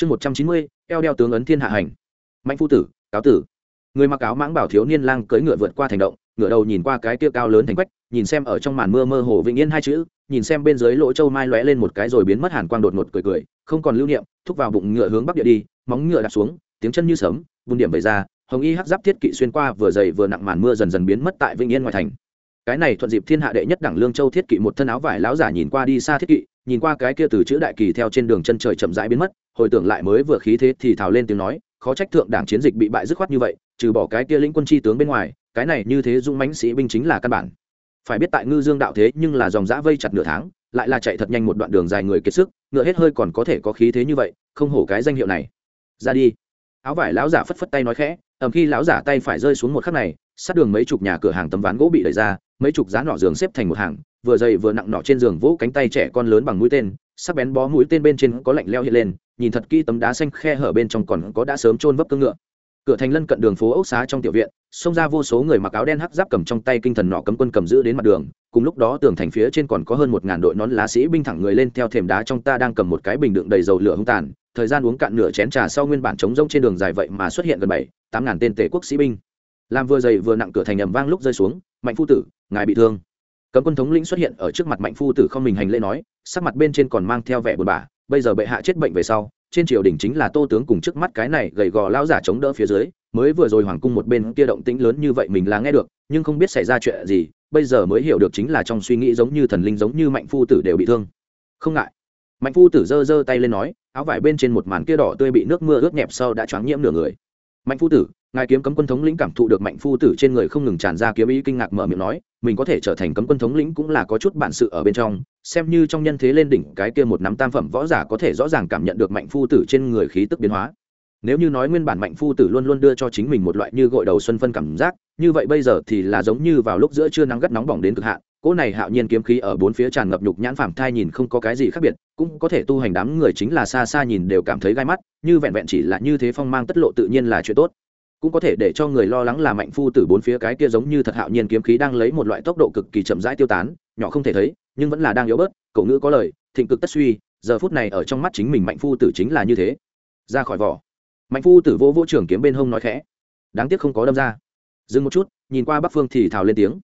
chương một trăm chín mươi, eo đeo tướng ấn thiên hạ hành. Mạnh phu tử, cáo tử. Người mặc áo mãng bảo thiếu niên lang cưỡi ngựa vượt qua thành động ngựa đầu nhìn qua cái kia cao lớn thành quách, nhìn xem ở trong màn mưa mơ hồ vĩnh yên hai chữ, nhìn xem bên dưới lỗ châu mai lóe lên một cái rồi biến mất hàn quang đột ngột cười cười, không còn lưu niệm, thúc vào bụng ngựa hướng bắc địa đi, móng ngựa đặt xuống, tiếng chân như sấm vun điểm về ra, hồng y hắc giáp thiết kỵ xuyên qua vừa dày vừa nặng màn mưa dần dần biến mất tại vĩnh yên ngoại thành. Cái này thuận dịp thiên hạ đệ nhất đẳng lương châu thiết kỵ một thân áo vải láo giả nhìn qua đi xa thiết kỵ nhìn qua cái kia từ chữ đại kỳ theo trên đường chân trời chậm rãi biến mất, hồi tưởng lại mới vừa khí thế thì thào lên tiếng nói, khó trách thượng đảng chiến dịch bị bại dứt khoát như vậy, trừ bỏ cái kia lĩnh quân chi tướng bên ngoài, cái này như thế dung mãnh sĩ binh chính là căn bản. Phải biết tại ngư dương đạo thế nhưng là dòng dã vây chặt nửa tháng, lại là chạy thật nhanh một đoạn đường dài người kiệt sức, ngựa hết hơi còn có thể có khí thế như vậy, không hổ cái danh hiệu này. Ra đi. Áo vải lão giả phất phất tay nói khẽ ẩm khi lão giả tay phải rơi xuống một khắc này sát đường mấy chục nhà cửa hàng tấm ván gỗ bị đẩy ra, mấy chục giá nọ giường xếp thành một hàng, vừa dày vừa nặng nọ trên giường vỗ cánh tay trẻ con lớn bằng mũi tên, sắc bén bó mũi tên bên trên có lạnh leo hiện lên, nhìn thật kỹ tấm đá xanh khe hở bên trong còn có đã sớm trôn vấp cương ngựa. Cửa thành lân cận đường phố ốc xá trong tiểu viện, xông ra vô số người mặc áo đen hắc giáp cầm trong tay kinh thần nọ cấm quân cầm giữ đến mặt đường, cùng lúc đó tường thành phía trên còn có hơn một ngàn đội nón lá sĩ binh thẳng người lên theo thềm đá trong ta đang cầm một cái bình đựng đầy dầu lửa hung tàn, thời gian uống cạn nửa chén trà sau nguyên bản trống rông trên đường dài vậy mà xuất hiện gần bảy, tám ngàn tên tể quốc sĩ binh làm vừa dày vừa nặng cửa thành ầm vang lúc rơi xuống, mạnh phu tử, ngài bị thương. Cấm quân thống lĩnh xuất hiện ở trước mặt mạnh phu tử không mình hành lễ nói, sắc mặt bên trên còn mang theo vẻ buồn bã, bây giờ bệ hạ chết bệnh về sau, trên triều đình chính là tô tướng cùng trước mắt cái này gầy gò lao giả chống đỡ phía dưới, mới vừa rồi hoàng cung một bên kia động tĩnh lớn như vậy mình là nghe được, nhưng không biết xảy ra chuyện gì, bây giờ mới hiểu được chính là trong suy nghĩ giống như thần linh giống như mạnh phu tử đều bị thương. Không ngại. Mạnh phu tử giơ giơ tay lên nói, áo vải bên trên một màn kia đỏ tươi bị nước mưa ướt nhẹp sau đã choáng nhiễm nửa người mạnh phu tử, ngài kiếm cấm quân thống lĩnh cảm thụ được mạnh phu tử trên người không ngừng tràn ra kiếm ý kinh ngạc mở miệng nói, mình có thể trở thành cấm quân thống lĩnh cũng là có chút bản sự ở bên trong, xem như trong nhân thế lên đỉnh cái kia một nắm tam phẩm võ giả có thể rõ ràng cảm nhận được mạnh phu tử trên người khí tức biến hóa. Nếu như nói nguyên bản mạnh phu tử luôn luôn đưa cho chính mình một loại như gội đầu xuân phân cảm giác, như vậy bây giờ thì là giống như vào lúc giữa trưa nắng gắt nóng bỏng đến cực hạn cỗ này hạo nhiên kiếm khí ở bốn phía tràn ngập nhục nhãn phàm thai nhìn không có cái gì khác biệt, cũng có thể tu hành đám người chính là xa xa nhìn đều cảm thấy gai mắt, như vẹn vẹn chỉ là như thế phong mang tất lộ tự nhiên là chuyện tốt. Cũng có thể để cho người lo lắng là mạnh phu tử bốn phía cái kia giống như thật hạo nhiên kiếm khí đang lấy một loại tốc độ cực kỳ chậm rãi tiêu tán, nhỏ không thể thấy, nhưng vẫn là đang yếu bớt cậu ngữ có lời, thịnh cực tất suy, giờ phút này ở trong mắt chính mình mạnh phu tử chính là như thế. Ra khỏi vỏ. Mạnh phu tử vô vô trưởng kiếm bên hông nói khẽ. Đáng tiếc không có đâm ra. Dừng một chút, nhìn qua bắc phương thì thào lên tiếng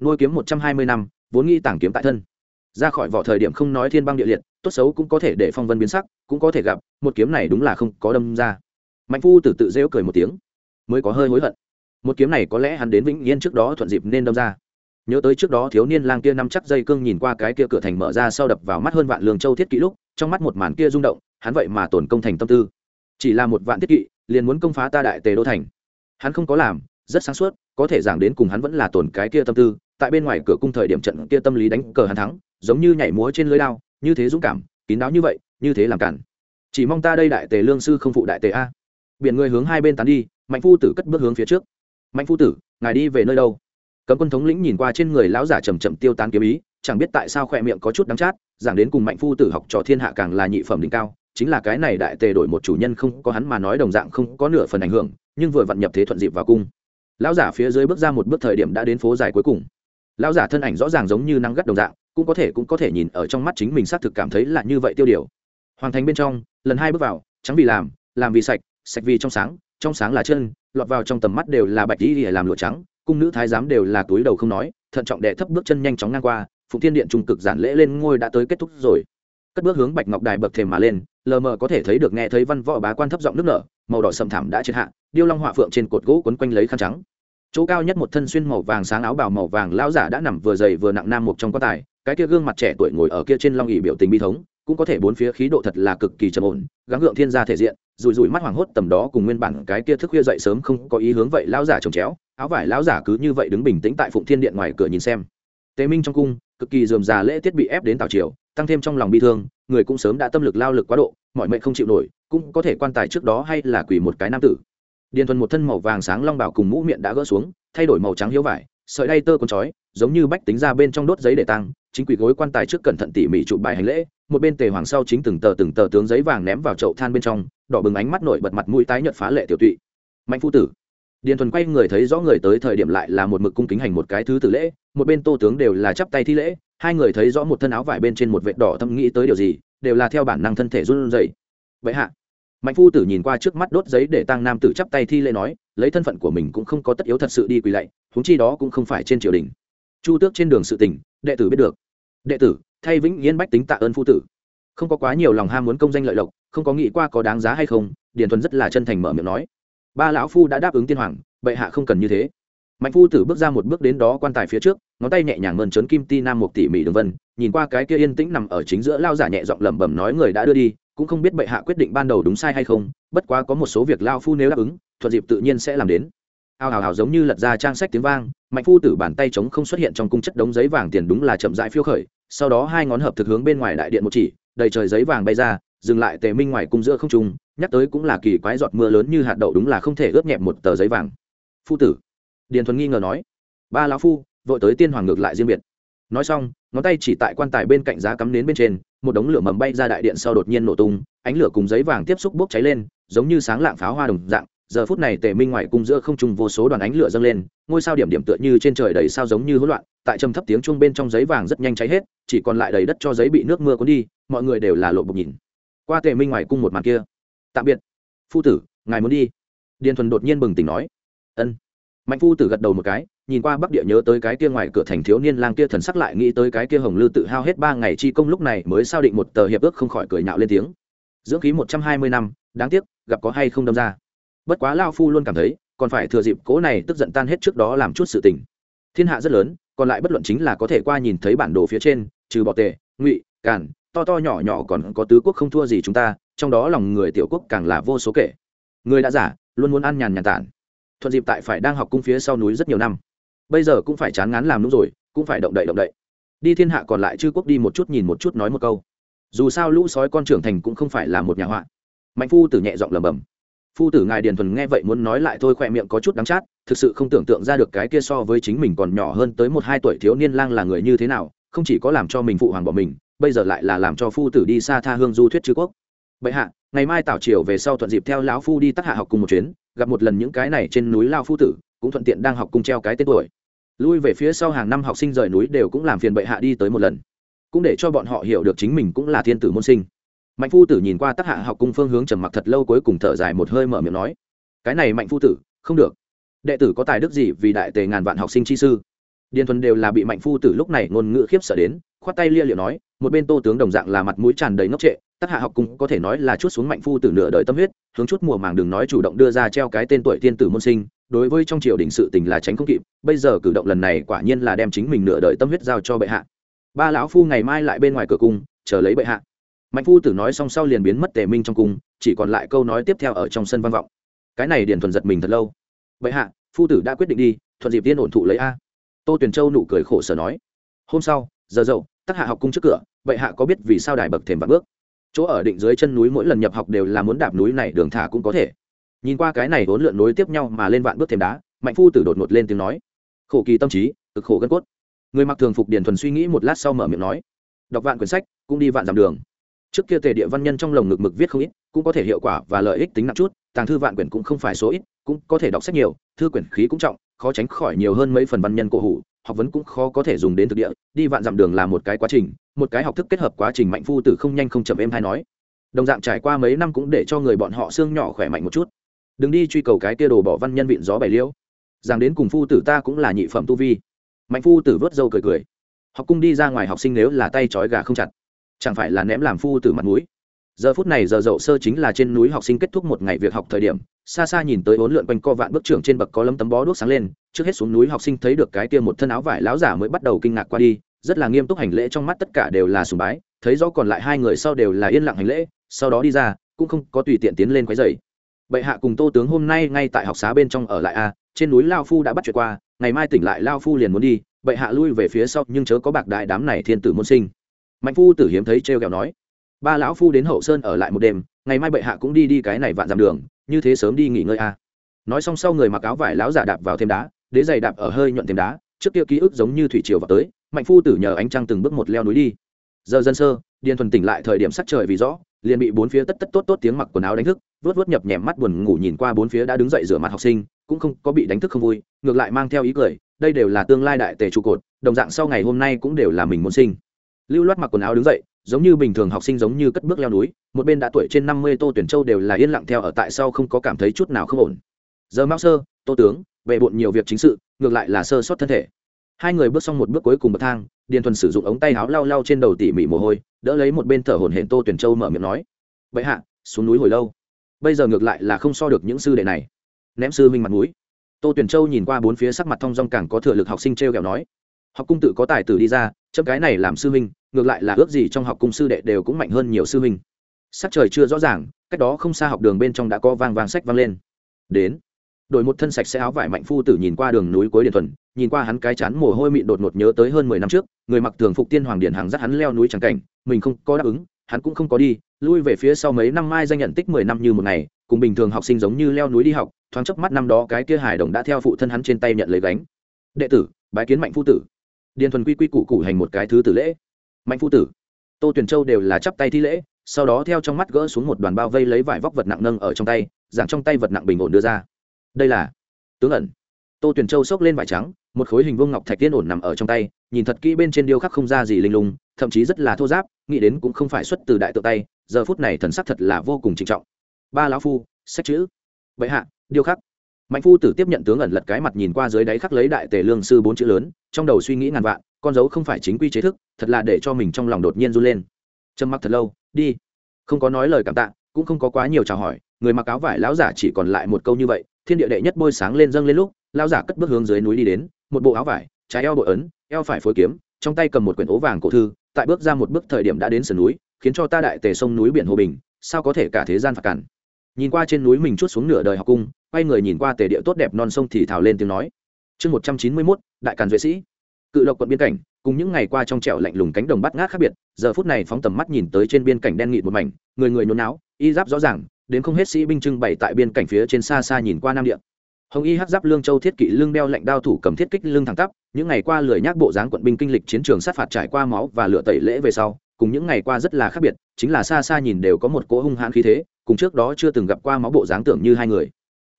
nuôi kiếm một trăm hai mươi năm, vốn nghĩ tảng kiếm tại thân. Ra khỏi vỏ thời điểm không nói thiên băng địa liệt, tốt xấu cũng có thể để phong vân biến sắc, cũng có thể gặp, một kiếm này đúng là không có đâm ra. Mạnh phu tử tự rêu cười một tiếng, mới có hơi hối hận. Một kiếm này có lẽ hắn đến vĩnh yên trước đó thuận dịp nên đâm ra. Nhớ tới trước đó thiếu niên lang kia năm chắc dây cương nhìn qua cái kia cửa thành mở ra sau đập vào mắt hơn vạn lường châu thiết kỹ lúc, trong mắt một màn kia rung động, hắn vậy mà tổn công thành tâm tư. Chỉ là một vạn thiết kỵ, liền muốn công phá ta đại tề đô thành. Hắn không có làm, rất sáng suốt, có thể giảng đến cùng hắn vẫn là tổn cái kia tâm tư tại bên ngoài cửa cung thời điểm trận kia tâm lý đánh cờ hắn thắng, giống như nhảy múa trên lưới lao như thế dũng cảm, kín đáo như vậy, như thế làm cản. Chỉ mong ta đây đại tề lương sư không phụ đại tề a. Biển người hướng hai bên tán đi, mạnh phu tử cất bước hướng phía trước. Mạnh phu tử, ngài đi về nơi đâu? Cấm quân thống lĩnh nhìn qua trên người lão giả chầm chậm tiêu tán kiếm ý, chẳng biết tại sao khỏe miệng có chút đắng chát, giảng đến cùng mạnh phu tử học trò thiên hạ càng là nhị phẩm đỉnh cao, chính là cái này đại tề đổi một chủ nhân không có hắn mà nói đồng dạng không có nửa phần ảnh hưởng, nhưng vừa vặn nhập thế thuận dịp vào cung. Lão giả phía dưới bước ra một bước thời điểm đã đến phố dài cuối cùng lão giả thân ảnh rõ ràng giống như năng gắt đồng dạng, cũng có thể cũng có thể nhìn ở trong mắt chính mình xác thực cảm thấy là như vậy tiêu điều. Hoàng thành bên trong, lần hai bước vào, trắng vì làm làm vì sạch sạch vì trong sáng trong sáng là chân, lọt vào trong tầm mắt đều là bạch đi để làm lụa trắng, cung nữ thái giám đều là túi đầu không nói, thận trọng đệ thấp bước chân nhanh chóng ngang qua, phụng thiên điện trung cực giản lễ lên ngôi đã tới kết thúc rồi. Cất bước hướng bạch ngọc đài bậc thềm mà lên, lờ mờ có thể thấy được nghe thấy văn võ bá quan thấp giọng nước nở, màu đỏ sầm thảm đã triệt hạ, điêu long họa phượng trên cột gỗ quấn quanh lấy khăn trắng chỗ cao nhất một thân xuyên màu vàng sáng áo bào màu vàng lão giả đã nằm vừa dày vừa nặng nam mục trong quan tài, cái kia gương mặt trẻ tuổi ngồi ở kia trên long ỉ biểu tình bi thống, cũng có thể bốn phía khí độ thật là cực kỳ trầm ổn, gắng gượng thiên gia thể diện, rủi rủi mắt hoảng hốt tầm đó cùng nguyên bản cái kia thức khuya dậy sớm không có ý hướng vậy lão giả trồng chéo, áo vải lão giả cứ như vậy đứng bình tĩnh tại phụng thiên điện ngoài cửa nhìn xem. Tề minh trong cung, cực kỳ dườm già lễ tiết bị ép đến tào triều, tăng thêm trong lòng bi thương, người cũng sớm đã tâm lực lao lực quá độ, mọi mệnh không chịu nổi, cũng có thể quan tài trước đó hay là quỳ một cái nam tử điền thuần một thân màu vàng sáng long bảo cùng mũ miệng đã gỡ xuống, thay đổi màu trắng hiếu vải, sợi đay tơ con chói, giống như bách tính ra bên trong đốt giấy để tăng chính quỷ gối quan tài trước cẩn thận tỉ mỉ chụp bài hành lễ, một bên tề hoàng sau chính từng tờ từng tờ tướng giấy vàng ném vào chậu than bên trong, đỏ bừng ánh mắt nổi bật mặt mũi tái nhợt phá lệ tiểu tụy. Mạnh phu tử. Điền thuần quay người thấy rõ người tới thời điểm lại là một mực cung kính hành một cái thứ tử lễ, một bên tô tướng đều là chắp tay thi lễ, hai người thấy rõ một thân áo vải bên trên một vệt đỏ thâm nghĩ tới điều gì, đều là theo bản năng thân thể run rẩy. Vậy hạ mạnh phu tử nhìn qua trước mắt đốt giấy để tăng nam tử chắp tay thi lễ nói, lấy thân phận của mình cũng không có tất yếu thật sự đi quỳ lạy húng chi đó cũng không phải trên triều đình. Chu tước trên đường sự tình, đệ tử biết được. Đệ tử, thay vĩnh yên bách tính tạ ơn phu tử. Không có quá nhiều lòng ham muốn công danh lợi lộc, không có nghĩ qua có đáng giá hay không, điền thuần rất là chân thành mở miệng nói. Ba lão phu đã đáp ứng tiên hoàng, bệ hạ không cần như thế. Mạnh phu tử bước ra một bước đến đó quan tài phía trước, ngón tay nhẹ nhàng mơn trớn kim ti nam một tỉ mỉ đường vân, nhìn qua cái kia yên tĩnh nằm ở chính giữa lao giả nhẹ giọng lẩm bẩm nói người đã đưa đi cũng không biết bệ hạ quyết định ban đầu đúng sai hay không, bất quá có một số việc lao phu nếu đáp ứng, thuận dịp tự nhiên sẽ làm đến. Ao hào hào giống như lật ra trang sách tiếng vang, mạnh phu tử bàn tay trống không xuất hiện trong cung chất đống giấy vàng tiền đúng là chậm rãi phiêu khởi, sau đó hai ngón hợp thực hướng bên ngoài đại điện một chỉ, đầy trời giấy vàng bay ra, dừng lại tề minh ngoài cung giữa không trung, nhắc tới cũng là kỳ quái giọt mưa lớn như hạt đậu đúng là không thể ướt nhẹp một tờ giấy vàng. Phu tử, điền thuần nghi ngờ nói, ba lão phu, vội tới tiên hoàng ngược lại riêng biệt. Nói xong, ngón tay chỉ tại quan tài bên cạnh giá cắm nến bên trên một đống lửa mầm bay ra đại điện sau đột nhiên nổ tung, ánh lửa cùng giấy vàng tiếp xúc bốc cháy lên, giống như sáng lạng pháo hoa đồng dạng. Giờ phút này tề minh ngoài cung giữa không trung vô số đoàn ánh lửa dâng lên, ngôi sao điểm điểm tựa như trên trời đầy sao giống như hỗn loạn, tại trầm thấp tiếng chuông bên trong giấy vàng rất nhanh cháy hết, chỉ còn lại đầy đất cho giấy bị nước mưa cuốn đi, mọi người đều là lộ bục nhìn. Qua tề minh ngoài cung một màn kia, tạm biệt, phu tử, ngài muốn đi. Điền thuần đột nhiên bừng tỉnh nói, ân. Mạnh phu tử gật đầu một cái nhìn qua bắc địa nhớ tới cái kia ngoài cửa thành thiếu niên lang kia thần sắc lại nghĩ tới cái kia hồng lư tự hao hết ba ngày chi công lúc này mới sao định một tờ hiệp ước không khỏi cười nhạo lên tiếng. Dưỡng khí một trăm hai mươi năm, đáng tiếc, gặp có hay không đâm ra. Bất quá lao phu luôn cảm thấy, còn phải thừa dịp cố này tức giận tan hết trước đó làm chút sự tình. Thiên hạ rất lớn, còn lại bất luận chính là có thể qua nhìn thấy bản đồ phía trên, trừ bọ tề, ngụy, càn, to to nhỏ nhỏ còn có tứ quốc không thua gì chúng ta, trong đó lòng người tiểu quốc càng là vô số kể. Người đã giả, luôn muốn ăn nhàn nhàn tản. Thuận dịp tại phải đang học cung phía sau núi rất nhiều năm bây giờ cũng phải chán ngán làm đúng rồi, cũng phải động đậy động đậy. Đi thiên hạ còn lại chư quốc đi một chút nhìn một chút nói một câu. Dù sao lũ sói con trưởng thành cũng không phải là một nhà họa. Mạnh phu tử nhẹ giọng lầm bẩm. Phu tử ngài điền thuần nghe vậy muốn nói lại thôi, khỏe miệng có chút đắng chát, thực sự không tưởng tượng ra được cái kia so với chính mình còn nhỏ hơn tới một hai tuổi thiếu niên lang là người như thế nào, không chỉ có làm cho mình phụ hoàng bỏ mình, bây giờ lại là làm cho phu tử đi xa tha hương du thuyết chư quốc. Bệ hạ, ngày mai tảo triều về sau thuận dịp theo lão phu đi tắc hạ học cùng một chuyến, gặp một lần những cái này trên núi lao phu tử, cũng thuận tiện đang học cùng treo cái tên tuổi lui về phía sau hàng năm học sinh rời núi đều cũng làm phiền bệ hạ đi tới một lần. Cũng để cho bọn họ hiểu được chính mình cũng là thiên tử môn sinh. Mạnh phu tử nhìn qua tác hạ học cung phương hướng trầm mặc thật lâu cuối cùng thở dài một hơi mở miệng nói, cái này mạnh phu tử, không được. Đệ tử có tài đức gì vì đại tề ngàn vạn học sinh chi sư? Điền thuần đều là bị mạnh phu tử lúc này ngôn ngữ khiếp sợ đến, khoát tay lia liệu nói, một bên tô tướng đồng dạng là mặt mũi tràn đầy ngốc trệ tác hạ học cung có thể nói là chút xuống mạnh phu tử nửa đời tâm huyết, hướng chút mùa màng đừng nói chủ động đưa ra treo cái tên tuổi thiên tử môn sinh đối với trong triều đình sự tình là tránh không kịp, bây giờ cử động lần này quả nhiên là đem chính mình nửa đời tâm huyết giao cho bệ hạ. Ba lão phu ngày mai lại bên ngoài cửa cung, chờ lấy bệ hạ. Mạnh phu tử nói xong sau liền biến mất tề minh trong cung, chỉ còn lại câu nói tiếp theo ở trong sân văn vọng. Cái này điền thuần giật mình thật lâu. Bệ hạ, phu tử đã quyết định đi, thuận dịp tiên ổn thụ lấy a. Tô tuyền châu nụ cười khổ sở nói. Hôm sau, giờ dậu, tắc hạ học cung trước cửa, bệ hạ có biết vì sao đài bậc thềm vạn bước? Chỗ ở định dưới chân núi mỗi lần nhập học đều là muốn đạp núi này, đường thả cũng có thể nhìn qua cái này vốn lượn nối tiếp nhau mà lên vạn bước thềm đá, mạnh phu tử đột ngột lên tiếng nói, khổ kỳ tâm trí, cực khổ gân cốt. Người mặc thường phục điển thuần suy nghĩ một lát sau mở miệng nói, đọc vạn quyển sách, cũng đi vạn dặm đường. Trước kia tề địa văn nhân trong lồng ngực mực viết không ít, cũng có thể hiệu quả và lợi ích tính nặng chút, tàng thư vạn quyển cũng không phải số ít, cũng có thể đọc sách nhiều, thư quyển khí cũng trọng, khó tránh khỏi nhiều hơn mấy phần văn nhân cổ hủ, học vấn cũng khó có thể dùng đến thực địa, đi vạn dặm đường là một cái quá trình, một cái học thức kết hợp quá trình mạnh phu tử không nhanh không chậm em hay nói. Đồng dạng trải qua mấy năm cũng để cho người bọn họ xương nhỏ khỏe mạnh một chút đừng đi truy cầu cái kia đồ bỏ văn nhân vịn gió bảy liễu. Rằng đến cùng phu tử ta cũng là nhị phẩm tu vi. Mạnh phu tử vớt dâu cười cười. Học cung đi ra ngoài học sinh nếu là tay trói gà không chặt, chẳng phải là ném làm phu tử mặt núi giờ phút này giờ dậu sơ chính là trên núi học sinh kết thúc một ngày việc học thời điểm, xa xa nhìn tới bốn lượn quanh co vạn bước trưởng trên bậc có lấm tấm bó đuốc sáng lên, trước hết xuống núi học sinh thấy được cái kia một thân áo vải láo giả mới bắt đầu kinh ngạc qua đi, rất là nghiêm túc hành lễ trong mắt tất cả đều là sùng bái, thấy rõ còn lại hai người sau đều là yên lặng hành lễ, sau đó đi ra, cũng không có tùy tiện tiến lên quấy dày bệ hạ cùng tô tướng hôm nay ngay tại học xá bên trong ở lại a, trên núi lao phu đã bắt chuyện qua, ngày mai tỉnh lại lao phu liền muốn đi, bệ hạ lui về phía sau, nhưng chớ có bạc đại đám này thiên tử môn sinh. Mạnh phu tử hiếm thấy trêu kẹo nói. Ba lão phu đến hậu sơn ở lại một đêm, ngày mai bệ hạ cũng đi đi cái này vạn dặm đường, như thế sớm đi nghỉ ngơi a. Nói xong sau người mặc áo vải lão giả đạp vào thêm đá, đế giày đạp ở hơi nhuận thêm đá, trước kia ký ức giống như thủy triều vào tới, mạnh phu tử nhờ ánh trăng từng bước một leo núi đi. Giờ dân sơ, điền thuần tỉnh lại thời điểm sắc trời vì rõ, liền bị bốn phía tất tất tốt tốt tiếng mặc quần áo đánh thức vớt vớt nhập nhèm mắt buồn ngủ nhìn qua bốn phía đã đứng dậy rửa mặt học sinh, cũng không có bị đánh thức không vui, ngược lại mang theo ý cười, đây đều là tương lai đại tề trụ cột, đồng dạng sau ngày hôm nay cũng đều là mình muốn sinh. Lưu loát mặc quần áo đứng dậy, giống như bình thường học sinh giống như cất bước leo núi, một bên đã tuổi trên năm mươi tô tuyển châu đều là yên lặng theo ở tại sau không có cảm thấy chút nào không ổn. Giờ mao sơ, tô tướng về bộn nhiều việc chính sự, ngược lại là sơ sót thân thể. Hai người bước xong một bước cuối cùng bậc thang, điền thuần sử dụng ống tay áo lau lau trên đầu tỉ mỉ mồ hôi, đỡ lấy một bên thở hổn hển tô tuyển châu mở miệng nói vậy hạ, xuống núi hồi lâu bây giờ ngược lại là không so được những sư đệ này. Ném sư minh mặt mũi. Tô tuyển châu nhìn qua bốn phía sắc mặt thong dong càng có thừa lực học sinh t r e o kẹo nói, học cung tự có tài tử đi ra, chấm cái này làm sư minh ngược lại là ước gì trong học cung sư đệ đều cũng mạnh hơn nhiều sư minh sắc trời chưa rõ ràng, cách đó không xa học đường bên trong đã có vang vang sách vang lên. Đến, đổi một thân sạch sẽ áo vải mạnh phu tử nhìn qua đường núi cuối điện thuần, nhìn qua hắn cái chán mồ hôi mịn đột ngột nhớ tới hơn mười năm trước, người mặc thường phục tiên hoàng điện hàng dắt hắn leo núi trắng cảnh, mình không có đáp ứng hắn cũng không có đi, lui về phía sau mấy năm, mai danh nhận tích mười năm như một ngày, cùng bình thường học sinh giống như leo núi đi học, thoáng chốc mắt năm đó cái kia hải đồng đã theo phụ thân hắn trên tay nhận lấy gánh. Đệ tử, bái kiến mạnh phu tử. Điền thuần quy quy củ củ hành một cái thứ tử lễ. Mạnh phu tử, tô tuyển châu đều là chắp tay thi lễ, sau đó theo trong mắt gỡ xuống một đoàn bao vây lấy vải vóc vật nặng nâng ở trong tay, giảng trong tay vật nặng bình ổn đưa ra. Đây là tướng ẩn. Tô tuyển châu xốc lên vải trắng, một khối hình vuông ngọc thạch tiên ổn nằm ở trong tay, nhìn thật kỹ bên trên điêu khắc không ra gì linh lung thậm chí rất là thô giáp, nghĩ đến cũng không phải xuất từ đại tự tay, giờ phút này thần sắc thật là vô cùng trịnh trọng. Ba lão phu, sách chữ. Bệ hạ điêu khắc. Mạnh phu tử tiếp nhận tướng ẩn lật cái mặt nhìn qua dưới đáy khắc lấy đại tề lương sư bốn chữ lớn, trong đầu suy nghĩ ngàn vạn, con dấu không phải chính quy chế thức, thật là để cho mình trong lòng đột nhiên run lên. Trầm mặc thật lâu, đi. Không có nói lời cảm tạ, cũng không có quá nhiều chào hỏi, người mặc áo vải lão giả chỉ còn lại một câu như vậy, thiên địa đệ nhất bôi sáng lên dâng lên lúc, lão giả cất bước hướng dưới núi đi đến, một bộ áo vải, trái eo bội ấn, eo phải phối kiếm trong tay cầm một quyển ố vàng cổ thư, tại bước ra một bước thời điểm đã đến sườn núi, khiến cho ta đại tề sông núi biển hồ bình, sao có thể cả thế gian phạt cản? Nhìn qua trên núi mình chút xuống nửa đời học cung, quay người nhìn qua tề địa tốt đẹp non sông thì thào lên tiếng nói. Chương một trăm chín mươi mốt, đại càn duệ sĩ. Cự lộc quận biên cảnh, cùng những ngày qua trong trẻo lạnh lùng cánh đồng bắt ngát khác biệt, giờ phút này phóng tầm mắt nhìn tới trên biên cảnh đen nghịt một mảnh, người người nôn náo y giáp rõ ràng, đến không hết sĩ binh trưng bày tại biên cảnh phía trên xa xa nhìn qua nam địa hồng y hát giáp lương châu thiết kỵ lương đeo lệnh đao thủ cầm thiết kích lương thẳng tắp, những ngày qua lười nhác bộ dáng quận binh kinh lịch chiến trường sát phạt trải qua máu và lửa tẩy lễ về sau, cùng những ngày qua rất là khác biệt, chính là xa xa nhìn đều có một cỗ hung hãn khí thế, cùng trước đó chưa từng gặp qua máu bộ dáng tưởng như hai người.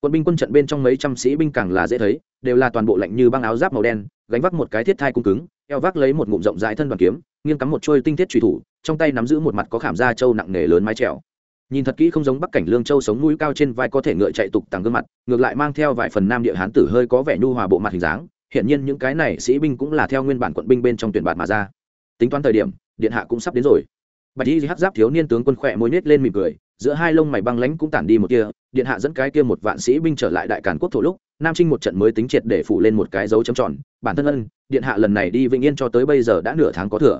Quân binh quân trận bên trong mấy trăm sĩ binh càng là dễ thấy, đều là toàn bộ lạnh như băng áo giáp màu đen, gánh vác một cái thiết thai cung cứng, eo vác lấy một ngụm rộng dài thân đoàn kiếm, nghiêng cắm một trôi tinh thiết truy thủ, trong tay nắm giữ một mặt có khảm da trâu nặng nề lớn mái trèo nhìn thật kỹ không giống bắc cảnh lương châu sống núi cao trên vai có thể ngựa chạy tục tàng gương mặt, ngược lại mang theo vài phần nam địa hán tử hơi có vẻ nhu hòa bộ mặt hình dáng hiện nhiên những cái này sĩ binh cũng là theo nguyên bản quận binh bên trong tuyển bạt mà ra. Tính toán thời điểm, điện hạ cũng sắp đến rồi. Bạch y hát giáp thiếu niên tướng quân khỏe môi nết lên mỉm cười, giữa hai lông mày băng lãnh cũng tản đi một kia điện hạ dẫn cái kia một vạn sĩ binh trở lại đại càn quốc thổ lúc, nam trinh một trận mới tính triệt để phủ lên một cái dấu chấm tròn, bản thân ân, điện hạ lần này đi vĩnh yên cho tới bây giờ đã nửa tháng có thừa.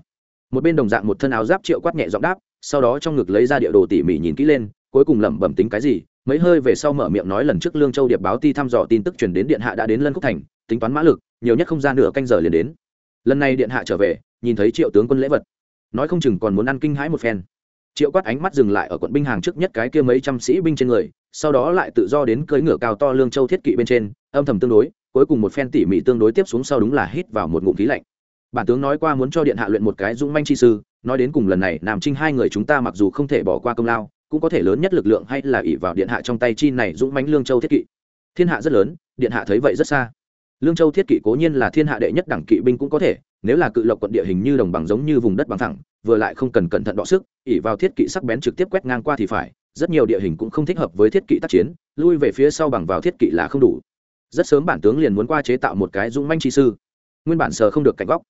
Một bên đồng dạng một thân áo giáp triệu quát nhẹ giọng đáp sau đó trong ngực lấy ra địa đồ tỉ mỉ nhìn kỹ lên, cuối cùng lẩm bẩm tính cái gì, mấy hơi về sau mở miệng nói lần trước lương châu điệp báo ti thăm dò tin tức truyền đến điện hạ đã đến lân khúc thành, tính toán mã lực, nhiều nhất không ra nửa canh giờ liền đến. Lần này điện hạ trở về, nhìn thấy triệu tướng quân lễ vật. Nói không chừng còn muốn ăn kinh hãi một phen. Triệu quát ánh mắt dừng lại ở quận binh hàng trước nhất cái kia mấy trăm sĩ binh trên người, sau đó lại tự do đến cưỡi ngựa cao to lương châu thiết kỵ bên trên, âm thầm tương đối, cuối cùng một phen tỉ mỉ tương đối tiếp xuống sau đúng là hít vào một ngụm khí lạnh. Bản tướng nói qua muốn cho điện hạ luyện một cái dũng manh chi sư nói đến cùng lần này, nam trinh hai người chúng ta mặc dù không thể bỏ qua công lao, cũng có thể lớn nhất lực lượng hay là ỷ vào điện hạ trong tay chi này dũng mãnh lương châu thiết kỵ. Thiên hạ rất lớn, điện hạ thấy vậy rất xa. Lương châu thiết kỵ cố nhiên là thiên hạ đệ nhất đẳng kỵ binh cũng có thể, nếu là cự lộc quận địa hình như đồng bằng giống như vùng đất bằng thẳng, vừa lại không cần cẩn thận đọ sức ỉ vào thiết kỵ sắc bén trực tiếp quét ngang qua thì phải, rất nhiều địa hình cũng không thích hợp với thiết kỵ tác chiến, lui về phía sau bằng vào thiết kỵ là không đủ. Rất sớm bản tướng liền muốn qua chế tạo một cái dũng manh chi sư. Nguyên bản sờ không được cạnh góc.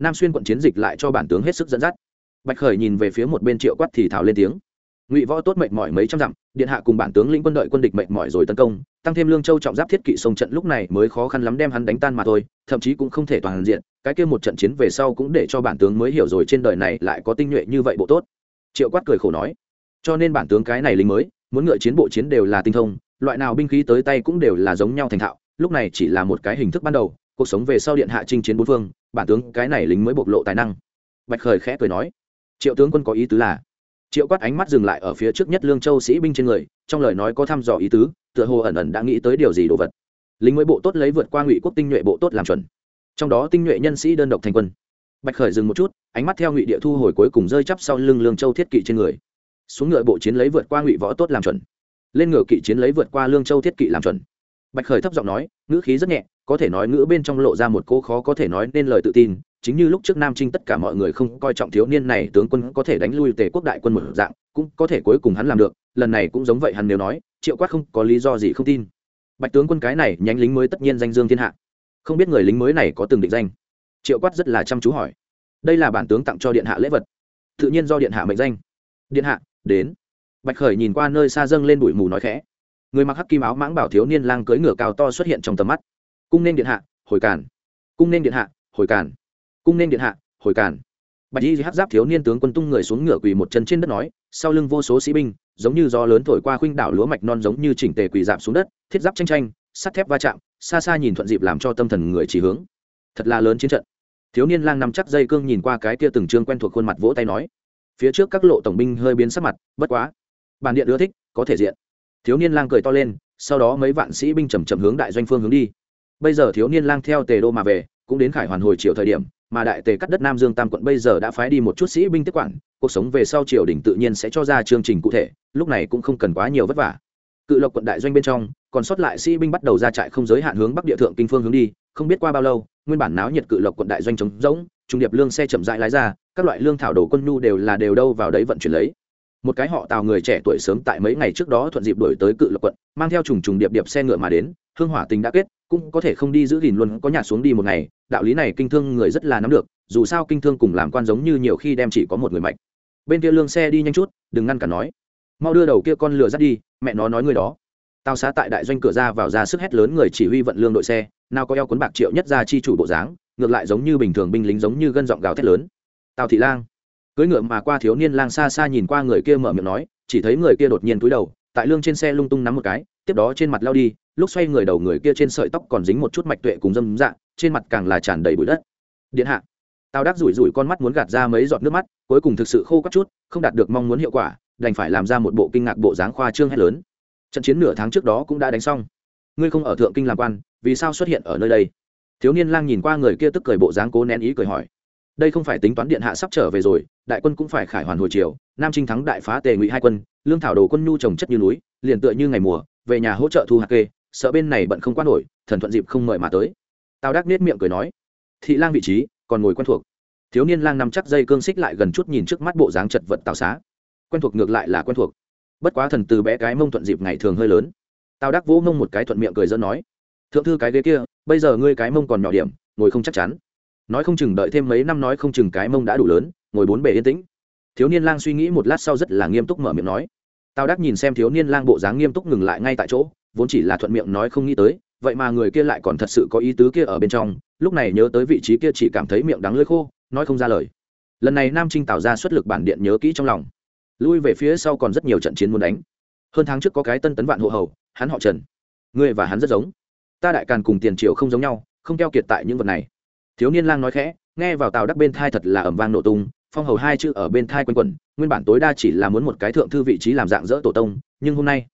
Nam xuyên quận chiến dịch lại cho bản tướng hết sức dẫn dắt bạch khởi nhìn về phía một bên triệu quát thì thào lên tiếng. Ngụy võ tốt mệnh mỏi mấy trăm dặm, điện hạ cùng bản tướng lĩnh quân đội quân địch mệnh mỏi rồi tấn công, tăng thêm lương châu trọng giáp thiết kỵ sông trận lúc này mới khó khăn lắm đem hắn đánh tan mà thôi, thậm chí cũng không thể toàn diện, cái kia một trận chiến về sau cũng để cho bản tướng mới hiểu rồi trên đời này lại có tinh nhuệ như vậy bộ tốt. Triệu quát cười khổ nói, cho nên bản tướng cái này lính mới, muốn ngựa chiến bộ chiến đều là tinh thông, loại nào binh khí tới tay cũng đều là giống nhau thành thạo, lúc này chỉ là một cái hình thức ban đầu, cuộc sống về sau điện hạ chinh chiến bốn phương, bản tướng cái này lính mới bộc lộ tài năng. Bạch khởi khẽ cười nói triệu tướng quân có ý tứ là, triệu quát ánh mắt dừng lại ở phía trước nhất lương châu sĩ binh trên người, trong lời nói có thăm dò ý tứ, tựa hồ ẩn ẩn đã nghĩ tới điều gì đồ vật. Lính mới bộ tốt lấy vượt qua ngụy quốc tinh nhuệ bộ tốt làm chuẩn. Trong đó tinh nhuệ nhân sĩ đơn độc thành quân. Bạch khởi dừng một chút, ánh mắt theo ngụy địa thu hồi cuối cùng rơi chắp sau lưng lương châu thiết kỵ trên người. Xuống ngựa bộ chiến lấy vượt qua ngụy võ tốt làm chuẩn. Lên ngựa kỵ chiến lấy vượt qua lương châu thiết kỵ làm chuẩn. Bạch khởi thấp giọng nói, ngữ khí rất nhẹ có thể nói ngữ bên trong lộ ra một cô khó có thể nói nên lời tự tin, chính như lúc trước nam trinh tất cả mọi người không coi trọng thiếu niên này, tướng quân có thể đánh lui tề quốc đại quân một dạng, cũng có thể cuối cùng hắn làm được, lần này cũng giống vậy hắn nếu nói, triệu quát không có lý do gì không tin. Bạch tướng quân cái này nhánh lính mới tất nhiên danh dương thiên hạ. Không biết người lính mới này có từng định danh? Triệu quát rất là chăm chú hỏi. Đây là bản tướng tặng cho điện hạ lễ vật. Tự nhiên do điện hạ mệnh danh. Điện hạ, đến. Bạch khởi nhìn qua nơi xa dâng lên bụi mù nói khẽ. Người mặc hắc kim áo mãng bảo thiếu niên lang cưỡi ngựa cao to xuất hiện trong tầm mắt cung nên điện hạ, hồi càn. Cung nên điện hạ, hồi càn. Cung nên điện hạ, hồi càn. Bạch y hát giáp thiếu niên tướng quân tung người xuống ngựa quỳ một chân trên đất nói, sau lưng vô số sĩ binh, giống như gió lớn thổi qua khuynh đảo lúa mạch non giống như chỉnh tề quỳ giảm xuống đất, thiết giáp tranh tranh, sắt thép va chạm, xa xa nhìn thuận dịp làm cho tâm thần người chỉ hướng. Thật là lớn chiến trận. Thiếu niên lang nằm chắc dây cương nhìn qua cái kia từng trương quen thuộc khuôn mặt vỗ tay nói. Phía trước các lộ tổng binh hơi biến sắc mặt, bất quá. Bản điện ưa thích, có thể diện. Thiếu niên lang cười to lên, sau đó mấy vạn sĩ binh chầm chậm hướng đại doanh phương hướng đi bây giờ thiếu niên lang theo tề đô mà về, cũng đến khải hoàn hồi chiều thời điểm, mà đại tề cắt đất nam dương tam quận bây giờ đã phái đi một chút sĩ binh tiếp quản, cuộc sống về sau triều đình tự nhiên sẽ cho ra chương trình cụ thể, lúc này cũng không cần quá nhiều vất vả. Cự lộc quận đại doanh bên trong, còn sót lại sĩ binh bắt đầu ra trại không giới hạn hướng bắc địa thượng kinh phương hướng đi, không biết qua bao lâu, nguyên bản náo nhiệt cự lộc quận đại doanh trống rỗng, trung điệp lương xe chậm rãi lái ra, các loại lương thảo đồ quân nhu đều là đều đâu vào đấy vận chuyển lấy. Một cái họ tào người trẻ tuổi sớm tại mấy ngày trước đó thuận dịp đổi tới cự lộc quận, mang theo trùng trùng điệp điệp xe ngựa mà đến hương hỏa tình đã kết, cũng có thể không đi giữ gìn luôn, có nhạt xuống đi một ngày, đạo lý này kinh thương người rất là nắm được, dù sao kinh thương cùng làm quan giống như nhiều khi đem chỉ có một người mạnh bên kia lương xe đi nhanh chút, đừng ngăn cả nói. Mau đưa đầu kia con lừa dắt đi, mẹ nó nói người đó. Tao xá tại đại doanh cửa ra vào ra sức hét lớn người chỉ huy vận lương đội xe, nào có eo cuốn bạc triệu nhất ra chi chủ bộ dáng, ngược lại giống như bình thường binh lính giống như gân giọng gào thét lớn. Tào thị lang. Cưỡi ngựa mà qua thiếu niên lang xa xa nhìn qua người kia mở miệng nói, chỉ thấy người kia đột nhiên túi đầu, tại lương trên xe lung tung nắm một cái, tiếp đó trên mặt lao đi lúc xoay người đầu người kia trên sợi tóc còn dính một chút mạch tuệ cùng dâm dạ trên mặt càng là tràn đầy bụi đất. Điện hạ. Tao đắc rủi rủi con mắt muốn gạt ra mấy giọt nước mắt, cuối cùng thực sự khô các chút, không đạt được mong muốn hiệu quả, đành phải làm ra một bộ kinh ngạc bộ dáng khoa trương hay lớn. Trận chiến nửa tháng trước đó cũng đã đánh xong. Ngươi không ở thượng kinh làm quan, vì sao xuất hiện ở nơi đây? Thiếu niên lang nhìn qua người kia tức cười bộ dáng cố nén ý cười hỏi. Đây không phải tính toán điện hạ sắp trở về rồi, đại quân cũng phải khải hoàn hồi chiều nam trinh thắng đại phá tề ngụy hai quân, lương thảo đồ quân nhu trồng chất như núi, liền tựa như ngày mùa, về nhà hỗ trợ thu hạt kê sợ bên này bận không quan nổi, thần thuận dịp không mời mà tới. Tào đắc nết miệng cười nói, thị lang vị trí, còn ngồi quen thuộc. Thiếu niên lang nằm chắc dây cương xích lại gần chút nhìn trước mắt bộ dáng chật vật tào xá. Quen thuộc ngược lại là quen thuộc. Bất quá thần từ bé cái mông thuận dịp ngày thường hơi lớn. Tào đắc vỗ mông một cái thuận miệng cười dẫn nói, thượng thư cái ghế kia, bây giờ ngươi cái mông còn nhỏ điểm, ngồi không chắc chắn. Nói không chừng đợi thêm mấy năm nói không chừng cái mông đã đủ lớn, ngồi bốn bề yên tĩnh. Thiếu niên lang suy nghĩ một lát sau rất là nghiêm túc mở miệng nói. Tào đắc nhìn xem thiếu niên lang bộ dáng nghiêm túc ngừng lại ngay tại chỗ vốn chỉ là thuận miệng nói không nghĩ tới, vậy mà người kia lại còn thật sự có ý tứ kia ở bên trong, lúc này nhớ tới vị trí kia chỉ cảm thấy miệng đắng lưỡi khô, nói không ra lời. Lần này nam trinh tạo ra xuất lực bản điện nhớ kỹ trong lòng. Lui về phía sau còn rất nhiều trận chiến muốn đánh. Hơn tháng trước có cái tân tấn vạn hộ hầu, hắn họ trần. Ngươi và hắn rất giống. Ta đại càn cùng tiền triều không giống nhau, không keo kiệt tại những vật này. Thiếu niên lang nói khẽ, nghe vào tào đắc bên thai thật là ẩm vang nổ tung, phong hầu hai chữ ở bên thai quanh quẩn, nguyên bản tối đa chỉ là muốn một cái thượng thư vị trí làm dạng dỡ tổ tông, nhưng hôm nay,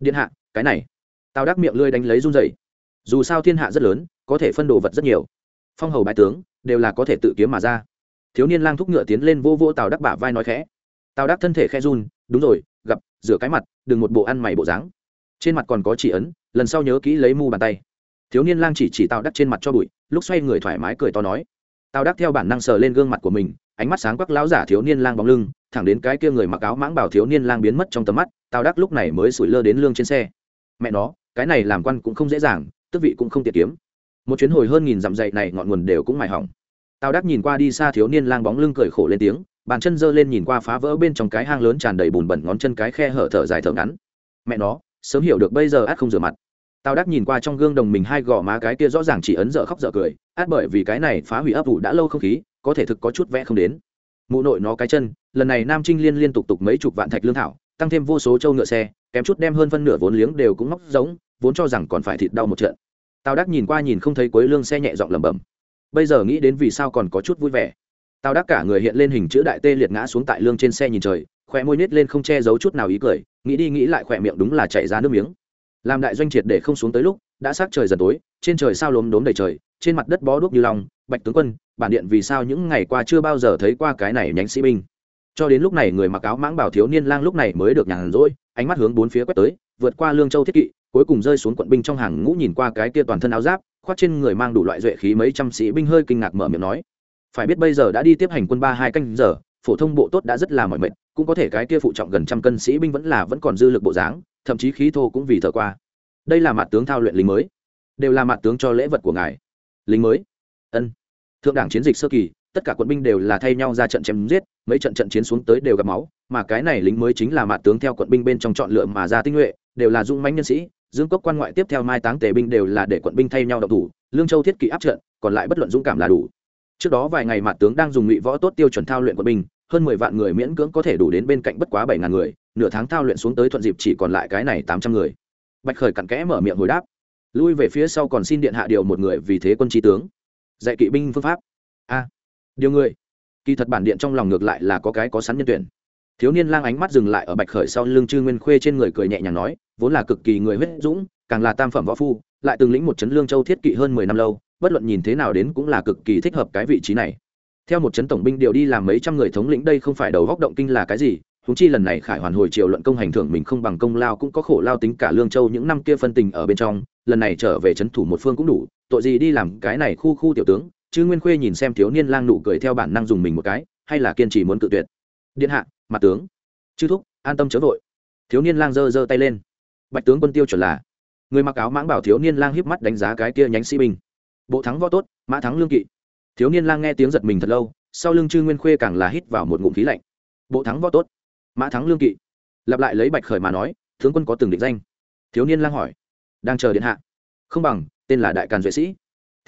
điện hạ, cái này tào đắc miệng lươi đánh lấy run dày dù sao thiên hạ rất lớn, có thể phân đồ vật rất nhiều. Phong hầu bái tướng, đều là có thể tự kiếm mà ra. Thiếu niên lang thúc ngựa tiến lên vô vô tào đắc bả vai nói khẽ. Tào đắc thân thể khe run, đúng rồi, gặp, rửa cái mặt, đừng một bộ ăn mày bộ dáng. Trên mặt còn có chỉ ấn, lần sau nhớ kỹ lấy mu bàn tay. Thiếu niên lang chỉ chỉ tào đắc trên mặt cho bụi, lúc xoay người thoải mái cười to nói. Tào đắc theo bản năng sờ lên gương mặt của mình, ánh mắt sáng quắc lão giả thiếu niên lang bóng lưng, thẳng đến cái kia người mặc áo mãng bảo thiếu niên lang biến mất trong tầm mắt, tào đắc lúc này mới sủi lơ đến lương trên xe. Mẹ nó cái này làm quan cũng không dễ dàng tức vị cũng không tiệt kiếm. Một chuyến hồi hơn nghìn dặm dậy này ngọn nguồn đều cũng mài hỏng. Tào đắc nhìn qua đi xa thiếu niên lang bóng lưng cười khổ lên tiếng, bàn chân giơ lên nhìn qua phá vỡ bên trong cái hang lớn tràn đầy bùn bẩn ngón chân cái khe hở thở dài thở ngắn. Mẹ nó, sớm hiểu được bây giờ át không rửa mặt. Tào đắc nhìn qua trong gương đồng mình hai gò má cái kia rõ ràng chỉ ấn dở khóc dở cười, át bởi vì cái này phá hủy ấp ủ đã lâu không khí, có thể thực có chút vẽ không đến. Mụ nội nó cái chân, lần này nam trinh liên liên tục tục mấy chục vạn thạch lương thảo tăng thêm vô số trâu ngựa xe, kém chút đem hơn phân nửa vốn liếng đều cũng móc giống, vốn cho rằng còn phải thịt đau một trận. Tào đắc nhìn qua nhìn không thấy cuối lương xe nhẹ giọng lẩm bẩm. Bây giờ nghĩ đến vì sao còn có chút vui vẻ. Tào đắc cả người hiện lên hình chữ đại tê liệt ngã xuống tại lương trên xe nhìn trời khỏe môi nết lên không che giấu chút nào ý cười, nghĩ đi nghĩ lại khỏe miệng đúng là chạy ra nước miếng. Làm đại doanh triệt để không xuống tới lúc, đã sát trời dần tối, trên trời sao lốm đốm đầy trời, trên mặt đất bó đuốc như lòng bạch tướng quân, bản điện vì sao những ngày qua chưa bao giờ thấy qua cái này nhánh sĩ binh? Cho đến lúc này người mặc áo mãng bảo thiếu niên lang lúc này mới được nhàn rỗi, ánh mắt hướng bốn phía quét tới, vượt qua lương châu thiết kỵ, cuối cùng rơi xuống quận binh trong hàng ngũ nhìn qua cái kia toàn thân áo giáp, khoác trên người mang đủ loại duệ khí mấy trăm sĩ binh hơi kinh ngạc mở miệng nói. Phải biết bây giờ đã đi tiếp hành quân ba hai canh giờ, phổ thông bộ tốt đã rất là mỏi mệt, cũng có thể cái kia phụ trọng gần trăm cân sĩ binh vẫn là vẫn còn dư lực bộ dáng, thậm chí khí thô cũng vì thở qua. Đây là mặt tướng thao luyện lính mới. Đều là mặt tướng cho lễ vật của ngài. Lính mới. Ân. Thượng đảng chiến dịch sơ kỳ, tất cả quận binh đều là thay nhau ra trận chém giết mấy trận trận chiến xuống tới đều gặp máu, mà cái này lính mới chính là mạt tướng theo quận binh bên trong chọn lựa mà ra tinh nhuệ, đều là dũng mãnh nhân sĩ, dương cốc quan ngoại tiếp theo mai táng tề binh đều là để quận binh thay nhau độc thủ, lương châu thiết kỵ áp trận, còn lại bất luận dũng cảm là đủ. Trước đó vài ngày mạt tướng đang dùng ngụy võ tốt tiêu chuẩn thao luyện quận binh, hơn mười vạn người miễn cưỡng có thể đủ đến bên cạnh bất quá bảy ngàn người, nửa tháng thao luyện xuống tới thuận dịp chỉ còn lại cái này tám trăm người. Bạch khởi cặn kẽ mở miệng hồi đáp. Lui về phía sau còn xin điện hạ điều một người vì thế quân trí tướng. Dạy kỵ binh phương pháp. A. Điều người kỳ thật bản điện trong lòng ngược lại là có cái có sẵn nhân tuyển. Thiếu niên lang ánh mắt dừng lại ở bạch khởi sau lưng chư nguyên khuê trên người cười nhẹ nhàng nói, vốn là cực kỳ người huyết dũng, càng là tam phẩm võ phu, lại từng lĩnh một chấn lương châu thiết kỵ hơn mười năm lâu, bất luận nhìn thế nào đến cũng là cực kỳ thích hợp cái vị trí này. Theo một chấn tổng binh điều đi làm mấy trăm người thống lĩnh đây không phải đầu góc động kinh là cái gì húng chi lần này khải hoàn hồi triều luận công hành thưởng mình không bằng công lao cũng có khổ lao tính cả lương châu những năm kia phân tình ở bên trong, lần này trở về chấn thủ một phương cũng đủ, tội gì đi làm cái này khu khu tiểu tướng chứ nguyên khuê nhìn xem thiếu niên lang nụ cười theo bản năng dùng mình một cái, hay là kiên trì muốn cự tuyệt. Điện hạ, mặt tướng. Chư thúc, an tâm chớ vội. Thiếu niên lang giơ giơ tay lên. Bạch tướng quân tiêu chuẩn là, người mặc áo mãng bảo thiếu niên lang hiếp mắt đánh giá cái kia nhánh sĩ binh. Bộ thắng võ tốt, mã thắng lương kỵ. Thiếu niên lang nghe tiếng giật mình thật lâu, sau lưng chư nguyên khuê càng là hít vào một ngụm khí lạnh. Bộ thắng võ tốt, mã thắng lương kỵ. Lặp lại lấy bạch khởi mà nói, tướng quân có từng định danh? Thiếu niên lang hỏi. Đang chờ điện hạ. Không bằng, tên là đại càn duệ sĩ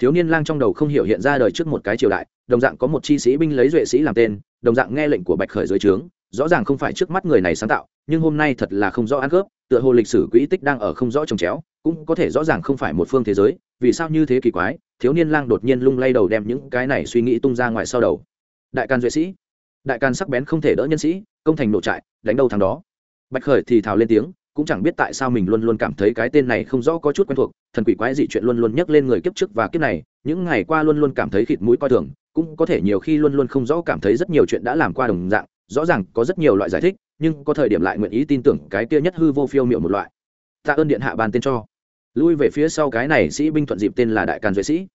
thiếu niên lang trong đầu không hiểu hiện ra đời trước một cái triều đại, đồng dạng có một chi sĩ binh lấy duệ sĩ làm tên, đồng dạng nghe lệnh của bạch khởi dưới trướng, rõ ràng không phải trước mắt người này sáng tạo, nhưng hôm nay thật là không rõ ăn khớp, tựa hồ lịch sử quỹ tích đang ở không rõ trồng chéo, cũng có thể rõ ràng không phải một phương thế giới, vì sao như thế kỳ quái, thiếu niên lang đột nhiên lung lay đầu đem những cái này suy nghĩ tung ra ngoài sau đầu. Đại can duệ sĩ, đại can sắc bén không thể đỡ nhân sĩ, công thành nổ trại, đánh đâu thằng đó. Bạch khởi thì thào lên tiếng, cũng chẳng biết tại sao mình luôn luôn cảm thấy cái tên này không rõ có chút quen thuộc thần quỷ quái dị chuyện luôn luôn nhắc lên người kiếp trước và kiếp này, những ngày qua luôn luôn cảm thấy khịt mũi coi thường, cũng có thể nhiều khi luôn luôn không rõ cảm thấy rất nhiều chuyện đã làm qua đồng dạng, rõ ràng có rất nhiều loại giải thích, nhưng có thời điểm lại nguyện ý tin tưởng cái kia nhất hư vô phiêu miệu một loại. Tạ ơn điện hạ ban tên cho. Lui về phía sau cái này sĩ binh thuận dịp tên là đại càn duệ sĩ.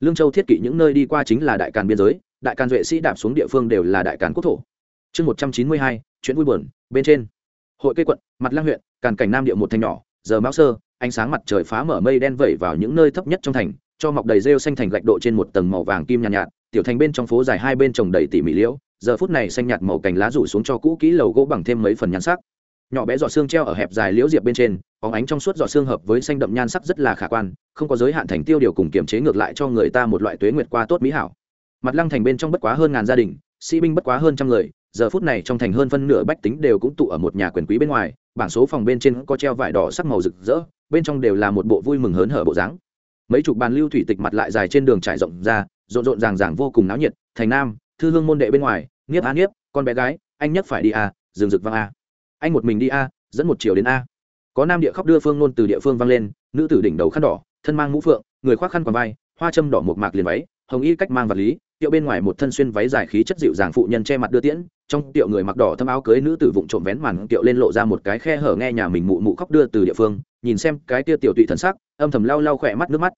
Lương châu thiết kỵ những nơi đi qua chính là đại càn biên giới, đại càn duệ sĩ đạp xuống địa phương đều là đại càn quốc thổ. Chương một trăm chín mươi hai, chuyện vui buồn, bên trên. Hội cây quận, mặt lang huyện, càn cảnh nam địa một thành nhỏ, giờ mão sơ ánh sáng mặt trời phá mở mây đen vẩy vào những nơi thấp nhất trong thành cho mọc đầy rêu xanh thành gạch độ trên một tầng màu vàng kim nhàn nhạt, nhạt tiểu thành bên trong phố dài hai bên trồng đầy tỉ mỉ liễu giờ phút này xanh nhạt màu cành lá rủ xuống cho cũ kỹ lầu gỗ bằng thêm mấy phần nhan sắc. Nhỏ bé giọt xương treo ở hẹp dài liễu diệp bên trên bóng ánh trong suốt giọt xương hợp với xanh đậm nhan sắc rất là khả quan không có giới hạn thành tiêu điều cùng kiềm chế ngược lại cho người ta một loại tuế nguyệt qua tốt mỹ hảo. Mặt lăng thành bên trong bất quá hơn ngàn gia đình sĩ binh bất quá hơn trăm người giờ phút này trong thành hơn phân nửa bách tính đều cũng tụ ở một nhà quyền quý bên ngoài bảng số phòng bên trên có treo vải đỏ sắc màu rực rỡ bên trong đều là một bộ vui mừng hớn hở bộ dáng. Mấy chục bàn lưu thủy tịch mặt lại dài trên đường trải rộng ra, rộn rộn ràng ràng vô cùng náo nhiệt, thành nam, thư hương môn đệ bên ngoài, nghiếp a nghiếp, con bé gái, anh nhất phải đi a rừng rực vang a anh một mình đi a dẫn một chiều đến a có nam địa khóc đưa phương nôn từ địa phương vang lên, nữ tử đỉnh đầu khăn đỏ, thân mang mũ phượng, người khoác khăn quàng vai, hoa châm đỏ một mạc liền váy, hồng y cách mang vật lý, tiệu bên ngoài một thân xuyên váy dài khí chất dịu dàng phụ nhân che mặt đưa tiễn, trong tiệu người mặc đỏ thâm áo cưới nữ tử vụng trộm vén màn, tiệu lên lộ ra một cái khe hở nghe nhà mình mụ mụ khóc đưa từ địa phương nhìn xem cái tia tiểu tụy thần sắc, âm thầm lau lau khỏe mắt nước mắt.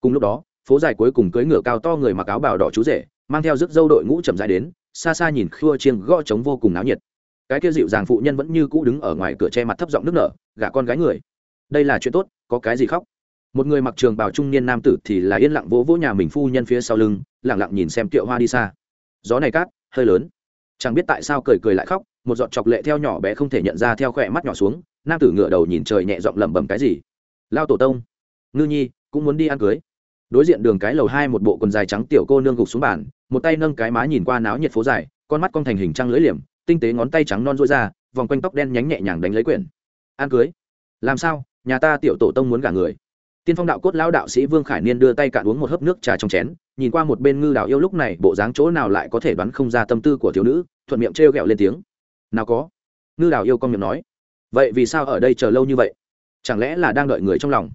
Cùng lúc đó, phố dài cuối cùng cưỡi ngựa cao to người mặc áo bào đỏ chú rể, mang theo rước dâu đội ngũ chậm dài đến, xa xa nhìn khua chiêng gõ trống vô cùng náo nhiệt. Cái kia dịu dàng phụ nhân vẫn như cũ đứng ở ngoài cửa che mặt thấp giọng nước nở, gả con gái người. Đây là chuyện tốt, có cái gì khóc? Một người mặc trường bào trung niên nam tử thì là yên lặng vỗ vỗ nhà mình phu nhân phía sau lưng lẳng lặng nhìn xem kiệu hoa đi xa. Gió này cát, hơi lớn. Chẳng biết tại sao cười cười lại khóc, một giọt chọc lệ theo nhỏ bé không thể nhận ra theo khỏe mắt nhỏ xuống nam tử ngựa đầu nhìn trời nhẹ giọng lẩm bẩm cái gì? Lao tổ tông, ngư nhi, cũng muốn đi ăn cưới. Đối diện đường cái lầu hai một bộ quần dài trắng tiểu cô nương gục xuống bàn, một tay nâng cái má nhìn qua náo nhiệt phố dài, con mắt cong thành hình trăng lưỡi liềm, tinh tế ngón tay trắng non rối ra, vòng quanh tóc đen nhánh nhẹ nhàng đánh lấy quyển. Ăn cưới? Làm sao? Nhà ta tiểu tổ tông muốn gả người. Tiên phong đạo cốt lão đạo sĩ vương khải niên đưa tay cạn uống một hớp nước trà trong chén, nhìn qua một bên ngư đạo yêu lúc này, bộ dáng chỗ nào lại có thể đoán không ra tâm tư của thiếu nữ, thuận miệng trêu ghẹo lên tiếng. Nào có. Ngư đạo yêu con miệng nói vậy vì sao ở đây chờ lâu như vậy? Chẳng lẽ là đang đợi người trong lòng?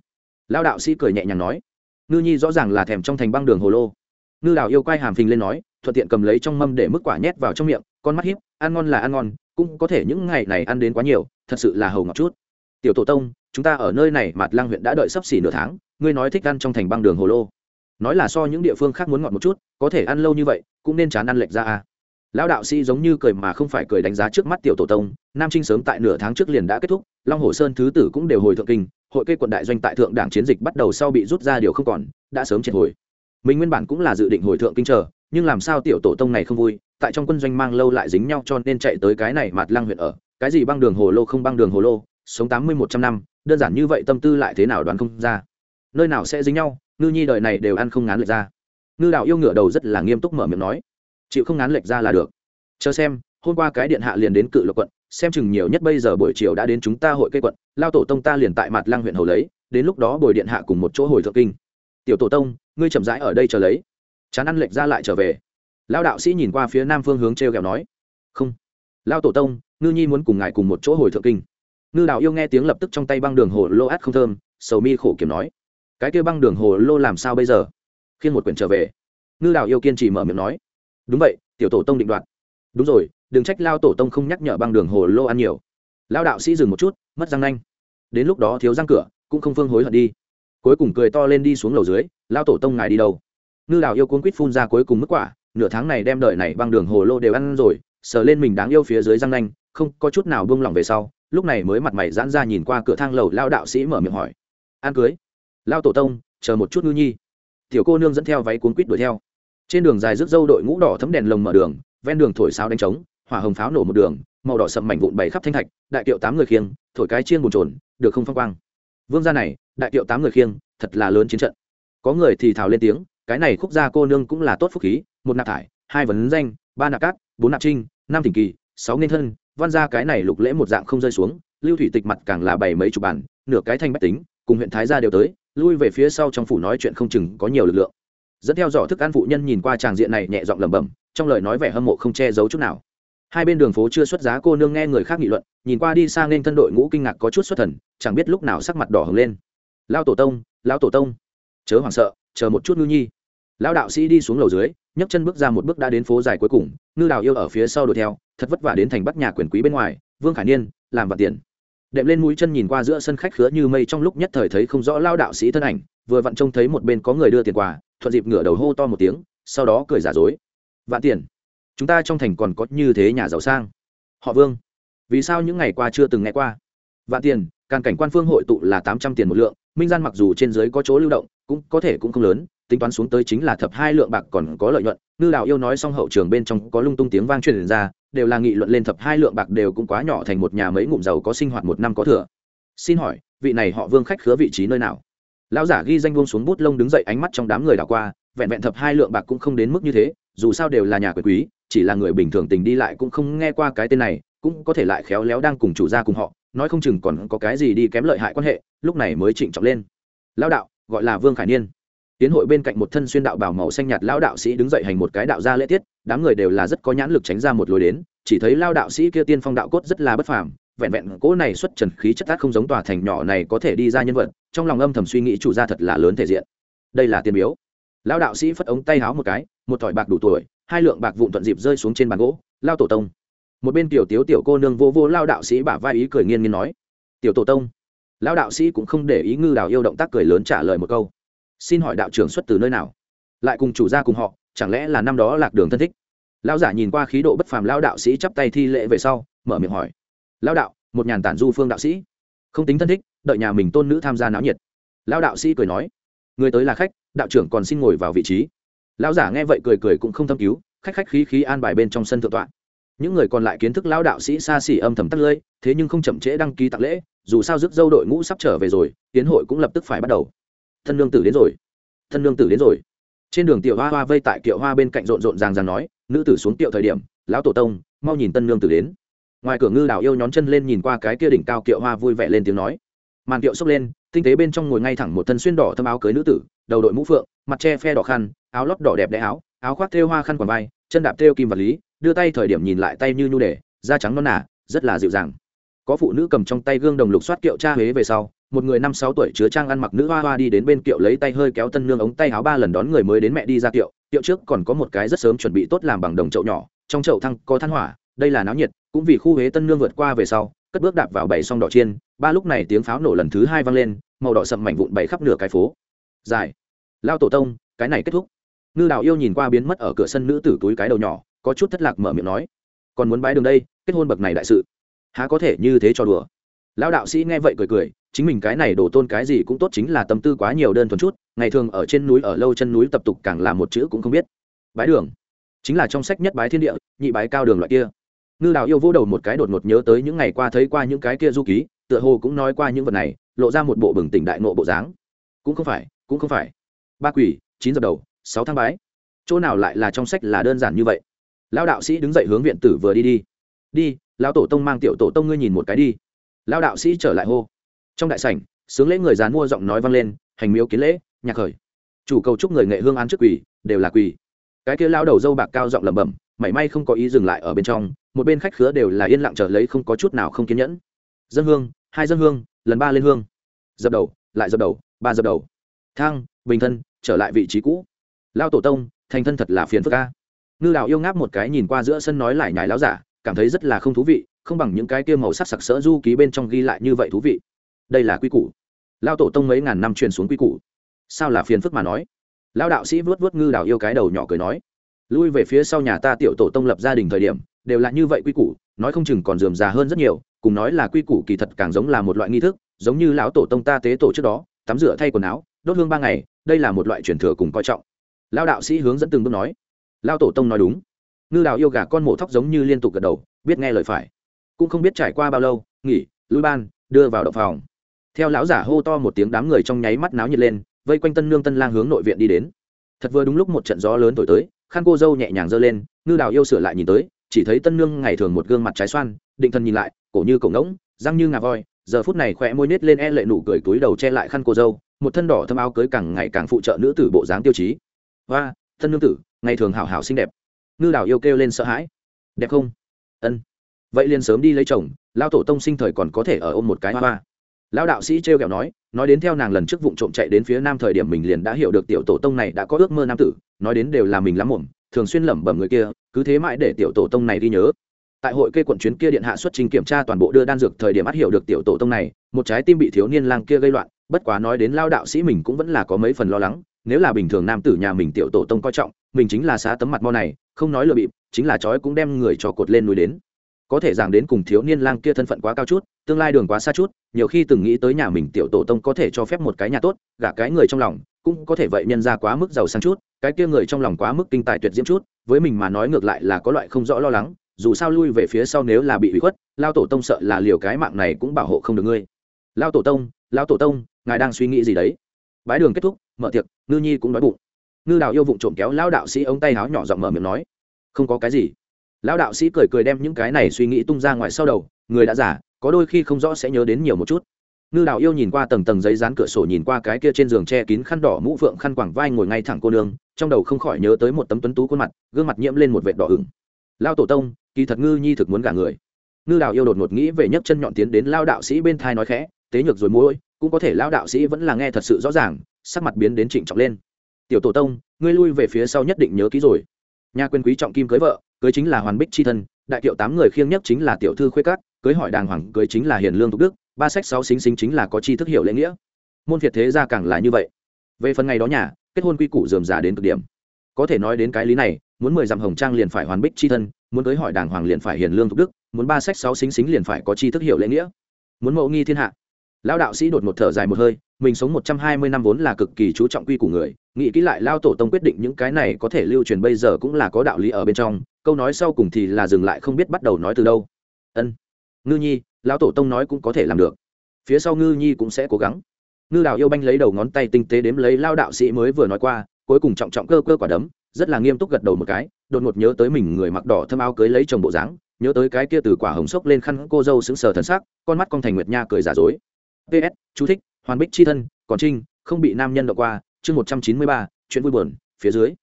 Lão đạo sĩ cười nhẹ nhàng nói. Ngư nhi rõ ràng là thèm trong thành băng đường hồ lô. Ngư đạo yêu quay hàm phình lên nói, thuận tiện cầm lấy trong mâm để mức quả nhét vào trong miệng, con mắt hiếp ăn ngon là ăn ngon, cũng có thể những ngày này ăn đến quá nhiều, thật sự là hầu ngọt chút. Tiểu tổ tông, chúng ta ở nơi này mặt lang huyện đã đợi sắp xỉ nửa tháng, ngươi nói thích ăn trong thành băng đường hồ lô. Nói là so những địa phương khác muốn ngọt một chút, có thể ăn lâu như vậy, cũng nên chán ăn lệch ra à lão đạo sĩ giống như cười mà không phải cười đánh giá trước mắt tiểu tổ tông, nam trinh sớm tại nửa tháng trước liền đã kết thúc, long hồ sơn thứ tử cũng đều hồi thượng kinh, hội cây quận đại doanh tại thượng đảng chiến dịch bắt đầu sau bị rút ra điều không còn, đã sớm triệt hồi. Mình nguyên bản cũng là dự định hồi thượng kinh chờ, nhưng làm sao tiểu tổ tông này không vui, tại trong quân doanh mang lâu lại dính nhau cho nên chạy tới cái này mặt lăng huyện ở, cái gì băng đường hồ lô không băng đường hồ lô, sống tám mươi một trăm năm, đơn giản như vậy tâm tư lại thế nào đoán không ra. Nơi nào sẽ dính nhau, ngư nhi đời này đều ăn không ngán lượt ra. Ngư đạo yêu ngựa đầu rất là nghiêm túc mở miệng nói chịu không ngán lệch ra là được. Chờ xem, hôm qua cái điện hạ liền đến cự lộc quận, xem chừng nhiều nhất bây giờ buổi chiều đã đến chúng ta hội cây quận, lao tổ tông ta liền tại mặt lang huyện hầu lấy, đến lúc đó bồi điện hạ cùng một chỗ hồi thượng kinh. Tiểu tổ tông, ngươi chậm rãi ở đây chờ lấy. Chán ăn lệch ra lại trở về. Lao đạo sĩ nhìn qua phía nam phương hướng t r e o kẹo nói. Không. Lao tổ tông, ngư nhi muốn cùng ngài cùng một chỗ hồi thượng kinh. Ngư đạo yêu nghe tiếng lập tức trong tay băng đường hồ lô át không thơm, sầu mi khổ kiểm nói. Cái kia băng đường hồ lô làm sao bây giờ? Khiên một quyển trở về. Ngư đạo yêu kiên trì mở miệng nói đúng vậy, tiểu tổ tông định đoạt. Đúng rồi, đừng trách lao tổ tông không nhắc nhở băng đường hồ lô ăn nhiều. Lao đạo sĩ dừng một chút, mất răng nanh. Đến lúc đó thiếu răng cửa, cũng không phương hối hận đi. Cuối cùng cười to lên đi xuống lầu dưới, lao tổ tông ngài đi đâu? Ngư đào yêu cuốn quýt phun ra cuối cùng mức quả, nửa tháng này đem đợi này băng đường hồ lô đều ăn rồi, sờ lên mình đáng yêu phía dưới răng nanh, không có chút nào buông lỏng về sau, lúc này mới mặt mày giãn ra nhìn qua cửa thang lầu, lao đạo sĩ mở miệng hỏi. Ăn cưới. Lao tổ tông, chờ một chút ngư nhi. Tiểu cô nương dẫn theo váy cuốn quýt đuổi theo trên đường dài rước dâu đội ngũ đỏ thấm đèn lồng mở đường, ven đường thổi sáo đánh trống, hỏa hồng pháo nổ một đường, màu đỏ sậm mảnh vụn bày khắp thanh thạch, đại kiệu tám người khiêng, thổi cái chiên bồn trồn được không phong quang. Vương gia này, đại kiệu tám người khiêng, thật là lớn chiến trận. Có người thì thào lên tiếng, cái này khúc gia cô nương cũng là tốt phúc khí, một nạp thải, hai vấn danh, ba nạp cát, bốn nạp trinh, năm thỉnh kỳ, sáu nên thân, văn ra cái này lục lễ một dạng không rơi xuống, lưu thủy tịch mặt càng là bảy mấy chục bản, nửa cái thanh bách tính, cùng huyện thái gia đều tới, lui về phía sau trong phủ nói chuyện không chừng có nhiều lực lượng dẫn theo dõi thức ăn phụ nhân nhìn qua tràng diện này nhẹ giọng lẩm bẩm, trong lời nói vẻ hâm mộ không che giấu chút nào. Hai bên đường phố chưa xuất giá, cô nương nghe người khác nghị luận, nhìn qua đi sang nên thân đội ngũ kinh ngạc có chút xuất thần, chẳng biết lúc nào sắc mặt đỏ hứng lên. Lao tổ tông lao tổ tông. Chớ hoảng sợ, chờ một chút ngư nhi. Lao đạo sĩ đi xuống lầu dưới, nhấc chân bước ra một bước đã đến phố dài cuối cùng, ngư đào yêu ở phía sau đuổi theo, thật vất vả đến thành bắt nhà quyền quý bên ngoài, vương khải niên, làm vặt tiền. Đệm lên mũi chân nhìn qua giữa sân khách khứa như mây trong lúc nhất thời thấy không rõ lao đạo sĩ thân ảnh, vừa vặn trông thấy một bên có người đưa tiền quà thuận dịp ngửa đầu hô to một tiếng, sau đó cười giả dối. Vạn tiền, chúng ta trong thành còn có như thế nhà giàu sang. Họ vương, vì sao những ngày qua chưa từng nghe qua? Vạn tiền, càng cảnh quan phương hội tụ là tám trăm tiền một lượng, minh gian mặc dù trên dưới có chỗ lưu động, cũng có thể cũng không lớn, tính toán xuống tới chính là thập hai lượng bạc còn có lợi nhuận. Ngư đạo yêu nói xong hậu trường bên trong có lung tung tiếng vang truyền ra, đều là nghị luận lên thập hai lượng bạc đều cũng quá nhỏ thành một nhà mấy ngụm giàu có sinh hoạt một năm có thừa. Xin hỏi, vị này họ vương khách khứa vị trí nơi nào? Lão giả ghi danh buông xuống bút lông đứng dậy, ánh mắt trong đám người đảo qua, vẹn vẹn thập hai lượng bạc cũng không đến mức như thế, dù sao đều là nhà quyền quý, chỉ là người bình thường tình đi lại cũng không nghe qua cái tên này, cũng có thể lại khéo léo đang cùng chủ gia cùng họ, nói không chừng còn có cái gì đi kém lợi hại quan hệ, lúc này mới trịnh trọng lên. Lão đạo, gọi là vương khải niên. Tiến hội bên cạnh một thân xuyên đạo bảo màu xanh nhạt lão đạo sĩ đứng dậy hành một cái đạo gia lễ tiết, đám người đều là rất có nhãn lực tránh ra một lối đến, chỉ thấy lao đạo sĩ kia tiên phong đạo cốt rất là bất phàm vẹn vẹn cỗ này xuất trần khí chất át không giống tòa thành nhỏ này có thể đi ra nhân vật, trong lòng âm thầm suy nghĩ chủ gia thật là lớn thể diện. Đây là tiền biếu. Lao đạo sĩ phất ống tay háo một cái, một thỏi bạc đủ tuổi, hai lượng bạc vụn thuận dịp rơi xuống trên bàn gỗ lao tổ tông. Một bên tiểu tiếu tiểu cô nương vô vô lao đạo sĩ bả vai ý cười nghiên nghiên nói, tiểu tổ tông. Lao đạo sĩ cũng không để ý ngư đào yêu động tác cười lớn trả lời một câu, xin hỏi đạo trưởng xuất từ nơi nào? Lại cùng chủ gia cùng họ, chẳng lẽ là năm đó lạc đường thân thích? Lao giả nhìn qua khí độ bất phàm lao đạo sĩ chắp tay thi lễ về sau, mở miệng hỏi lao đạo, một nhàn tản du phương đạo sĩ. Không tính thân thích, đợi nhà mình tôn nữ tham gia náo nhiệt. Lao đạo sĩ cười nói, người tới là khách, đạo trưởng còn xin ngồi vào vị trí. Lão giả nghe vậy cười cười cũng không thâm cứu, khách khách khí khí an bài bên trong sân thượng tọa. Những người còn lại kiến thức lão đạo sĩ xa xỉ âm thầm tắt lơi thế nhưng không chậm trễ đăng ký tặng lễ, dù sao rước dâu đội ngũ sắp trở về rồi, tiến hội cũng lập tức phải bắt đầu. Thân lương tử đến rồi. Thân lương tử đến rồi. Trên đường tiểu hoa hoa vây tại kiệu hoa bên cạnh rộn rộn ràng ràng nói, nữ tử xuống tiệu thời điểm, lão tổ tông, mau nhìn tân lương tử đến ngoài cửa ngư đào yêu nhón chân lên nhìn qua cái kia đỉnh cao kiệu hoa vui vẻ lên tiếng nói. Màn kiệu xốc lên, tinh tế bên trong ngồi ngay thẳng một thân xuyên đỏ thâm áo cưới nữ tử, đầu đội mũ phượng, mặt che phe đỏ khăn, áo lót đỏ đẹp đẽ áo áo khoác thêu hoa khăn quàng vai, chân đạp thêu kim vật lý, đưa tay thời điểm nhìn lại tay như nhu đề da trắng non nà, rất là dịu dàng. Có phụ nữ cầm trong tay gương đồng lục soát kiệu cha huế về sau, một người năm sáu tuổi chứa trang ăn mặc nữ hoa hoa đi đến bên kiệu lấy tay hơi kéo tân nương ống tay áo ba lần đón người mới đến mẹ đi ra kiệu kiệu trước còn có một cái rất sớm chuẩn bị tốt làm bằng đồng chậu nhỏ, trong chậu thăng có than hỏa đây là náo nhiệt, cũng vì khu huế tân nương vượt qua về sau, cất bước đạp vào bảy song đỏ chiên, ba lúc này tiếng pháo nổ lần thứ hai vang lên, màu đỏ sậm mảnh vụn bảy khắp nửa cái phố. Dài. Lao tổ tông, cái này kết thúc. Ngư đào yêu nhìn qua biến mất ở cửa sân nữ tử túi cái đầu nhỏ, có chút thất lạc mở miệng nói, còn muốn bái đường đây, kết hôn bậc này đại sự. Há có thể như thế cho đùa? Lão đạo sĩ nghe vậy cười cười, chính mình cái này đổ tôn cái gì cũng tốt chính là tâm tư quá nhiều đơn thuần chút, ngày thường ở trên núi ở lâu chân núi tập tục càng là một chữ cũng không biết. Bái đường. Chính là trong sách nhất bái thiên địa, nhị bái cao đường loại kia ngư đào yêu vỗ đầu một cái đột ngột nhớ tới những ngày qua thấy qua những cái kia du ký, tựa hồ cũng nói qua những vật này, lộ ra một bộ bừng tỉnh đại nộ bộ dáng. Cũng không phải, cũng không phải. Ba quỷ, chín giờ đầu, sáu tháng bái. Chỗ nào lại là trong sách là đơn giản như vậy? Lão đạo sĩ đứng dậy hướng viện tử vừa đi đi. Đi, lão tổ tông mang tiểu tổ tông ngươi nhìn một cái đi. Lão đạo sĩ trở lại hô. Trong đại sảnh, sướng lễ người dán mua giọng nói vang lên, hành miếu kiến lễ, nhạc khởi. Chủ cầu chúc người nghệ hương án trước quỷ, đều là quỷ. Cái kia lão đầu dâu bạc cao giọng lẩm bẩm, mảy may không có ý dừng lại ở bên trong một bên khách khứa đều là yên lặng chờ lấy không có chút nào không kiên nhẫn. Dân hương, hai dân hương, lần ba lên hương. Dập đầu, lại dập đầu, ba dập đầu. Thang, bình thân, trở lại vị trí cũ. Lao tổ tông, thành thân thật là phiền phức ca ngư đạo yêu ngáp một cái nhìn qua giữa sân nói lại nhải láo giả, cảm thấy rất là không thú vị, không bằng những cái kia màu sắc sặc sỡ du ký bên trong ghi lại như vậy thú vị. Đây là quy củ. Lao tổ tông mấy ngàn năm truyền xuống quy củ. Sao là phiền phức mà nói? Lao đạo sĩ vuốt vuốt ngư đào yêu cái đầu nhỏ cười nói. Lui về phía sau nhà ta tiểu tổ tông lập gia đình thời điểm đều là như vậy quy củ, nói không chừng còn dườm già hơn rất nhiều, cùng nói là quy củ kỳ thật càng giống là một loại nghi thức, giống như lão tổ tông ta tế tổ trước đó, tắm rửa thay quần áo, đốt hương ba ngày, đây là một loại truyền thừa cùng coi trọng. Lao đạo sĩ hướng dẫn từng bước nói. Lao tổ tông nói đúng. Ngư đào yêu gà con mổ thóc giống như liên tục gật đầu, biết nghe lời phải. Cũng không biết trải qua bao lâu, nghỉ, lui ban, đưa vào động phòng. Theo lão giả hô to một tiếng đám người trong nháy mắt náo nhiệt lên, vây quanh tân nương tân lang hướng nội viện đi đến. Thật vừa đúng lúc một trận gió lớn thổi tới, khăn cô dâu nhẹ nhàng giơ lên, ngư đào yêu sửa lại nhìn tới chỉ thấy tân nương ngày thường một gương mặt trái xoan, định thần nhìn lại, cổ như cổng ngỗng, răng như ngà voi, giờ phút này khỏe môi nết lên e lệ nụ cười túi đầu che lại khăn cô dâu, một thân đỏ thâm áo cưới càng ngày càng phụ trợ nữ tử bộ dáng tiêu chí. Và thân nương tử, ngày thường hảo hảo xinh đẹp. Ngư đào yêu kêu lên sợ hãi. Đẹp không? Ân. Vậy liền sớm đi lấy chồng lao tổ tông sinh thời còn có thể ở ôm một cái hoa hoa. Lão đạo sĩ trêu kẹo nói nói đến theo nàng lần trước vụ trộm chạy đến phía nam thời điểm mình liền đã hiểu được tiểu tổ tông này đã có ước mơ nam tử, nói đến đều là mình lắm muộn thường xuyên lẩm bẩm người kia cứ thế mãi để tiểu tổ tông này đi nhớ. Tại hội kê quận chuyến kia điện hạ xuất trình kiểm tra toàn bộ đưa đan dược thời điểm bắt hiểu được tiểu tổ tông này, một trái tim bị thiếu niên lang kia gây loạn, bất quá nói đến lao đạo sĩ mình cũng vẫn là có mấy phần lo lắng, nếu là bình thường nam tử nhà mình tiểu tổ tông coi trọng, mình chính là xá tấm mặt mo này, không nói lừa bịp, chính là chói cũng đem người cho cột lên núi đến. Có thể giảng đến cùng thiếu niên lang kia thân phận quá cao chút, tương lai đường quá xa chút, nhiều khi từng nghĩ tới nhà mình tiểu tổ tông có thể cho phép một cái nhà tốt, gả cái người trong lòng, cũng có thể vậy nhân ra quá mức giàu sang chút, cái kia người trong lòng quá mức kinh tài tuyệt diễm chút với mình mà nói ngược lại là có loại không rõ lo lắng, dù sao lui về phía sau nếu là bị hủy khuất, lao tổ tông sợ là liều cái mạng này cũng bảo hộ không được ngươi. Lao tổ tông, lao tổ tông, ngài đang suy nghĩ gì đấy? Bái đường kết thúc, mở tiệc, ngư nhi cũng đói bụng. Ngư đào yêu vụng trộm kéo lao đạo sĩ ống tay háo nhỏ giọng mở miệng nói, không có cái gì. Lão đạo sĩ cười cười đem những cái này suy nghĩ tung ra ngoài sau đầu, người đã giả có đôi khi không rõ sẽ nhớ đến nhiều một chút. Ngư đạo yêu nhìn qua tầng tầng giấy dán cửa sổ nhìn qua cái kia trên giường che kín khăn đỏ mũ phượng khăn quàng vai ngồi ngay thẳng cô nương trong đầu không khỏi nhớ tới một tấm tuấn tú khuôn mặt, gương mặt nhiễm lên một vệt đỏ ửng. Lao tổ tông, kỳ thật ngư nhi thực muốn gả người. Ngư đào yêu đột ngột nghĩ về nhấc chân nhọn tiến đến lao đạo sĩ bên thai nói khẽ, tế nhược rồi môi cũng có thể lao đạo sĩ vẫn là nghe thật sự rõ ràng. Sắc mặt biến đến trịnh trọng lên. Tiểu tổ tông, ngươi lui về phía sau nhất định nhớ kỹ rồi. Nhà quyền quý trọng kim cưới vợ, cưới chính là hoàn bích c h i thân, đại kiệu tám người khiêng nhất chính là tiểu thư khuê cát cưới hỏi đàng hoàng, cưới chính là hiền lương thục đức, ba sách sáu xính xính chính là có chi thức hiểu lễ nghĩa. Môn việt thế ra càng là như vậy. Về phần ngày đó nhà kết hôn quy củ dườm già đến cực điểm. Có thể nói đến cái lý này, muốn mười dặm hồng trang liền phải hoàn bích c h i thân, muốn tới hỏi đàng hoàng liền phải hiền lương thục đức, muốn ba sách sáu xính xính liền phải có chi thức hiểu lễ nghĩa. Muốn mẫu nghi thiên hạ. Lão đạo sĩ đột một thở dài một hơi, mình sống một trăm hai mươi năm vốn là cực kỳ chú trọng quy của người, nghĩ kỹ lại lao tổ tông quyết định những cái này có thể lưu truyền bây giờ cũng là có đạo lý ở bên trong, câu nói sau cùng thì là dừng lại không biết bắt đầu nói từ đâu. Ân. Ngư nhi, lão tổ tông nói cũng có thể làm được. Phía sau ngư nhi cũng sẽ cố gắng ngư đạo yêu banh lấy đầu ngón tay tinh tế đếm lấy lao đạo sĩ mới vừa nói qua, cuối cùng trọng trọng cơ cơ quả đấm, rất là nghiêm túc gật đầu một cái, đột ngột nhớ tới mình người mặc đỏ thâm áo cưới lấy chồng bộ dáng, nhớ tới cái kia từ quả hồng sốc lên khăn cô dâu sững sờ thần sắc, con mắt con thành nguyệt nha cười giả dối. Ps chú thích, hoàn bích c h i thân, còn trinh, không bị nam nhân đọc qua, chương một trăm chín mươi ba, chuyện vui buồn, phía dưới.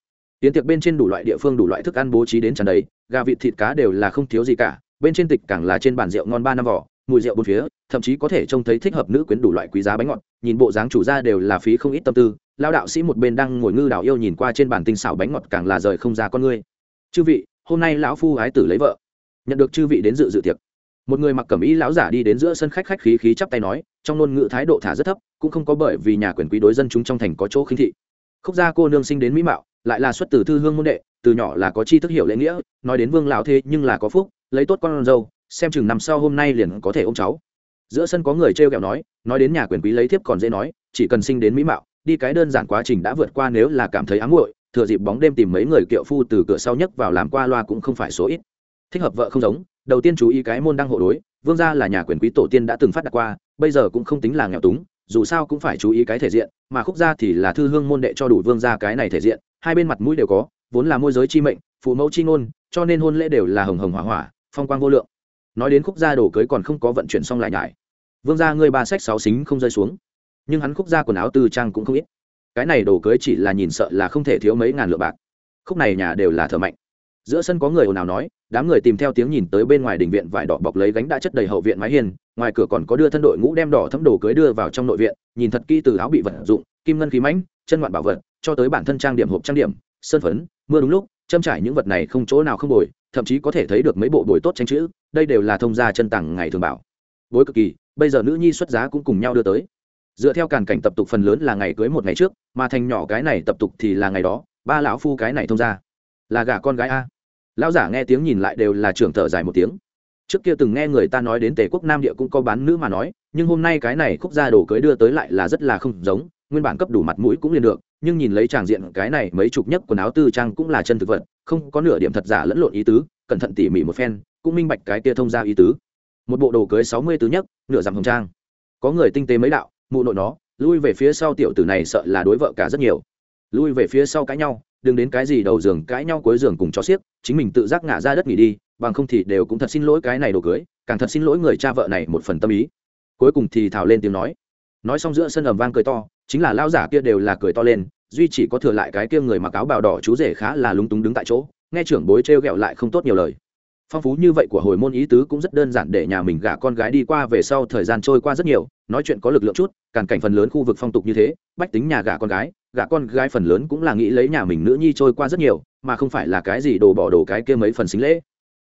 Tiến tiệc bên trên đủ loại địa phương đủ loại thức ăn bố trí đến tràn đầy, gà vịt thịt cá đều là không thiếu gì cả, bên trên tịch càng là trên bàn rượu ngon ba năm vỏ mùi rượu bốn phía, thậm chí có thể trông thấy thích hợp nữ quyến đủ loại quý giá bánh ngọt, nhìn bộ dáng chủ gia đều là phí không ít tâm tư lao đạo sĩ một bên đang ngồi ngư đào yêu nhìn qua trên bàn tinh xảo bánh ngọt càng là rời không ra con ngươi. Chư vị, hôm nay lão phu ái tử lấy vợ. Nhận được chư vị đến dự dự tiệc, một người mặc cẩm y lão giả đi đến giữa sân khách khách khí khí chắp tay nói, trong ngôn ngữ thái độ thả rất thấp, cũng không có bởi vì nhà quyền quý đối dân chúng trong thành có chỗ khinh thị. Khúc gia cô nương sinh đến mỹ mạo, lại là xuất từ thư hương môn đệ, từ nhỏ là có chi thức hiểu lễ nghĩa, nói đến vương lão thế nhưng là có phúc, lấy tốt con dâu xem chừng năm sau hôm nay liền có thể ôm cháu. Giữa sân có người treo kẹo nói nói đến nhà quyền quý lấy thiếp còn dễ nói, chỉ cần sinh đến mỹ mạo, đi cái đơn giản quá trình đã vượt qua nếu là cảm thấy ám muội, thừa dịp bóng đêm tìm mấy người kiệu phu từ cửa sau nhấc vào làm qua loa cũng không phải số ít. Thích hợp vợ không giống, đầu tiên chú ý cái môn đăng hộ đối, vương gia là nhà quyền quý tổ tiên đã từng phát đạt qua, bây giờ cũng không tính là nghèo túng, dù sao cũng phải chú ý cái thể diện, mà khúc gia thì là thư hương môn đệ cho đủ vương gia cái này thể diện, hai bên mặt mũi đều có, vốn là môi giới chi mệnh, phụ mẫu chi ngôn, cho nên hôn lễ đều là hồng hồng hỏa hỏa, phong quang vô lượng nói đến khúc gia đồ cưới còn không có vận chuyển xong lại nhải. Vương gia ngươi ba sách sáu xính không rơi xuống. Nhưng hắn khúc gia quần áo tư trang cũng không ít. Cái này đồ cưới chỉ là nhìn sợ là không thể thiếu mấy ngàn lượng bạc. Khúc này nhà đều là thợ mạnh. Giữa sân có người ồn ào nói, đám người tìm theo tiếng nhìn tới bên ngoài đình viện vải đỏ bọc lấy gánh đã chất đầy hậu viện mái hiên, ngoài cửa còn có đưa thân đội ngũ đem đỏ thấm đồ cưới đưa vào trong nội viện, nhìn thật kỹ từ áo bị vật dụng, kim ngân khí mãnh, chân ngoạn bảo vật, cho tới bản thân trang điểm hộp trang điểm, sơn phấn, mưa đúng lúc, châm trải những vật này không chỗ nào không bồi thậm chí có thể thấy được mấy bộ bồi tốt tranh chữ, đây đều là thông gia chân tặng ngày thường bảo. Bối cực kỳ, bây giờ nữ nhi xuất giá cũng cùng nhau đưa tới. Dựa theo càn cảnh tập tục phần lớn là ngày cưới một ngày trước, mà thành nhỏ cái này tập tục thì là ngày đó, ba lão phu cái này thông ra là gả con gái a. Lão giả nghe tiếng nhìn lại đều là trưởng thở dài một tiếng. Trước kia từng nghe người ta nói đến tề quốc nam địa cũng có bán nữ mà nói, nhưng hôm nay cái này khúc gia đồ cưới đưa tới lại là rất là không giống, nguyên bản cấp đủ mặt mũi cũng liền được nhưng nhìn lấy tràng diện cái này mấy chục nhất quần áo tư trang cũng là chân thực vật, không có nửa điểm thật giả lẫn lộn ý tứ, cẩn thận tỉ mỉ một phen, cũng minh bạch cái kia thông ra ý tứ. Một bộ đồ cưới sáu mươi tứ nhất nửa dặm hồng trang. Có người tinh tế mấy đạo, mụ nội nó, lui về phía sau tiểu tử này sợ là đối vợ cả rất nhiều. Lui về phía sau cãi nhau, đừng đến cái gì đầu giường cãi nhau cuối giường cùng cho xiếc, chính mình tự giác ngả ra đất nghỉ đi, bằng không thì đều cũng thật xin lỗi cái này đồ cưới, càng thật xin lỗi người cha vợ này một phần tâm ý. Cuối cùng thì thảo lên tiếng nói. Nói xong giữa sân ầm vang cười to chính là lao giả kia đều là cười to lên, duy chỉ có thừa lại cái kia người mặc áo bào đỏ chú rể khá là lúng túng đứng tại chỗ, nghe trưởng bối trêu ghẹo lại không tốt nhiều lời. Phong phú như vậy của hồi môn ý tứ cũng rất đơn giản để nhà mình gả con gái đi qua về sau thời gian trôi qua rất nhiều, nói chuyện có lực lượng chút, càng cảnh phần lớn khu vực phong tục như thế, bách tính nhà gả con gái, gả con gái phần lớn cũng là nghĩ lấy nhà mình nữ nhi trôi qua rất nhiều, mà không phải là cái gì đồ bỏ đồ cái kia mấy phần xính lễ.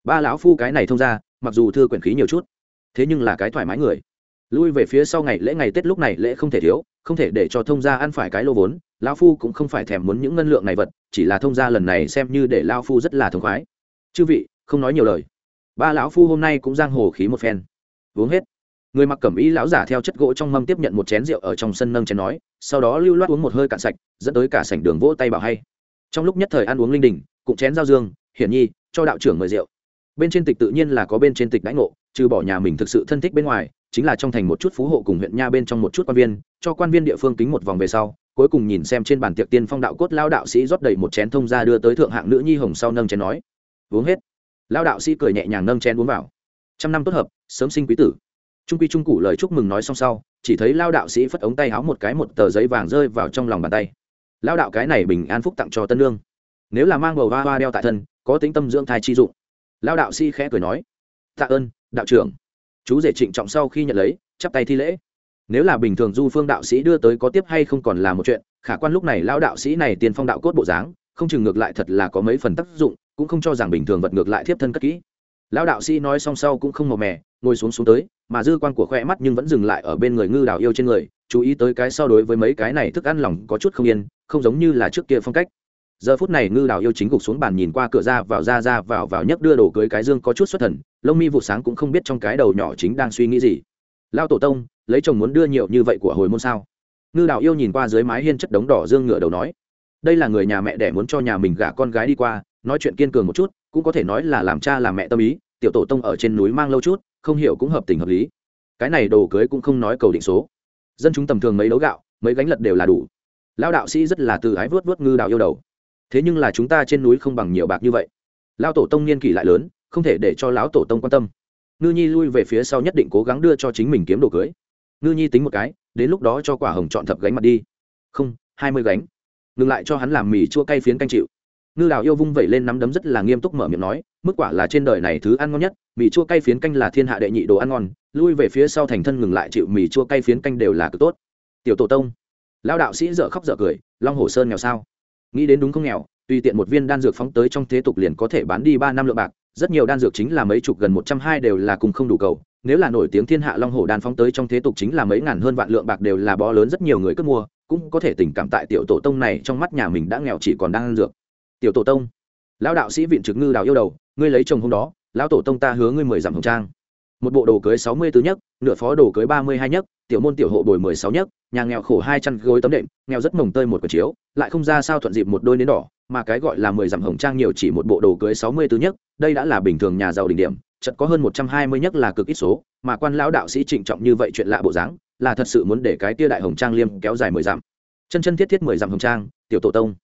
Ba lão phu cái này thông ra, mặc dù thưa quyển khí nhiều chút, thế nhưng là cái thoải mái người lui về phía sau ngày lễ ngày tết lúc này lễ không thể thiếu, không thể để cho thông gia ăn phải cái lô vốn, lão phu cũng không phải thèm muốn những ngân lượng này vật, chỉ là thông gia lần này xem như để lao phu rất là thống khoái. Chư vị, không nói nhiều lời. Ba lão phu hôm nay cũng giang hồ khí một phen. Uống hết. Người mặc cẩm y lão giả theo chất gỗ trong mâm tiếp nhận một chén rượu ở trong sân nâng chén nói, sau đó lưu loát uống một hơi cạn sạch, dẫn tới cả sảnh đường vỗ tay bảo hay. Trong lúc nhất thời ăn uống linh đình cũng chén giao dương, hiển nhi, cho đạo trưởng mời rượu. Bên trên tịch tự nhiên là có bên trên tịch đãi ngộ, trừ bỏ nhà mình thực sự thân thích bên ngoài chính là trong thành một chút phú hộ cùng huyện nha bên trong một chút quan viên, cho quan viên địa phương kính một vòng về sau, cuối cùng nhìn xem trên bàn tiệc tiên phong đạo cốt lao đạo sĩ rót đầy một chén thông ra đưa tới thượng hạng nữ nhi hồng sau nâng chén nói, uống hết. Lao đạo sĩ cười nhẹ nhàng nâng chén uống vào. Trăm năm tốt hợp, sớm sinh quý tử. Trung quy trung cụ lời chúc mừng nói xong sau, chỉ thấy lao đạo sĩ phất ống tay háo một cái một tờ giấy vàng rơi vào trong lòng bàn tay. Lao đạo cái này bình an phúc tặng cho tân lương. Nếu là mang bầu hoa hoa đeo tại thân, có tính tâm dưỡng thai chi dụng. Lao đạo sĩ khẽ cười nói, tạ ơn, đạo trưởng chú rể trịnh trọng sau khi nhận lấy, chắp tay thi lễ. Nếu là bình thường du phương đạo sĩ đưa tới có tiếp hay không còn là một chuyện, khả quan lúc này lao đạo sĩ này tiền phong đạo cốt bộ dáng, không chừng ngược lại thật là có mấy phần tác dụng, cũng không cho rằng bình thường vật ngược lại thiếp thân cất kỹ. Lão đạo sĩ nói xong sau cũng không màu mè, ngồi xuống xuống tới, mà dư quan của khoe mắt nhưng vẫn dừng lại ở bên người ngư đào yêu trên người, chú ý tới cái so đối với mấy cái này thức ăn lòng có chút không yên, không giống như là trước kia phong cách giờ phút này ngư đào yêu chính gục xuống bàn nhìn qua cửa ra vào, ra ra vào vào nhấc đưa đồ cưới cái dương có chút xuất thần, lông mi vụ sáng cũng không biết trong cái đầu nhỏ chính đang suy nghĩ gì. Lao tổ tông, lấy chồng muốn đưa nhiều như vậy của hồi môn sao? Ngư đào yêu nhìn qua dưới mái hiên chất đống đỏ dương ngựa đầu nói, đây là người nhà mẹ đẻ muốn cho nhà mình gả con gái đi qua, nói chuyện kiên cường một chút, cũng có thể nói là làm cha làm mẹ tâm ý, tiểu tổ tông ở trên núi mang lâu chút, không hiểu cũng hợp tình hợp lý. Cái này đồ cưới cũng không nói cầu định số. Dân chúng tầm thường mấy đấu gạo, mấy gánh lật đều là đủ. Lao đạo sĩ rất là từ ái vớt vớt ngư đào yêu đầu thế nhưng là chúng ta trên núi không bằng nhiều bạc như vậy. Lao tổ tông niên kỷ lại lớn, không thể để cho lão tổ tông quan tâm. Ngư nhi lui về phía sau nhất định cố gắng đưa cho chính mình kiếm đồ cưới. Ngư nhi tính một cái, đến lúc đó cho quả hồng chọn thập gánh mặt đi. Không, hai mươi gánh. Ngừng lại cho hắn làm mì chua cay phiến canh chịu. Ngư đào yêu vung vẩy lên nắm đấm rất là nghiêm túc mở miệng nói, mức quả là trên đời này thứ ăn ngon nhất, mì chua cay phiến canh là thiên hạ đệ nhị đồ ăn ngon. Lui về phía sau thành thân ngừng lại chịu mì chua cay phiến canh đều là cực tốt. Tiểu tổ tông. Lao đạo sĩ dợ khóc dợ cười, long hồ sơn nghèo sao? Nghĩ đến đúng không nghèo, tùy tiện một viên đan dược phóng tới trong thế tục liền có thể bán đi ba năm lượng bạc, rất nhiều đan dược chính là mấy chục gần một trăm hai đều là cùng không đủ cầu. Nếu là nổi tiếng thiên hạ long hồ đan phóng tới trong thế tục chính là mấy ngàn hơn vạn lượng bạc đều là bó lớn rất nhiều người cướp mua, cũng có thể tình cảm tại tiểu tổ tông này trong mắt nhà mình đã nghèo chỉ còn đang ăn dược. Tiểu tổ tông, lão đạo sĩ viện trực ngư đào yêu đầu, ngươi lấy chồng hôm đó, lão tổ tông ta hứa ngươi mười dặm hồng trang. Một bộ đồ cưới sáu mươi tứ nhất, nửa phó đồ cưới ba mươi hai nhất tiểu môn tiểu hộ bồi mười sáu nhất nhà nghèo khổ hai chăn gối tấm đệm, nghèo rất mồng tơi một quả chiếu, lại không ra sao thuận dịp một đôi nến đỏ, mà cái gọi là mười dặm hồng trang nhiều chỉ một bộ đồ cưới sáu mươi tứ nhất đây đã là bình thường nhà giàu đỉnh điểm chật có hơn một trăm hai mươi nhất là cực ít số, mà quan lão đạo sĩ trịnh trọng như vậy chuyện lạ bộ dáng, là thật sự muốn để cái tia đại hồng trang liêm kéo dài mười dặm. Chân chân thiết thiết mười dặm hồng trang, tiểu tổ tông.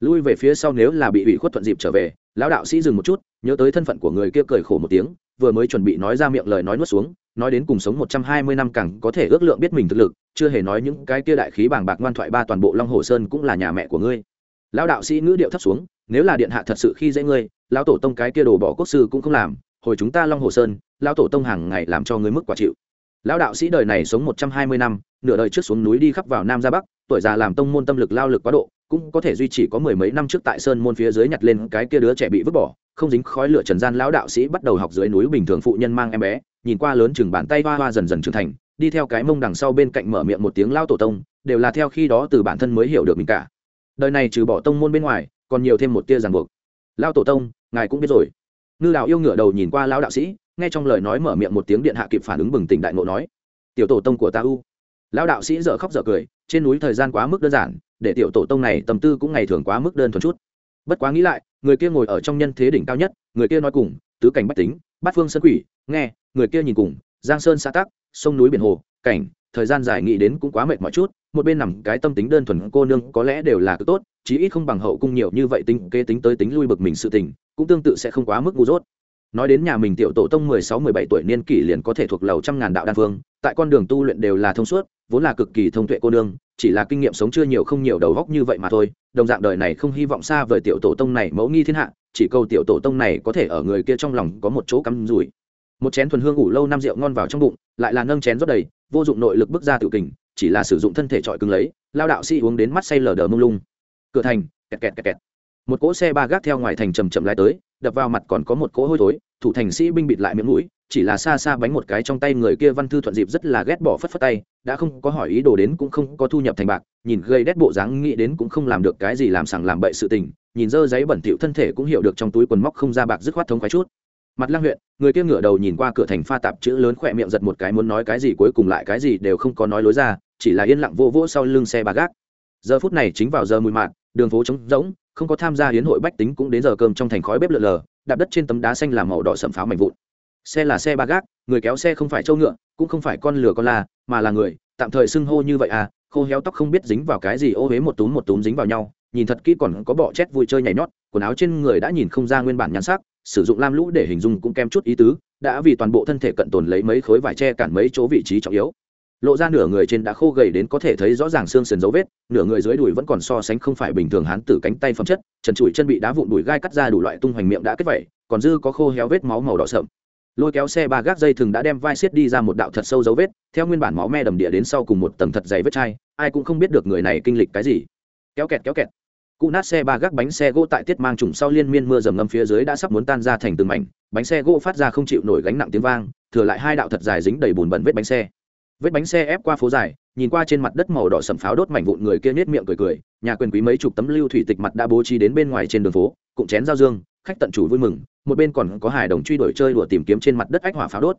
Lui về phía sau nếu là bị ủy khuất thuận dịp trở về, lão đạo sĩ dừng một chút, nhớ tới thân phận của người kia cười khổ một tiếng, vừa mới chuẩn bị nói ra miệng lời nói nuốt xuống nói đến cùng sống một trăm hai mươi năm càng có thể ước lượng biết mình thực lực, chưa hề nói những cái kia đại khí bàng bạc ngoan thoại ba toàn bộ long hồ sơn cũng là nhà mẹ của ngươi. Lão đạo sĩ ngữ điệu thấp xuống, nếu là điện hạ thật sự khi dễ ngươi, lão tổ tông cái kia đồ bỏ quốc sư cũng không làm, hồi chúng ta long hồ sơn, lão tổ tông hàng ngày làm cho ngươi mức quả chịu. Lão đạo sĩ đời này sống một trăm hai mươi năm, nửa đời trước xuống núi đi khắp vào nam ra bắc, tuổi già làm tông môn tâm lực lao lực quá độ, cũng có thể duy trì có mười mấy năm trước tại sơn môn phía dưới nhặt lên cái kia đứa trẻ bị vứt bỏ, không dính khói lửa trần gian, lão đạo sĩ bắt đầu học dưới núi bình thường phụ nhân mang em bé nhìn qua lớn chừng bàn tay hoa hoa dần dần trưởng thành, đi theo cái mông đằng sau bên cạnh mở miệng một tiếng lao tổ tông, đều là theo khi đó từ bản thân mới hiểu được mình cả. Đời này trừ bỏ tông môn bên ngoài, còn nhiều thêm một tia ràng buộc. Lao tổ tông, ngài cũng biết rồi. Ngư đạo yêu ngửa đầu nhìn qua lao đạo sĩ, nghe trong lời nói mở miệng một tiếng điện hạ kịp phản ứng bừng tỉnh đại ngộ nói, tiểu tổ tông của ta u. Lao đạo sĩ dở khóc dở cười, trên núi thời gian quá mức đơn giản, để tiểu tổ tông này tâm tư cũng ngày thường quá mức đơn thuần chút. Bất quá nghĩ lại, người kia ngồi ở trong nhân thế đỉnh cao nhất, người kia nói cùng, tứ cảnh bách tính, bát phương sơn quỷ, nghe người kia nhìn cùng, giang sơn xã tắc, sông núi biển hồ, cảnh, thời gian dài nghĩ đến cũng quá mệt mỏi chút, một bên nằm cái tâm tính đơn thuần cô nương có lẽ đều là cực tốt, chí ít không bằng hậu cung nhiều như vậy tính kê tính tới tính lui bực mình sự tình, cũng tương tự sẽ không quá mức ngu dốt. Nói đến nhà mình tiểu tổ tông mười sáu, mười bảy tuổi niên kỷ liền có thể thuộc lầu trăm ngàn đạo đan phương tại con đường tu luyện đều là thông suốt, vốn là cực kỳ thông tuệ cô nương, chỉ là kinh nghiệm sống chưa nhiều không nhiều đầu góc như vậy mà thôi, đồng dạng đời này không hy vọng xa vời tiểu tổ tông này mẫu nghi thiên hạ, chỉ câu tiểu tổ tông này có thể ở người kia trong lòng có một chỗ cắm rủi một chén thuần hương ngủ lâu năm rượu ngon vào trong bụng, lại là nâng chén rót đầy, vô dụng nội lực bước ra tự kình, chỉ là sử dụng thân thể trọi cứng lấy, lao đạo sĩ uống đến mắt say lờ đờ mông lung. Cửa thành, kẹt kẹt kẹt kẹt. Một cỗ xe ba gác theo ngoài thành chầm chậm lại tới, đập vào mặt còn có một cỗ hôi thối, thủ thành sĩ binh bịt lại miệng mũi, chỉ là xa xa bánh một cái trong tay người kia văn thư thuận dịp rất là ghét bỏ phất phất tay, đã không có hỏi ý đồ đến cũng không có thu nhập thành bạc, nhìn gây đét bộ dáng nghĩ đến cũng không làm được cái gì làm sằng làm bậy sự tình, nhìn dơ giấy bẩn thỉu thân thể cũng hiểu được trong túi quần móc không ra bạc dứt khoát thống khoái chút mặt lăng huyện, người kia ngửa đầu nhìn qua cửa thành pha tạp chữ lớn khỏe miệng giật một cái muốn nói cái gì cuối cùng lại cái gì đều không có nói lối ra, chỉ là yên lặng vô vỗ sau lưng xe ba gác. Giờ phút này chính vào giờ mùi mạn đường phố trống rỗng, không có tham gia hiến hội bách tính cũng đến giờ cơm trong thành khói bếp lợn lờ, đạp đất trên tấm đá xanh làm màu đỏ sậm pháo mạnh vụn. Xe là xe ba gác, người kéo xe không phải trâu ngựa, cũng không phải con lửa con la, mà là người, tạm thời xưng hô như vậy à khô héo tóc không biết dính vào cái gì, ô huế một túm một túm dính vào nhau, nhìn thật kỹ còn có bọ chét vui chơi nhảy nhót, quần áo trên người đã nhìn không ra nguyên bản nhắn sắc sử dụng lam lũ để hình dung cũng kém chút ý tứ, đã vì toàn bộ thân thể cận tồn lấy mấy khối vải che cản mấy chỗ vị trí trọng yếu. Lộ ra nửa người trên đã khô gầy đến có thể thấy rõ ràng xương sườn dấu vết, nửa người dưới đùi vẫn còn so sánh không phải bình thường hán tử cánh tay phẩm chất, trần trụi chân bị đá vụn đùi gai cắt ra đủ loại tung hoành miệng đã kết vẩy, còn dư có khô héo vết máu màu đỏ sậm. Lôi kéo xe ba gác dây thừng đã đem vai xiết đi ra một đạo thật sâu dấu vết, theo nguyên bản máu me đầm địa đến sau cùng một tầng thật dày vết chai, ai cũng không biết được người này kinh lịch cái gì. Kéo kẹt kéo kẹt cụ nát xe ba gác bánh xe gỗ tại tiết mang trùng sau liên miên mưa dầm ngâm phía dưới đã sắp muốn tan ra thành từng mảnh, bánh xe gỗ phát ra không chịu nổi gánh nặng tiếng vang, thừa lại hai đạo thật dài dính đầy bùn bẩn vết bánh xe. Vết bánh xe ép qua phố dài, nhìn qua trên mặt đất màu đỏ sầm pháo đốt mảnh vụn người kia nết miệng cười cười, nhà quyền quý mấy chục tấm lưu thủy tịch mặt đã bố trí đến bên ngoài trên đường phố, cũng chén giao dương, khách tận chủ vui mừng, một bên còn có hải đồng truy đuổi chơi đùa tìm kiếm trên mặt đất ách hỏa pháo đốt.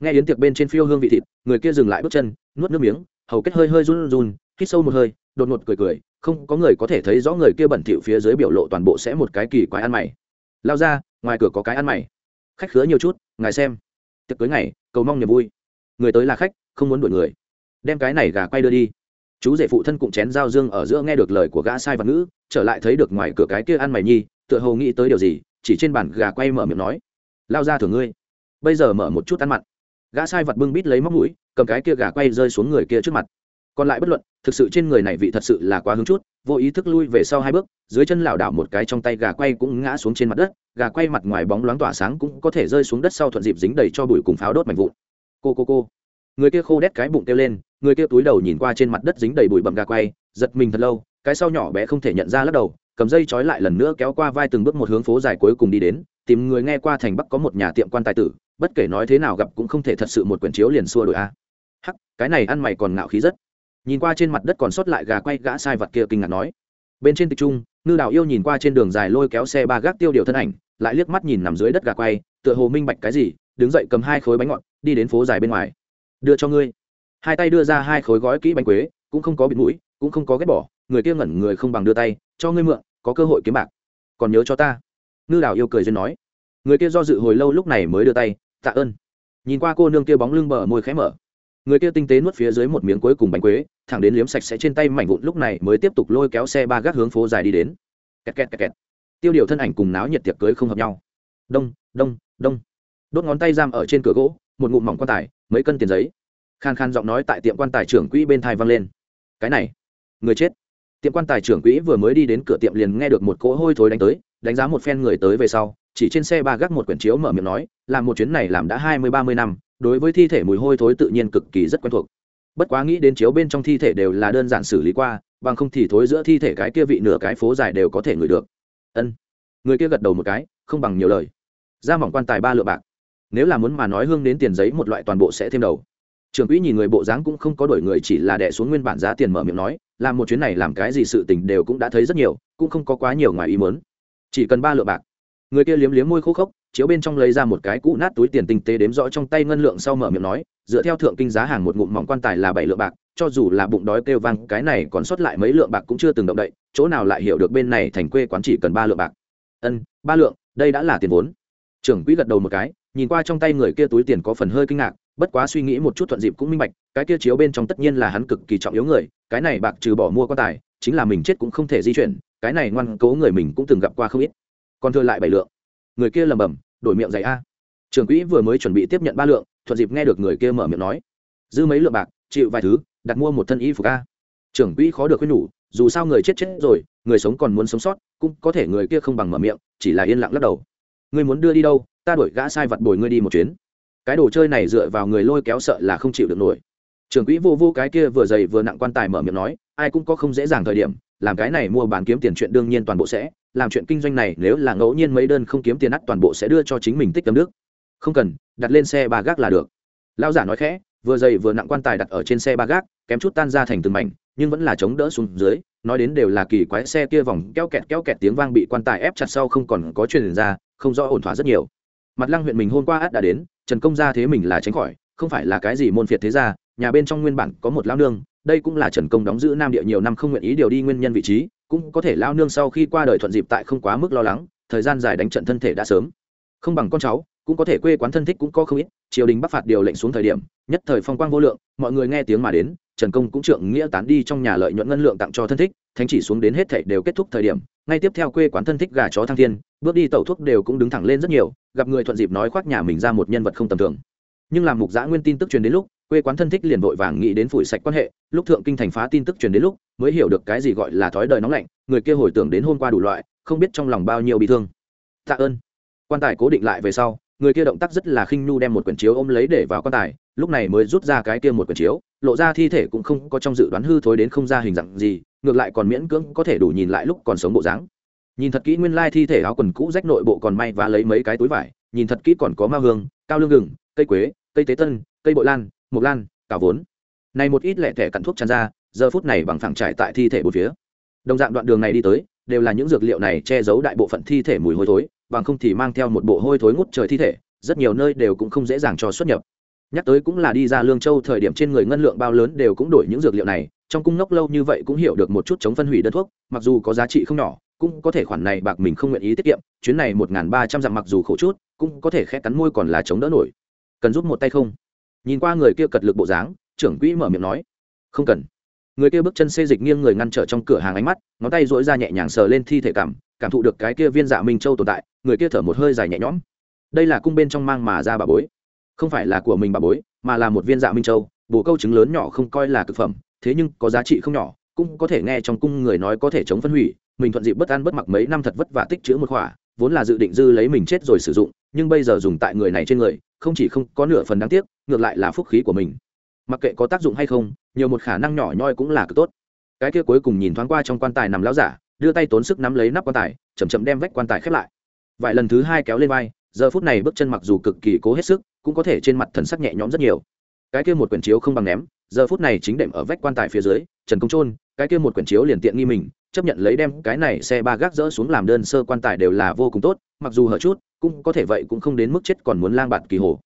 Nghe yến tiệc bên trên phiêu hương vị thịt, người kia dừng lại bước chân, nuốt nước miếng, hầu kết hơi hơi run run, hít sâu một hơi, đột ngột cười cười không có người có thể thấy rõ người kia bẩn thỉu phía dưới biểu lộ toàn bộ sẽ một cái kỳ quái ăn mày. Lao ra, ngoài cửa có cái ăn mày. Khách khứa nhiều chút, ngài xem. Tiệc cưới ngày, cầu mong niềm vui. Người tới là khách, không muốn đuổi người. Đem cái này gà quay đưa đi. Chú rể phụ thân cũng chén dao dương ở giữa nghe được lời của gã sai vật ngữ, trở lại thấy được ngoài cửa cái kia ăn mày nhi, tựa hồ nghĩ tới điều gì, chỉ trên bàn gà quay mở miệng nói. Lao ra thưởng ngươi. Bây giờ mở một chút ăn mặn. Gã sai vật bưng bít lấy móc mũi, cầm cái kia gà quay rơi xuống người kia trước mặt còn lại bất luận, thực sự trên người này vị thật sự là quá hứng chút, vô ý thức lui về sau hai bước, dưới chân lảo đảo một cái trong tay gà quay cũng ngã xuống trên mặt đất, gà quay mặt ngoài bóng loáng tỏa sáng cũng có thể rơi xuống đất sau thuận dịp dính đầy cho bụi cùng pháo đốt mạnh vụn. Cô cô cô. Người kia khô đét cái bụng kêu lên, người kia túi đầu nhìn qua trên mặt đất dính đầy bụi bậm gà quay, giật mình thật lâu, cái sau nhỏ bé không thể nhận ra lắc đầu, cầm dây trói lại lần nữa kéo qua vai từng bước một hướng phố dài cuối cùng đi đến, tìm người nghe qua thành bắc có một nhà tiệm quan tài tử, bất kể nói thế nào gặp cũng không thể thật sự một quyển chiếu liền xua đổi a. Hắc, cái này ăn mày còn ngạo khí rất nhìn qua trên mặt đất còn sót lại gà quay gã sai vật kia kinh ngạc nói. Bên trên tịch trung, ngư đào yêu nhìn qua trên đường dài lôi kéo xe ba gác tiêu điều thân ảnh, lại liếc mắt nhìn nằm dưới đất gà quay, tựa hồ minh bạch cái gì, đứng dậy cầm hai khối bánh ngọt, đi đến phố dài bên ngoài. Đưa cho ngươi. Hai tay đưa ra hai khối gói kỹ bánh quế, cũng không có bịt mũi, cũng không có ghét bỏ, người kia ngẩn người không bằng đưa tay, cho ngươi mượn, có cơ hội kiếm bạc. Còn nhớ cho ta. Ngư đào yêu cười duyên nói. Người kia do dự hồi lâu lúc này mới đưa tay, tạ ơn. Nhìn qua cô nương kia bóng lưng bờ môi khẽ mở người kia tinh tế nuốt phía dưới một miếng cuối cùng bánh quế, thẳng đến liếm sạch sẽ trên tay mảnh vụn lúc này mới tiếp tục lôi kéo xe ba gác hướng phố dài đi đến. Kẹt kẹt kẹt kẹt. Tiêu điều thân ảnh cùng náo nhiệt tiệc cưới không hợp nhau. Đông đông đông. Đốt ngón tay giam ở trên cửa gỗ, một ngụm mỏng quan tài, mấy cân tiền giấy. Khan khan giọng nói tại tiệm quan tài trưởng quỹ bên thai vang lên. Cái này, người chết. Tiệm quan tài trưởng quỹ vừa mới đi đến cửa tiệm liền nghe được một cỗ hôi thối đánh tới, đánh giá một phen người tới về sau chỉ trên xe ba gác một quyển chiếu mở miệng nói, làm một chuyến này làm đã hai mươi ba mươi năm, đối với thi thể mùi hôi thối tự nhiên cực kỳ rất quen thuộc. Bất quá nghĩ đến chiếu bên trong thi thể đều là đơn giản xử lý qua, bằng không thì thối giữa thi thể cái kia vị nửa cái phố dài đều có thể ngửi được. Ân. Người kia gật đầu một cái, không bằng nhiều lời. Ra mỏng quan tài ba lượng bạc. Nếu là muốn mà nói hương đến tiền giấy một loại toàn bộ sẽ thêm đầu. Trưởng quỹ nhìn người bộ dáng cũng không có đổi người, chỉ là đẻ xuống nguyên bản giá tiền mở miệng nói, làm một chuyến này làm cái gì sự tình đều cũng đã thấy rất nhiều, cũng không có quá nhiều ngoài ý mớn chỉ cần ba lượng bạc người kia liếm liếm môi khô khốc, chiếu bên trong lấy ra một cái cũ nát túi tiền tinh tế đếm rõ trong tay ngân lượng sau mở miệng nói, dựa theo thượng kinh giá hàng một ngụm mỏng quan tài là bảy lượng bạc, cho dù là bụng đói kêu vang, cái này còn sót lại mấy lượng bạc cũng chưa từng động đậy, chỗ nào lại hiểu được bên này thành quê quán chỉ cần ba lượng bạc. Ân, ba lượng, đây đã là tiền vốn. Trưởng quỹ gật đầu một cái, nhìn qua trong tay người kia túi tiền có phần hơi kinh ngạc, bất quá suy nghĩ một chút thuận dịp cũng minh bạch, cái kia chiếu bên trong tất nhiên là hắn cực kỳ trọng yếu người, cái này bạc trừ bỏ mua quan tài, chính là mình chết cũng không thể di chuyển, cái này ngoan cố người mình cũng từng gặp qua không ít còn thừa lại bảy lượng. Người kia lầm bầm đổi miệng giày a. Trưởng quỹ vừa mới chuẩn bị tiếp nhận ba lượng, thuận dịp nghe được người kia mở miệng nói. Dư mấy lượng bạc, chịu vài thứ, đặt mua một thân y phục a. Trưởng quỹ khó được khuyên nhủ, dù sao người chết chết rồi, người sống còn muốn sống sót, cũng có thể người kia không bằng mở miệng, chỉ là yên lặng lắc đầu. Ngươi muốn đưa đi đâu, ta đổi gã sai vật bồi ngươi đi một chuyến. Cái đồ chơi này dựa vào người lôi kéo sợ là không chịu được nổi. Trưởng quỹ vô vô cái kia vừa dày vừa nặng quan tài mở miệng nói, ai cũng có không dễ dàng thời điểm làm cái này mua bán kiếm tiền chuyện đương nhiên toàn bộ sẽ, làm chuyện kinh doanh này nếu là ngẫu nhiên mấy đơn không kiếm tiền ắt toàn bộ sẽ đưa cho chính mình tích tâm nước. Không cần, đặt lên xe ba gác là được. Lão giả nói khẽ, vừa dày vừa nặng quan tài đặt ở trên xe ba gác, kém chút tan ra thành từng mảnh, nhưng vẫn là chống đỡ xuống dưới, nói đến đều là kỳ quái xe kia vòng keo kẹt keo kẹt tiếng vang bị quan tài ép chặt sau không còn có truyền ra, không rõ ổn thỏa rất nhiều. Mặt lăng huyện mình hôm qua át đã đến, trần công ra thế mình là tránh khỏi, không phải là cái gì môn phiệt thế ra nhà bên trong nguyên bản có một lao nương đây cũng là trần công đóng giữ nam địa nhiều năm không nguyện ý điều đi nguyên nhân vị trí, cũng có thể lao nương sau khi qua đời thuận dịp tại không quá mức lo lắng, thời gian dài đánh trận thân thể đã sớm. Không bằng con cháu, cũng có thể quê quán thân thích cũng có không ít, triều đình bắc phạt điều lệnh xuống thời điểm, nhất thời phong quang vô lượng, mọi người nghe tiếng mà đến, trần công cũng trượng nghĩa tán đi trong nhà lợi nhuận ngân lượng tặng cho thân thích, thánh chỉ xuống đến hết thảy đều kết thúc thời điểm, ngay tiếp theo quê quán thân thích gà chó thăng thiên, bước đi tẩu thuốc đều cũng đứng thẳng lên rất nhiều, gặp người thuận dịp nói khoác nhà mình ra một nhân vật không tầm thường. Nhưng làm mục giã nguyên tin tức truyền đến lúc quê quán thân thích liền vội vàng nghĩ đến phủi sạch quan hệ, lúc thượng kinh thành phá tin tức truyền đến lúc, mới hiểu được cái gì gọi là thói đời nóng lạnh, người kia hồi tưởng đến hôm qua đủ loại, không biết trong lòng bao nhiêu bị thương. Tạ ơn. Quan tài cố định lại về sau, người kia động tác rất là khinh nhu đem một quyển chiếu ôm lấy để vào quan tài, lúc này mới rút ra cái kia một quyển chiếu, lộ ra thi thể cũng không có trong dự đoán hư thối đến không ra hình dạng gì, ngược lại còn miễn cưỡng có thể đủ nhìn lại lúc còn sống bộ dáng. Nhìn thật kỹ nguyên lai thi thể áo quần cũ rách nội bộ còn may và lấy mấy cái túi vải, nhìn thật kỹ còn có ma hương, cao lương gừng, cây quế, cây tế tân, cây bội lan mộc lan cả vốn. Này một ít lẻ thẻ cặn thuốc tràn ra, giờ phút này bằng phẳng trải tại thi thể bốn phía. Đồng dạng đoạn đường này đi tới, đều là những dược liệu này che giấu đại bộ phận thi thể mùi hôi thối, bằng không thì mang theo một bộ hôi thối ngút trời thi thể, rất nhiều nơi đều cũng không dễ dàng cho xuất nhập. Nhắc tới cũng là đi ra lương châu thời điểm trên người ngân lượng bao lớn đều cũng đổi những dược liệu này, trong cung ngốc lâu như vậy cũng hiểu được một chút chống phân hủy đơn thuốc, mặc dù có giá trị không nhỏ, cũng có thể khoản này bạc mình không nguyện ý tiết kiệm, chuyến này một n g h n ba trăm dặm mặc dù khổ chút, cũng có thể khẽ cắn môi còn là chống đỡ nổi. Cần giúp một tay không? Nhìn qua người kia cật lực bộ dáng, trưởng quỹ mở miệng nói, không cần. Người kia bước chân xê dịch nghiêng người ngăn trở trong cửa hàng ánh mắt, ngón tay dỗi ra nhẹ nhàng sờ lên thi thể cảm cảm thụ được cái kia viên dạ minh châu tồn tại, người kia thở một hơi dài nhẹ nhõm. Đây là cung bên trong mang mà ra bà bối. Không phải là của mình bà bối, mà là một viên dạ minh châu, bồ câu trứng lớn nhỏ không coi là thực phẩm, thế nhưng có giá trị không nhỏ, cũng có thể nghe trong cung người nói có thể chống phân hủy, mình thuận dịp bất ăn bất mặc mấy năm thật vất vả tích chữ một khỏa, vốn là dự định dư lấy mình chết rồi sử dụng nhưng bây giờ dùng tại người này trên người, không chỉ không có nửa phần đáng tiếc, ngược lại là phúc khí của mình. Mặc kệ có tác dụng hay không, nhiều một khả năng nhỏ nhoi cũng là cực tốt. Cái kia cuối cùng nhìn thoáng qua trong quan tài nằm lão giả, đưa tay tốn sức nắm lấy nắp quan tài chầm chậm đem vách quan tài khép lại. Vài lần thứ hai kéo lên vai, giờ phút này bước chân mặc dù cực kỳ cố hết sức, cũng có thể trên mặt thần sắc nhẹ nhõm rất nhiều. Cái kia một quyển chiếu không bằng ném, giờ phút này chính đệm ở vách quan tài phía dưới, trần công trôn, cái kia một quyển chiếu liền tiện nghi mình, chấp nhận lấy đem cái này xe ba gác dỡ xuống làm đơn sơ quan tài đều là vô cùng tốt, mặc dù hở chút cũng có thể vậy cũng không đến mức chết còn muốn lang bạt kỳ hồ.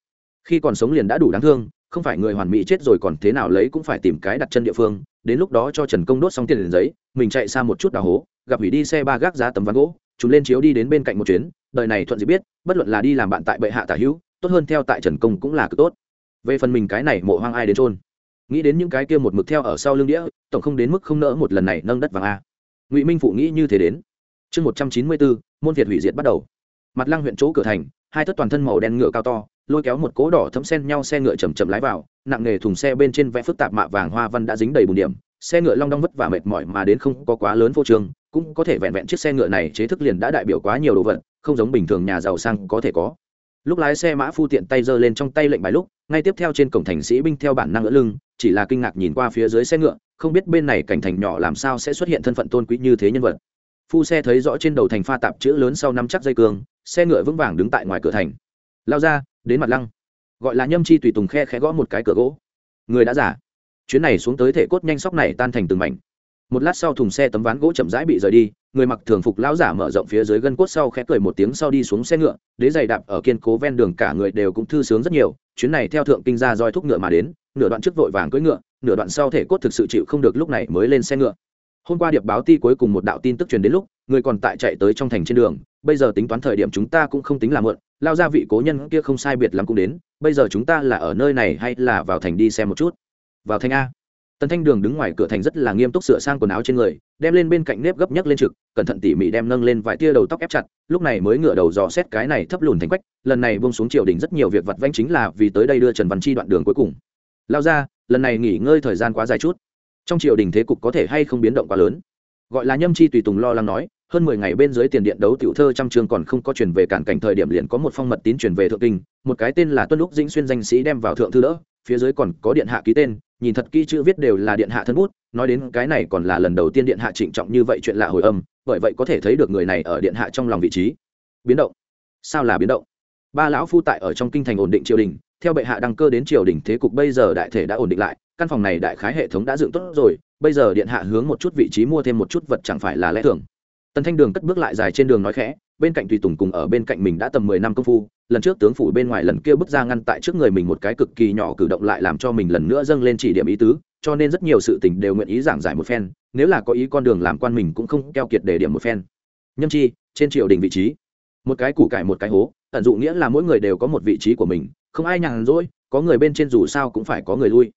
Khi còn sống liền đã đủ đáng thương, không phải người hoàn mỹ chết rồi còn thế nào lấy cũng phải tìm cái đặt chân địa phương, đến lúc đó cho trần công đốt xong tiền liền giấy, mình chạy xa một chút đào hố, gặp hủy đi xe ba gác giá tấm ván gỗ, chúng lên chiếu đi đến bên cạnh một chuyến, đời này thuận gì biết, bất luận là đi làm bạn tại bệ hạ tả hữu, tốt hơn theo tại trần công cũng là cực tốt. Về phần mình cái này mộ hoang ai đến trôn nghĩ đến những cái kia một mực theo ở sau lưng đĩa, tổng không đến mức không nỡ một lần này nâng đất vàng a. Ngụy minh phụ nghĩ như thế đến. Chương một trăm chín mươi bốn, môn việt hủy diệt bắt đầu mặt lăng huyện chỗ cửa thành, hai thất toàn thân màu đen ngựa cao to, lôi kéo một cố đỏ thấm sen nhau xe ngựa chầm chậm lái vào, nặng nghề thùng xe bên trên vẽ phức tạp mạ vàng hoa văn đã dính đầy bùn điểm, xe ngựa long đong vất vả mệt mỏi mà đến không có quá lớn vô trường cũng có thể vẹn vẹn chiếc xe ngựa này chế thức liền đã đại biểu quá nhiều đồ vật, không giống bình thường nhà giàu sang có thể có. Lúc lái xe mã phu tiện tay giơ lên trong tay lệnh bài lúc, ngay tiếp theo trên cổng thành sĩ binh theo bản năng ngỡ lưng, chỉ là kinh ngạc nhìn qua phía dưới xe ngựa, không biết bên này cảnh thành nhỏ làm sao sẽ xuất hiện thân phận tôn quý như thế nhân vật phu xe thấy rõ trên đầu thành pha tạp chữ lớn sau năm chắc dây cương, xe ngựa vững vàng đứng tại ngoài cửa thành. Lao ra, đến mặt lăng. Gọi là nhâm chi tùy tùng khe khẽ gõ một cái cửa gỗ. Người đã giả. Chuyến này xuống tới thể cốt nhanh sóc này tan thành từng mảnh. Một lát sau thùng xe tấm ván gỗ chậm rãi bị rời đi, người mặc thường phục lão giả mở rộng phía dưới gân cốt sau khẽ cười một tiếng sau đi xuống xe ngựa, đế giày đạp ở kiên cố ven đường cả người đều cũng thư sướng rất nhiều, chuyến này theo thượng kinh ra roi thúc ngựa mà đến, nửa đoạn trước vội vàng cưỡi ngựa, nửa đoạn sau thể cốt thực sự chịu không được lúc này mới lên xe ngựa hôm qua điệp báo ti cuối cùng một đạo tin tức truyền đến lúc, người còn tại chạy tới trong thành trên đường. Bây giờ tính toán thời điểm chúng ta cũng không tính là mượn lao ra vị cố nhân kia không sai biệt lắm cũng đến. Bây giờ chúng ta là ở nơi này hay là vào thành đi xem một chút? Vào thành a. Tần thanh đường đứng ngoài cửa thành rất là nghiêm túc sửa sang quần áo trên người, đem lên bên cạnh nếp gấp nhấc lên trực, cẩn thận tỉ mỉ đem nâng lên vài tia đầu tóc ép chặt, lúc này mới ngửa đầu dò xét cái này thấp lùn thành quách, lần này bông xuống triều đình rất nhiều việc vặt vanh chính là vì tới đây đưa trần văn chi đoạn đường cuối cùng. Lao ra, lần này nghỉ ngơi thời gian quá dài chút trong triều đình thế cục có thể hay không biến động quá lớn. Gọi là nhâm chi tùy tùng lo lắng nói, hơn mười ngày bên dưới tiền điện đấu tiểu thơ trăm trường còn không có truyền về cản cảnh thời điểm liền có một phong mật tín truyền về thượng kinh, một cái tên là tuân lúc dĩnh xuyên danh sĩ đem vào thượng thư đỡ, phía dưới còn có điện hạ ký tên, nhìn thật kỹ chữ viết đều là điện hạ thân bút, nói đến cái này còn là lần đầu tiên điện hạ trịnh trọng như vậy chuyện lạ hồi âm, bởi vậy có thể thấy được người này ở điện hạ trong lòng vị trí. Biến động. Sao là biến động? Ba lão phu tại ở trong kinh thành ổn định triều đình, theo bệ hạ đăng cơ đến triều đình thế cục bây giờ đại thể đã ổn định lại căn phòng này đại khái hệ thống đã dựng tốt rồi, bây giờ điện hạ hướng một chút vị trí mua thêm một chút vật chẳng phải là lẽ thường. Tần thanh đường cất bước lại dài trên đường nói khẽ, bên cạnh tùy tùng cùng ở bên cạnh mình đã tầm mười năm công phu, lần trước tướng phủ bên ngoài lần kia bước ra ngăn tại trước người mình một cái cực kỳ nhỏ cử động lại làm cho mình lần nữa dâng lên chỉ điểm ý tứ, cho nên rất nhiều sự tình đều nguyện ý giảng giải một phen, nếu là có ý con đường làm quan mình cũng không keo kiệt để điểm một phen. Nhâm chi, trên triều đình vị trí. Một cái củ cải một cái hố, tận dụng nghĩa là mỗi người đều có một vị trí của mình, không ai nhàn rỗi, có người bên trên dù sao cũng phải có người lui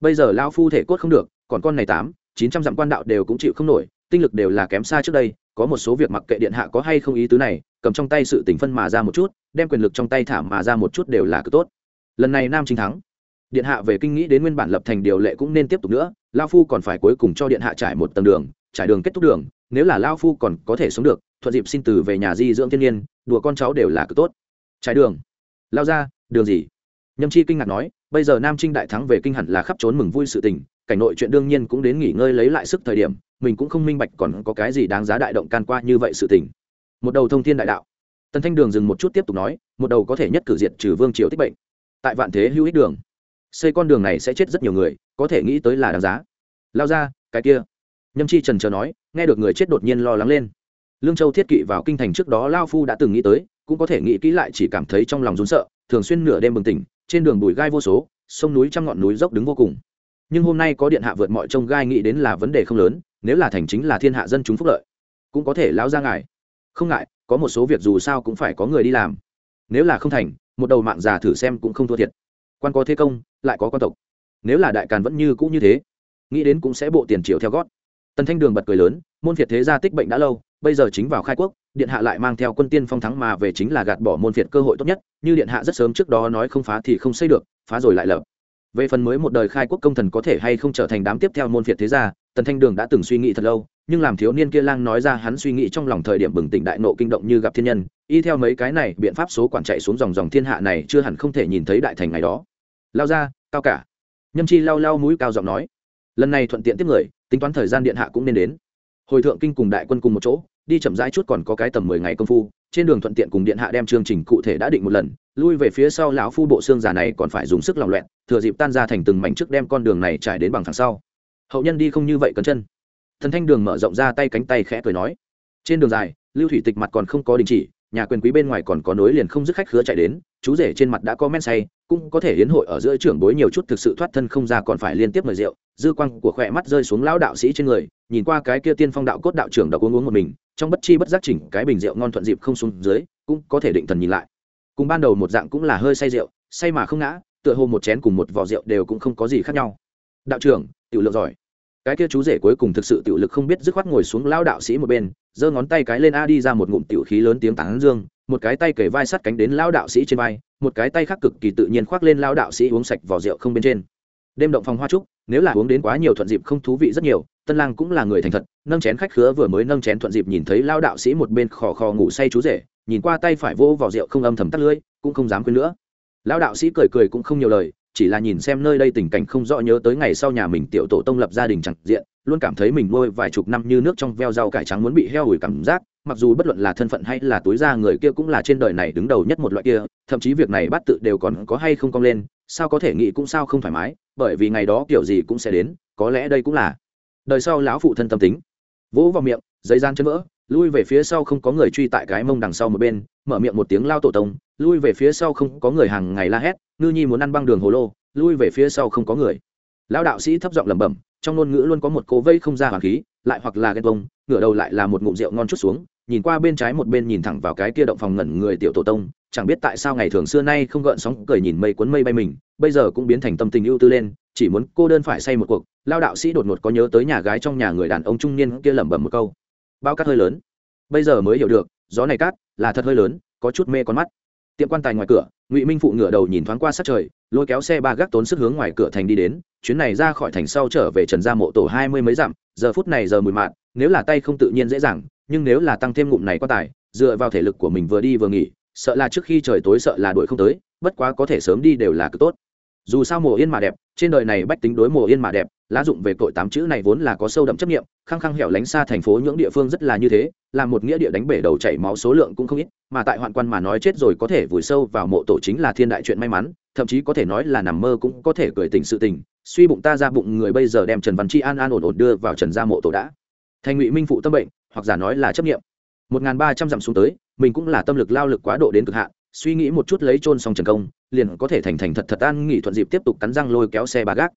bây giờ lao phu thể cốt không được, còn con này tám, chín trăm dặm quan đạo đều cũng chịu không nổi, tinh lực đều là kém xa trước đây, có một số việc mặc kệ điện hạ có hay không ý tứ này, cầm trong tay sự tỉnh phân mà ra một chút, đem quyền lực trong tay thả mà ra một chút đều là cực tốt. Lần này nam chính thắng. Điện hạ về kinh nghĩ đến nguyên bản lập thành điều lệ cũng nên tiếp tục nữa lao phu còn phải cuối cùng cho điện hạ trải một tầng đường, trải đường kết thúc đường, nếu là lao phu còn có thể sống được, thuận dịp xin từ về nhà di dưỡng thiên nhiên, đùa con cháu đều là cực tốt. Trải đường. Lao ra, đường gì? Nhâm chi kinh ngạc nói bây giờ nam trinh đại thắng về kinh hẳn là khắp trốn mừng vui sự tình, cảnh nội chuyện đương nhiên cũng đến nghỉ ngơi lấy lại sức thời điểm, mình cũng không minh bạch còn có cái gì đáng giá đại động can qua như vậy sự tình. Một đầu thông thiên đại đạo. Tần thanh đường dừng một chút tiếp tục nói, một đầu có thể nhất cử diệt trừ vương triều tích bệnh. Tại vạn thế hữu ích đường, xây con đường này sẽ chết rất nhiều người, có thể nghĩ tới là đáng giá. Lao ra, cái kia. Nhâm chi trần chờ nói, nghe được người chết đột nhiên lo lắng lên. Lương châu thiết kỵ vào kinh thành trước đó lao phu đã từng nghĩ tới, cũng có thể nghĩ kỹ lại chỉ cảm thấy trong lòng rốn sợ, thường xuyên nửa đêm bừng tỉnh trên đường bùi gai vô số, sông núi trăm ngọn núi dốc đứng vô cùng. Nhưng hôm nay có điện hạ vượt mọi trông gai nghĩ đến là vấn đề không lớn, nếu là thành chính là thiên hạ dân chúng phúc lợi, cũng có thể lão ra ngài. Không ngại, có một số việc dù sao cũng phải có người đi làm. Nếu là không thành, một đầu mạng già thử xem cũng không thua thiệt. Quan có thế công, lại có quan tộc. Nếu là đại càn vẫn như cũ như thế, nghĩ đến cũng sẽ bộ tiền triệu theo gót. Tần thanh đường bật cười lớn, môn phiệt thế gia tích bệnh đã lâu, bây giờ chính vào khai quốc điện hạ lại mang theo quân tiên phong thắng mà về chính là gạt bỏ môn phiệt cơ hội tốt nhất, như điện hạ rất sớm trước đó nói không phá thì không xây được, phá rồi lại lập. Về phần mới một đời khai quốc công thần có thể hay không trở thành đám tiếp theo môn phiệt thế gia, tần thanh đường đã từng suy nghĩ thật lâu, nhưng làm thiếu niên kia lang nói ra hắn suy nghĩ trong lòng thời điểm bừng tỉnh đại nộ kinh động như gặp thiên nhân, y theo mấy cái này, biện pháp số quản chạy xuống dòng dòng thiên hạ này chưa hẳn không thể nhìn thấy đại thành ngày đó. Lao ra, cao cả. Nhâm chi lao lao mũi cao giọng nói. Lần này thuận tiện tiếp người, tính toán thời gian điện hạ cũng nên đến. Hồi thượng kinh cùng đại quân cùng một chỗ đi chậm rãi chút còn có cái tầm mười ngày công phu, trên đường thuận tiện cùng điện hạ đem chương trình cụ thể đã định một lần, lui về phía sau lão phu bộ xương già này còn phải dùng sức lòng loẹn thừa dịp tan ra thành từng mảnh trước đem con đường này trải đến bằng thẳng sau. Hậu nhân đi không như vậy cấn chân. Thần thanh đường mở rộng ra tay cánh tay khẽ cười nói. Trên đường dài, lưu thủy tịch mặt còn không có đình chỉ, nhà quyền quý bên ngoài còn có nối liền không dứt khách khứa chạy đến, chú rể trên mặt đã có men say cũng có thể hiến hội ở giữa trưởng bối nhiều chút thực sự thoát thân không ra còn phải liên tiếp mời rượu. Dư quang của khỏe mắt rơi xuống lão đạo sĩ trên người, nhìn qua cái kia tiên phong đạo cốt đạo trưởng đọc uống uống một mình, trong bất chi bất giác chỉnh cái bình rượu ngon thuận dịp không xuống dưới, cũng có thể định thần nhìn lại. Cùng ban đầu một dạng cũng là hơi say rượu, say mà không ngã, tựa hồ một chén cùng một vỏ rượu đều cũng không có gì khác nhau. Đạo trưởng, tiểu lượng giỏi. Cái kia chú rể cuối cùng thực sự tiểu lực không biết dứt khoát ngồi xuống lão đạo sĩ một bên, giơ ngón tay cái lên a đi ra một ngụm tiểu khí lớn tiếng tán dương một cái tay kể vai sát cánh đến lao đạo sĩ trên vai, một cái tay khác cực kỳ tự nhiên khoác lên lao đạo sĩ uống sạch vỏ rượu không bên trên. Đêm động phòng hoa trúc, nếu là uống đến quá nhiều thuận dịp không thú vị rất nhiều, tân lang cũng là người thành thật, nâng chén khách khứa vừa mới nâng chén thuận dịp nhìn thấy lao đạo sĩ một bên khò khò ngủ say chú rể, nhìn qua tay phải vô vỏ rượu không âm thầm tắt lưỡi, cũng không dám quên nữa. Lao đạo sĩ cười cười cũng không nhiều lời, chỉ là nhìn xem nơi đây tình cảnh không rõ nhớ tới ngày sau nhà mình tiểu tổ tông lập gia đình chẳng diện, luôn cảm thấy mình nuôi vài chục năm như nước trong veo rau cải trắng muốn bị heo ủi cảm giác mặc dù bất luận là thân phận hay là túi ra người kia cũng là trên đời này đứng đầu nhất một loại kia, thậm chí việc này bắt tự đều còn có hay không cong lên, sao có thể nghĩ cũng sao không thoải mái, bởi vì ngày đó kiểu gì cũng sẽ đến, có lẽ đây cũng là đời sau lão phụ thân tâm tính. Vỗ vào miệng, giấy gian chân vỡ, lui về phía sau không có người truy tại cái mông đằng sau một bên, mở miệng một tiếng lao tổ tông, lui về phía sau không có người hàng ngày la hét, ngư nhi muốn ăn băng đường hồ lô, lui về phía sau không có người. Lão đạo sĩ thấp giọng lẩm bẩm, trong ngôn ngữ luôn có một cố vây không ra hoàng khí, lại hoặc là ghen bông ngửa đầu lại là một ngụm rượu ngon chút xuống nhìn qua bên trái một bên nhìn thẳng vào cái kia động phòng ngẩn người tiểu tổ tông, chẳng biết tại sao ngày thường xưa nay không gợn sóng cười nhìn mây cuốn mây bay mình, bây giờ cũng biến thành tâm tình ưu tư lên, chỉ muốn cô đơn phải say một cuộc, lao đạo sĩ đột ngột có nhớ tới nhà gái trong nhà người đàn ông trung niên kia lẩm bẩm một câu. Bao cát hơi lớn. Bây giờ mới hiểu được, gió này cát là thật hơi lớn, có chút mê con mắt. Tiệm quan tài ngoài cửa, ngụy minh phụ ngửa đầu nhìn thoáng qua sát trời, lôi kéo xe ba gác tốn sức hướng ngoài cửa thành đi đến, chuyến này ra khỏi thành sau trở về trần gia mộ tổ hai mươi mấy dặm, giờ phút này giờ mùi mạn nếu là tay không tự nhiên dễ dàng nhưng nếu là tăng thêm ngụm này quan tài, dựa vào thể lực của mình vừa đi vừa nghỉ, sợ là trước khi trời tối sợ là đuổi không tới, bất quá có thể sớm đi đều là cực tốt. Dù sao mùa yên mà đẹp, trên đời này bách tính đối mùa yên mà đẹp, lá dụng về tội tám chữ này vốn là có sâu đậm chấp nghiệm khăng khăng hẻo lánh xa thành phố những địa phương rất là như thế, là một nghĩa địa đánh bể đầu chảy máu số lượng cũng không ít, mà tại hoạn quan mà nói chết rồi có thể vùi sâu vào mộ tổ chính là thiên đại chuyện may mắn, thậm chí có thể nói là nằm mơ cũng có thể cười tình sự tình, suy bụng ta ra bụng người bây giờ đem trần văn chi an an ổn ổn đưa vào trần gia mộ tổ đã. Thành ngụy minh phụ tâm bệnh hoặc giả nói là chấp nghiệm. Một n g h n ba trăm dặm xuống tới, mình cũng là tâm lực lao lực quá độ đến cực hạn, suy nghĩ một chút lấy trôn xong trần công, liền có thể thành thành thật thật an nghỉ thuận dịp tiếp tục cắn răng lôi kéo xe ba gác.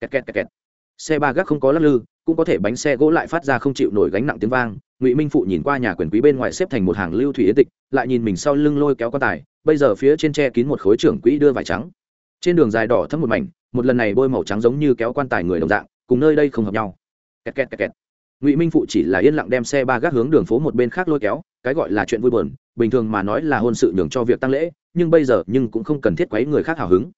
Kẹt kẹt kẹt kẹt. xe ba gác không có lắc lư, cũng có thể bánh xe gỗ lại phát ra không chịu nổi gánh nặng tiếng vang. Ngụy minh phụ nhìn qua nhà quyền quý bên ngoài xếp thành một hàng lưu thủy yến tịch, lại nhìn mình sau lưng lôi kéo quan tài, bây giờ phía trên tre kín một khối trưởng quỹ đưa vải trắng. Trên đường dài đỏ thấm một mảnh, một lần này bôi màu trắng giống như kéo quan tài người đồng dạng, cùng nơi đây không hợp nhau. Kẹt kẹt kẹt kẹt ngụy minh phụ chỉ là yên lặng đem xe ba gác hướng đường phố một bên khác lôi kéo cái gọi là chuyện vui buồn bình thường mà nói là hôn sự nhường cho việc tăng lễ nhưng bây giờ nhưng cũng không cần thiết quấy người khác hào hứng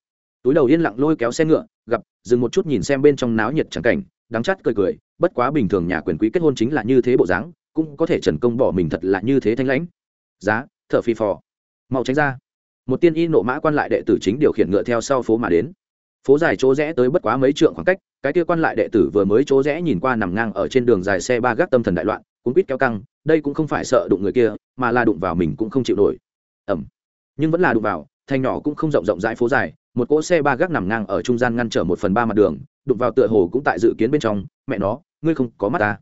túi đầu yên lặng lôi kéo xe ngựa gặp dừng một chút nhìn xem bên trong náo nhiệt chẳng cảnh đắng chát cười cười bất quá bình thường nhà quyền quý kết hôn chính là như thế bộ dáng cũng có thể trần công bỏ mình thật là như thế thanh lãnh giá thợ phi phò mau tránh ra một tiên y nộ mã quan lại đệ tử chính điều khiển ngựa theo sau phố mà đến phố dài chỗ rẽ tới bất quá mấy trượng khoảng cách, cái kia quan lại đệ tử vừa mới chỗ rẽ nhìn qua nằm ngang ở trên đường dài xe ba gác tâm thần đại loạn cũng quýt kéo căng, đây cũng không phải sợ đụng người kia, mà là đụng vào mình cũng không chịu nổi. Ẩm nhưng vẫn là đụng vào, thành nhỏ cũng không rộng rộng rãi phố dài, một cỗ xe ba gác nằm ngang ở trung gian ngăn trở một phần ba mặt đường, đụng vào tựa hồ cũng tại dự kiến bên trong, mẹ nó, ngươi không có mắt ta.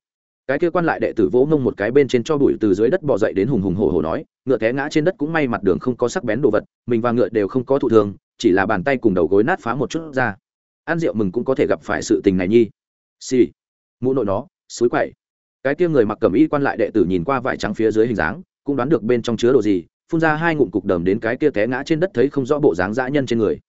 Cái kia quan lại đệ tử vỗ mông một cái bên trên cho bụi từ dưới đất bỏ dậy đến hùng hùng hổ hổ nói, ngựa té ngã trên đất cũng may mặt đường không có sắc bén đồ vật, mình và ngựa đều không có thụ thường chỉ là bàn tay cùng đầu gối nát phá một chút ra. Ăn rượu mừng cũng có thể gặp phải sự tình này nhi. Xì、sì. mũ nội nó, suối quậy. Cái kia người mặc cẩm y quan lại đệ tử nhìn qua vải trắng phía dưới hình dáng, cũng đoán được bên trong chứa đồ gì, phun ra hai ngụm cục đờm đến cái kia té ngã trên đất thấy không rõ bộ dáng dã nhân trên người.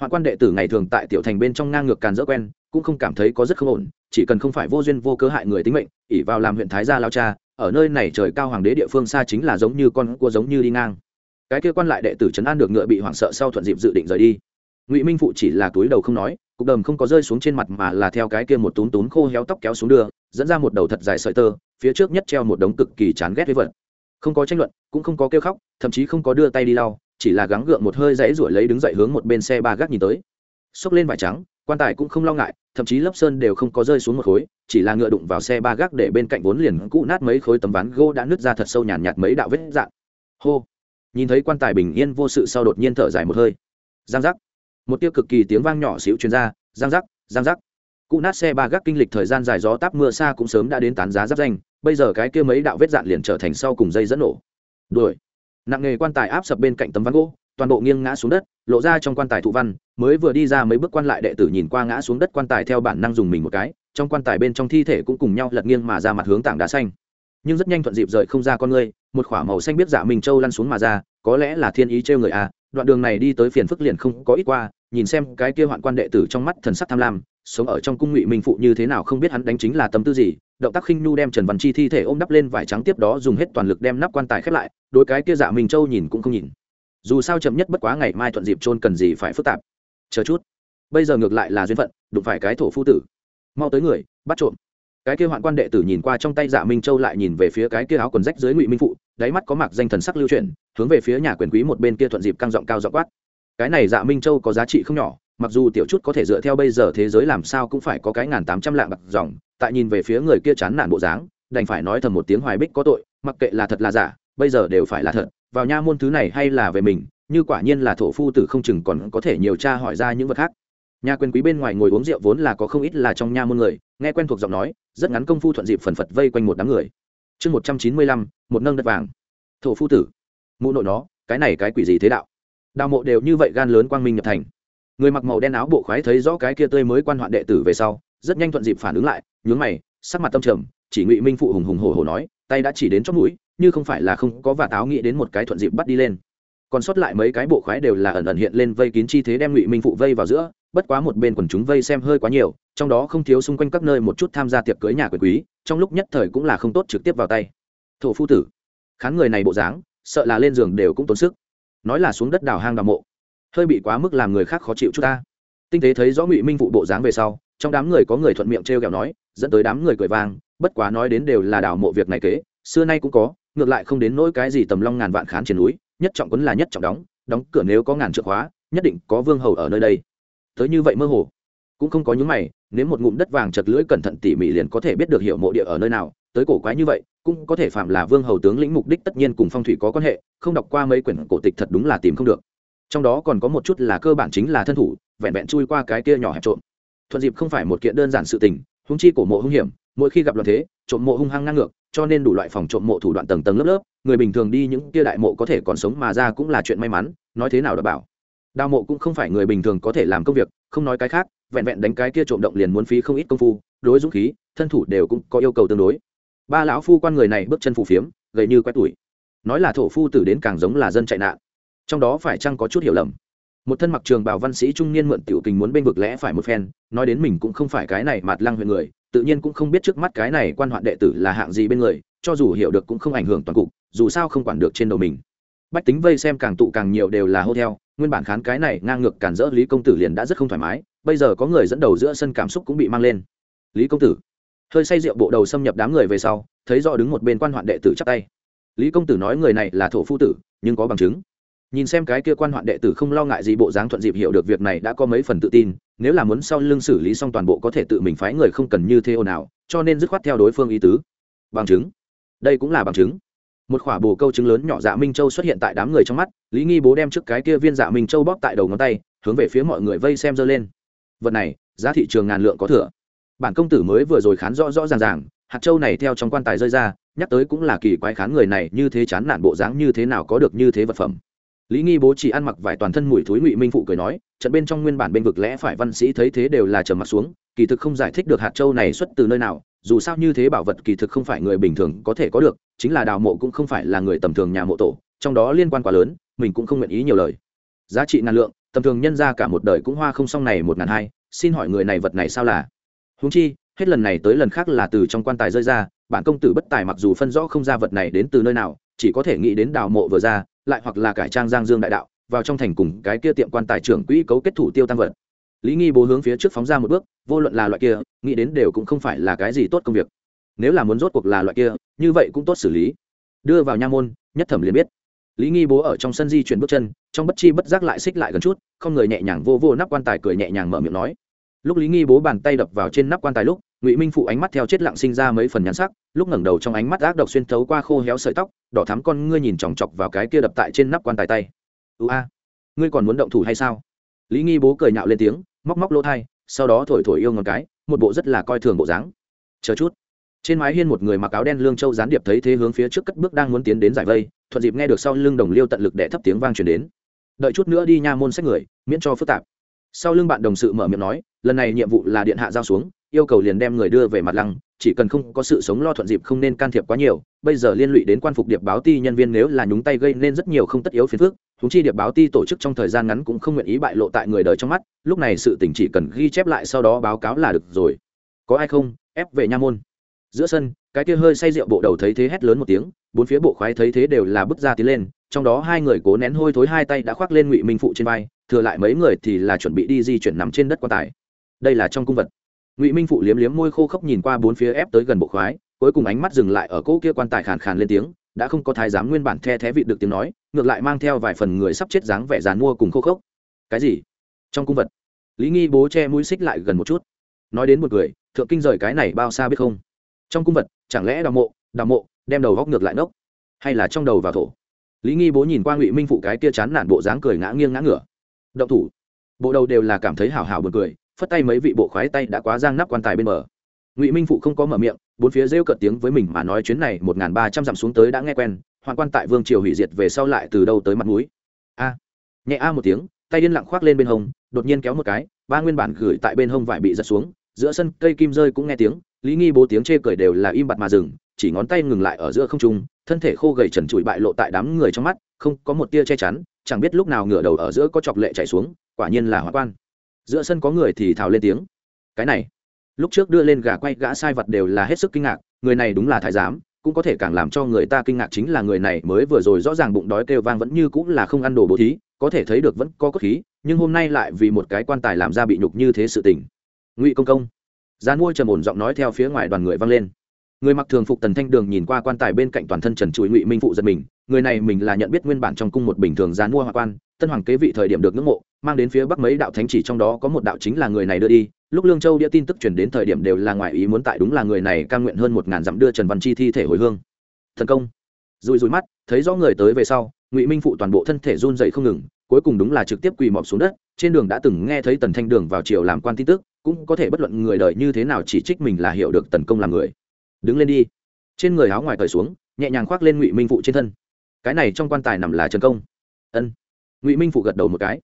Hoạn quan đệ tử ngày thường tại tiểu thành bên trong ngang ngược càn dỡ quen, cũng không cảm thấy có rất không ổn, chỉ cần không phải vô duyên vô cớ hại người tính mệnh ỉ vào làm huyện thái gia lao cha, ở nơi này trời cao hoàng đế địa phương xa chính là giống như con cua giống như đi ngang cái kia quan lại đệ tử trấn an được ngựa bị hoảng sợ sau thuận dịp dự định rời đi. Ngụy minh phụ chỉ là túi đầu không nói cục đầm không có rơi xuống trên mặt mà là theo cái kia một túm túm khô héo tóc kéo xuống đưa dẫn ra một đầu thật dài sợi tơ phía trước nhất treo một đống cực kỳ chán ghét với vật. Không có tranh luận cũng không có kêu khóc thậm chí không có đưa tay đi lau chỉ là gắng gượng một hơi dãy ruổi lấy đứng dậy hướng một bên xe ba gác nhìn tới. Xốc lên vải trắng quan tài cũng không lo ngại thậm chí lớp sơn đều không có rơi xuống một khối chỉ là ngựa đụng vào xe ba gác để bên cạnh vốn liền cũ nát mấy khối tấm ván gỗ đã nứt ra thật sâu nhàn nhạt, nhạt mấy đạo vết dạng hô! Nhìn thấy quan tài bình yên vô sự sau đột nhiên thở dài một hơi. Giang giác. Một tiêu cực kỳ tiếng vang nhỏ xíu chuyên r a giang giác giang giác. Cụ nát xe ba gác kinh lịch thời gian dài gió táp mưa xa cũng sớm đã đến tán giá giáp danh, bây giờ cái kia mấy đạo vết dạn liền trở thành sau cùng dây dẫn nổ. Đuổi. Nặng nghề quan tài áp sập bên cạnh tấm ván gỗ, toàn bộ nghiêng ngã xuống đất, lộ ra trong quan tài thụ văn, mới vừa đi ra mấy bước quan lại đệ tử nhìn qua ngã xuống đất quan tài theo bản năng dùng mình một cái, trong quan tài bên trong thi thể cũng cùng nhau lật nghiêng mà ra mặt hướng tảng đá xanh. Nhưng rất nhanh thuận dịp rời không ra con người một khỏa màu xanh biết dạ minh châu lăn xuống mà ra, có lẽ là thiên ý trêu người à đoạn đường này đi tới phiền phức liền không có ít qua, nhìn xem cái kia hoạn quan đệ tử trong mắt thần sắc tham lam, sống ở trong cung ngụy minh phụ như thế nào không biết hắn đánh chính là tâm tư gì, động tác khinh nhu đem trần văn chi thi thể ôm đắp lên vải trắng tiếp đó dùng hết toàn lực đem nắp quan tài khép lại đôi cái kia dạ minh châu nhìn cũng không nhìn. Dù sao chậm nhất bất quá ngày mai thuận dịp trôn cần gì phải phức tạp. Chờ chút. Bây giờ ngược lại là duyên phận, đụng phải cái thổ phu tử. Mau tới người, bắt trộm. Cái kia hoạn quan đệ tử nhìn qua trong tay dạ minh châu lại nhìn về phía cái kia áo quần rách dưới ngụy minh phụ đáy mắt có mạc danh thần sắc lưu chuyển, hướng về phía nhà quyền quý một bên kia thuận dịp căng giọng cao giọng quát. Cái này dạ minh châu có giá trị không nhỏ, mặc dù tiểu chút có thể dựa theo bây giờ thế giới làm sao cũng phải có cái ngàn tám trăm lạng bạc dòng, tại nhìn về phía người kia chán nản bộ dáng, đành phải nói thầm một tiếng hoài bích có tội, mặc kệ là thật là giả, bây giờ đều phải là thật, vào nha môn thứ này hay là về mình, như quả nhiên là thổ phu tử không chừng còn có thể nhiều cha hỏi ra những vật khác. Nhà quyền quý bên ngoài ngồi uống rượu vốn là có không ít là trong nha môn người, nghe quen thuộc giọng nói, rất ngắn công phu thuận dịp phần phật vây quanh một đám người chương một trăm chín mươi lăm, một nâng đất vàng. Thổ phu tử. Mụ nội nó, cái này cái quỷ gì thế đạo? Đào mộ đều như vậy gan lớn quang minh nhập thành. Người mặc màu đen áo bộ khoái thấy rõ cái kia tươi mới quan hoạn đệ tử về sau, rất nhanh thuận dịp phản ứng lại, nhướng mày, sắc mặt tâm trầm, chỉ ngụy minh phụ hùng hùng hồ hồ nói, tay đã chỉ đến chót mũi, như không phải là không có và táo nghĩ đến một cái thuận dịp bắt đi lên. Còn sót lại mấy cái bộ khoái đều là ẩn ẩn hiện lên vây kín chi thế đem ngụy minh phụ vây vào giữa, bất quá một bên quần chúng vây xem hơi quá nhiều, trong đó không thiếu xung quanh các nơi một chút tham gia tiệc cưới nhà quyền quý trong lúc nhất thời cũng là không tốt trực tiếp vào tay. Thổ phu tử, khán người này bộ dáng, sợ là lên giường đều cũng tốn sức. Nói là xuống đất đào hang đào mộ, hơi bị quá mức làm người khác khó chịu chút ta. Tinh tế thấy rõ ngụy minh phụ bộ dáng về sau, trong đám người có người thuận miệng t r e o kẹo nói, dẫn tới đám người cười vang, bất quá nói đến đều là đào mộ việc này kế, xưa nay cũng có, ngược lại không đến nỗi cái gì tầm long ngàn vạn khán trên núi, nhất trọng quấn là nhất trọng đóng đóng cửa nếu có ngàn trượng hóa nhất định có vương hầu ở nơi đây. Tới như vậy mơ hồ cũng không có những mày nếu một ngụm đất vàng chật lưỡi cẩn thận tỉ mỉ liền có thể biết được hiểu mộ địa ở nơi nào, tới cổ quái như vậy, cũng có thể phạm là vương hầu tướng lĩnh mục đích tất nhiên cùng phong thủy có quan hệ, không đọc qua mấy quyển cổ tịch thật đúng là tìm không được. Trong đó còn có một chút là cơ bản chính là thân thủ, vẹn vẹn chui qua cái kia nhỏ hẹp trộm. Thuận dịp không phải một kiện đơn giản sự tình húng chi cổ mộ hung hiểm, mỗi khi gặp loạn thế, trộm mộ hung hăng ngang ngược, cho nên đủ loại phòng trộm mộ thủ đoạn tầng tầng lớp lớp, người bình thường đi những kia đại mộ có thể còn sống mà ra cũng là chuyện may mắn, nói thế nào đã bảo. Đào mộ cũng không phải người bình thường có thể làm công việc, không nói cái khác vẹn vẹn đánh cái kia trộm động liền muốn phí không ít công phu, đối dũng khí, thân thủ đều cũng có yêu cầu tương đối. Ba lão phu quan người này bước chân phù phiếm, gầy như quét tuổi nói là thổ phu tử đến càng giống là dân chạy nạn. Trong đó phải chăng có chút hiểu lầm? Một thân mặc trường bảo văn sĩ trung niên mượn tiểu tình muốn bên vực lẽ phải một phen, nói đến mình cũng không phải cái này mạt lăng huyện người, tự nhiên cũng không biết trước mắt cái này quan hoạn đệ tử là hạng gì bên người, cho dù hiểu được cũng không ảnh hưởng toàn cục, dù sao không quản được trên đầu mình bách tính vây xem càng tụ càng nhiều đều là hô theo, nguyên bản khán cái này ngang ngược cản rỡ lý công tử liền đã rất không thoải mái, bây giờ có người dẫn đầu giữa sân cảm xúc cũng bị mang lên. Lý công tử, hơi say rượu bộ đầu xâm nhập đám người về sau, thấy rõ đứng một bên quan hoạn đệ tử chắp tay. Lý công tử nói người này là thổ phu tử, nhưng có bằng chứng. Nhìn xem cái kia quan hoạn đệ tử không lo ngại gì bộ dáng thuận dịp hiểu được việc này đã có mấy phần tự tin, nếu là muốn sau lưng xử lý xong toàn bộ có thể tự mình phái người không cần như thế ồn ào, cho nên dứt khoát theo đối phương ý tứ. Bằng chứng. Đây cũng là bằng chứng một khỏa bồ câu trứng lớn nhỏ dạ minh châu xuất hiện tại đám người trong mắt, lý nghi bố đem trước cái kia viên dạ minh châu bóp tại đầu ngón tay, hướng về phía mọi người vây xem dơ lên. Vật này, giá thị trường ngàn lượng có thừa. Bản công tử mới vừa rồi khán rõ rõ ràng ràng, hạt châu này theo trong quan tài rơi ra, nhắc tới cũng là kỳ quái khán người này như thế chán nản bộ dáng như thế nào có được như thế vật phẩm. Lý nghi bố chỉ ăn mặc vải toàn thân mùi thúi ngụy minh phụ cười nói, trận bên trong nguyên bản bên vực lẽ phải văn sĩ thấy thế đều là trầm mặt xuống, kỳ thực không giải thích được hạt châu này xuất từ nơi nào dù sao như thế bảo vật kỳ thực không phải người bình thường có thể có được, chính là đào mộ cũng không phải là người tầm thường nhà mộ tổ, trong đó liên quan quá lớn, mình cũng không nguyện ý nhiều lời. Giá trị ngàn lượng, tầm thường nhân ra cả một đời cũng hoa không xong này một ngàn hai, xin hỏi người này vật này sao là? Húng chi, hết lần này tới lần khác là từ trong quan tài rơi ra, bản công tử bất tài mặc dù phân rõ không ra vật này đến từ nơi nào, chỉ có thể nghĩ đến đào mộ vừa ra, lại hoặc là cải trang giang dương đại đạo, vào trong thành cùng cái kia tiệm quan tài trưởng quỹ cấu kết thủ tiêu tăng vật lý nghi bố hướng phía trước phóng ra một bước, vô luận là loại kia, nghĩ đến đều cũng không phải là cái gì tốt công việc. Nếu là muốn rốt cuộc là loại kia, như vậy cũng tốt xử lý. Đưa vào nha môn, nhất thẩm liền biết. Lý nghi bố ở trong sân di chuyển bước chân, trong bất chi bất giác lại xích lại gần chút, không người nhẹ nhàng vô vô nắp quan tài cười nhẹ nhàng mở miệng nói. Lúc lý nghi bố bàn tay đập vào trên nắp quan tài lúc, ngụy minh phụ ánh mắt theo chết lặng sinh ra mấy phần nhắn sắc, lúc ngẩng đầu trong ánh mắt ác độc xuyên thấu qua khô héo sợi tóc, đỏ thắm con ngươi nhìn chòng chọc vào cái kia đập tại trên nắp quan tài tay. Ưu a, ngươi còn muốn động thủ hay sao? Lý nghi bố cười nhạo lên tiếng móc móc lỗ thai, sau đó thổi thổi yêu ngón cái, một bộ rất là coi thường bộ dáng. Chờ chút. Trên mái hiên một người mặc áo đen lương châu gián điệp thấy thế hướng phía trước cất bước đang muốn tiến đến giải vây, thuận dịp nghe được sau lưng đồng liêu tận lực đẻ thấp tiếng vang truyền đến. Đợi chút nữa đi nha môn sách người, miễn cho phức tạp. Sau lưng bạn đồng sự mở miệng nói, lần này nhiệm vụ là điện hạ giao xuống, yêu cầu liền đem người đưa về mặt lăng, chỉ cần không có sự sống lo thuận dịp không nên can thiệp quá nhiều, bây giờ liên lụy đến quan phục điệp báo ti nhân viên nếu là nhúng tay gây nên rất nhiều không tất yếu phiền phức chúng chi điệp báo ti tổ chức trong thời gian ngắn cũng không nguyện ý bại lộ tại người đời trong mắt, lúc này sự tỉnh chỉ cần ghi chép lại sau đó báo cáo là được rồi. Có ai không? Ép về nha môn. Giữa sân, cái kia hơi say rượu bộ đầu thấy thế hét lớn một tiếng, bốn phía bộ khoái thấy thế đều là bước ra tiến lên, trong đó hai người cố nén hôi thối hai tay đã khoác lên ngụy minh phụ trên vai, thừa lại mấy người thì là chuẩn bị đi di chuyển nằm trên đất quan tài. Đây là trong cung vật. Ngụy minh phụ liếm liếm môi khô khốc nhìn qua bốn phía ép tới gần bộ khoái, cuối cùng ánh mắt dừng lại ở cỗ kia quan tài khàn khàn lên tiếng đã không có thái giám nguyên bản the thé vị được tiếng nói, ngược lại mang theo vài phần người sắp chết dáng vẻ dàn mua cùng khô khốc. Cái gì? Trong cung vật. Lý nghi bố che mũi xích lại gần một chút. Nói đến một người, thượng kinh rời cái này bao xa biết không? Trong cung vật, chẳng lẽ đào mộ đào mộ, đem đầu góc ngược lại nốc. hay là trong đầu vào thổ? Lý nghi bố nhìn qua ngụy minh phụ cái kia chán nản bộ dáng cười ngã nghiêng ngã ngửa. Động thủ. Bộ đầu đều là cảm thấy hảo hảo buồn cười, phất tay mấy vị bộ khoái tay đã quá giang nắp quan tài bên bờ ngụy minh phụ không có mở miệng bốn phía rêu cợt tiếng với mình mà nói chuyến này một n g h n ba trăm dặm xuống tới đã nghe quen hoàng quan tại vương triều hủy diệt về sau lại từ đâu tới mặt núi a nhẹ a một tiếng tay điên lặng khoác lên bên hông đột nhiên kéo một cái ba nguyên bản gửi tại bên hông vải bị giật xuống giữa sân cây kim rơi cũng nghe tiếng lý nghi bố tiếng chê cười đều là im bặt mà dừng chỉ ngón tay ngừng lại ở giữa không trung thân thể khô gầy trần trụi bại lộ tại đám người trong mắt không có một tia che chắn chẳng biết lúc nào ngửa đầu ở giữa có chọc lệ chạy xuống quả nhiên là hóa quan giữa sân có người thì thào lên tiếng cái này lúc trước đưa lên gà quay gã sai vật đều là hết sức kinh ngạc, người này đúng là thái giám, cũng có thể càng làm cho người ta kinh ngạc chính là người này mới vừa rồi rõ ràng bụng đói kêu vang vẫn như cũng là không ăn đồ bố thí, có thể thấy được vẫn có cốt khí, nhưng hôm nay lại vì một cái quan tài làm ra bị nhục như thế sự tình. Ngụy công công. Gian mua trầm ổn giọng nói theo phía ngoài đoàn người vang lên. Người mặc thường phục tần thanh đường nhìn qua quan tài bên cạnh toàn thân trần trụi ngụy minh phụ giật mình, người này mình là nhận biết nguyên bản trong cung một bình thường gian mua hoa quan, tân hoàng kế vị thời điểm được ngưỡng mộ, mang đến phía bắc mấy đạo thánh chỉ trong đó có một đạo chính là người này đưa đi lúc lương châu đĩa tin tức chuyển đến thời điểm đều là ngoại ý muốn tại đúng là người này ca nguyện hơn một ngàn dặm đưa trần văn chi thi thể hồi hương. Thần công. Rùi rùi mắt, thấy rõ người tới về sau, ngụy minh phụ toàn bộ thân thể run dậy không ngừng, cuối cùng đúng là trực tiếp quỳ mọp xuống đất, trên đường đã từng nghe thấy tần thanh đường vào triều làm quan tin tức, cũng có thể bất luận người đời như thế nào chỉ trích mình là hiểu được tần công làm người. Đứng lên đi. Trên người áo ngoài cởi xuống, nhẹ nhàng khoác lên ngụy minh phụ trên thân. Cái này trong quan tài nằm là trần công. Ân. Ngụy minh phụ gật đầu một cái.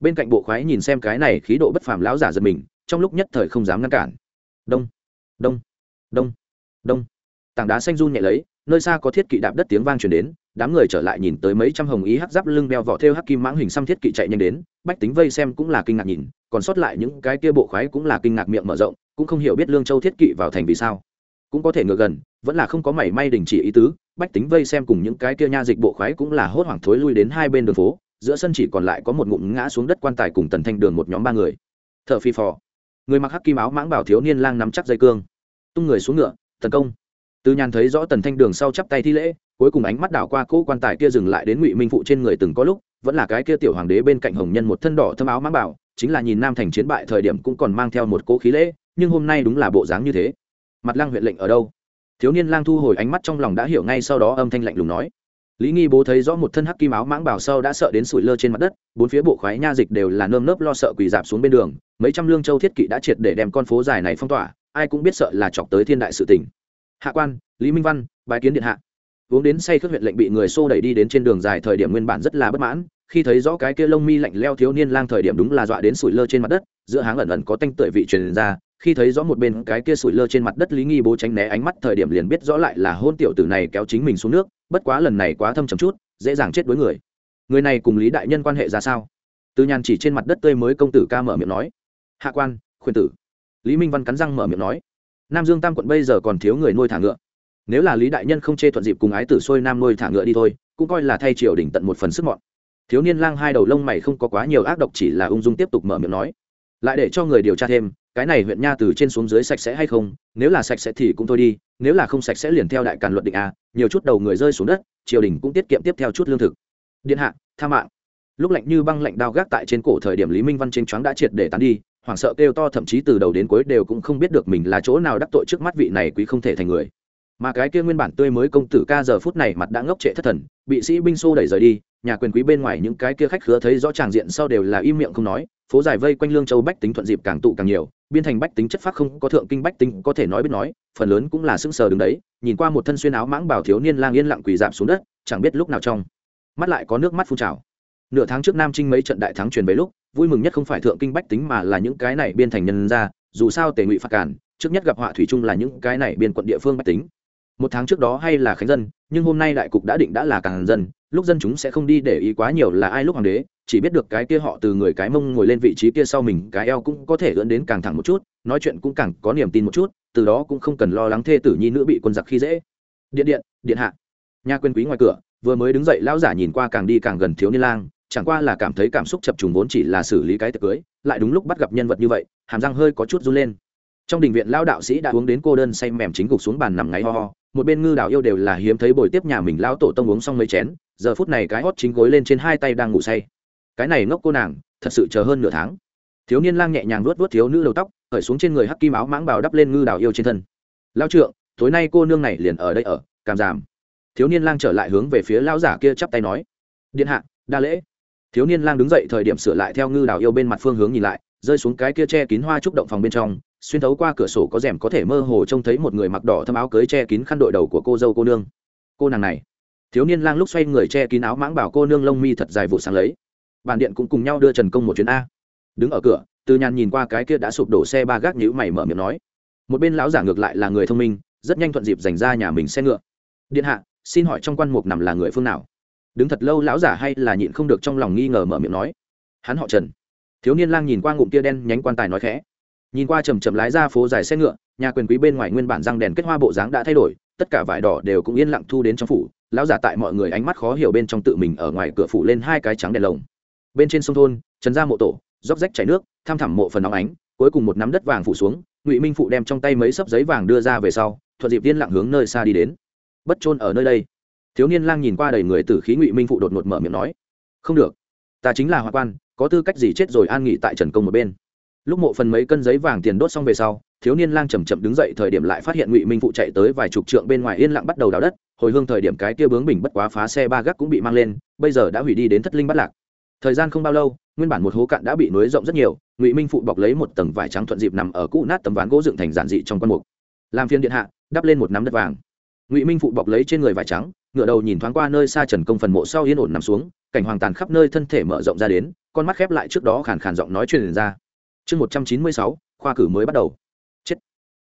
Bên cạnh bộ khoái nhìn xem cái này khí độ bất phàm lão giả giật mình trong lúc nhất thời không dám ngăn cản. Đông đông đông đông. Tảng đá xanh run nhẹ lấy, nơi xa có thiết kỵ đạp đất tiếng vang truyền đến, đám người trở lại nhìn tới mấy trăm hồng ý hắc giáp lưng đeo vỏ thêu hắc kim mãng hình xăm thiết kỵ chạy nhanh đến, bách tính vây xem cũng là kinh ngạc nhìn, còn sót lại những cái kia bộ khoái cũng là kinh ngạc miệng mở rộng, cũng không hiểu biết lương châu thiết kỵ vào thành vì sao. Cũng có thể ngờ gần, vẫn là không có mảy may đình chỉ ý tứ, bách tính vây xem cùng những cái kia nha dịch bộ khoái cũng là hốt hoảng thối lui đến hai bên đường phố, giữa sân chỉ còn lại có một ngụm ngã xuống đất quan tài cùng tần thanh đường một nhóm ba người. Thợ phi phò người mặc hắc kim áo mãng bảo thiếu niên lang nắm chắc dây cương, tung người xuống ngựa, tấn công. Từ nhàn thấy rõ tần thanh đường sau chắp tay thi lễ, cuối cùng ánh mắt đảo qua cỗ quan tài kia dừng lại đến ngụy minh phụ trên người từng có lúc, vẫn là cái kia tiểu hoàng đế bên cạnh hồng nhân một thân đỏ thâm áo mãng bảo, chính là nhìn nam thành chiến bại thời điểm cũng còn mang theo một cỗ khí lễ, nhưng hôm nay đúng là bộ dáng như thế. Mặt lang huyện lệnh ở đâu? Thiếu niên lang thu hồi ánh mắt trong lòng đã hiểu ngay sau đó âm thanh lạnh lùng nói lý nghi bố thấy rõ một thân hắc kim áo mãng bảo sau đã sợ đến sủi lơ trên mặt đất, bốn phía bộ khoái nha dịch đều là nơm nớp lo sợ quỳ dạp xuống bên đường, mấy trăm lương châu thiết kỵ đã triệt để đem con phố dài này phong tỏa, ai cũng biết sợ là chọc tới thiên đại sự tình. Hạ quan, lý minh văn bài kiến điện hạ. Uống đến say khước huyện lệnh bị người xô đẩy đi đến trên đường dài thời điểm nguyên bản rất là bất mãn, khi thấy rõ cái kia lông mi lạnh leo thiếu niên lang thời điểm đúng là dọa đến sủi lơ trên mặt đất, giữa háng ẩn ẩn có tanh tưởi vị truyền ra khi thấy rõ một bên cái kia sủi lơ trên mặt đất lý nghi bố tránh né ánh mắt thời điểm liền biết rõ lại là hôn tiểu tử này kéo chính mình xuống nước, bất quá lần này quá thâm trầm chút, dễ dàng chết đối người. Người này cùng lý đại nhân quan hệ ra sao? Từ nhàn chỉ trên mặt đất tươi mới công tử ca mở miệng nói. Hạ quan, khuyên tử. Lý minh văn cắn răng mở miệng nói. Nam dương tam quận bây giờ còn thiếu người nuôi thả ngựa. Nếu là lý đại nhân không chê thuận dịp cùng ái tử sôi nam nuôi thả ngựa đi thôi, cũng coi là thay triều đỉnh tận một phần sức mọn. Thiếu niên lang hai đầu lông mày không có quá nhiều ác độc chỉ là ung dung tiếp tục mở miệng nói. Lại để cho người điều tra thêm cái này huyện nha từ trên xuống dưới sạch sẽ hay không, nếu là sạch sẽ thì cũng thôi đi, nếu là không sạch sẽ liền theo đại càn luật định a, nhiều chút đầu người rơi xuống đất, triều đình cũng tiết kiệm tiếp theo chút lương thực. Điện hạ, tha mạng. Lúc lạnh như băng lạnh đao gác tại trên cổ thời điểm lý minh văn trên choáng đã triệt để tán đi, hoảng sợ kêu to thậm chí từ đầu đến cuối đều cũng không biết được mình là chỗ nào đắc tội trước mắt vị này quý không thể thành người. Mà cái kia nguyên bản tươi mới công tử ca giờ phút này mặt đã ngốc trệ thất thần, bị sĩ binh xô đẩy rời đi, nhà quyền quý bên ngoài những cái kia khách khứa thấy rõ tràng diện sau đều là im miệng không nói, phố dài vây quanh lương châu bách tính thuận dịp càng tụ càng nhiều biên thành bách tính chất phác không có thượng kinh bách tính có thể nói biết nói, phần lớn cũng là sững sờ đứng đấy, nhìn qua một thân xuyên áo mãng bảo thiếu niên lang yên lặng quỳ dạp xuống đất, chẳng biết lúc nào trong. Mắt lại có nước mắt phun trào. Nửa tháng trước nam trinh mấy trận đại thắng truyền về lúc, vui mừng nhất không phải thượng kinh bách tính mà là những cái này biên thành nhân ra dù sao tề ngụy phạt cản, trước nhất gặp họa thủy chung là những cái này biên quận địa phương bách tính. Một tháng trước đó hay là khánh dân, nhưng hôm nay đại cục đã định đã là càng dân, lúc dân chúng sẽ không đi để ý quá nhiều là ai lúc hoàng đế chỉ biết được cái kia họ từ người cái mông ngồi lên vị trí kia sau mình, cái eo cũng có thể ưỡn đến càng thẳng một chút, nói chuyện cũng càng có niềm tin một chút, từ đó cũng không cần lo lắng thê tử nhi nữ bị quân giặc khi dễ. Điện điện điện hạ. Nhà quyền quý ngoài cửa, vừa mới đứng dậy, lão giả nhìn qua càng đi càng gần thiếu niên lang, chẳng qua là cảm thấy cảm xúc chập trùng vốn chỉ là xử lý cái tiệc cưới, lại đúng lúc bắt gặp nhân vật như vậy, hàm răng hơi có chút run lên. Trong đình viện lao đạo sĩ đã uống đến cô đơn say mềm chính gục xuống bàn nằm ngáy ho ho, một bên ngư đào yêu đều là hiếm thấy bồi tiếp nhà mình, lão tổ tông uống xong mấy chén, giờ phút này cái hót chính gối lên trên hai tay đang ngủ say cái này ngốc cô nàng, thật sự chờ hơn nửa tháng. Thiếu niên lang nhẹ nhàng luốt vuốt thiếu nữ đầu tóc khởi xuống trên người hắc kim áo mãng bào đắp lên ngư đào yêu trên thân. Lao trượng, tối nay cô nương này liền ở đây ở, cảm giảm. Thiếu niên lang trở lại hướng về phía lão giả kia chắp tay nói. Điện hạ, đa lễ. Thiếu niên lang đứng dậy thời điểm sửa lại theo ngư đào yêu bên mặt phương hướng nhìn lại, rơi xuống cái kia che kín hoa trúc động phòng bên trong, xuyên thấu qua cửa sổ có rèm có thể mơ hồ trông thấy một người mặc đỏ thâm áo cưới che kín khăn đội đầu của cô dâu cô nương. Cô nàng này. Thiếu niên lang lúc xoay người che kín áo mãng bảo cô nương lông mi thật dài vụ sáng lấy bàn điện cũng cùng nhau đưa trần công một chuyến a. Đứng ở cửa, từ nhàn nhìn qua cái kia đã sụp đổ xe ba gác nhữ mày mở miệng nói. Một bên lão giả ngược lại là người thông minh, rất nhanh thuận dịp dành ra nhà mình xe ngựa. Điện hạ, xin hỏi trong quan mục nằm là người phương nào? Đứng thật lâu lão giả hay là nhịn không được trong lòng nghi ngờ mở miệng nói. Hắn họ trần. Thiếu niên lang nhìn qua ngụm tia đen nhánh quan tài nói khẽ. Nhìn qua chầm chầm lái ra phố dài xe ngựa, nhà quyền quý bên ngoài nguyên bản răng đèn kết hoa bộ dáng đã thay đổi, tất cả vải đỏ đều cũng yên lặng thu đến trong phủ. Lão giả tại mọi người ánh mắt khó hiểu bên trong tự mình ở ngoài cửa phủ lên hai cái trắng đèn lồng bên trên sông thôn, trần ra mộ tổ róc rách chảy nước, tham thẳm mộ phần nóng ánh, cuối cùng một nắm đất vàng phủ xuống, ngụy minh phụ đem trong tay mấy sấp giấy vàng đưa ra về sau, thuận dịp tiên lặng hướng nơi xa đi đến. Bất trôn ở nơi đây. Thiếu niên lang nhìn qua đầy người tử khí ngụy minh phụ đột ngột mở miệng nói, không được, ta chính là hoa quan, có tư cách gì chết rồi an nghỉ tại trần công một bên? Lúc mộ phần mấy cân giấy vàng tiền đốt xong về sau, thiếu niên lang chầm chậm đứng dậy thời điểm lại phát hiện ngụy minh phụ chạy tới vài chục trượng bên ngoài yên lặng bắt đầu đào đất, hồi hương thời điểm cái kia bướng bình bất quá phá xe ba gác cũng bị mang lên, bây giờ đã hủy đi đến thất linh bắt lạc thời gian không bao lâu, nguyên bản một hố cạn đã bị nối rộng rất nhiều, ngụy minh phụ bọc lấy một tầng vải trắng thuận dịp nằm ở cũ nát tấm ván gỗ dựng thành giản dị trong con mục. Làm phiên điện hạ, đắp lên một nắm đất vàng. Ngụy minh phụ bọc lấy trên người vải trắng ngựa đầu nhìn thoáng qua nơi xa trần công phần mộ sau yên ổn nằm xuống, cảnh hoàng tàn khắp nơi thân thể mở rộng ra đến, con mắt khép lại trước đó khàn khàn giọng nói truyền ra. Chương một trăm chín mươi sáu, khoa cử mới bắt đầu. Chết.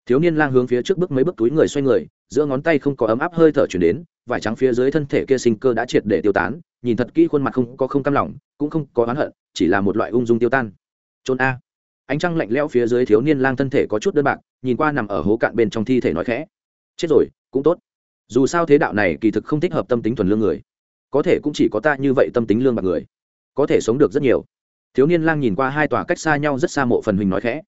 Thiếu niên lang hướng phía trước bước mấy bước túi người xoay người, giữa ngón tay không có ấm áp hơi thở chuyển đến, vải trắng phía dưới thân thể kia sinh cơ đã triệt để tiêu tán nhìn thật kỹ khuôn mặt không có không cam lòng, cũng không có oán hận, chỉ là một loại ung dung tiêu tan. Trốn a. Ánh trăng lạnh lẽo phía dưới thiếu niên lang thân thể có chút đơn bạc, nhìn qua nằm ở hố cạn bên trong thi thể nói khẽ. Chết rồi, cũng tốt. Dù sao thế đạo này kỳ thực không thích hợp tâm tính thuần lương người. Có thể cũng chỉ có ta như vậy tâm tính lương bạc người. Có thể sống được rất nhiều. Thiếu niên lang nhìn qua hai tòa cách xa nhau rất xa mộ phần huỳnh nói khẽ.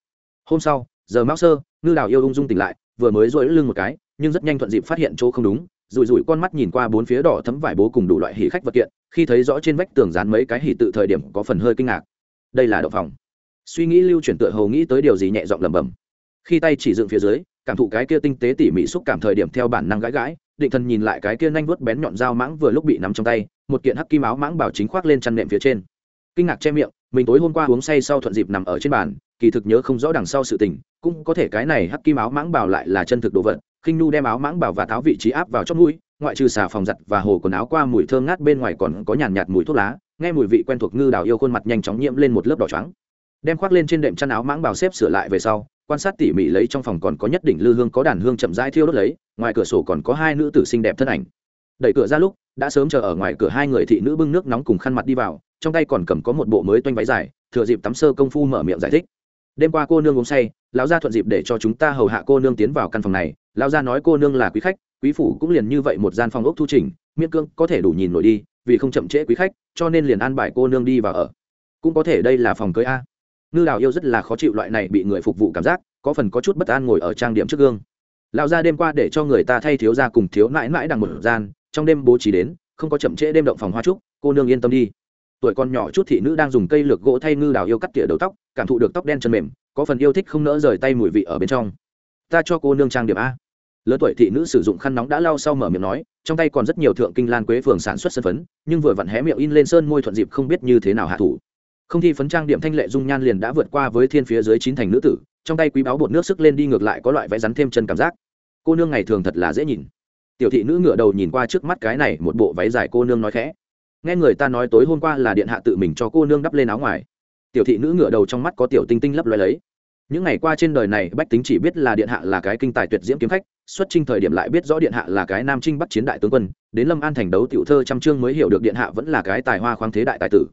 Hôm sau, giờ mão sơ, ngư đào yêu ung dung tỉnh lại, vừa mới rỗi lưng một cái, nhưng rất nhanh thuận dịp phát hiện chỗ không đúng rủi rủi con mắt nhìn qua bốn phía đỏ thấm vải bố cùng đủ loại hỉ khách vật kiện, khi thấy rõ trên vách tường dán mấy cái hỉ tự thời điểm có phần hơi kinh ngạc. Đây là đậu phòng. Suy nghĩ lưu chuyển tựa hầu nghĩ tới điều gì nhẹ giọng lẩm bẩm. Khi tay chỉ dựng phía dưới, cảm thụ cái kia tinh tế tỉ mỉ xúc cảm thời điểm theo bản năng gãi gãi, định thần nhìn lại cái kia nhanh vuốt bén nhọn dao mãng vừa lúc bị nắm trong tay, một kiện hắc kim áo mãng bảo chính khoác lên chăn nệm phía trên. Kinh ngạc che miệng, mình tối hôm qua uống say sau thuận dịp nằm ở trên bàn, kỳ thực nhớ không rõ đằng sau sự tình, cũng có thể cái này hắc kim áo mãng bảo lại là chân thực đồ vật khinh nu đem áo mãng bảo và tháo vị trí áp vào chót mũi, ngoại trừ xà phòng giặt và hồ quần áo qua mùi thơm ngát bên ngoài còn có nhàn nhạt mùi thuốc lá, nghe mùi vị quen thuộc ngư đào yêu khuôn mặt nhanh chóng nhiễm lên một lớp đỏ trắng đem khoác lên trên đệm chăn áo mãng bảo xếp sửa lại về sau, quan sát tỉ mỉ lấy trong phòng còn có nhất định lư hương có đàn hương chậm rãi thiêu đốt lấy, ngoài cửa sổ còn có hai nữ tử xinh đẹp thân ảnh. Đẩy cửa ra lúc, đã sớm chờ ở ngoài cửa hai người thị nữ bưng nước nóng cùng khăn mặt đi vào, trong tay còn cầm có một bộ mới toanh váy dài, thừa dịp tắm sơ công phu mở miệng giải thích đêm qua cô nương uống say, lão gia thuận dịp để cho chúng ta hầu hạ cô nương tiến vào căn phòng này. Lão gia nói cô nương là quý khách, quý phủ cũng liền như vậy một gian phòng ốc thu trình miễn cương có thể đủ nhìn nổi đi, vì không chậm trễ quý khách, cho nên liền an bài cô nương đi vào ở. Cũng có thể đây là phòng cưới a. Ngư đào yêu rất là khó chịu loại này bị người phục vụ cảm giác, có phần có chút bất an ngồi ở trang điểm trước gương. Lão gia đêm qua để cho người ta thay thiếu gia cùng thiếu mãi mãi đằng một gian, trong đêm bố trí đến, không có chậm trễ đêm động phòng hoa trúc, cô nương yên tâm đi tuổi còn nhỏ chút thị nữ đang dùng cây lược gỗ thay ngư đào yêu cắt tỉa đầu tóc, cảm thụ được tóc đen chân mềm, có phần yêu thích không nỡ rời tay mùi vị ở bên trong. Ta cho cô nương trang điểm a. Lớn tuổi thị nữ sử dụng khăn nóng đã lau sau mở miệng nói, trong tay còn rất nhiều thượng kinh lan quế phường sản xuất sân phấn, nhưng vừa vặn hé miệng in lên sơn môi thuận dịp không biết như thế nào hạ thủ. Không thi phấn trang điểm thanh lệ dung nhan liền đã vượt qua với thiên phía dưới chín thành nữ tử, trong tay quý báo bột nước sức lên đi ngược lại có loại vẽ rắn thêm chân cảm giác. Cô nương ngày thường thật là dễ nhìn. Tiểu thị nữ ngựa đầu nhìn qua trước mắt cái này, một bộ váy dài cô nương nói khẽ nghe người ta nói tối hôm qua là điện hạ tự mình cho cô nương đắp lên áo ngoài. Tiểu thị nữ ngựa đầu trong mắt có tiểu tinh tinh lấp loay lấy. Những ngày qua trên đời này, bách tính chỉ biết là điện hạ là cái kinh tài tuyệt diễm kiếm khách, xuất trinh thời điểm lại biết rõ điện hạ là cái nam trinh bắc chiến đại tướng quân, đến lâm an thành đấu tiểu thơ trăm chương mới hiểu được điện hạ vẫn là cái tài hoa khoáng thế đại tài tử.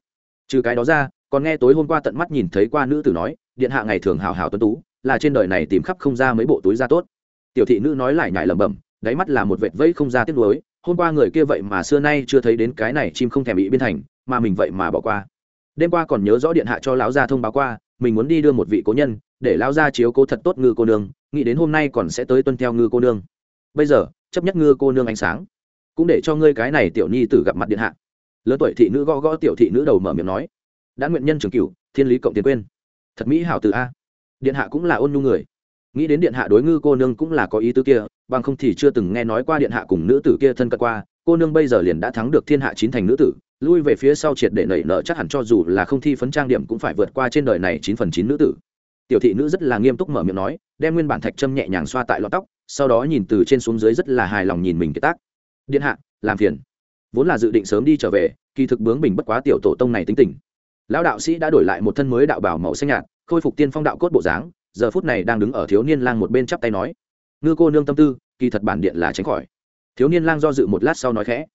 Trừ cái đó ra, còn nghe tối hôm qua tận mắt nhìn thấy qua nữ tử nói, điện hạ ngày thường hào hào tuấn tú, là trên đời này tìm khắp không ra mấy bộ túi da tốt. Tiểu thị nữ nói lại nhải lẩm bẩm, đáy mắt là một vệt vây không ra tiếc nuối hôm qua người kia vậy mà xưa nay chưa thấy đến cái này chim không thèm bị biên thành, mà mình vậy mà bỏ qua. Đêm qua còn nhớ rõ điện hạ cho lão gia thông báo qua, mình muốn đi đưa một vị cố nhân, để lão gia chiếu cố thật tốt ngư cô nương, nghĩ đến hôm nay còn sẽ tới tuân theo ngư cô nương. Bây giờ, chấp nhất ngư cô nương ánh sáng, cũng để cho ngươi cái này tiểu nhi tử gặp mặt điện hạ. Lớn tuổi thị nữ gõ gõ tiểu thị nữ đầu mở miệng nói, đã nguyện nhân trường cửu, thiên lý cộng tiền quên. Thật mỹ hảo từ a. Điện hạ cũng là ôn nhu người nghĩ đến điện hạ đối ngư cô nương cũng là có ý tứ kia, bằng không thì chưa từng nghe nói qua điện hạ cùng nữ tử kia thân cận qua, cô nương bây giờ liền đã thắng được thiên hạ chín thành nữ tử, lui về phía sau triệt để nảy nở chắc hẳn cho dù là không thi phấn trang điểm cũng phải vượt qua trên đời này chín phần chín nữ tử. Tiểu thị nữ rất là nghiêm túc mở miệng nói, đem nguyên bản thạch trâm nhẹ nhàng xoa tại lọt tóc, sau đó nhìn từ trên xuống dưới rất là hài lòng nhìn mình cái tác. Điện hạ, làm phiền. Vốn là dự định sớm đi trở về, kỳ thực bướng bình bất quá tiểu tổ tông này tính tình. Lão đạo sĩ đã đổi lại một thân mới đạo bảo màu xanh nhạt, khôi phục tiên phong đạo cốt bộ dáng giờ phút này đang đứng ở thiếu niên lang một bên chắp tay nói, ngư cô nương tâm tư, kỳ thật bản điện là tránh khỏi. Thiếu niên lang do dự một lát sau nói khẽ,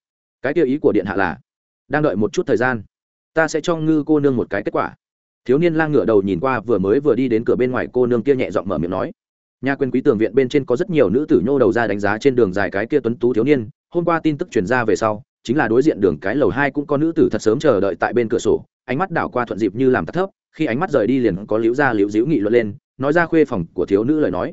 cái tiêu ý của điện hạ là, đang đợi một chút thời gian, ta sẽ cho ngư cô nương một cái kết quả. Thiếu niên lang ngửa đầu nhìn qua vừa mới vừa đi đến cửa bên ngoài cô nương kia nhẹ giọng mở miệng nói, nhà quyền quý tường viện bên trên có rất nhiều nữ tử nhô đầu ra đánh giá trên đường dài cái kia tuấn tú thiếu niên, hôm qua tin tức truyền ra về sau, chính là đối diện đường cái lầu hai cũng có nữ tử thật sớm chờ đợi tại bên cửa sổ, ánh mắt đảo qua thuận dịp như làm tắt thấp khi ánh mắt rời đi liền có liễu ra liễu diễu nghị luận lên nói ra khuê phòng của thiếu nữ lời nói.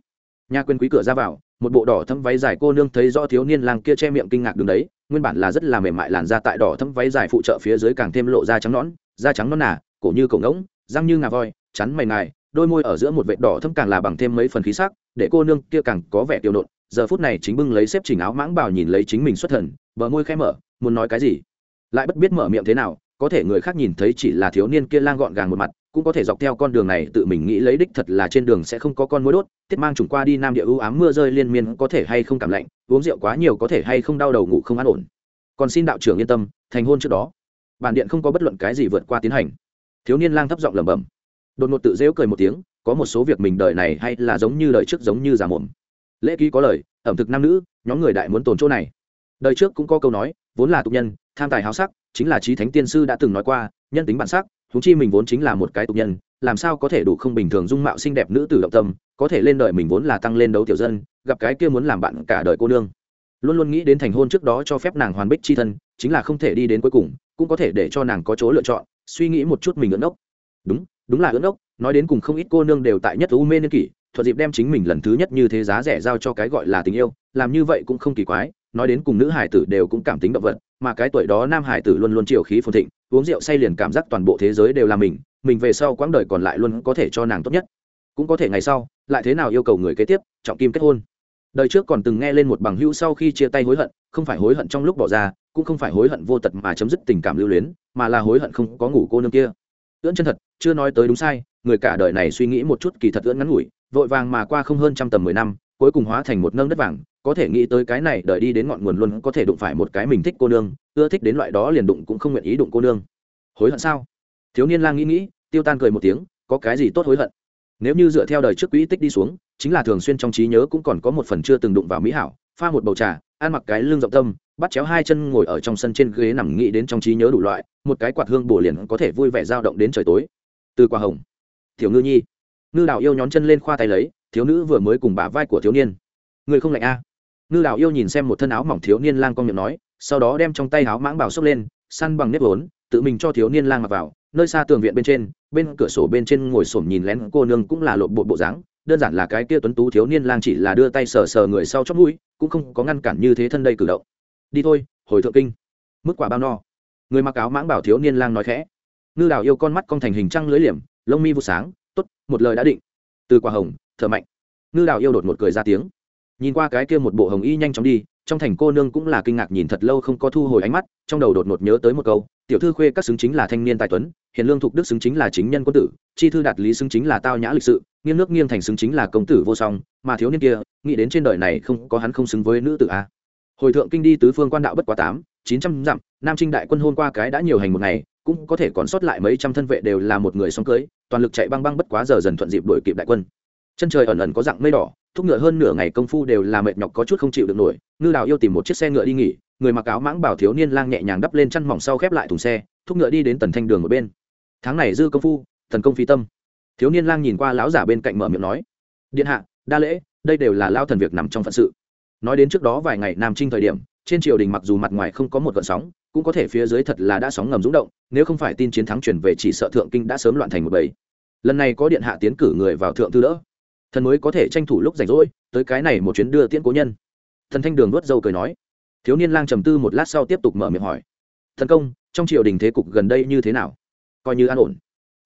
Nhà quyền quý cửa ra vào, một bộ đỏ thâm váy dài cô nương thấy rõ thiếu niên lang kia che miệng kinh ngạc đứng đấy, nguyên bản là rất là mềm mại làn da tại đỏ thâm váy dài phụ trợ phía dưới càng thêm lộ da trắng nõn, da trắng nõn nà, cổ như cổ ngỗng, răng như ngà voi, chắn mày ngài, đôi môi ở giữa một vệt đỏ thâm càng là bằng thêm mấy phần khí sắc, để cô nương kia càng có vẻ tiêu nộn. Giờ phút này chính bưng lấy xếp chỉnh áo mãng bảo nhìn lấy chính mình xuất thần, bờ môi khẽ mở, muốn nói cái gì? Lại bất biết mở miệng thế nào, có thể người khác nhìn thấy chỉ là thiếu niên kia lang gọn gàng một mặt cũng có thể dọc theo con đường này tự mình nghĩ lấy đích thật là trên đường sẽ không có con mối đốt, tiết mang trùng qua đi nam địa ưu ám mưa rơi liên miên, có thể hay không cảm lạnh, uống rượu quá nhiều có thể hay không đau đầu ngủ không an ổn. Còn xin đạo trưởng yên tâm, thành hôn trước đó. Bản điện không có bất luận cái gì vượt qua tiến hành. Thiếu niên lang thấp giọng lẩm bẩm. Đột ngột tự dễu cười một tiếng, có một số việc mình đời này hay là giống như đời trước giống như giả mồm lễ ký có lời, ẩm thực nam nữ, nhóm người đại muốn tồn chỗ này. Đời trước cũng có câu nói, vốn là tục nhân, tham tài háo sắc, chính là trí thánh tiên sư đã từng nói qua, nhân tính bản sắc chúng chi mình vốn chính là một cái tục nhân, làm sao có thể đủ không bình thường dung mạo xinh đẹp nữ tử động tâm, có thể lên đời mình vốn là tăng lên đấu tiểu dân, gặp cái kia muốn làm bạn cả đời cô nương. Luôn luôn nghĩ đến thành hôn trước đó cho phép nàng hoàn bích c h i thân, chính là không thể đi đến cuối cùng, cũng có thể để cho nàng có chỗ lựa chọn, suy nghĩ một chút mình ưỡn ốc. Đúng đúng là ưỡn ốc, nói đến cùng không ít cô nương đều tại nhất u mê niên kỷ, thuận dịp đem chính mình lần thứ nhất như thế giá rẻ giao cho cái gọi là tình yêu, làm như vậy cũng không kỳ quái, nói đến cùng nữ hải tử đều cũng cảm tính động vật mà cái tuổi đó nam hải tử luôn luôn chiều khí phồn thịnh, uống rượu say liền cảm giác toàn bộ thế giới đều là mình mình về sau quãng đời còn lại luôn có thể cho nàng tốt nhất. Cũng có thể ngày sau, lại thế nào yêu cầu người kế tiếp, trọng kim kết hôn. Đời trước còn từng nghe lên một bằng hữu sau khi chia tay hối hận, không phải hối hận trong lúc bỏ ra, cũng không phải hối hận vô tật mà chấm dứt tình cảm lưu luyến, mà là hối hận không có ngủ cô nương kia. Ưỡn chân thật, chưa nói tới đúng sai, người cả đời này suy nghĩ một chút kỳ thật ưỡn ngắn ngủi, vội vàng mà qua không hơn trăm tầm mười năm cuối cùng hóa thành một nâng đất vàng, có thể nghĩ tới cái này đợi đi đến ngọn nguồn luôn có thể đụng phải một cái mình thích cô nương, ưa thích đến loại đó liền đụng cũng không nguyện ý đụng cô nương. Hối hận sao? Thiếu niên lang nghĩ nghĩ, tiêu tan cười một tiếng, có cái gì tốt hối hận? Nếu như dựa theo đời trước quỹ tích đi xuống, chính là thường xuyên trong trí nhớ cũng còn có một phần chưa từng đụng vào mỹ hảo, pha một bầu trà, ăn mặc cái lưng rộng tâm, bắt chéo hai chân ngồi ở trong sân trên ghế nằm nghĩ đến trong trí nhớ đủ loại, một cái quạt hương bổ liền có thể vui vẻ dao động đến trời tối. Từ quả hồng. Tiểu ngư nhi. Ngư đào yêu nhón chân lên khoa tay lấy thiếu nữ vừa mới cùng bả vai của thiếu niên. Người không lạnh a? À. ngư đào yêu nhìn xem một thân áo mỏng thiếu niên lang con miệng nói, sau đó đem trong tay áo mãng bảo xốc lên, săn bằng nếp vốn, tự mình cho thiếu niên lang mặc vào, nơi xa tường viện bên trên, bên cửa sổ bên trên ngồi xổm nhìn lén cô nương cũng là lộn bộ bộ dáng, đơn giản là cái kia tuấn tú thiếu niên lang chỉ là đưa tay sờ sờ người sau chót mũi, cũng không có ngăn cản như thế thân đây cử động. Đi thôi, hồi thượng kinh. Mức quả bao no. Người mặc áo mãng bảo thiếu niên lang nói khẽ. Ngư đào yêu con mắt con thành hình trăng lưới liềm, lông mi vụ sáng t ố t một lời đã định. Từ quả hồng thở mạnh. Ngư đào yêu đột một cười ra tiếng. Nhìn qua cái kia một bộ hồng y nhanh chóng đi, trong thành cô nương cũng là kinh ngạc nhìn thật lâu không có thu hồi ánh mắt, trong đầu đột ngột nhớ tới một câu, tiểu thư khuê các xứng chính là thanh niên tài tuấn, hiền lương thục đức xứng chính là chính nhân quân tử, chi thư đạt lý xứng chính là tao nhã lịch sự, nghiêng nước nghiêng thành xứng chính là công tử vô song, mà thiếu niên kia, nghĩ đến trên đời này không có hắn không xứng với nữ tử a. Hồi thượng kinh đi tứ phương quan đạo bất quá tám, chín trăm dặm, nam trinh đại quân hôn qua cái đã nhiều hành một ngày, cũng có thể còn sót lại mấy trăm thân vệ đều là một người song cưới, toàn lực chạy băng băng bất quá giờ dần thuận dịp đuổi kịp đại quân chân trời ẩn ẩn có dạng mây đỏ, thúc ngựa hơn nửa ngày công phu đều là mệt nhọc có chút không chịu được nổi. Ngư đào yêu tìm một chiếc xe ngựa đi nghỉ, người mặc áo mãng bảo thiếu niên lang nhẹ nhàng đắp lên chăn mỏng sau khép lại thùng xe, thúc ngựa đi đến tần thanh đường một bên. Tháng này dư công phu, thần công phi tâm. Thiếu niên lang nhìn qua lão giả bên cạnh mở miệng nói, điện hạ, đa lễ, đây đều là lao thần việc nằm trong phận sự. Nói đến trước đó vài ngày nam trinh thời điểm, trên triều đình mặc dù mặt ngoài không có một gợn sóng, cũng có thể phía dưới thật là đã sóng ngầm rúng động, nếu không phải tin chiến thắng chuyển về chỉ sợ thượng kinh đã sớm loạn thành một bầy. Lần này có điện hạ tiến cử người vào thượng thư đỡ thần mới có thể tranh thủ lúc rảnh rỗi, tới cái này một chuyến đưa tiễn cố nhân. Thần thanh đường nuốt dâu cười nói. Thiếu niên lang trầm tư một lát sau tiếp tục mở miệng hỏi. Thần công, trong triều đình thế cục gần đây như thế nào? Coi như an ổn.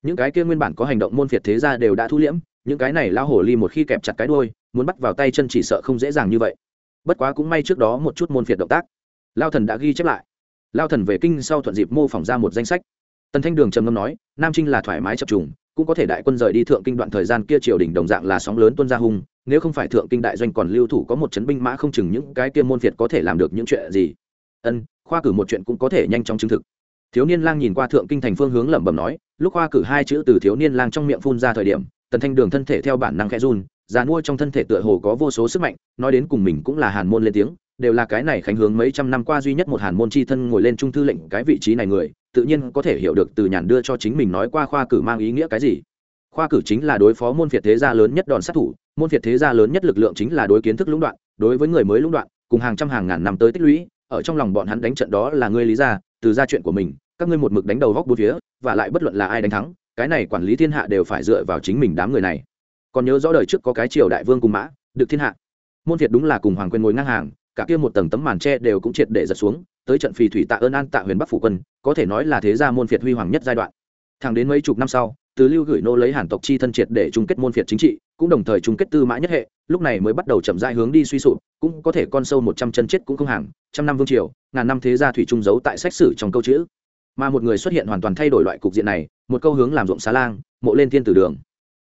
Những cái kia nguyên bản có hành động môn phiệt thế ra đều đã thu liễm, những cái này lao hổ ly một khi kẹp chặt cái đôi muốn bắt vào tay chân chỉ sợ không dễ dàng như vậy. Bất quá cũng may trước đó một chút môn phiệt động tác. Lao thần đã ghi chép lại. Lao thần về kinh sau thuận dịp mô phỏng ra một danh sách. Tần thanh đường trầm ngâm nói, nam trinh là thoải mái chập trùng cũng có thể đại quân rời đi thượng kinh đoạn thời gian kia triều đình đồng dạng là sóng lớn tuân ra hung, nếu không phải thượng kinh đại doanh còn lưu thủ có một chấn binh mã không chừng những cái kia môn phiệt có thể làm được những chuyện gì. Ân, khoa cử một chuyện cũng có thể nhanh chóng chứng thực. Thiếu niên lang nhìn qua thượng kinh thành phương hướng lẩm bẩm nói, lúc khoa cử hai chữ từ thiếu niên lang trong miệng phun ra thời điểm, tần thanh đường thân thể theo bản năng khẽ run, già nuôi trong thân thể tựa hồ có vô số sức mạnh, nói đến cùng mình cũng là hàn môn lên tiếng đều là cái này khánh hướng mấy trăm năm qua duy nhất một hàn môn chi thân ngồi lên trung thư lệnh cái vị trí này người, tự nhiên có thể hiểu được từ nhàn đưa cho chính mình nói qua khoa cử mang ý nghĩa cái gì. Khoa cử chính là đối phó môn phiệt thế gia lớn nhất đòn sát thủ, môn phiệt thế gia lớn nhất lực lượng chính là đối kiến thức lũng đoạn, đối với người mới lũng đoạn, cùng hàng trăm hàng ngàn năm tới tích lũy, ở trong lòng bọn hắn đánh trận đó là ngươi lý gia, từ gia chuyện của mình, các ngươi một mực đánh đầu góc bốn phía, và lại bất luận là ai đánh thắng, cái này quản lý thiên hạ đều phải dựa vào chính mình đám người này. Còn nhớ rõ đời trước có cái triều đại vương cùng mã, được thiên hạ. Môn phiệt đúng là cùng hoàng quyền ngồi ngang hàng cả kia một tầng tấm màn tre đều cũng triệt để giật xuống, tới trận phì thủy tạ ơn an tạ huyền bắc phủ quân, có thể nói là thế gia môn phiệt huy hoàng nhất giai đoạn. Thẳng đến mấy chục năm sau, từ lưu gửi nô lấy hàn tộc chi thân triệt để chung kết môn phiệt chính trị, cũng đồng thời chung kết tư mã nhất hệ, lúc này mới bắt đầu chậm rãi hướng đi suy sụp, cũng có thể con sâu một trăm chân chết cũng không hàng trăm năm vương triều, ngàn năm thế gia thủy trung giấu tại sách sử trong câu chữ. Mà một người xuất hiện hoàn toàn thay đổi loại cục diện này, một câu hướng làm ruộng xá lang, mộ lên thiên tử đường.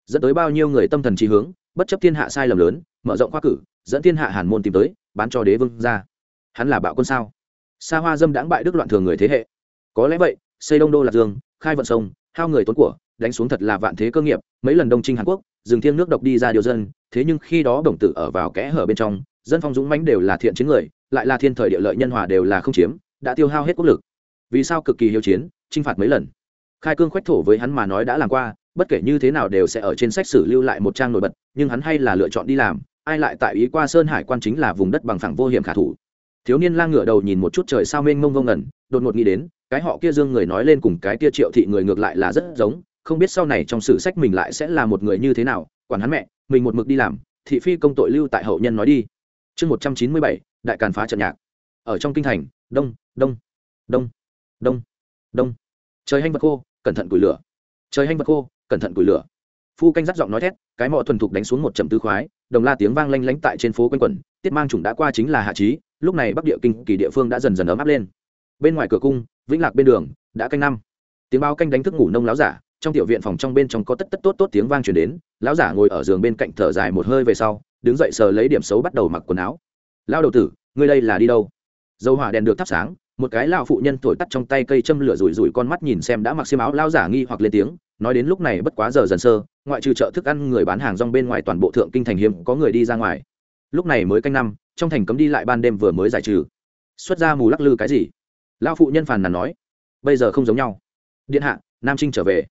Dẫn tới bao nhiêu người tâm thần trí hướng bất chấp thiên hạ sai lầm lớn, mở rộng khoa cử, dẫn thiên hạ hàn môn tìm tới, bán cho đế vương ra. Hắn là bạo quân sao? Xa hoa dâm đãng bại đức loạn thường người thế hệ. Có lẽ vậy, xây đông đô lạc dương, khai vận sông, hao người tốn của, đánh xuống thật là vạn thế cơ nghiệp, mấy lần đông trinh hàn quốc, dừng thiêng nước độc đi ra điều dân, thế nhưng khi đó đồng tử ở vào kẽ hở bên trong, dân phong dũng mãnh đều là thiện chiến người, lại là thiên thời địa lợi nhân hòa đều là không chiếm, đã tiêu hao hết quốc lực. Vì sao cực kỳ hiếu chiến, chinh phạt mấy lần? Khai cương khoách thổ với hắn mà nói đã làm qua bất kể như thế nào đều sẽ ở trên sách sử lưu lại một trang nổi bật, nhưng hắn hay là lựa chọn đi làm, ai lại tại ý qua sơn hải quan chính là vùng đất bằng phẳng vô hiểm khả thủ. Thiếu niên lang ngửa đầu nhìn một chút trời sao mênh mông vông ngẩn, đột ngột nghĩ đến, cái họ kia dương người nói lên cùng cái kia triệu thị người ngược lại là rất giống, không biết sau này trong sử sách mình lại sẽ là một người như thế nào, quản hắn mẹ, mình một mực đi làm, thị phi công tội lưu tại hậu nhân nói đi. Chương một trăm chín mươi bảy, đại càn phá trận nhạc. Ở trong kinh thành, đông đông đông đông đông. Trời hanh vật khô, cẩn thận củi lửa trời hanh vật khô, cẩn thận củi lửa. Phu canh dắt giọng nói thét, cái mọ thuần thục đánh xuống một trầm tư khoái, đồng la tiếng vang lanh lánh tại trên phố quanh quẩn, tiết mang chủng đã qua chính là hạ trí, lúc này bắc địa kinh, kỳ địa phương đã dần dần ấm áp lên. Bên ngoài cửa cung, vĩnh lạc bên đường, đã canh năm. Tiếng bao canh đánh thức ngủ nông láo giả, trong tiểu viện phòng trong bên trong có tất tất tốt tốt tiếng vang chuyển đến, lão giả ngồi ở giường bên cạnh thở dài một hơi về sau, đứng dậy sờ lấy điểm xấu bắt đầu mặc quần áo. Lao đầu tử, ngươi đây là đi đâu? Dầu hỏa đèn được thắp sáng một cái lão phụ nhân thổi tắt trong tay cây châm lửa rủi rủi con mắt nhìn xem đã mặc xiêm áo lao giả nghi hoặc lên tiếng, nói đến lúc này bất quá giờ dần sơ, ngoại trừ chợ thức ăn người bán hàng rong bên ngoài toàn bộ thượng kinh thành hiếm có người đi ra ngoài. Lúc này mới canh năm, trong thành cấm đi lại ban đêm vừa mới giải trừ. Xuất ra mù lắc lư cái gì? Lao phụ nhân phàn nàn nói. Bây giờ không giống nhau. Điện hạ, nam trinh trở về.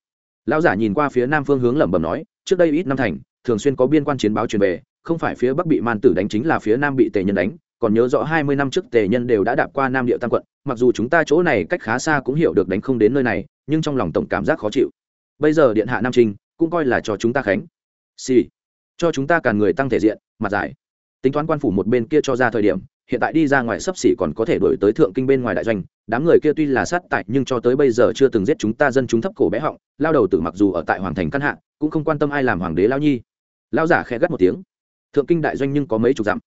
Lão giả nhìn qua phía nam phương hướng lẩm bẩm nói, trước đây ít năm thành, thường xuyên có biên quan chiến báo truyền về, không phải phía bắc bị man tử đánh chính là phía nam bị tề nhân đánh còn nhớ rõ hai mươi năm trước tề nhân đều đã đạp qua nam địa tam quận, mặc dù chúng ta chỗ này cách khá xa cũng hiểu được đánh không đến nơi này, nhưng trong lòng tổng cảm giác khó chịu. Bây giờ điện hạ nam trinh cũng coi là cho chúng ta khánh. Xì、sì. cho chúng ta cả người tăng thể diện, mặt dài tính toán quan phủ một bên kia cho ra thời điểm, hiện tại đi ra ngoài sấp xỉ còn có thể đổi tới thượng kinh bên ngoài đại doanh. Đám người kia tuy là sát tại nhưng cho tới bây giờ chưa từng giết chúng ta dân chúng thấp cổ bé họng, lao đầu tử mặc dù ở tại hoàng thành căn hạ, cũng không quan tâm ai làm hoàng đế lao nhi. Lao giả khẽ gắt một tiếng. Thượng kinh đại doanh nhưng có mấy chục dặm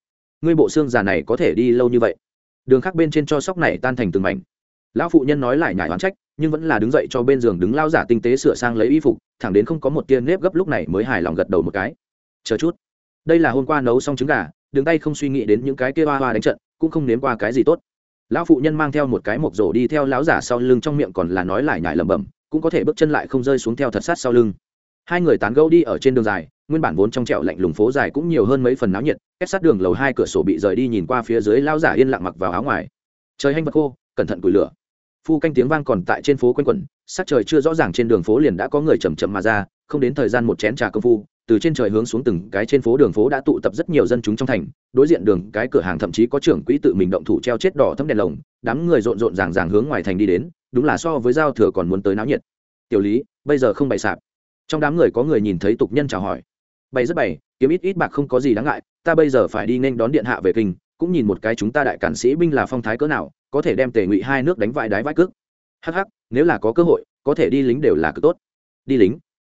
ngươi bộ xương già này có thể đi lâu như vậy. Đường khác bên trên cho sóc này tan thành từng mảnh. Lão phụ nhân nói lại nhải oán trách, nhưng vẫn là đứng dậy cho bên giường đứng lao giả tinh tế sửa sang lấy y phục, thẳng đến không có một tia nếp gấp lúc này mới hài lòng gật đầu một cái. Chờ chút. Đây là hôm qua nấu xong trứng gà đường tay không suy nghĩ đến những cái kia hoa hoa đánh trận, cũng không nếm qua cái gì tốt. Lão phụ nhân mang theo một cái mộc rổ đi theo lão giả sau lưng, trong miệng còn là nói lại nhải lẩm bẩm, cũng có thể bước chân lại không rơi xuống theo thật sát sau lưng hai người tán gẫu đi ở trên đường dài, nguyên bản vốn trong trẹo lạnh lùng phố dài cũng nhiều hơn mấy phần náo nhiệt kết sát đường lầu hai cửa sổ bị rời đi nhìn qua phía dưới lao giả yên lặng mặc vào áo ngoài. Trời hanh vật khô, cẩn thận củi lửa. Phu canh tiếng vang còn tại trên phố quanh quẩn, sắc trời chưa rõ ràng trên đường phố liền đã có người chầm chậm mà ra, không đến thời gian một chén trà công phu, từ trên trời hướng xuống từng cái trên phố đường phố đã tụ tập rất nhiều dân chúng trong thành, đối diện đường cái cửa hàng thậm chí có trưởng quỹ tự mình động thủ treo chết đỏ thấm đèn lồng, đám người rộn rộn ràng ràng hướng ngoài thành đi đến, đúng là so với giao thừa còn muốn tới náo nhiệt. Tiểu lý, bây giờ không bày sạp trong đám người có người nhìn thấy tục nhân chào hỏi. Bày rất bày, kiếm ít ít bạc không có gì đáng ngại, ta bây giờ phải đi nên đón điện hạ về kinh, cũng nhìn một cái chúng ta đại cản sĩ binh là phong thái cỡ nào, có thể đem tề ngụy hai nước đánh vại đái vãi cước. Hắc hắc, nếu là có cơ hội, có thể đi lính đều là cực tốt. Đi lính?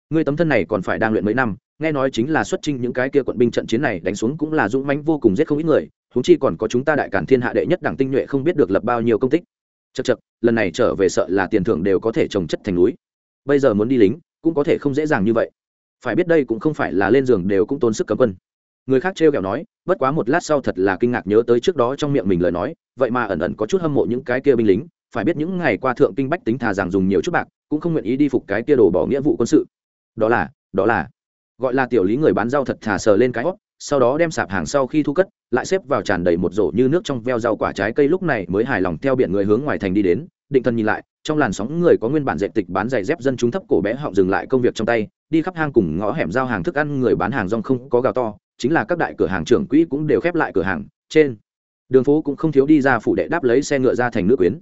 Ngươi tấm thân này còn phải đang luyện mấy năm, nghe nói chính là xuất trinh những cái kia quận binh trận chiến này đánh xuống cũng là dũng mãnh vô cùng giết không ít người, huống chi còn có chúng ta đại cản thiên hạ đệ nhất đảng tinh nhuệ không biết được lập bao nhiêu công tích. Chật chật lần này trở về sợ là tiền thưởng đều có thể trồng chất thành núi. Bây giờ muốn đi lính? Cũng có thể không dễ dàng như vậy. Phải biết đây cũng không phải là lên giường đều cũng tốn sức cấm quân. Người khác trêu kẹo nói, bất quá một lát sau thật là kinh ngạc nhớ tới trước đó trong miệng mình lời nói, vậy mà ẩn ẩn có chút hâm mộ những cái kia binh lính, phải biết những ngày qua thượng kinh bách tính thà rằng dùng nhiều chút bạc, cũng không nguyện ý đi phục cái kia đồ bỏ nghĩa vụ quân sự. Đó là đó là. Gọi là tiểu lý người bán rau thật thà sờ lên cái hót sau đó đem sạp hàng sau khi thu cất, lại xếp vào tràn đầy một rổ như nước trong veo rau quả trái cây lúc này mới hài lòng theo biển người hướng ngoài thành đi đến định thân nhìn lại, trong làn sóng người có nguyên bản dẹp tịch bán giày dép dân chúng thấp cổ bé họng dừng lại công việc trong tay, đi khắp hang cùng ngõ hẻm giao hàng thức ăn, người bán hàng rong không có gào to, chính là các đại cửa hàng trưởng quỹ cũng đều khép lại cửa hàng, trên đường phố cũng không thiếu đi ra phủ đệ đáp lấy xe ngựa ra thành nước quyến.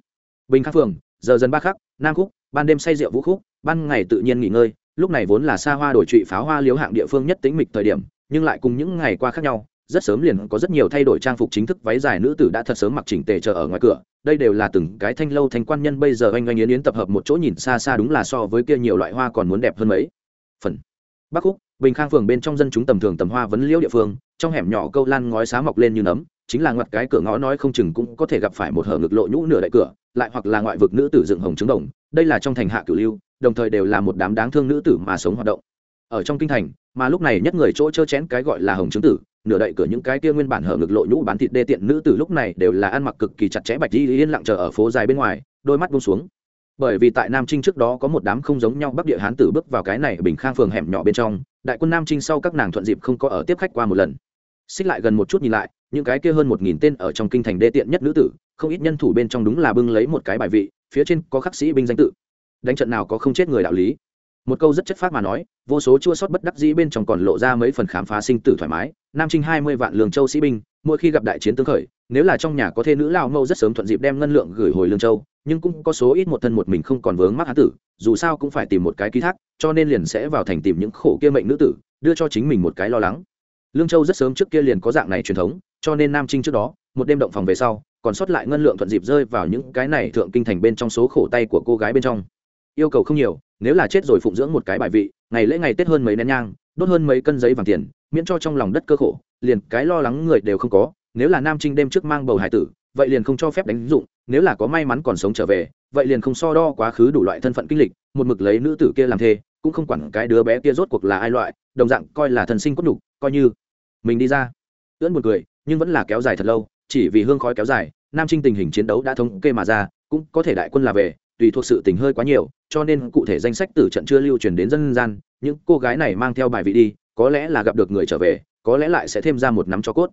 Bình khắc phường, giờ dần ba khắc, nam khúc, ban đêm say rượu vũ khúc, ban ngày tự nhiên nghỉ ngơi, lúc này vốn là xa hoa đổi trụy pháo hoa liếu hạng địa phương nhất tính mịch thời điểm, nhưng lại cùng những ngày qua khác nhau rất sớm liền có rất nhiều thay đổi trang phục chính thức váy dài nữ tử đã thật sớm mặc chỉnh tề chờ ở ngoài cửa. Đây đều là từng cái thanh lâu thanh quan nhân bây giờ anh anh yến yến tập hợp một chỗ nhìn xa xa đúng là so với kia nhiều loại hoa còn muốn đẹp hơn mấy. Phần. Bắc khúc, bình khang phường bên trong dân chúng tầm thường tầm hoa vấn liễu địa phương, trong hẻm nhỏ câu lan ngói xá mọc lên như nấm, chính là ngoặt cái cửa ngõ nói không chừng cũng có thể gặp phải một hở ngực lộ nhũ nửa đại cửa, lại hoặc là ngoại vực nữ tử dựng hồng trứng đồng, đây là trong thành hạ cửu lưu, đồng thời đều là một đám đáng thương nữ tử mà sống hoạt động. Ở trong kinh thành, mà lúc này nhất người chỗ chơ chén cái gọi là hồng trứng tử nửa đậy cửa những cái kia nguyên bản hở ngực lộ nhũ bán thịt đê tiện nữ tử lúc này đều là ăn mặc cực kỳ chặt chẽ bạch di yên lặng chờ ở phố dài bên ngoài, đôi mắt buông xuống. Bởi vì tại nam trinh trước đó có một đám không giống nhau bắc địa hán tử bước vào cái này bình khang phường hẻm nhỏ bên trong, đại quân nam trinh sau các nàng thuận dịp không có ở tiếp khách qua một lần. Xích lại gần một chút nhìn lại, những cái kia hơn một nghìn tên ở trong kinh thành đê tiện nhất nữ tử, không ít nhân thủ bên trong đúng là bưng lấy một cái bài vị, phía trên có khắc sĩ binh danh tự. Đánh trận nào có không chết người đạo lý một câu rất chất phác mà nói, vô số chua sót bất đắc dĩ bên trong còn lộ ra mấy phần khám phá sinh tử thoải mái. Nam trinh hai mươi vạn lương châu sĩ binh, mỗi khi gặp đại chiến tương khởi, nếu là trong nhà có thê nữ lao mâu rất sớm thuận dịp đem ngân lượng gửi hồi lương châu, nhưng cũng có số ít một thân một mình không còn vướng mắc hán tử, dù sao cũng phải tìm một cái ký thác, cho nên liền sẽ vào thành tìm những khổ kia mệnh nữ tử, đưa cho chính mình một cái lo lắng. Lương châu rất sớm trước kia liền có dạng này truyền thống, cho nên nam trinh trước đó, một đêm động phòng về sau, còn sót lại ngân lượng thuận dịp rơi vào những cái này thượng kinh thành bên trong số khổ tay của cô gái bên trong. Yêu cầu không nhiều nếu là chết rồi phụng dưỡng một cái bài vị, ngày lễ ngày tết hơn mấy nén nhang, đốt hơn mấy cân giấy vàng tiền, miễn cho trong lòng đất cơ khổ, liền cái lo lắng người đều không có, nếu là nam trinh đêm trước mang bầu hải tử, vậy liền không cho phép đánh dụng, nếu là có may mắn còn sống trở về, vậy liền không so đo quá khứ đủ loại thân phận kinh lịch, một mực lấy nữ tử kia làm thê, cũng không quản cái đứa bé kia rốt cuộc là ai loại, đồng dạng coi là thần sinh cốt nhục, coi như mình đi ra. Ưỡn một cười, nhưng vẫn là kéo dài thật lâu, chỉ vì hương khói kéo dài, nam trinh tình hình chiến đấu đã thống kê mà ra, cũng có thể đại quân là về tùy thuộc sự tình hơi quá nhiều, cho nên cụ thể danh sách tử trận chưa lưu truyền đến dân gian, những cô gái này mang theo bài vị đi, có lẽ là gặp được người trở về, có lẽ lại sẽ thêm ra một nắm cho cốt.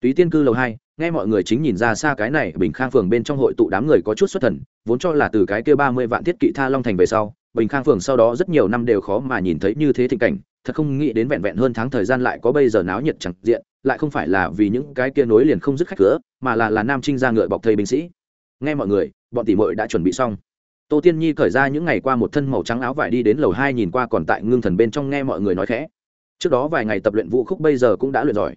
Túy tiên cư lầu hai, nghe mọi người chính nhìn ra xa cái này bình khang phường bên trong hội tụ đám người có chút xuất thần, vốn cho là từ cái kia ba mươi vạn thiết kỵ tha long thành về sau, bình khang phường sau đó rất nhiều năm đều khó mà nhìn thấy như thế thịnh cảnh, thật không nghĩ đến vẹn vẹn hơn tháng thời gian lại có bây giờ náo nhiệt chẳng diện, lại không phải là vì những cái kia nối liền không dứt khách cửa, mà là là nam trinh ra ngựa bọc thầy binh sĩ. Nghe mọi người, bọn tỷ muội đã chuẩn bị xong tô tiên nhi cởi ra những ngày qua một thân màu trắng áo vải đi đến lầu hai nhìn qua còn tại ngưng thần bên trong nghe mọi người nói khẽ. Trước đó vài ngày tập luyện vũ khúc bây giờ cũng đã luyện giỏi.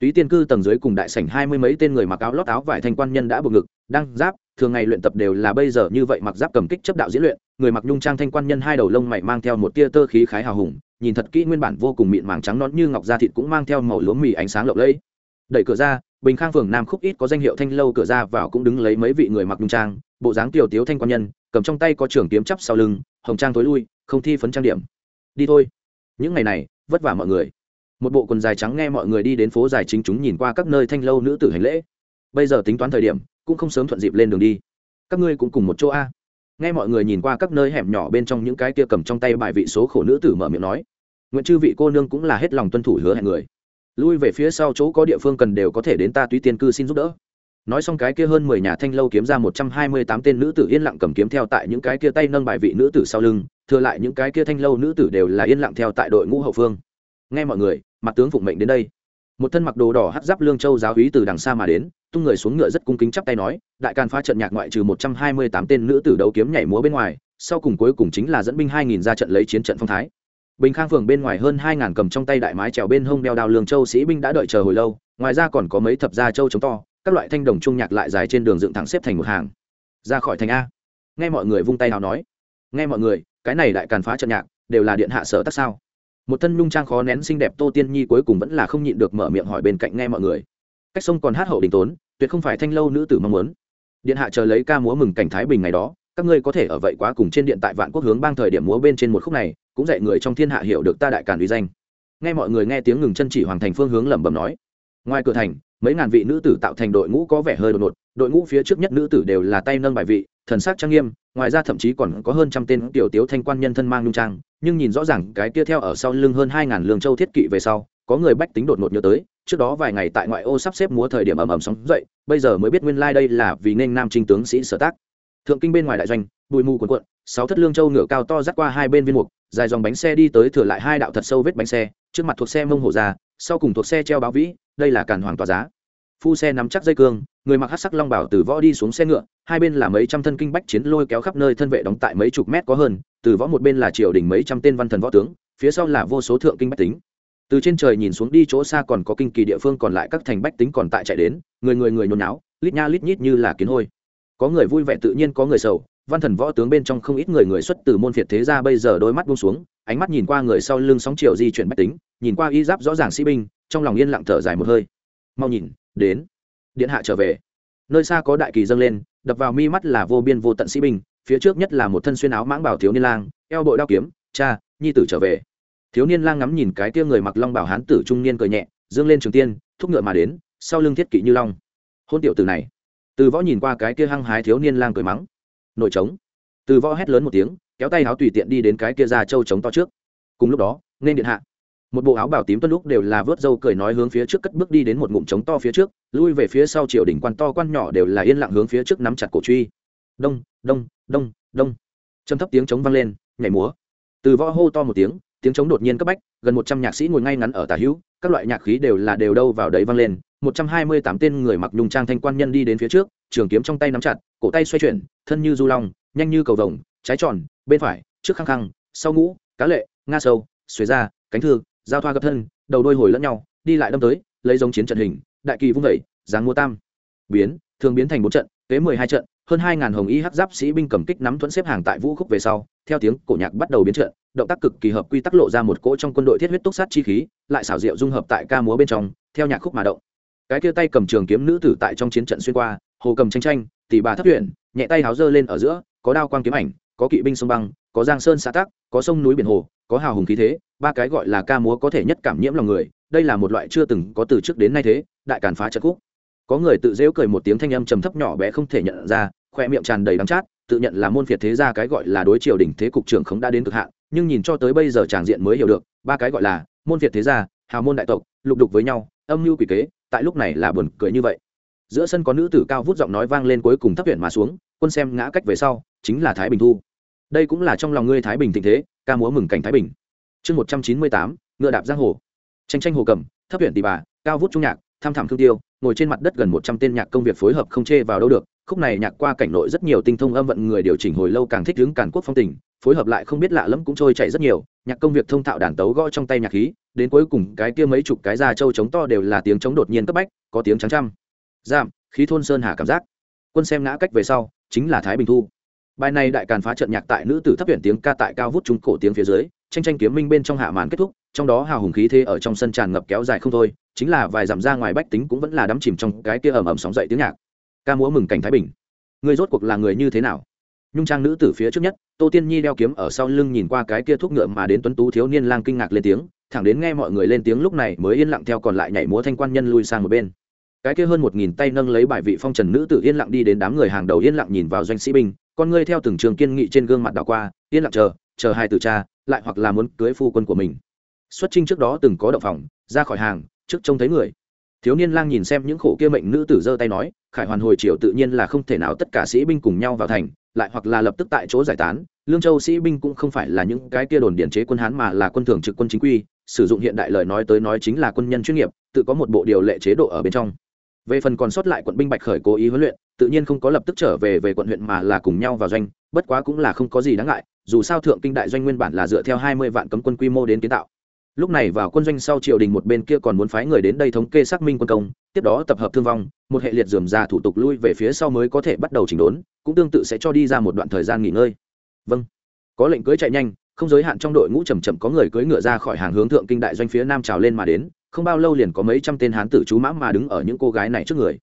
Túy tiên cư tầng dưới cùng đại sảnh hai mươi mấy tên người mặc áo lót áo vải thanh quan nhân đã buộc ngực đăng giáp, thường ngày luyện tập đều là bây giờ như vậy mặc giáp cầm kích chấp đạo diễn luyện, người mặc nhung trang thanh quan nhân hai đầu lông mày mang theo một tia tơ khí khái hào hùng, nhìn thật kỹ nguyên bản vô cùng mịn màng trắng nón như ngọc da thịt cũng mang theo màu lúa mì ánh sáng lộng lẫy. Đẩy cửa ra, bình khang phường nam khúc ít có danh hiệu thanh lâu cửa ra vào cũng đứng lấy mấy vị người mặc nhung trang, bộ dáng tiểu tiếu thanh quan nhân cầm trong tay có trường kiếm chắp sau lưng, hồng trang tối lui, không thi phấn trang điểm. Đi thôi. Những ngày này, vất vả mọi người. Một bộ quần dài trắng nghe mọi người đi đến phố dài chính chúng nhìn qua các nơi thanh lâu nữ tử hành lễ. Bây giờ tính toán thời điểm, cũng không sớm thuận dịp lên đường đi. Các ngươi cũng cùng một chỗ a. Nghe mọi người nhìn qua các nơi hẻm nhỏ bên trong những cái kia cầm trong tay bài vị số khổ nữ tử mở miệng nói. Nguyện chư vị cô nương cũng là hết lòng tuân thủ hứa hẹn người. Lui về phía sau chỗ có địa phương cần đều có thể đến ta túy tiên cư xin giúp đỡ nói xong cái kia hơn mười nhà thanh lâu kiếm ra một trăm hai mươi tám tên nữ tử yên lặng cầm kiếm theo tại những cái kia tay nâng bài vị nữ tử sau lưng, thừa lại những cái kia thanh lâu nữ tử đều là yên lặng theo tại đội ngũ hậu phương. Nghe mọi người, mặt tướng phụng mệnh đến đây. Một thân mặc đồ đỏ hát giáp lương châu giáo húy từ đằng xa mà đến, tung người xuống ngựa rất cung kính chắp tay nói, đại can phá trận nhạc ngoại trừ một trăm hai mươi tám tên nữ tử đấu kiếm nhảy múa bên ngoài, sau cùng cuối cùng chính là dẫn binh hai nghìn ra trận lấy chiến trận phong thái. Bình khang phường bên ngoài hơn hai ngàn cầm trong tay đại mái trèo bên hông đeo đao lương châu sĩ binh đã đợi chờ hồi lâu, ngoài ra còn có mấy thập gia châu chống to các loại thanh đồng trung nhạc lại dài trên đường dựng thẳng xếp thành một hàng. Ra khỏi thành a. Nghe mọi người vung tay nào nói. Nghe mọi người, cái này đại càn phá trận nhạc, đều là điện hạ sở tác sao? Một thân nhung trang khó nén xinh đẹp tô tiên nhi cuối cùng vẫn là không nhịn được mở miệng hỏi bên cạnh nghe mọi người. Cách sông còn hát hậu đình tốn, tuyệt không phải thanh lâu nữ tử mong muốn. Điện hạ chờ lấy ca múa mừng cảnh thái bình ngày đó, các ngươi có thể ở vậy quá cùng trên điện tại vạn quốc hướng bang thời điểm múa bên trên một khúc này, cũng dạy người trong thiên hạ hiểu được ta đại càn uy danh. Nghe mọi người nghe tiếng ngừng chân chỉ hoàng thành phương hướng lẩm bẩm nói. Ngoài cửa thành mấy ngàn vị nữ tử tạo thành đội ngũ có vẻ hơi đột ngột, đội ngũ phía trước nhất nữ tử đều là tay nâng bài vị, thần sắc trang nghiêm, ngoài ra thậm chí còn có hơn trăm tên tiểu tiếu thanh quan nhân thân mang nhung trang, nhưng nhìn rõ ràng cái kia theo ở sau lưng hơn hai ngàn lương châu thiết kỵ về sau, có người bách tính đột ngột nhớ tới, trước đó vài ngày tại ngoại ô sắp xếp múa thời điểm ầm ầm sóng dậy, bây giờ mới biết nguyên lai đây là vì nên nam trinh tướng sĩ sở tác. Thượng kinh bên ngoài đại doanh, bụi mù quần quận sáu thất lương châu ngựa cao to dắt qua hai bên viên mục, dài dòng bánh xe đi tới thừa lại hai đạo thật sâu vết bánh xe, trước mặt thuộc xe mông hổ ra, sau cùng thuộc xe treo báo vĩ đây là càn hoàng tòa giá. Phu xe nắm chắc dây cương, người mặc hát sắc long bảo từ võ đi xuống xe ngựa, hai bên là mấy trăm thân kinh bách chiến lôi kéo khắp nơi thân vệ đóng tại mấy chục mét có hơn, từ võ một bên là triều đình mấy trăm tên văn thần võ tướng, phía sau là vô số thượng kinh bách tính. Từ trên trời nhìn xuống đi chỗ xa còn có kinh kỳ địa phương còn lại các thành bách tính còn tại chạy đến, người người người nhốn náo lít nha lít nhít như là kiến hôi. Có người vui vẻ tự nhiên, có người sầu, văn thần võ tướng bên trong không ít người người xuất từ môn phiệt thế ra bây giờ đôi mắt buông xuống, ánh mắt nhìn qua người sau lưng sóng chiều di chuyển bách tính, nhìn qua y giáp rõ ràng sĩ binh trong lòng yên lặng thở dài một hơi. Mau nhìn, đến. Điện hạ trở về. Nơi xa có đại kỳ dâng lên, đập vào mi mắt là vô biên vô tận sĩ binh, phía trước nhất là một thân xuyên áo mãng bảo thiếu niên lang, eo bội đao kiếm, cha, nhi tử trở về. Thiếu niên lang ngắm nhìn cái tia người mặc long bảo hán tử trung niên cười nhẹ, dương lên trường tiên, thúc ngựa mà đến, sau lưng thiết kỵ như long. Hôn tiểu từ này. Từ võ nhìn qua cái kia hăng hái thiếu niên lang cười mắng. Nổi trống. Từ võ hét lớn một tiếng, kéo tay áo tùy tiện đi đến cái kia ra châu trống to trước. Cùng lúc đó, nên điện hạ một bộ áo bảo tím tuân lúc đều là vớt râu cười nói hướng phía trước cất bước đi đến một ngụm trống to phía trước, lui về phía sau triều đỉnh quan to quan nhỏ đều là yên lặng hướng phía trước nắm chặt cổ truy. Đông đông đông đông. Châm thấp tiếng trống vang lên, nhảy múa. Từ võ hô to một tiếng tiếng trống đột nhiên cấp bách, gần một trăm nhạc sĩ ngồi ngay ngắn ở tà hữu, các loại nhạc khí đều là đều đâu vào đấy vang lên. Một trăm hai mươi tám tên người mặc nhung trang thanh quan nhân đi đến phía trước, trường kiếm trong tay nắm chặt, cổ tay xoay chuyển, thân như du long, nhanh như cầu vồng, trái tròn, bên phải, trước khăng khăng, sau ngũ, cá lệ, nga sâu xuế ra, cánh thư giao thoa gấp thân, đầu đôi hồi lẫn nhau, đi lại đâm tới, lấy giống chiến trận hình, đại kỳ vung vẩy, giáng mua tam. Biến, thường biến thành bốn trận, kế mười hai trận, hơn hai ngàn hồng y hắc giáp sĩ binh cầm kích nắm thuẫn xếp hàng tại vũ khúc về sau, theo tiếng cổ nhạc bắt đầu biến trận, động tác cực kỳ hợp quy tắc lộ ra một cỗ trong quân đội thiết huyết túc sát chi khí, lại xảo diệu dung hợp tại ca múa bên trong, theo nhạc khúc mà động. Cái kia tay cầm trường kiếm nữ tử tại trong chiến trận xuyên qua, hồ cầm tranh tranh tỷ bà thất tuyển, nhẹ tay háo dơ lên ở giữa, có đao quang kiếm ảnh, có kỵ binh sông băng, có giang sơn xã tác có sông núi biển hồ có hào hùng khí thế, ba cái gọi là ca múa có thể nhất cảm nhiễm lòng người, đây là một loại chưa từng có từ trước đến nay thế, đại càn phá trận cúc có người tự dễu cười một tiếng thanh âm trầm thấp nhỏ bé không thể nhận ra, khoe miệng tràn đầy đắng chát, tự nhận là môn phiệt thế ra cái gọi là đối triều đỉnh thế cục trưởng không đã đến cực hạn, nhưng nhìn cho tới bây giờ tràng diện mới hiểu được, ba cái gọi là môn phiệt thế gia, hào môn đại tộc, lục đục với nhau, âm mưu quỷ kế, tại lúc này là buồn cười như vậy. Giữa sân có nữ tử cao vút giọng nói vang lên cuối cùng thấp huyện mà xuống, quân xem ngã cách về sau, chính là thái bình thu. Đây cũng là trong lòng ngươi thái bình tình thế ca múa mừng cảnh thái bình. Chương một trăm chín mươi tám, ngựa đạp giang hồ. Tranh tranh hồ cầm, thấp huyện tỷ bà, cao vút trung nhạc, tham thảm thương tiêu, ngồi trên mặt đất gần một trăm tên nhạc công việc phối hợp không chê vào đâu được. Khúc này nhạc qua cảnh nội rất nhiều tinh thông âm vận người điều chỉnh hồi lâu càng thích hướng cản quốc phong tình, phối hợp lại không biết lạ lẫm cũng trôi chảy rất nhiều. Nhạc công việc thông thạo đàn tấu gõ trong tay nhạc khí, đến cuối cùng cái kia mấy chục cái da trâu trống to đều là tiếng trống đột nhiên cấp bách, có tiếng trắng trăm. Giảm, khí thôn sơn hà cảm giác. Quân xem ngã cách về sau, chính là thái bình thu bài này đại càn phá trận nhạc tại nữ tử thấp huyện tiếng ca tại cao vút trung cổ tiếng phía dưới, tranh tranh kiếm minh bên trong hạ màn kết thúc, trong đó hào hùng khí thế ở trong sân tràn ngập kéo dài không thôi, chính là vài dặm ra ngoài bách tính cũng vẫn là đắm chìm trong cái kia ầm ầm sóng dậy tiếng nhạc. Ca múa mừng cảnh thái bình. Người rốt cuộc là người như thế nào? Nhung trang nữ tử phía trước nhất, tô tiên nhi đeo kiếm ở sau lưng nhìn qua cái kia thuốc ngựa mà đến tuấn tú thiếu niên lang kinh ngạc lên tiếng, thẳng đến nghe mọi người lên tiếng lúc này mới yên lặng theo còn lại nhảy múa thanh quan nhân lui sang một bên. Cái kia hơn một nghìn tay nâng lấy bài vị phong trần nữ tử yên lặng đi đến đám người hàng đầu yên lặng nhìn vào doanh sĩ binh con ngươi theo từng trường kiên nghị trên gương mặt đảo qua, yên lặng chờ chờ hai tử cha, lại hoặc là muốn cưới phu quân của mình. Xuất trinh trước đó từng có động phòng, ra khỏi hàng, trước trông thấy người. Thiếu niên lang nhìn xem những khổ kia mệnh nữ tử giơ tay nói, khải hoàn hồi triều tự nhiên là không thể nào tất cả sĩ binh cùng nhau vào thành, lại hoặc là lập tức tại chỗ giải tán. Lương châu sĩ binh cũng không phải là những cái kia đồn điển chế quân hán mà là quân thường trực quân chính quy, sử dụng hiện đại lời nói tới nói chính là quân nhân chuyên nghiệp, tự có một bộ điều lệ chế độ ở bên trong về phần còn sót lại quận binh bạch khởi cố ý huấn luyện, tự nhiên không có lập tức trở về về quận huyện mà là cùng nhau vào doanh, bất quá cũng là không có gì đáng ngại, dù sao thượng kinh đại doanh nguyên bản là dựa theo hai mươi vạn cấm quân quy mô đến kiến tạo. Lúc này vào quân doanh sau triều đình một bên kia còn muốn phái người đến đây thống kê xác minh quân công, tiếp đó tập hợp thương vong, một hệ liệt dườm ra thủ tục lui về phía sau mới có thể bắt đầu chỉnh đốn, cũng tương tự sẽ cho đi ra một đoạn thời gian nghỉ ngơi. Vâng. Có lệnh cưới chạy nhanh, không giới hạn trong đội ngũ chầm chậm có người cưỡi ngựa ra khỏi hàng hướng thượng kinh đại doanh phía nam trào lên mà đến không bao lâu liền có mấy trăm tên hán tử chú mã mà đứng ở những cô gái này trước người.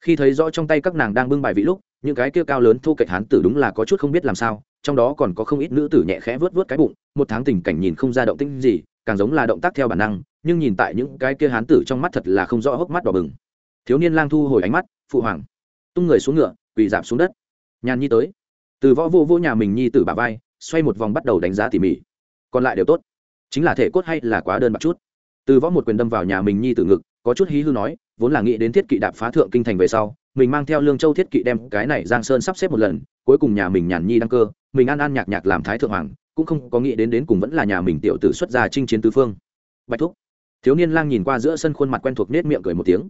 Khi thấy rõ trong tay các nàng đang bưng bài vị lúc, những cái kia cao lớn thu cạnh hán tử đúng là có chút không biết làm sao, trong đó còn có không ít nữ tử nhẹ khẽ vớt vớt cái bụng, một tháng tình cảnh nhìn không ra động tĩnh gì, càng giống là động tác theo bản năng, nhưng nhìn tại những cái kia hán tử trong mắt thật là không rõ hốc mắt đỏ bừng. Thiếu niên lang thu hồi ánh mắt, phụ hoàng. Tung người xuống ngựa, quỳ giảm xuống đất. Nhàn nhi tới. Từ võ vô vô nhà mình nhi tử bà vai, xoay một vòng bắt đầu đánh giá tỉ mỉ. Còn lại đều tốt. Chính là thể cốt hay là quá đơn bạc chút từ võ một quyền đâm vào nhà mình nhi tử ngực, có chút hí hư nói, vốn là nghĩ đến thiết kỵ đạp phá thượng kinh thành về sau, mình mang theo lương châu thiết kỵ đem cái này giang sơn sắp xếp một lần, cuối cùng nhà mình nhàn nhi đăng cơ, mình an an nhạc nhạc làm thái thượng hoàng, cũng không có nghĩ đến đến cùng vẫn là nhà mình tiểu tử xuất gia chinh chiến tứ phương. Bạch thúc. Thiếu niên lang nhìn qua giữa sân khuôn mặt quen thuộc nết miệng cười một tiếng.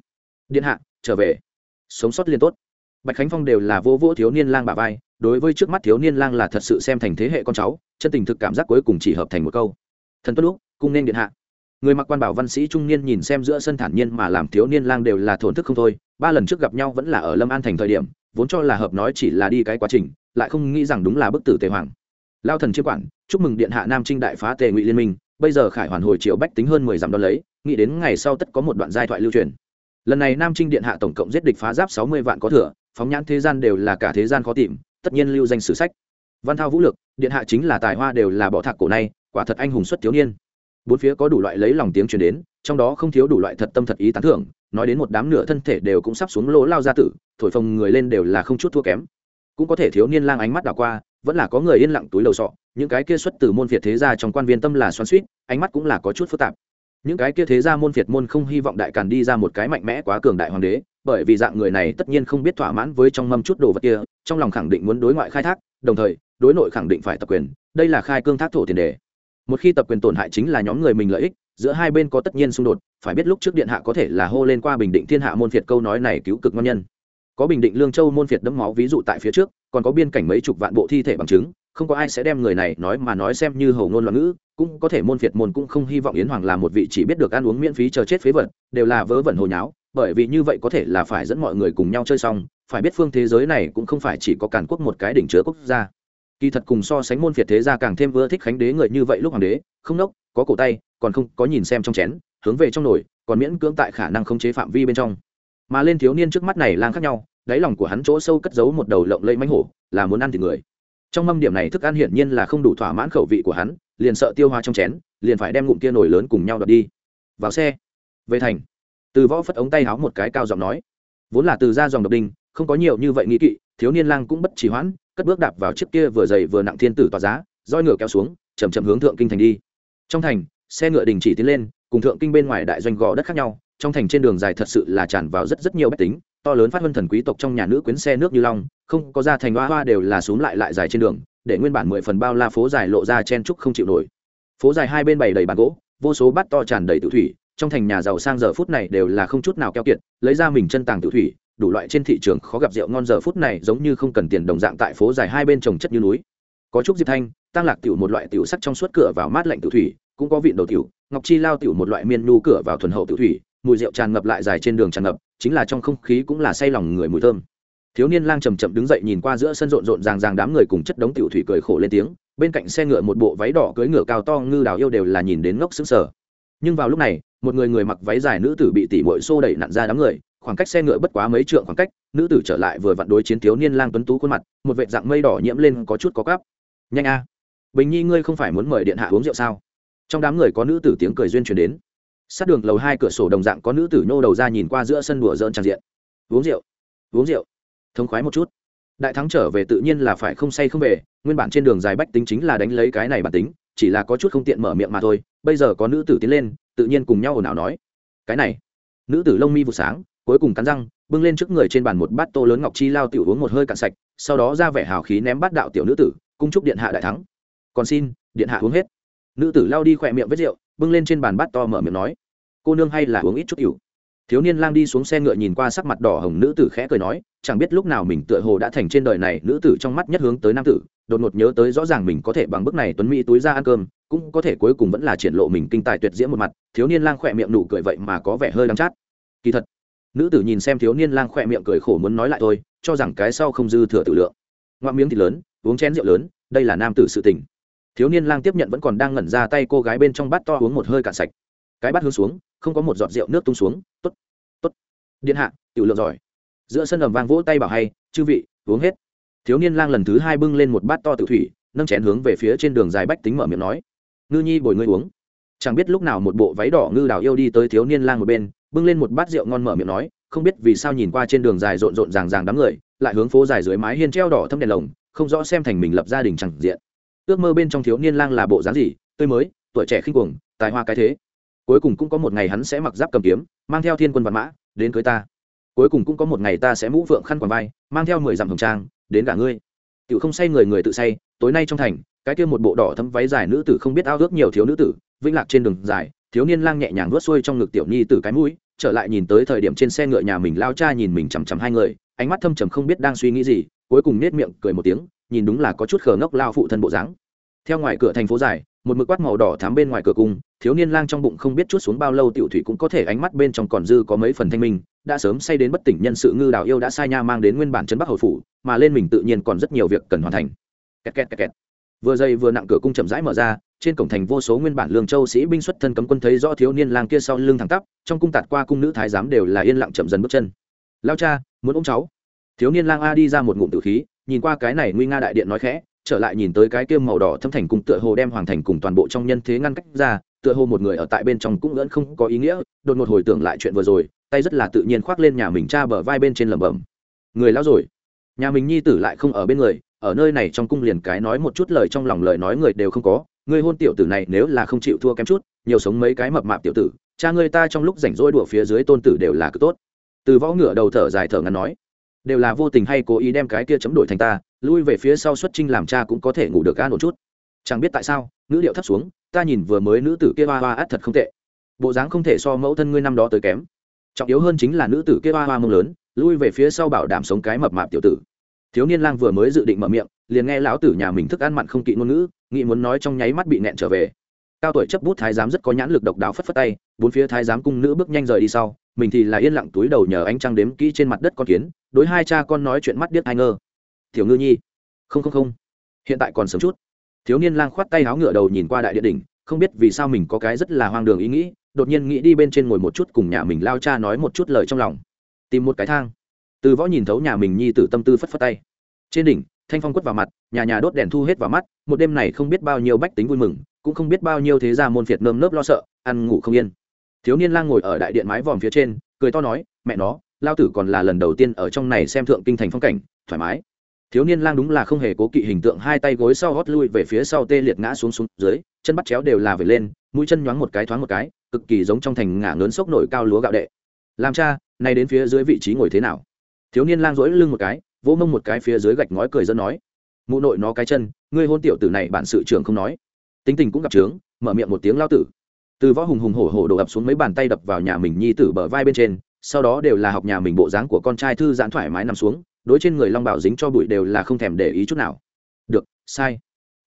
Điện hạ, trở về. Sống sót liên tốt. Bạch khánh phong đều là vô vô thiếu niên lang bà vai, đối với trước mắt thiếu niên lang là thật sự xem thành thế hệ con cháu, chân tình thực cảm giác cuối cùng chỉ hợp thành một câu. Thần tuất lúc cung nên điện hạ người mặc quan bảo văn sĩ trung niên nhìn xem giữa sân thản nhiên mà làm thiếu niên lang đều là thổn thức không thôi. Ba lần trước gặp nhau vẫn là ở lâm an thành thời điểm, vốn cho là hợp nói chỉ là đi cái quá trình, lại không nghĩ rằng đúng là bức tử tề hoàng. Lao thần chiêm quản, chúc mừng điện hạ nam trinh đại phá tề ngụy liên minh, bây giờ khải hoàn hồi triệu bách tính hơn mười dặm đo lấy, nghĩ đến ngày sau tất có một đoạn giai thoại lưu truyền. Lần này nam trinh điện hạ tổng cộng giết địch phá giáp sáu mươi vạn có thừa, phóng nhãn thế gian đều là cả thế gian khó tìm, tất nhiên lưu danh sử sách. Văn thao vũ lực, điện hạ chính là tài hoa đều là bỏ thạc cổ này quả thật anh hùng xuất thiếu niên bốn phía có đủ loại lấy lòng tiếng truyền đến, trong đó không thiếu đủ loại thật tâm thật ý tán thưởng, nói đến một đám nửa thân thể đều cũng sắp xuống lỗ lao ra tử, thổi phồng người lên đều là không chút thua kém. Cũng có thể thiếu niên lang ánh mắt đảo qua, vẫn là có người yên lặng túi lầu sọ, những cái kia xuất từ môn phiệt thế gia trong quan viên tâm là xoắn suýt ánh mắt cũng là có chút phức tạp. Những cái kia thế gia môn phiệt môn không hy vọng đại càn đi ra một cái mạnh mẽ quá cường đại hoàng đế, bởi vì dạng người này tất nhiên không biết thỏa mãn với trong mâm chút đồ vật kia, trong lòng khẳng định muốn đối ngoại khai thác, đồng thời, đối nội khẳng định phải tập quyền, đây là khai cương thác thổ tiền đề một khi tập quyền tổn hại chính là nhóm người mình lợi ích, giữa hai bên có tất nhiên xung đột, phải biết lúc trước điện hạ có thể là hô lên qua bình định thiên hạ môn phiệt câu nói này cứu cực ngon nhân. Có bình định lương châu môn phiệt đẫm máu ví dụ tại phía trước, còn có biên cảnh mấy chục vạn bộ thi thể bằng chứng, không có ai sẽ đem người này nói mà nói xem như hầu ngôn loạn ngữ, cũng có thể môn phiệt môn cũng không hy vọng yến hoàng là một vị chỉ biết được ăn uống miễn phí chờ chết phế vật, đều là vớ vẩn hồi nháo, bởi vì như vậy có thể là phải dẫn mọi người cùng nhau chơi xong, phải biết phương thế giới này cũng không phải chỉ có càn quốc một cái đỉnh chứa quốc gia kỳ thật cùng so sánh môn phiệt thế gia càng thêm vừa thích khánh đế người như vậy lúc hoàng đế, không nốc, có cổ tay, còn không, có nhìn xem trong chén, hướng về trong nồi, còn miễn cưỡng tại khả năng khống chế phạm vi bên trong. Mà lên thiếu niên trước mắt này lang khác nhau, đáy lòng của hắn chỗ sâu cất giấu một đầu lộng lây mánh hổ, là muốn ăn thịt người. Trong mâm điểm này thức ăn hiển nhiên là không đủ thỏa mãn khẩu vị của hắn, liền sợ tiêu hoa trong chén, liền phải đem ngụm kia nồi lớn cùng nhau đập đi. Vào xe. Về thành. Từ võ phất ống tay háo một cái cao giọng nói. Vốn là từ ra dòng độc đinh, không có nhiều như vậy nghĩ kỵ, thiếu niên lang cũng bất chỉ hoãn cất bước đạp vào chiếc kia vừa dày vừa nặng thiên tử tỏa giá, roi ngựa kéo xuống chầm chậm hướng thượng kinh thành đi. Trong thành, xe ngựa đình chỉ tiến lên, cùng thượng kinh bên ngoài đại doanh gò đất khác nhau, trong thành trên đường dài thật sự là tràn vào rất rất nhiều bách tính, to lớn phát vân thần quý tộc trong nhà nữ quyến xe nước như long, không có ra thành hoa hoa đều là xuống lại lại dài trên đường, để nguyên bản mười phần bao la phố dài lộ ra chen trúc không chịu nổi. Phố dài hai bên bày đầy bàn gỗ, vô số bát to tràn đầy tự thủy, trong thành nhà giàu sang giờ phút này đều là không chút nào keo kiệt, lấy ra mình chân tàng tự thủy đủ loại trên thị trường khó gặp rượu ngon giờ phút này giống như không cần tiền đồng dạng tại phố dài hai bên trồng chất như núi. Có trúc diệp thanh tăng lạc tiểu một loại tiểu sắc trong suốt cửa vào mát lạnh tự thủy, cũng có vịn đầu tiểu, ngọc chi lao tiểu một loại miên nu cửa vào thuần hậu tự thủy, mùi rượu tràn ngập lại dài trên đường tràn ngập, chính là trong không khí cũng là say lòng người mùi thơm. Thiếu niên lang chầm chậm đứng dậy nhìn qua giữa sân rộn rộn ràng ràng đám người cùng chất đống tiểu thủy cười khổ lên tiếng, bên cạnh xe ngựa một bộ váy đỏ cưỡi ngựa cao to ngư đào yêu đều là nhìn đến ngốc xứng sở nhưng vào lúc này, một người người mặc váy dài nữ tử bị tỉ mội xô đẩy nặn ra đám người, khoảng cách xe ngựa bất quá mấy trượng khoảng cách, nữ tử trở lại vừa vặn đối chiến thiếu niên lang tuấn tú khuôn mặt, một vệ dạng mây đỏ nhiễm lên có chút có cắp. Nhanh a, bình nhi ngươi không phải muốn mời điện hạ uống rượu sao? Trong đám người có nữ tử tiếng cười duyên truyền đến. Sát đường lầu hai cửa sổ đồng dạng có nữ tử nhô đầu ra nhìn qua giữa sân đùa dỡn tràn diện. Uống rượu uống rượu. Thống khoái một chút. Đại thắng trở về tự nhiên là phải không say không về, nguyên bản trên đường dài bách tính chính là đánh lấy cái này bản tính chỉ là có chút không tiện mở miệng mà thôi, bây giờ có nữ tử tiến lên, tự nhiên cùng nhau ồn ào nói. Cái này, nữ tử lông mi vụ sáng, cuối cùng cắn răng, bưng lên trước người trên bàn một bát tô lớn ngọc chi lao tiểu uống một hơi cạn sạch, sau đó ra vẻ hào khí ném bát đạo tiểu nữ tử, cung chúc điện hạ đại thắng. Còn xin, điện hạ uống hết. Nữ tử lao đi khỏe miệng vết rượu, bưng lên trên bàn bát to mở miệng nói. Cô nương hay là uống ít chút tiểu thiếu niên lang đi xuống xe ngựa nhìn qua sắc mặt đỏ hồng nữ tử khẽ cười nói, chẳng biết lúc nào mình tựa hồ đã thành trên đời này nữ tử trong mắt nhất hướng tới nam tử, đột ngột nhớ tới rõ ràng mình có thể bằng bức này tuấn mỹ túi ra ăn cơm, cũng có thể cuối cùng vẫn là triển lộ mình kinh tài tuyệt diễm một mặt, thiếu niên lang khỏe miệng nụ cười vậy mà có vẻ hơi đắng chát. Kỳ thật, nữ tử nhìn xem thiếu niên lang khỏe miệng cười khổ muốn nói lại thôi, cho rằng cái sau không dư thừa tự lượng. Ngoạm miếng thịt lớn, uống chén rượu lớn, đây là nam tử sự tình. Thiếu niên lang tiếp nhận vẫn còn đang ngẩn ra tay cô gái bên trong bát to uống một hơi cạn sạch cái bát hướng xuống, không có một giọt rượu nước tung xuống. Tốt tốt. Điện hạ, tiểu lượng giỏi. Giữa sân ầm vang vỗ tay bảo hay, chư vị, uống hết. Thiếu niên lang lần thứ hai bưng lên một bát to tự thủy, nâng chén hướng về phía trên đường dài bách tính mở miệng nói, ngư nhi bồi ngươi uống. Chẳng biết lúc nào một bộ váy đỏ ngư đào yêu đi tới thiếu niên lang một bên, bưng lên một bát rượu ngon mở miệng nói, không biết vì sao nhìn qua trên đường dài rộn rộn ràng ràng đám người, lại hướng phố dài dưới mái hiên treo đỏ thâm đèn lồng, không rõ xem thành mình lập gia đình chẳng diện. Ước mơ bên trong thiếu niên lang là bộ dáng gì, tươi mới, tuổi trẻ khinh cuồng, tài hoa cái thế cuối cùng cũng có một ngày hắn sẽ mặc giáp cầm kiếm, mang theo thiên quân văn mã, đến cưới ta. Cuối cùng cũng có một ngày ta sẽ mũ vượng khăn quàng vai, mang theo mười dặm hồng trang, đến cả ngươi. Tự không say người người tự say, tối nay trong thành, cái kia một bộ đỏ thấm váy dài nữ tử không biết ao ước nhiều thiếu nữ tử, vĩnh lạc trên đường dài, thiếu niên lang nhẹ nhàng vớt xuôi trong ngực tiểu nhi từ cái mũi, trở lại nhìn tới thời điểm trên xe ngựa nhà mình lao cha nhìn mình chằm chằm hai người, ánh mắt thâm trầm không biết đang suy nghĩ gì, cuối cùng nết miệng cười một tiếng, nhìn đúng là có chút khờ ngốc lao phụ thân bộ dáng. Theo ngoài cửa thành phố dài một mực quát màu đỏ thám bên ngoài cửa cung, thiếu niên lang trong bụng không biết chút xuống bao lâu tiểu thủy cũng có thể ánh mắt bên trong còn dư có mấy phần thanh minh, đã sớm say đến bất tỉnh nhân sự ngư đào yêu đã sai nha mang đến nguyên bản trấn bắc hồi phủ, mà lên mình tự nhiên còn rất nhiều việc cần hoàn thành. Kẹt kẹt kẹt kẹt. vừa dây vừa nặng cửa cung chậm rãi mở ra, trên cổng thành vô số nguyên bản lương châu sĩ binh xuất thân cấm quân thấy rõ thiếu niên lang kia sau lưng thẳng tắp, trong cung tạt qua cung nữ thái giám đều là yên lặng chậm dần bước chân. Lao cha, muốn ôm cháu? Thiếu niên lang a đi ra một ngụm tử khí, nhìn qua cái này nguy nga đại điện nói khẽ trở lại nhìn tới cái kia màu đỏ thâm thành cùng tựa hồ đem hoàng thành cùng toàn bộ trong nhân thế ngăn cách ra, tựa hồ một người ở tại bên trong cũng vẫn không có ý nghĩa, đột ngột hồi tưởng lại chuyện vừa rồi, tay rất là tự nhiên khoác lên nhà mình cha bờ vai bên trên lẩm bẩm. Người lão rồi. Nhà mình nhi tử lại không ở bên người, ở nơi này trong cung liền cái nói một chút lời trong lòng lời nói người đều không có, người hôn tiểu tử này nếu là không chịu thua kém chút, nhiều sống mấy cái mập mạp tiểu tử, cha người ta trong lúc rảnh rỗi đùa phía dưới tôn tử đều là cứ tốt. Từ võ ngựa đầu thở dài thở ngắn nói đều là vô tình hay cố ý đem cái kia chấm đổi thành ta, lui về phía sau xuất trinh làm cha cũng có thể ngủ được an một chút. Chẳng biết tại sao nữ điệu thấp xuống, ta nhìn vừa mới nữ tử kia hoa hoa át thật không tệ. Bộ dáng không thể so mẫu thân ngươi năm đó tới kém. Trọng yếu hơn chính là nữ tử kia hoa hoa mông lớn, lui về phía sau bảo đảm sống cái mập mạp tiểu tử. Thiếu niên lang vừa mới dự định mở miệng, liền nghe lão tử nhà mình thức ăn mặn không kỵ ngôn ngữ, nghĩ muốn nói trong nháy mắt bị nẹn trở về cao tuổi chấp bút thái giám rất có nhãn lực độc đáo phất phất tay, bốn phía thái giám cung nữ bước nhanh rời đi sau, mình thì là yên lặng túi đầu nhờ ánh trăng đếm kỹ trên mặt đất con kiến, đối hai cha con nói chuyện mắt điếc hai ngơ. Tiểu ngư nhi. Không không không. Hiện tại còn sớm chút. Thiếu niên lang khoát tay háo ngựa đầu nhìn qua đại địa đỉnh, không biết vì sao mình có cái rất là hoang đường ý nghĩ, đột nhiên nghĩ đi bên trên ngồi một chút cùng nhà mình lao cha nói một chút lời trong lòng. Tìm một cái thang. Từ võ nhìn thấu nhà mình nhi tử tâm tư phất phất tay. Trên đỉnh, thanh phong quất vào mặt, nhà nhà đốt đèn thu hết vào mắt, một đêm này không biết bao nhiêu bách tính vui mừng cũng không biết bao nhiêu thế gia môn phiệt nơm nớp lo sợ, ăn ngủ không yên. Thiếu niên lang ngồi ở đại điện mái vòm phía trên, cười to nói, mẹ nó, lao tử còn là lần đầu tiên ở trong này xem thượng kinh thành phong cảnh, thoải mái. Thiếu niên lang đúng là không hề cố kỵ hình tượng hai tay gối sau hót lui về phía sau tê liệt ngã xuống xuống dưới, chân bắt chéo đều là về lên, mũi chân nhoáng một cái thoáng một cái, cực kỳ giống trong thành ngả lớn sốc nổi cao lúa gạo đệ. Làm cha, nay đến phía dưới vị trí ngồi thế nào? Thiếu niên lang dỗi lưng một cái, vỗ mông một cái phía dưới gạch ngói cười dân nói, mụ nội nó cái chân, ngươi hôn tiểu tử này bản sự trưởng không nói tính tình cũng gặp trướng, mở miệng một tiếng lao tử. Từ võ hùng hùng hổ hổ đổ ập xuống mấy bàn tay đập vào nhà mình nhi tử bờ vai bên trên, sau đó đều là học nhà mình bộ dáng của con trai thư giãn thoải mái nằm xuống, đối trên người long bảo dính cho bụi đều là không thèm để ý chút nào. Được, sai.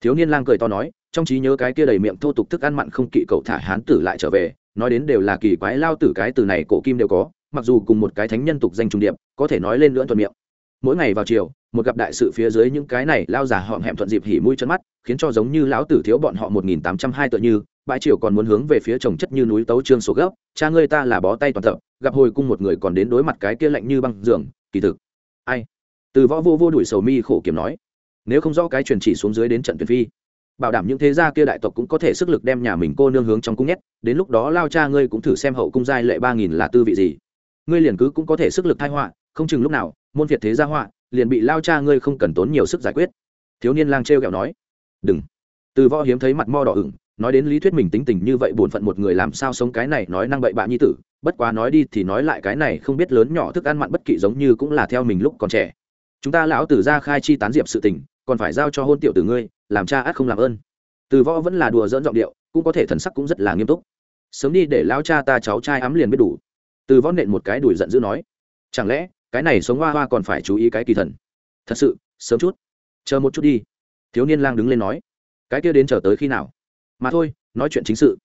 Thiếu niên lang cười to nói, trong trí nhớ cái kia đầy miệng thô tục thức ăn mặn không kỵ cậu thả hán tử lại trở về, nói đến đều là kỳ quái lao tử cái từ này cổ kim đều có, mặc dù cùng một cái thánh nhân tục danh trung điệp, có thể nói lên lưỡn thuận miệng. Mỗi ngày vào chiều một gặp đại sự phía dưới những cái này lao giả họm hẹm thuận dịp hỉ mũi chân mắt, khiến cho giống như lão tử thiếu bọn họ một nghìn tám trăm hai tựa như, bãi triều còn muốn hướng về phía trồng chất như núi tấu trương số gấp, cha ngươi ta là bó tay toàn tập, gặp hồi cung một người còn đến đối mặt cái kia lạnh như băng giường, kỳ thực, ai? Từ võ vô vô đuổi sầu mi khổ kiểm nói, nếu không rõ cái truyền chỉ xuống dưới đến trận tuyển phi, bảo đảm những thế gia kia đại tộc cũng có thể sức lực đem nhà mình cô nương hướng trong cung nhét, đến lúc đó lao cha ngươi cũng thử xem hậu cung giai lệ ba nghìn là tư vị gì. Ngươi liền cứ cũng có thể sức lực thai họa, không chừng lúc nào, môn việt thế gia họa liền bị lao cha ngươi không cần tốn nhiều sức giải quyết. Thiếu niên lang trêu ghẹo nói, đừng. Từ võ hiếm thấy mặt mo đỏ ửng, nói đến lý thuyết mình tính tình như vậy bổn phận một người làm sao sống cái này nói năng bậy bạ nhi tử, bất quá nói đi thì nói lại cái này không biết lớn nhỏ thức ăn mặn bất kỳ giống như cũng là theo mình lúc còn trẻ. Chúng ta lão tử ra khai chi tán diệp sự tình, còn phải giao cho hôn tiểu tử ngươi, làm cha ắt không làm ơn. Từ võ vẫn là đùa dỡn giọng điệu, cũng có thể thần sắc cũng rất là nghiêm túc. Sớm đi để lao cha ta cháu trai ấm liền biết đủ. Từ võ nện một cái đùi giận dữ nói, chẳng lẽ cái này sống hoa hoa còn phải chú ý cái kỳ thần. Thật sự, sớm chút. Chờ một chút đi. Thiếu niên lang đứng lên nói. Cái kia đến chờ tới khi nào? Mà thôi, nói chuyện chính sự.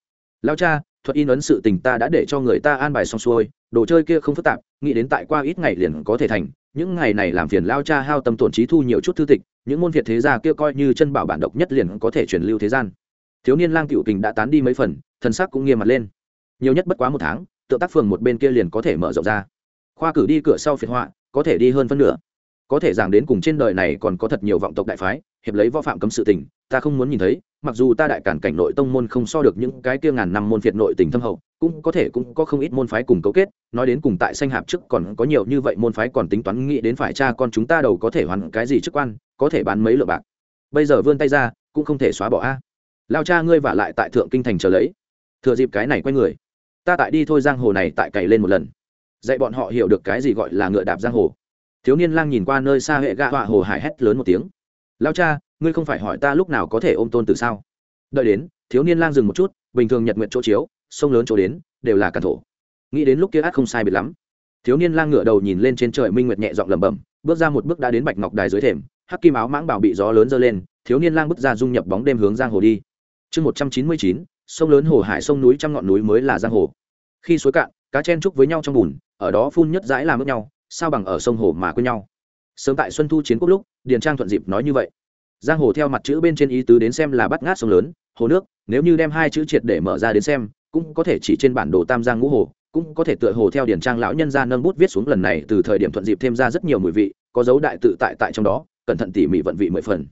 Lao cha, thuật in ấn sự tình ta đã để cho người ta an bài xong xuôi, đồ chơi kia không phức tạp, nghĩ đến tại qua ít ngày liền có thể thành. Những ngày này làm phiền lao cha hao tâm tổn trí thu nhiều chút thư tịch, những môn việt thế gia kia coi như chân bảo bản độc nhất liền có thể truyền lưu thế gian. Thiếu niên lang cựu tình đã tán đi mấy phần, thần sắc cũng nghiêm mặt lên. Nhiều nhất bất quá một tháng tượng tác phường một bên kia liền có thể mở rộng ra khoa cử đi cửa sau phiệt họa, có thể đi hơn phân nửa. Có thể giảng đến cùng trên đời này còn có thật nhiều vọng tộc đại phái, hiệp lấy võ phạm cấm sự tình, ta không muốn nhìn thấy, mặc dù ta đại cản cảnh nội tông môn không so được những cái kia ngàn năm môn phiệt nội tình thâm hậu, cũng có thể cũng có không ít môn phái cùng cấu kết, nói đến cùng tại sanh hạp trước còn có nhiều như vậy môn phái còn tính toán nghĩ đến phải cha con chúng ta đầu có thể hoàn cái gì chức quan, có thể bán mấy lượng bạc. Bây giờ vươn tay ra, cũng không thể xóa bỏ a. Lao cha ngươi vả lại tại thượng kinh thành chờ lấy. Thừa dịp cái này quay người, ta tại đi thôi giang hồ này tại cày lên một lần dạy bọn họ hiểu được cái gì gọi là ngựa đạp giang hồ. Thiếu niên lang nhìn qua nơi xa hệ gạ họa hồ hải hét lớn một tiếng. Lao cha, ngươi không phải hỏi ta lúc nào có thể ôm tôn từ sao? Đợi đến, thiếu niên lang dừng một chút, bình thường nhật nguyện chỗ chiếu, sông lớn chỗ đến, đều là cản thổ. Nghĩ đến lúc kia át không sai biệt lắm. Thiếu niên lang ngựa đầu nhìn lên trên trời minh nguyệt nhẹ giọng lẩm bẩm, bước ra một bước đã đến bạch ngọc đài dưới thềm, hắc kim áo mãng bảo bị gió lớn dơ lên, thiếu niên lang bước ra dung nhập bóng đêm hướng giang hồ đi. Chương một trăm chín mươi chín, sông lớn hồ hải sông núi trăm ngọn núi mới là giang hồ. Khi suối cạn cá chen trúc với nhau trong bùn, ở đó phun nhất dãi làm ướp nhau, sao bằng ở sông hồ mà quên nhau. Sớm tại xuân thu chiến quốc lúc, điền trang thuận dịp nói như vậy. Giang hồ theo mặt chữ bên trên ý tứ đến xem là bắt ngát sông lớn, hồ nước, nếu như đem hai chữ triệt để mở ra đến xem, cũng có thể chỉ trên bản đồ tam giang ngũ hồ, cũng có thể tựa hồ theo điển trang lão nhân ra nâng bút viết xuống lần này từ thời điểm thuận dịp thêm ra rất nhiều mùi vị, có dấu đại tự tại tại trong đó, cẩn thận tỉ mỉ vận vị mười phần.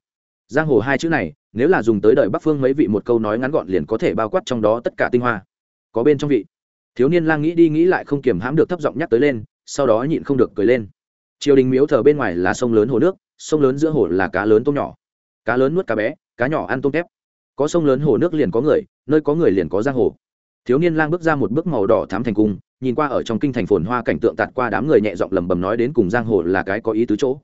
Giang hồ hai chữ này, nếu là dùng tới đời bắc phương mấy vị một câu nói ngắn gọn liền có thể bao quát trong đó tất cả tinh hoa. Có bên trong vị thiếu niên lang nghĩ đi nghĩ lại không kiềm hãm được thấp giọng nhắc tới lên, sau đó nhịn không được cười lên. Triều đình miếu thờ bên ngoài là sông lớn hồ nước, sông lớn giữa hồ là cá lớn tôm nhỏ. Cá lớn nuốt cá bé, cá nhỏ ăn tôm tép. Có sông lớn hồ nước liền có người, nơi có người liền có giang hồ. Thiếu niên lang bước ra một bước màu đỏ thám thành cung, nhìn qua ở trong kinh thành phồn hoa cảnh tượng tạt qua đám người nhẹ giọng lầm bầm nói đến cùng giang hồ là cái có ý tứ chỗ.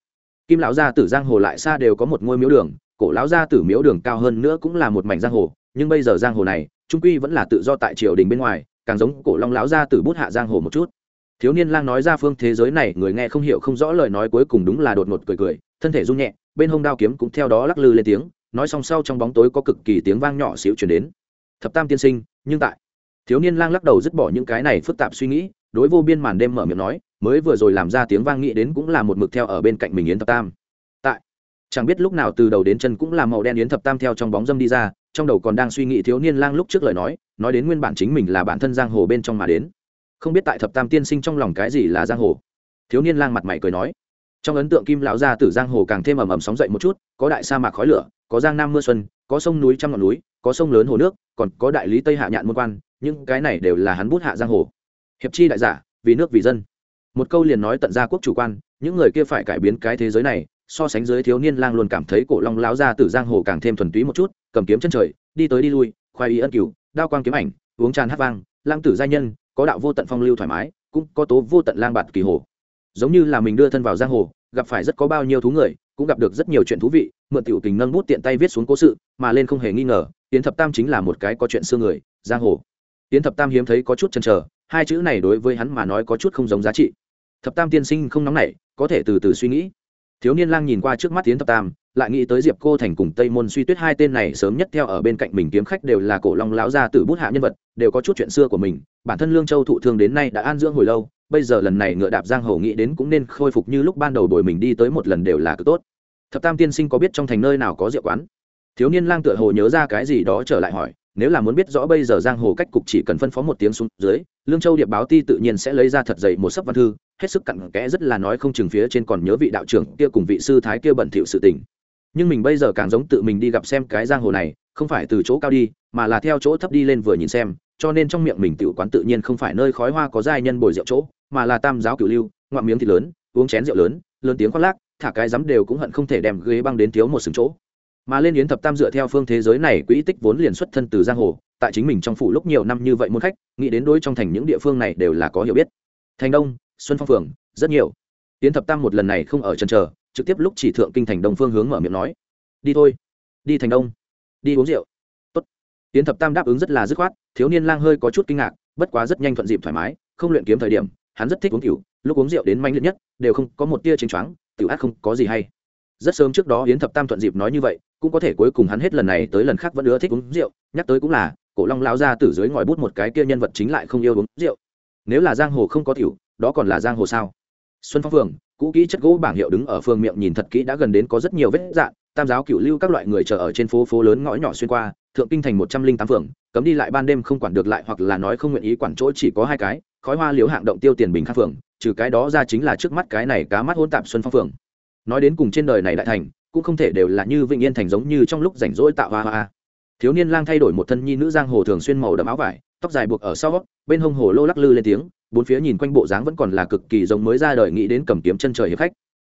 Kim lão gia tử giang hồ lại xa đều có một ngôi miếu đường, cổ lão gia tử miếu đường cao hơn nữa cũng là một mảnh giang hồ, nhưng bây giờ giang hồ này, trung quy vẫn là tự do tại triều đình bên ngoài càng giống cổ long lão gia tử bút hạ giang hồ một chút. Thiếu niên lang nói ra phương thế giới này, người nghe không hiểu không rõ lời nói cuối cùng đúng là đột ngột cười cười, thân thể rung nhẹ, bên hông đao kiếm cũng theo đó lắc lư lên tiếng, nói song sau trong bóng tối có cực kỳ tiếng vang nhỏ xíu chuyển đến. Thập tam tiên sinh, nhưng tại. Thiếu niên lang lắc đầu dứt bỏ những cái này phức tạp suy nghĩ, đối vô biên màn đêm mở miệng nói, mới vừa rồi làm ra tiếng vang nghĩ đến cũng là một mực theo ở bên cạnh mình yến thập tam. Tại. Chẳng biết lúc nào từ đầu đến chân cũng là màu đen yến thập tam theo trong bóng dâm đi ra trong đầu còn đang suy nghĩ thiếu niên lang lúc trước lời nói nói đến nguyên bản chính mình là bản thân giang hồ bên trong mà đến. Không biết tại thập tam tiên sinh trong lòng cái gì là giang hồ. Thiếu niên lang mặt mày cười nói, trong ấn tượng kim lão gia tử giang hồ càng thêm ầm ầm sóng dậy một chút, có đại sa mạc khói lửa, có giang nam mưa xuân, có sông núi trăm ngọn núi, có sông lớn hồ nước, còn có đại lý tây hạ nhạn môn quan, những cái này đều là hắn bút hạ giang hồ. Hiệp chi đại giả, vì nước vì dân. Một câu liền nói tận ra quốc chủ quan, những người kia phải cải biến cái thế giới này, so sánh dưới thiếu niên lang luôn cảm thấy cổ long lão gia tử giang hồ càng thêm thuần túy một chút cầm kiếm chân trời, đi tới đi lui, khoai ý ân cửu, đao quang kiếm ảnh, uống tràn hát vang lang tử gia nhân, có đạo vô tận phong lưu thoải mái, cũng có tố vô tận lang bạt kỳ hồ. Giống như là mình đưa thân vào giang hồ, gặp phải rất có bao nhiêu thú người, cũng gặp được rất nhiều chuyện thú vị, mượn tiểu tình nâng bút tiện tay viết xuống cố sự, mà lên không hề nghi ngờ tiến thập tam chính là một cái có chuyện xưa người, giang hồ. Tiến thập tam hiếm thấy có chút chần chờ, hai chữ này đối với hắn mà nói có chút không giống giá trị. Thập tam tiên sinh không nóng nảy, có thể từ từ suy nghĩ. Thiếu niên lang nhìn qua trước mắt tiến thập tam lại nghĩ tới diệp cô thành cùng tây môn suy tuyết hai tên này sớm nhất theo ở bên cạnh mình kiếm khách đều là cổ long lão gia tử bút hạ nhân vật, đều có chút chuyện xưa của mình. Bản thân lương châu thụ thương đến nay đã an dưỡng hồi lâu, bây giờ lần này ngựa đạp giang hồ nghĩ đến cũng nên khôi phục như lúc ban đầu đổi mình đi tới một lần đều là cực tốt. Thập tam tiên sinh có biết trong thành nơi nào có rượu quán? Thiếu niên lang tựa hồ nhớ ra cái gì đó trở lại hỏi, nếu là muốn biết rõ bây giờ giang hồ cách cục chỉ cần phân phó một tiếng xuống dưới, lương châu điệp báo ti tự nhiên sẽ lấy ra thật dày một sấp văn thư, hết sức cặn kẽ rất là nói không chừng phía trên còn nhớ vị đạo trưởng kia cùng vị sư thái kia bẩn thỉu sự tình nhưng mình bây giờ càng giống tự mình đi gặp xem cái giang hồ này, không phải từ chỗ cao đi, mà là theo chỗ thấp đi lên vừa nhìn xem, cho nên trong miệng mình tiểu quán tự nhiên không phải nơi khói hoa có giai nhân bồi rượu chỗ, mà là tam giáo cửu lưu, ngoạm miếng thịt lớn, uống chén rượu lớn lớn tiếng khoác lác, thả cái dám đều cũng hận không thể đem ghế băng đến thiếu một sừng chỗ. Mà lên yến thập tam dựa theo phương thế giới này, quỹ tích vốn liền xuất thân từ giang hồ, tại chính mình trong phủ lúc nhiều năm như vậy muốn khách, nghĩ đến đối trong thành những địa phương này đều là có hiểu biết. Thành đông, xuân phong phường, rất nhiều. Yến thập tam một lần này không ở chân chờ trực tiếp lúc chỉ thượng kinh thành đông phương hướng mở miệng nói, đi thôi, đi thành đông, đi uống rượu. Tốt. Yến thập tam đáp ứng rất là dứt khoát, thiếu niên lang hơi có chút kinh ngạc, bất quá rất nhanh thuận dịp thoải mái, không luyện kiếm thời điểm, hắn rất thích uống rượu lúc uống rượu đến manh liệt nhất, đều không có một tia chính choáng, tiểu ác không có gì hay. Rất sớm trước đó yến thập tam thuận dịp nói như vậy, cũng có thể cuối cùng hắn hết lần này tới lần khác vẫn ưa thích uống rượu, nhắc tới cũng là, cổ long lao ra từ dưới ngòi bút một cái kia nhân vật chính lại không yêu uống rượu. Nếu là giang hồ không có tiểu, đó còn là giang hồ sao? Xuân phong phường cũ kỹ chất gỗ bảng hiệu đứng ở phương miệng nhìn thật kỹ đã gần đến có rất nhiều vết dạn, tam giáo cựu lưu các loại người chờ ở trên phố phố lớn ngõ nhỏ xuyên qua, thượng kinh thành một trăm linh tám phường, cấm đi lại ban đêm không quản được lại hoặc là nói không nguyện ý quản chỗ chỉ có hai cái, khói hoa liếu hạng động tiêu tiền bình khắc phường, trừ cái đó ra chính là trước mắt cái này cá mắt hôn tạp xuân phong phường. Nói đến cùng trên đời này đại thành, cũng không thể đều là như vĩnh yên thành giống như trong lúc rảnh rỗi tạo hoa hoa. Thiếu niên lang thay đổi một thân nhi nữ giang hồ thường xuyên màu đậm áo vải, tóc dài buộc ở sau bên hông hồ lô lắc lư lên tiếng bốn phía nhìn quanh bộ dáng vẫn còn là cực kỳ giống mới ra đời nghĩ đến cầm kiếm chân trời hiệp khách.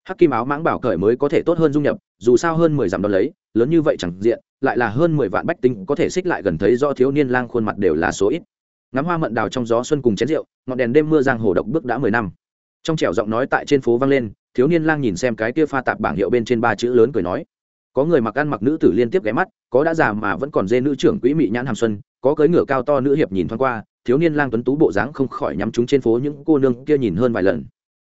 Hắc kim áo mãng bảo cởi mới có thể tốt hơn dung nhập, dù sao hơn mười dặm đ lấy, lớn như vậy chẳng diện, lại là hơn mười vạn bách tinh có thể xích lại gần thấy do thiếu niên lang khuôn mặt đều là số ít. Ngắm hoa mận đào trong gió xuân cùng chén rượu, ngọn đèn đêm mưa giang hồ độc bước đã mười năm. Trong trẻo giọng nói tại trên phố vang lên, thiếu niên lang nhìn xem cái kia pha tạp bảng hiệu bên trên ba chữ lớn cười nói. Có người mặc ăn mặc nữ tử liên tiếp ghé mắt, có đã già mà vẫn còn dê nữ trưởng quỹ mị nhãn hàm xuân, có cưỡi ngựa cao to nữ hiệp nhìn thoáng qua thiếu niên lang tuấn tú bộ dáng không khỏi nhắm chúng trên phố những cô nương kia nhìn hơn vài lần.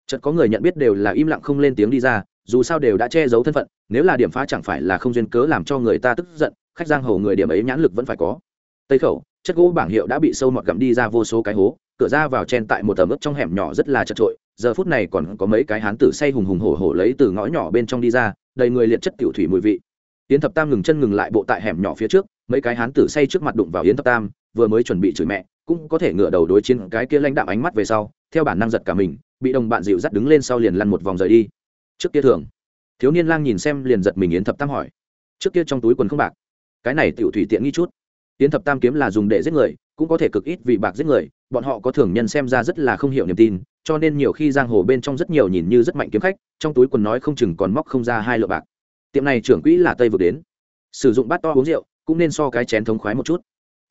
Chợt có người nhận biết đều là im lặng không lên tiếng đi ra, dù sao đều đã che giấu thân phận, nếu là điểm phá chẳng phải là không duyên cớ làm cho người ta tức giận, khách giang hồ người điểm ấy nhãn lực vẫn phải có. Tây khẩu, chất gỗ bảng hiệu đã bị sâu mọt gặm đi ra vô số cái hố, cửa ra vào chen tại một tầm ướp trong hẻm nhỏ rất là chật trội giờ phút này còn có mấy cái hán tử say hùng hùng hổ hổ lấy từ ngõ nhỏ bên trong đi ra, đầy người liệt chất tiểu thủy mùi vị. Yến thập tam ngừng chân ngừng lại bộ tại hẻm nhỏ phía trước, mấy cái hán tử say trước mặt đụng vào yến thập tam vừa mới chuẩn bị chửi mẹ, cũng có thể ngửa đầu đối chiến cái kia lãnh đạm ánh mắt về sau, theo bản năng giật cả mình, bị đồng bạn dịu dắt đứng lên sau liền lăn một vòng rời đi. Trước kia thường, thiếu niên lang nhìn xem liền giật mình yến thập tam hỏi, trước kia trong túi quần không bạc? Cái này tiểu thủy tiện nghi chút. Yến thập tam kiếm là dùng để giết người, cũng có thể cực ít vì bạc giết người, bọn họ có thường nhân xem ra rất là không hiểu niềm tin, cho nên nhiều khi giang hồ bên trong rất nhiều nhìn như rất mạnh kiếm khách, trong túi quần nói không chừng còn móc không ra hai lượng bạc. Tiệm này trưởng quỹ là tây vực đến, sử dụng bát to uống rượu, cũng nên so cái chén thống khoái một chút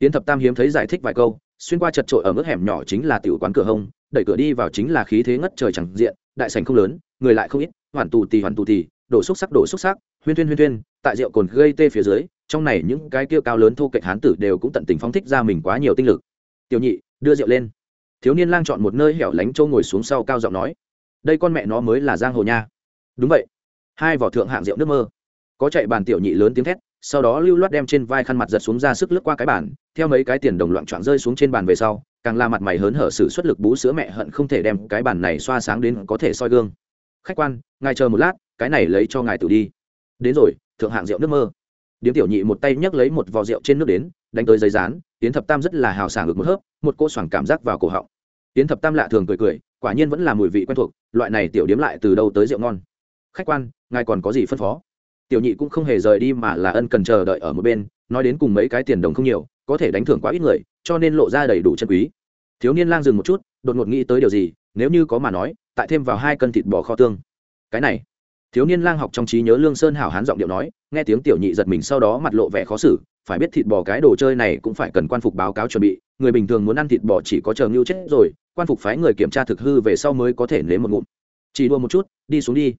tiến thập tam hiếm thấy giải thích vài câu, xuyên qua chật trội ở mức hẻm nhỏ chính là tiểu quán cửa hông, đẩy cửa đi vào chính là khí thế ngất trời chẳng diện, đại sảnh không lớn, người lại không ít, hoàn tù tì, hoàn tù tì, đổ xúc sắc, đổ xúc sắc, huyên tuyên huyên tuyên tại rượu cồn gây tê phía dưới, trong này những cái kia cao lớn thô kệch hán tử đều cũng tận tình phóng thích ra mình quá nhiều tinh lực. Tiểu nhị, đưa rượu lên. Thiếu niên lang chọn một nơi hẻo lánh châu ngồi xuống sau cao giọng nói, đây con mẹ nó mới là giang hồ nha. Đúng vậy. Hai vỏ thượng hạng rượu nước mơ. Có chạy bàn tiểu nhị lớn tiếng thét sau đó lưu loát đem trên vai khăn mặt giật xuống ra sức lướt qua cái bàn, theo mấy cái tiền đồng loạn trọn rơi xuống trên bàn về sau, càng la mặt mày hớn hở sự xuất lực bú sữa mẹ hận không thể đem cái bàn này xoa sáng đến có thể soi gương. Khách quan, ngài chờ một lát, cái này lấy cho ngài tự đi. Đến rồi, thượng hạng rượu nước mơ. Điếm tiểu nhị một tay nhấc lấy một vò rượu trên nước đến, đánh tới giấy rán tiến thập tam rất là hào sảng ngực một hớp, một cô xoảng cảm giác vào cổ họng. Tiến thập tam lạ thường cười cười, quả nhiên vẫn là mùi vị quen thuộc, loại này tiểu điếm lại từ đâu tới rượu ngon. Khách quan, ngài còn có gì phân phó? Tiểu nhị cũng không hề rời đi mà là ân cần chờ đợi ở một bên, nói đến cùng mấy cái tiền đồng không nhiều, có thể đánh thưởng quá ít người, cho nên lộ ra đầy đủ chân quý. Thiếu niên lang dừng một chút, đột ngột nghĩ tới điều gì, nếu như có mà nói, tại thêm vào hai cân thịt bò kho tương. Cái này. Thiếu niên lang học trong trí nhớ lương sơn hảo hán giọng điệu nói, nghe tiếng tiểu nhị giật mình sau đó mặt lộ vẻ khó xử, phải biết thịt bò cái đồ chơi này cũng phải cần quan phục báo cáo chuẩn bị, người bình thường muốn ăn thịt bò chỉ có chờ ngưu chết rồi, quan phục phái người kiểm tra thực hư về sau mới có thể nếm một ngụm. Chỉ đua một chút, đi xuống đi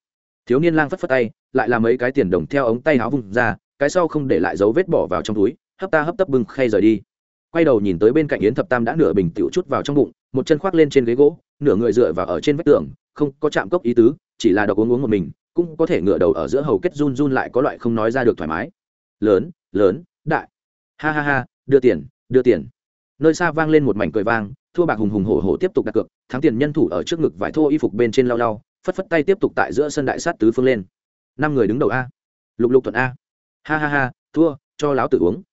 thiếu niên lang phất phất tay, lại làm mấy cái tiền đồng theo ống tay áo vùng ra, cái sau không để lại dấu vết bỏ vào trong túi, hấp ta hấp tấp bưng khay rời đi. Quay đầu nhìn tới bên cạnh yến thập tam đã nửa bình tiểu chút vào trong bụng, một chân khoác lên trên ghế gỗ, nửa người dựa vào ở trên vách tường, không có chạm cốc ý tứ, chỉ là đọc uống uống một mình, cũng có thể ngửa đầu ở giữa hầu kết run run lại có loại không nói ra được thoải mái. Lớn lớn, đại. Ha ha ha, đưa tiền đưa tiền. Nơi xa vang lên một mảnh cười vang, thua bạc hùng hùng hổ hổ tiếp tục đặt cược, thắng tiền nhân thủ ở trước ngực vải thô y phục bên trên lau lau phất phất tay tiếp tục tại giữa sân đại sát tứ phương lên. Năm người đứng đầu a. Lục lục thuận a. Ha ha ha, thua, cho láo tử uống.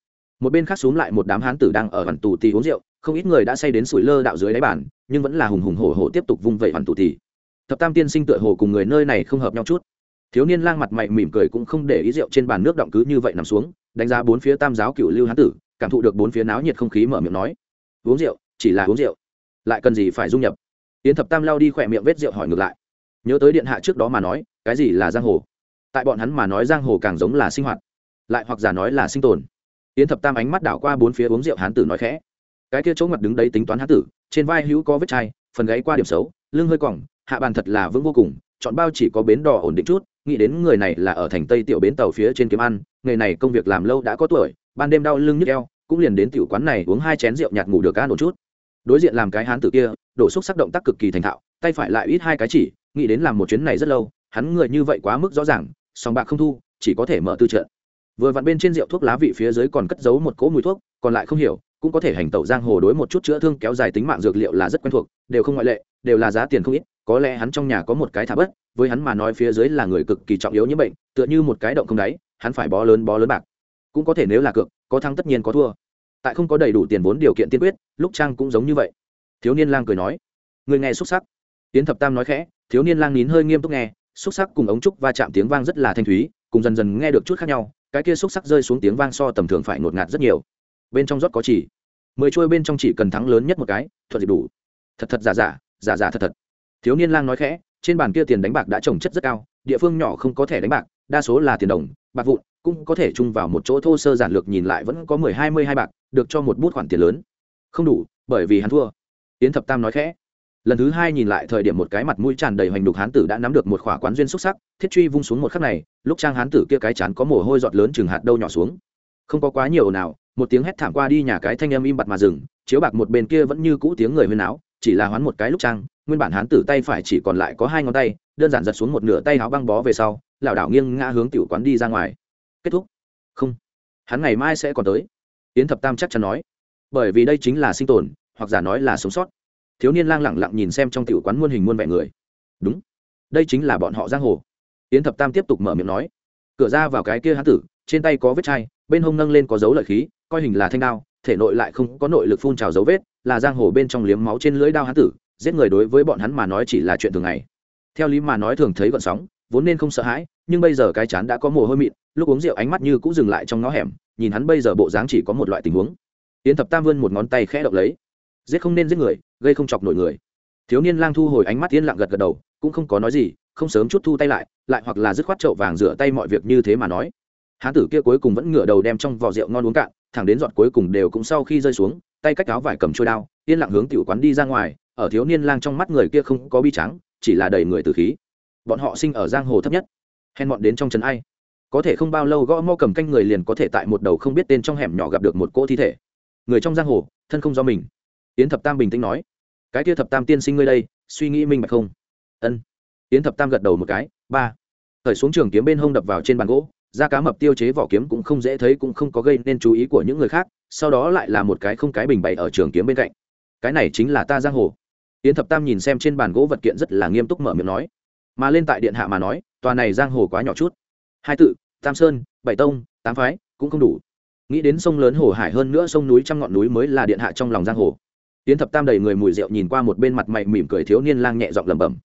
Một bên khác xuống lại một đám hán tử đang ở hoàn tù tì uống rượu, không ít người đã say đến sủi lơ đạo dưới đáy bàn, nhưng vẫn là hùng hùng hổ hổ tiếp tục vung vẩy hoàn tù tì thập tam tiên sinh tựa hồ cùng người nơi này không hợp nhau chút. Thiếu niên lang mặt mày mỉm cười cũng không để ý rượu trên bàn nước động cứ như vậy nằm xuống, đánh giá bốn phía tam giáo cựu lưu hán tử, cảm thụ được bốn phía náo nhiệt không khí mở miệng nói. Uống rượu, chỉ là uống rượu. Lại cần gì phải dung nhập? Yến thập tam lao đi khỏe miệng vết rượu hỏi ngược lại nhớ tới điện hạ trước đó mà nói, cái gì là giang hồ? Tại bọn hắn mà nói giang hồ càng giống là sinh hoạt, lại hoặc giả nói là sinh tồn. Yến thập tam ánh mắt đảo qua bốn phía uống rượu hán tử nói khẽ. Cái kia chỗ ngặt đứng đấy tính toán hán tử, trên vai hữu có vết chai, phần gáy qua điểm xấu, lưng hơi còng hạ bàn thật là vững vô cùng, chọn bao chỉ có bến đò ổn định chút, nghĩ đến người này là ở thành tây tiểu bến tàu phía trên kiếm ăn, nghề này công việc làm lâu đã có tuổi, ban đêm đau lưng nhức eo, cũng liền đến tiểu quán này uống hai chén rượu nhạt ngủ được an một chút. Đối diện làm cái hán tử kia, đổ xúc sắc động tác cực kỳ thành thạo, tay phải lại ít hai cái chỉ nghĩ đến làm một chuyến này rất lâu, hắn người như vậy quá mức rõ ràng sòng bạc không thu, chỉ có thể mở tư trợ. vừa vặn bên trên rượu thuốc lá vị phía dưới còn cất giấu một cỗ mùi thuốc, còn lại không hiểu, cũng có thể hành tẩu giang hồ đối một chút chữa thương kéo dài tính mạng dược liệu là rất quen thuộc, đều không ngoại lệ, đều là giá tiền không ít, có lẽ hắn trong nhà có một cái thả bất, với hắn mà nói phía dưới là người cực kỳ trọng yếu như bệnh, tựa như một cái động không đáy, hắn phải bó lớn bó lớn bạc. Cũng có thể nếu là cược, có thắng tất nhiên có thua. Tại không có đầy đủ tiền vốn điều kiện tiên quyết, lúc trang cũng giống như vậy. Thiếu niên lang cười nói, người nghe xúc sắc. Tiến thập tam nói khẽ thiếu niên lang nín hơi nghiêm túc nghe, xúc sắc cùng ống trúc va chạm tiếng vang rất là thanh thúy, cùng dần dần nghe được chút khác nhau, cái kia xúc sắc rơi xuống tiếng vang so tầm thường phải ngột ngạt rất nhiều. Bên trong rót có chỉ. Mười trôi bên trong chỉ cần thắng lớn nhất một cái, thuận dịp đủ. Thật thật giả giả giả giả thật thật. Thiếu niên lang nói khẽ, trên bàn kia tiền đánh bạc đã trồng chất rất cao, địa phương nhỏ không có thẻ đánh bạc, đa số là tiền đồng, bạc vụn, cũng có thể chung vào một chỗ thô sơ giản lược nhìn lại vẫn có mười hai mươi hai bạc, được cho một bút khoản tiền lớn. Không đủ, bởi vì hắn thua. Yến thập tam nói khẽ lần thứ hai nhìn lại thời điểm một cái mặt mũi tràn đầy hoành đục hán tử đã nắm được một khỏa quán duyên xúc sắc, thiết truy vung xuống một khắc này, lúc trang hán tử kia cái chán có mồ hôi giọt lớn chừng hạt đâu nhỏ xuống. Không có quá nhiều nào một tiếng hét thảm qua đi nhà cái thanh âm im bặt mà dừng, chiếu bạc một bên kia vẫn như cũ tiếng người huyên áo chỉ là hoán một cái lúc trang, nguyên bản hán tử tay phải chỉ còn lại có hai ngón tay, đơn giản giật xuống một nửa tay áo băng bó về sau, lảo đảo nghiêng ngã hướng tiểu quán đi ra ngoài. Kết thúc. Không, hắn ngày mai sẽ còn tới. Yến thập tam chắc chắn nói. Bởi vì đây chính là sinh tồn, hoặc giả nói là sống sót thiếu niên lang lẳng lặng nhìn xem trong tiểu quán muôn hình muôn vẻ người. Đúng, đây chính là bọn họ giang hồ. Yến thập tam tiếp tục mở miệng nói. Cửa ra vào cái kia hán tử, trên tay có vết chai, bên hông nâng lên có dấu lợi khí, coi hình là thanh đao, thể nội lại không có nội lực phun trào dấu vết, là giang hồ bên trong liếm máu trên lưỡi đao hán tử, giết người đối với bọn hắn mà nói chỉ là chuyện thường ngày. Theo lý mà nói thường thấy gọn sóng, vốn nên không sợ hãi, nhưng bây giờ cái chán đã có mồ hôi mịn, lúc uống rượu ánh mắt như cũng dừng lại trong ngõ hẻm, nhìn hắn bây giờ bộ dáng chỉ có một loại tình huống. Yến thập tam vươn một ngón tay khẽ động lấy. Giết không nên giết người gây không chọc nổi người. Thiếu niên lang thu hồi ánh mắt yên lặng gật gật đầu, cũng không có nói gì, không sớm chút thu tay lại lại hoặc là dứt khoát chậu vàng rửa tay mọi việc như thế mà nói. Hán tử kia cuối cùng vẫn ngửa đầu đem trong vò rượu ngon uống cạn, thẳng đến giọt cuối cùng đều cũng sau khi rơi xuống, tay cách áo vải cầm trôi đao, yên lặng hướng tiểu quán đi ra ngoài, ở thiếu niên lang trong mắt người kia không có bi trắng chỉ là đầy người từ khí. Bọn họ sinh ở giang hồ thấp nhất, hèn bọn đến trong trấn ai. Có thể không bao lâu gõ mo cầm canh người liền có thể tại một đầu không biết tên trong hẻm nhỏ gặp được một cỗ thi thể. Người trong giang hồ, thân không do mình yến thập tam bình tĩnh nói, cái kia thập tam tiên sinh ngươi đây, suy nghĩ minh bạch không? Ân. Yến thập tam gật đầu một cái, ba. Khởi xuống trường kiếm bên hông đập vào trên bàn gỗ, da cá mập tiêu chế vỏ kiếm cũng không dễ thấy cũng không có gây nên chú ý của những người khác, sau đó lại là một cái không cái bình bày ở trường kiếm bên cạnh. Cái này chính là ta giang hồ. Yến thập tam nhìn xem trên bàn gỗ vật kiện rất là nghiêm túc mở miệng nói, mà lên tại điện hạ mà nói, tòa này giang hồ quá nhỏ chút. Hai tự, tam sơn, bảy tông, tám phái cũng không đủ. Nghĩ đến sông lớn hồ hải hơn nữa sông núi trăm ngọn núi mới là điện hạ trong lòng giang hồ tiến thập tam đầy người mùi rượu nhìn qua một bên mặt mày mỉm cười thiếu niên lang nhẹ giọng lẩm bẩm.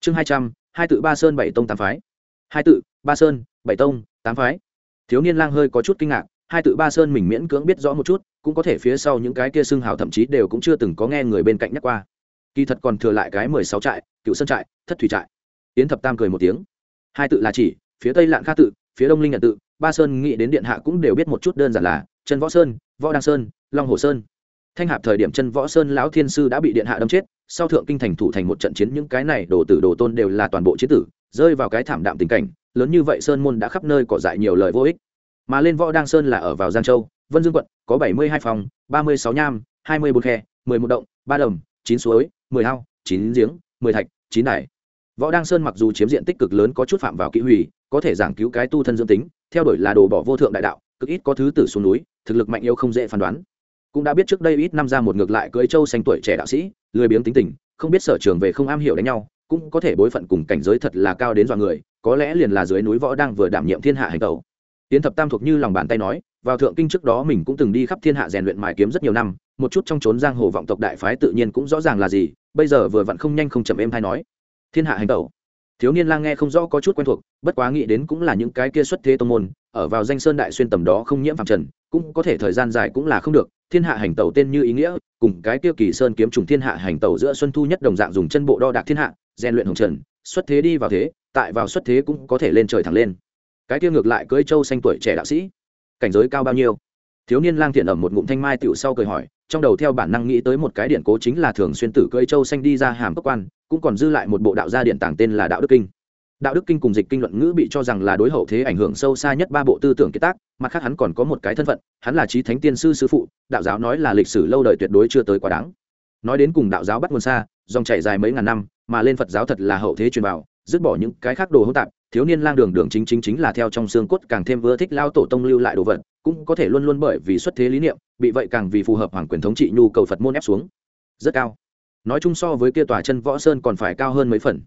Chương hai trăm, hai tự ba sơn, bảy tông tám phái. Hai tự, ba sơn, bảy tông tám phái. Thiếu niên lang hơi có chút kinh ngạc, hai tự ba sơn mình miễn cưỡng biết rõ một chút, cũng có thể phía sau những cái kia xưng hào thậm chí đều cũng chưa từng có nghe người bên cạnh nhắc qua. Kỳ thật còn thừa lại cái mười sáu trại, cựu sơn trại, thất thủy trại. Yến thập tam cười một tiếng. Hai tự là chỉ, phía tây lạng kha tự, phía đông linh nhận tự, ba sơn nghĩ đến điện hạ cũng đều biết một chút đơn giản là chân võ sơn, võ đăng sơn, long hồ sơn thanh hạp thời điểm chân võ sơn lão thiên sư đã bị điện hạ đâm chết, sau thượng kinh thành thủ thành một trận chiến, những cái này đồ tử đồ tôn đều là toàn bộ chiến tử, rơi vào cái thảm đạm tình cảnh, lớn như vậy sơn môn đã khắp nơi cỏ dại nhiều lời vô ích. Mà lên võ đang sơn là ở vào giang châu, vân dương quận, có bảy mươi hai phòng, ba mươi sáu nham, hai mươi bốn khe, mười một động, ba đồng chín suối, mười hao chín giếng, mười thạch, chín đài. Võ đăng sơn mặc dù chiếm diện tích cực lớn có chút phạm vào kỹ hủy, có thể giảng cứu cái tu thân dương tính, theo đuổi là đồ bỏ vô thượng đại đạo, cực ít có thứ tử xuống núi, thực lực mạnh yêu không dễ phán đoán cũng đã biết trước đây ít năm ra một ngược lại cưỡi châu xanh tuổi trẻ đạo sĩ, lười biếng tính tình, không biết sở trường về không am hiểu đánh nhau, cũng có thể bối phận cùng cảnh giới thật là cao đến dọa người, có lẽ liền là dưới núi võ đang vừa đảm nhiệm thiên hạ hành tẩu. Tiến thập tam thuộc như lòng bàn tay nói, vào thượng kinh trước đó mình cũng từng đi khắp thiên hạ rèn luyện mài kiếm rất nhiều năm, một chút trong trốn giang hồ vọng tộc đại phái tự nhiên cũng rõ ràng là gì, bây giờ vừa vặn không nhanh không chậm em hay nói. Thiên hạ hành tẩu. Thiếu niên lang nghe không rõ có chút quen thuộc, bất quá nghĩ đến cũng là những cái kia xuất thế tông môn, ở vào danh sơn đại xuyên tầm đó không nhiễm phạm trần cũng có thể thời gian dài cũng là không được, thiên hạ hành tẩu tên như ý nghĩa, cùng cái kia kỳ sơn kiếm trùng thiên hạ hành tẩu giữa xuân thu nhất đồng dạng dùng chân bộ đo đạc thiên hạ, rèn luyện hồng trần, xuất thế đi vào thế, tại vào xuất thế cũng có thể lên trời thẳng lên. Cái kia ngược lại cưới châu xanh tuổi trẻ đạo sĩ, cảnh giới cao bao nhiêu? Thiếu niên lang thiện ẩm một ngụm thanh mai tựu sau cười hỏi, trong đầu theo bản năng nghĩ tới một cái điện cố chính là thường xuyên tử cưỡi châu xanh đi ra hàm cấp quan, cũng còn dư lại một bộ đạo gia điện tàng tên là đạo đức kinh đạo đức kinh cùng dịch kinh luận ngữ bị cho rằng là đối hậu thế ảnh hưởng sâu xa nhất ba bộ tư tưởng kiệt tác, mặt khác hắn còn có một cái thân phận, hắn là trí thánh tiên sư sư phụ, đạo giáo nói là lịch sử lâu đời tuyệt đối chưa tới quá đáng. Nói đến cùng đạo giáo bắt nguồn xa, dòng chảy dài mấy ngàn năm, mà lên phật giáo thật là hậu thế truyền vào dứt bỏ những cái khác đồ hỗn tạp, thiếu niên lang đường đường chính chính chính là theo trong xương cốt càng thêm ưa thích lao tổ tông lưu lại đồ vật, cũng có thể luôn luôn bởi vì xuất thế lý niệm, bị vậy càng vì phù hợp hoàng quyền thống trị nhu cầu phật môn ép xuống. Rất cao. Nói chung so với kia tòa chân võ sơn còn phải cao hơn mấy phần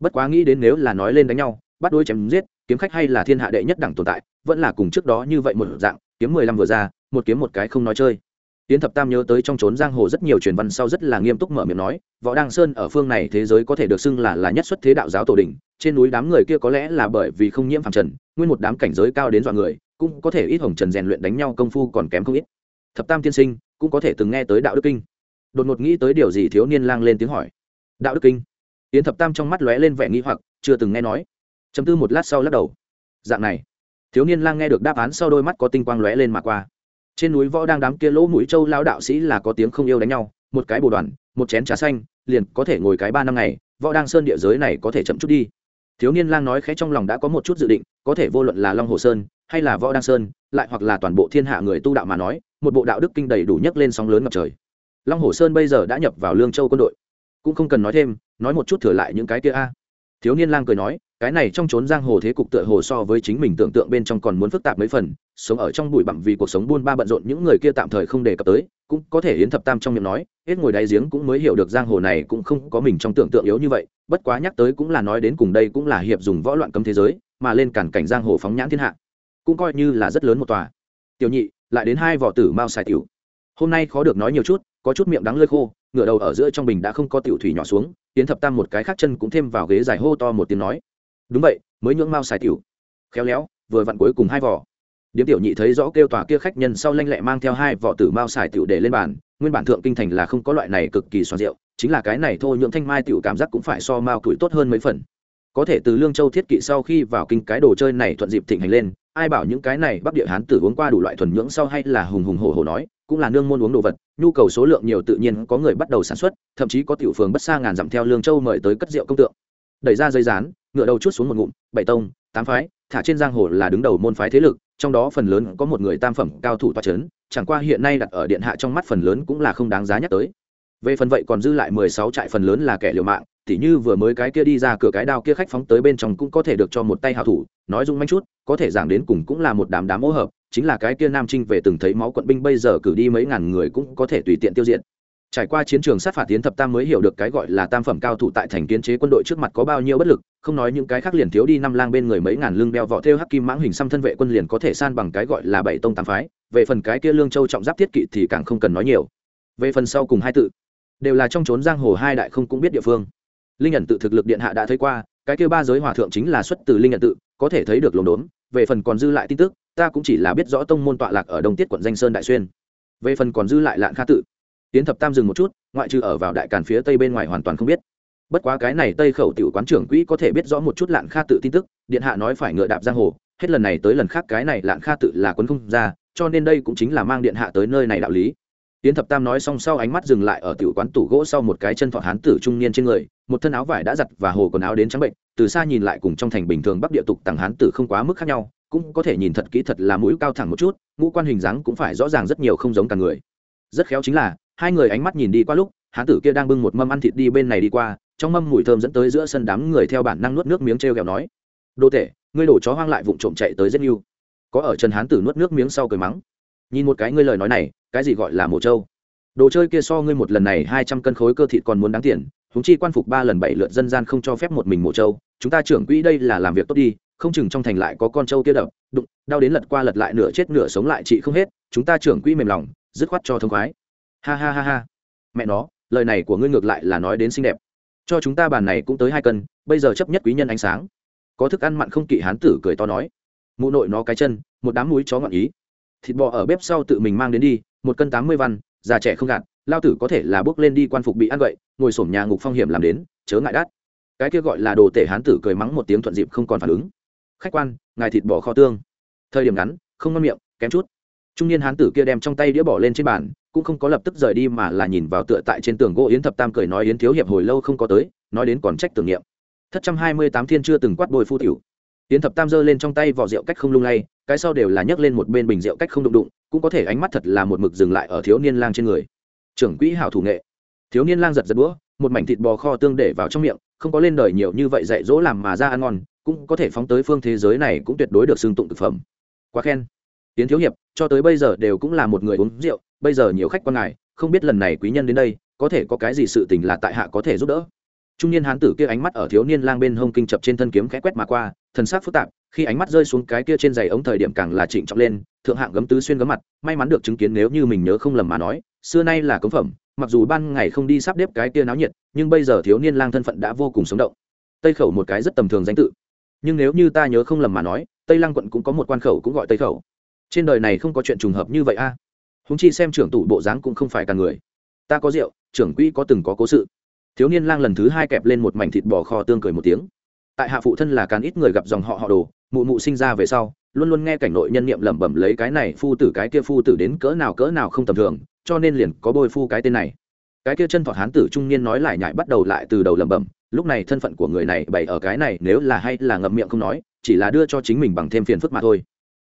bất quá nghĩ đến nếu là nói lên đánh nhau, bắt đôi chém giết, kiếm khách hay là thiên hạ đệ nhất đẳng tồn tại, vẫn là cùng trước đó như vậy một dạng, kiếm mười lăm vừa ra, một kiếm một cái không nói chơi. Tiến thập tam nhớ tới trong trốn giang hồ rất nhiều truyền văn sau rất là nghiêm túc mở miệng nói, võ đăng sơn ở phương này thế giới có thể được xưng là là nhất xuất thế đạo giáo tổ đình, trên núi đám người kia có lẽ là bởi vì không nhiễm phàm trần, nguyên một đám cảnh giới cao đến dọa người, cũng có thể ít hồng trần rèn luyện đánh nhau công phu còn kém không ít. Thập tam tiên sinh cũng có thể từng nghe tới đạo đức kinh. Đột ngột nghĩ tới điều gì thiếu niên lang lên tiếng hỏi. Đạo đức kinh? Yến thập tam trong mắt lóe lên vẻ nghi hoặc, chưa từng nghe nói. Chấm tư một lát sau lắc đầu. Dạng này, thiếu niên lang nghe được đáp án sau đôi mắt có tinh quang lóe lên mà qua. Trên núi võ đang đám kia lỗ mũi châu lao đạo sĩ là có tiếng không yêu đánh nhau, một cái bồ đoàn, một chén trà xanh, liền có thể ngồi cái ba năm ngày, võ đang sơn địa giới này có thể chậm chút đi. Thiếu niên lang nói khẽ trong lòng đã có một chút dự định, có thể vô luận là long hồ sơn hay là võ đăng sơn, lại hoặc là toàn bộ thiên hạ người tu đạo mà nói, một bộ đạo đức kinh đầy đủ nhấc lên sóng lớn ngập trời. Long hồ sơn bây giờ đã nhập vào lương châu quân đội cũng không cần nói thêm, nói một chút thừa lại những cái kia a. Thiếu niên lang cười nói, cái này trong trốn giang hồ thế cục tựa hồ so với chính mình tưởng tượng bên trong còn muốn phức tạp mấy phần, sống ở trong bụi bặm vì cuộc sống buôn ba bận rộn những người kia tạm thời không đề cập tới, cũng có thể yến thập tam trong miệng nói, hết ngồi đáy giếng cũng mới hiểu được giang hồ này cũng không có mình trong tưởng tượng yếu như vậy, bất quá nhắc tới cũng là nói đến cùng đây cũng là hiệp dùng võ loạn cấm thế giới, mà lên cản cảnh giang hồ phóng nhãn thiên hạ, cũng coi như là rất lớn một tòa. Tiểu nhị, lại đến hai vỏ tử mao xài tiểu. Hôm nay khó được nói nhiều chút có chút miệng đắng lơi khô ngựa đầu ở giữa trong bình đã không có tiểu thủy nhỏ xuống, tiến thập tam một cái khác chân cũng thêm vào ghế dài hô to một tiếng nói. Đúng vậy, mới nhưỡng mau xài tiểu. Khéo léo, vừa vặn cuối cùng hai vỏ. Điếm tiểu nhị thấy rõ kêu tòa kia khách nhân sau lanh lẹ mang theo hai vỏ tử mao xài tiểu để lên bàn, nguyên bản thượng kinh thành là không có loại này cực kỳ xoan rượu, chính là cái này thôi nhượng thanh mai tiểu cảm giác cũng phải so mao tuổi tốt hơn mấy phần. Có thể từ lương châu thiết kỵ sau khi vào kinh cái đồ chơi này thuận dịp thịnh hành lên, ai bảo những cái này bắc địa hán tử uống qua đủ loại thuần nhưỡng sau hay là hùng hùng hổ hổ nói cũng là nương môn uống đồ vật, nhu cầu số lượng nhiều tự nhiên có người bắt đầu sản xuất, thậm chí có tiểu phường bất xa ngàn dặm theo lương châu mời tới cất rượu công tượng. Đẩy ra dây rán ngựa đầu chút xuống một ngụm, bảy tông, tám phái, thả trên giang hồ là đứng đầu môn phái thế lực, trong đó phần lớn có một người tam phẩm cao thủ toa c h ấ n chẳng qua hiện nay đặt ở điện hạ trong mắt phần lớn cũng là không đáng giá nhắc tới. Về phần vậy còn dư lại mười sáu trại phần lớn là kẻ liều mạng, tỉ như vừa mới cái kia đi ra cửa cái đao kia khách phóng tới bên trong cũng có thể được cho một tay hào thủ, nói dung manh chút, có thể giảng đến cùng cũng là một đám đám hỗ hợp chính là cái kia nam trinh về từng thấy máu quận binh bây giờ cử đi mấy ngàn người cũng có thể tùy tiện tiêu diệt. Trải qua chiến trường sát phạt tiến thập tam mới hiểu được cái gọi là tam phẩm cao thủ tại thành kiến chế quân đội trước mặt có bao nhiêu bất lực, không nói những cái khác liền thiếu đi năm lang bên người mấy ngàn lương đeo vỏ thêu hắc kim mãng hình xăm thân vệ quân liền có thể san bằng cái gọi là bảy tông tám phái, về phần cái kia lương châu trọng giáp thiết kỵ thì càng không cần nói nhiều. Về phần sau cùng hai tự, đều là trong trốn giang hồ hai đại không cũng biết địa phương. Linh nhận tự thực lực điện hạ đã thấy qua, cái kia ba giới hòa thượng chính là xuất từ linh nhận tự, có thể thấy được lồn đốn. Về phần còn dư lại tin tức ta cũng chỉ là biết rõ tông môn tọa lạc ở đông tiết quận danh sơn đại xuyên. Về phần còn dư lại lạn kha tự. Tiến thập tam dừng một chút, ngoại trừ ở vào đại càn phía tây bên ngoài hoàn toàn không biết. Bất quá cái này tây khẩu tiểu quán trưởng quỹ có thể biết rõ một chút lạn kha tự tin tức, điện hạ nói phải ngựa đạp giang hồ, hết lần này tới lần khác cái này lạn kha tự là quấn không ra, cho nên đây cũng chính là mang điện hạ tới nơi này đạo lý. Tiến thập tam nói xong sau ánh mắt dừng lại ở tiểu quán tủ gỗ sau một cái chân thọ hán tử trung niên trên người, một thân áo vải đã giặt và hồ quần áo đến trắng bệnh, từ xa nhìn lại cùng trong thành bình thường bắc địa tục tàng hán tử không quá mức khác nhau cũng có thể nhìn thật kỹ thật là mũi cao thẳng một chút, ngũ quan hình dáng cũng phải rõ ràng rất nhiều không giống cả người. Rất khéo chính là, hai người ánh mắt nhìn đi qua lúc, hán tử kia đang bưng một mâm ăn thịt đi bên này đi qua, trong mâm mùi thơm dẫn tới giữa sân đám người theo bản năng nuốt nước miếng t r e o kẹo nói đô tể, ngươi đổ chó hoang lại vụng trộm chạy tới rất yêu có ở trần hán tử nuốt nước miếng sau cười mắng, nhìn một cái ngươi lời nói này, cái gì gọi là mổ trâu? Đồ chơi kia so ngươi một lần này hai trăm cân khối cơ thịt còn muốn đáng tiền húng chi quan phục ba lần bảy lượt dân gian không cho phép một mình mổ trâu, chúng ta trưởng quỹ đây là làm việc tốt đi không chừng trong thành lại có con trâu kia đập, đụng, đau đến lật qua lật lại nửa chết nửa sống lại chị không hết, chúng ta trưởng quỹ mềm lòng, dứt khoát cho thông khoái. Ha ha ha ha. Mẹ nó, lời này của ngươi ngược lại là nói đến xinh đẹp. Cho chúng ta bàn này cũng tới hai cân, bây giờ chấp nhất quý nhân ánh sáng. Có thức ăn mặn không kỵ hán tử cười to nói. Mụ nội nó cái chân, một đám mũi chó ngọn ý. Thịt bò ở bếp sau tự mình mang đến đi, một cân tám mươi văn, già trẻ không gạt, lao tử có thể là bước lên đi quan phục bị ăn vậy ngồi sổm nhà ngục phong hiểm làm đến, chớ ngại đắt. Cái kia gọi là đồ tể hán tử cười mắng một tiếng thuận dịp không còn phản ứng khách quan, ngài thịt bò kho tương. Thời điểm ngắn, không ngon miệng, kém chút. Trung niên hán tử kia đem trong tay đĩa bỏ lên trên bàn, cũng không có lập tức rời đi mà là nhìn vào tựa tại trên tường gỗ yến thập tam cười nói yến thiếu hiệp hồi lâu không có tới, nói đến còn trách tưởng niệm. Thất trăm hai mươi tám thiên chưa từng quát bồi phu tiểu. Yến thập tam giơ lên trong tay vỏ rượu cách không lung lay, cái sau đều là nhấc lên một bên bình rượu cách không đụng đụng, cũng có thể ánh mắt thật là một mực dừng lại ở thiếu niên lang trên người. Trưởng quỹ hảo thủ nghệ. Thiếu niên lang giật giật đũa, một mảnh thịt bò kho tương để vào trong miệng, không có lên đời nhiều như vậy dạy dỗ làm mà ra ăn ngon cũng có thể phóng tới phương thế giới này cũng tuyệt đối được xưng tụng thực phẩm. Quá khen. Tiến thiếu hiệp, cho tới bây giờ đều cũng là một người uống rượu, bây giờ nhiều khách quan ngài không biết lần này quý nhân đến đây, có thể có cái gì sự tình là tại hạ có thể giúp đỡ. Trung niên hán tử kia ánh mắt ở thiếu niên lang bên hông kinh chập trên thân kiếm khẽ quét mà qua, thần sắc phức tạp, khi ánh mắt rơi xuống cái kia trên giày ống thời điểm càng là trịnh trọng lên, thượng hạng gấm tứ xuyên gấm mặt, may mắn được chứng kiến nếu như mình nhớ không lầm mà nói, xưa nay là cống phẩm, mặc dù ban ngày không đi sắp đếp cái kia náo nhiệt, nhưng bây giờ thiếu niên lang thân phận đã vô cùng sống động. Tây khẩu một cái rất tầm thường danh tự nhưng nếu như ta nhớ không lầm mà nói, tây lăng quận cũng có một quan khẩu cũng gọi tây khẩu. Trên đời này không có chuyện trùng hợp như vậy a. À. húng chi xem trưởng tủ bộ dáng cũng không phải cả người. Ta có rượu, trưởng quỹ có từng có cố sự. Thiếu niên lang lần thứ hai kẹp lên một mảnh thịt bò kho tương cười một tiếng. Tại hạ phụ thân là càng ít người gặp dòng họ họ đồ, mụ mụ sinh ra về sau, luôn luôn nghe cảnh nội nhân niệm lẩm bẩm lấy cái này phu tử cái kia phu tử đến cỡ nào cỡ nào không tầm thường, cho nên liền có bôi phu cái tên này. Cái kia chân thọ hán tử trung niên nói lại nhại bắt đầu lại từ đầu lẩm bẩm lúc này thân phận của người này bày ở cái này, nếu là hay là ngậm miệng không nói, chỉ là đưa cho chính mình bằng thêm phiền phức mà thôi.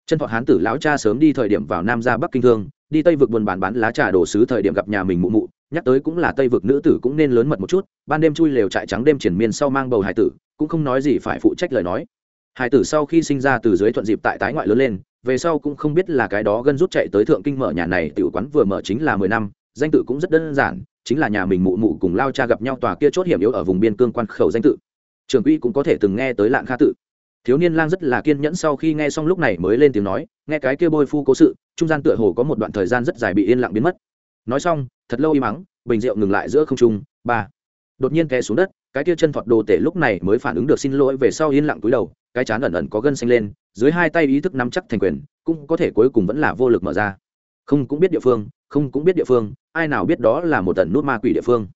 Chân thọ hán tử lão cha sớm đi thời điểm vào nam ra bắc kinh thương, đi tây vực buôn bán bán lá trà đồ sứ thời điểm gặp nhà mình mụ mụ, nhắc tới cũng là tây vực nữ tử cũng nên lớn mật một chút, ban đêm chui lều trại trắng đêm triển miên sau mang bầu hải tử, cũng không nói gì phải phụ trách lời nói. Hải tử sau khi sinh ra từ dưới thuận dịp tại tái ngoại lớn lên, về sau cũng không biết là cái đó gân rút chạy tới thượng kinh mở nhà này, tiểu quán vừa mở chính là mười năm, danh tự cũng rất đơn giản chính là nhà mình mụ mụ cùng lao cha gặp nhau tòa kia chốt hiểm yếu ở vùng biên cương quan khẩu danh tự. Trường quy cũng có thể từng nghe tới lạng kha tự. Thiếu niên lang rất là kiên nhẫn sau khi nghe xong lúc này mới lên tiếng nói, nghe cái kia bôi phu cố sự, trung gian tựa hồ có một đoạn thời gian rất dài bị yên lặng biến mất. Nói xong, thật lâu im mắng bình rượu ngừng lại giữa không trung, ba. Đột nhiên té xuống đất, cái kia chân phọt đồ tể lúc này mới phản ứng được xin lỗi về sau yên lặng túi đầu, cái chán ẩn ẩn có gân xanh lên, dưới hai tay ý thức nắm chắc thành quyền, cũng có thể cuối cùng vẫn là vô lực mở ra. Không cũng biết địa phương, không cũng biết địa phương ai nào biết đó là một tần nút ma quỷ địa phương.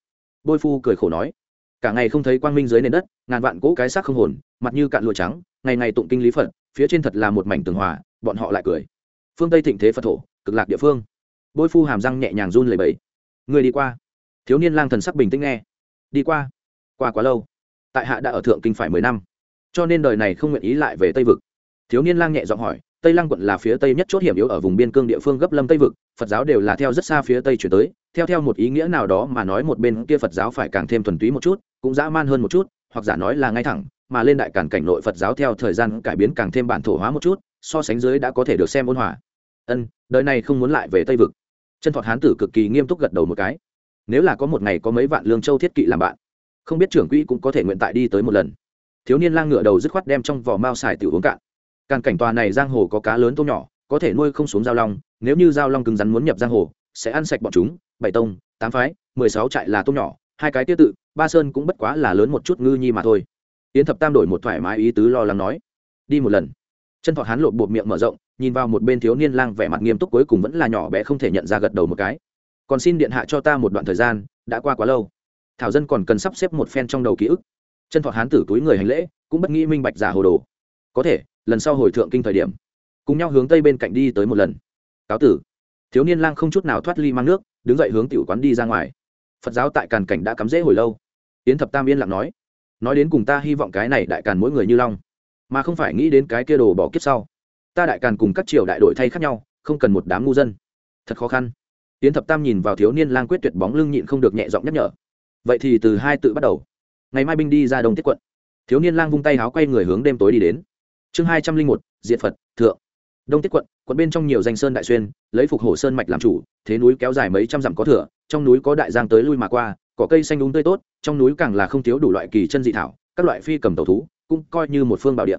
Bôi phu cười khổ nói, cả ngày không thấy quang minh dưới nền đất, ngàn vạn cỗ cái xác không hồn, mặt như cạn lụa trắng, ngày ngày tụng kinh lý phật, phía trên thật là một mảnh tường hòa, bọn họ lại cười. Phương tây thịnh thế phật thổ, cực lạc địa phương. Bôi phu hàm răng nhẹ nhàng run lẩy bẩy. Người đi qua. Thiếu niên lang thần sắc bình tĩnh nghe. Đi qua. Qua quá lâu. Tại hạ đã ở thượng kinh phải mười năm. Cho nên đời này không nguyện ý lại về tây vực. Thiếu niên lang nhẹ giọng hỏi tây lăng quận là phía tây nhất chốt hiểm yếu ở vùng biên cương địa phương gấp lâm tây vực, phật giáo đều là theo rất xa phía tây chuyển tới. Theo theo một ý nghĩa nào đó mà nói một bên kia phật giáo phải càng thêm thuần túy một chút, cũng dã man hơn một chút, hoặc giả nói là ngay thẳng, mà lên đại cản cảnh nội phật giáo theo thời gian cải biến càng thêm bản thổ hóa một chút, so sánh dưới đã có thể được xem ôn hòa. Ân, đời này không muốn lại về tây vực. Chân thọt hán tử cực kỳ nghiêm túc gật đầu một cái. Nếu là có một ngày có mấy vạn lương châu thiết kỵ làm bạn, không biết trưởng quỹ cũng có thể nguyện tại đi tới một lần. Thiếu niên lang ngựa đầu dứt khoát đem trong vỏ mao xài tiểu uống cạn càn cảnh tòa này giang hồ có cá lớn tôm nhỏ, có thể nuôi không xuống giao long, nếu như giao long cứng rắn muốn nhập giang hồ, sẽ ăn sạch bọn chúng, bảy tông, tám phái, mười sáu trại là tôm nhỏ, hai cái tiết tự, ba sơn cũng bất quá là lớn một chút ngư nhi mà thôi. Yến thập tam đổi một thoải mái ý tứ lo lắng nói, đi một lần. Chân thọ hán lột bột miệng mở rộng, nhìn vào một bên thiếu niên lang vẻ mặt nghiêm túc cuối cùng vẫn là nhỏ bé không thể nhận ra gật đầu một cái. Còn xin điện hạ cho ta một đoạn thời gian, đã qua quá lâu. Thảo dân còn cần sắp xếp một phen trong đầu ký ức. Chân thọ hán tử túi người hành lễ, cũng bất nghĩ minh bạch giả hồ đồ. Có thể lần sau hồi thượng kinh thời điểm, cùng nhau hướng tây bên cạnh đi tới một lần. Cáo tử. Thiếu niên lang không chút nào thoát ly mang nước, đứng dậy hướng tiểu quán đi ra ngoài. Phật giáo tại càn cảnh đã cắm rễ hồi lâu. Yến thập tam yên lặng nói nói đến cùng ta hy vọng cái này đại càn mỗi người như long, mà không phải nghĩ đến cái kia đồ bỏ kiếp sau. Ta đại càn cùng các triều đại đội thay khác nhau, không cần một đám ngu dân. Thật khó khăn. Yến thập tam nhìn vào thiếu niên lang quyết tuyệt bóng lưng nhịn không được nhẹ giọng nhắc nhở. Vậy thì từ hai tự bắt đầu. Ngày mai binh đi ra đông tiết quận. Thiếu niên lang vung tay háo quay người hướng đêm tối đi đến chương hai trăm linh một diện phật, thượng. Đông tiết quận quận bên trong nhiều danh sơn đại xuyên, lấy phục hồ sơn mạch làm chủ, thế núi kéo dài mấy trăm dặm có thửa, trong núi có đại giang tới lui mà qua, cỏ cây xanh đúng tươi tốt, trong núi càng là không thiếu đủ loại kỳ chân dị thảo, các loại phi cầm tàu thú, cũng coi như một phương bảo địa.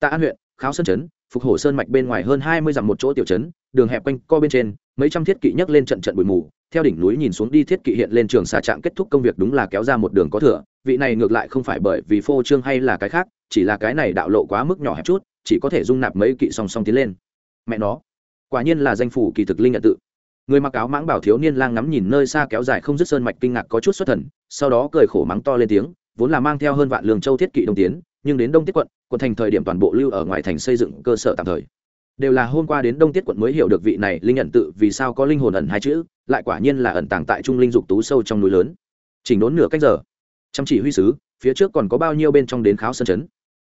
Tạ an huyện, kháo sơn trấn, phục hồ sơn mạch bên ngoài hơn hai mươi dặm một chỗ tiểu trấn, đường hẹp quanh co bên trên, mấy trăm thiết kỵ nhấc lên trận trận bụi mù theo đỉnh núi nhìn xuống đi, thiết kỵ hiện lên trường xà trạng kết thúc công việc đúng là kéo ra một đường có thừa. Vị này ngược lại không phải bởi vì phô trương hay là cái khác, chỉ là cái này đạo lộ quá mức nhỏ hẹp chút, chỉ có thể dung nạp mấy kỵ song song tiến lên. Mẹ nó, quả nhiên là danh phủ kỳ thực linh nhận tự. Người mặc áo mãng bảo thiếu niên lang ngắm nhìn nơi xa kéo dài không dứt sơn mạch kinh ngạc có chút xuất thần, sau đó cười khổ mắng to lên tiếng, vốn là mang theo hơn vạn lường châu thiết kỵ đông tiến, nhưng đến đông tiết quận quận thành thời điểm toàn bộ lưu ở ngoài thành xây dựng cơ sở tạm thời đều là hôm qua đến đông tiết quận mới hiểu được vị này linh nhận tự vì sao có linh hồn ẩn hai chữ, lại quả nhiên là ẩn tàng tại trung linh dục tú sâu trong núi lớn. Chỉnh đốn nửa cách giờ, chăm chỉ huy sứ, phía trước còn có bao nhiêu bên trong đến kháo sân chấn.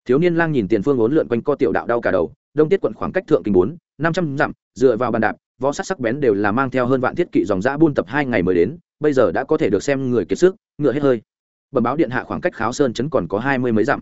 Thiếu niên lang nhìn tiền phương ốn lượn quanh co tiểu đạo đau cả đầu, đông tiết quận khoảng cách thượng kinh bốn, năm trăm dặm, dựa vào bàn đạp, võ sắt sắc bén đều là mang theo hơn vạn thiết kỵ dòng giã buôn tập hai ngày mới đến, bây giờ đã có thể được xem người kiệt sức, ngựa hết hơi. Bẩm báo điện hạ khoảng cách kháo sơn chấn còn có hai mươi mấy dặm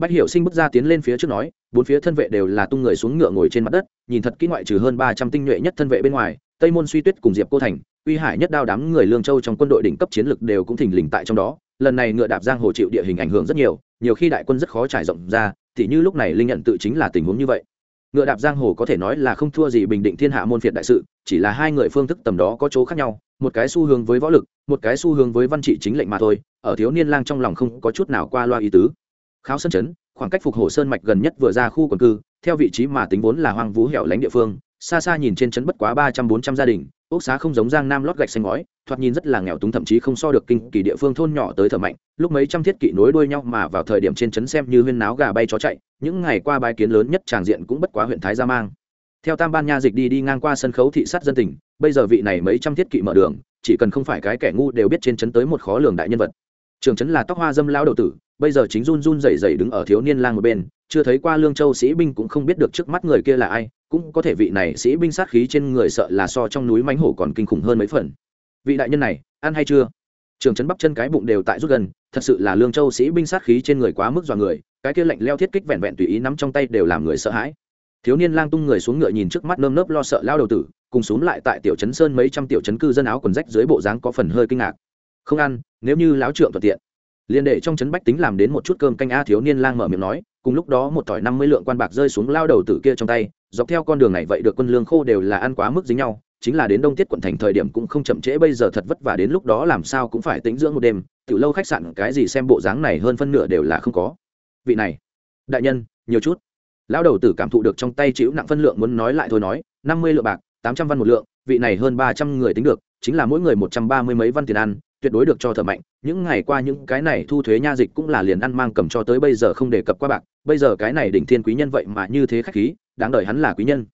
bách hiểu sinh bước ra tiến lên phía trước nói, bốn phía thân vệ đều là tung người xuống ngựa ngồi trên mặt đất, nhìn thật kỹ ngoại trừ hơn ba trăm tinh nhuệ nhất thân vệ bên ngoài, tây môn suy tuyết cùng diệp cô thành, uy hải nhất đao đám người lương châu trong quân đội đỉnh cấp chiến lực đều cũng thình lình tại trong đó, lần này ngựa đạp giang hồ chịu địa hình ảnh hưởng rất nhiều nhiều khi đại quân rất khó trải rộng ra thì như lúc này linh nhận tự chính là tình huống như vậy. Ngựa đạp giang hồ có thể nói là không thua gì bình định thiên hạ môn phiệt đại sự, chỉ là hai người phương thức tầm đó có chỗ khác nhau, một cái xu hướng với võ lực, một cái xu hướng với văn trị chính lệnh mà thôi, ở thiếu niên lang trong lòng không có chút nào qua loa ý tứ kháo sơn chấn khoảng cách phục hồ sơn mạch gần nhất vừa ra khu quần cư, theo vị trí mà tính vốn là hoang vú hẻo lánh địa phương, xa xa nhìn trên chấn bất quá ba trăm bốn trăm gia đình, ốc xá không giống giang nam lót gạch xanh ngói, thoạt nhìn rất là nghèo túng thậm chí không so được kinh kỳ địa phương thôn nhỏ tới thở mạnh, lúc mấy trăm thiết kỵ nối đuôi nhau mà vào thời điểm trên chấn xem như huyên náo gà bay chó chạy, những ngày qua bãi kiến lớn nhất tràng diện cũng bất quá huyện thái gia mang. Theo tam ban nha dịch đi đi ngang qua sân khấu thị sát dân tỉnh bây giờ vị này mấy trăm thiết kỵ mở đường, chỉ cần không phải cái kẻ ngu đều biết trên chấn tới một khó lường đại nhân vật. Trường chấn là tóc hoa dâm lao đầu tử bây giờ chính run run rẩy rẩy đứng ở thiếu niên lang một bên, chưa thấy qua lương châu sĩ binh cũng không biết được trước mắt người kia là ai, cũng có thể vị này sĩ binh sát khí trên người sợ là so trong núi mánh hổ còn kinh khủng hơn mấy phần. Vị đại nhân này, ăn hay chưa? Trường trấn bắp chân cái bụng đều tại rút gần, thật sự là lương châu sĩ binh sát khí trên người quá mức dọa người, cái kia lạnh leo thiết kích vẹn vẹn tùy ý nắm trong tay đều làm người sợ hãi. Thiếu niên lang tung người xuống ngựa nhìn trước mắt nơm nớp lo sợ lao đầu tử, cùng xuống lại tại tiểu trấn sơn mấy trăm tiểu trấn cư dân áo quần rách dưới bộ dáng có phần hơi kinh ngạc. Không ăn, nếu như láo trượng thuận tiện liền để trong trấn bách tính làm đến một chút cơm canh a thiếu niên lang mở miệng nói, cùng lúc đó một tỏi năm mươi lượng quan bạc rơi xuống lao đầu tử kia trong tay, dọc theo con đường này vậy được quân lương khô đều là ăn quá mức dính nhau, chính là đến đông tiết quận thành thời điểm cũng không chậm trễ bây giờ thật vất vả đến lúc đó làm sao cũng phải tính dưỡng một đêm từ lâu khách sạn cái gì xem bộ dáng này hơn phân nửa đều là không có. Vị này, đại nhân, nhiều chút. Lão đầu tử cảm thụ được trong tay chịu nặng phân lượng muốn nói lại thôi nói, năm mươi lượng bạc, tám trăm văn một lượng, vị này hơn ba trăm người tính được, chính là mỗi người một trăm ba mươi mấy văn tiền ăn tuyệt đối được cho thợ mạnh. Những ngày qua những cái này thu thuế nha dịch cũng là liền ăn mang cầm cho tới bây giờ không đề cập qua bạc. Bây giờ cái này đỉnh thiên quý nhân vậy mà như thế khách khí, đáng đợi hắn là quý nhân.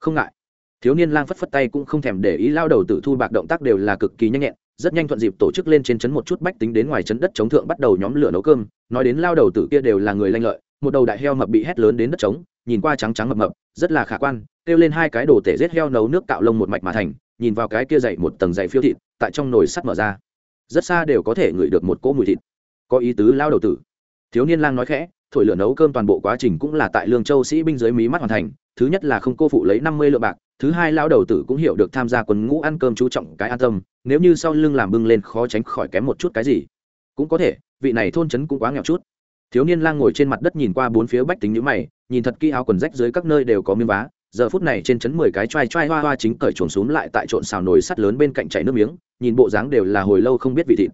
Không ngại. Thiếu niên lang phất phất tay cũng không thèm để ý, lao đầu tự thu bạc động tác đều là cực kỳ nhanh nhẹn, rất nhanh thuận dịp tổ chức lên trên trấn một chút bách tính đến ngoài trấn đất chống thượng bắt đầu nhóm lửa nấu cơm. Nói đến lao đầu tử kia đều là người lanh lợi, một đầu đại heo mập bị hét lớn đến đất trống, nhìn qua trắng trắng mập mập, rất là khả quan, kêu lên hai cái đồ tể rết heo nấu nước cạo lông một mạch mà thành, nhìn vào cái kia dậy một tầng dày phiêu thịt, tại trong nồi sắt mở ra rất xa đều có thể ngửi được một cỗ mùi thịt. Có ý tứ lao đầu tử. Thiếu niên lang nói khẽ, thổi lửa nấu cơm toàn bộ quá trình cũng là tại lương châu sĩ binh dưới mí mắt hoàn thành, thứ nhất là không cô phụ lấy năm mươi lượng bạc, thứ hai lao đầu tử cũng hiểu được tham gia quân ngũ ăn cơm chú trọng cái an tâm, nếu như sau lưng làm bưng lên khó tránh khỏi kém một chút cái gì. Cũng có thể, vị này thôn trấn cũng quá nghèo chút. Thiếu niên lang ngồi trên mặt đất nhìn qua bốn phía bách tính nhữ mày, nhìn thật kỹ áo quần rách dưới các nơi đều có miếng vá giờ phút này trên chấn mười cái choai choai hoa hoa chính cởi chuồn xuống lại tại trộn xào nồi sắt lớn bên cạnh chảy nước miếng, nhìn bộ dáng đều là hồi lâu không biết vị thịt.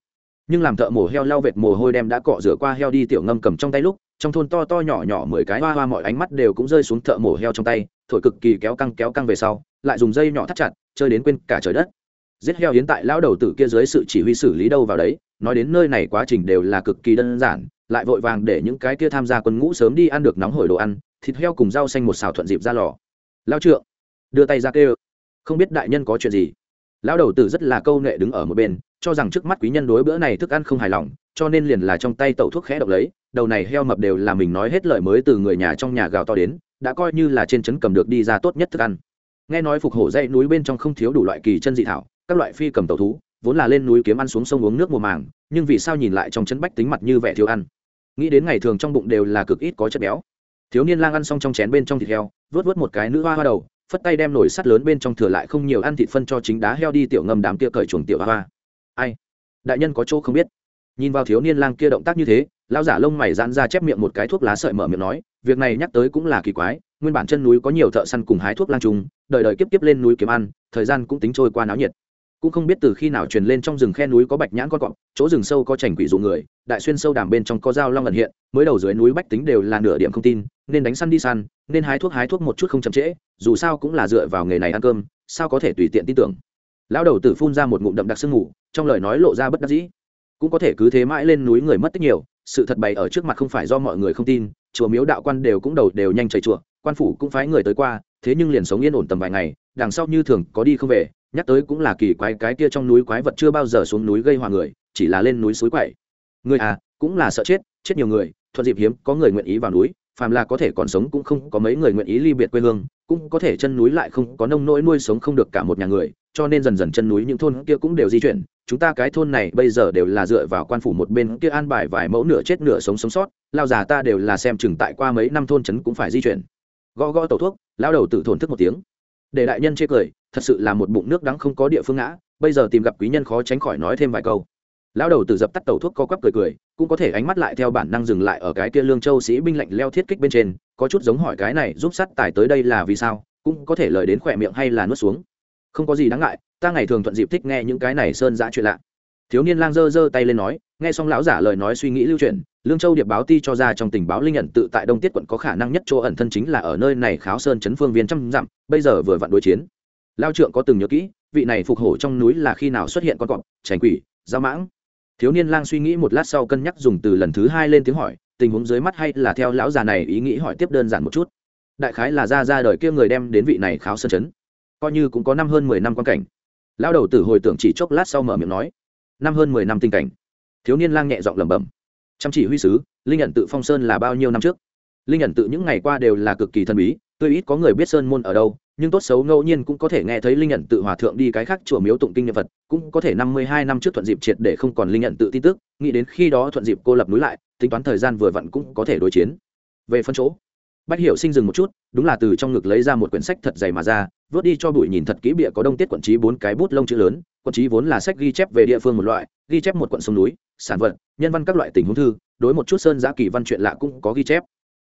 Nhưng làm thợ mổ heo lau vệt mồ hôi đem đã cọ rửa qua heo đi tiểu ngâm cầm trong tay lúc, trong thôn to to nhỏ nhỏ mười cái hoa hoa mọi ánh mắt đều cũng rơi xuống thợ mổ heo trong tay, thổi cực kỳ kéo căng kéo căng về sau, lại dùng dây nhỏ thắt chặt, chơi đến quên cả trời đất. Giết heo hiến tại lão đầu tử kia dưới sự chỉ huy xử lý đâu vào đấy, nói đến nơi này quá trình đều là cực kỳ đơn giản, lại vội vàng để những cái kia tham gia quân ngũ sớm đi ăn được nóng hổi đồ ăn, thịt heo cùng rau xanh một xào thuận dịp ra lò lao trượng. Đưa tay ra kêu. Không biết đại nhân có chuyện gì. Lão đầu tử rất là câu nệ đứng ở một bên, cho rằng trước mắt quý nhân đối bữa này thức ăn không hài lòng, cho nên liền là trong tay tẩu thuốc khẽ độc lấy, đầu này heo mập đều là mình nói hết lời mới từ người nhà trong nhà gào to đến, đã coi như là trên trấn cầm được đi ra tốt nhất thức ăn. Nghe nói phục hổ dãy núi bên trong không thiếu đủ loại kỳ chân dị thảo, các loại phi cầm tẩu thú, vốn là lên núi kiếm ăn xuống sông uống nước mùa màng, nhưng vì sao nhìn lại trong chấn bách tính mặt như vẻ thiếu ăn? Nghĩ đến ngày thường trong bụng đều là cực ít có chất béo thiếu niên lang ăn xong trong chén bên trong thịt heo vớt vớt một cái nữ hoa hoa đầu, phất tay đem nồi sắt lớn bên trong thừa lại không nhiều ăn thịt phân cho chính đá heo đi tiểu ngâm đám kia cởi chuồng tiểu hoa ai? Đại nhân có chỗ không biết. Nhìn vào thiếu niên lang kia động tác như thế lao giả lông mày dán ra chép miệng một cái thuốc lá sợi mở miệng nói, việc này nhắc tới cũng là kỳ quái, nguyên bản chân núi có nhiều thợ săn cùng hái thuốc lang trùng, đợi đợi kiếp kiếp lên núi kiếm ăn, thời gian cũng tính trôi qua náo nhiệt. Cũng không biết từ khi nào truyền lên trong rừng khe núi có bạch nhãn con cọp, chỗ rừng sâu có chảnh quỷ dụ người, đại xuyên sâu đàm bên trong có dao long ẩn hiện, mới đầu dưới núi bách tính đều là nửa điểm không tin nên đánh săn đi săn, nên hái thuốc hái thuốc một chút không chậm trễ, dù sao cũng là dựa vào nghề này ăn cơm, sao có thể tùy tiện tin tưởng. Lão đầu tử phun ra một ngụm đậm đặc sương ngủ trong lời nói lộ ra bất đắc dĩ. Cũng có thể cứ thế mãi lên núi người mất tích nhiều, sự thật bày ở trước mặt không phải do mọi người không tin, chùa miếu đạo quan đều cũng đầu đều nhanh chảy chùa, quan phủ cũng phái người tới qua, thế nhưng liền sống yên ổn tầm vài ngày, đằng sau như thường có đi không về, nhắc tới cũng là kỳ quái cái kia trong núi quái vật chưa bao giờ xuống núi gây hòa người, chỉ là lên núi suối quậy. Người à cũng là sợ chết chết nhiều người, thuận dịp hiếm có người nguyện ý vào núi phàm là có thể còn sống cũng không có mấy người nguyện ý ly biệt quê hương, cũng có thể chân núi lại không có nông nỗi nuôi sống không được cả một nhà người, cho nên dần dần chân núi những thôn kia cũng đều di chuyển. Chúng ta cái thôn này bây giờ đều là dựa vào quan phủ một bên kia an bài vài mẫu nửa chết nửa sống sống sót, lao già ta đều là xem chừng tại qua mấy năm thôn trấn cũng phải di chuyển. Gõ gõ tẩu thuốc, lao đầu tự thổn thức một tiếng. Để đại nhân chê cười, thật sự là một bụng nước đắng không có địa phương ngã, bây giờ tìm gặp quý nhân khó tránh khỏi nói thêm vài câu lão đầu từ dập tắt tẩu thuốc co quắp cười cười, cũng có thể ánh mắt lại theo bản năng dừng lại ở cái kia lương châu sĩ binh lạnh leo thiết kích bên trên, có chút giống hỏi cái này giúp sắt tài tới đây là vì sao, cũng có thể lời đến khỏe miệng hay là nuốt xuống. Không có gì đáng ngại, ta ngày thường thuận dịp thích nghe những cái này sơn dã chuyện lạ. Thiếu niên lang giơ giơ tay lên nói, nghe xong lão giả lời nói suy nghĩ lưu truyền lương châu điệp báo ti cho ra trong tình báo linh nhận tự tại đông tiết quận có khả năng nhất chỗ ẩn thân chính là ở nơi này kháo sơn chấn phương viên trăm dặm, bây giờ vừa vặn đối chiến. Lao trượng có từng nhớ kỹ, vị này phục hổ trong núi là khi nào xuất hiện con cọp trành quỷ giao mãng thiếu niên lang suy nghĩ một lát sau cân nhắc dùng từ lần thứ hai lên tiếng hỏi, tình huống dưới mắt hay là theo lão già này ý nghĩ hỏi tiếp đơn giản một chút. Đại khái là ra ra đời kia người đem đến vị này kháo sơn chấn. Coi như cũng có năm hơn mười năm quan cảnh. Lao đầu tử hồi tưởng chỉ chốc lát sau mở miệng nói, năm hơn mười năm tình cảnh. Thiếu niên lang nhẹ giọng lẩm bẩm, chăm chỉ huy sứ, linh nhận tự phong sơn là bao nhiêu năm trước? Linh nhận tự những ngày qua đều là cực kỳ thần bí, tuy ít có người biết sơn môn ở đâu nhưng tốt xấu ngẫu nhiên cũng có thể nghe thấy linh nhận tự hòa thượng đi cái khác chùa miếu tụng kinh nhân vật cũng có thể năm mươi hai năm trước thuận dịp triệt để không còn linh nhận tự tin tức, nghĩ đến khi đó thuận dịp cô lập núi lại, tính toán thời gian vừa vặn cũng có thể đối chiến. Về phân chỗ, bách hiểu sinh dừng một chút, đúng là từ trong ngực lấy ra một quyển sách thật dày mà ra, vớt đi cho bụi nhìn thật kỹ bịa có đông tiết quận trí bốn cái bút lông chữ lớn, quận trí vốn là sách ghi chép về địa phương một loại, ghi chép một quận sông núi, sản vật, nhân văn các loại tình huống thư, đối một chút sơn giã kỳ văn chuyện lạ cũng có ghi chép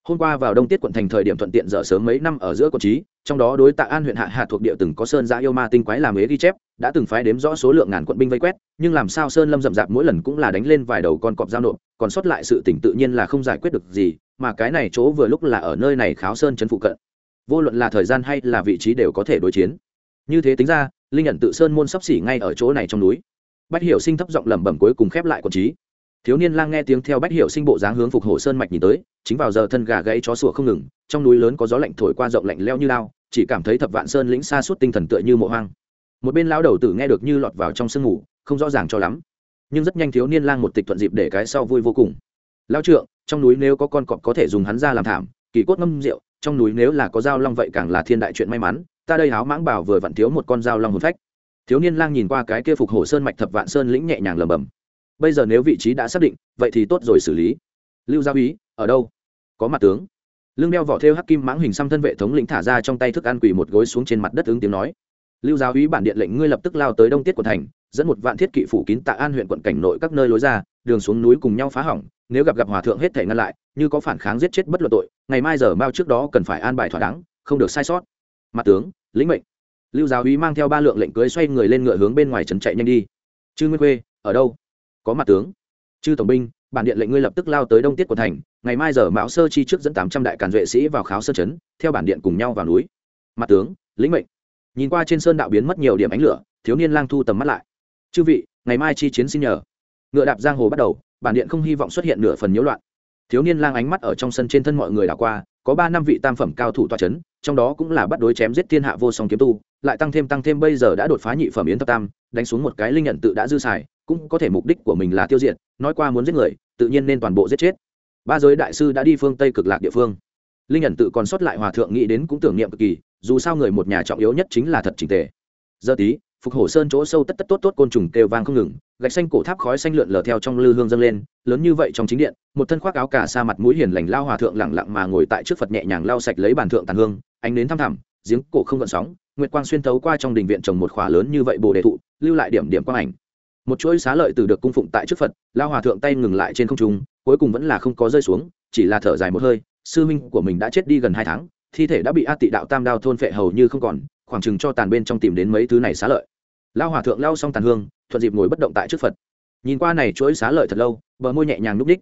hôm qua vào đông tiết quận thành thời điểm thuận tiện dở sớm mấy năm ở giữa quận trí, trong đó đối tạ an huyện hạ hạ thuộc địa từng có sơn giã yêu ma tinh quái làm ế ghi chép, đã từng phái đếm rõ số lượng ngàn quận binh vây quét, nhưng làm sao sơn lâm rậm rạp mỗi lần cũng là đánh lên vài đầu con cọp giao nộp, còn sót lại sự tỉnh tự nhiên là không giải quyết được gì, mà cái này chỗ vừa lúc là ở nơi này kháo sơn trấn phụ cận. Vô luận là thời gian hay là vị trí đều có thể đối chiến. Như thế tính ra, linh nhận tự sơn môn sắp xỉ ngay ở chỗ này trong núi. Bách hiểu sinh thấp giọng lẩm bẩm cuối cùng khép lại quận trí thiếu niên lang nghe tiếng theo bách hiệu sinh bộ dáng hướng phục hồ sơn mạch nhìn tới, chính vào giờ thân gà gãy chó sủa không ngừng, trong núi lớn có gió lạnh thổi qua rộng lạnh leo như lao, chỉ cảm thấy thập vạn sơn lĩnh xa suốt tinh thần tựa như mộ hoang. Một bên lão đầu tử nghe được như lọt vào trong sương ngủ không rõ ràng cho lắm. Nhưng rất nhanh thiếu niên lang một tịch thuận dịp để cái sau vui vô cùng. Lao trượng, trong núi nếu có con cọp có thể dùng hắn ra làm thảm, kỳ cốt ngâm rượu, trong núi nếu là có dao long vậy càng là thiên đại chuyện may mắn, ta đây háo mãng bảo vừa vặn thiếu một con dao long hồn phách. Thiếu niên lang nhìn qua cái kia phục hồ sơn mạch thập vạn sơn lĩnh nhẹ nhàng lầm bầm bây giờ nếu vị trí đã xác định, vậy thì tốt rồi xử lý. Lưu gia úy, ở đâu? Có mặt tướng. Lương đeo vỏ thêu hắc kim mãng hình xăm thân vệ thống lĩnh thả ra trong tay thức ăn quỳ một gối xuống trên mặt đất ứng tiếng nói. Lưu giáo úy bản điện lệnh ngươi lập tức lao tới đông tiết quận thành, dẫn một vạn thiết kỵ phủ kín tạ an huyện quận cảnh nội các nơi lối ra, đường xuống núi cùng nhau phá hỏng, nếu gặp gặp hòa thượng hết thể ngăn lại, như có phản kháng giết chết bất luận tội, ngày mai giờ mao trước đó cần phải an bài thỏa đáng, không được sai sót. Mặt tướng, lĩnh mệnh. Lưu giáo úy mang theo ba lượng lệnh cưới xoay người lên ngựa hướng bên ngoài trấn chạy nhanh đi. Chư nguyên quê ở đâu? Có mặt tướng. Chư tổng binh, bản điện lệnh ngươi lập tức lao tới đông tiết của thành, ngày mai giờ mão sơ chi trước dẫn tám trăm đại càn vệ sĩ vào kháo sơ chấn theo bản điện cùng nhau vào núi. Mặt tướng, lĩnh mệnh. Nhìn qua trên sơn đạo biến mất nhiều điểm ánh lửa, thiếu niên lang thu tầm mắt lại. Chư vị, ngày mai chi chiến xin nhờ. Ngựa đạp giang hồ bắt đầu, bản điện không hy vọng xuất hiện nửa phần nhiễu loạn. Thiếu niên lang ánh mắt ở trong sân trên thân mọi người đảo qua, có ba năm vị tam phẩm cao thủ toa c h ấ n trong đó cũng là bắt đối chém giết thiên hạ vô song kiếm tu, lại tăng thêm tăng thêm bây giờ đã đột phá nhị phẩm yến thập tam, đánh xuống một cái linh nhận tự đã dư xài cũng có thể mục đích của mình là tiêu diệt, nói qua muốn giết người, tự nhiên nên toàn bộ giết chết. Ba giới đại sư đã đi phương tây cực lạc địa phương. Linh ẩn tự còn sót lại hòa thượng nghĩ đến cũng tưởng niệm cực kỳ, dù sao người một nhà trọng yếu nhất chính là thật trình tề. Giờ tí, phục hổ sơn chỗ sâu tất tất tốt tốt côn trùng kêu vang không ngừng, gạch xanh cổ tháp khói xanh lượn lờ theo trong lư hương dâng lên, lớn như vậy trong chính điện, một thân khoác áo cả xa mặt mũi hiền lành lao hòa thượng lẳng lặng mà ngồi tại trước phật nhẹ nhàng lau sạch lấy bàn thượng tàn hương, ánh đến thăm thẳm, giếng cổ không gợn sóng, nguyệt quang xuyên thấu qua trong đình viện trồng một khỏa lớn như vậy bồ đề thụ, lưu lại điểm điểm quang ảnh một chuỗi xá lợi từ được cung phụng tại trước phật lao hòa thượng tay ngừng lại trên không trung cuối cùng vẫn là không có rơi xuống chỉ là thở dài một hơi sư minh của mình đã chết đi gần hai tháng thi thể đã bị a tị đạo tam đao thôn phệ hầu như không còn khoảng chừng cho tàn bên trong tìm đến mấy thứ này xá lợi. Lao hòa thượng lao xong tàn hương thuận dịp ngồi bất động tại trước phật. Nhìn qua này chuỗi xá lợi thật lâu bờ môi nhẹ nhàng núp ních,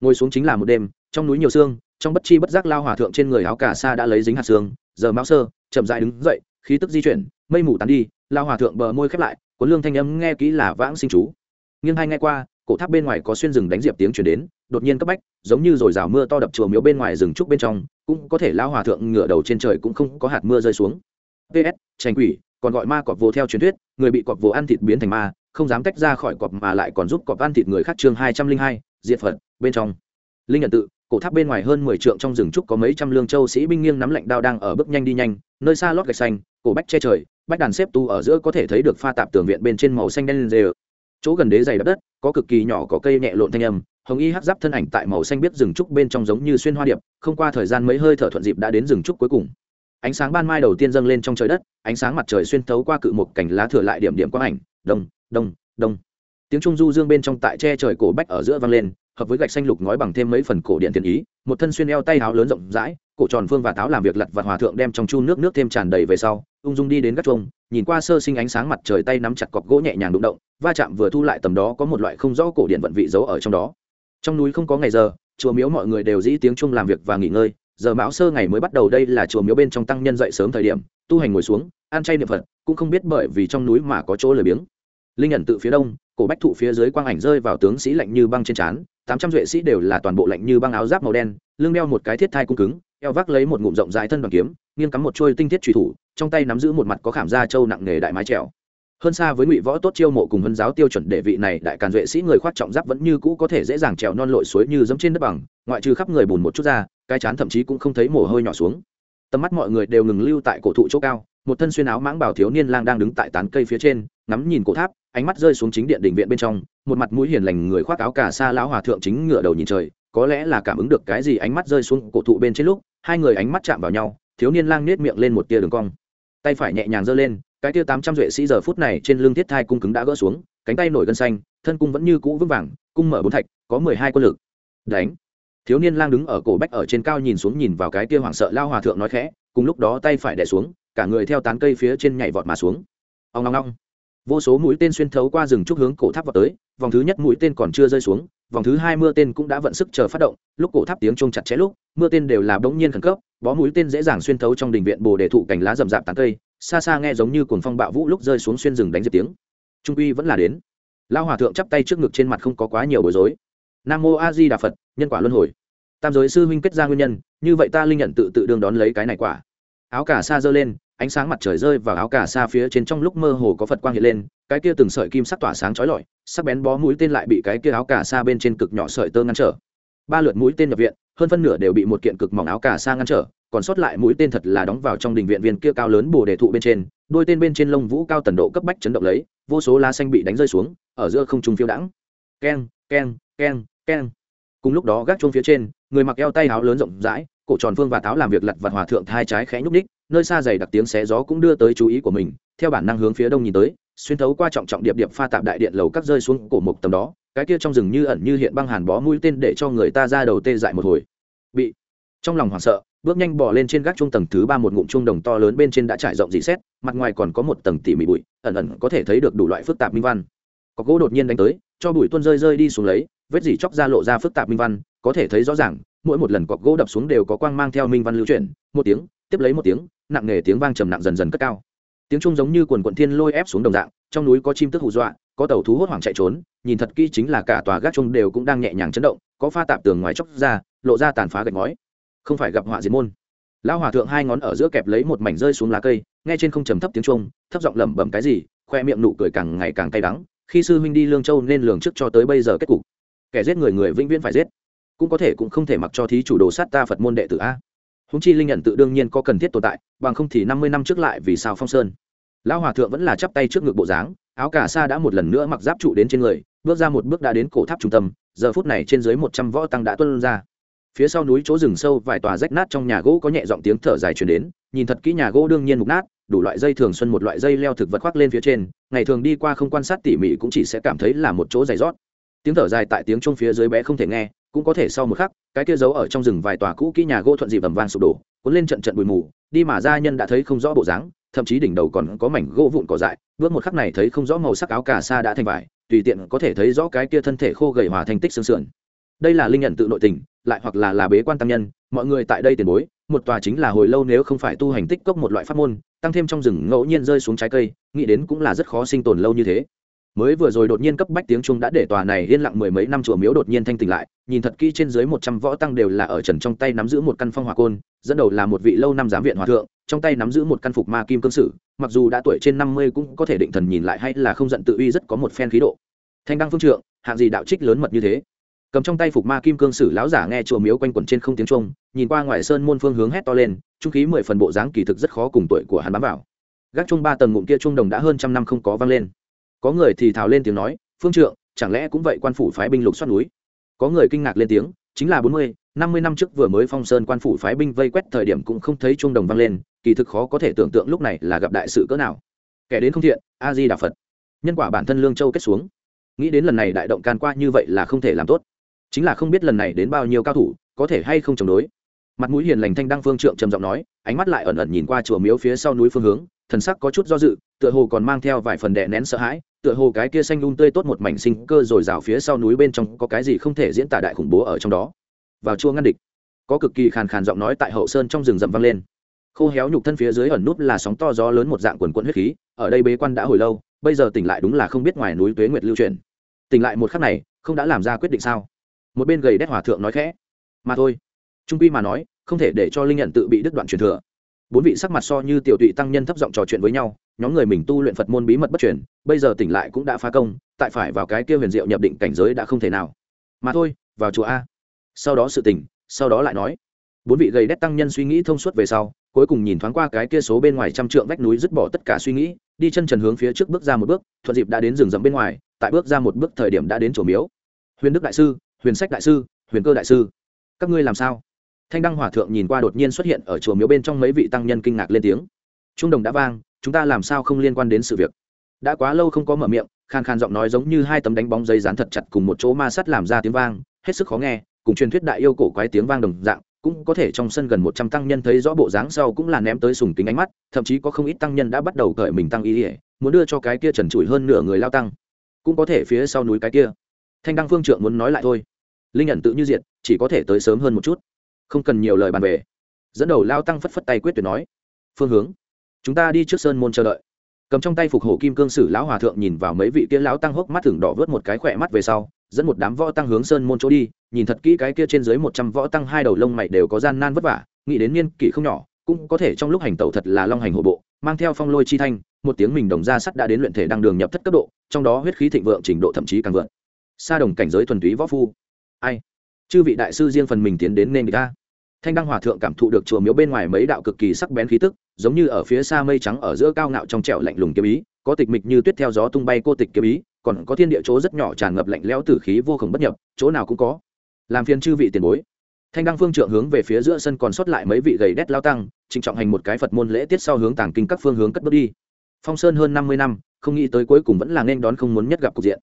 ngồi xuống chính là một đêm trong núi nhiều xương trong bất chi bất giác lao hòa thượng trên người áo cà sa đã lấy dính hạt xương giờ mao sơ chậm dại đứng dậy khí tức di chuyển mây mù tán đi lao hòa thượng bờ môi khép lại cuốn lương thanh âm nghe kỹ là vãng sinh chú. Nghiêng hai nghe qua, cổ tháp bên ngoài có xuyên rừng đánh diệp tiếng chuyển đến, đột nhiên cấp bách, giống như rồi rào mưa to đập chùa miếu bên ngoài rừng trúc bên trong, cũng có thể lao hòa thượng ngửa đầu trên trời cũng không có hạt mưa rơi xuống. Ps tranh quỷ, còn gọi ma cọp vô theo truyền thuyết, người bị cọp vô ăn thịt biến thành ma, không dám tách ra khỏi cọp mà lại còn giúp cọp ăn thịt người khác chương hai trăm linh hai, diệt phật, bên trong. Linh nhận tự cổ tháp bên ngoài hơn mười trượng trong rừng trúc có mấy trăm lương châu sĩ binh nghiêng nắm lạnh đao đang ở bước nhanh đi nhanh, nơi xa lót gạch xanh, cổ bách che trời, bách đàn xếp tu ở giữa có thể thấy được pha tạp tường viện bên trên màu xanh đen rề chỗ gần đế dày đất đất, có cực kỳ nhỏ có cây nhẹ lộn thanh âm, hồng y hắc giáp thân ảnh tại màu xanh biết rừng trúc bên trong giống như xuyên hoa điệp, không qua thời gian mấy hơi thở thuận dịp đã đến rừng trúc cuối cùng. Ánh sáng ban mai đầu tiên dâng lên trong trời đất, ánh sáng mặt trời xuyên thấu qua cự một cảnh lá thừa lại điểm điểm quang ảnh, đông đông đông. Tiếng trung du dương bên trong tại che trời cổ bách ở giữa vang lên hợp với gạch xanh lục ngói bằng thêm mấy phần cổ điện tiền ý, một thân xuyên eo tay áo lớn rộng rãi, cổ tròn phương và táo làm việc lặt vặt hòa thượng đem trong chu nước nước thêm tràn đầy về sau, ung dung đi đến gác chuông, nhìn qua sơ sinh ánh sáng mặt trời tay nắm chặt cọc gỗ nhẹ nhàng đụng động, va chạm vừa thu lại tầm đó có một loại không rõ cổ điện vận vị giấu ở trong đó. Trong núi không có ngày giờ, chùa miếu mọi người đều dĩ tiếng chung làm việc và nghỉ ngơi, giờ mão sơ ngày mới bắt đầu đây là chùa miếu bên trong tăng nhân dậy sớm thời điểm, tu hành ngồi xuống, ăn chay niệm phật, cũng không biết bởi vì trong núi mà có chỗ lười biếng linh ẩn tự phía đông, cổ bách thụ phía dưới quang ảnh rơi vào tướng sĩ lạnh như băng trên trán, tám trăm duệ sĩ đều là toàn bộ lạnh như băng áo giáp màu đen, lưng đeo một cái thiết thai cung cứng, eo vác lấy một ngụm rộng dài thân bằng kiếm, nghiêng cắm một trôi tinh thiết truy thủ, trong tay nắm giữ một mặt có khảm da trâu nặng nghề đại mái trèo. Hơn xa với ngụy võ tốt chiêu mộ cùng hân giáo tiêu chuẩn đệ vị này đại càn duệ sĩ người khoác trọng giáp vẫn như cũ có thể dễ dàng trèo non lội suối như dẫm trên đất bằng, ngoại trừ khắp người bùn một chút ra, cái chán thậm chí cũng không thấy mồ hôi nhỏ xuống. Tầm mắt mọi người đều ngừng lưu tại cổ thụ chỗ cao, một thân xuyên áo mãng bảo thiếu niên lang đang đứng tại tán cây phía trên ngắm nhìn cổ tháp, ánh mắt rơi xuống chính điện đình viện bên trong, một mặt mũi hiền lành người khoác áo cà sa lão hòa thượng chính ngựa đầu nhìn trời, có lẽ là cảm ứng được cái gì ánh mắt rơi xuống cổ thụ bên trên lúc, hai người ánh mắt chạm vào nhau, thiếu niên lang nết miệng lên một tia đường cong. Tay phải nhẹ nhàng giơ lên, cái tia tám trăm duệ sĩ giờ phút này trên lưng thiết thai cung cứng đã gỡ xuống, cánh tay nổi gân xanh, thân cung vẫn như cũ vững vàng, cung mở bốn thạch, có mười hai quân lực. Đánh. Thiếu niên lang đứng ở cổ bách ở trên cao nhìn xuống nhìn vào cái tia hoảng sợ lao hòa thượng nói khẽ, cùng lúc đó tay phải đẻ xuống, cả người theo tán cây phía trên nhảy vọt mà xuống. Ông long long vô số mũi tên xuyên thấu qua rừng trúc hướng cổ tháp vào tới, vòng thứ nhất mũi tên còn chưa rơi xuống, vòng thứ hai mưa tên cũng đã vận sức chờ phát động, lúc cổ tháp tiếng trông chặt chẽ lúc, mưa tên đều là bỗng nhiên khẩn cấp, bó mũi tên dễ dàng xuyên thấu trong đình viện bồ đề thụ cành lá rậm rạp tán cây, xa xa nghe giống như cuồng phong bạo vũ lúc rơi xuống xuyên rừng đánh diệp tiếng. Trung uy vẫn là đến. Lao hòa thượng chắp tay trước ngực trên mặt không có quá nhiều bối rối. Nam mô a di đà phật, nhân quả luân hồi. Tam giới sư huynh kết ra nguyên nhân, như vậy ta linh nhận tự tự đương đón lấy cái này quả. Áo cả xa giơ lên ánh sáng mặt trời rơi vào áo cà sa phía trên trong lúc mơ hồ có phật quang hiện lên, cái kia từng sợi kim sắc tỏa sáng chói lọi, sắc bén bó mũi tên lại bị cái kia áo cà sa bên trên cực nhỏ sợi tơ ngăn trở. Ba lượt mũi tên nhập viện, hơn phân nửa đều bị một kiện cực mỏng áo cà sa ngăn trở, còn sót lại mũi tên thật là đóng vào trong đình viện viên kia cao lớn bồ đề thụ bên trên, đôi tên bên trên lông vũ cao tần độ cấp bách chấn động lấy, vô số lá xanh bị đánh rơi xuống, ở giữa không trung phiêu đãng. Keng keng keng keng. Cùng lúc đó gác chuông phía trên, người mặc eo tay áo lớn rộng rãi, cổ tròn phương và táo làm việc lặt vặt hòa thượng thai trái khẽ nhúc ních nơi xa dày đặc tiếng xé gió cũng đưa tới chú ý của mình, theo bản năng hướng phía đông nhìn tới, xuyên thấu qua trọng trọng điệp điệp pha tạp đại điện lầu cắt rơi xuống cổ mục tầm đó, cái kia trong rừng như ẩn như hiện băng hàn bó mũi tên để cho người ta ra đầu tê dại một hồi. Bị trong lòng hoảng sợ, bước nhanh bỏ lên trên gác trung tầng thứ ba một ngụm trung đồng to lớn bên trên đã trải rộng dị xét, mặt ngoài còn có một tầng tỉ mỉ bụi, ẩn ẩn có thể thấy được đủ loại phức tạp minh văn. Có gỗ đột nhiên đánh tới, cho bụi tuôn rơi rơi đi xuống lấy, vết dỉ chóc ra lộ ra phức tạp minh văn, có thể thấy rõ ràng, mỗi một lần cọc gỗ đập xuống đều có quang mang theo minh văn lưu chuyển, một tiếng, tiếp lấy một tiếng nặng nề tiếng vang trầm nặng dần dần cất cao. Tiếng trung giống như quần quận thiên lôi ép xuống đồng dạng, trong núi có chim tức hù dọa, có tàu thú hốt hoảng chạy trốn, nhìn thật kỹ chính là cả tòa gác trung đều cũng đang nhẹ nhàng chấn động, có pha tạp tường ngoài chóc ra, lộ ra tàn phá gạch ngói. Không phải gặp họa diệt môn. Lão hòa thượng hai ngón ở giữa kẹp lấy một mảnh rơi xuống lá cây, nghe trên không trầm thấp tiếng trung thấp giọng lẩm bẩm cái gì, khoe miệng nụ cười càng ngày càng cay đắng, khi sư huynh đi lương châu nên lường trước cho tới bây giờ kết cục. Kẻ giết người người vĩnh viễn phải giết. Cũng có thể cũng không thể mặc cho thí chủ đồ sát ta phật môn đệ tử a húng chi linh nhận tự đương nhiên có cần thiết tồn tại, bằng không thì năm mươi năm trước lại vì sao phong sơn. Lão hòa thượng vẫn là chắp tay trước ngực bộ dáng, áo cà sa đã một lần nữa mặc giáp trụ đến trên người, bước ra một bước đã đến cổ tháp trung tâm, giờ phút này trên dưới một trăm võ tăng đã tuân ra. Phía sau núi chỗ rừng sâu vài tòa rách nát trong nhà gỗ có nhẹ giọng tiếng thở dài chuyển đến, nhìn thật kỹ nhà gỗ đương nhiên mục nát, đủ loại dây thường xuân một loại dây leo thực vật khoác lên phía trên, ngày thường đi qua không quan sát tỉ mỉ cũng chỉ sẽ cảm thấy là một chỗ dày rót. Tiếng thở dài tại tiếng trung phía dưới bé không thể nghe cũng có thể sau một khắc, cái kia giấu ở trong rừng vài tòa cũ kỹ nhà gỗ thuận dịp ẩm vang sụp đổ, cuốn lên trận trận bụi mù, đi mà gia nhân đã thấy không rõ bộ dáng, thậm chí đỉnh đầu còn có mảnh gỗ vụn cỏ dại, bước một khắc này thấy không rõ màu sắc áo cà sa đã thành vải, tùy tiện có thể thấy rõ cái kia thân thể khô gầy hòa thành tích xương sườn. Đây là linh nhận tự nội tình, lại hoặc là là bế quan tăng nhân, mọi người tại đây tiền bối, một tòa chính là hồi lâu nếu không phải tu hành tích cốc một loại pháp môn, tăng thêm trong rừng ngẫu nhiên rơi xuống trái cây, nghĩ đến cũng là rất khó sinh tồn lâu như thế mới vừa rồi đột nhiên cấp bách tiếng trung đã để tòa này yên lặng mười mấy năm chùa miếu đột nhiên thanh tỉnh lại, nhìn thật kỹ trên dưới một trăm võ tăng đều là ở trần trong tay nắm giữ một căn phong hỏa côn, dẫn đầu là một vị lâu năm giám viện hòa thượng, trong tay nắm giữ một căn phục ma kim cương sử, mặc dù đã tuổi trên năm mươi cũng có thể định thần nhìn lại hay là không giận tự uy rất có một phen khí độ. Thanh đăng phương trượng, hạng gì đạo trích lớn mật như thế. Cầm trong tay phục ma kim cương sử, lão giả nghe chùa miếu quanh quẩn trên không tiếng trung nhìn qua ngoài sơn môn phương hướng hét to lên, trung khí mười phần bộ dáng kỳ thực rất khó cùng tuổi của hắn bám vào. Gác chung ba tầng ngụm kia trung đồng đã hơn trăm năm không có vang lên có người thì thào lên tiếng nói, phương trượng, chẳng lẽ cũng vậy quan phủ phái binh lục xoát núi? Có người kinh ngạc lên tiếng, chính là bốn mươi, năm mươi năm trước vừa mới phong sơn quan phủ phái binh vây quét thời điểm cũng không thấy trung đồng vang lên, kỳ thực khó có thể tưởng tượng lúc này là gặp đại sự cỡ nào. Kẻ đến không thiện, a di đà phật. Nhân quả bản thân lương châu kết xuống. Nghĩ đến lần này đại động can qua như vậy là không thể làm tốt. Chính là không biết lần này đến bao nhiêu cao thủ, có thể hay không chống đối. Mặt mũi hiền lành thanh đăng phương trượng trầm giọng nói, ánh mắt lại ẩn ẩn nhìn qua chùa miếu phía sau núi phương hướng thần sắc có chút do dự, tựa hồ còn mang theo vài phần đè nén sợ hãi, tựa hồ cái kia xanh lung tươi tốt một mảnh sinh cơ rồi rào phía sau núi bên trong có cái gì không thể diễn tả đại khủng bố ở trong đó. Vào chua ngăn địch, có cực kỳ khàn khàn giọng nói tại hậu sơn trong rừng rậm vang lên. Khô héo nhục thân phía dưới ẩn nút là sóng to gió lớn một dạng quần quận huyết khí, ở đây bế quan đã hồi lâu, bây giờ tỉnh lại đúng là không biết ngoài núi tuế nguyệt lưu truyền tỉnh lại một khắc này, không đã làm ra quyết định sao? Một bên gầy đét hòa thượng nói khẽ. Mà thôi. Trung quy mà nói, không thể để cho linh nhận tự bị đứt đoạn truyền thừa bốn vị sắc mặt so như tiểu tụy tăng nhân thấp giọng trò chuyện với nhau, nhóm người mình tu luyện phật môn bí mật bất truyền, bây giờ tỉnh lại cũng đã phá công, tại phải vào cái kia huyền diệu nhập định cảnh giới đã không thể nào. Mà thôi, vào chùa a. Sau đó sự tỉnh, sau đó lại nói. Bốn vị gầy đét tăng nhân suy nghĩ thông suốt về sau, cuối cùng nhìn thoáng qua cái kia số bên ngoài trăm trượng vách núi dứt bỏ tất cả suy nghĩ, đi chân trần hướng phía trước bước ra một bước, thuận dịp đã đến rừng rậm bên ngoài, tại bước ra một bước thời điểm đã đến chỗ miếu. Huyền đức đại sư, huyền sách đại sư, huyền cơ đại sư, các ngươi làm sao? Thanh đăng hòa thượng nhìn qua đột nhiên xuất hiện ở chùa miếu bên trong mấy vị tăng nhân kinh ngạc lên tiếng. Trung đồng đã vang, chúng ta làm sao không liên quan đến sự việc? Đã quá lâu không có mở miệng khan khan giọng nói giống như hai tấm đánh bóng dây dán thật chặt cùng một chỗ ma sắt làm ra tiếng vang, hết sức khó nghe, cùng truyền thuyết đại yêu cổ quái tiếng vang đồng dạng, cũng có thể trong sân gần một trăm tăng nhân thấy rõ bộ dáng sau cũng là ném tới sùng tính ánh mắt, thậm chí có không ít tăng nhân đã bắt đầu cởi mình tăng ý ỉa muốn đưa cho cái kia trần trụi hơn nửa người lao tăng. Cũng có thể phía sau núi cái kia. Thanh đăng phương trượng muốn nói lại thôi. Linh nhận tự như diệt, chỉ có thể tới sớm hơn một chút không cần nhiều lời bàn về. Dẫn đầu lao tăng phất phất tay quyết tuyệt nói, phương hướng, chúng ta đi trước sơn môn chờ đợi. Cầm trong tay phục hổ kim cương sử lão hòa thượng nhìn vào mấy vị kia lão tăng hốc mắt thưởng đỏ vớt một cái khỏe mắt về sau, dẫn một đám võ tăng hướng sơn môn chỗ đi, nhìn thật kỹ cái kia trên dưới một trăm võ tăng hai đầu lông mày đều có gian nan vất vả, nghĩ đến niên kỷ không nhỏ, cũng có thể trong lúc hành tẩu thật là long hành hổ bộ, mang theo phong lôi chi thanh, một tiếng mình đồng ra sắt đã đến luyện thể đăng đường nhập thất cấp độ, trong đó huyết khí thịnh vượng trình độ thậm chí càng vượng xa đồng cảnh giới thuần túy võ phu. Ai? Chư vị đại sư riêng phần mình tiến đến nên người ta. Thanh đăng hòa thượng cảm thụ được chùa miếu bên ngoài mấy đạo cực kỳ sắc bén khí tức, giống như ở phía xa mây trắng ở giữa cao ngạo trong trẻo lạnh lùng kiếm ý, có tịch mịch như tuyết theo gió tung bay cô tịch kiếm ý, còn có thiên địa chỗ rất nhỏ tràn ngập lạnh lẽo tử khí vô cùng bất nhập, chỗ nào cũng có. Làm phiền chư vị tiền bối. Thanh đăng phương trượng hướng về phía giữa sân còn sót lại mấy vị gầy đét lao tăng trịnh trọng hành một cái phật môn lễ tiết sau hướng tàng kinh các phương hướng cất bước đi. Phong sơn hơn năm mươi năm, không nghĩ tới cuối cùng vẫn là nên đón không muốn nhất gặp cục diện.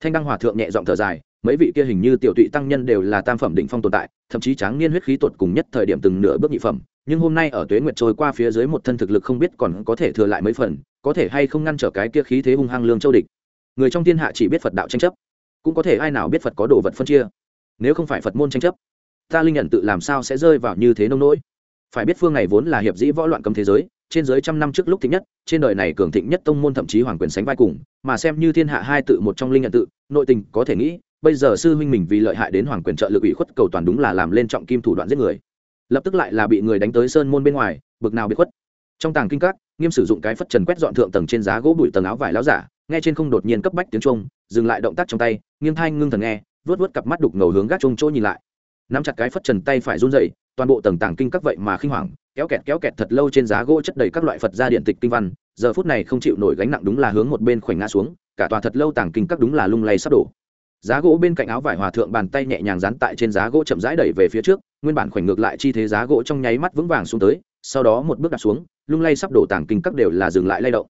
Thanh đăng hòa thượng nhẹ giọng thở dài mấy vị kia hình như tiểu tụy tăng nhân đều là tam phẩm định phong tồn tại, thậm chí tráng niên huyết khí tuột cùng nhất thời điểm từng nửa bước nhị phẩm. Nhưng hôm nay ở tuế nguyệt trôi qua phía dưới một thân thực lực không biết còn có thể thừa lại mấy phần, có thể hay không ngăn trở cái kia khí thế hung hăng lương châu địch. Người trong thiên hạ chỉ biết phật đạo tranh chấp, cũng có thể ai nào biết phật có đồ vật phân chia. Nếu không phải phật môn tranh chấp, ta linh nhận tự làm sao sẽ rơi vào như thế nông nỗi? Phải biết phương này vốn là hiệp dĩ võ loạn cấm thế giới, trên dưới trăm năm trước lúc thịnh nhất, trên đời này cường thịnh nhất tông môn thậm chí hoàng quyền sánh vai cùng, mà xem như thiên hạ hai tự một trong linh nhận tự, nội tình có thể nghĩ bây giờ sư huynh mình vì lợi hại đến hoàng quyền trợ lực ủy khuất cầu toàn đúng là làm lên trọng kim thủ đoạn giết người. Lập tức lại là bị người đánh tới sơn môn bên ngoài, bực nào bị khuất. Trong tàng kinh các, nghiêm sử dụng cái phất trần quét dọn thượng tầng trên giá gỗ bụi tầng áo vải láo giả, nghe trên không đột nhiên cấp bách tiếng trung dừng lại động tác trong tay, nghiêng thai ngưng thần nghe vớt vớt cặp mắt đục ngầu hướng gác trung chỗ nhìn lại. Nắm chặt cái phất trần tay phải run dậy toàn bộ tầng tàng kinh các vậy mà khinh hoàng kéo kẹt kéo kẹt thật lâu trên giá gỗ chất đầy các loại phật gia điện tịch kinh văn, giờ phút này không chịu nổi gánh nặng đúng là hướng một bên khoảnh ngã xuống, cả tòa thật lâu tàng kinh các đúng là lung lay sắp đổ giá gỗ bên cạnh áo vải hòa thượng bàn tay nhẹ nhàng dán tại trên giá gỗ chậm rãi đẩy về phía trước, nguyên bản khoảnh ngược lại chi thế giá gỗ trong nháy mắt vững vàng xuống tới, sau đó một bước đặt xuống, lung lay sắp đổ tảng kinh các đều là dừng lại lay động.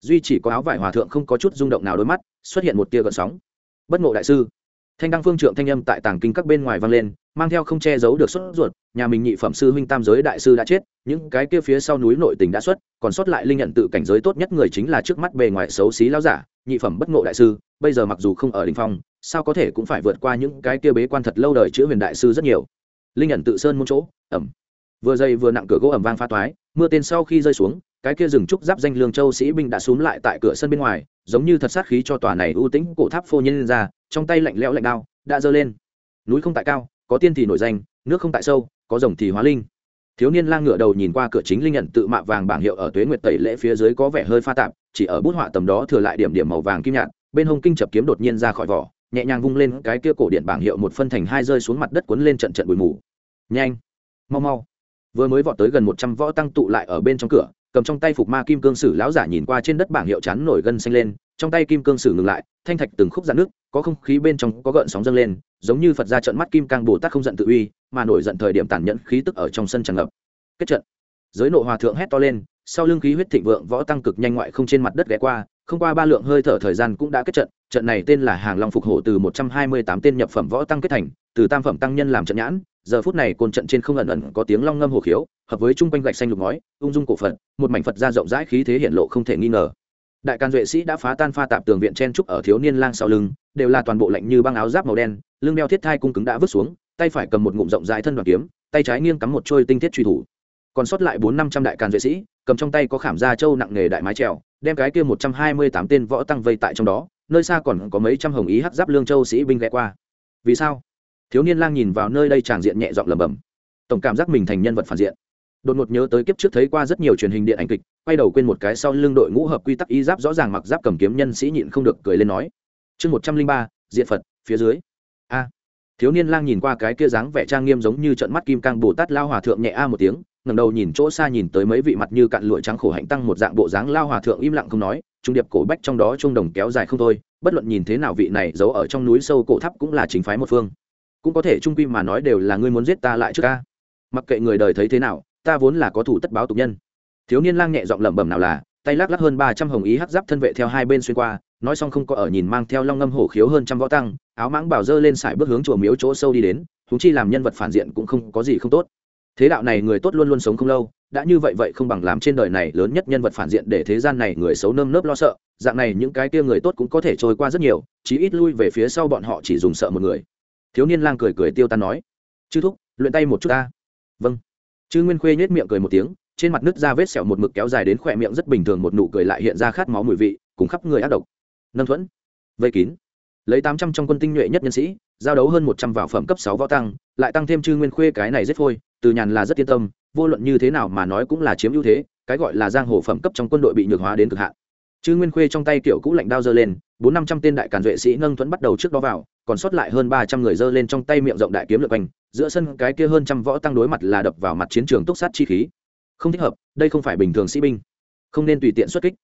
Duy chỉ có áo vải hòa thượng không có chút rung động nào đôi mắt, xuất hiện một tia gợn sóng. Bất ngộ đại sư, thanh đăng phương trượng thanh âm tại tàng kinh các bên ngoài vang lên, mang theo không che giấu được sốt ruột, nhà mình nhị phẩm sư huynh tam giới đại sư đã chết, những cái kia phía sau núi nội tình đã xuất, còn sót lại linh nhận tự cảnh giới tốt nhất người chính là trước mắt bề ngoài xấu xí lao giả, nhị phẩm bất ngộ đại sư, bây giờ mặc dù không ở đình phong sao có thể cũng phải vượt qua những cái kia bế quan thật lâu đời chữ huyền đại sư rất nhiều? Linh nhận tự sơn một chỗ, ẩm. Vừa dây vừa nặng cửa gỗ ẩm vang pha toái, mưa tên sau khi rơi xuống, cái kia rừng trúc giáp danh lương châu sĩ binh đã xuống lại tại cửa sân bên ngoài, giống như thật sát khí cho tòa này ưu tĩnh cổ tháp phô nhân ra, trong tay lạnh lẽo lạnh đao, đã giơ lên. Núi không tại cao, có tiên thì nổi danh, nước không tại sâu, có rồng thì hóa linh. Thiếu niên lang ngựa đầu nhìn qua cửa chính linh nhận tự mạ vàng bảng hiệu ở tuế nguyệt tẩy lễ phía dưới có vẻ hơi pha tạp, chỉ ở bút họa tầm đó thừa lại điểm điểm màu vàng kim nhạt, bên hông kinh chập kiếm đột nhiên ra khỏi vỏ nhẹ nhàng vung lên cái kia cổ điện bảng hiệu một phân thành hai rơi xuống mặt đất cuốn lên trận trận bụi mù. Nhanh, mau mau. Vừa mới vọt tới gần một trăm võ tăng tụ lại ở bên trong cửa, cầm trong tay phục ma kim cương sử lão giả nhìn qua trên đất bảng hiệu chán nổi gân xanh lên, trong tay kim cương sử ngừng lại, thanh thạch từng khúc dạn nước, có không khí bên trong có gợn sóng dâng lên, giống như phật ra trận mắt kim cang bồ tát không giận tự uy, mà nổi giận thời điểm tàn nhẫn khí tức ở trong sân tràn ngập. Kết trận. Giới nộ hòa thượng hét to lên, sau lưng khí huyết thịnh vượng võ tăng cực nhanh ngoại không trên mặt đất ghé qua không qua ba lượng hơi thở thời gian cũng đã kết trận trận này tên là hàng long phục hổ từ một trăm hai mươi tám tên nhập phẩm võ tăng kết thành, từ tam phẩm tăng nhân làm trận nhãn, giờ phút này côn trận trên không ẩn ẩn có tiếng long ngâm hồ khiếu, hợp với chung quanh gạch xanh lục ngói, ung dung cổ phật, một mảnh phật ra rộng rãi khí thế hiện lộ không thể nghi ngờ. Đại can duệ sĩ đã phá tan pha tạp tường viện chen trúc ở thiếu niên lang sau lưng, đều là toàn bộ lạnh như băng áo giáp màu đen, lưng đeo thiết thai cung cứng đã vứt xuống, tay phải cầm một ngụm rộng dài thân đoàn kiếm, tay trái nghiêng cắm một trôi tinh thiết truy thủ. Còn sót lại bốn năm trăm đại can duệ sĩ, cầm trong tay có khảm da trâu nặng nghề đại mái trèo đem cái kia một trăm hai mươi tám tên võ tăng vây tại trong đó, nơi xa còn có mấy trăm hồng ý hắc giáp lương châu sĩ binh ghé qua. Vì sao? Thiếu niên lang nhìn vào nơi đây tràng diện nhẹ giọng lẩm bẩm. Tổng cảm giác mình thành nhân vật phản diện. Đột ngột nhớ tới kiếp trước thấy qua rất nhiều truyền hình điện ảnh kịch, quay đầu quên một cái sau lưng đội ngũ hợp quy tắc y giáp rõ ràng mặc giáp cầm kiếm nhân sĩ nhịn không được cười lên nói. Chương một trăm linh ba, diện phật, phía dưới. A. Thiếu niên lang nhìn qua cái kia dáng vẻ trang nghiêm giống như trận mắt kim cang bồ tát lao hòa thượng nhẹ a một tiếng ngẩng đầu nhìn chỗ xa nhìn tới mấy vị mặt như cạn lụa trắng khổ hạnh tăng một dạng bộ dáng lao hòa thượng im lặng không nói, trung điệp cổ bách trong đó trung đồng kéo dài không thôi, bất luận nhìn thế nào vị này giấu ở trong núi sâu cổ tháp cũng là chính phái một phương. Cũng có thể trung quy mà nói đều là ngươi muốn giết ta lại trước ca mặc kệ người đời thấy thế nào, ta vốn là có thủ tất báo tục nhân. Thiếu niên lang nhẹ giọng lẩm bẩm nào là, tay lắc lắc hơn ba trăm hồng ý hắc giáp thân vệ theo hai bên xuyên qua, nói xong không có ở nhìn mang theo long ngâm hổ khiếu hơn trăm võ tăng, áo mãng bảo dơ lên sải bước hướng chùa miếu chỗ sâu đi đến thúng chi làm nhân vật phản diện cũng không có gì không tốt thế đạo này người tốt luôn luôn sống không lâu, đã như vậy vậy không bằng làm trên đời này lớn nhất nhân vật phản diện để thế gian này người xấu nơm nớp lo sợ, dạng này những cái kia người tốt cũng có thể trôi qua rất nhiều, chí ít lui về phía sau bọn họ chỉ dùng sợ một người. Thiếu niên lang cười cười tiêu tan nói, chư thúc, luyện tay một chút ta. Vâng. Chư nguyên khuê nhếch miệng cười một tiếng, trên mặt nứt ra vết sẹo một mực kéo dài đến khỏe miệng rất bình thường một nụ cười lại hiện ra khát máu mùi vị, cùng khắp người ác độc. Nâng thuẫn, vây kín. Lấy tám trăm trong quân tinh nhuệ nhất nhân sĩ, giao đấu hơn một trăm vào phẩm cấp sáu võ tăng, lại tăng thêm chư nguyên khuê cái này rất phôi từ nhàn là rất yên tâm, vô luận như thế nào mà nói cũng là chiếm ưu thế, cái gọi là giang hồ phẩm cấp trong quân đội bị nhược hóa đến cực hạn. Chứ nguyên khuê trong tay kiểu cũ lạnh đao dơ lên, bốn năm trăm tên đại càn duệ sĩ nâng thuẫn bắt đầu trước đó vào, còn sót lại hơn ba trăm người dơ lên trong tay miệng rộng đại kiếm lượt quanh, giữa sân cái kia hơn trăm võ tăng đối mặt là đập vào mặt chiến trường túc sát chi khí. Không thích hợp, đây không phải bình thường sĩ binh. Không nên tùy tiện xuất kích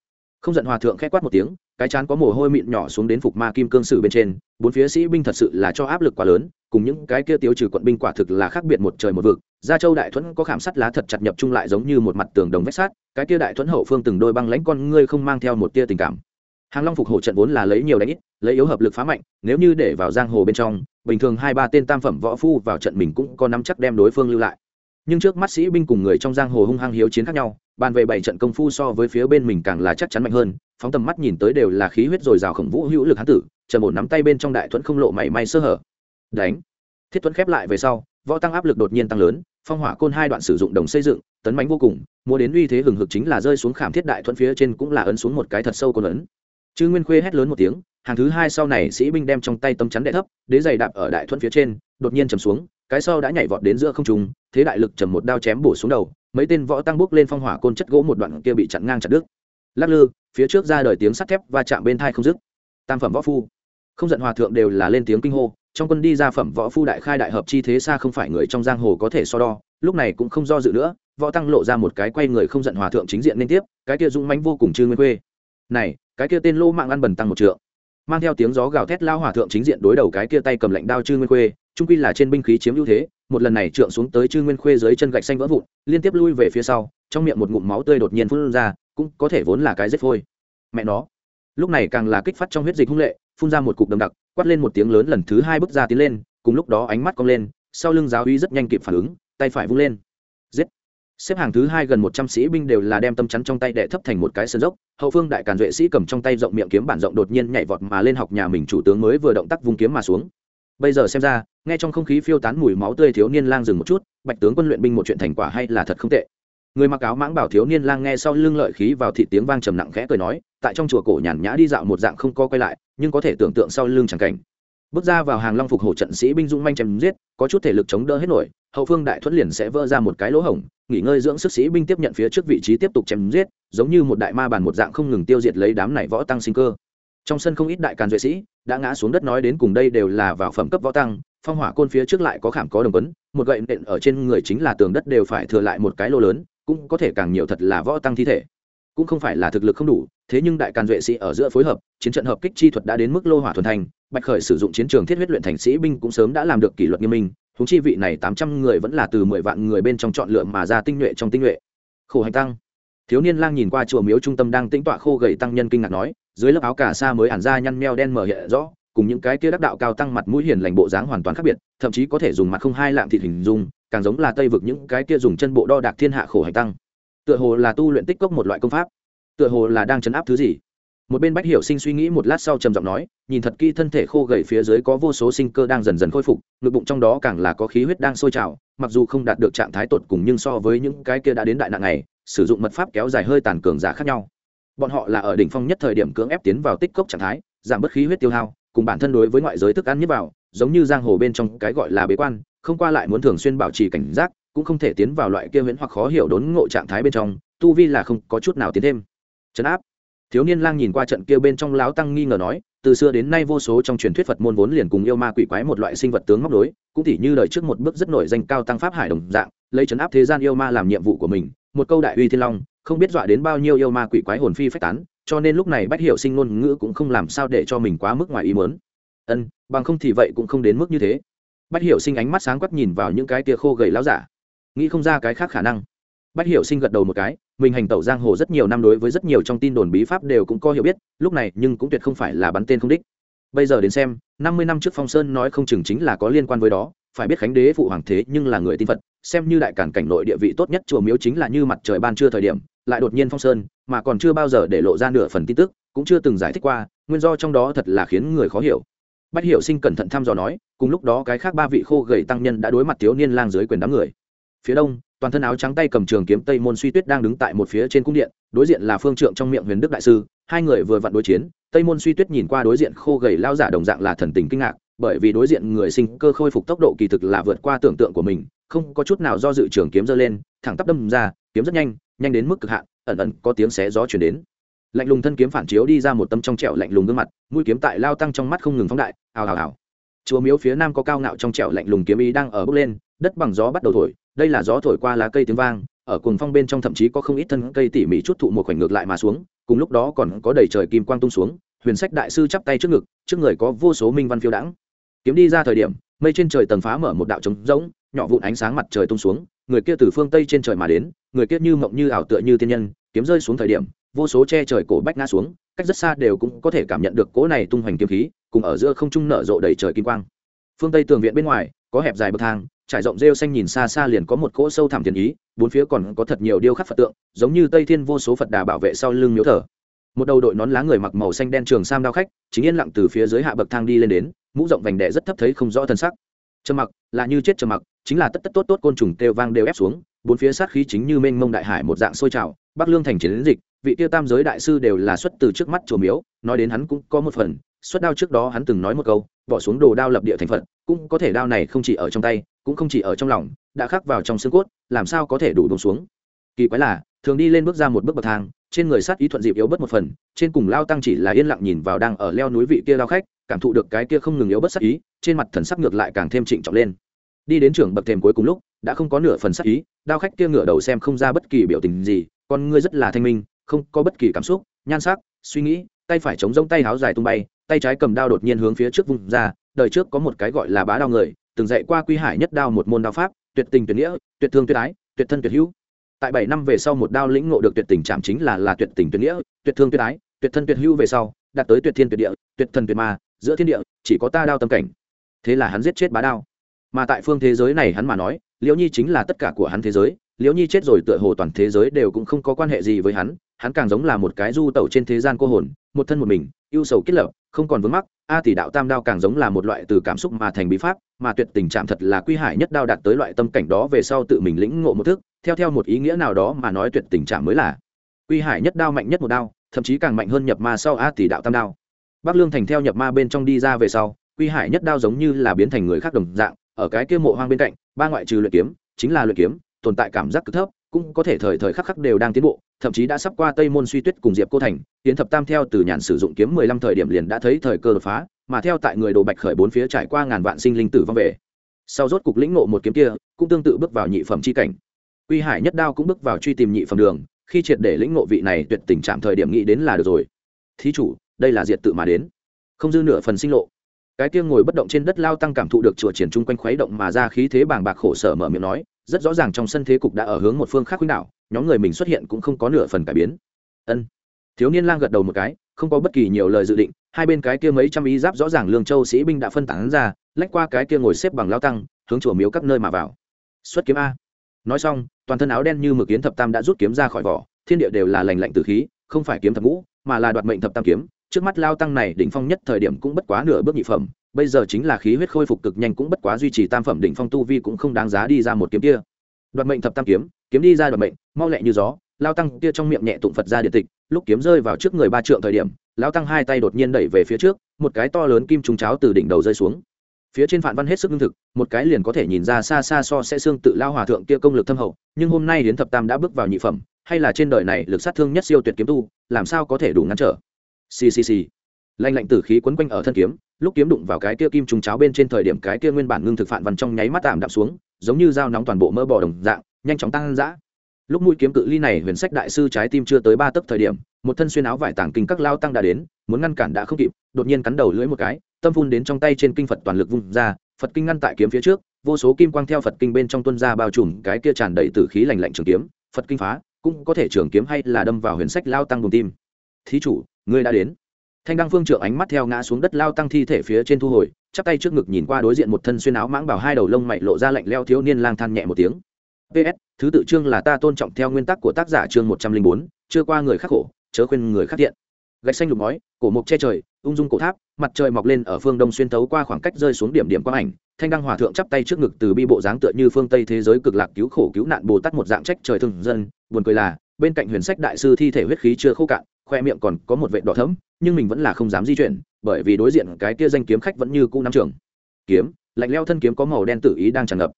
không giận hòa thượng k h é quát một tiếng, cái chán có mồ hôi mịn nhỏ xuống đến phục ma kim cương sử bên trên, bốn phía sĩ binh thật sự là cho áp lực quá lớn, cùng những cái kia tiêu trừ quận binh quả thực là khác biệt một trời một vực. Gia châu đại thuẫn có khảm sắt lá thật chặt nhập chung lại giống như một mặt tường đồng vách sát cái kia đại thuẫn hậu phương từng đôi băng lãnh con ngươi không mang theo một tia tình cảm. Hàng long phục hổ trận vốn là lấy nhiều đánh ít, lấy yếu hợp lực phá mạnh, nếu như để vào giang hồ bên trong, bình thường hai ba tên tam phẩm võ phu vào trận mình cũng có nắm chắc đem đối phương lưu lại nhưng trước mắt sĩ binh cùng người trong giang hồ hung hăng hiếu chiến khác nhau, bàn về bảy trận công phu so với phía bên mình càng là chắc chắn mạnh hơn, phóng tầm mắt nhìn tới đều là khí huyết dồi dào khổng vũ hữu lực hán tử trần một nắm tay bên trong đại thuẫn không lộ mảy may sơ hở. Đánh. Thiết thuẫn khép lại về sau, võ tăng áp lực đột nhiên tăng lớn, phong hỏa côn hai đoạn sử dụng đồng xây dựng, tấn bánh vô cùng mua đến uy thế hừng hực chính là rơi xuống khảm thiết đại thuẫn phía trên cũng là ấn xuống một cái thật sâu côn ấn. Chư nguyên khuê hét lớn một tiếng, hàng thứ hai sau này sĩ binh đem trong tay tấm chắn đệ thấp, đế giày đạp ở đại thuẫn phía trên, đột nhiên chầm xuống cái sau đã nhảy vọt đến giữa không trung, thế đại lực chầm một đao chém bổ xuống đầu, mấy tên võ tăng bốc lên phong hỏa côn chất gỗ một đoạn kia bị chặn ngang chặt đứt. Lắc lư, phía trước ra đời tiếng sắt thép và chạm bên thai không dứt. Tam phẩm võ phu. Không giận hòa thượng đều là lên tiếng kinh hô, trong quân đi ra phẩm võ phu đại khai đại hợp chi thế xa không phải người trong giang hồ có thể so đo, lúc này cũng không do dự nữa, võ tăng lộ ra một cái quay người không giận hòa thượng chính diện liên tiếp, cái kia dũng mãnh vô cùng chư nguyên quê. Này, cái kia tên lô mạng ăn bần tăng một trượng. Mang theo tiếng gió gào thét lao hòa thượng chính diện đối đầu cái kia tay cầm lạnh đao chư nguyên quê trung quy là trên binh khí chiếm ưu thế, một lần này trượng xuống tới chư nguyên khuê dưới chân gạch xanh vỡ vụn, liên tiếp lui về phía sau, trong miệng một ngụm máu tươi đột nhiên phun ra, cũng có thể vốn là cái rết phôi. Mẹ nó. Lúc này càng là kích phát trong huyết dịch hung lệ, phun ra một cục đầm đặc, quát lên một tiếng lớn lần thứ hai bước ra tiến lên, cùng lúc đó ánh mắt cong lên, sau lưng giáo uy rất nhanh kịp phản ứng, tay phải vung lên. Giết. Xếp hàng thứ hai gần một trăm sĩ binh đều là đem tâm chắn trong tay đệ thấp thành một cái sân dốc, hậu phương đại càn duệ sĩ cầm trong tay rộng miệng kiếm bản rộng đột nhiên nhảy vọt mà lên học nhà mình chủ tướng mới vừa động tác vung kiếm mà xuống bây giờ xem ra, nghe trong không khí phiêu tán mùi máu tươi thiếu niên lang dừng một chút, bạch tướng quân luyện binh một chuyện thành quả hay là thật không tệ. Người mặc áo mãng bảo thiếu niên lang nghe sau lưng lợi khí vào thị tiếng vang trầm nặng khẽ cười nói, tại trong chùa cổ nhàn nhã đi dạo một dạng không co quay lại, nhưng có thể tưởng tượng sau lưng chẳng cảnh. Bước ra vào hàng long phục hổ trận sĩ binh dung manh chém giết, có chút thể lực chống đỡ hết nổi, hậu phương đại thuẫn liền sẽ vỡ ra một cái lỗ hổng, nghỉ ngơi dưỡng sức sĩ binh tiếp nhận phía trước vị trí tiếp tục chém giết, giống như một đại ma bàn một dạng không ngừng tiêu diệt lấy đám này võ tăng sinh cơ trong sân không ít đại càn duệ sĩ đã ngã xuống đất nói đến cùng đây đều là vào phẩm cấp võ tăng, phong hỏa côn phía trước lại có khảm có đồng vấn một gậy nện ở trên người chính là tường đất đều phải thừa lại một cái lô lớn, cũng có thể càng nhiều thật là võ tăng thi thể. Cũng không phải là thực lực không đủ, thế nhưng đại càn duệ sĩ ở giữa phối hợp, chiến trận hợp kích chi thuật đã đến mức lô hỏa thuần thành, bạch khởi sử dụng chiến trường thiết huyết luyện thành sĩ binh cũng sớm đã làm được kỷ luật nghiêm minh thống chi vị này tám trăm người vẫn là từ mười vạn người bên trong chọn lựa mà ra tinh nhuệ trong tinh nhuệ. Khổ hành tăng. Thiếu niên lang nhìn qua chùa miếu trung tâm đang tĩnh tọa khô gầy tăng nhân kinh ngạc nói dưới lớp áo cà sa mới hẳn ra nhăn meo đen mở hiện rõ, cùng những cái kia đắc đạo cao tăng mặt mũi hiền lành bộ dáng hoàn toàn khác biệt, thậm chí có thể dùng mặt không hai lạng thịt hình dung, càng giống là tây vực những cái kia dùng chân bộ đo đạc thiên hạ khổ hành tăng. Tựa hồ là tu luyện tích cốc một loại công pháp, tựa hồ là đang chấn áp thứ gì. Một bên bách hiểu sinh suy nghĩ một lát sau trầm giọng nói, nhìn thật kỹ thân thể khô gầy phía dưới có vô số sinh cơ đang dần dần khôi phục, ngực bụng trong đó càng là có khí huyết đang sôi trào, mặc dù không đạt được trạng thái tột cùng nhưng so với những cái kia đã đến đại nạn này, sử dụng mật pháp kéo dài hơi tàn cường giả khác nhau bọn họ là ở đỉnh phong nhất thời điểm cưỡng ép tiến vào tích cốc trạng thái, giảm bớt khí huyết tiêu hao, cùng bản thân đối với ngoại giới thức ăn nhất vào, giống như giang hồ bên trong cái gọi là bế quan, không qua lại muốn thường xuyên bảo trì cảnh giác, cũng không thể tiến vào loại kia huyễn hoặc khó hiểu đốn ngộ trạng thái bên trong, tu vi là không có chút nào tiến thêm. Chấn áp. Thiếu niên lang nhìn qua trận kia bên trong láo tăng nghi ngờ nói, từ xưa đến nay vô số trong truyền thuyết phật môn vốn liền cùng yêu ma quỷ quái một loại sinh vật tướng móc đối, cũng tỉ như lời trước một bước rất nổi danh cao tăng pháp hải đồng dạng, lấy chấn áp thế gian yêu ma làm nhiệm vụ của mình, một câu đại uy thiên long không biết dọa đến bao nhiêu yêu ma quỷ quái hồn phi phách tán, cho nên lúc này bách hiệu sinh ngôn ngữ cũng không làm sao để cho mình quá mức ngoài ý mớn ân, bằng không thì vậy cũng không đến mức như thế. Bách hiệu sinh ánh mắt sáng quắc nhìn vào những cái tia khô gầy láo giả. Nghĩ không ra cái khác khả năng. Bách hiệu sinh gật đầu một cái, mình hành tẩu giang hồ rất nhiều năm đối với rất nhiều trong tin đồn bí pháp đều cũng có hiểu biết, lúc này nhưng cũng tuyệt không phải là bắn tên không đích. Bây giờ đến xem, năm mươi năm trước phong sơn nói không chừng chính là có liên quan với đó, phải biết khánh đế phụ hoàng thế nhưng là người tin phật, xem như đại cản cảnh nội địa vị tốt nhất chùa miếu chính là như mặt trời ban trưa thời điểm lại đột nhiên phong sơn, mà còn chưa bao giờ để lộ ra nửa phần tin tức, cũng chưa từng giải thích qua, nguyên do trong đó thật là khiến người khó hiểu. Bách hiểu sinh cẩn thận thăm dò nói, cùng lúc đó cái khác ba vị khô gầy tăng nhân đã đối mặt thiếu niên lang dưới quyền đám người. Phía đông, toàn thân áo trắng tay cầm trường kiếm tây môn suy tuyết đang đứng tại một phía trên cung điện, đối diện là phương trượng trong miệng huyền đức đại sư, hai người vừa vặn đối chiến, tây môn suy tuyết nhìn qua đối diện khô gầy lao giả đồng dạng là thần tình kinh ngạc, bởi vì đối diện người sinh cơ khôi phục tốc độ kỳ thực là vượt qua tưởng tượng của mình, không có chút nào do dự trường kiếm giơ lên, thẳng tắp đâm ra, kiếm rất nhanh nhanh đến mức cực hạn, ẩn ẩn có tiếng xé gió chuyển đến. Lạnh lùng thân kiếm phản chiếu đi ra một tâm trong trẻo lạnh lùng gương mặt, mũi kiếm tại lao tăng trong mắt không ngừng phóng đại, ào ào ào. Chùa miếu phía nam có cao ngạo trong trẻo lạnh lùng kiếm ý đang ở bước lên, đất bằng gió bắt đầu thổi, đây là gió thổi qua lá cây tiếng vang, ở cuồng phong bên trong thậm chí có không ít thân cây tỉ mỉ chút thụ một khoảnh ngược lại mà xuống, cùng lúc đó còn có đầy trời kim quang tung xuống, huyền sách đại sư chắp tay trước ngực, trước người có vô số minh văn phiêu đãng. Kiếm đi ra thời điểm, mây trên trời tầng phá mở một đạo trống rỗng, nhỏ vụn ánh sáng mặt trời tung xuống người kia từ phương tây trên trời mà đến, người kia như mộng như ảo tựa như tiên nhân, kiếm rơi xuống thời điểm, vô số che trời cổ bách ngã xuống, cách rất xa đều cũng có thể cảm nhận được cỗ này tung hoành kiếm khí, cùng ở giữa không trung nở rộ đầy trời kim quang. Phương tây tường viện bên ngoài, có hẹp dài bậc thang, trải rộng rêu xanh nhìn xa xa liền có một cỗ sâu thẳm thiền ý, bốn phía còn có thật nhiều điêu khắc phật tượng, giống như tây thiên vô số phật đà bảo vệ sau lưng miếu thờ. Một đầu đội nón lá người mặc màu xanh đen trường sam đao khách, chính yên lặng từ phía dưới hạ bậc thang đi lên đến, mũ rộng vành đẻ rất thấp thấy không rõ thân sắc trầm mặc, là như chết trầm mặc, chính là tất tất tốt tốt côn trùng kêu vang đều ép xuống, bốn phía sát khí chính như mênh mông đại hải một dạng sôi trào, bắc lương thành chiến dịch, vị tiêu tam giới đại sư đều là xuất từ trước mắt chùa miếu, nói đến hắn cũng có một phần, xuất đao trước đó hắn từng nói một câu, bỏ xuống đồ đao lập địa thành phật, cũng có thể đao này không chỉ ở trong tay, cũng không chỉ ở trong lòng, đã khắc vào trong xương cốt, làm sao có thể đủ đổ xuống. Kỳ quái là, thường đi lên bước ra một bước bậc thang trên người sát ý thuận dịp yếu bớt một phần, trên cùng lao tăng chỉ là yên lặng nhìn vào đang ở leo núi vị kia lao khách, cảm thụ được cái kia không ngừng yếu bớt sát ý, trên mặt thần sắc ngược lại càng thêm trịnh trọng lên. Đi đến trường bậc thềm cuối cùng lúc, đã không có nửa phần sát ý, đao khách kia ngửa đầu xem không ra bất kỳ biểu tình gì, con ngươi rất là thanh minh, không có bất kỳ cảm xúc, nhan sắc, suy nghĩ, tay phải chống rông tay háo dài tung bay, tay trái cầm đao đột nhiên hướng phía trước vùng ra, đời trước có một cái gọi là bá đao người, từng dạy qua quy hải nhất đao một môn đao pháp, tuyệt tình tuyệt nghĩa, tuyệt thương tuyệt ái, tuyệt thân tuyệt hữu tại bảy năm về sau một đao lĩnh ngộ được tuyệt tình chạm chính là là tuyệt tình tuyệt nghĩa, tuyệt thương tuyệt ái, tuyệt thân tuyệt hưu về sau, đạt tới tuyệt thiên tuyệt địa, tuyệt thần tuyệt ma, giữa thiên địa, chỉ có ta đao tâm cảnh. Thế là hắn giết chết bá đao. Mà tại phương thế giới này hắn mà nói, liễu nhi chính là tất cả của hắn thế giới, liễu nhi chết rồi tựa hồ toàn thế giới đều cũng không có quan hệ gì với hắn hắn càng giống là một cái du tẩu trên thế gian cô hồn, một thân một mình, ưu sầu kết lập, không còn vướng mắc a tỷ đạo tam đao càng giống là một loại từ cảm xúc mà thành bí pháp, mà tuyệt tình trạng thật là quy hải nhất đao đạt tới loại tâm cảnh đó về sau tự mình lĩnh ngộ một thức, theo theo một ý nghĩa nào đó mà nói tuyệt tình trạng mới là quy hải nhất đao mạnh nhất một đao, thậm chí càng mạnh hơn nhập ma sau a tỷ đạo tam đao. Bắc lương thành theo nhập ma bên trong đi ra về sau, quy hải nhất đao giống như là biến thành người khác đồng dạng, ở cái kia mộ hoang bên cạnh, ba ngoại trừ luyện kiếm, chính là luyện kiếm, tồn tại cảm giác cực thấp cũng có thể thời thời khắc khắc đều đang tiến bộ, thậm chí đã sắp qua tây môn suy tuyết cùng diệp cô thành tiến thập tam theo từ nhàn sử dụng kiếm mười lăm thời điểm liền đã thấy thời cơ đột phá, mà theo tại người đồ bạch khởi bốn phía trải qua ngàn vạn sinh linh tử vong về. Sau rốt cục lĩnh ngộ một kiếm kia, cũng tương tự bước vào nhị phẩm c cảnh. Uy hải nhất đao cũng bước vào truy tìm nhị phẩm đường, khi triệt để lĩnh ngộ vị này tuyệt tình trạng thời điểm nghĩ đến là được rồi. Thí chủ, đây là diệt tự mà đến. Không dư nửa phần sinh lộ. Cái kia ngồi bất động trên đất lao tăng cảm thụ được chùa triển chung quanh khuấy động mà ra khí thế bàng bạc khổ sở mở miệng nói rất rõ ràng trong sân thế cục đã ở hướng một phương khác khuynh đảo, nhóm người mình xuất hiện cũng không có nửa phần cải biến. Ân. Thiếu niên lang gật đầu một cái, không có bất kỳ nhiều lời dự định, hai bên cái kia mấy trăm ý giáp rõ ràng lương châu sĩ binh đã phân tán ra, lách qua cái kia ngồi xếp bằng lao tăng, hướng chùa miếu các nơi mà vào. Xuất kiếm a. Nói xong, toàn thân áo đen như mực kiến thập tam đã rút kiếm ra khỏi vỏ, thiên địa đều là lành lạnh từ khí, không phải kiếm thập ngũ, mà là đoạt mệnh thập tam kiếm. Trước mắt lao tăng này đỉnh phong nhất thời điểm cũng bất quá nửa bước nhị phẩm bây giờ chính là khí huyết khôi phục cực nhanh cũng bất quá duy trì tam phẩm đỉnh phong tu vi cũng không đáng giá đi ra một kiếm kia. Đoạt mệnh thập tam kiếm kiếm đi ra đoạt mệnh, mau lẹ như gió lao tăng kia trong miệng nhẹ tụng phật ra điện tịch, lúc kiếm rơi vào trước người ba trượng thời điểm lao tăng hai tay đột nhiên đẩy về phía trước, một cái to lớn kim trùng cháo từ đỉnh đầu rơi xuống. Phía trên phản văn hết sức lương thực, một cái liền có thể nhìn ra xa xa so sẽ xương tự lao hòa thượng kia công lực thâm hậu, nhưng hôm nay đến thập tam đã bước vào nhị phẩm, hay là trên đời này lực sát thương nhất siêu tuyệt kiếm tu, làm sao có thể đủ ngăn trở? Ccc lạnh lạnh tử khí quấn quanh ở thân kiếm, lúc kiếm đụng vào cái kia kim trùng cháo bên trên thời điểm cái kia nguyên bản ngưng thực phản văn trong nháy mắt tạm đạm xuống, giống như dao nóng toàn bộ mơ bò đồng dạng, nhanh chóng tăng dã. Lúc mũi kiếm cự ly này huyền sách đại sư trái tim chưa tới ba tấc thời điểm, một thân xuyên áo vải tàng kinh các lao tăng đã đến, muốn ngăn cản đã không kịp, đột nhiên cắn đầu lưỡi một cái, tâm phun đến trong tay trên kinh phật toàn lực vung ra, phật kinh ngăn tại kiếm phía trước, vô số kim quang theo phật kinh bên trong tuân ra bao trùm, cái kia tràn đầy tử khí lành lạnh trường kiếm, phật kinh phá, cũng có thể trường kiếm hay là đâm vào huyền sách lao tăng bùn tim. Thí chủ, ngươi đã đến thanh đăng phương trượng ánh mắt theo ngã xuống đất lao tăng thi thể phía trên thu hồi, chắp tay trước ngực nhìn qua đối diện một thân xuyên áo mãng bảo hai đầu lông mày lộ ra lạnh leo thiếu niên lang than nhẹ một tiếng. Ps thứ tự chương là ta tôn trọng theo nguyên tắc của tác giả chương một trăm linh bốn, chưa qua người khắc khổ, chớ khuyên người khắc thiện. Gạch xanh lục ngói, cổ mộc che trời, ung dung cổ tháp, mặt trời mọc lên ở phương đông xuyên thấu qua khoảng cách rơi xuống điểm điểm quang ảnh. Thanh đăng hòa thượng chắp tay trước ngực từ bi bộ dáng tựa như phương tây thế giới cực lạc cứu khổ cứu nạn bồ tát một dạng trách trời thường dân, buồn cười là bên cạnh huyền sách đại sư thi thể huyết khí chưa khô cạn, khoe miệng còn có một vệ đỏ thấm nhưng mình vẫn là không dám di chuyển, bởi vì đối diện cái kia danh kiếm khách vẫn như cũ năm trường. Kiếm, lạnh leo thân kiếm có màu đen tự ý đang tràn ngập.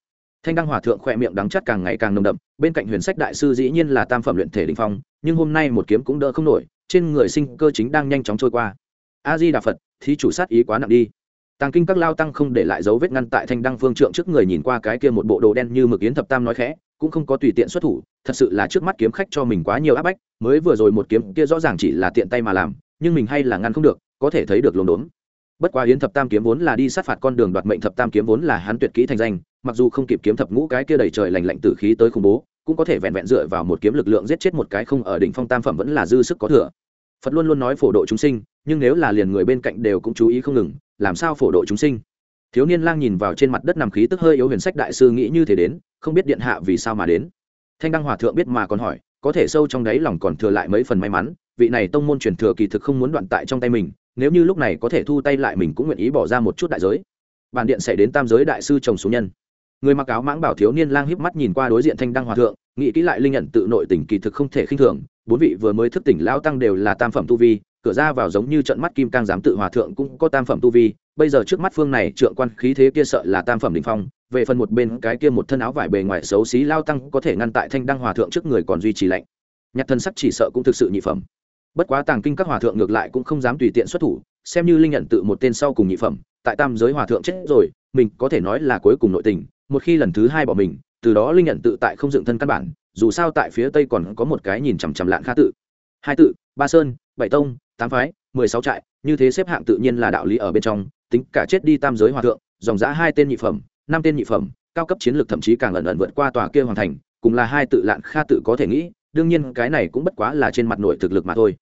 Thanh đăng hòa thượng khoe miệng đắng chắt càng ngày càng nồng đậm, bên cạnh huyền sách đại sư dĩ nhiên là tam phẩm luyện thể đình phong, nhưng hôm nay một kiếm cũng đỡ không nổi, trên người sinh cơ chính đang nhanh chóng trôi qua. A di đà phật, thí chủ sát ý quá nặng đi. Tàng kinh các lao tăng không để lại dấu vết ngăn tại thanh đăng phương trượng trước người nhìn qua cái kia một bộ đồ đen như mực yến thập tam nói khẽ, cũng không có tùy tiện xuất thủ thật sự là trước mắt kiếm khách cho mình quá nhiều áp bách, mới vừa rồi một kiếm kia rõ ràng chỉ là tiện tay mà làm, nhưng mình hay là ngăn không được, có thể thấy được lồn đốn. Bất quá yến thập tam kiếm vốn là đi sát phạt con đường đoạt mệnh thập tam kiếm vốn là hắn tuyệt kỹ thành danh, mặc dù không kịp kiếm thập ngũ cái kia đầy trời lành lạnh tử khí tới khủng bố, cũng có thể vẹn vẹn dựa vào một kiếm lực lượng giết chết một cái không ở đỉnh phong tam phẩm vẫn là dư sức có thừa. Phật luôn luôn nói phổ độ chúng sinh, nhưng nếu là liền người bên cạnh đều cũng chú ý không ngừng, làm sao phổ độ chúng sinh? Thiếu niên lang nhìn vào trên mặt đất nằm khí tức hơi yếu huyền sách đại sư nghĩ như thế đến, không biết điện hạ vì sao mà đến thanh đăng hòa thượng biết mà còn hỏi, có thể sâu trong đáy lòng còn thừa lại mấy phần may mắn, vị này tông môn truyền thừa kỳ thực không muốn đoạn tại trong tay mình, nếu như lúc này có thể thu tay lại mình cũng nguyện ý bỏ ra một chút đại giới. Bản điện sẽ đến tam giới đại sư chồng số nhân. Người mặc áo mãng bảo thiếu niên lang híp mắt nhìn qua đối diện thanh đăng hòa thượng, nghĩ kỹ lại linh nhận tự nội tỉnh kỳ thực không thể khinh thường, bốn vị vừa mới thức tỉnh lão tăng đều là tam phẩm tu vi, cửa ra vào giống như trận mắt kim cang giám tự hòa thượng cũng có tam phẩm tu vi, bây giờ trước mắt phương này trượng quan khí thế kia sợ là tam phẩm đình phong về phần một bên cái kia một thân áo vải bề ngoài xấu xí lao tăng có thể ngăn tại thanh đăng hòa thượng trước người còn duy trì lạnh. Nhặt thân sắc chỉ sợ cũng thực sự nhị phẩm. Bất quá tàng kinh các hòa thượng ngược lại cũng không dám tùy tiện xuất thủ, xem như linh nhận tự một tên sau cùng nhị phẩm, tại tam giới hòa thượng chết rồi, mình có thể nói là cuối cùng nội tình, một khi lần thứ hai bỏ mình, từ đó linh nhận tự tại không dựng thân căn bản, dù sao tại phía tây còn có một cái nhìn chằm chằm lạng kha tự. Hai tự, ba sơn, bảy tông, tám phái, mười sáu trại, như thế xếp hạng tự nhiên là đạo lý ở bên trong, tính cả chết đi tam giới hòa thượng, dòng giã hai tên nhị phẩm năm tên nhị phẩm, cao cấp chiến lược thậm chí càng ẩn ẩn vượt qua tòa kia hoàn thành, cùng là hai tự lạn kha tự có thể nghĩ, đương nhiên cái này cũng bất quá là trên mặt nội thực lực mà thôi.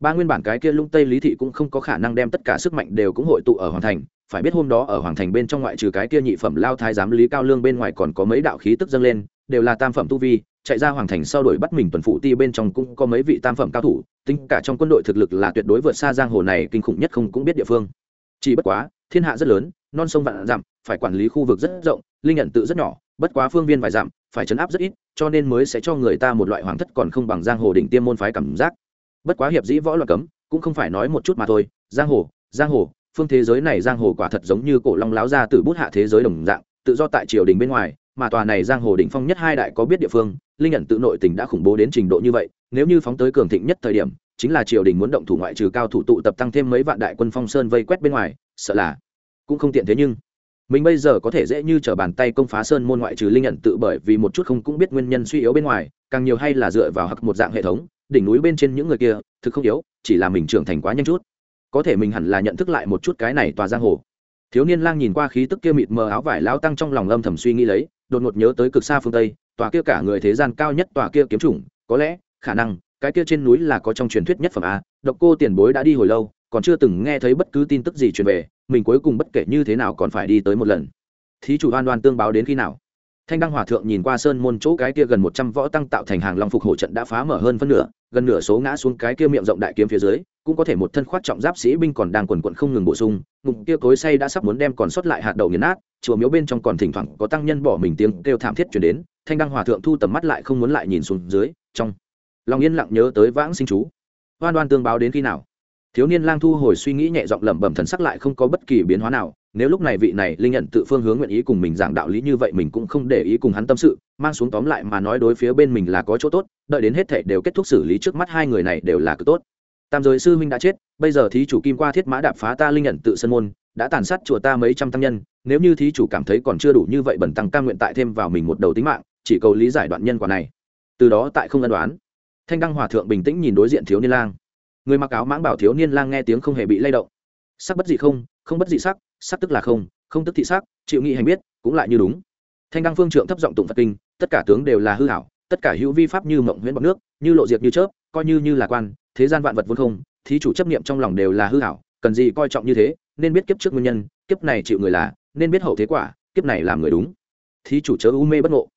Ba nguyên bản cái kia lung tây lý thị cũng không có khả năng đem tất cả sức mạnh đều cũng hội tụ ở hoàng thành, phải biết hôm đó ở hoàng thành bên trong ngoại trừ cái kia nhị phẩm lao thái giám lý cao lương bên ngoài còn có mấy đạo khí tức dâng lên, đều là tam phẩm tu vi, chạy ra hoàng thành sau đổi bắt mình tuần phụ ti bên trong cũng có mấy vị tam phẩm cao thủ, tính cả trong quân đội thực lực là tuyệt đối vượt xa giang hồ này kinh khủng nhất không cũng biết địa phương. Chỉ bất quá, thiên hạ rất lớn non sông vạn dặm, phải quản lý khu vực rất rộng, linh nhận tự rất nhỏ, bất quá phương viên vài dặm, phải chấn áp rất ít, cho nên mới sẽ cho người ta một loại hoàng thất còn không bằng giang hồ đỉnh tiêm môn phái cảm giác. Bất quá hiệp dĩ võ luật cấm, cũng không phải nói một chút mà thôi, giang hồ giang hồ, phương thế giới này giang hồ quả thật giống như cổ long láo ra từ bút hạ thế giới đồng dạng, tự do tại triều đình bên ngoài, mà tòa này giang hồ đỉnh phong nhất hai đại có biết địa phương, linh nhận tự nội tình đã khủng bố đến trình độ như vậy, nếu như phóng tới cường thịnh nhất thời điểm, chính là triều đình muốn động thủ ngoại trừ cao thủ tụ tập tăng thêm mấy vạn đại quân phong sơn vây quét bên ngoài, sợ là cũng không tiện thế nhưng mình bây giờ có thể dễ như t r ở bàn tay công phá sơn môn ngoại trừ linh nhận tự bởi vì một chút không cũng biết nguyên nhân suy yếu bên ngoài, càng nhiều hay là dựa vào hặc một dạng hệ thống, đỉnh núi bên trên những người kia, thực không yếu, chỉ là mình trưởng thành quá nhanh chút. Có thể mình hẳn là nhận thức lại một chút cái này tòa giang hồ. Thiếu niên lang nhìn qua khí tức kia mịt mờ áo vải lao tăng trong lòng âm thầm suy nghĩ lấy, đột ngột nhớ tới cực xa phương tây, tòa kia cả người thế gian cao nhất tòa kia kiếm chủng, có lẽ, khả năng, cái kia trên núi là có trong truyền thuyết nhất phẩm a, độc cô tiền bối đã đi hồi lâu còn chưa từng nghe thấy bất cứ tin tức gì truyền về, mình cuối cùng bất kể như thế nào còn phải đi tới một lần. Thí chủ oan đoan tương báo đến khi nào? Thanh đăng hòa thượng nhìn qua sơn môn chỗ cái kia gần một trăm võ tăng tạo thành hàng long phục hổ trận đã phá mở hơn phân nửa, gần nửa số ngã xuống cái kia miệng rộng đại kiếm phía dưới, cũng có thể một thân khoát trọng giáp sĩ binh còn đang quần quận không ngừng bổ sung, ngụm kia cối say đã sắp muốn đem còn sót lại hạt đậu nghiền nát, chùa miếu bên trong còn thỉnh thoảng có tăng nhân bỏ mình tiếng kêu thảm thiết chuyển đến, thanh đăng hòa thượng thu tầm mắt lại không muốn lại nhìn xuống dưới, trong lòng yên lặng nhớ tới vãng sinh chú. Oan oan tương báo đến khi nào? Thiếu niên lang thu hồi suy nghĩ nhẹ giọng lẩm bẩm thần sắc lại không có bất kỳ biến hóa nào, nếu lúc này vị này linh nhận tự phương hướng nguyện ý cùng mình giảng đạo lý như vậy mình cũng không để ý cùng hắn tâm sự, mang xuống tóm lại mà nói đối phía bên mình là có chỗ tốt, đợi đến hết thể đều kết thúc xử lý trước mắt hai người này đều là cực tốt. Tam giới sư huynh đã chết, bây giờ thí chủ kim qua thiết mã đạp phá ta linh nhận tự sân môn, đã tàn sát chùa ta mấy trăm tăng nhân, nếu như thí chủ cảm thấy còn chưa đủ như vậy bẩn tăng ca nguyện tại thêm vào mình một đầu tính mạng, chỉ cầu lý giải đoạn nhân quả này. Từ đó tại không ân đoán. Thanh đăng hòa thượng bình tĩnh nhìn đối diện thiếu niên lang người mặc áo mãng bảo thiếu niên lang nghe tiếng không hề bị lay động. Sắc bất dị không không bất dị sắc sắc tức là không không tức thị sắc, chịu nghị hành biết, cũng lại như đúng. Thanh đăng phương trượng thấp giọng tụng phật kinh, tất cả tướng đều là hư hảo tất cả hữu vi pháp như mộng huyễn bọc nước, như lộ diệt như chớp, coi như như là quan, thế gian vạn vật vốn không, thí chủ chấp niệm trong lòng đều là hư hảo cần gì coi trọng như thế, nên biết kiếp trước nguyên nhân, kiếp này chịu người là, nên biết hậu thế quả, kiếp này làm người đúng. Thí chủ chớ u mê bất ngộ.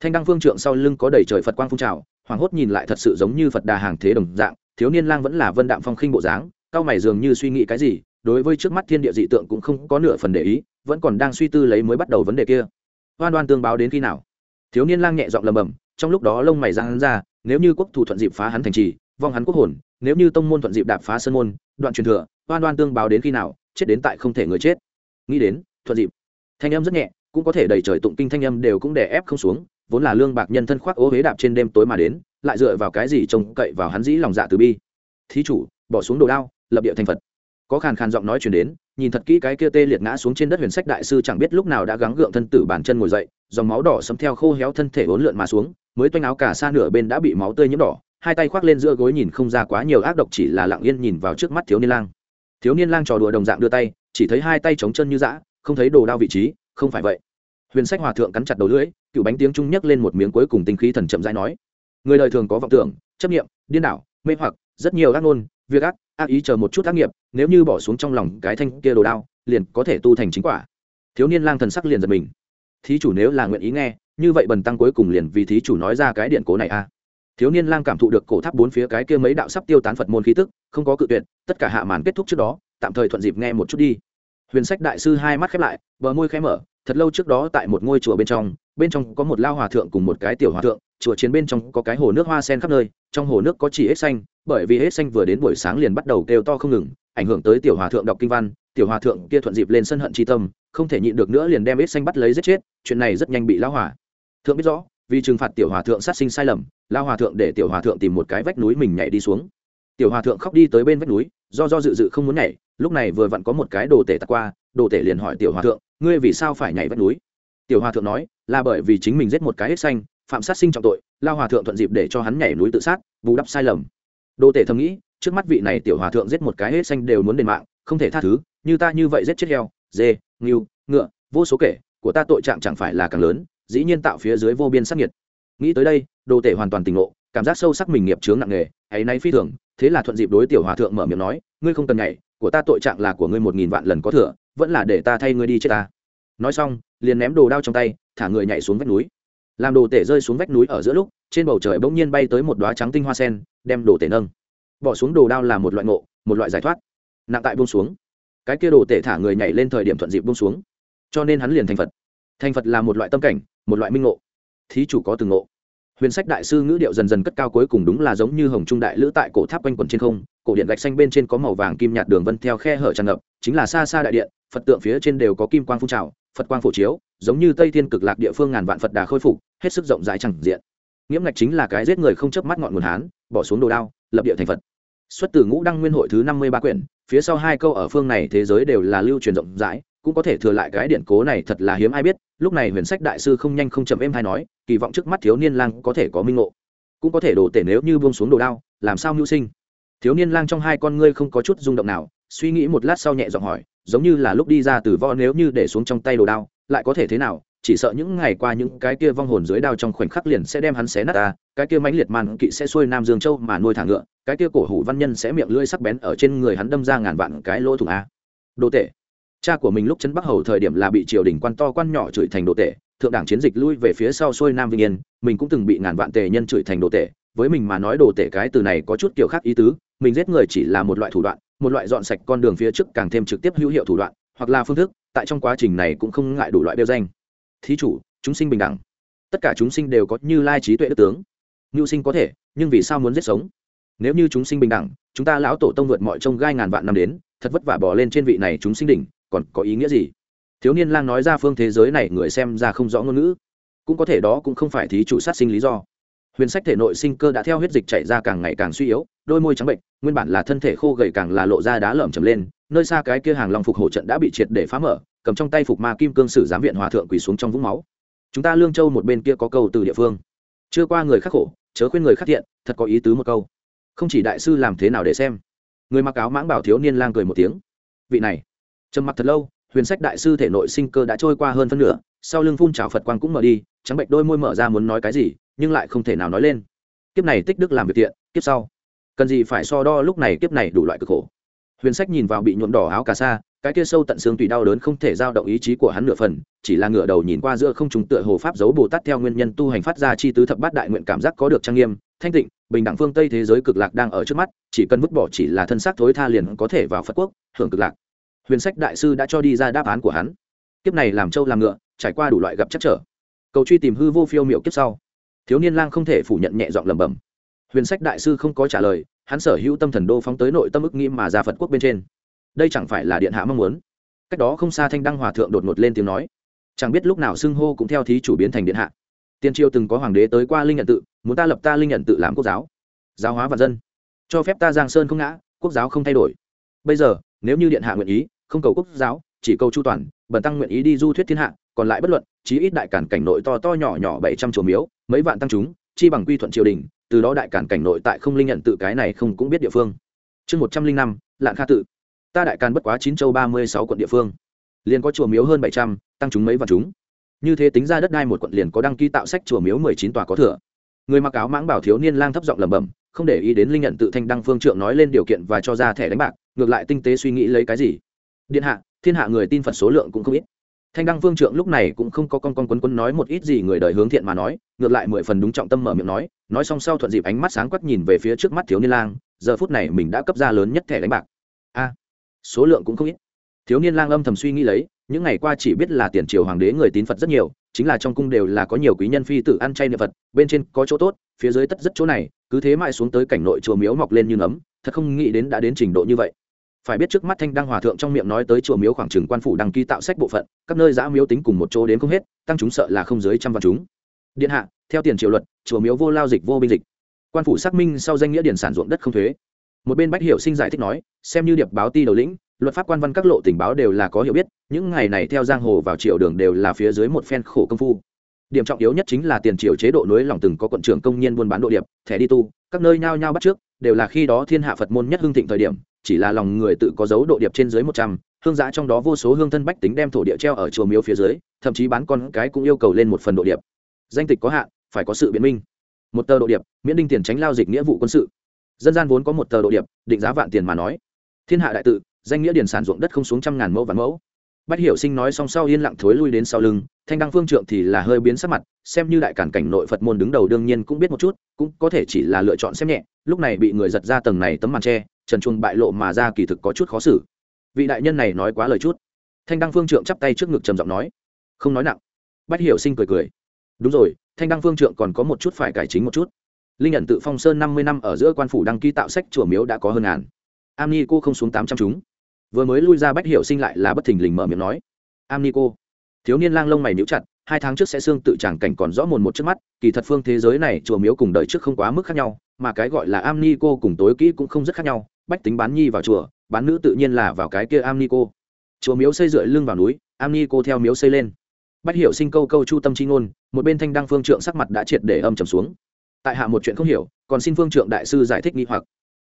Thanh đăng phương trượng sau lưng có đầy trời phật quang phun trào hoàng hốt nhìn lại thật sự giống như phật đà hàng thế đồng dạng thiếu niên lang vẫn là vân đạm phong khinh bộ dáng, cao mày dường như suy nghĩ cái gì, đối với trước mắt thiên địa dị tượng cũng không có nửa phần để ý, vẫn còn đang suy tư lấy mới bắt đầu vấn đề kia. Oan oan tương báo đến khi nào? Thiếu niên lang nhẹ giọng lầm bầm, trong lúc đó lông mày ra hắn ra, nếu như quốc thủ thuận dịp phá hắn thành trì, vong hắn quốc hồn, nếu như tông môn thuận dịp đạp phá sơn môn, đoạn truyền thừa oan oan tương báo đến khi nào, chết đến tại không thể người chết. Nghĩ đến, thuận dịp. Thanh âm rất nhẹ, cũng có thể đầy trời tụng kinh thanh âm đều cũng đè ép không xuống vốn là lương bạc nhân thân khoác ô huế đạp trên đêm tối mà đến, lại dựa vào cái gì trông cậy vào hắn dĩ lòng dạ từ bi? Thí chủ, bỏ xuống đồ đao, lập địa thành phật. Có khàn khàn giọng nói chuyển đến, nhìn thật kỹ cái kia tê liệt ngã xuống trên đất huyền sách đại sư chẳng biết lúc nào đã gắng gượng thân tử bàn chân ngồi dậy, dòng máu đỏ sấm theo khô héo thân thể uốn lượn mà xuống, mới toanh áo cả xa nửa bên đã bị máu tươi nhiễm đỏ, hai tay khoác lên giữa gối nhìn không ra quá nhiều ác độc chỉ là lặng yên nhìn vào trước mắt thiếu niên lang. Thiếu niên lang trò đùa đồng dạng đưa tay, chỉ thấy hai tay trống chân như dã, không thấy đồ đao vị trí, không phải vậy. Huyền sách hòa thượng cắn chặt đầu lưỡi cựu bánh tiếng trung nhấc lên một miếng cuối cùng tinh khí thần chậm rãi nói, người đời thường có vọng tưởng, chấp nghiệm điên đảo, mê hoặc, rất nhiều ác ngôn, việc ác ác ý chờ một chút ác nghiệp, nếu như bỏ xuống trong lòng cái thanh kia đồ đao, liền có thể tu thành chính quả. Thiếu niên lang thần sắc liền giật mình. Thí chủ nếu là nguyện ý nghe, như vậy bần tăng cuối cùng liền vì thí chủ nói ra cái điện cố này a. À. Thiếu niên lang cảm thụ được cổ tháp bốn phía cái kia mấy đạo sắp tiêu tán phật môn khí tức, không có cự tuyệt, tất cả hạ màn kết thúc trước đó, tạm thời thuận dịp nghe một chút đi. Huyền sách đại sư hai mắt khép lại, bờ môi khẽ mở, thật lâu trước đó tại một ngôi chùa bên trong bên trong có một lao hòa thượng cùng một cái tiểu hòa thượng, chùa chiến bên trong có cái hồ nước hoa sen khắp nơi, trong hồ nước có chỉ hết xanh, bởi vì hết xanh vừa đến buổi sáng liền bắt đầu kêu to không ngừng, ảnh hưởng tới tiểu hòa thượng đọc kinh văn, tiểu hòa thượng kia thuận dịp lên sân hận tri tâm, không thể nhịn được nữa liền đem hết xanh bắt lấy giết chết, chuyện này rất nhanh bị lao hòa thượng biết rõ, vì trừng phạt tiểu hòa thượng sát sinh sai lầm lao hòa thượng để tiểu hòa thượng tìm một cái vách núi mình nhảy đi xuống. Tiểu hòa thượng khóc đi tới bên vách núi, do do dự dự không muốn nhảy, lúc này vừa vặn có một cái đồ tể tạt qua, đồ tể liền hỏi tiểu hòa thượng, ngươi vì sao phải nhảy vách núi? Tiểu hòa thượng nói, là bởi vì chính mình giết một cái hết xanh phạm sát sinh trọng tội, lao hòa thượng thuận dịp để cho hắn nhảy núi tự sát, bù đắp sai lầm. Đô tể thầm nghĩ, trước mắt vị này tiểu hòa thượng giết một cái hết xanh đều muốn đền mạng, không thể tha thứ, như ta như vậy giết chết heo, dê, ngưu, ngựa, vô số kể của ta tội trạng chẳng phải là càng lớn, dĩ nhiên tạo phía dưới vô biên sắc nhiệt nghĩ tới đây, Đô tể hoàn toàn tỉnh ngộ, cảm giác sâu sắc mình nghiệp chướng nặng nề, ấy nay phi thường, thế là thuận dịp đối tiểu hòa thượng mở miệng nói, ngươi không cần nhảy, của ta tội trạng là của ngươi một nghìn vạn lần có thừa, vẫn là để ta thay ngươi đi chết ta. Nói xong liền ném đồ đao trong tay, thả người nhảy xuống vách núi. Làm đồ tể rơi xuống vách núi ở giữa lúc, trên bầu trời bỗng nhiên bay tới một đoá trắng tinh hoa sen, đem đồ tể nâng. Bỏ xuống đồ đao là một loại ngộ, một loại giải thoát. Nặng tại buông xuống. Cái kia đồ tể thả người nhảy lên thời điểm thuận dịp buông xuống. Cho nên hắn liền thành phật. Thành phật là một loại tâm cảnh, một loại minh ngộ. Thí chủ có từng ngộ. Huyền sách đại sư ngữ điệu dần dần cất cao cuối cùng đúng là giống như hồng trung đại lữ tại cổ tháp quanh quần trên không, cổ điện gạch xanh bên trên có màu vàng kim nhạt đường vân theo khe hở tràn ngập, chính là xa xa đại điện, phật tượng phía trên đều có kim quang phun trào phật quang phổ chiếu, giống như tây thiên cực lạc địa phương ngàn vạn phật đà khôi phục, hết sức rộng rãi chẳng diện. Nghiễm ngạch chính là cái giết người không chớp mắt ngọn nguồn hán, bỏ xuống đồ đao, lập địa thành phật. Xuất từ ngũ đăng nguyên hội thứ năm mươi ba quyển, phía sau hai câu ở phương này thế giới đều là lưu truyền rộng rãi, cũng có thể thừa lại cái điện cố này thật là hiếm ai biết, lúc này huyền sách đại sư không nhanh không chậm êm hay nói, kỳ vọng trước mắt thiếu niên lang có thể có minh ngộ. Cũng có thể đổ tể nếu như buông xuống đồ đao, làm sao mưu sinh. Thiếu niên lang trong hai con ngươi không có chút rung động nào suy nghĩ một lát sau nhẹ giọng hỏi, giống như là lúc đi ra từ võ nếu như để xuống trong tay đồ đao, lại có thể thế nào? Chỉ sợ những ngày qua những cái kia vong hồn dưới đao trong khoảnh khắc liền sẽ đem hắn xé nát ta, cái kia mãnh liệt màn kỵ sẽ xuôi nam dương châu mà nuôi thả ngựa, cái kia cổ hủ văn nhân sẽ miệng lưỡi sắc bén ở trên người hắn đâm ra ngàn vạn cái lỗ thủng a. Đồ tệ cha của mình lúc trấn bắc hầu thời điểm là bị triều đình quan to quan nhỏ chửi thành đồ tệ thượng đảng chiến dịch lui về phía sau xuôi nam vinh yên, mình cũng từng bị ngàn vạn tề nhân chửi thành đồ tệ với mình mà nói đồ tể cái từ này có chút kiểu khác ý tứ, mình giết người chỉ là một loại thủ đoạn, một loại dọn sạch con đường phía trước càng thêm trực tiếp hữu hiệu thủ đoạn, hoặc là phương thức, tại trong quá trình này cũng không ngại đủ loại đeo danh. Thí chủ, chúng sinh bình đẳng. Tất cả chúng sinh đều có như lai trí tuệ đức tướng. Ngưu sinh có thể, nhưng vì sao muốn giết sống? Nếu như chúng sinh bình đẳng, chúng ta lão tổ tông vượt mọi trông gai ngàn vạn năm đến, thật vất vả bỏ lên trên vị này chúng sinh đỉnh, còn có ý nghĩa gì? Thiếu niên lang nói ra phương thế giới này người xem ra không rõ ngôn ngữ. Cũng có thể đó cũng không phải thí chủ sát sinh lý do huyền sách thể nội sinh cơ đã theo huyết dịch chảy ra càng ngày càng suy yếu, đôi môi trắng bệnh, nguyên bản là thân thể khô gầy càng là lộ ra đá lởm chầm lên, nơi xa cái kia hàng long phục hổ trận đã bị triệt để phá mở, cầm trong tay phục ma kim cương sử giám viện hòa thượng quỳ xuống trong vũng máu. Chúng ta lương châu một bên kia có câu từ địa phương. Chưa qua người khắc khổ, chớ khuyên người khắc thiện, thật có ý tứ một câu. Không chỉ đại sư làm thế nào để xem. Người mặc áo mãng bảo thiếu niên lang cười một tiếng. Vị này, trầm mặc thật lâu, huyền sách đại sư thể nội sinh cơ đã trôi qua hơn phân nửa, sau lưng phun trào phật quang cũng mở đi, trắng bệnh đôi môi mở ra muốn nói cái gì nhưng lại không thể nào nói lên. Kiếp này tích đức làm việc thiện, kiếp sau. Cần gì phải so đo lúc này kiếp này đủ loại cực khổ. Huyền sách nhìn vào bị nhuộm đỏ áo cà sa, cái kia sâu tận xương tùy đau đớn không thể giao động ý chí của hắn nửa phần, chỉ là ngửa đầu nhìn qua giữa không trùng tựa hồ pháp giấu bồ tát theo nguyên nhân tu hành phát ra chi tứ thập bát đại nguyện cảm giác có được trang nghiêm, thanh tịnh, bình đẳng phương tây thế giới cực lạc đang ở trước mắt, chỉ cần vứt bỏ chỉ là thân xác thối tha liền có thể vào phật quốc, hưởng cực lạc. Huyền sách đại sư đã cho đi ra đáp án của hắn. Kiếp này làm trâu làm ngựa, trải qua đủ loại gặp chắc trở. Cầu truy tìm hư vô phiêu miệu kiếp sau thiếu niên lang không thể phủ nhận nhẹ giọng lẩm bẩm. Huyền sách đại sư không có trả lời, hắn sở hữu tâm thần đô phóng tới nội tâm ức nghĩ mà ra phật quốc bên trên. Đây chẳng phải là điện hạ mong muốn? Cách đó không xa thanh đăng hòa thượng đột ngột lên tiếng nói. Chẳng biết lúc nào xưng hô cũng theo thí chủ biến thành điện hạ. Tiên triều từng có hoàng đế tới qua linh nhận tự, muốn ta lập ta linh nhận tự làm quốc giáo. Giáo hóa và dân. Cho phép ta giang sơn không ngã, quốc giáo không thay đổi. Bây giờ, nếu như điện hạ nguyện ý, không cầu quốc giáo, chỉ cầu chu toàn, bần tăng nguyện ý đi du thuyết thiên hạ, còn lại bất luận, chí ít đại cản cảnh nội to to nhỏ nhỏ bảy trăm chùa miếu mấy vạn tăng chúng, chi bằng quy thuận triều đình, từ đó đại cản cảnh nội tại không linh nhận tự cái này không cũng biết địa phương. Chương một trăm linh năm lạng kha tự. Ta đại càn bất quá chín châu ba mươi sáu quận địa phương. Liền có chùa miếu hơn bảy trăm, tăng chúng mấy vạn chúng. Như thế tính ra đất đai một quận liền có đăng ký tạo sách chùa miếu mười chín tòa có thừa. Người mặc áo mãng bảo thiếu niên lang thấp giọng lẩm bẩm, không để ý đến linh nhận tự thanh đăng phương trượng nói lên điều kiện và cho ra thẻ đánh bạc, ngược lại tinh tế suy nghĩ lấy cái gì. Điện hạ, thiên hạ người tin phật số lượng cũng không ít thanh đăng phương trượng lúc này cũng không có con con quấn quấn nói một ít gì người đời hướng thiện mà nói, ngược lại mười phần đúng trọng tâm mở miệng nói nói xong sau thuận dịp ánh mắt sáng quắc nhìn về phía trước mắt thiếu niên lang, giờ phút này mình đã cấp ra lớn nhất thẻ đánh bạc. A, số lượng cũng không ít. Thiếu niên lang âm thầm suy nghĩ lấy, những ngày qua chỉ biết là tiền triều hoàng đế người tín phật rất nhiều, chính là trong cung đều là có nhiều quý nhân phi tử ăn chay niệm phật, bên trên có chỗ tốt, phía dưới tất rất chỗ này, cứ thế mãi xuống tới cảnh nội chùa miếu mọc lên như nấm, thật không nghĩ đến đã đến trình độ như vậy phải biết trước mắt thanh đăng hòa thượng trong miệng nói tới chùa miếu khoảng trừng quan phủ đăng ký tạo sách bộ phận, các nơi giã miếu tính cùng một chỗ đến không hết, tăng chúng sợ là không dưới trăm vạn chúng. Điện hạ, theo tiền triều luật, chùa miếu vô lao dịch vô binh dịch. Quan phủ xác minh sau danh nghĩa điển sản ruộng đất không thuế. Một bên bách hiệu sinh giải thích nói, xem như điệp báo ti đầu lĩnh, luật pháp quan văn các lộ tình báo đều là có hiểu biết, những ngày này theo giang hồ vào triều đường đều là phía dưới một phen khổ công phu. Điểm trọng yếu nhất chính là tiền triều chế độ nối lòng từng có quận trưởng công nhân buôn bán độ điệp, thẻ đi tu, các nơi nhao nhao bắt trước, đều là khi đó thiên hạ phật môn nhất hưng thịnh thời điểm chỉ là lòng người tự có dấu độ điệp trên dưới một trăm, hương giã trong đó vô số hương thân bách tính đem thổ địa treo ở chùa miếu phía dưới, thậm chí bán con cái cũng yêu cầu lên một phần độ điệp. Danh tịch có hạn, phải có sự biện minh. Một tờ độ điệp, miễn đinh tiền tránh lao dịch nghĩa vụ quân sự. Dân gian vốn có một tờ độ điệp, định giá vạn tiền mà nói. Thiên hạ đại tự, danh nghĩa điền sản ruộng đất không xuống trăm ngàn mẫu vạn mẫu. Bách hiểu sinh nói xong sau yên lặng thối lui đến sau lưng, thanh đăng phương trượng thì là hơi biến sắc mặt, xem như đại cản cảnh nội phật môn đứng đầu đương nhiên cũng biết một chút, cũng có thể chỉ là lựa chọn xem nhẹ, lúc này bị người giật ra tầng này tấm màn tre trần chuông bại lộ mà ra kỳ thực có chút khó xử. Vị đại nhân này nói quá lời chút. Thanh đăng phương trượng chắp tay trước ngực trầm giọng nói. Không nói nặng. Bách hiểu sinh cười cười. Đúng rồi, thanh đăng phương trượng còn có một chút phải cải chính một chút. Linh nhận tự phong sơn năm mươi năm ở giữa quan phủ đăng ký tạo sách chùa miếu đã có hơn ngàn. Am ni cô không xuống tám trăm chúng. Vừa mới lui ra bách hiểu sinh lại là bất thình lình mở miệng nói. Am ni cô. Thiếu niên lang lông mày níu chặt, hai tháng trước sẽ xương tự tràng cảnh còn rõ mồn một trước mắt, kỳ thật phương thế giới này chùa miếu cùng đời trước không quá mức khác nhau, mà cái gọi là am ni cô cùng tối kỹ cũng không rất khác nhau bách tính bán nhi vào chùa, bán nữ tự nhiên là vào cái kia am ni cô chùa miếu xây dựa lưng vào núi am ni cô theo miếu xây lên. Bách hiểu sinh câu câu chu tâm chi ngôn, một bên thanh đăng phương trượng sắc mặt đã triệt để âm trầm xuống. Tại hạ một chuyện không hiểu, còn xin phương trượng đại sư giải thích nghi hoặc.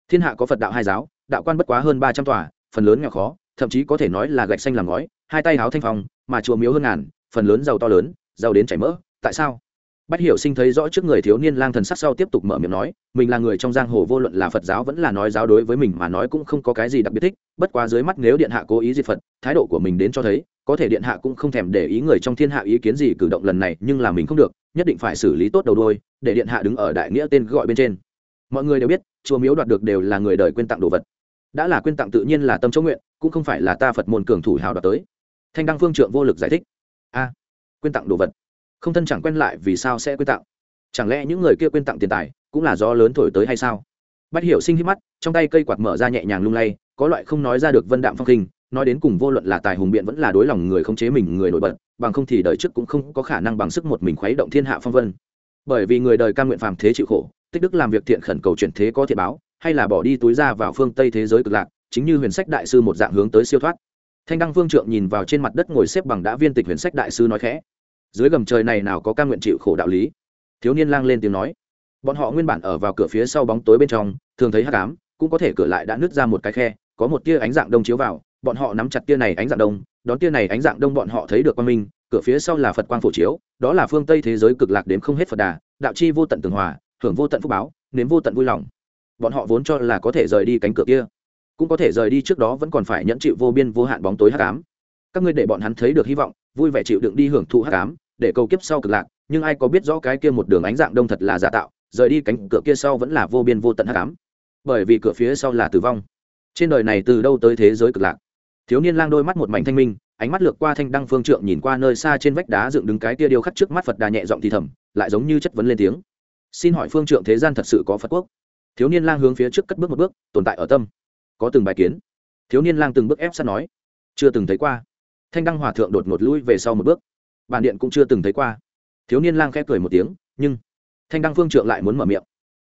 Thiên hạ có phật đạo hai giáo, đạo quan bất quá hơn ba trăm tòa, phần lớn nghèo khó, thậm chí có thể nói là gạch xanh làm ngói, hai tay háo thanh phong, mà chùa miếu hơn ngàn, phần lớn giàu to lớn, giàu đến chảy mỡ, tại sao? Bách hiểu sinh thấy rõ trước người thiếu niên lang thần sắc sau tiếp tục mở miệng nói, mình là người trong giang hồ vô luận là phật giáo vẫn là nói giáo đối với mình mà nói cũng không có cái gì đặc biệt thích, bất quá dưới mắt nếu điện hạ cố ý diệt phật, thái độ của mình đến cho thấy, có thể điện hạ cũng không thèm để ý người trong thiên hạ ý kiến gì cử động lần này, nhưng là mình không được, nhất định phải xử lý tốt đầu đôi để điện hạ đứng ở đại nghĩa tên gọi bên trên. Mọi người đều biết, chùa miếu đoạt được đều là người đời quên tặng đồ vật. Đã là quên tặng tự nhiên là tâm chỗ nguyện, cũng không phải là ta phật môn cường thủ hào đoạt tới. Thanh đăng phương trượng vô lực giải thích. A, quên tặng đồ vật không thân chẳng quen lại vì sao sẽ quên tặng. Chẳng lẽ những người kia quên tặng tiền tài cũng là do lớn thổi tới hay sao? Bách hiểu sinh hít mắt, trong tay cây quạt mở ra nhẹ nhàng lung lay, có loại không nói ra được vân đạm phong khinh, nói đến cùng vô luận là tài hùng biện vẫn là đối lòng người không chế mình người nổi bật, bằng không thì đời trước cũng không có khả năng bằng sức một mình khuấy động thiên hạ phong vân. Bởi vì người đời cam nguyện phàm thế chịu khổ, tích đức làm việc thiện khẩn cầu chuyển thế có thiện báo, hay là bỏ đi túi ra vào phương tây thế giới cực lạc, chính như huyền sách đại sư một dạng hướng tới siêu thoát. Thanh đăng vương trượng nhìn vào trên mặt đất ngồi xếp bằng đã viên tịch huyền sách đại sư nói khẽ dưới gầm trời này nào có ca nguyện chịu khổ đạo lý? Thiếu niên lang lên tiếng nói. Bọn họ nguyên bản ở vào cửa phía sau bóng tối bên trong, thường thấy hắc ám, cũng có thể cửa lại đã nứt ra một cái khe, có một tia ánh dạng đông chiếu vào, bọn họ nắm chặt tia này ánh dạng đông, đón tia này ánh dạng đông bọn họ thấy được quang minh, cửa phía sau là phật quang phổ chiếu, đó là phương tây thế giới cực lạc đến không hết phật đà, đạo chi vô tận tường hòa, hưởng vô tận phúc báo, nếm vô tận vui lòng. Bọn họ vốn cho là có thể rời đi cánh cửa kia, cũng có thể rời đi trước đó vẫn còn phải nhẫn chịu vô biên vô hạn bóng tối hắc ám. Các ngươi để bọn hắn thấy được hy vọng, vui vẻ chịu đựng đi hưởng thụ hắc ám để cầu kiếp sau cực lạc, nhưng ai có biết rõ cái kia một đường ánh dạng đông thật là giả tạo, rời đi cánh cửa kia sau vẫn là vô biên vô tận hắc ám. Bởi vì cửa phía sau là tử vong. Trên đời này từ đâu tới thế giới cực lạc? Thiếu niên lang đôi mắt một mảnh thanh minh, ánh mắt lược qua thanh đăng phương trượng nhìn qua nơi xa trên vách đá dựng đứng cái kia điêu khắc trước mắt phật đà nhẹ giọng thì thầm, lại giống như chất vấn lên tiếng. Xin hỏi phương trượng thế gian thật sự có phật quốc? Thiếu niên lang hướng phía trước cất bước một bước, tồn tại ở tâm. Có từng bài kiến? Thiếu niên lang từng bước ép sát nói. Chưa từng thấy qua. Thanh đăng hòa thượng đột ngột lui về sau một bước bản điện cũng chưa từng thấy qua. Thiếu niên lang khẽ cười một tiếng, nhưng thanh đăng phương trượng lại muốn mở miệng.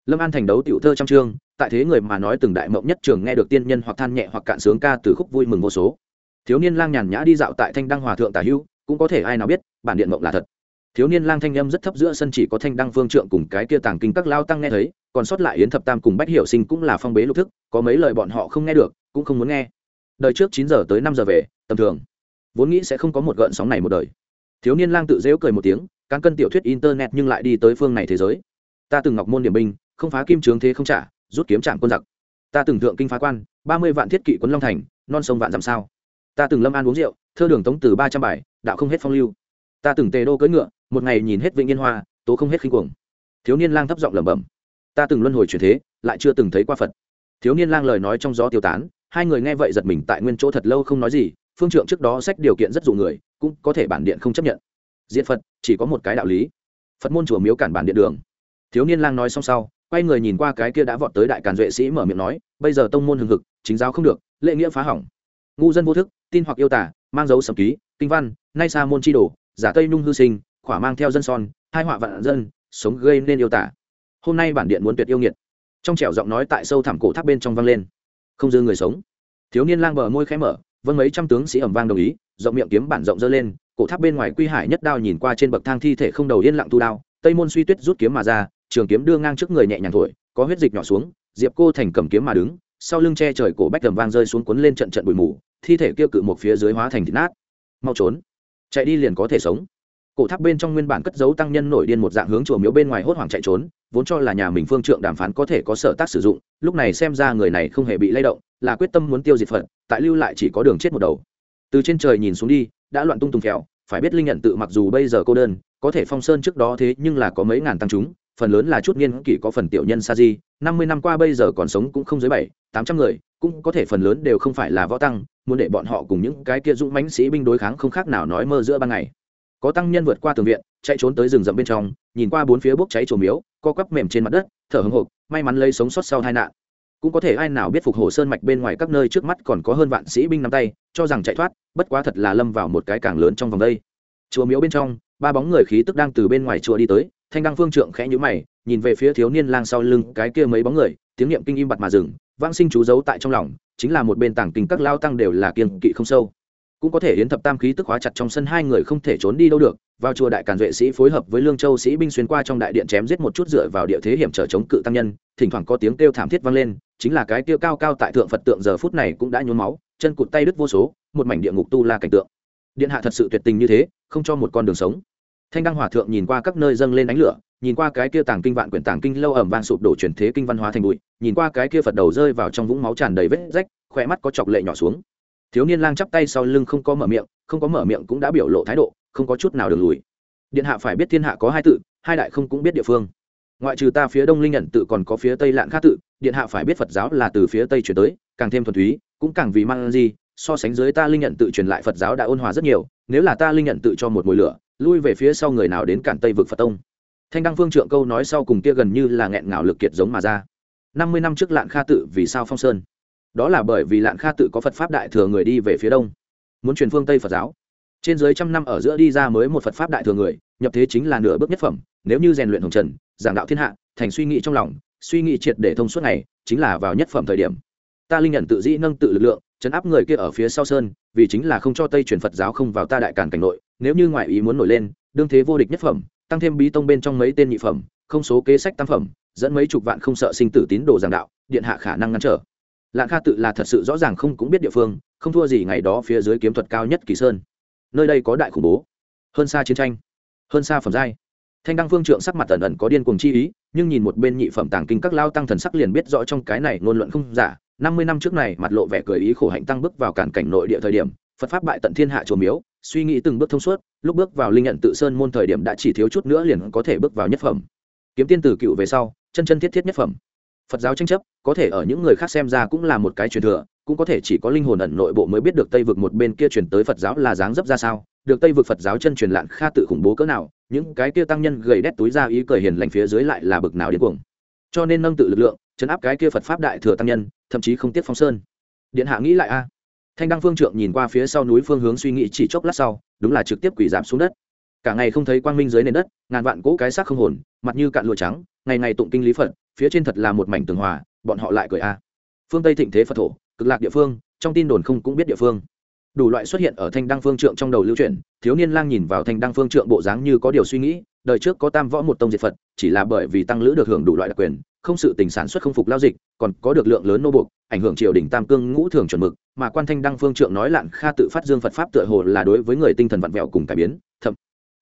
Lâm an thành đấu tiểu thơ trăm chương, tại thế người mà nói từng đại mộng nhất trường nghe được tiên nhân hoặc than nhẹ hoặc cạn sướng ca từ khúc vui mừng vô số. Thiếu niên lang nhàn nhã đi dạo tại thanh đăng hòa thượng tả hưu, cũng có thể ai nào biết, bản điện mộng là thật. Thiếu niên lang thanh âm rất thấp giữa sân chỉ có thanh đăng phương trượng cùng cái kia tàng kinh các lao tăng nghe thấy, còn sót lại yến thập tam cùng bách hiểu sinh cũng là phong bế lục thức, có mấy lời bọn họ không nghe được, cũng không muốn nghe. Đời trước chín giờ tới năm giờ về, tầm thường. Vốn nghĩ sẽ không có một gợn sóng này một đời thiếu niên lang tự dễu cười một tiếng, cán cân tiểu thuyết internet nhưng lại đi tới phương này thế giới. Ta từng ngọc môn điểm binh, không phá kim trướng thế không trả, rút kiếm trạm quân giặc. Ta từng thượng kinh phá quan, ba mươi vạn thiết kỵ quân long thành, non sông vạn dặm sao. Ta từng lâm an uống rượu, thơ đường tống từ ba trăm bài, đạo không hết phong lưu. Ta từng tề đô cưỡi ngựa, một ngày nhìn hết vịnh yên hoa, tố không hết khinh cuồng. Thiếu niên lang thấp giọng lẩm bẩm. Ta từng luân hồi chuyển thế, lại chưa từng thấy qua phật. Thiếu niên lang lời nói trong gió tiêu tán, hai người nghe vậy giật mình tại nguyên chỗ thật lâu không nói gì phương trượng trước đó sách điều kiện rất dụ người, cũng có thể bản điện không chấp nhận. Diện phật, chỉ có một cái đạo lý. Phật môn chùa miếu cản bản điện đường. Thiếu niên lang nói xong sau, quay người nhìn qua cái kia đã vọt tới đại càn duệ sĩ mở miệng nói, bây giờ tông môn hừng hực, chính giáo không được lệ nghĩa phá hỏng. Ngu dân vô thức, tin hoặc yêu tả mang dấu sầm ký, kinh văn, nay xa môn chi đồ, giả tây nhung hư sinh, khỏa mang theo dân son, hai họa vạn dân, sống gây nên yêu tả hôm nay bản điện muốn tuyệt yêu nghiệt. Trong trẻo giọng nói tại sâu thẳm cổ tháp bên trong vang lên. Không dư người sống. Thiếu niên lang bờ môi khẽ mở vâng mấy trăm tướng sĩ ẩm vang đồng ý, rộng miệng kiếm bản rộng dơ lên, cổ tháp bên ngoài quy hải nhất đao nhìn qua trên bậc thang thi thể không đầu yên lặng tu đao, tây môn suy tuyết rút kiếm mà ra, trường kiếm đưa ngang trước người nhẹ nhàng thổi, có huyết dịch nhỏ xuống, diệp cô thành cầm kiếm mà đứng, sau lưng che trời cổ bách tầm vang rơi xuống cuốn lên trận trận bụi mù, thi thể kia cự một phía dưới hóa thành thịt nát. Mau trốn. Chạy đi liền có thể sống. Cổ tháp bên trong nguyên bản cất dấu tăng nhân nổi điên một dạng hướng chùa miếu bên ngoài hốt hoảng chạy trốn vốn cho là nhà mình phương trượng đàm phán có thể có sở tác sử dụng, lúc này xem ra người này không hề bị lay động, là quyết tâm muốn tiêu diệt phật, tại lưu lại chỉ có đường chết một đầu. Từ trên trời nhìn xuống đi, đã loạn tung tung kẹo phải biết linh nhận tự mặc dù bây giờ cô đơn, có thể phong sơn trước đó thế nhưng là có mấy ngàn tăng chúng, phần lớn là chút niên kỷ có phần tiểu nhân sa di, năm mươi năm qua bây giờ còn sống cũng không dưới bảy, tám trăm người, cũng có thể phần lớn đều không phải là võ tăng, muốn để bọn họ cùng những cái kia dũng mãnh sĩ binh đối kháng không khác nào nói mơ giữa ban ngày có tăng nhân vượt qua tường viện, chạy trốn tới rừng rậm bên trong, nhìn qua bốn phía bốc cháy trổ miếu, co quắp mềm trên mặt đất, thở hồng hộc, may mắn lấy sống sót sau tai nạn. Cũng có thể ai nào biết phục hồ sơn mạch bên ngoài các nơi trước mắt còn có hơn vạn sĩ binh nắm tay, cho rằng chạy thoát, bất quá thật là lâm vào một cái càng lớn trong vòng đây. Chùa miếu bên trong, ba bóng người khí tức đang từ bên ngoài chùa đi tới, thanh đăng phương trượng khẽ nhíu mày, nhìn về phía thiếu niên lang sau lưng cái kia mấy bóng người, tiếng niệm kinh im bặt mà dừng, vãng sinh chú giấu tại trong lòng, chính là một bên tảng kinh các lao tăng đều là kiên kỵ không sâu cũng có thể hiến thập tam khí tức hóa chặt trong sân hai người không thể trốn đi đâu được. Vào chùa đại càn vệ sĩ phối hợp với lương châu sĩ binh xuyên qua trong đại điện chém giết một chút dựa vào địa thế hiểm trở chống cự tăng nhân, thỉnh thoảng có tiếng kêu thảm thiết vang lên, chính là cái kêu cao cao tại thượng phật tượng giờ phút này cũng đã nhuốm máu, chân cụt tay đứt vô số, một mảnh địa ngục tu la cảnh tượng. Điện hạ thật sự tuyệt tình như thế, không cho một con đường sống. Thanh đăng hòa thượng nhìn qua các nơi dâng lên ánh lửa, nhìn qua cái kia tàng kinh vạn quyển tàng kinh lâu ẩm vang sụp đổ chuyển thế kinh văn hóa thành bụi, nhìn qua cái kia phật đầu rơi vào trong vũng máu tràn đầy vết rách khỏe mắt có chọc lệ nhỏ xuống thiếu niên lang chắp tay sau lưng không có mở miệng, không có mở miệng cũng đã biểu lộ thái độ, không có chút nào đường lùi. Điện hạ phải biết thiên hạ có hai tự, hai đại không cũng biết địa phương. Ngoại trừ ta phía đông linh nhận tự còn có phía tây lạng khác tự, điện hạ phải biết phật giáo là từ phía tây chuyển tới, càng thêm thuần túy, cũng càng vì mang gì, so sánh dưới ta linh nhận tự truyền lại phật giáo đã ôn hòa rất nhiều, nếu là ta linh nhận tự cho một mùi lửa, lui về phía sau người nào đến cản tây vực phật tông. Thanh đăng phương trượng câu nói sau cùng kia gần như là nghẹn ngào lực kiệt giống mà ra. Năm mươi năm trước lạng kha tự vì sao phong sơn? Đó là bởi vì lạn kha tự có phật pháp đại thừa người đi về phía đông muốn truyền phương tây phật giáo trên dưới trăm năm ở giữa đi ra mới một phật pháp đại thừa người nhập thế chính là nửa bước nhất phẩm nếu như rèn luyện hồng trần giảng đạo thiên hạ thành suy nghĩ trong lòng suy nghĩ triệt để thông suốt này chính là vào nhất phẩm thời điểm ta linh nhận tự dĩ nâng tự lực lượng chấn áp người kia ở phía sau sơn vì chính là không cho tây truyền phật giáo không vào ta đại càn cảnh nội nếu như ngoại ý muốn nổi lên đương thế vô địch nhất phẩm tăng thêm bí tông bên trong mấy tên nhị phẩm không số kế sách tam phẩm dẫn mấy chục vạn không sợ sinh tử tín đồ giảng đạo điện hạ khả năng ngăn trở lạng kha tự là thật sự rõ ràng không cũng biết địa phương, không thua gì ngày đó phía dưới kiếm thuật cao nhất kỳ sơn. Nơi đây có đại khủng bố, hơn xa chiến tranh, hơn xa phẩm giai. Thanh đăng phương trượng sắc mặt ẩn ẩn có điên cuồng chi ý, nhưng nhìn một bên nhị phẩm tàng kinh các lao tăng thần sắc liền biết rõ trong cái này ngôn luận không giả. Năm mươi năm trước này mặt lộ vẻ cười ý khổ hạnh tăng bước vào cản cảnh nội địa thời điểm, phật pháp bại tận thiên hạ chùa miếu, suy nghĩ từng bước thông suốt, lúc bước vào linh nhận tự sơn môn thời điểm đã chỉ thiếu chút nữa liền có thể bước vào nhất phẩm. Kiếm tiên từ cựu về sau, chân chân thiết thiết nhất phẩm. Phật giáo tranh chấp có thể ở những người khác xem ra cũng là một cái truyền thừa, cũng có thể chỉ có linh hồn ẩn nội bộ mới biết được tây vực một bên kia truyền tới phật giáo là dáng dấp ra sao, được tây vực phật giáo chân truyền lạn kha tự khủng bố cỡ nào, những cái kia tăng nhân gầy đét túi ra ý cười hiền lành phía dưới lại là bực nào điên cuồng. Cho nên nâng tự lực lượng, chấn áp cái kia phật pháp đại thừa tăng nhân, thậm chí không tiếc phong sơn. Điện hạ nghĩ lại a. Thanh đăng phương trượng nhìn qua phía sau núi phương hướng suy nghĩ chỉ chốc lát sau, đúng là trực tiếp quỷ giảm xuống đất. Cả ngày không thấy quang minh dưới nền đất, ngàn vạn cỗ cái xác không hồn, mặt như cạn lụa trắng, ngày ngày tụng kinh lý phật, phía trên thật là một mảnh tường hòa bọn họ lại cười a. Phương tây thịnh thế phật thổ, cực lạc địa phương, trong tin đồn không cũng biết địa phương. Đủ loại xuất hiện ở thanh đăng phương trượng trong đầu lưu truyền, thiếu niên lang nhìn vào thanh đăng phương trượng bộ dáng như có điều suy nghĩ, đời trước có tam võ một tông diệt phật, chỉ là bởi vì tăng lữ được hưởng đủ loại đặc quyền, không sự tình sản xuất không phục lao dịch, còn có được lượng lớn nô buộc, ảnh hưởng triều đình tam cương ngũ thường chuẩn mực, mà quan thanh đăng phương trượng nói lạn kha tự phát dương phật pháp tựa hồ là đối với người tinh thần vặn vẹo cùng cải biến, thậm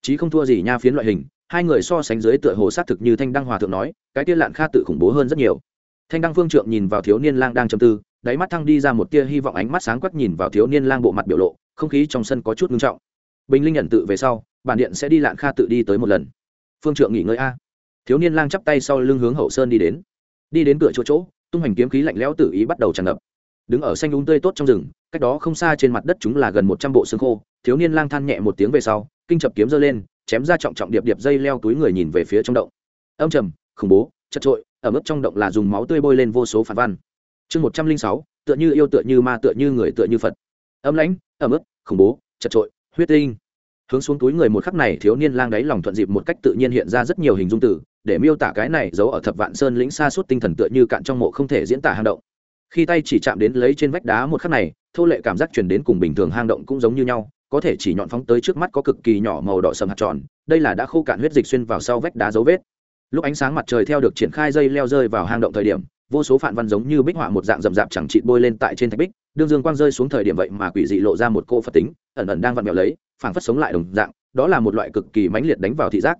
chí không thua gì nha phiến loại hình, hai người so sánh dưới tựa hồ xác thực như thanh đăng hòa thượng nói, cái kia lạn kha tự khủng bố hơn rất nhiều thanh đăng phương trượng nhìn vào thiếu niên lang đang châm tư, đáy mắt thăng đi ra một tia hy vọng ánh mắt sáng quắc nhìn vào thiếu niên lang bộ mặt biểu lộ, không khí trong sân có chút ngưng trọng. Bình linh nhận tự về sau, bản điện sẽ đi lạn kha tự đi tới một lần. Phương trượng nghỉ ngơi a. Thiếu niên lang chắp tay sau lưng hướng hậu sơn đi đến. Đi đến cửa chỗ chỗ, tung hành kiếm khí lạnh lẽo tự ý bắt đầu tràn ngập. Đứng ở xanh đúng tươi tốt trong rừng, cách đó không xa trên mặt đất chúng là gần một trăm bộ xương khô, thiếu niên lang than nhẹ một tiếng về sau, kinh chập kiếm giơ lên, chém ra trọng trọng điệp điệp dây leo túi người nhìn về phía trong động. Âm trầm, khủng bố chật trội, ở mức trong động là dùng máu tươi bôi lên vô số phản văn. Chương một trăm linh sáu, tựa như yêu tựa như ma tựa như người tựa như phật. Âm lãnh, ở mức, khủng bố, chật trội, huyết tinh. Hướng xuống túi người một khắc này thiếu niên lang đáy lòng thuận dịp một cách tự nhiên hiện ra rất nhiều hình dung từ, để miêu tả cái này giấu ở thập vạn sơn lĩnh xa suốt tinh thần tựa như cạn trong mộ không thể diễn tả hang động. Khi tay chỉ chạm đến lấy trên vách đá một khắc này, thô lệ cảm giác chuyển đến cùng bình thường hang động cũng giống như nhau, có thể chỉ nhọn phóng tới trước mắt có cực kỳ nhỏ màu đỏ sầm hạt tròn, đây là đã khô cạn huyết dịch xuyên vào sau vách đá dấu vết lúc ánh sáng mặt trời theo được triển khai dây leo rơi vào hang động thời điểm, vô số phản văn giống như bích họa một dạng rậm rạp chẳng trị bôi lên tại trên thạch bích, đương dương quang rơi xuống thời điểm vậy mà quỷ dị lộ ra một cô phật tính, ẩn ẩn đang vặn vẹo lấy, phảng phất sống lại đồng dạng, đó là một loại cực kỳ mãnh liệt đánh vào thị giác.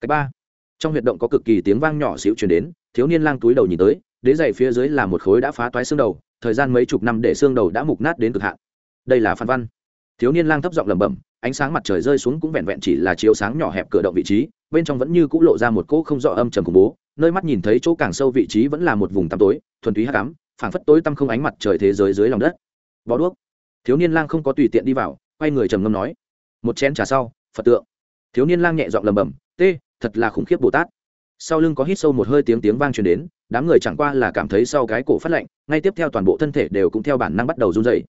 Cách ba, trong huyệt động có cực kỳ tiếng vang nhỏ xíu chuyển đến, thiếu niên lang túi đầu nhìn tới, đế dày phía dưới là một khối đã phá toái xương đầu, thời gian mấy chục năm để xương đầu đã mục nát đến cực hạn. Đây là phan văn. Thiếu niên lang thấp giọng lẩm bẩm, ánh sáng mặt trời rơi xuống cũng vẹn vẹn chỉ là chiếu sáng nhỏ hẹp cửa động vị trí bên trong vẫn như c ũ lộ ra một cỗ không rõ âm trầm khủng bố, nơi mắt nhìn thấy chỗ càng sâu vị trí vẫn là một vùng tăm tối, thuần túy hát cám phảng phất tối tăm không ánh mặt trời thế giới dưới lòng đất. Bó đuốc. Thiếu niên lang không có tùy tiện đi vào, quay người trầm ngâm nói, một chén trà sau, phật tượng. Thiếu niên lang nhẹ dọn lầm bầm t thật là khủng khiếp bồ tát. Sau lưng có hít sâu một hơi tiếng tiếng vang truyền đến, đám người chẳng qua là cảm thấy sau cái cổ phát lạnh, ngay tiếp theo toàn bộ thân thể đều cũng theo bản năng bắt đầu run dày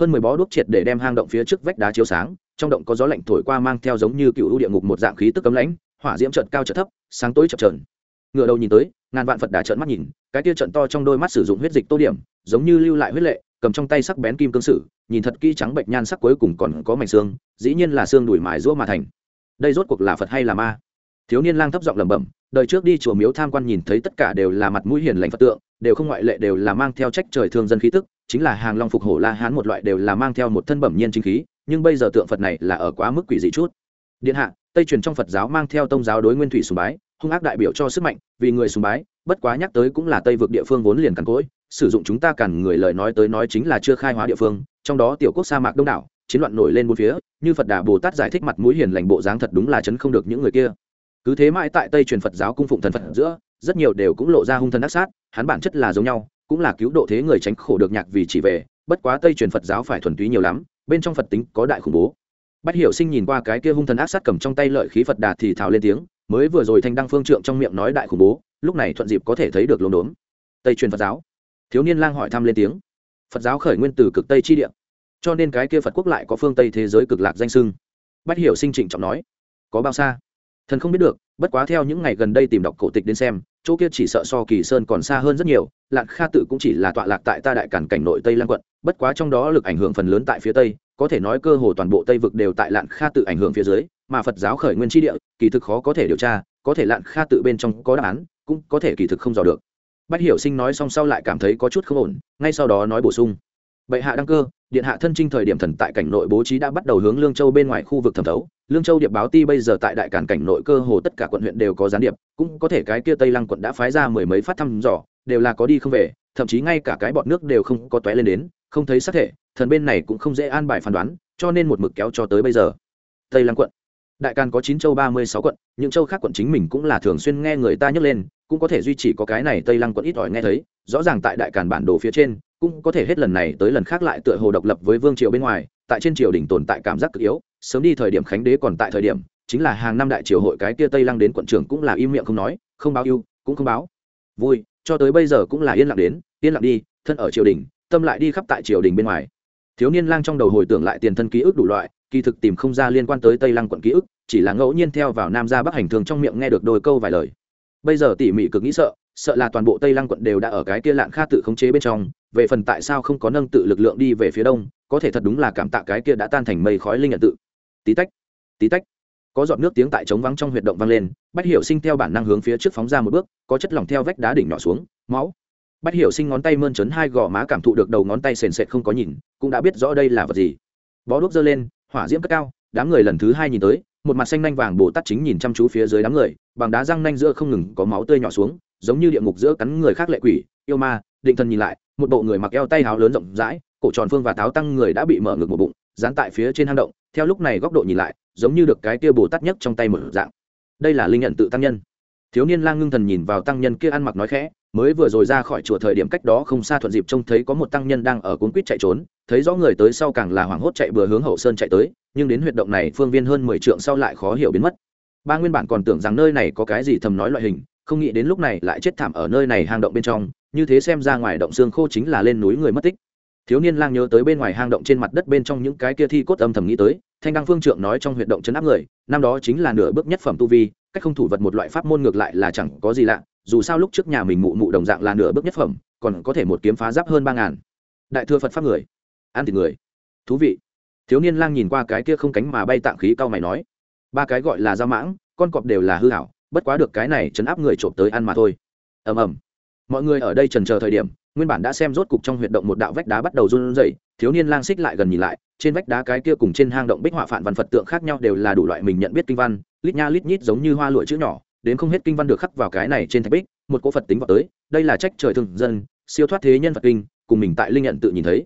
hơn mười bó đuốc triệt để đem hang động phía trước vách đá chiếu sáng, trong động có gió lạnh thổi qua mang theo giống như cựu ưu địa ngục một dạng khí tức cấm lãnh hỏa diễm trận cao trợt thấp, sáng tối chập trờn ngựa đầu nhìn tới, ngàn vạn phật đà trợn mắt nhìn, cái tia trận to trong đôi mắt sử dụng huyết dịch tô điểm, giống như lưu lại huyết lệ, cầm trong tay sắc bén kim cương sử, nhìn thật kỹ trắng bệnh nhan sắc cuối cùng còn có mảnh xương, dĩ nhiên là xương đùi mài rũa mà thành. Đây rốt cuộc là phật hay là ma? Thiếu niên lang thấp giọng lẩm bẩm, đời trước đi chùa miếu tham quan nhìn thấy tất cả đều là mặt mũi hiền lành phật tượng, đều không ngoại lệ đều là mang theo trách trời thương dân khí tức, chính là hàng long phục hổ la hán một loại đều là mang theo một thân bẩm nhiên chính khí, nhưng bây giờ tượng phật này là ở quá mức quỷ dị chút. Điện hạ tây truyền trong phật giáo mang theo tông giáo đối nguyên thủy sùng bái, hung ác đại biểu cho sức mạnh, vì người sùng bái, bất quá nhắc tới cũng là tây vực địa phương vốn liền cằn cỗi, sử dụng chúng ta cằn người lời nói tới nói chính là chưa khai hóa địa phương, trong đó tiểu quốc sa mạc đông đảo, chiến loạn nổi lên bốn phía, như phật đà bồ tát giải thích mặt mũi hiền lành bộ dáng thật đúng là chấn không được những người kia. Cứ thế mãi tại tây truyền phật giáo cung phụng thần phật giữa, rất nhiều đều cũng lộ ra hung thần ác sát, hắn bản chất là giống nhau, cũng là cứu độ thế người tránh khổ được nhạc vì chỉ về, bất quá tây truyền phật giáo phải thuần túy nhiều lắm, bên trong phật tính có đại khủng bố bách hiểu sinh nhìn qua cái kia hung thần ác sát cầm trong tay lợi khí phật đà thì thào lên tiếng, mới vừa rồi thanh đăng phương trượng trong miệng nói đại khủng bố, lúc này thuận dịp có thể thấy được lồn đốn tây truyền phật giáo. Thiếu niên lang hỏi thăm lên tiếng. Phật giáo khởi nguyên từ cực tây chi địa, cho nên cái kia phật quốc lại có phương tây thế giới cực lạc danh sưng. Bách hiểu sinh trịnh trọng nói, có bao xa? Thần không biết được, bất quá theo những ngày gần đây tìm đọc cổ tịch đến xem, chỗ kia chỉ sợ so kỳ sơn còn xa hơn rất nhiều Lạc kha tự cũng chỉ là tọa lạc tại ta đại cản cảnh nội tây lang quận, bất quá trong đó lực ảnh hưởng phần lớn tại phía tây có thể nói cơ hồ toàn bộ tây vực đều tại lạn kha tự ảnh hưởng phía dưới, mà phật giáo khởi nguyên tri địa, kỳ thực khó có thể điều tra, có thể lạn kha tự bên trong có đáp án, cũng có thể kỳ thực không dò được. Bách hiểu sinh nói xong sau lại cảm thấy có chút không ổn, ngay sau đó nói bổ sung. Bệ hạ đăng cơ, điện hạ thân trinh thời điểm thần tại cảnh nội bố trí đã bắt đầu hướng lương châu bên ngoài khu vực thẩm thấu. Lương châu điệp báo ti bây giờ tại đại cản cảnh nội cơ hồ tất cả quận huyện đều có gián điệp, cũng có thể cái kia tây lăng quận đã phái ra mười mấy phát thăm dò, đều là có đi không về, thậm chí ngay cả cái bọn nước đều không có tóe lên đến, không thấy xác thể thần bên này cũng không dễ an bài phán đoán, cho nên một mực kéo cho tới bây giờ. Tây lăng quận, đại càn có chín châu ba mươi sáu quận, những châu khác quận chính mình cũng là thường xuyên nghe người ta nhắc lên, cũng có thể duy trì có cái này tây lăng quận ít ỏi nghe thấy, rõ ràng tại đại càn bản đồ phía trên, cũng có thể hết lần này tới lần khác lại tựa hồ độc lập với vương triều bên ngoài, tại trên triều đỉnh tồn tại cảm giác cực yếu, sớm đi thời điểm khánh đế còn tại thời điểm, chính là hàng năm đại triều hội cái kia tây lăng đến quận trưởng cũng là im miệng không nói, không báo yêu cũng không báo. Vui, cho tới bây giờ cũng là yên lặng đến, yên lặng đi, thân ở triều đình tâm lại đi khắp tại triều đình bên ngoài thiếu niên lang trong đầu hồi tưởng lại tiền thân ký ức đủ loại, kỳ thực tìm không ra liên quan tới tây lăng quận ký ức, chỉ là ngẫu nhiên theo vào nam ra bắc hành thường trong miệng nghe được đôi câu vài lời. Bây giờ tỉ mỉ cực nghĩ sợ sợ là toàn bộ tây lăng quận đều đã ở cái kia lạng kha tự khống chế bên trong, về phần tại sao không có nâng tự lực lượng đi về phía đông, có thể thật đúng là cảm tạ cái kia đã tan thành mây khói linh nhận tự. Tí tách tí tách. Có giọt nước tiếng tại trống vắng trong huyệt động vang lên, bách hiểu sinh theo bản năng hướng phía trước phóng ra một bước, có chất lỏng theo vách đá đỉnh nhỏ xuống, máu bách hiểu sinh ngón tay mơn trớn hai gò má cảm thụ được đầu ngón tay sền sệt không có nhìn, cũng đã biết rõ đây là vật gì. Bó đuốc giơ lên, hỏa diễm cất cao, đám người lần thứ hai nhìn tới, một mặt xanh nanh vàng bồ tát chính nhìn chăm chú phía dưới đám người, bằng đá răng nanh giữa không ngừng có máu tươi nhỏ xuống, giống như địa ngục giữa cắn người khác lệ quỷ, yêu ma, định thần nhìn lại, một bộ người mặc eo tay háo lớn rộng rãi, cổ tròn phương và táo tăng người đã bị mở ngực một bụng, dán tại phía trên hang động, theo lúc này góc độ nhìn lại, giống như được cái kia bồ tát nhất trong tay một dạng. Đây là linh nhận tự tăng nhân. Thiếu niên lang ngưng thần nhìn vào tăng nhân kia ăn mặc nói khẽ mới vừa rồi ra khỏi chùa thời điểm cách đó không xa thuận dịp trông thấy có một tăng nhân đang ở cuốn quýt chạy trốn, thấy rõ người tới sau càng là hoảng hốt chạy bừa hướng hậu sơn chạy tới, nhưng đến huyệt động này phương viên hơn mười trượng sau lại khó hiểu biến mất. Ba nguyên bản còn tưởng rằng nơi này có cái gì thầm nói loại hình, không nghĩ đến lúc này lại chết thảm ở nơi này hang động bên trong, như thế xem ra ngoài động xương khô chính là lên núi người mất tích. Thiếu niên lang nhớ tới bên ngoài hang động trên mặt đất bên trong những cái kia thi cốt âm thầm nghĩ tới, thanh đăng phương trượng nói trong huyệt động chấn áp người, năm đó chính là nửa bước nhất phẩm tu vi, cách không thủ vật một loại pháp môn ngược lại là chẳng có gì lạ dù sao lúc trước nhà mình mụ mụ đồng dạng là nửa bước nhất phẩm, còn có thể một kiếm phá giáp hơn ba ngàn. Đại thừa phật pháp người, ăn thịt người. Thú vị. Thiếu niên lang nhìn qua cái kia không cánh mà bay tạng khí cao mày nói, ba cái gọi là dao mãng, con cọp đều là hư hảo, bất quá được cái này chấn áp người trộm tới ăn mà thôi. Ầm ầm. Mọi người ở đây trần chờ thời điểm, nguyên bản đã xem rốt cục trong huyệt động một đạo vách đá bắt đầu run rẩy, thiếu niên lang xích lại gần nhìn lại, trên vách đá cái kia cùng trên hang động bích họa phản văn phật tượng khác nhau đều là đủ loại mình nhận biết kinh văn, lít nha lít nhít giống như hoa lụa chữ nhỏ đến không hết kinh văn được khắc vào cái này trên thạch bích, một cỗ phật tính vào tới, đây là trách trời thường dân, siêu thoát thế nhân phật kinh, cùng mình tại linh nhận tự nhìn thấy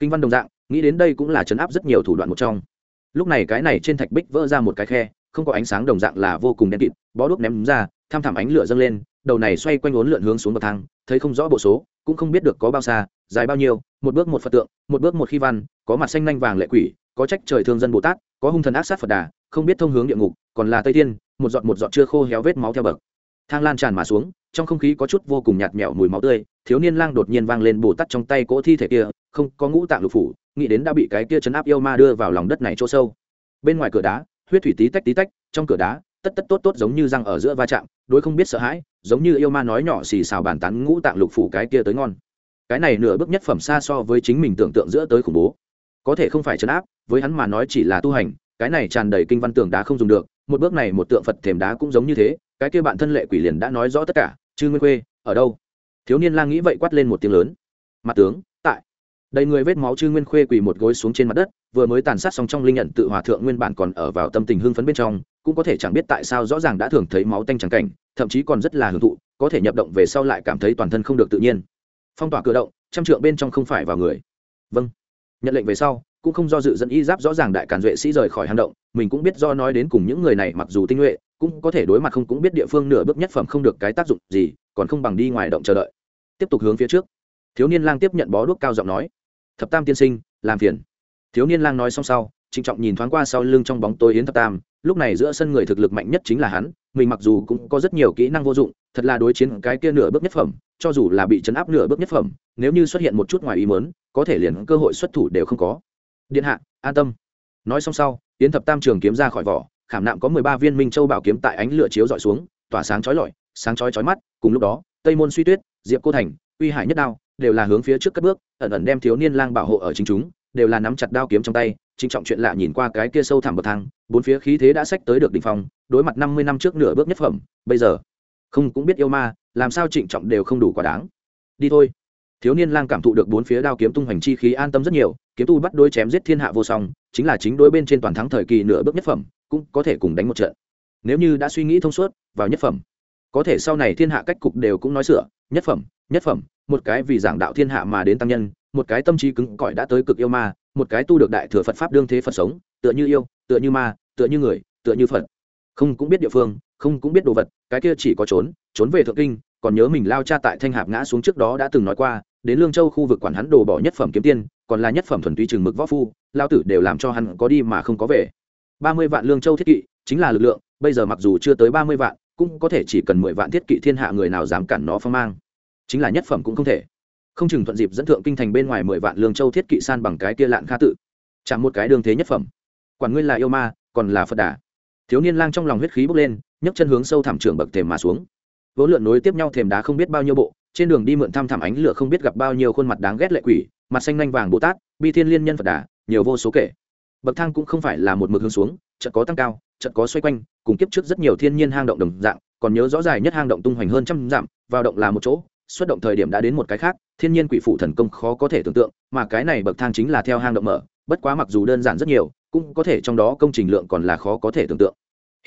kinh văn đồng dạng, nghĩ đến đây cũng là chấn áp rất nhiều thủ đoạn một trong lúc này cái này trên thạch bích vỡ ra một cái khe, không có ánh sáng đồng dạng là vô cùng đen kịt, bó đuốc ném ra, tham thảm ánh lửa dâng lên, đầu này xoay quanh uốn lượn hướng xuống bậc thang, thấy không rõ bộ số, cũng không biết được có bao xa, dài bao nhiêu, một bước một phật tượng, một bước một khi văn, có mặt xanh nanh vàng lệ quỷ, có trách trời thương dân bồ tát, có hung thần ác sát phật đà, không biết thông hướng địa ngục, còn là tây thiên một giọt một giọt chưa khô héo vết máu theo bậc. Thang lan tràn mà xuống, trong không khí có chút vô cùng nhạt mẹo mùi máu tươi, thiếu niên lang đột nhiên vang lên bồ tắt trong tay cỗ thi thể kia, không có ngũ tạng lục phủ, nghĩ đến đã bị cái kia chấn áp yêu ma đưa vào lòng đất này chỗ sâu. Bên ngoài cửa đá, huyết thủy tí tách tí tách, trong cửa đá, tất tất tốt tốt giống như răng ở giữa va chạm, đối không biết sợ hãi, giống như yêu ma nói nhỏ xì xào bàn tán ngũ tạng lục phủ cái kia tới ngon. Cái này nửa bước nhất phẩm xa so với chính mình tưởng tượng giữa tới khủng bố. Có thể không phải chấn áp, với hắn mà nói chỉ là tu hành, cái này tràn đầy kinh văn tưởng đá không dùng được một bước này một tượng phật thềm đá cũng giống như thế, cái kia bạn thân lệ quỷ liền đã nói rõ tất cả, chư nguyên khuê, ở đâu? Thiếu niên lang nghĩ vậy quát lên một tiếng lớn. Mặt tướng, tại. Đầy người vết máu chư nguyên khuê quỳ một gối xuống trên mặt đất, vừa mới tàn sát xong trong linh nhận tự hòa thượng nguyên bản còn ở vào tâm tình hưng phấn bên trong, cũng có thể chẳng biết tại sao rõ ràng đã thường thấy máu tanh trắng cảnh, thậm chí còn rất là hưởng thụ, có thể nhập động về sau lại cảm thấy toàn thân không được tự nhiên. Phong tỏa cửa động, trăm trượng bên trong không phải vào người. Vâng. Nhận lệnh về sau cũng không do dự dẫn y giáp rõ ràng đại càn duệ sĩ rời khỏi hang động, mình cũng biết do nói đến cùng những người này mặc dù tinh nhuệ, cũng có thể đối mặt không cũng biết địa phương nửa bước nhất phẩm không được cái tác dụng gì, còn không bằng đi ngoài động chờ đợi. Tiếp tục hướng phía trước. Thiếu niên lang tiếp nhận bó đuốc cao giọng nói, thập tam tiên sinh, làm phiền. Thiếu niên lang nói xong sau, trịnh trọng nhìn thoáng qua sau lưng trong bóng tối yến thập tam, lúc này giữa sân người thực lực mạnh nhất chính là hắn, mình mặc dù cũng có rất nhiều kỹ năng vô dụng, thật là đối chiến cái kia nửa bước nhất phẩm, cho dù là bị chấn áp nửa bước nhất phẩm, nếu như xuất hiện một chút ngoài ý mớn có thể liền cơ hội xuất thủ đều không có điện hạ, an tâm. Nói xong sau, yến thập tam trường kiếm ra khỏi vỏ, khảm nạm có mười ba viên minh châu bảo kiếm tại ánh lửa chiếu dọi xuống, tỏa sáng chói lọi, sáng chói chói mắt, cùng lúc đó, tây môn suy tuyết, diệp cô thành, uy hải nhất đao đều là hướng phía trước cất bước, ẩn ẩn đem thiếu niên lang bảo hộ ở chính chúng, đều là nắm chặt đao kiếm trong tay, trịnh trọng chuyện lạ nhìn qua cái kia sâu thẳm bậc thang, bốn phía khí thế đã sách tới được đỉnh phong, đối mặt năm mươi năm trước nửa bước nhất phẩm, bây giờ, không cũng biết yêu ma, làm sao trịnh trọng đều không đủ quá đáng. Đi thôi. Thiếu niên lang cảm thụ được bốn phía đao kiếm tung hoành chi khí an tâm rất nhiều kiếm tu bắt đôi chém giết thiên hạ vô song, chính là chính đối bên trên toàn thắng thời kỳ nửa bước nhất phẩm, cũng có thể cùng đánh một trận. Nếu như đã suy nghĩ thông suốt, vào nhất phẩm. Có thể sau này thiên hạ cách cục đều cũng nói sửa, nhất phẩm nhất phẩm, một cái vì giảng đạo thiên hạ mà đến tăng nhân, một cái tâm trí cứng cỏi đã tới cực yêu ma, một cái tu được đại thừa phật pháp đương thế phật sống, tựa như yêu, tựa như ma, tựa như người, tựa như phật. Không cũng biết địa phương, không cũng biết đồ vật, cái kia chỉ có trốn trốn về thượng kinh, còn nhớ mình lao cha tại thanh hạp ngã xuống trước đó đã từng nói qua đến lương châu khu vực quản hắn đồ bỏ nhất phẩm kiếm tiên, còn là nhất phẩm thuần túy trường mực võ phu, lao tử đều làm cho hắn có đi mà không có về. Ba mươi vạn lương châu thiết kỵ, chính là lực lượng, bây giờ mặc dù chưa tới ba mươi vạn, cũng có thể chỉ cần mười vạn thiết kỵ thiên hạ người nào dám cản nó phong mang. Chính là nhất phẩm cũng không thể. Không chừng thuận dịp dẫn thượng kinh thành bên ngoài mười vạn lương châu thiết kỵ san bằng cái kia lạn kha tự. Chẳng một cái đường thế nhất phẩm. Quản ngươi là yêu ma, còn là phật đà. Thiếu niên lang trong lòng huyết khí bốc lên, nhấc chân hướng sâu thẳm trường bậc thềm mà xuống. Vốn lượn nối tiếp nhau thềm đá không biết bao nhiêu bộ trên đường đi mượn thăm thẳm ánh lửa không biết gặp bao nhiêu khuôn mặt đáng ghét lệ quỷ, mặt xanh lanh vàng bồ tát, bi thiên liên nhân phật đà, nhiều vô số kể. Bậc thang cũng không phải là một mực hướng xuống, chợt có tăng cao, chợt có xoay quanh, cùng kiếp trước rất nhiều thiên nhiên hang động đồng dạng, còn nhớ rõ dài nhất hang động tung hoành hơn trăm dặm, vào động là một chỗ, xuất động thời điểm đã đến một cái khác, thiên nhiên quỷ phụ thần công khó có thể tưởng tượng, mà cái này bậc thang chính là theo hang động mở, bất quá mặc dù đơn giản rất nhiều, cũng có thể trong đó công trình lượng còn là khó có thể tưởng tượng.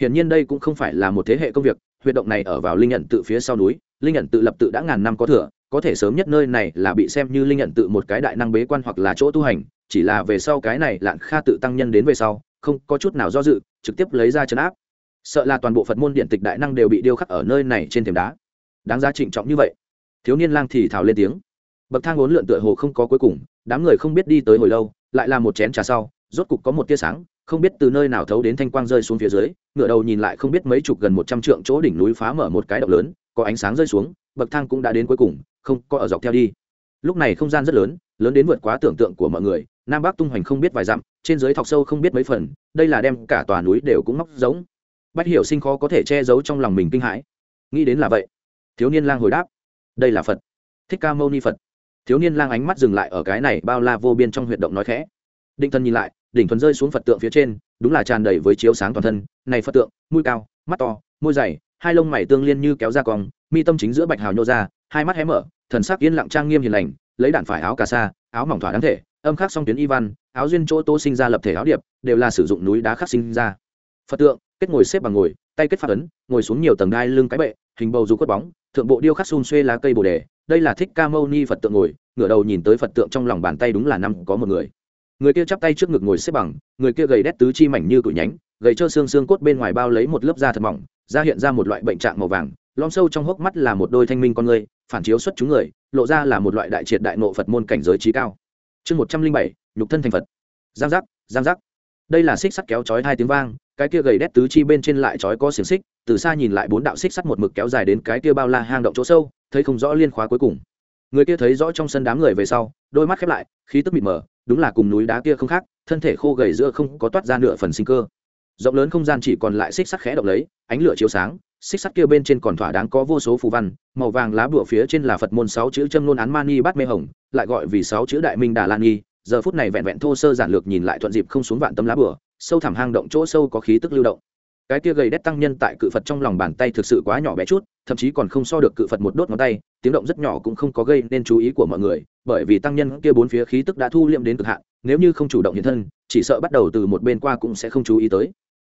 Hiển nhiên đây cũng không phải là một thế hệ công việc huyệt động này ở vào linh nhận tự phía sau núi, linh nhận tự lập tự đã ngàn năm có thừa, có thể sớm nhất nơi này là bị xem như linh nhận tự một cái đại năng bế quan hoặc là chỗ tu hành, chỉ là về sau cái này lạn kha tự tăng nhân đến về sau, không có chút nào do dự, trực tiếp lấy ra chấn áp. Sợ là toàn bộ phật môn điện tịch đại năng đều bị điêu khắc ở nơi này trên thềm đá. Đáng giá trịnh trọng như vậy. Thiếu niên lang thì thào lên tiếng. Bậc thang ốn lượn tựa hồ không có cuối cùng, đám người không biết đi tới hồi lâu, lại là một chén trà sau rốt cục có một tia sáng, không biết từ nơi nào thấu đến thanh quang rơi xuống phía dưới ngựa đầu nhìn lại không biết mấy chục gần một trăm trượng chỗ đỉnh núi phá mở một cái động lớn, có ánh sáng rơi xuống, bậc thang cũng đã đến cuối cùng, không, có ở dọc theo đi. Lúc này không gian rất lớn lớn đến vượt quá tưởng tượng của mọi người, nam bắc tung hoành không biết vài dặm, trên dưới thọc sâu không biết mấy phần, đây là đem cả tòa núi đều cũng móc giống bách hiểu sinh khó có thể che giấu trong lòng mình kinh hãi. Nghĩ đến là vậy. Thiếu niên lang hồi đáp. Đây là phật. Thích ca mâu ni phật. Thiếu niên lang ánh mắt dừng lại ở cái này bao la vô biên trong huyệt động nói khẽ định thân nhìn lại, đỉnh thuần rơi xuống phật tượng phía trên, đúng là tràn đầy với chiếu sáng toàn thân. Này phật tượng, mũi cao, mắt to, môi dày, hai lông mày tương liên như kéo ra cong, mi tâm chính giữa bạch hào nhô ra, hai mắt hé mở, thần sắc yên lặng trang nghiêm hiền lành, lấy đạn phải áo cà sa, áo mỏng thỏa đáng thể, âm khắc song tuyến y văn, áo duyên chỗ tô sinh ra lập thể áo điệp, đều là sử dụng núi đá khắc sinh ra. Phật tượng, kết ngồi xếp bằng ngồi, tay kết phát ấn, ngồi xuống nhiều tầng đai lưng cái bệ, hình bầu dù quất bóng, thượng bộ điêu khắc xun xuê lá cây bồ đề, đây là thích ca mâu ni phật tượng ngồi, ngửa đầu nhìn tới phật tượng trong lòng bàn tay đúng là năm có một người người kia chắp tay trước ngực ngồi xếp bằng, người kia gầy đét tứ chi mảnh như cụi nhánh, gầy trơ xương xương cốt bên ngoài bao lấy một lớp da thật mỏng, da hiện ra một loại bệnh trạng màu vàng, lom sâu trong hốc mắt là một đôi thanh minh con người, phản chiếu xuất chúng người, lộ ra là một loại đại triệt đại nộ phật môn cảnh giới trí cao. Chương một trăm linh bảy, nhục thân thành phật. Giang giác giang giác. Đây là xích sắt kéo chói hai tiếng vang, cái kia gầy đét tứ chi bên trên lại chói có xiềng xích, từ xa nhìn lại bốn đạo xích sắt một mực kéo dài đến cái kia bao la hang động chỗ sâu, thấy không rõ liên khóa cuối cùng. Người kia thấy rõ trong sân đám người về sau, đôi mắt khép lại, khí tức mịt mờ đúng là cùng núi đá kia không khác, thân thể khô gầy giữa không có toát ra nửa phần sinh cơ. Rộng lớn không gian chỉ còn lại xích sắt khẽ động lấy, ánh lửa chiếu sáng, xích sắt kia bên trên còn thỏa đáng có vô số phù văn, màu vàng lá bùa phía trên là phật môn sáu chữ châm nôn án mani bát mê hồng, lại gọi vì sáu chữ đại minh đà lan nghi, giờ phút này vẹn vẹn thô sơ giản lược nhìn lại thuận dịp không xuống vạn tấm lá bùa, sâu thẳm hang động chỗ sâu có khí tức lưu động cái kia gầy đét tăng nhân tại cự phật trong lòng bàn tay thực sự quá nhỏ bé chút, thậm chí còn không so được cự phật một đốt ngón tay, tiếng động rất nhỏ cũng không có gây nên chú ý của mọi người, bởi vì tăng nhân kia bốn phía khí tức đã thu liệm đến cực hạn, nếu như không chủ động hiện thân, chỉ sợ bắt đầu từ một bên qua cũng sẽ không chú ý tới.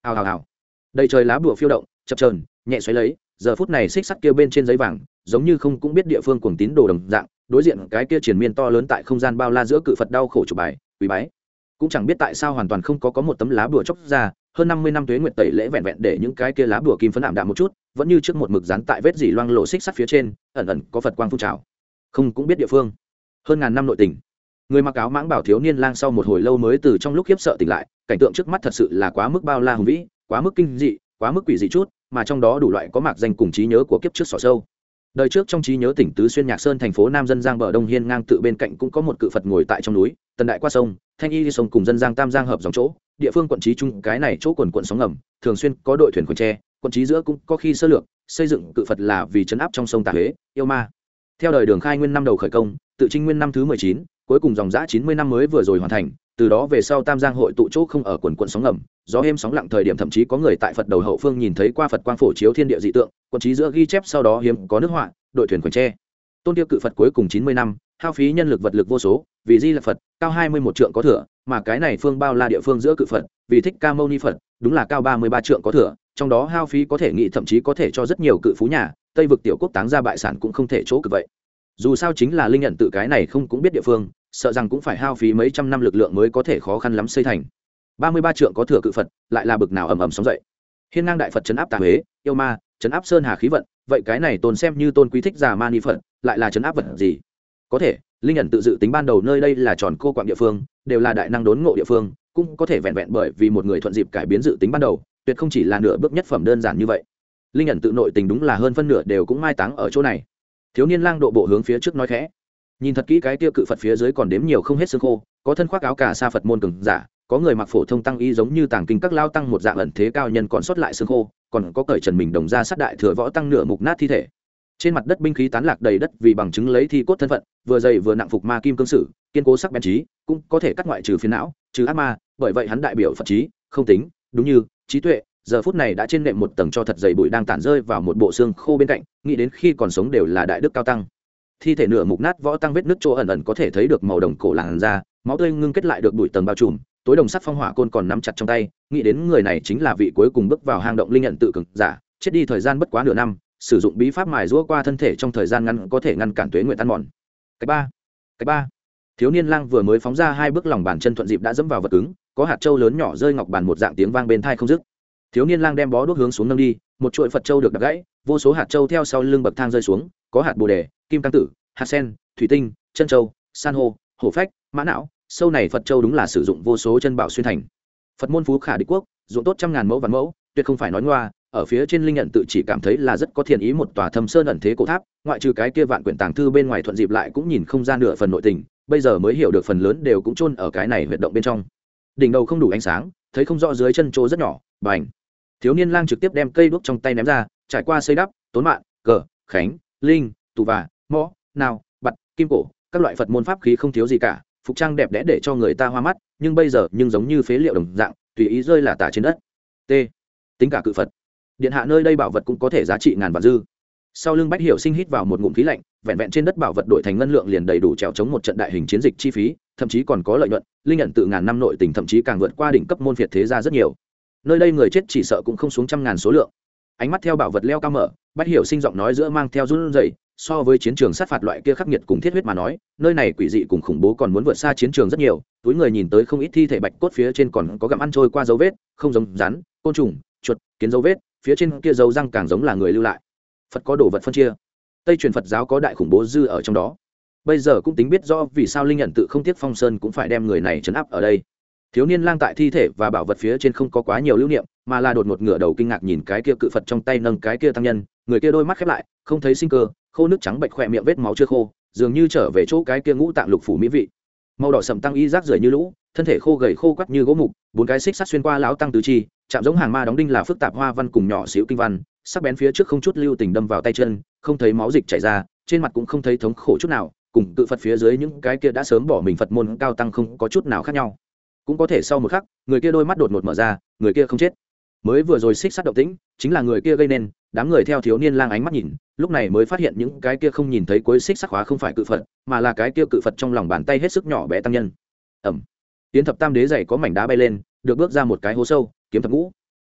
Hào hào hào. Đầy trời lá bùa phiêu động, chập trờn nhẹ xoáy lấy, giờ phút này xích sắt kia bên trên giấy vàng, giống như không cũng biết địa phương cuồng tín đồ đồng dạng, đối diện cái kia triển miên to lớn tại không gian bao la giữa cự phật đau khổ chụp bài quý bái. Cũng chẳng biết tại sao hoàn toàn không có có một tấm lá bùa chóc ra hơn năm mươi năm tuế nguyệt tẩy lễ vẹn vẹn để những cái kia lá bùa kim phấn ảm đạm một chút, vẫn như trước một mực dán tại vết dỉ loang lộ xích sắt phía trên, ẩn ẩn có phật quang phun trào. Không cũng biết địa phương. Hơn ngàn năm nội tình. Người mặc áo mãng bảo thiếu niên lang sau một hồi lâu mới từ trong lúc khiếp sợ tỉnh lại, cảnh tượng trước mắt thật sự là quá mức bao la hùng vĩ, quá mức kinh dị, quá mức quỷ dị chút, mà trong đó đủ loại có mạc danh cùng trí nhớ của kiếp trước sỏ sâu. Đời trước trong trí nhớ tỉnh tứ xuyên nhạc sơn thành phố nam dân giang bờ đông hiên ngang tự bên cạnh cũng có một cự phật ngồi tại trong núi, tần đại qua sông, thanh y đi sông cùng dân giang tam giang hợp dòng chỗ địa phương quận trí trung cái này chỗ quần quận sóng ngầm, thường xuyên có đội thuyền quần tre, quận trí giữa cũng có khi sơ lược, xây dựng cự phật là vì chấn áp trong sông tà huế, yêu ma. Theo đời đường khai nguyên năm đầu khởi công, tự trinh nguyên năm thứ mười chín, cuối cùng dòng giã chín mươi năm mới vừa rồi hoàn thành, từ đó về sau tam giang hội tụ chỗ không ở quần quận sóng ngầm, gió êm sóng lặng thời điểm thậm chí có người tại phật đầu hậu phương nhìn thấy qua phật quang phổ chiếu thiên địa dị tượng, quận trí giữa ghi chép sau đó hiếm có nước họa, đội thuyền quần tre. Tôn tiêu cự phật cuối cùng chín mươi năm, hao phí nhân lực vật lực vô số, vì di là phật, cao hai mươi một trượng có thừa mà cái này phương bao la địa phương giữa cự phật, vì thích ca mâu ni phật, đúng là cao ba mươi ba trượng có thừa, trong đó hao phí có thể nghĩ thậm chí có thể cho rất nhiều cự phú nhà, tây vực tiểu quốc táng ra bại sản cũng không thể chỗ cực vậy. Dù sao chính là linh nhận tự cái này không cũng biết địa phương, sợ rằng cũng phải hao phí mấy trăm năm lực lượng mới có thể khó khăn lắm xây thành. ba mươi ba trượng có thừa cự phật, lại là bực nào ầm ầm sóng dậy. Hiên ngang đại phật chấn áp tà huế, yêu ma, chấn áp sơn hà khí vận, vậy cái này tôn xem như tôn quý thích già ma ni phật, lại là chấn áp vật gì? Có thể linh ẩn tự dự tính ban đầu nơi đây là tròn cô quạng địa phương, đều là đại năng đốn ngộ địa phương, cũng có thể vẹn vẹn bởi vì một người thuận dịp cải biến dự tính ban đầu, tuyệt không chỉ là nửa bước nhất phẩm đơn giản như vậy. Linh ẩn tự nội tình đúng là hơn phân nửa đều cũng mai táng ở chỗ này. Thiếu niên lang độ bộ hướng phía trước nói khẽ. Nhìn thật kỹ cái tiêu cự phật phía dưới còn đếm nhiều không hết xương khô, có thân khoác áo cà sa phật môn cường giả, có người mặc phổ thông tăng y giống như tàng kinh các lao tăng một dạng ẩn thế cao nhân còn sót lại xương khô, còn có cởi trần mình đồng ra sát đại thừa võ tăng nửa mục nát thi thể trên mặt đất binh khí tán lạc đầy đất vì bằng chứng lấy thi cốt thân phận, vừa dày vừa nặng phục ma kim cương sử, kiên cố sắc bén trí, cũng có thể cắt ngoại trừ phiến não, trừ ác ma, bởi vậy hắn đại biểu phật trí, không tính, đúng như, trí tuệ, giờ phút này đã trên nệm một tầng cho thật dày bụi đang tản rơi vào một bộ xương khô bên cạnh, nghĩ đến khi còn sống đều là đại đức cao tăng. Thi thể nửa mục nát võ tăng vết nước chỗ ẩn ẩn có thể thấy được màu đồng cổ làn da, máu tươi ngưng kết lại được bụi tầng bao trùm, tối đồng sắt phong hỏa côn còn nắm chặt trong tay, nghĩ đến người này chính là vị cuối cùng bước vào hang động linh nhận tự cực giả, chết đi thời gian bất quá nửa năm sử dụng bí pháp mài rũa qua thân thể trong thời gian ngắn có thể ngăn cản tuế nguyện tan mòn. Cách ba cách ba. Thiếu niên lang vừa mới phóng ra hai bước lòng bàn chân thuận dịp đã dẫm vào vật cứng, có hạt trâu lớn nhỏ rơi ngọc bàn một dạng tiếng vang bên thai không dứt. Thiếu niên lang đem bó đuốc hướng xuống nâng đi, một chuỗi phật trâu được đặt gãy, vô số hạt trâu theo sau lưng bậc thang rơi xuống, có hạt bồ đề, kim cang tử, hạt sen, thủy tinh, chân trâu san hô, hổ phách, mã não, sâu này phật châu đúng là sử dụng vô số chân bảo xuyên thành. Phật môn phú khả đế quốc dụng tốt trăm ngàn mẫu vạn mẫu, tuyệt không phải nói ngoa ở phía trên linh nhận tự chỉ cảm thấy là rất có thiện ý một tòa thâm sơn ẩn thế cổ tháp, ngoại trừ cái kia vạn quyển tàng thư bên ngoài thuận dịp lại cũng nhìn không ra nửa phần nội tình, bây giờ mới hiểu được phần lớn đều cũng chôn ở cái này huyệt động bên trong. Đỉnh đầu không đủ ánh sáng, thấy không rõ dưới chân chỗ rất nhỏ, bành. Thiếu niên lang trực tiếp đem cây đuốc trong tay ném ra, trải qua xây đắp, tốn mạng cờ, khánh, linh, tù và, mõ, nào, bặt, kim cổ, các loại phật môn pháp khí không thiếu gì cả, phục trang đẹp đẽ để cho người ta hoa mắt, nhưng bây giờ nhưng giống như phế liệu đồng dạng, tùy ý rơi là tả trên đất. T. Tính cả cự phật điện hạ nơi đây bảo vật cũng có thể giá trị ngàn vạn dư. Sau lưng bách hiểu sinh hít vào một ngụm khí lạnh, vẹn vẹn trên đất bảo vật đổi thành ngân lượng liền đầy đủ trèo chống một trận đại hình chiến dịch chi phí, thậm chí còn có lợi nhuận, linh nhận tự ngàn năm nội tình thậm chí càng vượt qua đỉnh cấp môn việt thế ra rất nhiều. Nơi đây người chết chỉ sợ cũng không xuống trăm ngàn số lượng. Ánh mắt theo bảo vật leo cao mở, bách hiểu sinh giọng nói giữa mang theo run rẩy, so với chiến trường sát phạt loại kia khắc nghiệt cùng thiết huyết mà nói, nơi này quỷ dị cùng khủng bố còn muốn vượt xa chiến trường rất nhiều, túi người nhìn tới không ít thi thể bạch cốt phía trên còn có gặm ăn trôi qua dấu vết, không giống rắn, côn trùng, chuột, kiến dấu vết phía trên kia dấu răng càng giống là người lưu lại. Phật có đồ vật phân chia. Tây truyền phật giáo có đại khủng bố dư ở trong đó. Bây giờ cũng tính biết rõ vì sao linh nhận tự không tiếc phong sơn cũng phải đem người này chấn áp ở đây. Thiếu niên lang tại thi thể và bảo vật phía trên không có quá nhiều lưu niệm, mà là đột một ngửa đầu kinh ngạc nhìn cái kia cự phật trong tay nâng cái kia tăng nhân, người kia đôi mắt khép lại, không thấy sinh cơ, khô nước trắng bệnh khỏe miệng vết máu chưa khô, dường như trở về chỗ cái kia ngũ tạng lục phủ mỹ vị. Màu đỏ sầm tăng y rác rưởi như lũ, thân thể khô gầy khô quắt như gỗ mục, bốn cái xích sắt xuyên qua lão tăng tứ chi chạm giống hàng ma đóng đinh là phức tạp hoa văn cùng nhỏ xíu kinh văn, sắc bén phía trước không chút lưu tình đâm vào tay chân, không thấy máu dịch chảy ra, trên mặt cũng không thấy thống khổ chút nào, cùng cự phật phía dưới những cái kia đã sớm bỏ mình phật môn cao tăng không có chút nào khác nhau. Cũng có thể sau một khắc, người kia đôi mắt đột ngột mở ra, người kia không chết. Mới vừa rồi xích sắt động tĩnh, chính là người kia gây nên, đám người theo thiếu niên lang ánh mắt nhìn, lúc này mới phát hiện những cái kia không nhìn thấy cuối xích sắc hóa không phải cự phật, mà là cái kia cự phật trong lòng bàn tay hết sức nhỏ bé tăng nhân. Ẩm. Tiến thập tam đế dày có mảnh đá bay lên, được bước ra một cái hố sâu kiếm thập ngũ.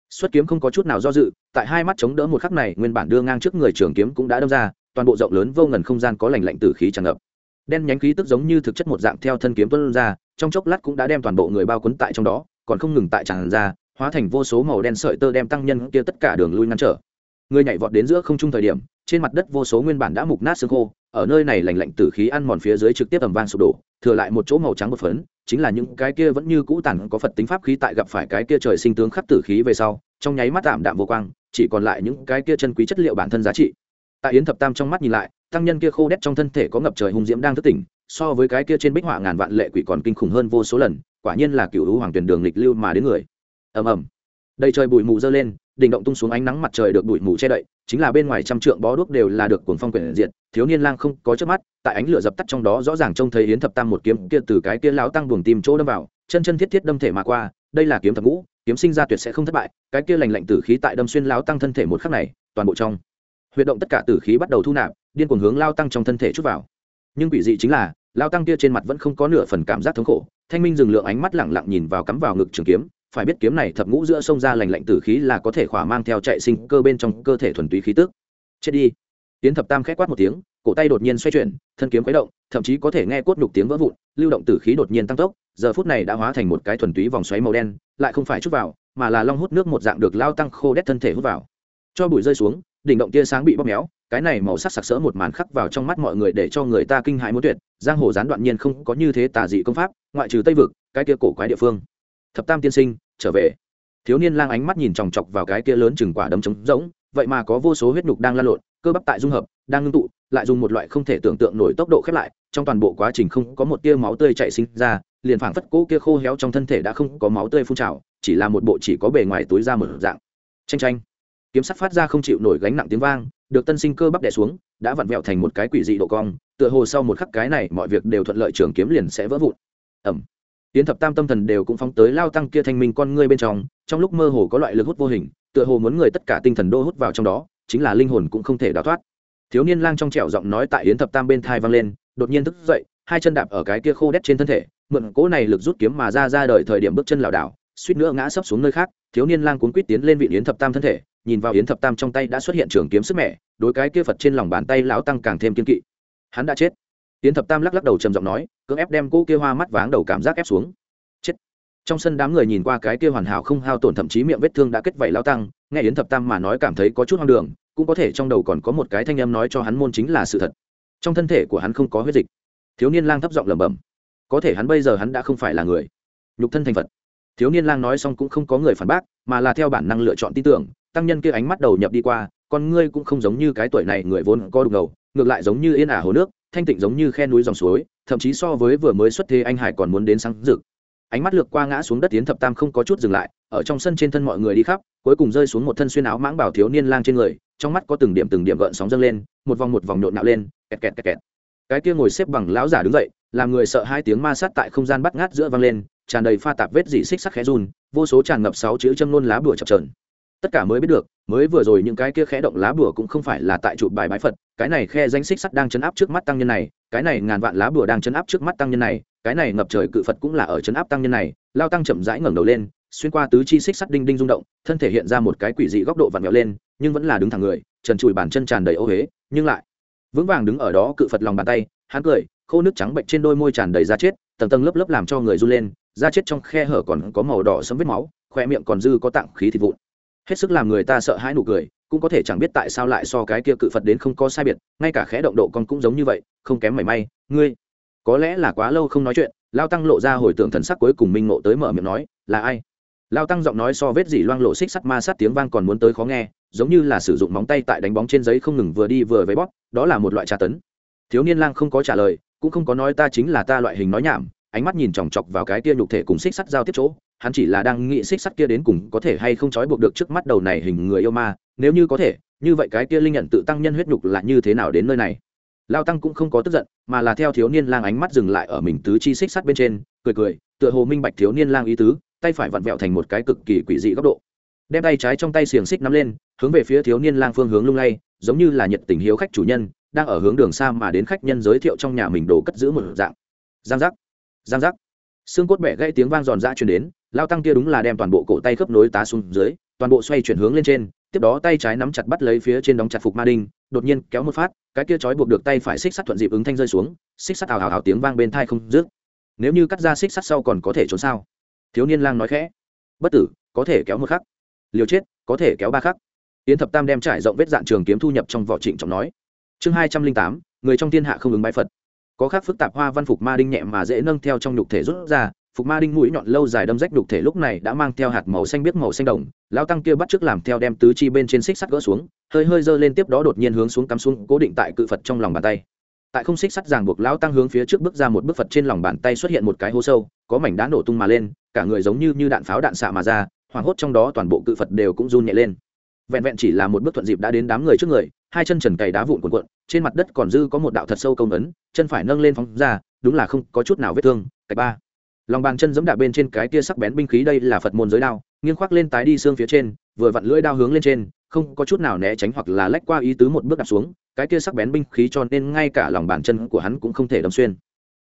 Xuất kiếm không có chút nào do dự, tại hai mắt chống đỡ một khắc này, nguyên bản đưa ngang trước người trường kiếm cũng đã đâm ra, toàn bộ rộng lớn vô ngần không gian có lành lạnh tử khí tràn ngập. Đen nhánh khí tức giống như thực chất một dạng theo thân kiếm tuân ra, trong chốc lát cũng đã đem toàn bộ người bao quấn tại trong đó, còn không ngừng tại tràn ra, hóa thành vô số màu đen sợi tơ đem tăng nhân kia tất cả đường lui ngăn trở. Người nhảy vọt đến giữa không trung thời điểm, trên mặt đất vô số nguyên bản đã mục nát xương khô, ở nơi này lành lạnh tử khí ăn mòn phía dưới trực tiếp tầm vang sụp đổ, thừa lại một chỗ màu trắng một phấn chính là những cái kia vẫn như cũ tàn có phật tính pháp khí tại gặp phải cái kia trời sinh tướng khắc tử khí về sau, trong nháy mắt tạm đạm vô quang, chỉ còn lại những cái kia chân quý chất liệu bản thân giá trị. Tại yến thập tam trong mắt nhìn lại, tăng nhân kia khô đét trong thân thể có ngập trời hung diễm đang thức tỉnh, so với cái kia trên bích họa ngàn vạn lệ quỷ còn kinh khủng hơn vô số lần, quả nhiên là cựu hữu hoàng tuyển đường lịch lưu mà đến người. Ầm ầm. Đầy trời bụi mù dơ lên, đỉnh động tung xuống ánh nắng mặt trời được bụi mù che đậy chính là bên ngoài trăm trượng bó đuốc đều là được cuồng phong quyển diện thiếu niên lang không có trước mắt, tại ánh lửa dập tắt trong đó rõ ràng trông thấy yến thập tam một kiếm kia từ cái kia lão tăng buồng tim chỗ đâm vào, chân chân thiết thiết đâm thể mà qua, đây là kiếm thập ngũ, kiếm sinh ra tuyệt sẽ không thất bại, cái kia lành lạnh tử khí tại đâm xuyên lão tăng thân thể một khắc này, toàn bộ trong huy động tất cả tử khí bắt đầu thu nạp, điên cuồng hướng lao tăng trong thân thể chút vào. Nhưng quỷ dị chính là lao tăng kia trên mặt vẫn không có nửa phần cảm giác thống khổ, thanh minh dừng lượng ánh mắt lẳng lặng nhìn vào cắm vào ngực trường kiếm phải biết kiếm này thập ngũ giữa sông ra lành lạnh tử khí là có thể khỏa mang theo chạy sinh cơ bên trong cơ thể thuần túy khí tức. Chết đi. Tiến thập tam khét quát một tiếng, cổ tay đột nhiên xoay chuyển, thân kiếm quấy động, thậm chí có thể nghe cốt nhục tiếng vỡ vụn, lưu động tử khí đột nhiên tăng tốc, giờ phút này đã hóa thành một cái thuần túy vòng xoáy màu đen, lại không phải chút vào, mà là long hút nước một dạng được lao tăng khô đét thân thể hút vào. Cho bụi rơi xuống, đỉnh động tia sáng bị bóp méo, cái này màu sắc sặc sỡ một màn khắc vào trong mắt mọi người để cho người ta kinh hãi muốn tuyệt, giang hồ gián đoạn nhiên không có như thế tà dị công pháp, ngoại trừ tây vực, cái kia cổ quái địa phương. Thập tam tiên sinh trở về. Thiếu niên lang ánh mắt nhìn chòng chọc vào cái kia lớn chừng quả đấm trống rỗng, vậy mà có vô số huyết nhục đang lan lộn, cơ bắp tại dung hợp, đang ngưng tụ, lại dùng một loại không thể tưởng tượng nổi tốc độ khép lại, trong toàn bộ quá trình không có một tia máu tươi chạy sinh ra, liền phảng phất cỗ kia khô héo trong thân thể đã không có máu tươi phun trào, chỉ là một bộ chỉ có bề ngoài túi ra một dạng. Tranh tranh kiếm sắt phát ra không chịu nổi gánh nặng tiếng vang, được tân sinh cơ bắp đè xuống, đã vặn vẹo thành một cái quỷ dị độ cong, tựa hồ sau một khắc cái này mọi việc đều thuận lợi trường kiếm liền sẽ vỡ vụn. Ẩm tiến thập tam tâm thần đều cũng phóng tới lao tăng kia thanh minh con ngươi bên trong trong lúc mơ hồ có loại lực hút vô hình, tựa hồ muốn người tất cả tinh thần đô hút vào trong đó, chính là linh hồn cũng không thể đào thoát. Thiếu niên lang trong trẻo giọng nói tại yến thập tam bên thai vang lên, đột nhiên thức dậy, hai chân đạp ở cái kia khô đét trên thân thể, mượn cỗ này lực rút kiếm mà ra ra đời thời điểm bước chân lảo đảo, suýt nữa ngã sấp xuống nơi khác, thiếu niên lang cuốn quýt tiến lên vị yến thập tam thân thể, nhìn vào yến thập tam trong tay đã xuất hiện trường kiếm sức mẹ đối cái kia phật trên lòng bàn tay lão tăng càng thêm kiên kỵ. Hắn đã chết yến thập tam lắc lắc đầu trầm giọng nói, cưỡng ép đem cô kia hoa mắt váng đầu cảm giác ép xuống. Chết. Trong sân đám người nhìn qua cái kia hoàn hảo không hao tổn thậm chí miệng vết thương đã kết vảy lao tăng, nghe yến thập tam mà nói cảm thấy có chút hoang đường, cũng có thể trong đầu còn có một cái thanh âm nói cho hắn môn chính là sự thật. Trong thân thể của hắn không có huyết dịch. Thiếu niên lang thấp giọng lẩm bẩm, có thể hắn bây giờ hắn đã không phải là người. Nhục thân thành phật. Thiếu niên lang nói xong cũng không có người phản bác, mà là theo bản năng lựa chọn tin tưởng, tăng nhân kia ánh mắt đầu nhập đi qua, con ngươi cũng không giống như cái tuổi này người vốn có đục ngầu, ngược lại giống như yên ả hồ nước thanh tịnh giống như khe núi dòng suối, thậm chí so với vừa mới xuất thế anh hải còn muốn đến sáng rực. Ánh mắt lược qua ngã xuống đất tiến thập tam không có chút dừng lại, ở trong sân trên thân mọi người đi khắp, cuối cùng rơi xuống một thân xuyên áo mãng bảo thiếu niên lang trên người, trong mắt có từng điểm từng điểm gợn sóng dâng lên, một vòng một vòng nhộn nạo lên, kẹt kẹt kẹt kẹt. Cái kia ngồi xếp bằng lão giả đứng dậy, làm người sợ hai tiếng ma sát tại không gian bắt ngát giữa vang lên, tràn đầy pha tạp vết dị xích sắc khẽ run, vô số tràn ngập sáu chữ châm nôn lá bùa chập trờn tất cả mới biết được, mới vừa rồi những cái kia khẽ động lá bùa cũng không phải là tại trụ bài bái phật, cái này khe danh xích sắt đang chấn áp trước mắt tăng nhân này, cái này ngàn vạn lá bùa đang chấn áp trước mắt tăng nhân này, cái này ngập trời cự phật cũng là ở chấn áp tăng nhân này, lao tăng chậm rãi ngẩng đầu lên, xuyên qua tứ chi xích sắt đinh đinh rung động, thân thể hiện ra một cái quỷ dị góc độ vặn vẹo lên, nhưng vẫn là đứng thẳng người, trần trụi bàn chân tràn đầy ô huế nhưng lại vững vàng đứng ở đó cự phật lòng bàn tay, hắn cười, khô nước trắng bệnh trên đôi môi tràn đầy da chết, tầng tầng lớp lớp làm cho người run lên, da chết trong khe hở còn có màu đỏ sẫm vết máu, khoe miệng còn dư có tạng khí thịt vụn hết sức làm người ta sợ hãi nụ cười, cũng có thể chẳng biết tại sao lại so cái kia cự phật đến không có sai biệt, ngay cả khẽ động độ con cũng giống như vậy, không kém mảy may. Ngươi, có lẽ là quá lâu không nói chuyện, lao tăng lộ ra hồi tưởng thần sắc cuối cùng minh ngộ tới mở miệng nói, là ai? Lao tăng giọng nói so vết dỉ loang lộ xích sắt ma sát tiếng vang còn muốn tới khó nghe, giống như là sử dụng móng tay tại đánh bóng trên giấy không ngừng vừa đi vừa vấy bóp, đó là một loại tra tấn. Thiếu niên lang không có trả lời, cũng không có nói ta chính là ta loại hình nói nhảm, ánh mắt nhìn chòng chọc vào cái kia nhục thể cùng xích sắt giao tiếp chỗ hắn chỉ là đang nghĩ xích sắt kia đến cùng có thể hay không trói buộc được trước mắt đầu này hình người yêu ma, nếu như có thể, như vậy cái kia linh nhận tự tăng nhân huyết nhục là như thế nào đến nơi này? Lao tăng cũng không có tức giận, mà là theo thiếu niên lang ánh mắt dừng lại ở mình tứ chi xích sắt bên trên, cười cười, tựa hồ minh bạch thiếu niên lang ý tứ, tay phải vặn vẹo thành một cái cực kỳ quỷ dị góc độ. Đem tay trái trong tay xiềng xích nắm lên, hướng về phía thiếu niên lang phương hướng lung lay, giống như là nhiệt tình hiếu khách chủ nhân, đang ở hướng đường xa mà đến khách nhân giới thiệu trong nhà mình đồ cất giữ một dạng. Giang giác giang giác. Xương cốt bẻ gãy tiếng vang giòn ra truyền đến lao tăng kia đúng là đem toàn bộ cổ tay khớp nối tá xuống dưới, toàn bộ xoay chuyển hướng lên trên, tiếp đó tay trái nắm chặt bắt lấy phía trên đóng chặt phục ma đinh, đột nhiên kéo một phát, cái kia trói buộc được tay phải xích sắt thuận dịp ứng thanh rơi xuống, xích sắt ào ào ào tiếng vang bên thai không dứt. Nếu như cắt ra xích sắt sau còn có thể trốn sao? Thiếu niên lang nói khẽ. Bất tử, có thể kéo một khắc. Liều chết, có thể kéo ba khắc. Yến thập tam đem trải rộng vết dạn trường kiếm thu nhập trong vỏ trịnh trọng nói. Chương hai trăm linh tám, người trong thiên hạ không ứng bái phật. Có khác phức tạp hoa văn phục ma đinh nhẹ mà dễ nâng theo trong nhục thể rút ra phục ma đinh mũi nhọn lâu dài đâm rách đục thể lúc này đã mang theo hạt màu xanh biết màu xanh đồng lao tăng kia bắt trước làm theo đem tứ chi bên trên xích sắt gỡ xuống, hơi hơi giơ lên tiếp đó đột nhiên hướng xuống cắm xuống, cố định tại cự phật trong lòng bàn tay. Tại không xích sắt ràng buộc, lão tăng hướng phía trước bước ra một bức phật trên lòng bàn tay xuất hiện một cái hố sâu, có mảnh đá nổ tung mà lên, cả người giống như như đạn pháo đạn xạ mà ra, hoảng hốt trong đó toàn bộ cự phật đều cũng run nhẹ lên. Vẹn vẹn chỉ là một bước thuận dịp đã đến đám người trước người, hai chân trần cày đá vụn cuộn cuộn, trên mặt đất còn dư có một đạo thật sâu công ấn, chân phải nâng lên phóng ra, đúng là không có chút nào vết thương cạch ba lòng bàn chân giẫm đạp bên trên cái tia sắc bén binh khí đây là phật môn giới đao, nghiêng khoác lên tái đi xương phía trên, vừa vặn lưỡi đao hướng lên trên, không có chút nào né tránh hoặc là lách qua ý tứ một bước đạp xuống, cái tia sắc bén binh khí cho nên ngay cả lòng bàn chân của hắn cũng không thể đâm xuyên.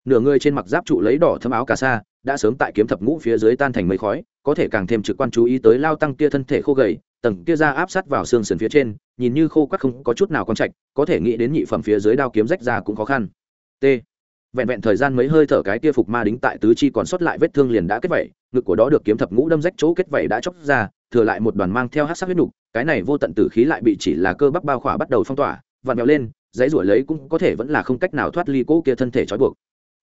Nửa người trên mặc giáp trụ lấy đỏ thấm áo cà sa, đã sớm tại kiếm thập ngũ phía dưới tan thành mấy khói, có thể càng thêm trực quan chú ý tới lao tăng kia thân thể khô gầy, tầng kia ra áp sát vào xương sườn phía trên, nhìn như khô quắt không có chút nào con chạch có thể nghĩ đến nhị phẩm phía dưới đao kiếm rách ra cũng khó khăn. T vẹn vẹn thời gian mấy hơi thở cái kia phục ma đính tại tứ chi còn sót lại vết thương liền đã kết vẩy ngực của đó được kiếm thập ngũ đâm rách chỗ kết vẩy đã chóc ra, thừa lại một đoàn mang theo hát sắc huyết nục, cái này vô tận tử khí lại bị chỉ là cơ bắp bao khỏa bắt đầu phong tỏa, vặn vẹo lên giấy ruổi lấy cũng có thể vẫn là không cách nào thoát ly cỗ kia thân thể trói buộc.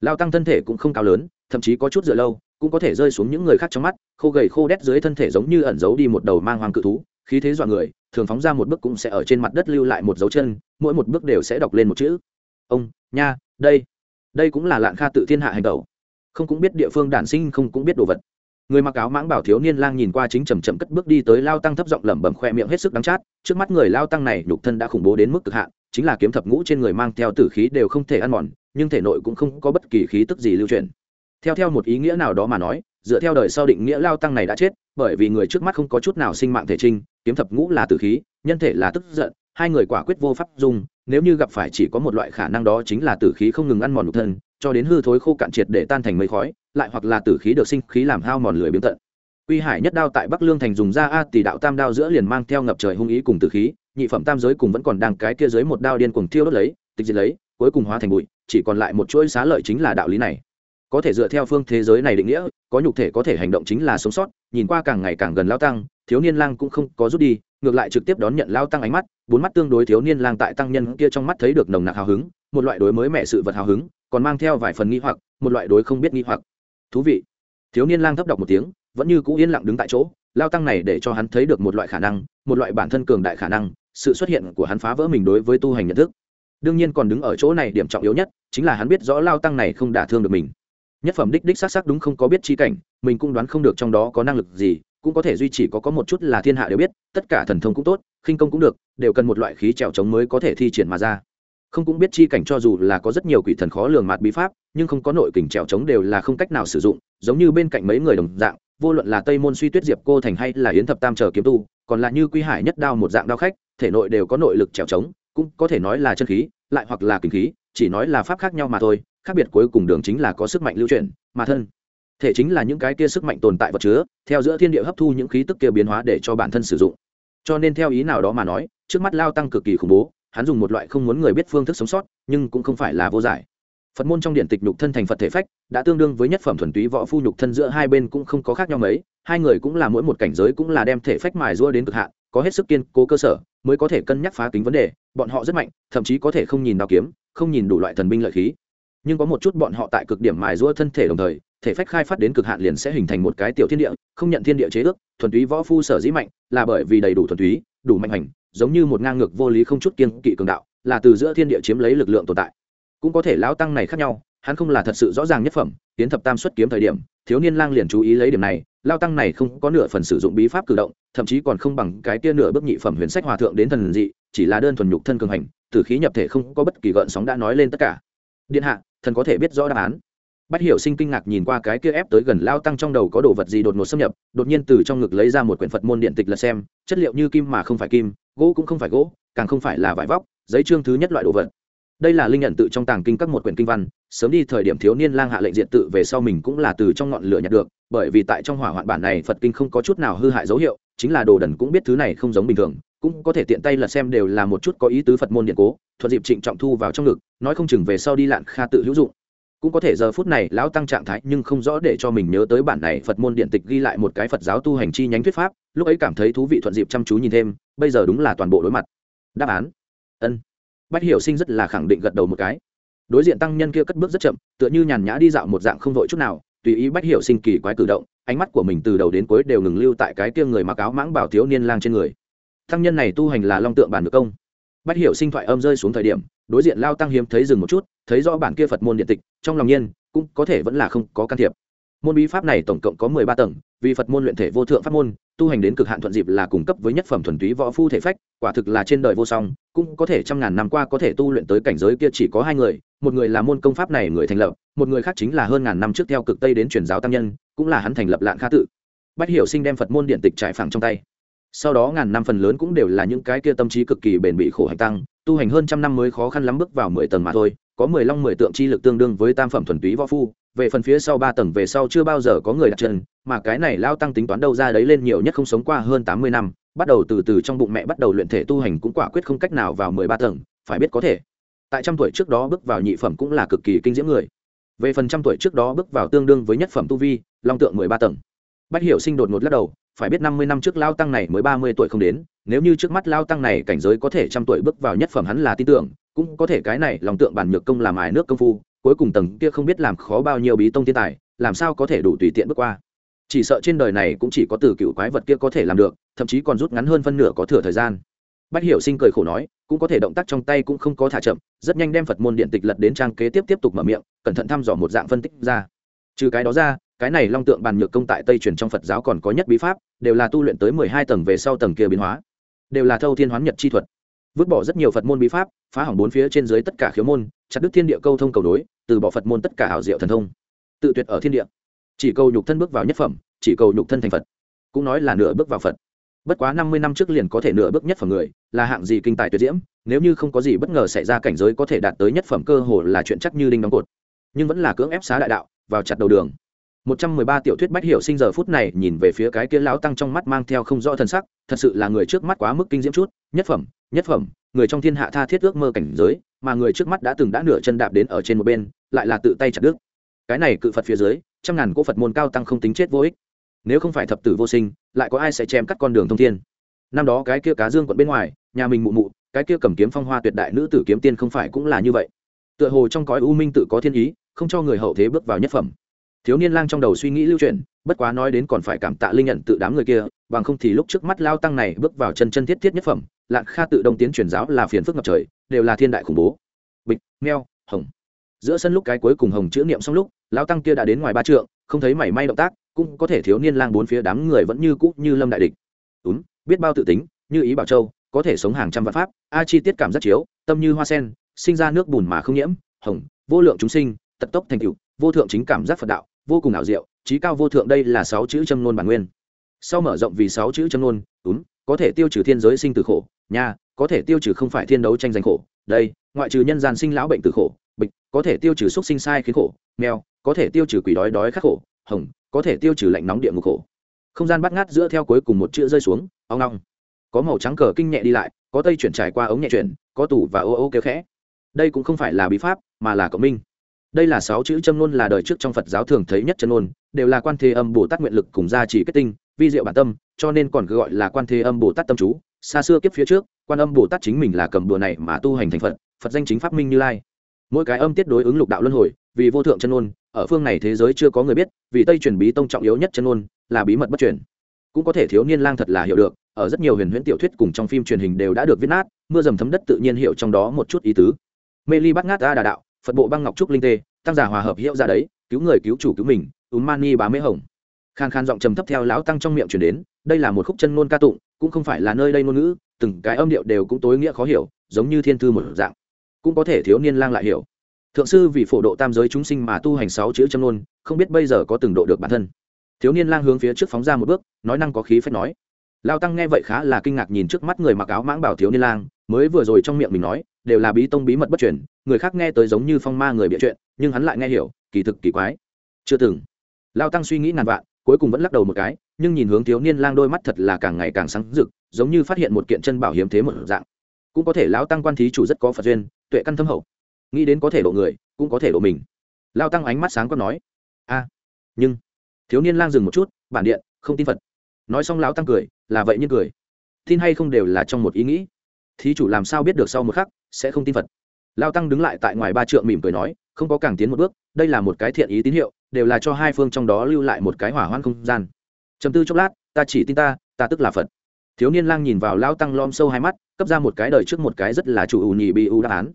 Lao tăng thân thể cũng không cao lớn, thậm chí có chút dựa lâu, cũng có thể rơi xuống những người khác trong mắt, khô gầy khô đét dưới thân thể giống như ẩn giấu đi một đầu mang hoàng cự thú, khí thế dọa người, thường phóng ra một bước cũng sẽ ở trên mặt đất lưu lại một dấu chân, mỗi một bước đều sẽ đọc lên một chữ. Ông, nha, đây đây cũng là lạn kha tự thiên hạ hành tẩu không cũng biết địa phương đản sinh, không cũng biết đồ vật người mặc áo mãng bảo thiếu niên lang nhìn qua chính chầm chậm cất bước đi tới lao tăng thấp giọng lẩm bẩm khoe miệng hết sức đắng chát, trước mắt người lao tăng này nhục thân đã khủng bố đến mức cực hạn, chính là kiếm thập ngũ trên người mang theo tử khí đều không thể ăn mòn, nhưng thể nội cũng không có bất kỳ khí tức gì lưu truyền theo theo một ý nghĩa nào đó mà nói, dựa theo đời sau định nghĩa lao tăng này đã chết, bởi vì người trước mắt không có chút nào sinh mạng thể trinh, kiếm thập ngũ là tử khí, nhân thể là tức giận, hai người quả quyết vô pháp dùng nếu như gặp phải chỉ có một loại khả năng đó chính là tử khí không ngừng ăn mòn nhục thân, cho đến hư thối khô cạn triệt để tan thành mây khói, lại hoặc là tử khí được sinh khí làm hao mòn lười biếng tận. Quy hải nhất đao tại bắc lương thành dùng ra a tỷ đạo tam đao giữa liền mang theo ngập trời hung ý cùng tử khí, nhị phẩm tam giới cùng vẫn còn đang cái kia dưới một đao điên cuồng thiêu đốt lấy, tịch diệt lấy, cuối cùng hóa thành bụi, chỉ còn lại một chuỗi xá lợi chính là đạo lý này có thể dựa theo phương thế giới này định nghĩa, có nhục thể có thể hành động chính là sống sót, nhìn qua càng ngày càng gần lao tăng, thiếu niên lang cũng không có rút đi, ngược lại trực tiếp đón nhận lao tăng ánh mắt, bốn mắt tương đối thiếu niên lang tại tăng nhân kia trong mắt thấy được nồng nặc hào hứng, một loại đối mới mẹ sự vật hào hứng, còn mang theo vài phần nghi hoặc, một loại đối không biết nghi hoặc. Thú vị. Thiếu niên lang thấp đọc một tiếng, vẫn như cũ yên lặng đứng tại chỗ, lao tăng này để cho hắn thấy được một loại khả năng, một loại bản thân cường đại khả năng, sự xuất hiện của hắn phá vỡ mình đối với tu hành nhận thức. Đương nhiên còn đứng ở chỗ này điểm trọng yếu nhất, chính là hắn biết rõ lao tăng này không đả thương được mình nhất phẩm đích đích xác xác đúng không có biết chi cảnh, mình cũng đoán không được trong đó có năng lực gì, cũng có thể duy trì có có một chút là thiên hạ đều biết, tất cả thần thông cũng tốt, khinh công cũng được, đều cần một loại khí trèo trống mới có thể thi triển mà ra. Không cũng biết chi cảnh cho dù là có rất nhiều quỷ thần khó lường mạt bí pháp, nhưng không có nội kình trèo trống đều là không cách nào sử dụng, giống như bên cạnh mấy người đồng dạng, vô luận là tây môn suy tuyết diệp cô thành hay là yến thập tam chờ kiếm tu, còn là như quy hải nhất đao một dạng đao khách, thể nội đều có nội lực trèo trống cũng có thể nói là chân khí, lại hoặc là kinh khí, chỉ nói là pháp khác nhau mà thôi khác biệt cuối cùng đường chính là có sức mạnh lưu chuyển, mà thân. Thể chính là những cái kia sức mạnh tồn tại vật chứa, theo giữa thiên địa hấp thu những khí tức kia biến hóa để cho bản thân sử dụng. Cho nên theo ý nào đó mà nói, trước mắt lao tăng cực kỳ khủng bố, hắn dùng một loại không muốn người biết phương thức sống sót, nhưng cũng không phải là vô giải. Phật môn trong điện tịch nhục thân thành phật thể phách, đã tương đương với nhất phẩm thuần túy võ phu nhục thân giữa hai bên cũng không có khác nhau mấy, hai người cũng là mỗi một cảnh giới cũng là đem thể phách mài rua đến cực hạn, có hết sức kiên cố cơ sở, mới có thể cân nhắc phá kính vấn đề, bọn họ rất mạnh, thậm chí có thể không nhìn đao kiếm, không nhìn đủ loại thần binh lợi khí nhưng có một chút bọn họ tại cực điểm mài rũa thân thể đồng thời, thể phách khai phát đến cực hạn liền sẽ hình thành một cái tiểu thiên địa, không nhận thiên địa chế ước, thuần túy võ phu sở dĩ mạnh, là bởi vì đầy đủ thuần túy, đủ mạnh hành, giống như một ngang ngược vô lý không chút kiên kỵ cường đạo, là từ giữa thiên địa chiếm lấy lực lượng tồn tại. Cũng có thể lão tăng này khác nhau, hắn không là thật sự rõ ràng nhất phẩm, tiến thập tam xuất kiếm thời điểm, thiếu niên lang liền chú ý lấy điểm này lao tăng này không có nửa phần sử dụng bí pháp cử động, thậm chí còn không bằng cái kia nửa bước nhị phẩm huyền sách hòa thượng đến thần dị, chỉ là đơn thuần nhục thân cường hành, từ khí nhập thể không có bất kỳ gợn sóng đã nói lên tất cả. Điện hạ thần có thể biết rõ đáp án. Bắt hiểu sinh kinh ngạc nhìn qua cái kia ép tới gần lao tăng trong đầu có đồ vật gì đột ngột xâm nhập, đột nhiên từ trong ngực lấy ra một quyển phật môn điện tịch lật xem, chất liệu như kim mà không phải kim, gỗ cũng không phải gỗ, càng không phải là vải vóc, giấy trương thứ nhất loại đồ vật. Đây là linh nhận tự trong tàng kinh các một quyển kinh văn, sớm đi thời điểm thiếu niên lang hạ lệnh diện tự về sau mình cũng là từ trong ngọn lửa nhặt được, bởi vì tại trong hỏa hoạn bản này phật kinh không có chút nào hư hại dấu hiệu, chính là đồ đần cũng biết thứ này không giống bình thường cũng có thể tiện tay lật xem đều là một chút có ý tứ phật môn điện cố, thuận dịp trịnh trọng thu vào trong ngực, nói không chừng về sau đi lạn kha tự hữu dụng. Cũng có thể giờ phút này, lão tăng trạng thái nhưng không rõ để cho mình nhớ tới bản này phật môn điện tịch ghi lại một cái phật giáo tu hành chi nhánh thuyết pháp, lúc ấy cảm thấy thú vị thuận dịp chăm chú nhìn thêm, bây giờ đúng là toàn bộ đối mặt. Đáp án. Ân. Bách hiểu sinh rất là khẳng định gật đầu một cái. Đối diện tăng nhân kia cất bước rất chậm, tựa như nhàn nhã đi dạo một dạng không vội chút nào, tùy ý bách hiểu sinh kỳ quái cử động, ánh mắt của mình từ đầu đến cuối đều ngừng lưu tại cái kia người mặc áo mãng bảo thiếu niên lang trên người tăng nhân này tu hành là long tượng bản được công. Bách hiểu sinh thoại âm rơi xuống thời điểm, đối diện lao tăng hiếm thấy dừng một chút, thấy rõ bản kia phật môn điện tịch, trong lòng nhiên, cũng có thể vẫn là không có can thiệp. Môn bí pháp này tổng cộng có mười ba tầng, vì phật môn luyện thể vô thượng pháp môn, tu hành đến cực hạn thuận dịp là cung cấp với nhất phẩm thuần túy võ phu thể phách, quả thực là trên đời vô song, cũng có thể trăm ngàn năm qua có thể tu luyện tới cảnh giới kia chỉ có hai người, một người là môn công pháp này người thành lập, một người khác chính là hơn ngàn năm trước theo cực tây đến truyền giáo tăng nhân, cũng là hắn thành lập lạng kha tự. Bách hiểu sinh đem phật môn điện tịch trải phẳng trong tay sau đó ngàn năm phần lớn cũng đều là những cái kia tâm trí cực kỳ bền bị khổ hành tăng, tu hành hơn trăm năm mới khó khăn lắm bước vào mười tầng mà thôi, có mười long mười tượng chi lực tương đương với tam phẩm thuần túy võ phu, về phần phía sau ba tầng về sau chưa bao giờ có người đặt chân, mà cái này lao tăng tính toán đâu ra đấy lên nhiều nhất không sống qua hơn tám mươi năm, bắt đầu từ từ trong bụng mẹ bắt đầu luyện thể tu hành cũng quả quyết không cách nào vào mười ba tầng, phải biết có thể. Tại trăm tuổi trước đó bước vào nhị phẩm cũng là cực kỳ kinh diễm người. Về phần trăm tuổi trước đó bước vào tương đương với nhất phẩm tu vi, long tượng mười ba tầng. Bách hiểu sinh đột ngột lắc đầu phải biết năm mươi năm trước lao tăng này mới ba mươi tuổi không đến, nếu như trước mắt lao tăng này cảnh giới có thể trăm tuổi bước vào nhất phẩm hắn là tin tưởng, cũng có thể cái này lòng tượng bản nhược công làm ải nước công phu, cuối cùng tầng kia không biết làm khó bao nhiêu bí tông thiên tài, làm sao có thể đủ tùy tiện bước qua. Chỉ sợ trên đời này cũng chỉ có từ cựu quái vật kia có thể làm được, thậm chí còn rút ngắn hơn phân nửa có thừa thời gian. Bách hiểu sinh cười khổ nói, cũng có thể động tác trong tay cũng không có thả chậm, rất nhanh đem phật môn điện tịch lật đến trang kế tiếp tiếp tục mở miệng, cẩn thận thăm dò một dạng phân tích ra. Trừ cái đó ra cái này long tượng bàn nhược công tại tây truyền trong phật giáo còn có nhất bí pháp đều là tu luyện tới mười hai tầng về sau tầng kia biến hóa đều là thâu thiên hoán nhật chi thuật vứt bỏ rất nhiều phật môn bí pháp phá hỏng bốn phía trên dưới tất cả khiếu môn chặt đứt thiên địa câu thông cầu đối từ bỏ phật môn tất cả hảo diệu thần thông tự tuyệt ở thiên địa chỉ cầu nhục thân bước vào nhất phẩm chỉ cầu nhục thân thành phật cũng nói là nửa bước vào phật bất quá năm mươi năm trước liền có thể nửa bước nhất phẩm người là hạng gì kinh tài tuyệt diễm nếu như không có gì bất ngờ xảy ra cảnh giới có thể đạt tới nhất phẩm cơ hồ là chuyện chắc như đinh đóng cột nhưng vẫn là cưỡng ép xá đại đạo vào chặt đầu đường một trăm mười ba tiểu thuyết bách hiểu sinh giờ phút này nhìn về phía cái kia lão tăng trong mắt mang theo không rõ thân sắc, thật sự là người trước mắt quá mức kinh diễm chút, nhất phẩm nhất phẩm, người trong thiên hạ tha thiết ước mơ cảnh giới, mà người trước mắt đã từng đã nửa chân đạp đến ở trên một bên, lại là tự tay chặt đứt. Cái này cự phật phía dưới, trăm ngàn cỗ phật môn cao tăng không tính chết vô ích. Nếu không phải thập tử vô sinh, lại có ai sẽ chém cắt con đường thông thiên? Năm đó cái kia cá dương quận bên ngoài, nhà mình mụ mụ, cái kia cầm kiếm phong hoa tuyệt đại nữ tử kiếm tiên không phải cũng là như vậy. Tựa hồ trong cõi u minh tự có thiên ý, không cho người hậu thế bước vào nhất phẩm thiếu niên lang trong đầu suy nghĩ lưu truyền bất quá nói đến còn phải cảm tạ linh nhận tự đám người kia, bằng không thì lúc trước mắt lao tăng này bước vào chân chân thiết thiết nhất phẩm, lạn kha tự đông tiến truyền giáo là phiền phức ngập trời, đều là thiên đại khủng bố. Bịch meo hồng. Giữa sân lúc cái cuối cùng hồng chữ niệm xong lúc, lao tăng kia đã đến ngoài ba trượng, không thấy mảy may động tác, cũng có thể thiếu niên lang bốn phía đám người vẫn như cũ như lâm đại địch. Đúng biết bao tự tính, như ý bảo châu, có thể sống hàng trăm vạn pháp, a chi tiết cảm giác chiếu, tâm như hoa sen, sinh ra nước bùn mà không nhiễm, hồng, vô lượng chúng sinh tật tốc thành cựu vô thượng chính cảm giác phật đạo vô cùng ảo diệu, trí cao vô thượng đây là sáu chữ châm nôn bản nguyên. Sau mở rộng vì sáu chữ châm nôn đúng có thể tiêu trừ thiên giới sinh tử khổ, nha, có thể tiêu trừ không phải thiên đấu tranh giành khổ, đây, ngoại trừ nhân gian sinh lão bệnh tử khổ, bịch, có thể tiêu trừ xúc sinh sai khiến khổ, mèo, có thể tiêu trừ quỷ đói đói khắc khổ, hồng, có thể tiêu trừ lạnh nóng địa ngục khổ. Không gian bắt ngát giữa theo cuối cùng một chữ rơi xuống, ong ong. Có màu trắng cờ kinh nhẹ đi lại, có tây chuyển trải qua ống nhẹ chuyển, có tủ và ô ô kéo khẽ. Đây cũng không phải là bí pháp, mà là cộng minh đây là sáu chữ châm ngôn là đời trước trong phật giáo thường thấy nhất chân ngôn, đều là quan thế âm bồ tát nguyện lực cùng gia trì kết tinh, vi diệu bản tâm, cho nên còn gọi là quan thế âm bồ tát tâm chú. Xa xưa kiếp phía trước, quan âm bồ tát chính mình là cầm đùa này mà tu hành thành phật phật danh chính pháp minh như lai. Mỗi cái âm tiết đối ứng lục đạo luân hồi, vì vô thượng chân ngôn, ở phương này thế giới chưa có người biết, vì tây truyền bí tông trọng yếu nhất chân ngôn, là bí mật bất truyền. Cũng có thể thiếu niên lang thật là hiểu được, ở rất nhiều huyền huyễn tiểu thuyết cùng trong phim truyền hình đều đã được viết nát, mưa dầm thấm đất tự nhiên hiểu trong đó một chút ý tứ. Mê ly bắt ngát a đà đạo phật bộ băng ngọc trúc linh tê, tăng giả hòa hợp hiệu ra đấy, cứu người cứu chủ cứu mình úm mani bá mễ hồng. Khan khan giọng trầm thấp theo lão tăng trong miệng chuyển đến, đây là một khúc chân ngôn ca tụng, cũng không phải là nơi đây ngôn ngữ, từng cái âm điệu đều cũng tối nghĩa khó hiểu, giống như thiên thư một dạng. Cũng có thể thiếu niên lang lại hiểu. Thượng sư vì phổ độ tam giới chúng sinh mà tu hành sáu chữ chân ngôn, không biết bây giờ có từng độ được bản thân. Thiếu niên lang hướng phía trước phóng ra một bước, nói năng có khí phép nói. Lao tăng nghe vậy khá là kinh ngạc nhìn trước mắt người mặc áo mãng bảo thiếu niên lang, mới vừa rồi trong miệng mình nói đều là bí tông bí mật bất chuyển người khác nghe tới giống như phong ma người bịa chuyện, nhưng hắn lại nghe hiểu, kỳ thực kỳ quái. Chưa từng. Lao tăng suy nghĩ ngàn vạn, cuối cùng vẫn lắc đầu một cái, nhưng nhìn hướng thiếu niên lang đôi mắt thật là càng ngày càng sáng rực, giống như phát hiện một kiện chân bảo hiếm thế một dạng. Cũng có thể lao tăng quan thí chủ rất có phật duyên, tuệ căn thâm hậu. Nghĩ đến có thể độ người, cũng có thể độ mình. Lao tăng ánh mắt sáng quát nói, a, nhưng thiếu niên lang dừng một chút, bản điện, không tin phật. Nói xong lão tăng cười, là vậy nhưng cười. Tin hay không đều là trong một ý nghĩ thí chủ làm sao biết được sau một khắc, sẽ không tin phật. Lao tăng đứng lại tại ngoài ba trượng mỉm cười nói, không có càng tiến một bước, đây là một cái thiện ý tín hiệu, đều là cho hai phương trong đó lưu lại một cái hỏa hoạn không gian. Chấm tư chốc lát, ta chỉ tin ta ta tức là phật. Thiếu niên lang nhìn vào lao tăng lom sâu hai mắt, cấp ra một cái đời trước một cái rất là chủ ù nhì bị ưu đáp án.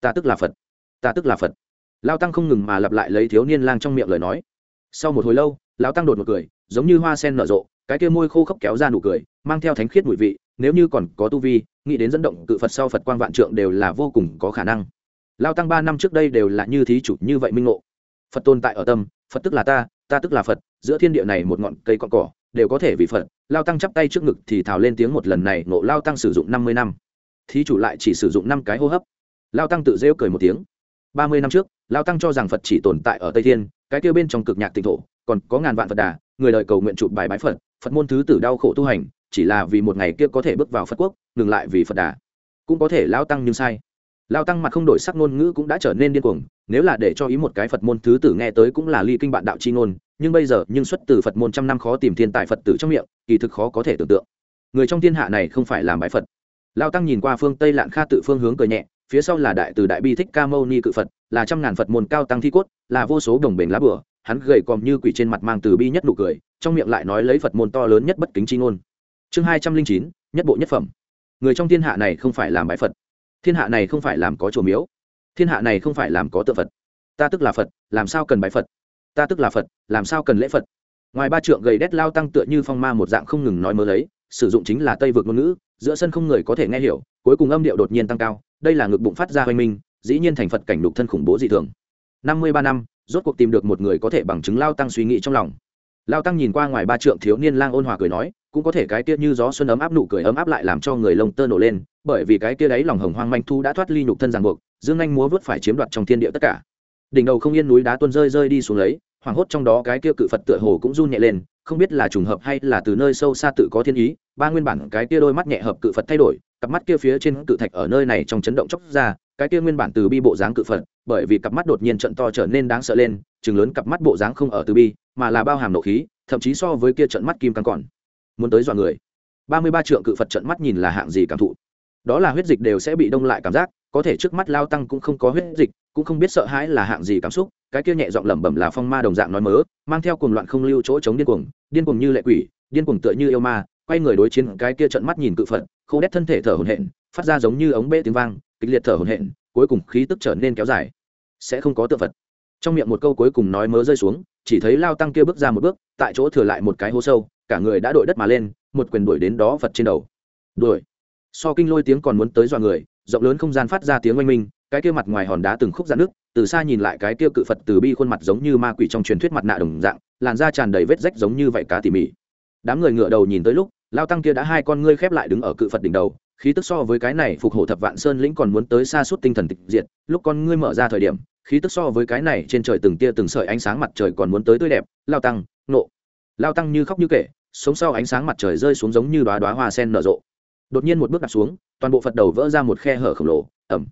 Ta tức là phật. Ta tức là phật. Lao tăng không ngừng mà lặp lại lấy thiếu niên lang trong miệng lời nói. Sau một hồi lâu, lao tăng đột một cười, giống như hoa sen nở rộ, cái kia môi khô khốc kéo ra nụ cười, mang theo thánh khiết mùi vị nếu như còn có tu vi, nghĩ đến dẫn động cự phật sau phật quang vạn trượng đều là vô cùng có khả năng. Lao tăng ba năm trước đây đều là như thí chủ, như vậy minh ngộ. Phật tồn tại ở tâm, phật tức là ta ta tức là phật, giữa thiên địa này một ngọn cây con cỏ, đều có thể vì phật. Lao tăng chắp tay trước ngực thì thào lên tiếng một lần này, ngộ lao tăng sử dụng năm mươi năm. Thí chủ lại chỉ sử dụng năm cái hô hấp. Lao tăng tự rêu cười một tiếng. Ba mươi năm trước, lao tăng cho rằng phật chỉ tồn tại ở tây thiên, cái kêu bên trong cực nhạc tịnh thổ, còn có ngàn vạn phật đà, người đời cầu nguyện chụp bài bái phật phật môn thứ tử đau khổ tu hành chỉ là vì một ngày kia có thể bước vào phật quốc, ngừng lại vì phật đà. Cũng có thể lao tăng nhưng sai. Lao tăng mặt không đổi sắc ngôn ngữ cũng đã trở nên điên cuồng, nếu là để cho ý một cái phật môn thứ tử nghe tới cũng là ly kinh bạn đạo chi ngôn, nhưng bây giờ nhưng xuất từ phật môn trăm năm khó tìm thiên tài phật tử trong miệng, kỳ thực khó có thể tưởng tượng. Người trong thiên hạ này không phải làm bái phật. Lao tăng nhìn qua phương tây lạng kha tự phương hướng cười nhẹ, phía sau là đại từ đại bi thích ca mâu ni cự phật, là trăm ngàn phật môn cao tăng thi cốt, là vô số đồng bền lá bửa, hắn gầy còm như quỷ trên mặt mang từ bi nhất nụ cười, trong miệng lại nói lấy phật môn to lớn nhất bất kính chi ngôn chương hai trăm linh chín, nhất bộ nhất phẩm. Người trong thiên hạ này không phải làm bái phật. Thiên hạ này không phải làm có chùa miếu. Thiên hạ này không phải làm có tượng phật. Ta tức là phật, làm sao cần bái phật? Ta tức là phật, làm sao cần lễ phật? Ngoài ba trượng gầy đét lao tăng tựa như phong ma một dạng không ngừng nói mơ lấy, sử dụng chính là tây vực ngôn ngữ, giữa sân không người có thể nghe hiểu, cuối cùng âm điệu đột nhiên tăng cao, đây là ngực bụng phát ra hoành minh, dĩ nhiên thành phật cảnh đục thân khủng bố dị thường. Năm mươi ba năm, rốt cuộc tìm được một người có thể bằng chứng lao tăng suy nghĩ trong lòng. Lao tăng nhìn qua ngoài ba trượng thiếu niên lang ôn hòa cười nói cũng có thể cái kia như gió xuân ấm áp nụ cười ấm áp lại làm cho người lông tơ nổ lên, bởi vì cái kia đấy lòng hồng hoang manh thu đã thoát ly nhục thân ràng buộc, dương anh múa vớt phải chiếm đoạt trong thiên địa tất cả. Đỉnh đầu không yên núi đá tuôn rơi rơi đi xuống lấy, hoảng hốt trong đó cái kia cự phật tựa hồ cũng run nhẹ lên, không biết là trùng hợp hay là từ nơi sâu xa tự có thiên ý, ba nguyên bản cái kia đôi mắt nhẹ hợp cự phật thay đổi, cặp mắt kia phía trên cự thạch ở nơi này trong chấn động chốc ra, cái kia nguyên bản từ bi bộ dáng cự phật, bởi vì cặp mắt đột nhiên trận to trở nên đáng sợ lên, chừng lớn cặp mắt bộ dáng không ở từ bi, mà là bao hàm nộ khí, thậm chí so với kia trận mắt kim căng còn muốn tới dọa người. Ba mươi ba trượng cự phật trận mắt nhìn là hạng gì cảm thụ. Đó là huyết dịch đều sẽ bị đông lại cảm giác, có thể trước mắt lao tăng cũng không có huyết dịch, cũng không biết sợ hãi là hạng gì cảm xúc, cái kia nhẹ giọng lẩm bẩm là phong ma đồng dạng nói mớ, mang theo cuồng loạn không lưu chỗ chống điên cuồng điên cuồng như lệ quỷ, điên cuồng tựa như yêu ma, quay người đối chiến cái kia trận mắt nhìn cự phật, khô đét thân thể thở hổn hển, phát ra giống như ống bê tiếng vang, kịch liệt thở hổn hển, cuối cùng khí tức trở nên kéo dài. Sẽ không có tượng phật. Trong miệng một câu cuối cùng nói mớ rơi xuống chỉ thấy lao tăng kia bước ra một bước, tại chỗ thừa lại một cái hố sâu, cả người đã đội đất mà lên, một quyền đuổi đến đó phật trên đầu. Đuổi. So kinh lôi tiếng còn muốn tới dọa người, rộng lớn không gian phát ra tiếng oanh minh, cái kia mặt ngoài hòn đá từng khúc dạn nước, từ xa nhìn lại cái kia cự phật từ bi khuôn mặt giống như ma quỷ trong truyền thuyết mặt nạ đồng dạng, làn da tràn đầy vết rách giống như vậy cá tỉ mỉ. Đám người ngựa đầu nhìn tới lúc, lao tăng kia đã hai con ngươi khép lại đứng ở cự phật đỉnh đầu, khí tức so với cái này phục hộ thập vạn sơn lĩnh còn muốn tới xa suốt tinh thần tịch diệt, lúc con ngươi mở ra thời điểm khí tức so với cái này trên trời từng tia từng sợi ánh sáng mặt trời còn muốn tới tươi đẹp, lao tăng, nộ. Lao tăng như khóc như kể, sống sau ánh sáng mặt trời rơi xuống giống như đoá đoá hoa sen nở rộ. Đột nhiên một bước đặt xuống, toàn bộ phật đầu vỡ ra một khe hở khổng lồ ẩm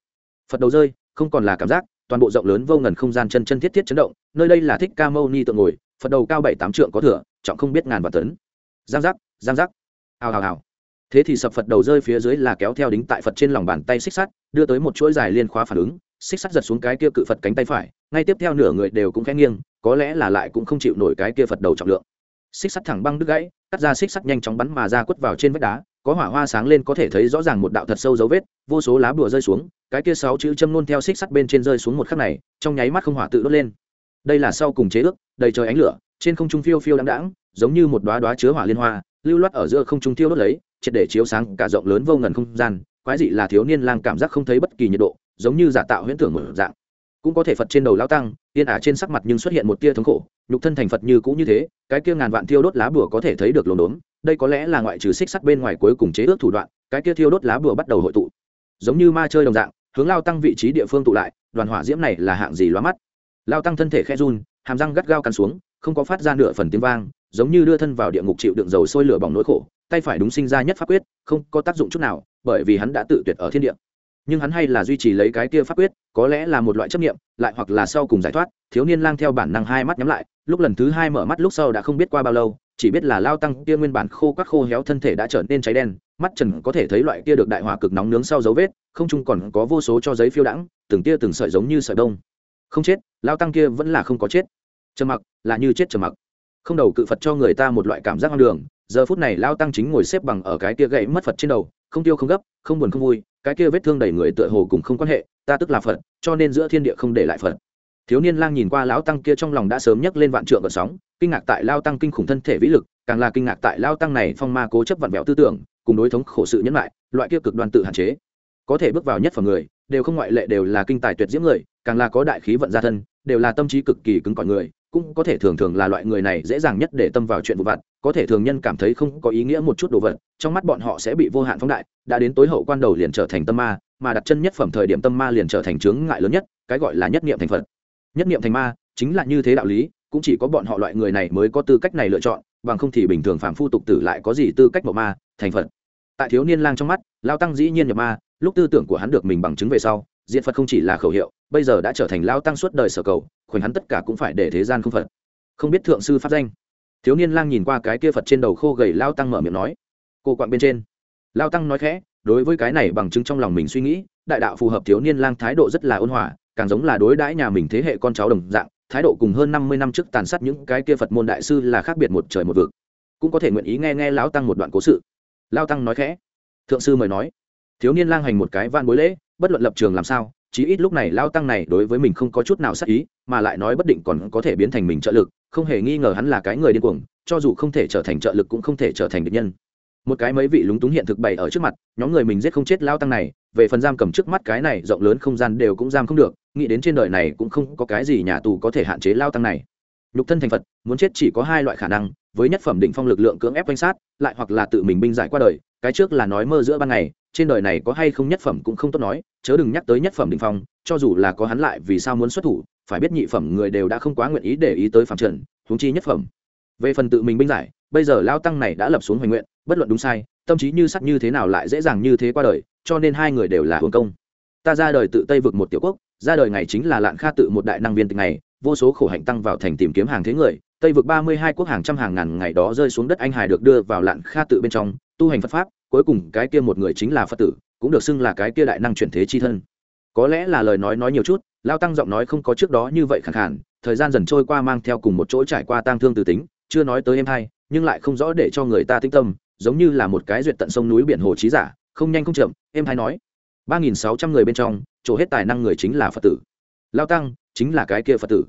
phật đầu rơi, không còn là cảm giác, toàn bộ rộng lớn vô ngần không gian chân chân thiết thiết chấn động, nơi đây là thích ca mâu ni tượng ngồi, phật đầu cao bảy tám trượng có thừa, trọng không biết ngàn và tấn. Giang giác giang giác. Hào hào hào. Thế thì sập phật đầu rơi phía dưới là kéo theo đính tại phật trên lòng bàn tay xích sắt, đưa tới một chuỗi dài liên khóa phản ứng xích sắt giật xuống cái kia cự phật cánh tay phải, ngay tiếp theo nửa người đều cũng khẽ nghiêng, có lẽ là lại cũng không chịu nổi cái kia phật đầu trọng lượng. Xích sắt thẳng băng đứt gãy, cắt ra xích sắt nhanh chóng bắn mà ra quất vào trên vách đá, có hỏa hoa sáng lên có thể thấy rõ ràng một đạo thật sâu dấu vết, vô số lá bùa rơi xuống, cái kia sáu chữ châm nôn theo xích sắt bên trên rơi xuống một khắc này, trong nháy mắt không hỏa tự đốt lên. Đây là sau cùng chế ước, đầy trời ánh lửa, trên không trung phiêu phiêu đáng đáng giống như một đoá đoá chứa hỏa liên hoa, lưu loát ở giữa không trung tiêu đốt lấy, triệt để chiếu sáng cả rộng lớn vô ngần không gian, quái dị là thiếu niên lang cảm giác không thấy bất kỳ nhiệt độ giống như giả tạo huyễn tưởng một dạng. Cũng có thể phật trên đầu lao tăng, yên ả trên sắc mặt nhưng xuất hiện một tia thống khổ, nhục thân thành phật như cũ như thế, cái kia ngàn vạn thiêu đốt lá bùa có thể thấy được lồn đốn, đây có lẽ là ngoại trừ xích sắt bên ngoài cuối cùng chế ước thủ đoạn, cái kia thiêu đốt lá bùa bắt đầu hội tụ. Giống như ma chơi đồng dạng, hướng lao tăng vị trí địa phương tụ lại, đoàn hỏa diễm này là hạng gì loa mắt. Lao tăng thân thể khe run, hàm răng gắt gao cắn xuống, không có phát ra nửa phần tiếng vang, giống như đưa thân vào địa ngục chịu đựng dầu sôi lửa bỏng nỗi khổ, tay phải đúng sinh ra nhất pháp quyết, không có tác dụng chút nào, bởi vì hắn đã tự tuyệt ở thiên địa nhưng hắn hay là duy trì lấy cái kia pháp quyết, có lẽ là một loại chấp nghiệm lại hoặc là sau cùng giải thoát. Thiếu niên lang theo bản năng hai mắt nhắm lại, lúc lần thứ hai mở mắt lúc sau đã không biết qua bao lâu, chỉ biết là lao tăng kia nguyên bản khô các khô héo thân thể đã trở nên cháy đen, mắt trần có thể thấy loại kia được đại hỏa cực nóng nướng sau dấu vết, không chung còn có vô số cho giấy phiêu đãng, từng tia từng sợi giống như sợi đông không chết, lao tăng kia vẫn là không có chết. Trầm mặc, là như chết trầm mặc. Không đầu cự phật cho người ta một loại cảm giác hoang đường giờ phút này lao tăng chính ngồi xếp bằng ở cái kia gãy mất phật trên đầu, không tiêu không gấp, không buồn không vui, cái kia vết thương đầy người tựa hồ cùng không quan hệ, ta tức là phật, cho nên giữa thiên địa không để lại phật. Thiếu niên lang nhìn qua lão tăng kia trong lòng đã sớm nhấc lên vạn trượng gợn sóng, kinh ngạc tại lao tăng kinh khủng thân thể vĩ lực, càng là kinh ngạc tại lao tăng này phong ma cố chấp vặn vẹo tư tưởng, cùng đối thống khổ sự nhẫn lại, loại kia cực đoan tự hạn chế. Có thể bước vào nhất phần người, đều không ngoại lệ đều là kinh tài tuyệt diễm người, càng là có đại khí vận gia thân, đều là tâm trí cực kỳ cứng cỏi người, cũng có thể thường thường là loại người này dễ dàng nhất để tâm vào chuyện vụ vặt có thể thường nhân cảm thấy không có ý nghĩa một chút đồ vật, trong mắt bọn họ sẽ bị vô hạn phóng đại, đã đến tối hậu quan đầu liền trở thành tâm ma, mà đặt chân nhất phẩm thời điểm tâm ma liền trở thành chướng ngại lớn nhất, cái gọi là nhất niệm thành phật. Nhất niệm thành ma chính là như thế đạo lý, cũng chỉ có bọn họ loại người này mới có tư cách này lựa chọn, bằng không thì bình thường phạm phu tục tử lại có gì tư cách mộ ma, thành phật. Tại thiếu niên lang trong mắt, lao tăng dĩ nhiên nhập ma, lúc tư tưởng của hắn được mình bằng chứng về sau, diện phật không chỉ là khẩu hiệu, bây giờ đã trở thành lao tăng suốt đời sở cầu khoảnh hắn tất cả cũng phải để thế gian không phật. Không biết thượng sư pháp danh thiếu niên lang nhìn qua cái kia phật trên đầu khô gầy lao tăng mở miệng nói. Cô quạng bên trên. Lao tăng nói khẽ, đối với cái này bằng chứng trong lòng mình suy nghĩ, đại đạo phù hợp thiếu niên lang thái độ rất là ôn hòa, càng giống là đối đãi nhà mình thế hệ con cháu đồng dạng, thái độ cùng hơn năm mươi năm trước tàn sát những cái kia phật môn đại sư là khác biệt một trời một vực. Cũng có thể nguyện ý nghe nghe lão tăng một đoạn cố sự. Lao tăng nói khẽ. Thượng sư mời nói. Thiếu niên lang hành một cái van bối lễ, bất luận lập trường làm sao chí ít lúc này lao tăng này đối với mình không có chút nào sắc ý, mà lại nói bất định còn có thể biến thành mình trợ lực, không hề nghi ngờ hắn là cái người điên cuồng, cho dù không thể trở thành trợ lực cũng không thể trở thành địch nhân. Một cái mấy vị lúng túng hiện thực bày ở trước mặt, nhóm người mình giết không chết lao tăng này, về phần giam cầm trước mắt cái này rộng lớn không gian đều cũng giam không được, nghĩ đến trên đời này cũng không có cái gì nhà tù có thể hạn chế lao tăng này. Nhục thân thành phật, muốn chết chỉ có hai loại khả năng, với nhất phẩm định phong lực lượng cưỡng ép quanh sát, lại hoặc là tự mình binh giải qua đời, cái trước là nói mơ giữa ban ngày trên đời này có hay không nhất phẩm cũng không tốt nói, chớ đừng nhắc tới nhất phẩm đình phong, cho dù là có hắn lại vì sao muốn xuất thủ, phải biết nhị phẩm người đều đã không quá nguyện ý để ý tới phạm trần, huống chi nhất phẩm. Về phần tự mình binh giải, bây giờ lao tăng này đã lập xuống hoành nguyện, bất luận đúng sai, tâm trí như sắc như thế nào lại dễ dàng như thế qua đời, cho nên hai người đều là hưởng công. Ta ra đời tự tây vực một tiểu quốc, ra đời ngày chính là lạn kha tự một đại năng viên từng ngày vô số khổ hạnh tăng vào thành tìm kiếm hàng thế người, tây vực ba mươi hai quốc hàng trăm hàng ngàn ngày đó rơi xuống đất anh hải được đưa vào lạn kha tự bên trong, tu hành phật pháp cuối cùng cái kia một người chính là phật tử, cũng được xưng là cái kia đại năng chuyển thế chi thân. Có lẽ là lời nói nói nhiều chút, lao tăng giọng nói không có trước đó như vậy khẳng khản thời gian dần trôi qua mang theo cùng một chỗ trải qua tang thương từ tính, chưa nói tới em hai nhưng lại không rõ để cho người ta tĩnh tâm, giống như là một cái duyệt tận sông núi biển hồ trí giả, không nhanh không chậm em hai nói. Ba nghìn sáu trăm người bên trong, chỗ hết tài năng người chính là phật tử. Lao tăng chính là cái kia phật tử.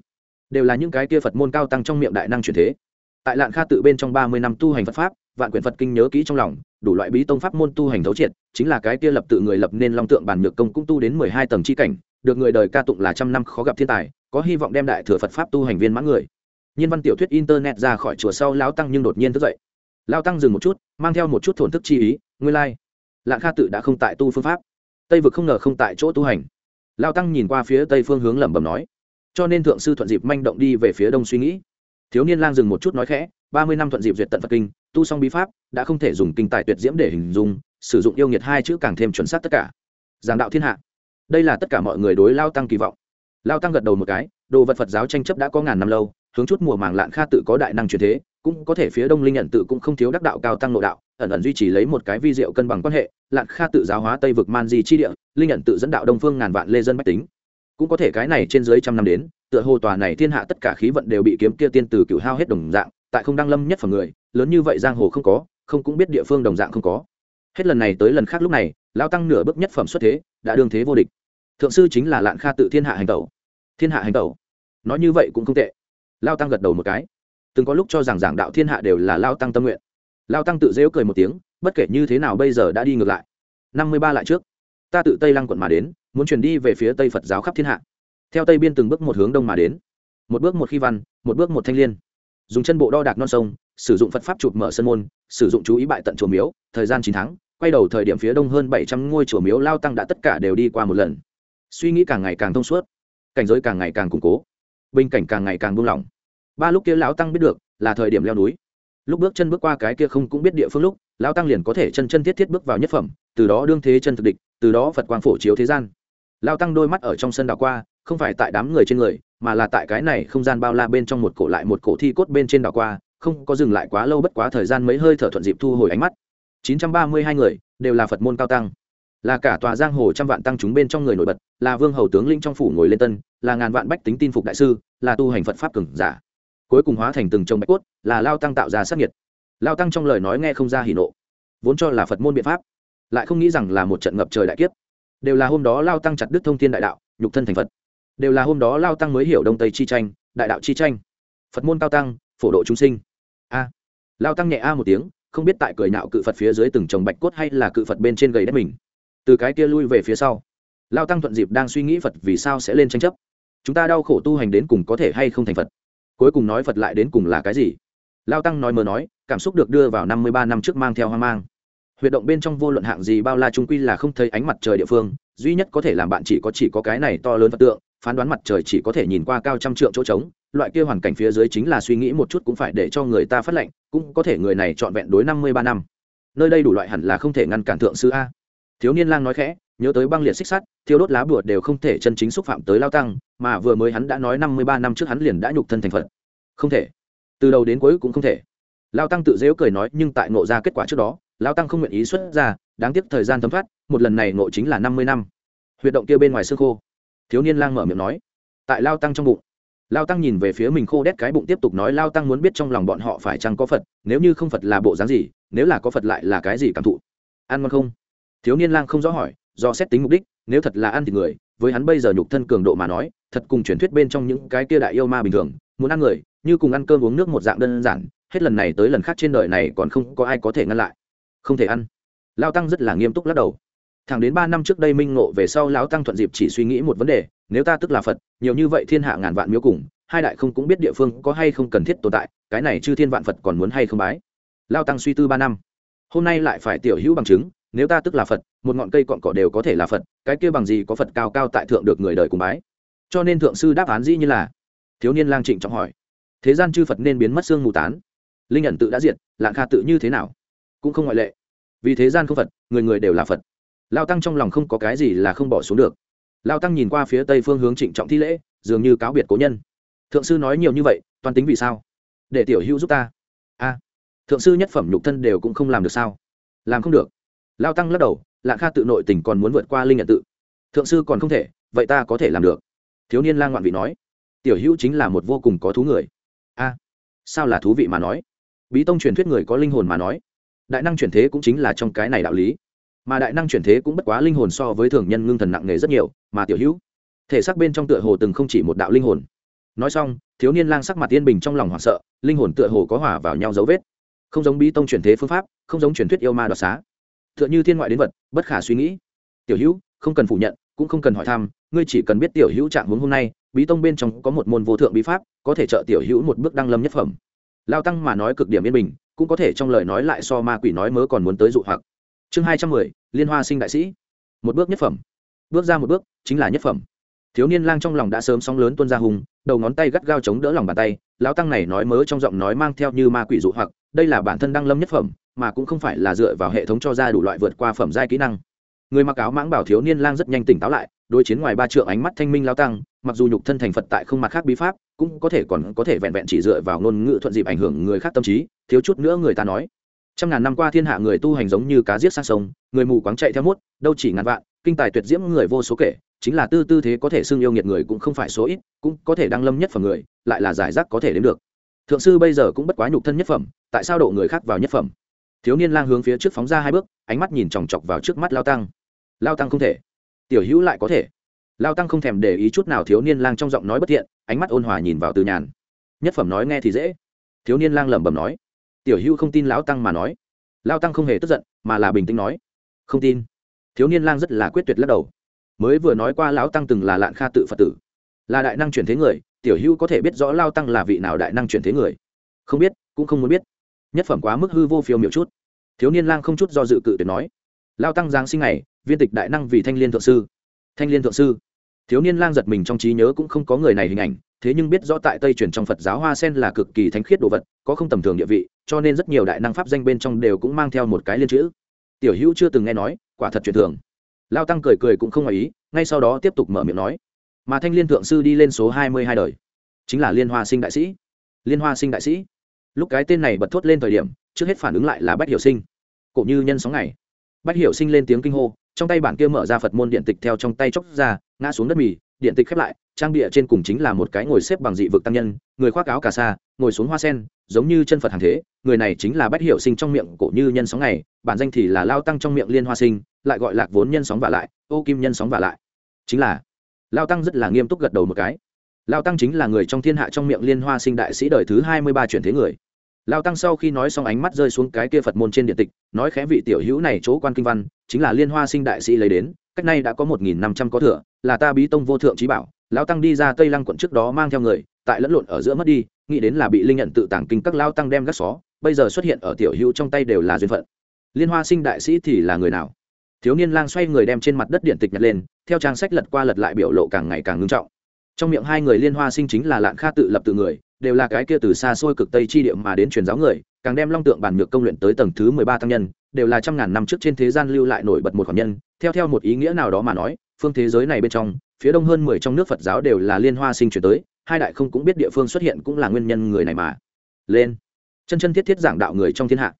Đều là những cái kia phật môn cao tăng trong miệng đại năng truyền thế. Tại lạn kha tự bên trong ba mươi năm tu hành phật pháp vạn quyển phật kinh nhớ kỹ trong lòng, đủ loại bí tông pháp môn tu hành thấu triệt, chính là cái kia lập tự người lập nên long tượng bản nhược công cũng tu đến mười hai tầng chi cảnh, được người đời ca tụng là trăm năm khó gặp thiên tài, có hy vọng đem đại thừa phật pháp tu hành viên mãn người. Nhân văn tiểu thuyết internet ra khỏi chùa sau lão tăng nhưng đột nhiên thức dậy. Lao tăng dừng một chút, mang theo một chút thổn thức chi ý nguyên lai、like. lạng kha tự đã không tại tu phương pháp. Tây vực không ngờ không tại chỗ tu hành. Lao tăng nhìn qua phía tây phương hướng lẩm bẩm nói. Cho nên thượng sư thuận dịp manh động đi về phía đông suy nghĩ. Thiếu niên lang dừng một chút nói khẽ ba mươi năm thuận dịp duyệt tận phật kinh, tu xong bí pháp, đã không thể dùng kinh tài tuyệt diễm để hình dung, sử dụng yêu nghiệt hai chữ càng thêm chuẩn xác tất cả. Giảng đạo thiên hạ. Đây là tất cả mọi người đối lao tăng kỳ vọng. Lao tăng gật đầu một cái, đồ vật phật giáo tranh chấp đã có ngàn năm lâu, hướng chút mùa màng lạn kha tự có đại năng truyền thế, cũng có thể phía đông linh nhận tự cũng không thiếu đắc đạo cao tăng nội đạo, ẩn ẩn duy trì lấy một cái vi diệu cân bằng quan hệ, lạn kha tự giáo hóa tây vực man di chi địa, linh nhận tự dẫn đạo đông phương ngàn vạn lê dân bách tính. Cũng có thể cái này trên dưới trăm năm đến, tựa hồ tòa này thiên hạ tất cả khí vận đều bị kiếm kia tiên từ cửu hao hết đồng dạng tại không đăng lâm nhất phẩm người, lớn như vậy giang hồ không có, không cũng biết địa phương đồng dạng không có. Hết lần này tới lần khác lúc này lao tăng nửa bước nhất phẩm xuất thế, đã đương thế vô địch. Thượng sư chính là lạn kha tự thiên hạ hành tẩu. Thiên hạ hành tẩu. Nói như vậy cũng không tệ. Lao tăng gật đầu một cái. Từng có lúc cho rằng giảng đạo thiên hạ đều là lao tăng tâm nguyện. Lao tăng tự dễu cười một tiếng, bất kể như thế nào bây giờ đã đi ngược lại. Năm mươi ba lại trước. Ta tự tây lăng quận mà đến, muốn chuyển đi về phía tây phật giáo khắp thiên hạ. Theo tây biên từng bước một hướng đông mà đến. Một bước một khi văn, một bước một thanh l i ê n dùng chân bộ đo đạc non sông, sử dụng phật pháp chụp mở sân môn, sử dụng chú ý bại tận chùa miếu, thời gian chín tháng, quay đầu thời điểm phía đông hơn bảy trăm ngôi chùa miếu lao tăng đã tất cả đều đi qua một lần. Suy nghĩ càng ngày càng thông suốt, cảnh giới càng ngày càng củng cố, bình cảnh càng ngày càng buông lỏng. Ba lúc kia lão tăng biết được là thời điểm leo núi. Lúc bước chân bước qua cái kia không cũng biết địa phương lúc, lão tăng liền có thể chân chân thiết thiết bước vào nhất phẩm, từ đó đương thế chân thực địch, từ đó phật quang phổ chiếu thế gian. Lao tăng đôi mắt ở trong sân đảo qua không phải tại đám người trên người, mà là tại cái này không gian bao la bên trong một cổ lại một cổ thi cốt bên trên đảo qua, không có dừng lại quá lâu bất quá thời gian mấy hơi thở thuận dịp thu hồi ánh mắt. 932 người, đều là phật môn cao tăng. Là cả tòa giang hồ trăm vạn tăng chúng bên trong người nổi bật, là vương hầu tướng linh trong phủ ngồi lên tân, là ngàn vạn bách tính tin phục đại sư, là tu hành phật pháp cường giả. Cuối cùng hóa thành từng trồng bạch cốt, là lao tăng tạo ra sát nhiệt lao tăng trong lời nói nghe không ra hỉ nộ, vốn cho là phật môn biện pháp, lại không nghĩ rằng là một trận ngập trời đại kiếp. Đều là hôm đó lao tăng chặt đức thông thiên đại đạo, nhục thân thành phật đều là hôm đó lao tăng mới hiểu đông tây chi tranh, đại đạo chi tranh. Phật môn cao tăng, phổ độ chúng sinh. A. Lao tăng nhẹ a một tiếng, không biết tại cười nạo cự phật phía dưới từng trồng bạch cốt hay là cự phật bên trên gầy đất mình. Từ cái kia lui về phía sau, lao tăng thuận dịp đang suy nghĩ phật vì sao sẽ lên tranh chấp. Chúng ta đau khổ tu hành đến cùng có thể hay không thành phật? Cuối cùng nói phật lại đến cùng là cái gì? Lao tăng nói mờ nói, cảm xúc được đưa vào năm mươi ba năm trước mang theo hoang mang. Huyệt động bên trong vô luận hạng gì bao la trung quy là không thấy ánh mặt trời địa phương, duy nhất có thể làm bạn chỉ có chỉ có cái này to lớn phật tượng phán đoán mặt trời chỉ có thể nhìn qua cao trăm trượng chỗ trống, loại kia hoàn cảnh phía dưới chính là suy nghĩ một chút cũng phải để cho người ta phát lệnh, cũng có thể người này trọn vẹn đối năm mươi ba năm. Nơi đây đủ loại hẳn là không thể ngăn cản thượng sư a. Thiếu niên lang nói khẽ, nhớ tới băng liệt xích sắt, thiêu đốt lá bùa đều không thể chân chính xúc phạm tới lao tăng, mà vừa mới hắn đã nói năm mươi ba năm trước hắn liền đã nhục thân thành phật. Không thể. Từ đầu đến cuối cũng không thể. Lao tăng tự dễu cười nói, nhưng tại ngộ ra kết quả trước đó, lao tăng không nguyện ý xuất ra, đáng tiếc thời gian thấm thoát, một lần này ngộ chính là năm mươi năm. Huyệt động kia bên ngoài xương khô thiếu niên lang mở miệng nói, tại lao tăng trong bụng. Lao tăng nhìn về phía mình khô đét cái bụng tiếp tục nói, lao tăng muốn biết trong lòng bọn họ phải chăng có phật, nếu như không phật là bộ dáng gì, nếu là có phật lại là cái gì cảm thụ? Ăn ngon không? Thiếu niên lang không rõ hỏi, do xét tính mục đích, nếu thật là ăn thịt người, với hắn bây giờ nhục thân cường độ mà nói, thật cùng truyền thuyết bên trong những cái kia đại yêu ma bình thường, muốn ăn người, như cùng ăn cơm uống nước một dạng đơn giản, hết lần này tới lần khác trên đời này còn không có ai có thể ngăn lại. Không thể ăn. Lao tăng rất là nghiêm túc lắc đầu thẳng đến ba năm trước đây minh ngộ về sau lão tăng thuận dịp chỉ suy nghĩ một vấn đề, nếu ta tức là phật, nhiều như vậy thiên hạ ngàn vạn miếu cùng, hai đại không cũng biết địa phương có hay không cần thiết tồn tại, cái này chư thiên vạn phật còn muốn hay không bái? Lao tăng suy tư ba năm. Hôm nay lại phải tiểu hữu bằng chứng, nếu ta tức là phật, một ngọn cây cọn cỏ đều có thể là phật, cái kia bằng gì có phật cao cao tại thượng được người đời cùng bái? Cho nên thượng sư đáp án dĩ như là, thiếu niên lang trịnh trọng hỏi. Thế gian chư phật nên biến mất xương mù tán. Linh ẩn tự đã diệt, lạng kha tự như thế nào? Cũng không ngoại lệ. Vì thế gian không phật, người người đều là phật lao tăng trong lòng không có cái gì là không bỏ xuống được. Lao tăng nhìn qua phía tây phương hướng trịnh trọng thi lễ, dường như cáo biệt cố nhân. Thượng sư nói nhiều như vậy, toàn tính vì sao? Để tiểu hữu giúp ta. A. Thượng sư nhất phẩm nhục thân đều cũng không làm được sao? Làm không được. Lao tăng lắc đầu, lạng kha tự nội tình còn muốn vượt qua linh nhận tự. Thượng sư còn không thể, vậy ta có thể làm được. Thiếu niên lang ngoạn vị nói. Tiểu hữu chính là một vô cùng có thú người. A. Sao là thú vị mà nói? Bí tông truyền thuyết người có linh hồn mà nói. Đại năng chuyển thế cũng chính là trong cái này đạo lý mà đại năng chuyển thế cũng bất quá linh hồn so với thường nhân ngưng thần nặng nề rất nhiều, mà tiểu hữu, thể xác bên trong tựa hồ từng không chỉ một đạo linh hồn. Nói xong, thiếu niên lang sắc mặt yên bình trong lòng hoảng sợ, linh hồn tựa hồ có hỏa vào nhau dấu vết. Không giống bí tông chuyển thế phương pháp, không giống truyền thuyết yêu ma đoạt xá. Tựa như thiên ngoại đến vật, bất khả suy nghĩ. Tiểu hữu, không cần phủ nhận, cũng không cần hỏi thăm, ngươi chỉ cần biết tiểu hữu trạng hướng hôm nay, bí tông bên trong có một môn vô thượng bí pháp, có thể trợ tiểu hữu một bước đăng lâm nhất phẩm. Lao tăng mà nói cực điểm yên bình, cũng có thể trong lời nói lại so ma quỷ nói mớ còn muốn tới dụ hoặc chương hai trăm mười, liên hoa sinh đại sĩ. Một bước nhất phẩm. Bước ra một bước, chính là nhất phẩm. Thiếu niên lang trong lòng đã sớm sóng lớn tuôn ra hùng đầu ngón tay gắt gao chống đỡ lòng bàn tay, lão tăng này nói mớ trong giọng nói mang theo như ma quỷ dụ hoặc, đây là bản thân đăng lâm nhất phẩm, mà cũng không phải là dựa vào hệ thống cho ra đủ loại vượt qua phẩm giai kỹ năng. Người mặc áo mãng bảo thiếu niên lang rất nhanh tỉnh táo lại, đối chiến ngoài ba trượng ánh mắt thanh minh lao tăng, mặc dù nhục thân thành phật tại không mặt khác bí pháp, cũng có thể còn có thể vẹn vẹn chỉ dựa vào ngôn ngữ thuận dịp ảnh hưởng người khác tâm trí, thiếu chút nữa người ta nói trăm ngàn năm qua thiên hạ người tu hành giống như cá giết sang sông, người mù quáng chạy theo mốt, đâu chỉ ngàn vạn, kinh tài tuyệt diễm người vô số kể, chính là tư tư thế có thể xưng yêu nghiệt người cũng không phải số ít, cũng có thể đăng lâm nhất phẩm người, lại là giải rác có thể đến được. Thượng sư bây giờ cũng bất quá nhục thân nhất phẩm, tại sao độ người khác vào nhất phẩm? Thiếu niên lang hướng phía trước phóng ra hai bước, ánh mắt nhìn chòng chọc vào trước mắt lao tăng. Lao tăng không thể. Tiểu hữu lại có thể. Lao tăng không thèm để ý chút nào thiếu niên lang trong giọng nói bất thiện, ánh mắt ôn hòa nhìn vào từ nhàn. Nhất phẩm nói nghe thì dễ. Thiếu niên lang lẩm bẩm nói tiểu hữu không tin lão tăng mà nói. Lao tăng không hề tức giận, mà là bình tĩnh nói. Không tin. Thiếu niên lang rất là quyết tuyệt lắc đầu. Mới vừa nói qua lão tăng từng là lạn kha tự phật tử. Là đại năng chuyển thế người, tiểu hữu có thể biết rõ lao tăng là vị nào đại năng chuyển thế người. Không biết, cũng không muốn biết. Nhất phẩm quá mức hư vô phiêu miểu chút. Thiếu niên lang không chút do dự cự tuyệt nói. Lao tăng giáng sinh này viên tịch đại năng vì thanh liên thượng sư. Thanh liên thượng sư. Thiếu niên lang giật mình trong trí nhớ cũng không có người này hình ảnh, thế nhưng biết rõ tại tây truyền trong phật giáo hoa sen là cực kỳ thánh khiết đồ vật, có không tầm thường địa vị cho nên rất nhiều đại năng pháp danh bên trong đều cũng mang theo một cái liên chữ. Tiểu hữu chưa từng nghe nói, quả thật truyền thường. Lao tăng cười cười cũng không ngoài ý, ngay sau đó tiếp tục mở miệng nói. Mà thanh liên thượng sư đi lên số hai mươi hai đời. Chính là liên hoa sinh đại sĩ. Liên hoa sinh đại sĩ. Lúc cái tên này bật thốt lên thời điểm, trước hết phản ứng lại là bách hiểu sinh. Cổ như nhân sóng này bách hiểu sinh lên tiếng kinh hô, trong tay bản kia mở ra phật môn điện tịch theo trong tay chóc ra, ngã xuống đất mì, điện tịch khép lại, trang bịa trên cùng chính là một cái ngồi xếp bằng dị vực tăng nhân người khoác áo cà sa, ngồi xuống hoa sen, giống như chân phật hàng thế, người này chính là bách hiệu sinh trong miệng cổ như nhân sóng này, bản danh thì là lao tăng trong miệng liên hoa sinh, lại gọi lạc vốn nhân sóng vả lại, ô kim nhân sóng vả lại. Chính là, lao tăng rất là nghiêm túc gật đầu một cái. Lao tăng chính là người trong thiên hạ trong miệng liên hoa sinh đại sĩ đời thứ hai mươi ba chuyển thế người. Lao tăng sau khi nói xong ánh mắt rơi xuống cái kia phật môn trên điện tịch, nói khẽ vị tiểu hữu này chỗ quan kinh văn, chính là liên hoa sinh đại sĩ lấy đến, cách nay đã có một nghìn năm trăm có thừa, là ta bí tông vô thượng trí bảo lão tăng đi ra tây lăng quận trước đó mang theo người tại lẫn lộn ở giữa mất đi, nghĩ đến là bị linh nhận tự tàng kinh các lao tăng đem gác xó, bây giờ xuất hiện ở tiểu hữu trong tay đều là duyên phận. Liên hoa sinh đại sĩ thì là người nào? Thiếu niên lang xoay người đem trên mặt đất điện tịch nhặt lên, theo trang sách lật qua lật lại biểu lộ càng ngày càng ngưng trọng. Trong miệng hai người liên hoa sinh chính là lạn kha tự lập tự người, đều là cái kia từ xa xôi cực tây chi địa mà đến truyền giáo người, càng đem long tượng bản nhược công luyện tới tầng thứ mười ba tăng nhân, đều là trăm ngàn năm trước trên thế gian lưu lại nổi bật một khoản nhân. Theo theo một ý nghĩa nào đó mà nói, phương thế giới này bên trong, phía đông hơn mười trong nước phật giáo đều là liên hoa sinh chuyển tới hai đại không cũng biết địa phương xuất hiện cũng là nguyên nhân người này mà. Lên. Chân chân thiết thiết giảng đạo người trong thiên hạ.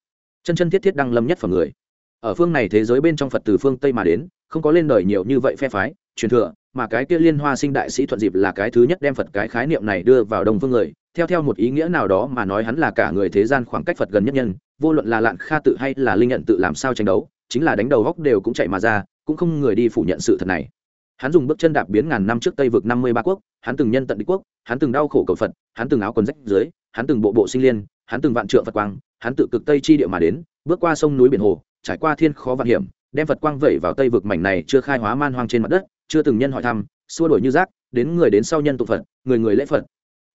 Chân chân thiết thiết đăng lâm nhất phẩm người. Ở phương này thế giới bên trong phật từ phương tây mà đến, không có lên đời nhiều như vậy phe phái, truyền thừa, mà cái kia liên hoa sinh đại sĩ thuận dịp là cái thứ nhất đem phật cái khái niệm này đưa vào đông phương người. Theo theo một ý nghĩa nào đó mà nói hắn là cả người thế gian khoảng cách phật gần nhất nhân, vô luận là lạn kha tự hay là linh nhận tự làm sao tranh đấu, chính là đánh đầu góc đều cũng chạy mà ra, cũng không người đi phủ nhận sự thật này hắn dùng bước chân đạp biến ngàn năm trước tây vực năm mươi ba quốc, hắn từng nhân tận đế quốc, hắn từng đau khổ cầu phật, hắn từng áo quần rách dưới, hắn từng bộ bộ sinh liên, hắn từng vạn trượng phật quang, hắn tự cực tây chi địa mà đến, bước qua sông núi biển hồ, trải qua thiên khó vạn hiểm, đem phật quang vẩy vào tây vực mảnh này chưa khai hóa man hoang trên mặt đất, chưa từng nhân hỏi thăm, xua đổi như rác, đến người đến sau nhân tụ phật, người người lễ phật.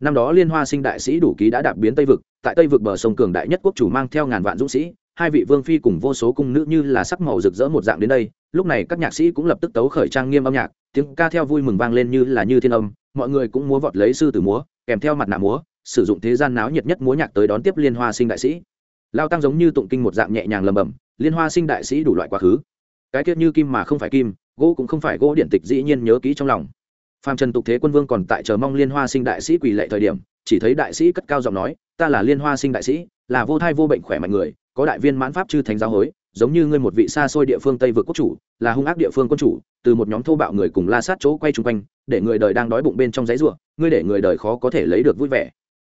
Năm đó liên hoa sinh đại sĩ đủ ký đã đạp biến tây vực, tại tây vực bờ sông cường đại nhất quốc chủ mang theo ngàn vạn dũng sĩ, hai vị vương phi cùng vô số cung nữ như là sắc màu rực rỡ một dạng đến đây lúc này các nhạc sĩ cũng lập tức tấu khởi trang nghiêm âm nhạc, tiếng ca theo vui mừng vang lên như là như thiên âm, mọi người cũng múa vọt lấy sư tử múa, kèm theo mặt nạ múa, sử dụng thế gian náo nhiệt nhất múa nhạc tới đón tiếp liên hoa sinh đại sĩ. Lao tăng giống như tụng kinh một dạng nhẹ nhàng lầm bầm liên hoa sinh đại sĩ đủ loại quá khứ. Cái tiết như kim mà không phải kim, gỗ cũng không phải gỗ điện tịch dĩ nhiên nhớ kỹ trong lòng. Phạm trần tục thế quân vương còn tại chờ mong liên hoa sinh đại sĩ quỳ lệ thời điểm, chỉ thấy đại sĩ cất cao giọng nói, ta là liên hoa sinh đại sĩ, là vô thai vô bệnh khỏe mạnh người, có đại viên mãn pháp chư thánh giáo hối giống như ngươi một vị xa xôi địa phương tây vượt quốc chủ, là hung ác địa phương quân chủ, từ một nhóm thô bạo người cùng la sát chỗ quay chung quanh, để người đời đang đói bụng bên trong giấy ruộng ngươi để người đời khó có thể lấy được vui vẻ.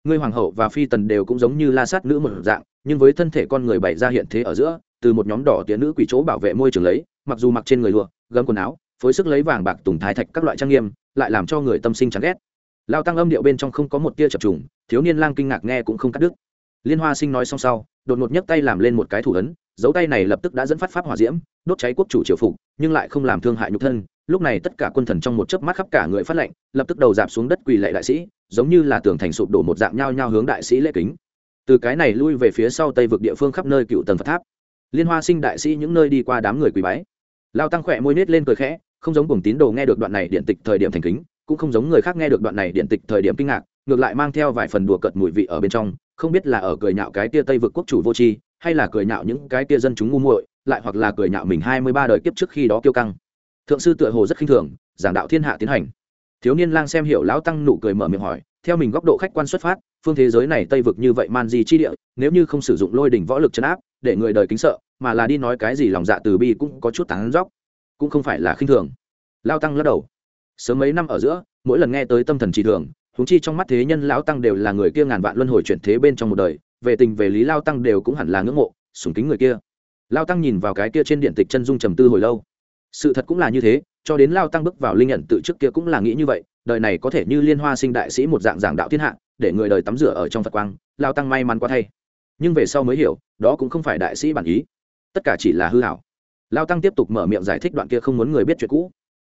Ngươi hoàng hậu và phi tần đều cũng giống như la sát nữ một dạng, nhưng với thân thể con người bày ra hiện thế ở giữa, từ một nhóm đỏ tiến nữ quỷ chỗ bảo vệ môi trường lấy, mặc dù mặc trên người lụa, gấm quần áo, phối sức lấy vàng bạc tùng thái thạch các loại trang nghiêm, lại làm cho người tâm sinh chán ghét. Lao tăng âm điệu bên trong không có một tia chập trùng, thiếu niên lang kinh ngạc nghe cũng không cắt đứt. Liên hoa sinh nói xong sau đột ngột nhấc tay làm lên một cái thủ ấn, dấu tay này lập tức đã dẫn phát pháp hỏa diễm, đốt cháy quốc chủ triều phục, nhưng lại không làm thương hại nhục thân. Lúc này tất cả quân thần trong một chớp mắt khắp cả người phát lệnh, lập tức đầu dạp xuống đất quỳ lệ đại sĩ, giống như là tường thành sụp đổ một dạng nhau nhau hướng đại sĩ lễ kính. Từ cái này lui về phía sau tây vực địa phương khắp nơi cựu tầng phật tháp, liên hoa sinh đại sĩ những nơi đi qua đám người quỳ bái. Lao tăng khỏe môi nết lên cười khẽ, không giống cùng tín đồ nghe được đoạn này điện tịch thời điểm thành kính, cũng không giống người khác nghe được đoạn này điện tịch thời điểm kinh ngạc, ngược lại mang theo vài phần đùa cợt mùi vị ở bên trong không biết là ở cười nhạo cái tia tây vực quốc chủ vô tri, hay là cười nhạo những cái tia dân chúng ngu muội, lại hoặc là cười nhạo mình hai mươi ba đời kiếp trước khi đó kiêu căng. Thượng sư tựa hồ rất khinh thường, giảng đạo thiên hạ tiến hành. Thiếu niên lang xem hiểu lão tăng nụ cười mở miệng hỏi, theo mình góc độ khách quan xuất phát, phương thế giới này tây vực như vậy man di chi địa, nếu như không sử dụng lôi đỉnh võ lực chấn áp, để người đời kính sợ, mà là đi nói cái gì lòng dạ từ bi cũng có chút tán dóc, cũng không phải là khinh thường. Lao tăng lắc đầu. Sớm mấy năm ở giữa, mỗi lần nghe tới tâm thần trì thường huống chi trong mắt thế nhân lão tăng đều là người kia ngàn vạn luân hồi chuyển thế bên trong một đời, về tình về lý lao tăng đều cũng hẳn là ngưỡng mộ, sùng kính người kia. Lao tăng nhìn vào cái kia trên điện tịch chân dung trầm tư hồi lâu. Sự thật cũng là như thế, cho đến lao tăng bước vào linh nhận tự trước kia cũng là nghĩ như vậy, đời này có thể như liên hoa sinh đại sĩ một dạng giảng đạo thiên hạ, để người đời tắm rửa ở trong phật quang lao tăng may mắn quá thay. Nhưng về sau mới hiểu, đó cũng không phải đại sĩ bản ý. Tất cả chỉ là hư hảo. Lao tăng tiếp tục mở miệng giải thích đoạn kia không muốn người biết chuyện cũ.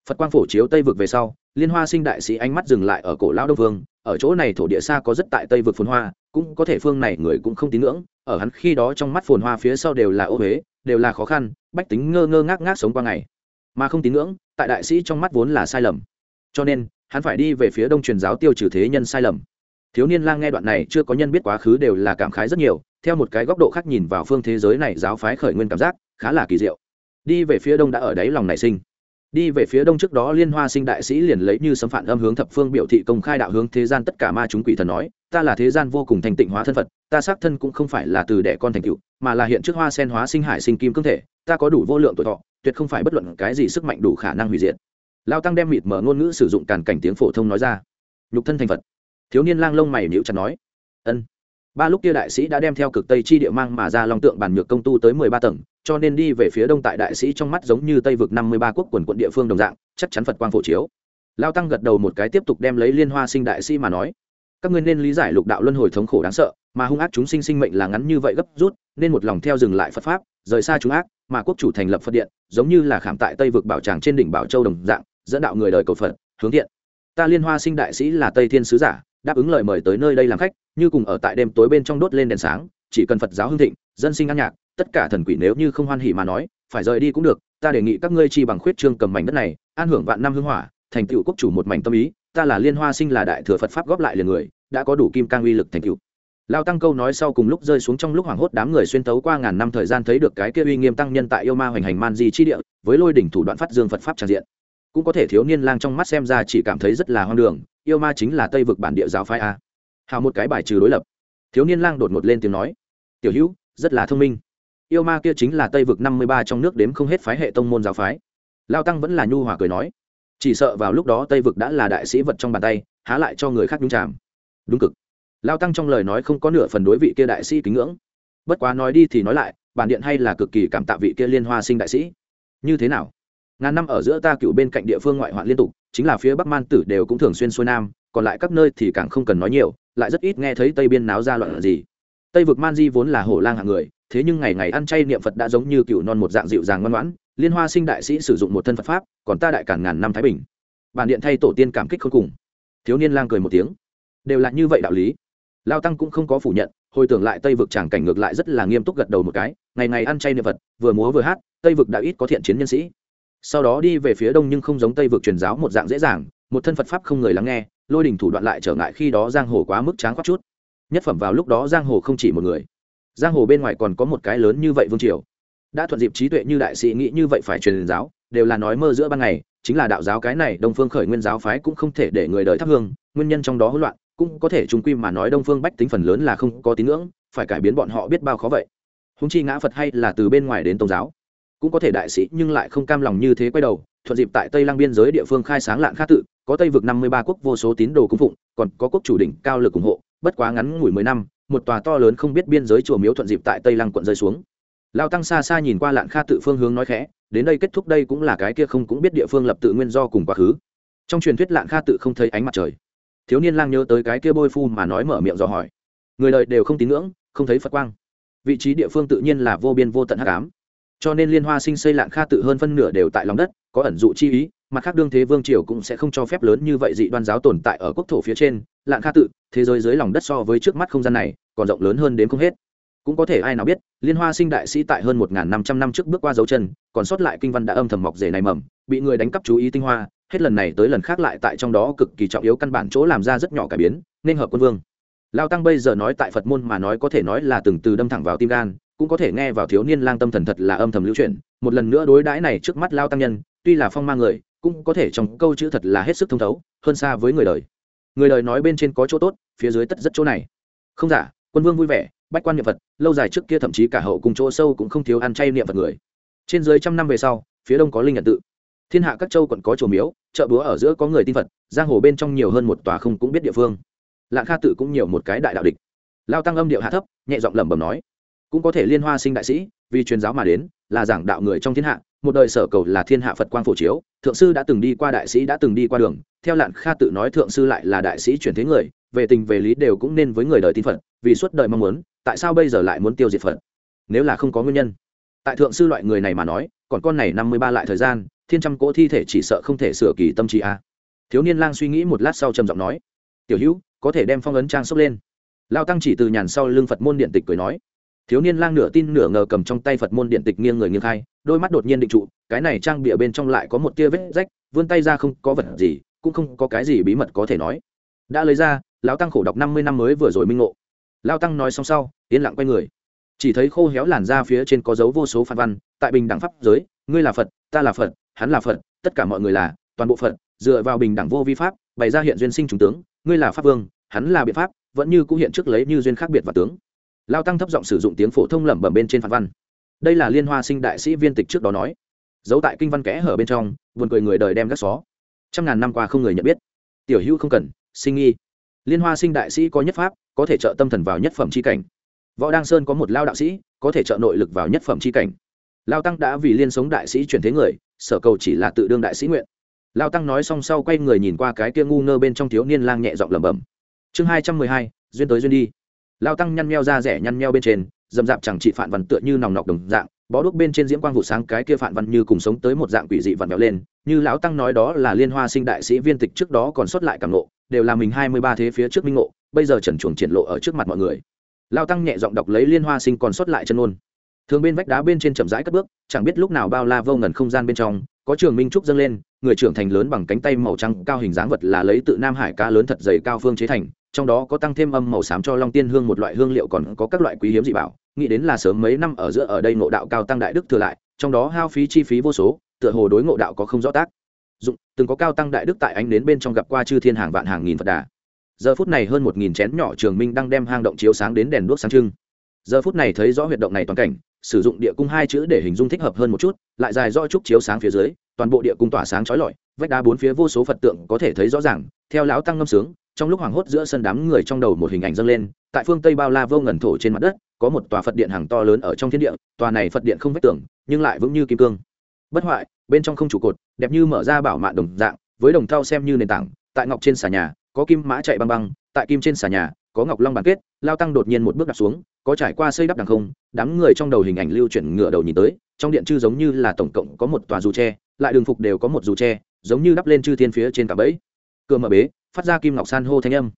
Phật quang phổ chiếu tây vực về sau liên hoa sinh đại sĩ ánh mắt dừng lại ở cổ lão đông vương, ở chỗ này thổ địa xa có rất tại tây vực phồn hoa, cũng có thể phương này người cũng không tín ngưỡng, ở hắn khi đó trong mắt phồn hoa phía sau đều là ô huế đều là khó khăn, bách tính ngơ ngơ ngác ngác sống qua ngày. Mà không tín ngưỡng, tại đại sĩ trong mắt vốn là sai lầm. Cho nên, hắn phải đi về phía đông truyền giáo tiêu trừ thế nhân sai lầm. Thiếu niên lang nghe đoạn này chưa có nhân biết quá khứ đều là cảm khái rất nhiều, theo một cái góc độ khác nhìn vào phương thế giới này giáo phái khởi nguyên cảm giác, khá là kỳ diệu. Đi về phía đông đã ở đáy lòng nảy sinh đi về phía đông trước đó liên hoa sinh đại sĩ liền lấy như sấm phản âm hướng thập phương biểu thị công khai đạo hướng thế gian tất cả ma chúng quỷ thần nói, ta là thế gian vô cùng thành tịnh hóa thân phật, ta xác thân cũng không phải là từ đẻ con thành cựu mà là hiện trước hoa sen hóa sinh hải sinh kim cương thể, ta có đủ vô lượng tuổi thọ, tuyệt không phải bất luận cái gì sức mạnh đủ khả năng hủy diệt. Lao tăng đem mịt mở ngôn ngữ sử dụng càn cảnh tiếng phổ thông nói ra. Nhục thân thành phật. Thiếu niên lang lông mày nhíu chặt nói, ân ba lúc kia đại sĩ đã đem theo cực tây chi địa mang mà ra long tượng bản nhược công tu tới mười ba tầng, cho nên đi về phía đông tại đại sĩ trong mắt giống như tây vực năm mươi ba quốc quần quận địa phương đồng dạng, chắc chắn phật quang phổ chiếu. Lao tăng gật đầu một cái tiếp tục đem lấy liên hoa sinh đại sĩ mà nói, các ngươi nên lý giải lục đạo luân hồi thống khổ đáng sợ, mà hung ác chúng sinh sinh mệnh là ngắn như vậy gấp rút, nên một lòng theo dừng lại phật pháp, rời xa chúng ác, mà quốc chủ thành lập phật điện, giống như là khảm tại tây vực bảo tràng trên đỉnh bảo châu đồng dạng, dẫn đạo người đời cầu phật, hướng thiện. Ta liên hoa sinh đại sĩ là tây thiên sứ giả đáp ứng lời mời tới nơi đây làm khách, như cùng ở tại đêm tối bên trong đốt lên đèn sáng, chỉ cần phật giáo hưng thịnh, dân sinh ăn nhạc, tất cả thần quỷ nếu như không hoan hỉ mà nói, phải rời đi cũng được, ta đề nghị các ngươi chi bằng khuyết trương cầm mảnh đất này, an hưởng vạn năm hưng hỏa, thành tựu quốc chủ một mảnh tâm ý, ta là liên hoa sinh là đại thừa phật pháp góp lại liền người, đã có đủ kim cang uy lực thành tựu. Lao tăng câu nói sau cùng lúc rơi xuống trong lúc hoảng hốt đám người xuyên tấu qua ngàn năm thời gian thấy được cái kia uy nghiêm tăng nhân tại yêu ma hoành hành man di chi địa, với lôi đỉnh thủ đoạn phát dương phật pháp tràn diện. Cũng có thể thiếu niên lang trong mắt xem ra chỉ cảm thấy rất là hoang đường yêu ma chính là tây vực bản địa giáo phái a. Hào một cái bài trừ đối lập. Thiếu niên lang đột ngột lên tiếng nói, tiểu hữu, rất là thông minh. Yêu ma kia chính là tây vực năm mươi ba trong nước đếm không hết phái hệ tông môn giáo phái. Lao tăng vẫn là nhu hòa cười nói, chỉ sợ vào lúc đó tây vực đã là đại sĩ vật trong bàn tay, há lại cho người khác nhúng chàm. Đúng cực. Lao tăng trong lời nói không có nửa phần đối vị kia đại sĩ kính ngưỡng. Bất quá nói đi thì nói lại, bản điện hay là cực kỳ cảm tạ vị kia liên hoa sinh đại sĩ. Như thế nào? Ngàn năm ở giữa ta cựu bên cạnh địa phương ngoại hoạn liên tục, chính là phía bắc man tử đều cũng thường xuyên xuôi nam, còn lại các nơi thì càng không cần nói nhiều, lại rất ít nghe thấy tây biên náo ra loạn gì. Tây vực man di vốn là hổ lang hạng người, thế nhưng ngày ngày ăn chay niệm phật đã giống như cựu non một dạng dịu dàng ngoan ngoãn, liên hoa sinh đại sĩ sử dụng một thân phật pháp, còn ta đại cản ngàn năm thái bình. Bản điện thay tổ tiên cảm kích không cùng. Thiếu niên lang cười một tiếng. Đều là như vậy đạo lý. Lao tăng cũng không có phủ nhận, hồi tưởng lại tây vực tràng cảnh ngược lại rất là nghiêm túc gật đầu một cái, ngày ngày ăn chay niệm phật, vừa múa vừa hát, tây vực đã ít có thiện chiến nhân sĩ sau đó đi về phía đông nhưng không giống tây vực truyền giáo một dạng dễ dàng, một thân phật pháp không người lắng nghe, lôi đình thủ đoạn lại trở ngại khi đó giang hồ quá mức tráng khoát chút. Nhất phẩm vào lúc đó giang hồ không chỉ một người. Giang hồ bên ngoài còn có một cái lớn như vậy vương triều. Đã thuận dịp trí tuệ như đại sĩ nghĩ như vậy phải truyền giáo, đều là nói mơ giữa ban ngày, chính là đạo giáo cái này đông phương khởi nguyên giáo phái cũng không thể để người đời thắp hương, nguyên nhân trong đó hỗn loạn, cũng có thể trung quy mà nói đông phương bách tính phần lớn là không có tín ngưỡng, phải cải biến bọn họ biết bao khó vậy. Húng chi ngã phật hay là từ bên ngoài đến tôn giáo cũng có thể đại sĩ nhưng lại không cam lòng như thế quay đầu, thuận dịp tại tây lang biên giới địa phương khai sáng lạng khá tự, có tây vực năm mươi ba quốc vô số tín đồ cung phụng, còn có quốc chủ đỉnh cao lực ủng hộ, bất quá ngắn ngủi mười năm, một tòa to lớn không biết biên giới chùa miếu thuận dịp tại tây lăng quận rơi xuống. Lao tăng xa xa nhìn qua lạng kha tự phương hướng nói khẽ, đến đây kết thúc đây cũng là cái kia không cũng biết địa phương lập tự nguyên do cùng quá khứ. Trong truyền thuyết lạng kha tự không thấy ánh mặt trời. Thiếu niên lang nhớ tới cái kia bôi phu mà nói mở miệng dò hỏi. Người đời đều không tín ngưỡng, không thấy phật quang. Vị trí địa phương tự nhiên là vô biên vô tận hắc ám cho nên liên hoa sinh xây lạng kha tự hơn phân nửa đều tại lòng đất, có ẩn dụ chi ý, mặt khác đương thế vương triều cũng sẽ không cho phép lớn như vậy dị đoan giáo tồn tại ở quốc thổ phía trên. Lạng kha tự, thế giới dưới lòng đất so với trước mắt không gian này, còn rộng lớn hơn đến không hết. Cũng có thể ai nào biết, liên hoa sinh đại sĩ tại hơn một năm trăm năm trước bước qua dấu chân, còn sót lại kinh văn đã âm thầm mọc rể này mầm, bị người đánh cắp chú ý tinh hoa, hết lần này tới lần khác lại tại trong đó cực kỳ trọng yếu căn bản chỗ làm ra rất nhỏ cải biến, nên hợp quân vương. Lao tăng bây giờ nói tại phật môn mà nói có thể nói là từng từ đâm thẳng vào tim gan cũng có thể nghe vào thiếu niên lang tâm thần thật là âm thầm lưu truyền. Một lần nữa đối đãi này trước mắt lao tăng nhân, tuy là phong mang người, cũng có thể trong câu chữ thật là hết sức thông thấu, hơn xa với người đời. Người đời nói bên trên có chỗ tốt, phía dưới tất rất chỗ này. Không giả, quân vương vui vẻ, bách quan niệm phật, lâu dài trước kia thậm chí cả hậu cùng chỗ sâu cũng không thiếu ăn chay niệm phật người. Trên dưới trăm năm về sau, phía đông có linh nhận tự. Thiên hạ các châu quận có chùa miếu, chợ búa ở giữa có người tin phật, giang hồ bên trong nhiều hơn một tòa không cũng biết địa phương. Lạng kha tự cũng nhiều một cái đại đạo địch. Lao tăng âm điệu hạ thấp, nhẹ giọng lẩm bẩm nói cũng có thể liên hoa sinh đại sĩ, vì truyền giáo mà đến, là giảng đạo người trong thiên hạ, một đời sở cầu là thiên hạ phật quang phổ chiếu, thượng sư đã từng đi qua đại sĩ đã từng đi qua đường, theo lạn kha tự nói thượng sư lại là đại sĩ chuyển thế người, về tình về lý đều cũng nên với người đời tin phật, vì suốt đời mong muốn, tại sao bây giờ lại muốn tiêu diệt phật? Nếu là không có nguyên nhân. Tại thượng sư loại người này mà nói, còn con này năm mươi ba lại thời gian, thiên trăm cỗ thi thể chỉ sợ không thể sửa kỳ tâm trí a. Thiếu niên lang suy nghĩ một lát sau trầm giọng nói, tiểu hữu, có thể đem phong ấn trang sốc lên. Lao tăng chỉ từ nhàn sau lưng phật môn điện tịch cười nói thiếu niên lang nửa tin nửa ngờ cầm trong tay phật môn điện tịch nghiêng người nghiêng khai, đôi mắt đột nhiên định trụ, cái này trang bịa bên trong lại có một tia vết rách, vươn tay ra không có vật gì, cũng không có cái gì bí mật có thể nói. Đã lấy ra, lão tăng khổ đọc năm mươi năm mới vừa rồi minh ngộ. Lao tăng nói xong sau, yên lặng quay người. Chỉ thấy khô héo làn ra phía trên có dấu vô số phản văn, tại bình đẳng pháp giới, ngươi là phật, ta là phật, hắn là phật, tất cả mọi người là, toàn bộ phật, dựa vào bình đẳng vô vi pháp, bày ra hiện duyên sinh trùng tướng, ngươi là pháp vương, hắn là biện pháp, vẫn như cũng hiện trước lấy như duyên khác biệt và tướng lao tăng thấp giọng sử dụng tiếng phổ thông lẩm bẩm bên trên phản văn. Đây là liên hoa sinh đại sĩ viên tịch trước đó nói. Giấu tại kinh văn kẽ hở bên trong, buồn cười người đời đem gác xó. Trăm ngàn năm qua không người nhận biết. Tiểu hữu không cần, sinh nghi. Liên hoa sinh đại sĩ có nhất pháp, có thể trợ tâm thần vào nhất phẩm c h i cảnh. Võ đăng sơn có một lao đạo sĩ, có thể trợ nội lực vào nhất phẩm c h i cảnh. Lao tăng đã vì liên sống đại sĩ chuyển thế người, sở cầu chỉ là tự đương đại sĩ nguyện. Lao tăng nói xong sau quay người nhìn qua cái kia ngu ngơ bên trong thiếu niên lang nhẹ giọng lẩm bẩm. Chương hai trăm mười hai, duyên tới duyên đi lao tăng nhăn meo ra rẻ nhăn meo bên trên dầm dạp chẳng trị phản văn tựa như nòng nọc đồng dạng, bó đuốc bên trên diễm quang vụ sáng cái kia phản văn như cùng sống tới một dạng quỷ dị vặn vẹo lên, như lão tăng nói đó là liên hoa sinh đại sĩ viên tịch trước đó còn xuất lại cảm ngộ, đều là mình hai mươi ba thế phía trước minh ngộ, bây giờ trần chuồng triển lộ ở trước mặt mọi người. Lao tăng nhẹ giọng đọc lấy liên hoa sinh còn xuất lại chân ôn thường bên vách đá bên trên chậm rãi cất bước, chẳng biết lúc nào bao la vô ngần không gian bên trong, có trường minh trúc dâng lên, người trưởng thành lớn bằng cánh tay màu trắng cao hình dáng vật là lấy tự nam hải cá lớn thật dày cao phương chế thành trong đó có tăng thêm âm màu xám cho long tiên hương một loại hương liệu còn có các loại quý hiếm dị bảo, nghĩ đến là sớm mấy năm ở giữa ở đây ngộ đạo cao tăng đại đức thừa lại, trong đó hao phí chi phí vô số, tựa hồ đối ngộ đạo có không rõ tác. Dụng, từng có cao tăng đại đức tại ánh đến bên trong gặp qua chư thiên hàng vạn hàng nghìn phật đà. Giờ phút này hơn một nghìn chén nhỏ trường minh đang đem hang động chiếu sáng đến đèn đuốc sáng trưng. Giờ phút này thấy rõ huyệt động này toàn cảnh, sử dụng địa cung hai chữ để hình dung thích hợp hơn một chút, lại dài do trúc chiếu sáng phía dưới, toàn bộ địa cung tỏa sáng trói lọi, vách đá bốn phía vô số phật tượng có thể thấy rõ ràng, theo lão tăng ngâm sướng trong lúc hoảng hốt giữa sân đám người trong đầu một hình ảnh dâng lên, tại phương tây bao la vô ngần thổ trên mặt đất, có một tòa phật điện hàng to lớn ở trong thiên địa, tòa này phật điện không vách tường, nhưng lại vững như kim cương. Bất hoại, bên trong không trụ cột, đẹp như mở ra bảo mạ đồng dạng, với đồng thau xem như nền tảng, tại ngọc trên xà nhà, có kim mã chạy băng băng, tại kim trên xà nhà, có ngọc long bàn kết, lao tăng đột nhiên một bước đặt xuống, có trải qua xây đắp đằng không, đám người trong đầu hình ảnh lưu chuyển ngựa đầu nhìn tới, trong điện chư giống như là tổng cộng có một tòa dù tre, lại đường phục đều có một dù tre, giống như đắp lên chư thiên phía trên cả bẫy. Cửa mở bế phát ra kim ngọc san hô thanh âm.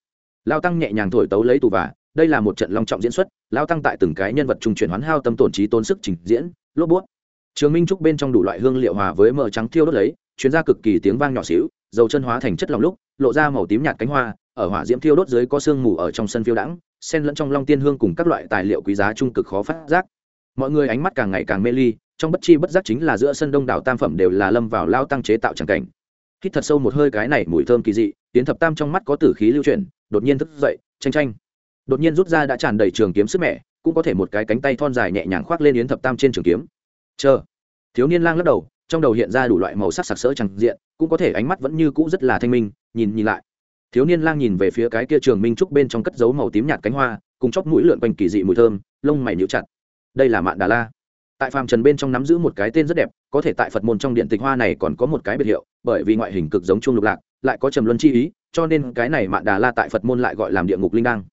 Lao tăng nhẹ nhàng thổi tấu lấy tù và, đây là một trận long trọng diễn xuất lao tăng tại từng cái nhân vật trung chuyển hoán hao tâm tổn trí tôn sức trình diễn lốp bút. Trường minh trúc bên trong đủ loại hương liệu hòa với mỡ trắng thiêu đốt lấy chuyến ra cực kỳ tiếng vang nhỏ xíu dầu chân hóa thành chất lòng lúc lộ ra màu tím nhạt cánh hoa ở hỏa diễm thiêu đốt dưới có sương mù ở trong sân phiêu đãng xen lẫn trong long tiên hương cùng các loại tài liệu quý giá trung cực khó phát giác. Mọi người ánh mắt càng ngày càng mê ly trong bất chi bất giác chính là giữa sân đông đảo tam phẩm đều là lâm vào lao tăng chế tạo tràng cảnh hít thật sâu một hơi cái này mùi thơm kỳ dị tiến thập tam trong mắt có tử khí lưu chuyển, đột nhiên thức dậy tranh tranh đột nhiên rút ra đã tràn đầy trường kiếm sức mẹ cũng có thể một cái cánh tay thon dài nhẹ nhàng khoác lên yến thập tam trên trường kiếm. Chờ. Thiếu niên lang lắc đầu, trong đầu hiện ra đủ loại màu sắc sặc sỡ chẳng diện, cũng có thể ánh mắt vẫn như cũ rất là thanh minh, nhìn nhìn lại. Thiếu niên lang nhìn về phía cái kia trường minh trúc bên trong cất dấu màu tím nhạt cánh hoa, cùng chóp mũi lượn quanh kỳ dị mùi thơm, lông mày nhíu chặt. Đây là mạn đà la. Tại phàm trần bên trong nắm giữ một cái tên rất đẹp, có thể tại phật môn trong điện tịch hoa này còn có một cái biệt hiệu bởi vì ngoại hình cực giống chuông lục lạc, lại có trầm luân chi ý, cho nên cái này mạn đà la tại phật môn lại gọi làm địa ngục linh đăng.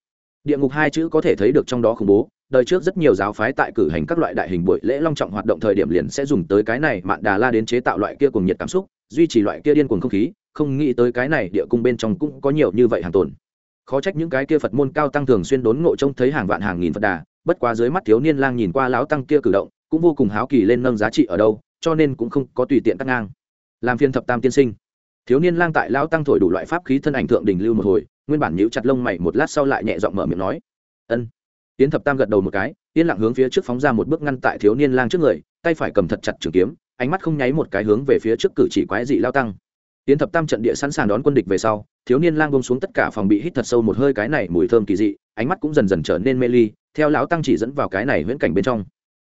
Địa ngục hai chữ có thể thấy được trong đó khủng bố, đời trước rất nhiều giáo phái tại cử hành các loại đại hình buổi lễ long trọng hoạt động thời điểm liền sẽ dùng tới cái này mạn đà la đến chế tạo loại kia cùng nhiệt cảm xúc, duy trì loại kia điên cuồng không khí, không nghĩ tới cái này địa cung bên trong cũng có nhiều như vậy hàng tồn. Khó trách những cái kia phật môn cao tăng thường xuyên đốn ngộ trông thấy hàng vạn hàng nghìn phật đà, bất quá dưới mắt thiếu niên lang nhìn qua lão tăng kia cử động, cũng vô cùng háo kỳ lên nâng giá trị ở đâu, cho nên cũng không có tùy tiện cắt ngang làm phiên thập tam tiên sinh. Thiếu niên lang tại lão tăng thổi đủ loại pháp khí thân ảnh thượng đỉnh lưu một hồi, nguyên bản nhíu chặt lông mày một lát sau lại nhẹ giọng mở miệng nói, ân. Tiến thập tam gật đầu một cái, yên lặng hướng phía trước phóng ra một bước ngăn tại thiếu niên lang trước người, tay phải cầm thật chặt trường kiếm, ánh mắt không nháy một cái hướng về phía trước cử chỉ quái dị lao tăng. Tiến thập tam trận địa sẵn sàng đón quân địch về sau, thiếu niên lang bông xuống tất cả phòng bị hít thật sâu một hơi cái này mùi thơm kỳ dị, ánh mắt cũng dần dần trở nên mê ly, theo lão tăng chỉ dẫn vào cái này huyễn cảnh bên trong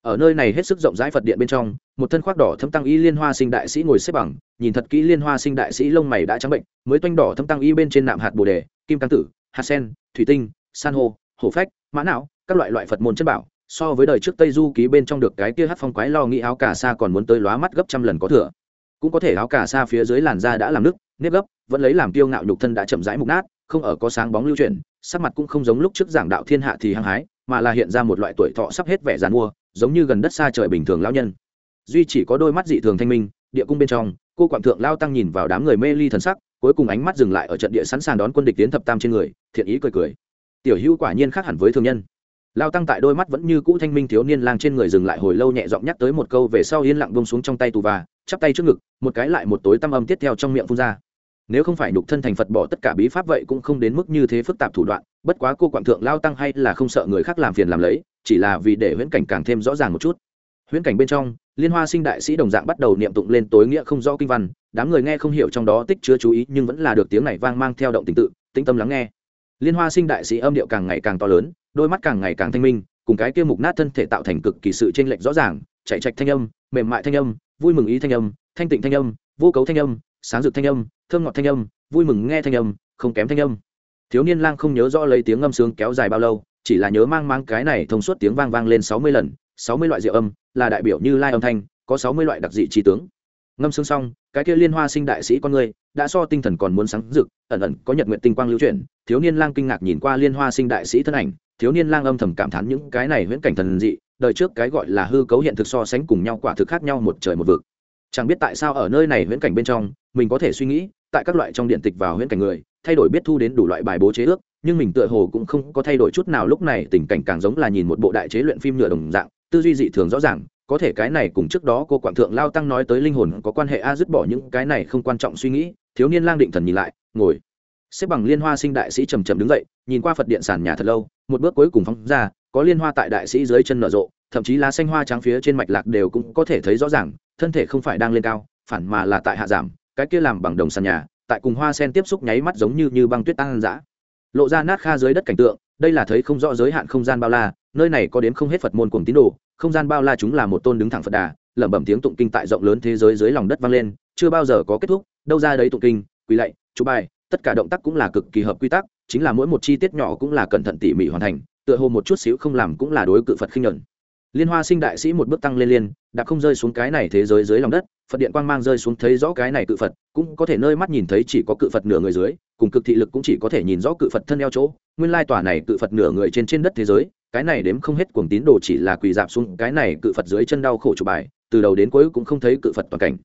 ở nơi này hết sức rộng rãi phật điện bên trong, một thân khoác đỏ thâm tăng y liên hoa sinh đại sĩ ngồi xếp bằng, nhìn thật kỹ liên hoa sinh đại sĩ lông mày đã trắng bệnh, mới toanh đỏ thâm tăng y bên trên nạm hạt bồ đề, kim cang tử, hạt sen, thủy tinh, san hô, hổ phách, mã não, các loại loại phật môn chất bảo, so với đời trước tây du ký bên trong được cái kia hát phong quái lo nghĩ áo cà sa còn muốn tới lóa mắt gấp trăm lần có thừa. Cũng có thể áo cà sa phía dưới làn da đã làm nước nếp gấp, vẫn lấy làm tiêu ngạo nhục thân đã chậm rãi mục nát, không ở có sáng bóng lưu chuyển, sắc mặt cũng không giống lúc trước giảng đạo thiên hạ thì hăng hái, mà là hiện ra một loại tuổi thọ sắp hết vẻ dàn mua giống như gần đất xa trời bình thường lão nhân. Duy chỉ có đôi mắt dị thường thanh minh, địa cung bên trong, cô quảng thượng lao tăng nhìn vào đám người mê ly thần sắc, cuối cùng ánh mắt dừng lại ở trận địa sẵn sàng đón quân địch tiến thập tam trên người, thiện ý cười cười. Tiểu hữu quả nhiên khác hẳn với thường nhân. Lao tăng tại đôi mắt vẫn như cũ thanh minh thiếu niên lang trên người dừng lại hồi lâu nhẹ giọng nhắc tới một câu về sau yên lặng bông xuống trong tay tù và, chắp tay trước ngực, một cái lại một tối tăm âm tiếp theo trong miệng phun ra nếu không phải nhục thân thành phật bỏ tất cả bí pháp vậy cũng không đến mức như thế phức tạp thủ đoạn, bất quá cô quảng thượng lao tăng hay là không sợ người khác làm phiền làm lấy, chỉ là vì để huyễn cảnh càng thêm rõ ràng một chút. Huyễn cảnh bên trong, liên hoa sinh đại sĩ đồng dạng bắt đầu niệm tụng lên tối nghĩa không rõ kinh văn, đám người nghe không hiểu trong đó tích chứa chú ý nhưng vẫn là được tiếng này vang mang theo động tình tự, tĩnh tâm lắng nghe. Liên hoa sinh đại sĩ âm điệu càng ngày càng to lớn, đôi mắt càng ngày càng thanh minh, cùng cái kia mục nát thân thể tạo thành cực kỳ sự chênh lệch rõ ràng, chạy trạch thanh âm, mềm mại thanh âm, vui mừng ý thanh âm, thanh tịnh thanh âm, vô cấu thanh âm sáng rực thanh âm, thơm ngọt thanh âm, vui mừng nghe thanh âm, không kém thanh âm. Thiếu niên lang không nhớ rõ lấy tiếng ngâm sướng kéo dài bao lâu, chỉ là nhớ mang mang cái này thông suốt tiếng vang vang lên sáu mươi lần, sáu mươi loại rượu âm, là đại biểu như lai âm thanh, có sáu mươi loại đặc dị trí tướng. Ngâm sướng xong, cái kia liên hoa sinh đại sĩ con người, đã so tinh thần còn muốn sáng rực, ẩn ẩn có nhật nguyện tinh quang lưu chuyển, thiếu niên lang kinh ngạc nhìn qua liên hoa sinh đại sĩ thân ảnh, thiếu niên lang âm thầm cảm thán những cái này huyễn cảnh thần dị, đời trước cái gọi là hư cấu hiện thực so sánh cùng nhau quả thực khác nhau một trời một vực chẳng biết tại sao ở nơi này huyễn cảnh bên trong, mình có thể suy nghĩ, tại các loại trong điện tịch vào huyễn cảnh người, thay đổi biết thu đến đủ loại bài bố chế ước, nhưng mình tựa hồ cũng không có thay đổi chút nào lúc này, tình cảnh càng giống là nhìn một bộ đại chế luyện phim nhựa đồng dạng, tư duy dị thường rõ ràng, có thể cái này cùng trước đó cô quảng thượng lao tăng nói tới linh hồn có quan hệ a, dứt bỏ những cái này không quan trọng suy nghĩ, thiếu niên lang định thần nhìn lại, ngồi. Xếp bằng liên hoa sinh đại sĩ trầm trầm đứng dậy, nhìn qua phật điện sàn nhà thật lâu, một bước cuối cùng phóng ra, có liên hoa tại đại sĩ dưới chân nở rộ, thậm chí lá xanh hoa trắng phía trên mạch lạc đều cũng có thể thấy rõ ràng thân thể không phải đang lên cao, phản mà là tại hạ giảm, cái kia làm bằng đồng sàn nhà, tại cùng hoa sen tiếp xúc nháy mắt giống như như băng tuyết tăng dã lộ ra nát kha dưới đất cảnh tượng, đây là thấy không rõ giới hạn không gian bao la, nơi này có đến không hết phật môn cùng tín đồ, không gian bao la chúng là một tôn đứng thẳng phật đà, lẩm bẩm tiếng tụng kinh tại rộng lớn thế giới dưới lòng đất vang lên, chưa bao giờ có kết thúc, đâu ra đấy tụng kinh, quỳ lạy chú bài, tất cả động tác cũng là cực kỳ hợp quy tắc, chính là mỗi một chi tiết nhỏ cũng là cẩn thận tỉ mỉ hoàn thành, tựa hồ một chút xíu không làm cũng là đối cự phật khinh nhuận liên hoa sinh đại sĩ một bước tăng lên liên đã không rơi xuống cái này thế giới dưới lòng đất, phật điện quang mang rơi xuống thấy rõ cái này cự phật, cũng có thể nơi mắt nhìn thấy chỉ có cự phật nửa người dưới, cùng cực thị lực cũng chỉ có thể nhìn rõ cự phật thân eo chỗ. Nguyên lai tòa này cự phật nửa người trên trên đất thế giới, cái này đếm không hết cuồng tín đồ chỉ là quỳ dạp xuống, cái này cự phật dưới chân đau khổ chụp bài, từ đầu đến cuối cũng không thấy cự phật toàn cảnh.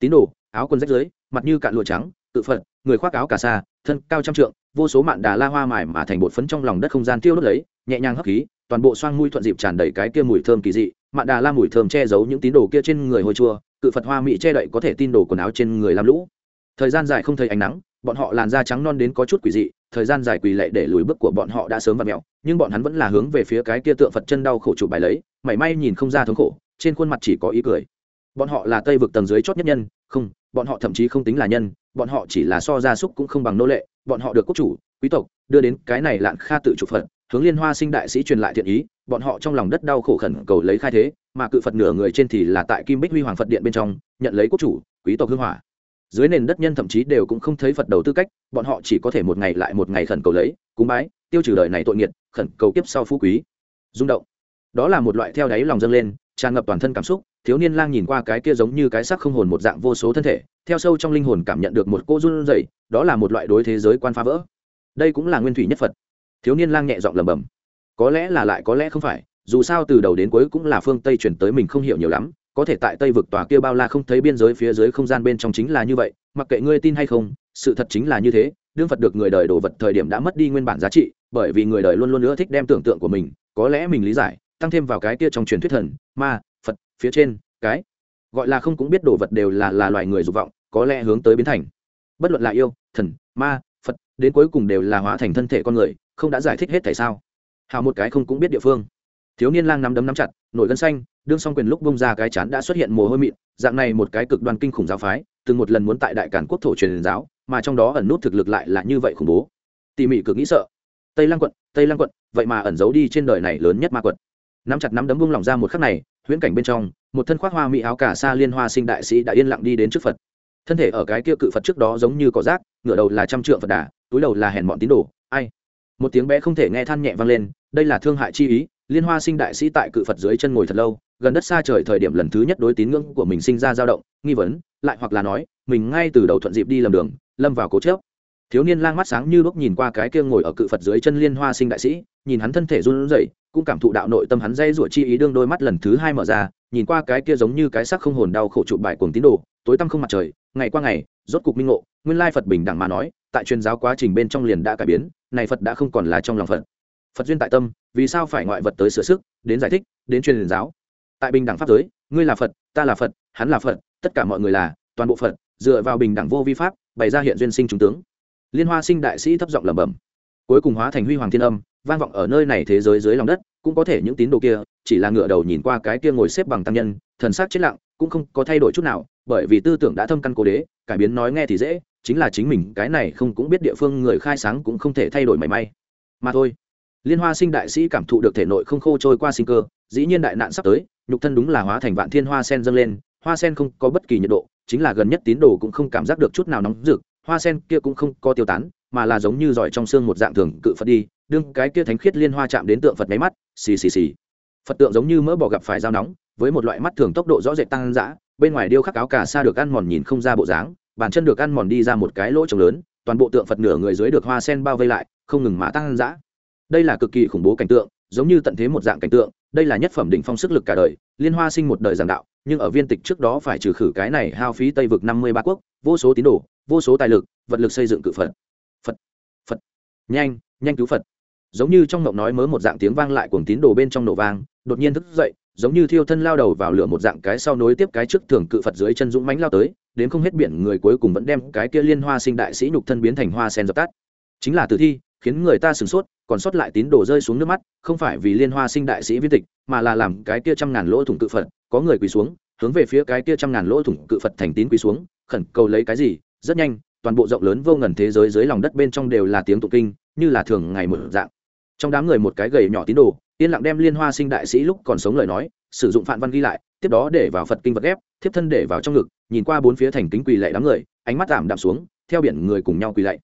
Tín đồ, áo quần rách dưới, mặt như cạn lụa trắng Tự phật, người khoác áo cà sa, thân cao trăm trượng, vô số mạn đà la hoa mài mà thành bột phấn trong lòng đất không gian tiêu đốt lấy, nhẹ nhàng hấp khí, toàn bộ xoang mũi thuận dịp tràn đầy cái kia mùi thơm kỳ dị, mạn đà la mùi thơm che giấu những tín đồ kia trên người hôi chua, cự phật hoa mỹ che đậy có thể tin đồ quần áo trên người làm lũ. Thời gian dài không thấy ánh nắng, bọn họ làn da trắng non đến có chút quỷ dị, thời gian dài quỳ lệ để lùi bước của bọn họ đã sớm và mẹo, nhưng bọn hắn vẫn là hướng về phía cái kia tượng phật chân đau khổ chụp bài lấy, mảy may nhìn không ra thống khổ, trên khuôn mặt chỉ có ý cười. Bọn họ là tây vực tầng dưới chót nhất nhân, không, bọn họ thậm chí không tính là nhân bọn họ chỉ là so gia súc cũng không bằng nô lệ, bọn họ được quốc chủ, quý tộc, đưa đến cái này lạn kha tự chủ phật, hướng liên hoa sinh đại sĩ truyền lại thiện ý, bọn họ trong lòng đất đau khổ khẩn cầu lấy khai thế, mà cự phật nửa người trên thì là tại kim bích huy hoàng phật điện bên trong, nhận lấy quốc chủ, quý tộc hương hỏa. Dưới nền đất nhân thậm chí đều cũng không thấy phật đầu tư cách, bọn họ chỉ có thể một ngày lại một ngày khẩn cầu lấy, cúng bái, tiêu trừ đời này tội nghiệt, khẩn cầu kiếp sau phú quý. Rung động. Đó là một loại theo đáy lòng dâng lên, tràn ngập toàn thân cảm xúc, thiếu niên lang nhìn qua cái kia giống như cái sắc không hồn một dạng vô số thân thể theo sâu trong linh hồn cảm nhận được một cô run rẩy, đó là một loại đối thế giới quan phá vỡ. Đây cũng là nguyên thủy nhất phật. Thiếu niên lang nhẹ giọng lẩm bẩm. Có lẽ là lại có lẽ không phải, dù sao từ đầu đến cuối cũng là phương tây truyền tới mình không hiểu nhiều lắm, có thể tại tây vực tòa kia bao la không thấy biên giới phía dưới không gian bên trong chính là như vậy, mặc kệ ngươi tin hay không, sự thật chính là như thế, đương phật được người đời đồ vật thời điểm đã mất đi nguyên bản giá trị, bởi vì người đời luôn luôn nữa thích đem tưởng tượng của mình, có lẽ mình lý giải, tăng thêm vào cái kia trong truyền thuyết thần, ma, phật, phía trên, cái gọi là không cũng biết đồ vật đều là là loài người dục vọng, có lẽ hướng tới biến thành. Bất luận là yêu, thần, ma, phật, đến cuối cùng đều là hóa thành thân thể con người, không đã giải thích hết tại sao? Hào một cái không cũng biết địa phương. Thiếu niên lang nắm đấm nắm chặt, nổi gân xanh, đương xong quyền lúc bông ra cái chán đã xuất hiện mồ hôi mịn, dạng này một cái cực đoan kinh khủng giáo phái, từng một lần muốn tại đại cản quốc thổ truyền giáo, mà trong đó ẩn nút thực lực lại là như vậy khủng bố. Tỉ mỉ cực nghĩ sợ. Tây lăng quận, tây lăng quận, vậy mà ẩn giấu đi trên đời này lớn nhất ma quận nắm chặt nắm đấm buông lỏng ra một khắc này, huyễn cảnh bên trong, một thân khoác hoa mỹ áo cả sa liên hoa sinh đại sĩ đã yên lặng đi đến trước phật. Thân thể ở cái kia cự phật trước đó giống như cỏ rác, ngửa đầu là trăm trượng phật đà, túi đầu là hèn bọn tín đồ, ai? Một tiếng bé không thể nghe than nhẹ vang lên, đây là thương hại chi ý, liên hoa sinh đại sĩ tại cự phật dưới chân ngồi thật lâu, gần đất xa trời thời điểm lần thứ nhất đối tín ngưỡng của mình sinh ra dao động, nghi vấn, lại hoặc là nói, mình ngay từ đầu thuận dịp đi lầm đường, lâm vào cố chớp thiếu niên lang mắt sáng như lúc nhìn qua cái kia ngồi ở cự phật dưới chân liên hoa sinh đại sĩ, nhìn hắn thân thể run rẩy, cũng cảm thụ đạo nội tâm hắn dây rủa chi ý đương đôi mắt lần thứ hai mở ra, nhìn qua cái kia giống như cái sắc không hồn đau khổ trụ bại cuồng tín đồ, tối tăm không mặt trời, ngày qua ngày, rốt cục minh ngộ, nguyên lai phật bình đẳng mà nói, tại truyền giáo quá trình bên trong liền đã cải biến, này phật đã không còn là trong lòng phật. Phật duyên tại tâm, vì sao phải ngoại vật tới sửa sức, đến giải thích, đến truyền giáo? Tại bình đẳng pháp giới, ngươi là phật, ta là phật, hắn là phật, tất cả mọi người là, toàn bộ phật, dựa vào bình đẳng vô vi pháp, bày ra hiện duyên sinh chúng tướng liên hoa sinh đại sĩ thấp giọng lẩm bẩm. Cuối cùng hóa thành huy hoàng thiên âm, vang vọng ở nơi này thế giới dưới lòng đất, cũng có thể những tín đồ kia, chỉ là ngựa đầu nhìn qua cái kia ngồi xếp bằng tăng nhân, thần sắc chết lặng, cũng không có thay đổi chút nào, bởi vì tư tưởng đã thâm căn cố đế, cải biến nói nghe thì dễ, chính là chính mình cái này không cũng biết địa phương người khai sáng cũng không thể thay đổi mảy may. Mà thôi. Liên hoa sinh đại sĩ cảm thụ được thể nội không khô trôi qua sinh cơ, dĩ nhiên đại nạn sắp tới, nhục thân đúng là hóa thành vạn thiên hoa sen dâng lên, hoa sen không có bất kỳ nhiệt độ, chính là gần nhất tín đồ cũng không cảm giác được chút nào nóng rực hoa sen kia cũng không có tiêu tán, mà là giống như giỏi trong xương một dạng thường cự phật đi, đương cái kia thánh khiết liên hoa chạm đến tượng phật máy mắt, xì xì xì. Phật tượng giống như mỡ bỏ gặp phải dao nóng, với một loại mắt thường tốc độ rõ rệt tăng dã, bên ngoài điêu khắc áo cà sa được ăn mòn nhìn không ra bộ dáng, bàn chân được ăn mòn đi ra một cái lỗ trồng lớn, toàn bộ tượng phật nửa người dưới được hoa sen bao vây lại, không ngừng mã tăng dã. Đây là cực kỳ khủng bố cảnh tượng, giống như tận thế một dạng cảnh tượng, đây là nhất phẩm đỉnh phong sức lực cả đời, liên hoa sinh một đời giảng đạo, nhưng ở viên tịch trước đó phải trừ khử cái này hao phí tây vực năm mươi ba quốc, vô số tín đồ vô số tài lực, vật lực xây dựng cự phật. Phật phật. Nhanh nhanh cứu phật. Giống như trong mộng nói mớ một dạng tiếng vang lại cuồng tín đồ bên trong nổ vang, đột nhiên thức dậy, giống như thiêu thân lao đầu vào lửa một dạng cái sau nối tiếp cái trước thường cự phật dưới chân dũng mánh lao tới, đến không hết biển người cuối cùng vẫn đem cái kia liên hoa sinh đại sĩ nhục thân biến thành hoa sen dập tắt. Chính là tử thi, khiến người ta sửng sốt, còn sót lại tín đồ rơi xuống nước mắt, không phải vì liên hoa sinh đại sĩ viên tịch, mà là làm cái kia trăm ngàn lỗ thủng cự phật, có người quỳ xuống, hướng về phía cái kia trăm ngàn lỗ thủng cự phật thành tín quỳ xuống, khẩn cầu lấy cái gì rất nhanh, toàn bộ rộng lớn vô ngần thế giới dưới lòng đất bên trong đều là tiếng tụng kinh, như là thường ngày mở dạng. Trong đám người một cái gầy nhỏ tín đồ, yên lặng đem liên hoa sinh đại sĩ lúc còn sống lời nói, sử dụng phạn văn ghi lại, tiếp đó để vào phật kinh vật ghép, thiếp thân để vào trong ngực, nhìn qua bốn phía thành kính quỳ lạy đám người, ánh mắt tạm đạm xuống, theo biển người cùng nhau quỳ lạy.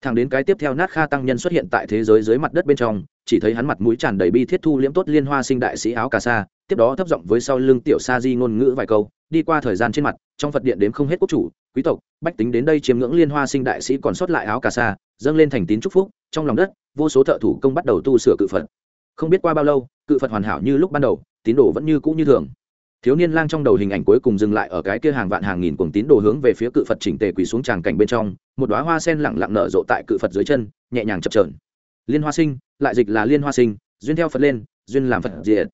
Thằng đến cái tiếp theo nát kha tăng nhân xuất hiện tại thế giới dưới mặt đất bên trong, chỉ thấy hắn mặt mũi tràn đầy bi thiết thu liễm tốt liên hoa sinh đại sĩ áo cà sa, tiếp đó thấp giọng với sau lưng tiểu sa di ngôn ngữ vài câu, đi qua thời gian trên mặt, trong phật điện đếm không hết quốc chủ quý tộc, bách tính đến đây chiếm ngưỡng liên hoa sinh đại sĩ còn sót lại áo cà sa, dâng lên thành tín chúc phúc, trong lòng đất, vô số thợ thủ công bắt đầu tu sửa cự phật. Không biết qua bao lâu, cự phật hoàn hảo như lúc ban đầu, tín đồ vẫn như cũ như thường. Thiếu niên lang trong đầu hình ảnh cuối cùng dừng lại ở cái kia hàng vạn hàng nghìn cuồng tín đồ hướng về phía cự phật chỉnh tề quỳ xuống tràng cảnh bên trong, một đoá hoa sen lặng lặng nở rộ tại cự phật dưới chân, nhẹ nhàng chập trờn liên hoa sinh, lại dịch là liên hoa sinh, duyên theo phật lên, duyên làm phật diệt.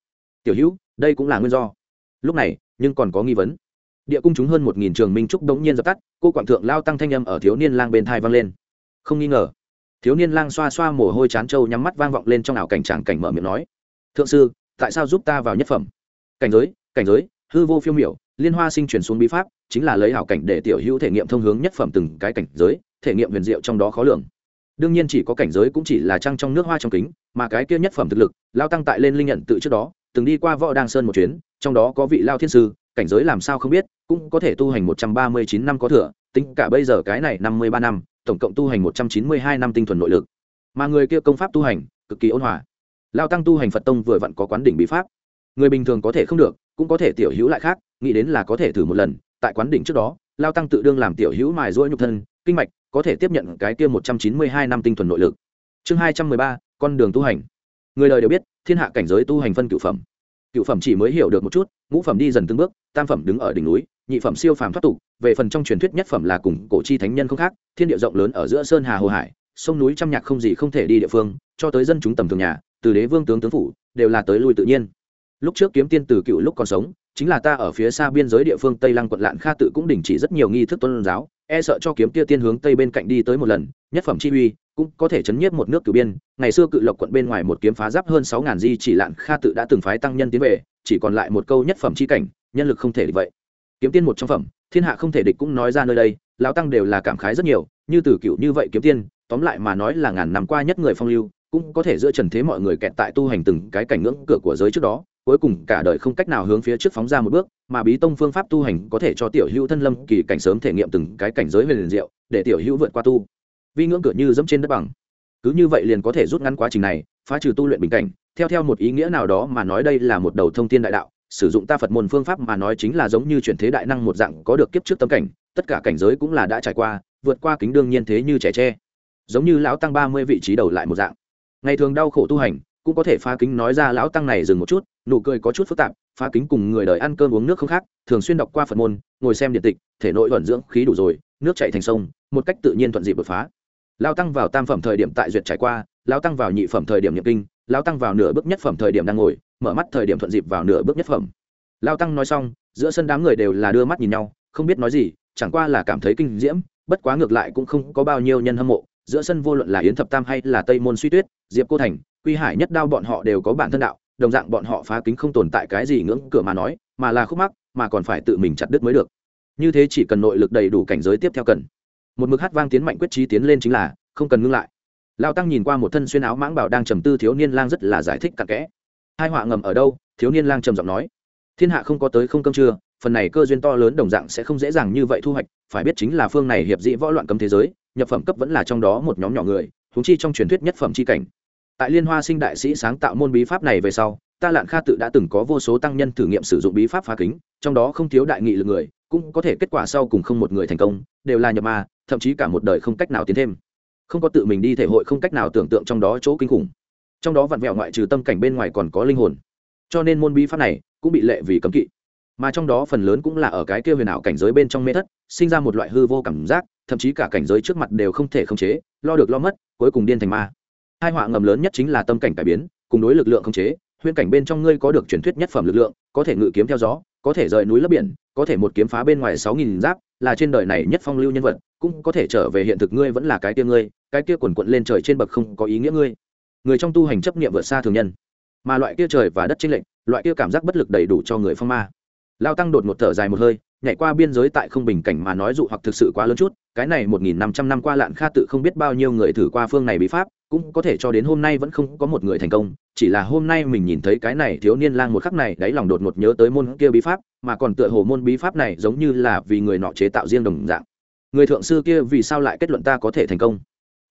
Tiểu hữu, đây cũng là nguyên do. Lúc này, nhưng còn có nghi vấn địa cung chúng hơn một nghìn trường minh trúc đống nhiên dập tắt, cô quảng thượng lao tăng thanh âm ở thiếu niên lang bên thai vang lên. Không nghi ngờ, thiếu niên lang xoa xoa mồ hôi chán trâu nhắm mắt vang vọng lên trong ảo cảnh tràng cảnh mở miệng nói, thượng sư, tại sao giúp ta vào nhất phẩm? Cảnh giới cảnh giới, hư vô phiêu miểu, liên hoa sinh chuyển xuống bí pháp, chính là lấy ảo cảnh để tiểu hữu thể nghiệm thông hướng nhất phẩm từng cái cảnh giới, thể nghiệm huyền diệu trong đó khó lường. Đương nhiên chỉ có cảnh giới cũng chỉ là trăng trong nước hoa trong kính, mà cái kia nhất phẩm thực lực, lao tăng tại lên linh nhận tự trước đó, từng đi qua võ đăng sơn một chuyến, trong đó có vị lao thiên sư, cảnh giới làm sao không biết cũng có thể tu hành một trăm ba mươi chín năm có thừa, tính cả bây giờ cái này năm mươi ba năm, tổng cộng tu hành một trăm chín mươi hai năm tinh thuần nội lực. Mà người kia công pháp tu hành, cực kỳ ôn hòa. Lao tăng tu hành phật tông vừa vặn có quán đỉnh bí pháp. Người bình thường có thể không được, cũng có thể tiểu hữu lại khác, nghĩ đến là có thể thử một lần. Tại quán đỉnh trước đó, lao tăng tự đương làm tiểu hữu mài giũa nhục thân, kinh mạch, có thể tiếp nhận cái kia một trăm chín mươi hai năm tinh thuần nội lực. Chương hai trăm mười ba, con đường tu hành. Người đời đều biết, thiên hạ cảnh giới tu hành phân cửu phẩm. Cửu phẩm chỉ mới hiểu được một chút, ngũ phẩm đi dần từng bước, tam phẩm đứng ở đỉnh núi nhị phẩm siêu phàm thoát tục, về phần trong truyền thuyết nhất phẩm là cùng cổ chi thánh nhân không khác, thiên địa rộng lớn ở giữa sơn hà hồ hải, sông núi trăm nhạc không gì không thể đi địa phương, cho tới dân chúng tầm thường nhà, từ đế vương tướng tướng phủ, đều là tới lui tự nhiên. Lúc trước kiếm tiên từ cựu lúc còn sống, chính là ta ở phía xa biên giới địa phương tây lăng quận lạn kha tự cũng đình chỉ rất nhiều nghi thức tôn giáo e sợ cho kiếm tia tiên hướng tây bên cạnh đi tới một lần, nhất phẩm chi uy cũng có thể chấn nhiếp một nước cử biên. Ngày xưa cự lộc quận bên ngoài một kiếm phá giáp hơn sáu ngàn di chỉ lạn kha tự đã từng phái tăng nhân tiến về, chỉ còn lại một câu nhất phẩm chi cảnh, nhân lực không thể vậy kiếm tiên một trong phẩm, thiên hạ không thể địch cũng nói ra nơi đây, lão tăng đều là cảm khái rất nhiều, như từ cựu như vậy kiếm tiên, tóm lại mà nói là ngàn năm qua nhất người phong lưu, cũng có thể giữa trần thế mọi người kẹt tại tu hành từng cái cảnh ngưỡng cửa của giới trước đó, cuối cùng cả đời không cách nào hướng phía trước phóng ra một bước, mà bí tông phương pháp tu hành có thể cho tiểu hữu thân lâm kỳ cảnh sớm thể nghiệm từng cái cảnh giới về liền diệu, để tiểu hữu vượt qua tu. Vi ngưỡng cửa như dẫm trên đất bằng. Cứ như vậy liền có thể rút ngắn quá trình này, phá trừ tu luyện bình cảnh, theo theo một ý nghĩa nào đó mà nói đây là một đầu thông tin đại đạo sử dụng ta phật môn phương pháp mà nói chính là giống như chuyển thế đại năng một dạng, có được kiếp trước tâm cảnh, tất cả cảnh giới cũng là đã trải qua, vượt qua kính đương nhiên thế như trẻ tre. Giống như lão tăng ba mươi vị trí đầu lại một dạng. Ngày thường đau khổ tu hành, cũng có thể phá kính nói ra lão tăng này dừng một chút, nụ cười có chút phức tạp, phá kính cùng người đời ăn cơm uống nước không khác, thường xuyên đọc qua phật môn, ngồi xem điện tịch, thể nội vận dưỡng khí đủ rồi, nước chạy thành sông, một cách tự nhiên thuận dịp đột phá. Lao tăng vào tam phẩm thời điểm tại duyệt trải qua lao tăng vào nhị phẩm thời điểm nhập kinh lao tăng vào nửa bước nhất phẩm thời điểm đang ngồi mở mắt thời điểm thuận dịp vào nửa bước nhất phẩm. Lao tăng nói xong, giữa sân đám người đều là đưa mắt nhìn nhau, không biết nói gì, chẳng qua là cảm thấy kinh diễm, bất quá ngược lại cũng không có bao nhiêu nhân hâm mộ, giữa sân vô luận là yến thập tam hay là tây môn suy tuyết, diệp cô thành, quy hải nhất đao bọn họ đều có bản thân đạo, đồng dạng bọn họ phá kính không tồn tại cái gì ngưỡng cửa mà nói, mà là khúc mắc, mà còn phải tự mình chặt đứt mới được. Như thế chỉ cần nội lực đầy đủ cảnh giới tiếp theo cần. Một mực hát vang tiến mạnh quyết trí tiến lên chính là không cần ngưng lại. Lao tăng nhìn qua một thân xuyên áo mãng bảo đang trầm tư thiếu niên lang rất là giải thích cặn kẽ hai họa ngầm ở đâu? Thiếu niên lang trầm giọng nói. Thiên hạ không có tới không cơm trưa, phần này cơ duyên to lớn đồng dạng sẽ không dễ dàng như vậy thu hoạch, phải biết chính là phương này hiệp dĩ võ loạn cấm thế giới, nhập phẩm cấp vẫn là trong đó một nhóm nhỏ người thúng chi trong truyền thuyết nhất phẩm c h i cảnh. Tại liên hoa sinh đại sĩ sáng tạo môn bí pháp này về sau, ta lạn kha tự đã từng có vô số tăng nhân thử nghiệm sử dụng bí pháp phá kính, trong đó không thiếu đại nghị lực người, cũng có thể kết quả sau cùng không một người thành công, đều là nhập ma, thậm chí cả một đời không cách nào tiến thêm. Không có tự mình đi thể hội không cách nào tưởng tượng trong đó chỗ kinh khủng trong đó vặn vẹo ngoại trừ tâm cảnh bên ngoài còn có linh hồn. Cho nên môn bí pháp này cũng bị lệ vì cấm kỵ. Mà trong đó phần lớn cũng là ở cái kia huyền ảo cảnh giới bên trong mê thất, sinh ra một loại hư vô cảm giác, thậm chí cả cảnh giới trước mặt đều không thể khống chế, lo được lo mất, cuối cùng điên thành ma. Hai họa ngầm lớn nhất chính là tâm cảnh cải biến, cùng đối lực lượng khống chế huyễn cảnh bên trong ngươi có được truyền thuyết nhất phẩm lực lượng, có thể ngự kiếm theo gió, có thể rời núi lấp biển, có thể một kiếm phá bên ngoài sáu nghìn giáp, là trên đời này nhất phong lưu nhân vật, cũng có thể trở về hiện thực ngươi vẫn là cái kia ngươi, cái kia quần quận lên trời trên bậc không có ý nghĩa ngươi người trong tu hành chấp niệm vượt xa thường nhân. Mà loại kia trời và đất chênh lệnh loại kia cảm giác bất lực đầy đủ cho người phong ma. Lao tăng đột một thở dài một hơi, nhảy qua biên giới tại không bình cảnh mà nói dụ hoặc thực sự quá lớn chút, cái này một nghìn năm trăm năm qua lạn kha tự không biết bao nhiêu người thử qua phương này bí pháp, cũng có thể cho đến hôm nay vẫn không có một người thành công, chỉ là hôm nay mình nhìn thấy cái này thiếu niên lang một khắc này đáy lòng đột ngột nhớ tới môn kia bí pháp, mà còn tựa hồ môn bí pháp này giống như là vì người nọ chế tạo riêng đồng dạng. Người thượng sư kia vì sao lại kết luận ta có thể thành công?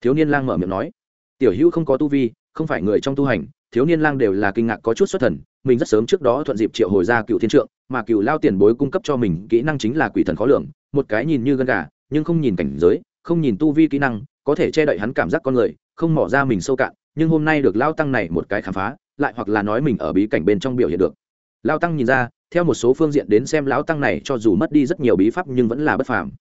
Thiếu niên lang mở miệng nói, tiểu hữu không có tu vi không phải người trong tu hành, thiếu niên lang đều là kinh ngạc có chút xuất thần, mình rất sớm trước đó thuận dịp triệu hồi ra cựu thiên trượng, mà cựu lao tiền bối cung cấp cho mình kỹ năng chính là quỷ thần khó lường, một cái nhìn như gân gà, nhưng không nhìn cảnh giới, không nhìn tu vi kỹ năng, có thể che đậy hắn cảm giác con người, không mỏ ra mình sâu cạn, nhưng hôm nay được lao tăng này một cái khám phá, lại hoặc là nói mình ở bí cảnh bên trong biểu hiện được. Lao tăng nhìn ra, theo một số phương diện đến xem lão tăng này cho dù mất đi rất nhiều bí pháp nhưng vẫn là bất phàm.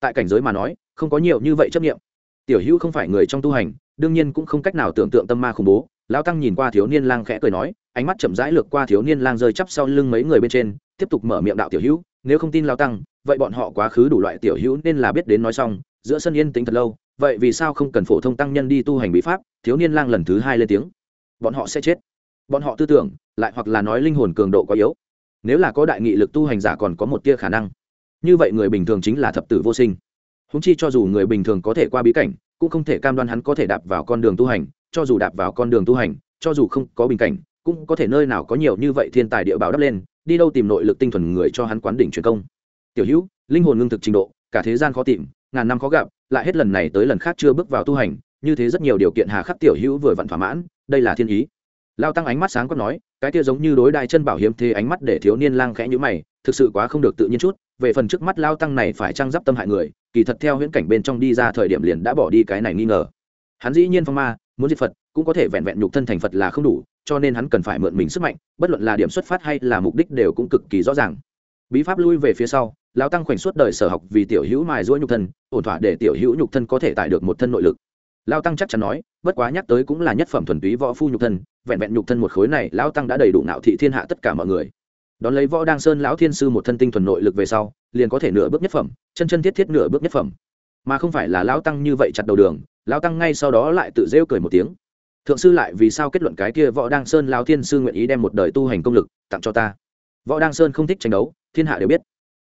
Tại cảnh giới mà nói, không có nhiều như vậy chấp nghiệm tiểu hữu không phải người trong tu hành đương nhiên cũng không cách nào tưởng tượng tâm ma khủng bố. Lão tăng nhìn qua thiếu niên lang khẽ cười nói, ánh mắt chậm rãi lược qua thiếu niên lang rơi chắp sau lưng mấy người bên trên, tiếp tục mở miệng đạo tiểu hữu, nếu không tin lão tăng, vậy bọn họ quá khứ đủ loại tiểu hữu nên là biết đến nói xong, giữa sân yên tĩnh thật lâu, vậy vì sao không cần phổ thông tăng nhân đi tu hành bí pháp, thiếu niên lang lần thứ hai lên tiếng. Bọn họ sẽ chết. Bọn họ tư tưởng, lại hoặc là nói linh hồn cường độ quá yếu. Nếu là có đại nghị lực tu hành giả còn có một tia khả năng. Như vậy người bình thường chính là thập tử vô sinh. Húng chi cho dù người bình thường có thể qua bí cảnh cũng không thể cam đoan hắn có thể đạp vào con đường tu hành, cho dù đạp vào con đường tu hành, cho dù không có bình cảnh, cũng có thể nơi nào có nhiều như vậy thiên tài địa bảo đắp lên, đi đâu tìm nội lực tinh thuần người cho hắn quán đỉnh truyền công. Tiểu hữu, linh hồn ngưng thực trình độ, cả thế gian khó tìm, ngàn năm khó gặp, lại hết lần này tới lần khác chưa bước vào tu hành, như thế rất nhiều điều kiện hà khắc tiểu hữu vừa vặn thỏa mãn, đây là thiên ý. Lao tăng ánh mắt sáng quát nói, cái kia giống như đối đại chân bảo hiếm thế ánh mắt để thiếu niên lang khẽ nhữ mày, thực sự quá không được tự nhiên chút, về phần trước mắt lao tăng này phải trang giáp tâm hại người kỳ thật theo huyễn cảnh bên trong đi ra thời điểm liền đã bỏ đi cái này nghi ngờ. Hắn dĩ nhiên phong ma, muốn diệt phật, cũng có thể vẹn vẹn nhục thân thành phật là không đủ, cho nên hắn cần phải mượn mình sức mạnh, bất luận là điểm xuất phát hay là mục đích đều cũng cực kỳ rõ ràng. Bí pháp lui về phía sau, lão tăng khoảnh suốt đời sở học vì tiểu hữu mài giũa nhục thân, ổn thỏa để tiểu hữu nhục thân có thể tải được một thân nội lực. Lao tăng chắc chắn nói, bất quá nhắc tới cũng là nhất phẩm thuần túy võ phu nhục thân, vẹn vẹn nhục thân một khối này lao tăng đã đầy đủ nạo thị thiên hạ tất cả mọi người đón lấy võ đăng sơn lão thiên sư một thân tinh thuần nội lực về sau, liền có thể nửa bước nhất phẩm, chân chân thiết thiết nửa bước nhất phẩm. Mà không phải là lão tăng như vậy chặt đầu đường, lão tăng ngay sau đó lại tự rêu cười một tiếng. Thượng sư lại vì sao kết luận cái kia võ đăng sơn lão thiên sư nguyện ý đem một đời tu hành công lực tặng cho ta? Võ đăng sơn không thích tranh đấu, thiên hạ đều biết.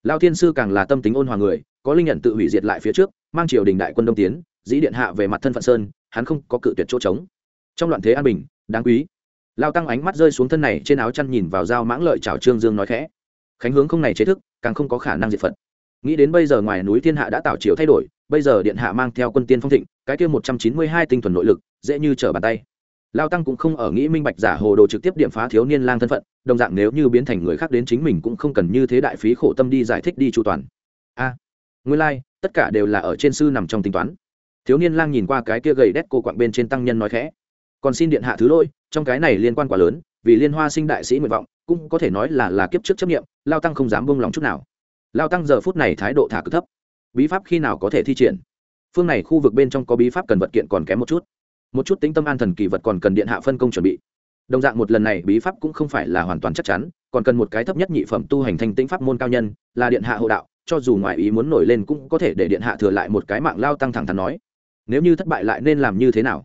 Lão thiên sư càng là tâm tính ôn hòa người, có linh nhận tự hủy diệt lại phía trước, mang triều đình đại quân đông tiến, dĩ điện hạ về mặt thân phận sơn, hắn không có cự tuyệt chỗ trống. Trong loạn thế an bình, đáng quý lao tăng ánh mắt rơi xuống thân này trên áo chăn nhìn vào dao mãng lợi chào trương dương nói khẽ. Khánh hướng không này chế thức càng không có khả năng diệt phật. Nghĩ đến bây giờ ngoài núi thiên hạ đã tạo chiều thay đổi bây giờ điện hạ mang theo quân tiên phong thịnh cái kia một trăm chín mươi hai tinh thuần nội lực dễ như trở bàn tay. Lao tăng cũng không ở nghĩ minh bạch giả hồ đồ trực tiếp điểm phá thiếu niên lang thân phận đồng dạng nếu như biến thành người khác đến chính mình cũng không cần như thế đại phí khổ tâm đi giải thích đi chu toàn. A à, nguyên lai、like, tất cả đều là ở trên sư nằm trong tính toán. Thiếu niên lang nhìn qua cái kia gầy đét cô quạng bên trên tăng nhân nói khẽ còn xin điện hạ thứ lỗi, trong cái này liên quan quá lớn, vì liên hoa sinh đại sĩ nguyện vọng, cũng có thể nói là là kiếp trước chấp nghiệm lao tăng không dám bông lòng chút nào. Lao tăng giờ phút này thái độ thả cực thấp. Bí pháp khi nào có thể thi triển? Phương này khu vực bên trong có bí pháp cần vật kiện còn kém một chút. Một chút tính tâm an thần kỳ vật còn cần điện hạ phân công chuẩn bị. Đồng dạng một lần này bí pháp cũng không phải là hoàn toàn chắc chắn, còn cần một cái thấp nhất nhị phẩm tu hành thanh tĩnh pháp môn cao nhân, là điện hạ hộ đạo, cho dù ngoại ý muốn nổi lên cũng có thể để điện hạ thừa lại một cái mạng lao tăng thẳng thắn nói. Nếu như thất bại lại nên làm như thế nào?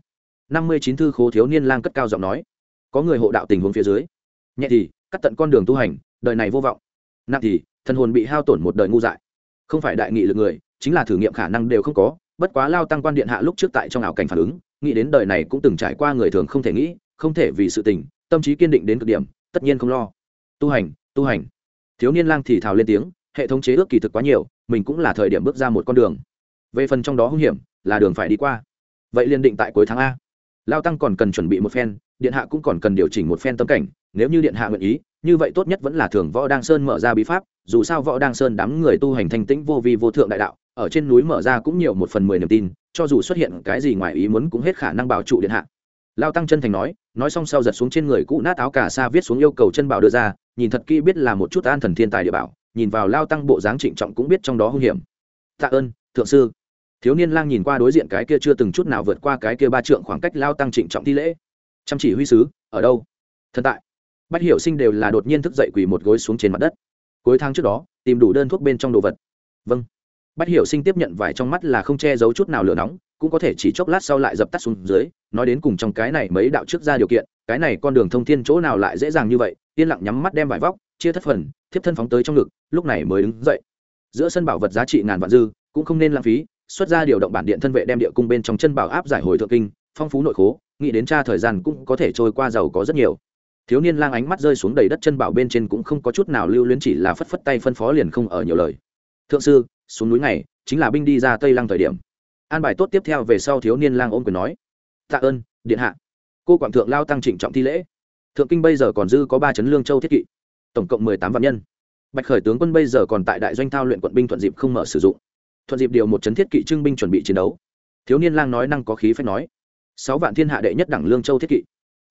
Năm mươi chín thư khố thiếu niên lang cất cao giọng nói, có người hộ đạo tình huống phía dưới. Nhẹ thì, cắt tận con đường tu hành, đời này vô vọng. Nặng thì, thần hồn bị hao tổn một đời ngu dại. Không phải đại nghị lực người, chính là thử nghiệm khả năng đều không có, bất quá lao tăng quan điện hạ lúc trước tại trong ảo cảnh phản ứng, nghĩ đến đời này cũng từng trải qua người thường không thể nghĩ, không thể vì sự tình, tâm trí kiên định đến cực điểm, tất nhiên không lo. Tu hành tu hành. Thiếu niên lang thì thào lên tiếng, hệ thống chế ước kỳ thực quá nhiều, mình cũng là thời điểm bước ra một con đường. Về phần trong đó hung hiểm, là đường phải đi qua. Vậy liền định tại cuối tháng a lao tăng còn cần chuẩn bị một phen, điện hạ cũng còn cần điều chỉnh một phen tâm cảnh, nếu như điện hạ nguyện ý, như vậy tốt nhất vẫn là thường võ đăng sơn mở ra bí pháp, dù sao võ đăng sơn đám người tu hành thanh tĩnh vô vi vô thượng đại đạo, ở trên núi mở ra cũng nhiều một phần mười niềm tin, cho dù xuất hiện cái gì ngoài ý muốn cũng hết khả năng bảo trụ điện hạ. Lao tăng chân thành nói nói xong sau giật xuống trên người cũ nát áo cà sa viết xuống yêu cầu chân bảo đưa ra, nhìn thật kỹ biết là một chút an thần thiên tài địa bảo, nhìn vào lao tăng bộ dáng trịnh trọng cũng biết trong đó hung hiểm. Tạ ơn, thượng sư thiếu niên lang nhìn qua đối diện cái kia chưa từng chút nào vượt qua cái kia ba trượng khoảng cách lao tăng trịnh trọng thi lễ. Chăm chỉ huy sứ, ở đâu? Thần tại. Bách hiểu sinh đều là đột nhiên thức dậy quỳ một gối xuống trên mặt đất. Cuối tháng trước đó, tìm đủ đơn thuốc bên trong đồ vật. Vâng. Bách hiểu sinh tiếp nhận vải trong mắt là không che giấu chút nào lửa nóng, cũng có thể chỉ chốc lát sau lại dập tắt xuống dưới, nói đến cùng trong cái này mấy đạo trước ra điều kiện, cái này con đường thông thiên chỗ nào lại dễ dàng như vậy, yên lặng nhắm mắt đem vải vóc, chia thất phần, thiếp thân phóng tới trong ngực, lúc này mới đứng dậy. Giữa sân bảo vật giá trị ngàn vạn dư, cũng không nên lãng phí xuất ra điều động bản điện thân vệ đem địa cung bên trong chân bảo áp giải hồi thượng kinh, phong phú nội khố, nghĩ đến tra thời gian cũng có thể trôi qua giàu có rất nhiều. Thiếu niên lang ánh mắt rơi xuống đầy đất chân bảo bên trên cũng không có chút nào lưu luyến chỉ là phất phất tay phân phó liền không ở nhiều lời. Thượng sư, xuống núi này chính là binh đi ra tây lăng thời điểm. An bài tốt tiếp theo về sau thiếu niên lang ôm quyền nói, tạ ơn, điện hạ. Cô quảng thượng lao tăng trịnh trọng thi lễ. Thượng kinh bây giờ còn dư có ba chấn lương châu thiết kỵ, tổng cộng mười tám vạn nhân. Bạch khởi tướng quân bây giờ còn tại đại doanh thao luyện quận binh thuận dịp không mở sử dụng thuận dịp điều một chấn thiết kỵ trưng binh chuẩn bị chiến đấu. Thiếu niên lang nói năng có khí phách nói, sáu vạn thiên hạ đệ nhất đẳng lương châu thiết kỵ,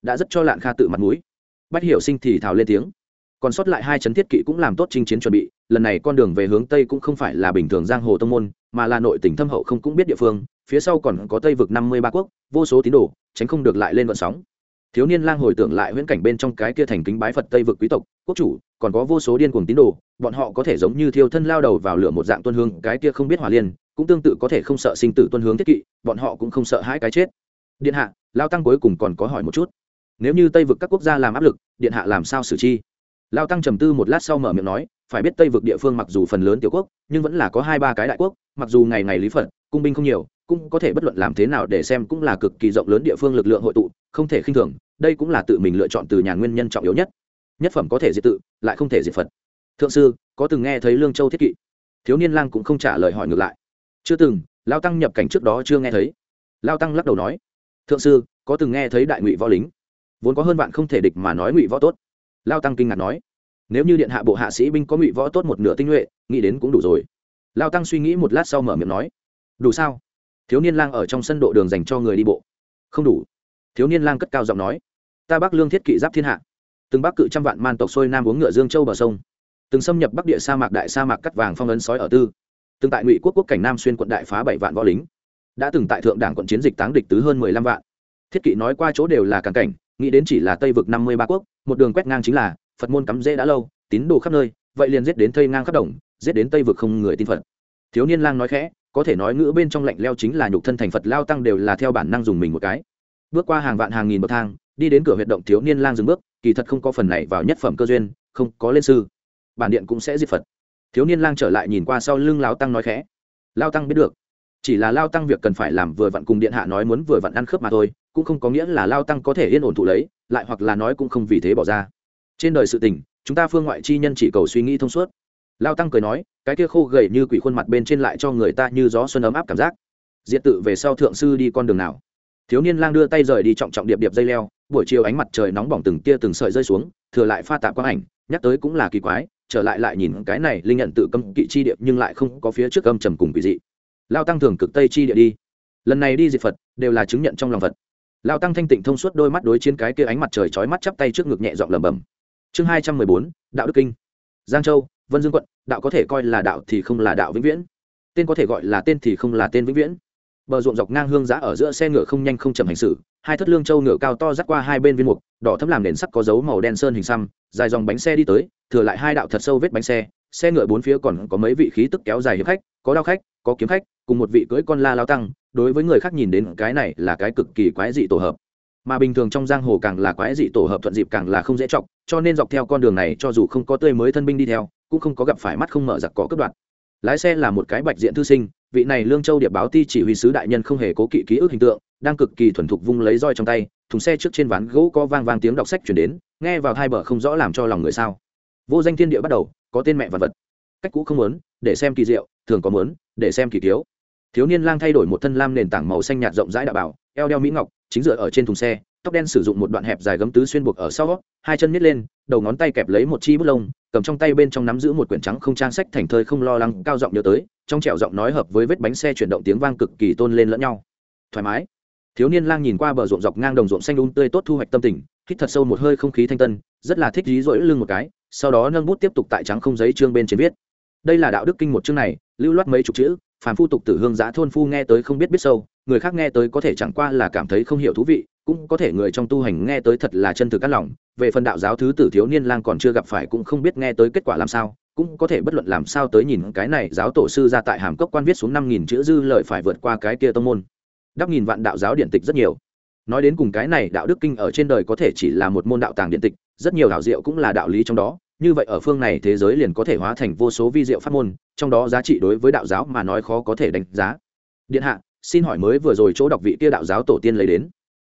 đã rất cho lạn kha tự mặt mũi. Bách hiểu sinh thì thào lên tiếng, còn sót lại hai chấn thiết kỵ cũng làm tốt chinh chiến chuẩn bị, lần này con đường về hướng tây cũng không phải là bình thường giang hồ tông môn, mà là nội tỉnh thâm hậu không cũng biết địa phương, phía sau còn có tây vực năm mươi ba quốc, vô số tín đồ, tránh không được lại lên vận sóng thiếu niên lang hồi tưởng lại huyễn cảnh bên trong cái kia thành kính bái phật tây vực quý tộc, quốc chủ, còn có vô số điên cuồng tín đồ, bọn họ có thể giống như thiêu thân lao đầu vào lửa một dạng tuân hương, cái kia không biết hòa liên, cũng tương tự có thể không sợ sinh tử tuân hướng thiết kỵ, bọn họ cũng không sợ hãi cái chết. Điện hạ, lao tăng cuối cùng còn có hỏi một chút. Nếu như tây vực các quốc gia làm áp lực, điện hạ làm sao xử chi? Lao tăng trầm tư một lát sau mở miệng nói, phải biết tây vực địa phương mặc dù phần lớn tiểu quốc, nhưng vẫn là có hai ba cái đại quốc, mặc dù ngày ngày lý phật, cung binh không nhiều cũng có thể bất luận làm thế nào để xem cũng là cực kỳ rộng lớn địa phương lực lượng hội tụ, không thể khinh thường, đây cũng là tự mình lựa chọn từ nhà nguyên nhân trọng yếu nhất. Nhất phẩm có thể diệt tự, lại không thể diệt phật. Thượng sư, có từng nghe thấy lương châu thiết kỵ? Thiếu niên lang cũng không trả lời hỏi ngược lại. Chưa từng, lao tăng nhập cảnh trước đó chưa nghe thấy. Lao tăng lắc đầu nói, thượng sư, có từng nghe thấy đại ngụy võ lính? Vốn có hơn bạn không thể địch mà nói ngụy võ tốt. Lao tăng kinh ngạc nói, nếu như điện hạ bộ hạ sĩ binh có ngụy võ tốt một nửa tinh nhuệ, nghĩ đến cũng đủ rồi. Lao tăng suy nghĩ một lát sau mở miệng nói, đủ sao? Thiếu niên lang ở trong sân độ đường dành cho người đi bộ. Không đủ. Thiếu niên lang cất cao giọng nói, ta bắc lương thiết kỵ giáp thiên hạ. Từng bắc cự trăm vạn man tộc xuôi nam uống ngựa dương châu bờ sông. Từng xâm nhập bắc địa sa mạc đại sa mạc cắt vàng phong ấn sói ở tư. Từng tại ngụy quốc quốc cảnh nam xuyên quận đại phá bảy vạn võ lính. Đã từng tại thượng đảng quận chiến dịch táng địch tứ hơn mười lăm vạn. Thiết kỵ nói qua chỗ đều là càng cảnh, nghĩ đến chỉ là tây vực năm mươi ba quốc, một đường quét ngang chính là, phật môn cắm rễ đã lâu, tín đồ khắp nơi, vậy liền giết đến tây ngang khắp đồng, giết đến tây vực không người tin phật. Thiếu niên lang nói khẽ có thể nói ngữ bên trong lạnh leo chính là nhục thân thành phật lao tăng đều là theo bản năng dùng mình một cái. Bước qua hàng vạn hàng nghìn bậc thang, đi đến cửa huyệt động thiếu niên lang dừng bước, kỳ thật không có phần này vào nhất phẩm cơ duyên, không có lên sư. Bản điện cũng sẽ diệt phật. Thiếu niên lang trở lại nhìn qua sau lưng lao tăng nói khẽ. Lao tăng biết được. Chỉ là lao tăng việc cần phải làm vừa vặn cùng điện hạ nói muốn vừa vặn ăn khớp mà thôi, cũng không có nghĩa là lao tăng có thể yên ổn thụ lấy, lại hoặc là nói cũng không vì thế bỏ ra. Trên đời sự tình, chúng ta phương ngoại chi nhân chỉ cầu suy nghĩ thông suốt lao tăng cười nói, cái kia khô gầy như quỷ khuôn mặt bên trên lại cho người ta như gió xuân ấm áp cảm giác. Diện tự về sau thượng sư đi con đường nào? Thiếu niên lang đưa tay rời đi trọng trọng điệp điệp dây leo, buổi chiều ánh mặt trời nóng bỏng từng tia từng sợi rơi xuống, thừa lại pha tạp quang ảnh, nhắc tới cũng là kỳ quái, trở lại lại nhìn cái này, linh nhận tự cấm kỵ chi điệp nhưng lại không có phía trước âm trầm cùng quỷ dị. Lao tăng thường cực tây chi địa đi. Lần này đi diệt phật, đều là chứng nhận trong lòng phật. Lao tăng thanh tịnh thông suốt đôi mắt đối chiến cái kia ánh mặt trời chói mắt chắp tay trước ngực nhẹ dọn lẩm bẩm. Chương hai trăm mười bốn, đạo đức kinh. Giang châu vân dương quận, đạo có thể coi là đạo thì không là đạo vĩnh viễn. Tên có thể gọi là tên thì không là tên vĩnh viễn. Bờ ruộng dọc ngang hương giã ở giữa xe ngựa không nhanh không chậm hành xử, hai thất lương châu ngựa cao to dắt qua hai bên viên mục, đỏ thấm làm nền sắc có dấu màu đen sơn hình xăm, dài dòng bánh xe đi tới, thừa lại hai đạo thật sâu vết bánh xe xe ngựa bốn phía còn có mấy vị khí tức kéo dài hiệp khách, có đao khách, có kiếm khách, cùng một vị cưỡi con la lao tăng, đối với người khác nhìn đến cái này là cái cực kỳ quái dị tổ hợp. Mà bình thường trong giang hồ càng là quái dị tổ hợp thuận dịp càng là không dễ chọc, cho nên dọc theo con đường này cho dù không có tươi mới thân binh đi theo cũng không có gặp phải mắt không mở giặc cỏ cướp đoạt. Lái xe là một cái bạch diện thư sinh, vị này lương châu điệp báo ti chỉ huy sứ đại nhân không hề cố kỵ ký ức hình tượng, đang cực kỳ thuần thục vung lấy roi trong tay, thùng xe trước trên ván gỗ có vang vang tiếng đọc sách chuyển đến, nghe vào hai bờ không rõ làm cho lòng người sao. Vô danh thiên địa bắt đầu, có tên mẹ vật vật. Cách cũ không muốn, để xem kỳ diệu, thường có muốn, để xem kỳ thiếu. Thiếu niên lang thay đổi một thân lam nền tảng màu xanh nhạt rộng rãi đạo bảo, eo đeo mỹ ngọc, chính dựa ở trên thùng xe, tóc đen sử dụng một đoạn hẹp dài gấm tứ xuyên buộc ở sau, hai chân nhét lên, đầu ngón tay kẹp lấy một chi bút lông cầm trong tay bên trong nắm giữ một quyển trắng không trang sách thành thơi không lo lắng, cao giọng nhớ tới, trong trẻo giọng nói hợp với vết bánh xe chuyển động tiếng vang cực kỳ tôn lên lẫn nhau. Thoải mái. Thiếu niên lang nhìn qua bờ ruộng dọc ngang đồng ruộng xanh đun tươi tốt thu hoạch tâm tình, hít thật sâu một hơi không khí thanh tân, rất là thích dí dỗi lưng một cái, sau đó nâng bút tiếp tục tại trắng không giấy chương bên trên viết. Đây là đạo đức kinh một chương này, lưu loát mấy chục chữ, phàm phu tục tử hương giã thôn phu nghe tới không biết biết sâu, người khác nghe tới có thể chẳng qua là cảm thấy không hiểu thú vị cũng có thể người trong tu hành nghe tới thật là chân thực cắt lòng, về phần đạo giáo thứ tử thiếu niên lang còn chưa gặp phải cũng không biết nghe tới kết quả làm sao, cũng có thể bất luận làm sao tới nhìn cái này giáo tổ sư ra tại hàm cốc quan viết xuống năm nghìn chữ dư lợi phải vượt qua cái kia tông môn. Đắp nghìn vạn đạo giáo điện tịch rất nhiều. Nói đến cùng cái này đạo đức kinh ở trên đời có thể chỉ là một môn đạo tàng điện tịch, rất nhiều đạo diệu cũng là đạo lý trong đó, như vậy ở phương này thế giới liền có thể hóa thành vô số vi diệu pháp môn, trong đó giá trị đối với đạo giáo mà nói khó có thể đánh giá. Điện hạ, xin hỏi mới vừa rồi chỗ đọc vị kia đạo giáo tổ tiên lấy đến?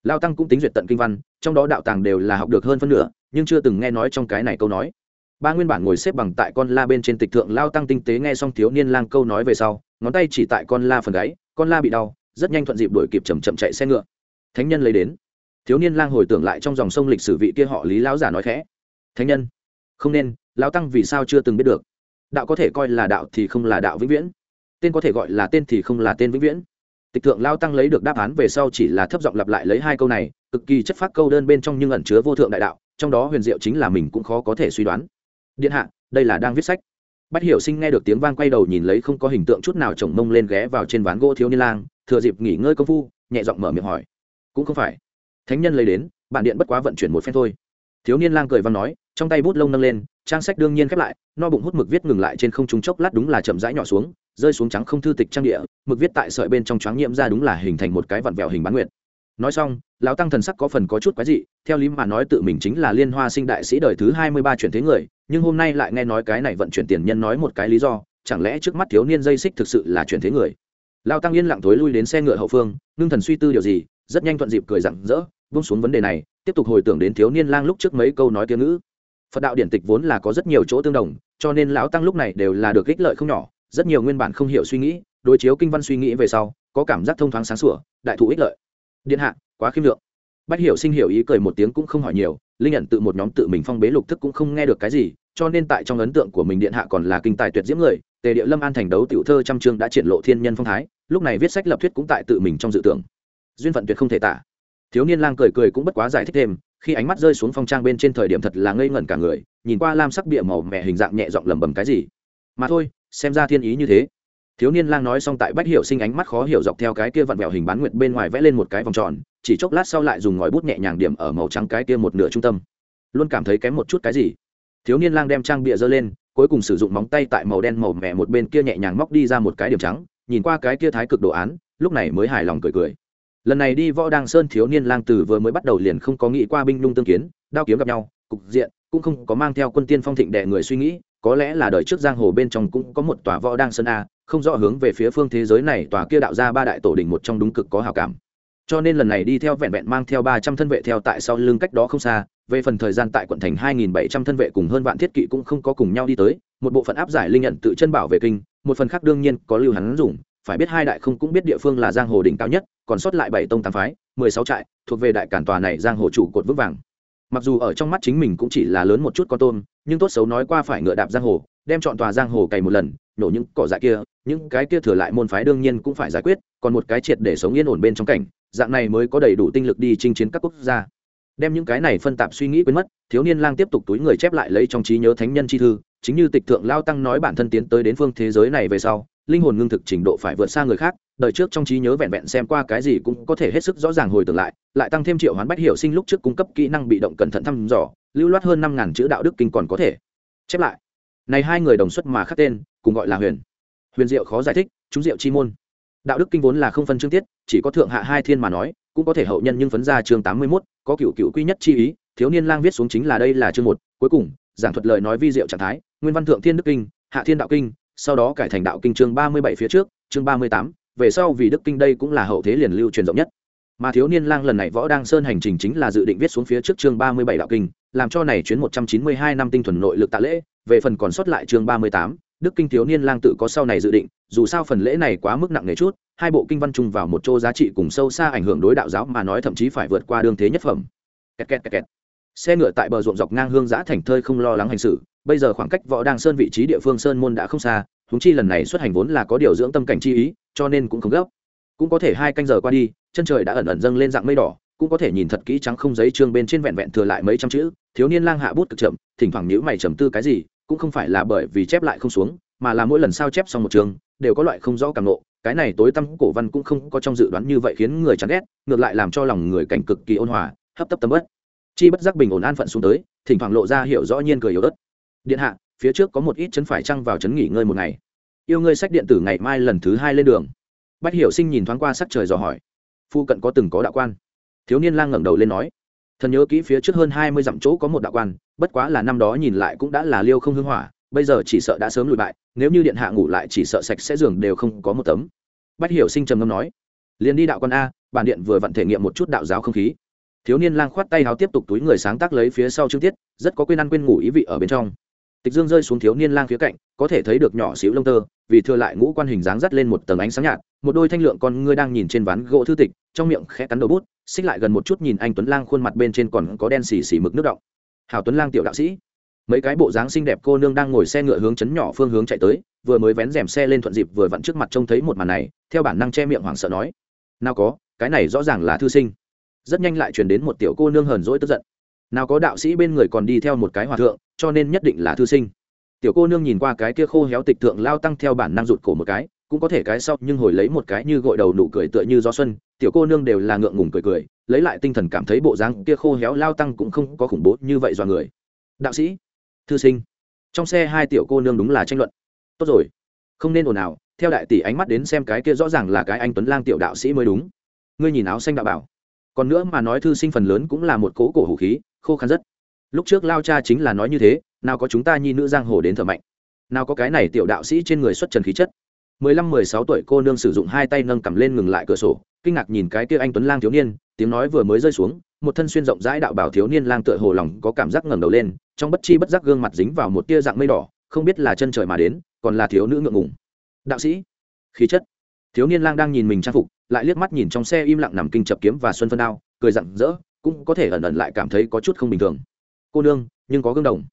Lao tăng cũng tính duyệt tận kinh văn, trong đó đạo tàng đều là học được hơn phân nửa, nhưng chưa từng nghe nói trong cái này câu nói. Ba nguyên bản ngồi xếp bằng tại con la bên trên tịch thượng, lao tăng tinh tế nghe xong thiếu niên lang câu nói về sau, ngón tay chỉ tại con la phần gáy, con la bị đau, rất nhanh thuận dịp đuổi kịp chầm chậm chạy xe ngựa. Thánh nhân lấy đến. Thiếu niên lang hồi tưởng lại trong dòng sông lịch sử vị kia họ lý lão giả nói khẽ. Thánh nhân, không nên lão tăng vì sao chưa từng biết được? Đạo có thể coi là đạo thì không là đạo vĩnh viễn. Tên có thể gọi là tên thì không là tên vĩnh viễn tịch thượng lao tăng lấy được đáp án về sau chỉ là thấp giọng lặp lại lấy hai câu này, cực kỳ chất phát câu đơn bên trong nhưng ẩn chứa vô thượng đại đạo, trong đó huyền diệu chính là mình cũng khó có thể suy đoán. Điện hạ, đây là đang viết sách. Bách hiểu sinh nghe được tiếng vang quay đầu nhìn lấy không có hình tượng chút nào chồng mông lên ghé vào trên ván gỗ thiếu niên lang, thừa dịp nghỉ ngơi công phu, nhẹ giọng mở miệng hỏi. Cũng không phải. Thánh nhân lấy đến, bản điện bất quá vận chuyển một phen thôi. Thiếu niên lang cười văn nói, trong tay bút lông nâng lên, trang sách đương nhiên khép lại, no bụng hút mực viết ngừng lại trên không trung chốc lát đúng là chậm rãi nhỏ xuống rơi xuống trắng không thư tịch trang địa, mực viết tại sợi bên trong choáng nhiễm ra đúng là hình thành một cái vặn vẹo hình bán nguyệt. Nói xong, lão tăng thần sắc có phần có chút quái dị, theo lý mà nói tự mình chính là liên hoa sinh đại sĩ đời thứ hai mươi ba chuyển thế người, nhưng hôm nay lại nghe nói cái này vận chuyển tiền nhân nói một cái lý do, chẳng lẽ trước mắt thiếu niên dây xích thực sự là chuyển thế người? Lão tăng yên lặng thối lui đến xe ngựa hậu phương, ngưng thần suy tư điều gì, rất nhanh thuận dịp cười rặng rỡ bung xuống vấn đề này, tiếp tục hồi tưởng đến thiếu niên lang lúc trước mấy câu nói tiếng ngữ. Phật đạo điển tịch vốn là có rất nhiều chỗ tương đồng, cho nên lão tăng lúc này đều là được ích lợi không nhỏ rất nhiều nguyên bản không hiểu suy nghĩ, đối chiếu kinh văn suy nghĩ về sau, có cảm giác thông thoáng sáng sủa, đại thụ ích lợi. Điện hạ, quá khiêm lượng. Bách hiểu sinh hiểu ý cười một tiếng cũng không hỏi nhiều, linh nhận tự một nhóm tự mình phong bế lục thức cũng không nghe được cái gì, cho nên tại trong ấn tượng của mình điện hạ còn là kinh tài tuyệt diễm người, tề địa lâm an thành đấu tiểu thơ trăm chương đã triển lộ thiên nhân phong thái, lúc này viết sách lập thuyết cũng tại tự mình trong dự tưởng. Duyên phận tuyệt không thể tả. Thiếu niên lang cười cười cũng bất quá giải thích thêm, khi ánh mắt rơi xuống phong trang bên trên thời điểm thật là ngây ngẩn cả người, nhìn qua lam sắc bịa màu mẹ hình dạng nhẹ giọng lẩm bẩm cái gì. Mà thôi xem ra thiên ý như thế. Thiếu niên lang nói xong tại bách hiểu sinh ánh mắt khó hiểu dọc theo cái kia vặn vẹo hình bán nguyệt bên ngoài vẽ lên một cái vòng tròn, chỉ chốc lát sau lại dùng ngòi bút nhẹ nhàng điểm ở màu trắng cái kia một nửa trung tâm. Luôn cảm thấy kém một chút cái gì. Thiếu niên lang đem trang bịa dơ lên, cuối cùng sử dụng móng tay tại màu đen màu mẹ một bên kia nhẹ nhàng móc đi ra một cái điểm trắng, nhìn qua cái kia thái cực đồ án, lúc này mới hài lòng cười cười. Lần này đi võ đăng sơn thiếu niên lang từ vừa mới bắt đầu liền không có nghĩ qua binh lung tương kiến, đao kiếm gặp nhau, cục diện, cũng không có mang theo quân tiên phong thịnh đệ người suy nghĩ có lẽ là đời trước giang hồ bên trong cũng có một tòa võ đang sơn a, không rõ hướng về phía phương thế giới này tòa kia đạo ra ba đại tổ đình một trong đúng cực có hào cảm. Cho nên lần này đi theo vẹn vẹn mang theo ba trăm thân vệ theo tại sau lưng cách đó không xa, về phần thời gian tại quận thành hai nghìn bảy trăm thân vệ cùng hơn vạn thiết kỵ cũng không có cùng nhau đi tới, một bộ phận áp giải linh nhận tự chân bảo vệ kinh, một phần khác đương nhiên có lưu hắn dùng, phải biết hai đại không cũng biết địa phương là giang hồ đỉnh cao nhất, còn sót lại bảy tông tám phái, mười sáu trại, thuộc về đại cản tòa này giang hồ trụ cột vững vàng. Mặc dù ở trong mắt chính mình cũng chỉ là lớn một chút con tôm nhưng tốt xấu nói qua phải ngựa đạp giang hồ, đem chọn tòa giang hồ cày một lần nổ những cỏ dại kia, những cái kia thừa lại môn phái đương nhiên cũng phải giải quyết, còn một cái triệt để sống yên ổn bên trong cảnh, dạng này mới có đầy đủ tinh lực đi chinh chiến các quốc gia. Đem những cái này phân tạp suy nghĩ quên mất, thiếu niên lang tiếp tục túi người chép lại lấy trong trí nhớ thánh nhân chi thư, chính như tịch thượng lao tăng nói bản thân tiến tới đến phương thế giới này về sau, linh hồn ngưng thực trình độ phải vượt xa người khác đời trước trong trí nhớ vẹn vẹn xem qua cái gì cũng có thể hết sức rõ ràng hồi tưởng lại lại tăng thêm triệu hoán bách hiểu sinh lúc trước cung cấp kỹ năng bị động cẩn thận thăm dò lưu loát hơn năm ngàn chữ đạo đức kinh còn có thể. Chép lại. Này hai người đồng xuất mà khắc tên cùng gọi là huyền. Huyền diệu khó giải thích chúng diệu chi môn. Đạo đức kinh vốn là không phân chương tiết chỉ có thượng hạ hai thiên mà nói cũng có thể hậu nhân nhưng phấn ra chương tám mươi 81, có cựu cựu quy nhất chi ý thiếu niên lang viết xuống chính là đây là chương một cuối cùng giảng thuật lời nói vi diệu trạng thái nguyên văn thượng thiên đức kinh hạ thiên đạo kinh sau đó cải thành đạo kinh chương ba mươi bảy phía trước chương ba mươi tám về sau vì đức kinh đây cũng là hậu thế liền lưu truyền rộng nhất mà thiếu niên lang lần này võ đăng sơn hành trình chính là dự định viết xuống phía trước chương ba mươi bảy đạo kinh, làm cho này chuyến một trăm chín mươi hai năm tinh thuần nội lực tạ lễ, về phần còn sót lại chương ba mươi tám, đức kinh thiếu niên lang tự có sau này dự định, dù sao phần lễ này quá mức nặng nề chút, hai bộ kinh văn chung vào một chỗ giá trị cùng sâu xa ảnh hưởng đối đạo giáo mà nói thậm chí phải vượt qua đương thế nhất phẩm kẹt kẹt kẹt kẹt. xe ngựa tại bờ ruộng dọc ngang hương giã thành thơi không lo lắng hành xử, bây giờ khoảng cách võ đăng sơn vị trí địa phương sơn môn đã không xa huống chi lần này xuất hành vốn là có điều dưỡng tâm cảnh chi ý, cho nên cũng không gấp. Cũng có thể hai canh giờ qua đi, chân trời đã ẩn ẩn dâng lên dạng mây đỏ, cũng có thể nhìn thật kỹ trắng không giấy trương bên trên vẹn vẹn thừa lại mấy trăm chữ, thiếu niên lang hạ bút cực chậm, thỉnh thoảng nhíu mày trầm tư cái gì, cũng không phải là bởi vì chép lại không xuống, mà là mỗi lần sao chép xong một trường, đều có loại không rõ cảm nộ. Cái này tối tâm cổ văn cũng không có trong dự đoán như vậy khiến người chán ghét, ngược lại làm cho lòng người cảnh cực kỳ ôn hòa, hấp tấp tâm bất. Chi bất giác bình ổn an phận xuống tới, thỉnh thoảng lộ ra hiểu rõ nhiên cười yếu ớt. Điện hạ phía trước có một ít chấn phải trăng vào chấn nghỉ ngơi một ngày. Yêu ngươi sách điện tử ngày mai lần thứ hai lên đường. Bách hiểu sinh nhìn thoáng qua sắc trời dò hỏi. Phu cận có từng có đạo quan? Thiếu niên lang ngẩng đầu lên nói. Thần nhớ kỹ phía trước hơn hai mươi dặm chỗ có một đạo quan, bất quá là năm đó nhìn lại cũng đã là liêu không hưng hỏa, bây giờ chỉ sợ đã sớm lùi bại, nếu như điện hạ ngủ lại chỉ sợ sạch sẽ giường đều không có một tấm. Bách hiểu sinh trầm ngâm nói. Liền đi đạo quan a, bản điện vừa vặn thể nghiệm một chút đạo giáo không khí. Thiếu niên lang khoát tay háo tiếp tục túi người sáng tác lấy phía sau chương tiết, rất có quên ăn quên ngủ ý vị ở bên trong tịch dương rơi xuống thiếu niên lang phía cạnh, có thể thấy được nhỏ xíu lông tơ, vì thừa lại ngũ quan hình dáng dắt lên một tầng ánh sáng nhạt, một đôi thanh lượng con ngươi đang nhìn trên ván gỗ thư tịch, trong miệng khẽ cắn đầu bút, xích lại gần một chút nhìn anh tuấn lang khuôn mặt bên trên còn có đen xì xì mực nước động hào tuấn lang tiểu đạo sĩ. Mấy cái bộ dáng xinh đẹp cô nương đang ngồi xe ngựa hướng chấn nhỏ phương hướng chạy tới, vừa mới vén rèm xe lên thuận dịp vừa vặn trước mặt trông thấy một màn này, theo bản năng che miệng hoảng sợ nói, nào có, cái này rõ ràng là thư sinh. Rất nhanh lại truyền đến một tiểu cô nương hờn dỗi tức giận nào có đạo sĩ bên người còn đi theo một cái hòa thượng, cho nên nhất định là thư sinh. Tiểu cô nương nhìn qua cái kia khô héo tịch thượng lao tăng theo bản năng rụt cổ một cái, cũng có thể cái sau, nhưng hồi lấy một cái như gội đầu nụ cười tựa như gió xuân, tiểu cô nương đều là ngượng ngùng cười cười, lấy lại tinh thần cảm thấy bộ dáng kia khô héo lao tăng cũng không có khủng bố như vậy do người. Đạo sĩ, thư sinh. Trong xe hai tiểu cô nương đúng là tranh luận. Tốt rồi. Không nên ồn ào, theo đại tỷ ánh mắt đến xem cái kia rõ ràng là cái anh tuấn lang tiểu đạo sĩ mới đúng. Ngươi nhìn áo xanh đạo bảo. Còn nữa mà nói thư sinh phần lớn cũng là một cố cổ hủ khí khô khăn rất. Lúc trước lao cha chính là nói như thế, nào có chúng ta nhi nữ giang hồ đến thở mạnh. Nào có cái này tiểu đạo sĩ trên người xuất trần khí chất. Mười lăm, mười sáu tuổi cô nương sử dụng hai tay nâng cầm lên ngừng lại cửa sổ, kinh ngạc nhìn cái kia anh tuấn lang thiếu niên, tiếng nói vừa mới rơi xuống, một thân xuyên rộng rãi đạo bảo thiếu niên lang tựa hồ lòng có cảm giác ngẩng đầu lên, trong bất chi bất giác gương mặt dính vào một tia dạng mây đỏ, không biết là chân trời mà đến, còn là thiếu nữ ngượng ngùng. Đạo sĩ, khí chất. Thiếu niên lang đang nhìn mình trang phục, lại liếc mắt nhìn trong xe im lặng nằm kinh chập kiếm và xuân phân đao, cười rặng rỡ cũng có thể ẩn ẩn lại cảm thấy có chút không bình thường. Cô nương, nhưng có gương đồng.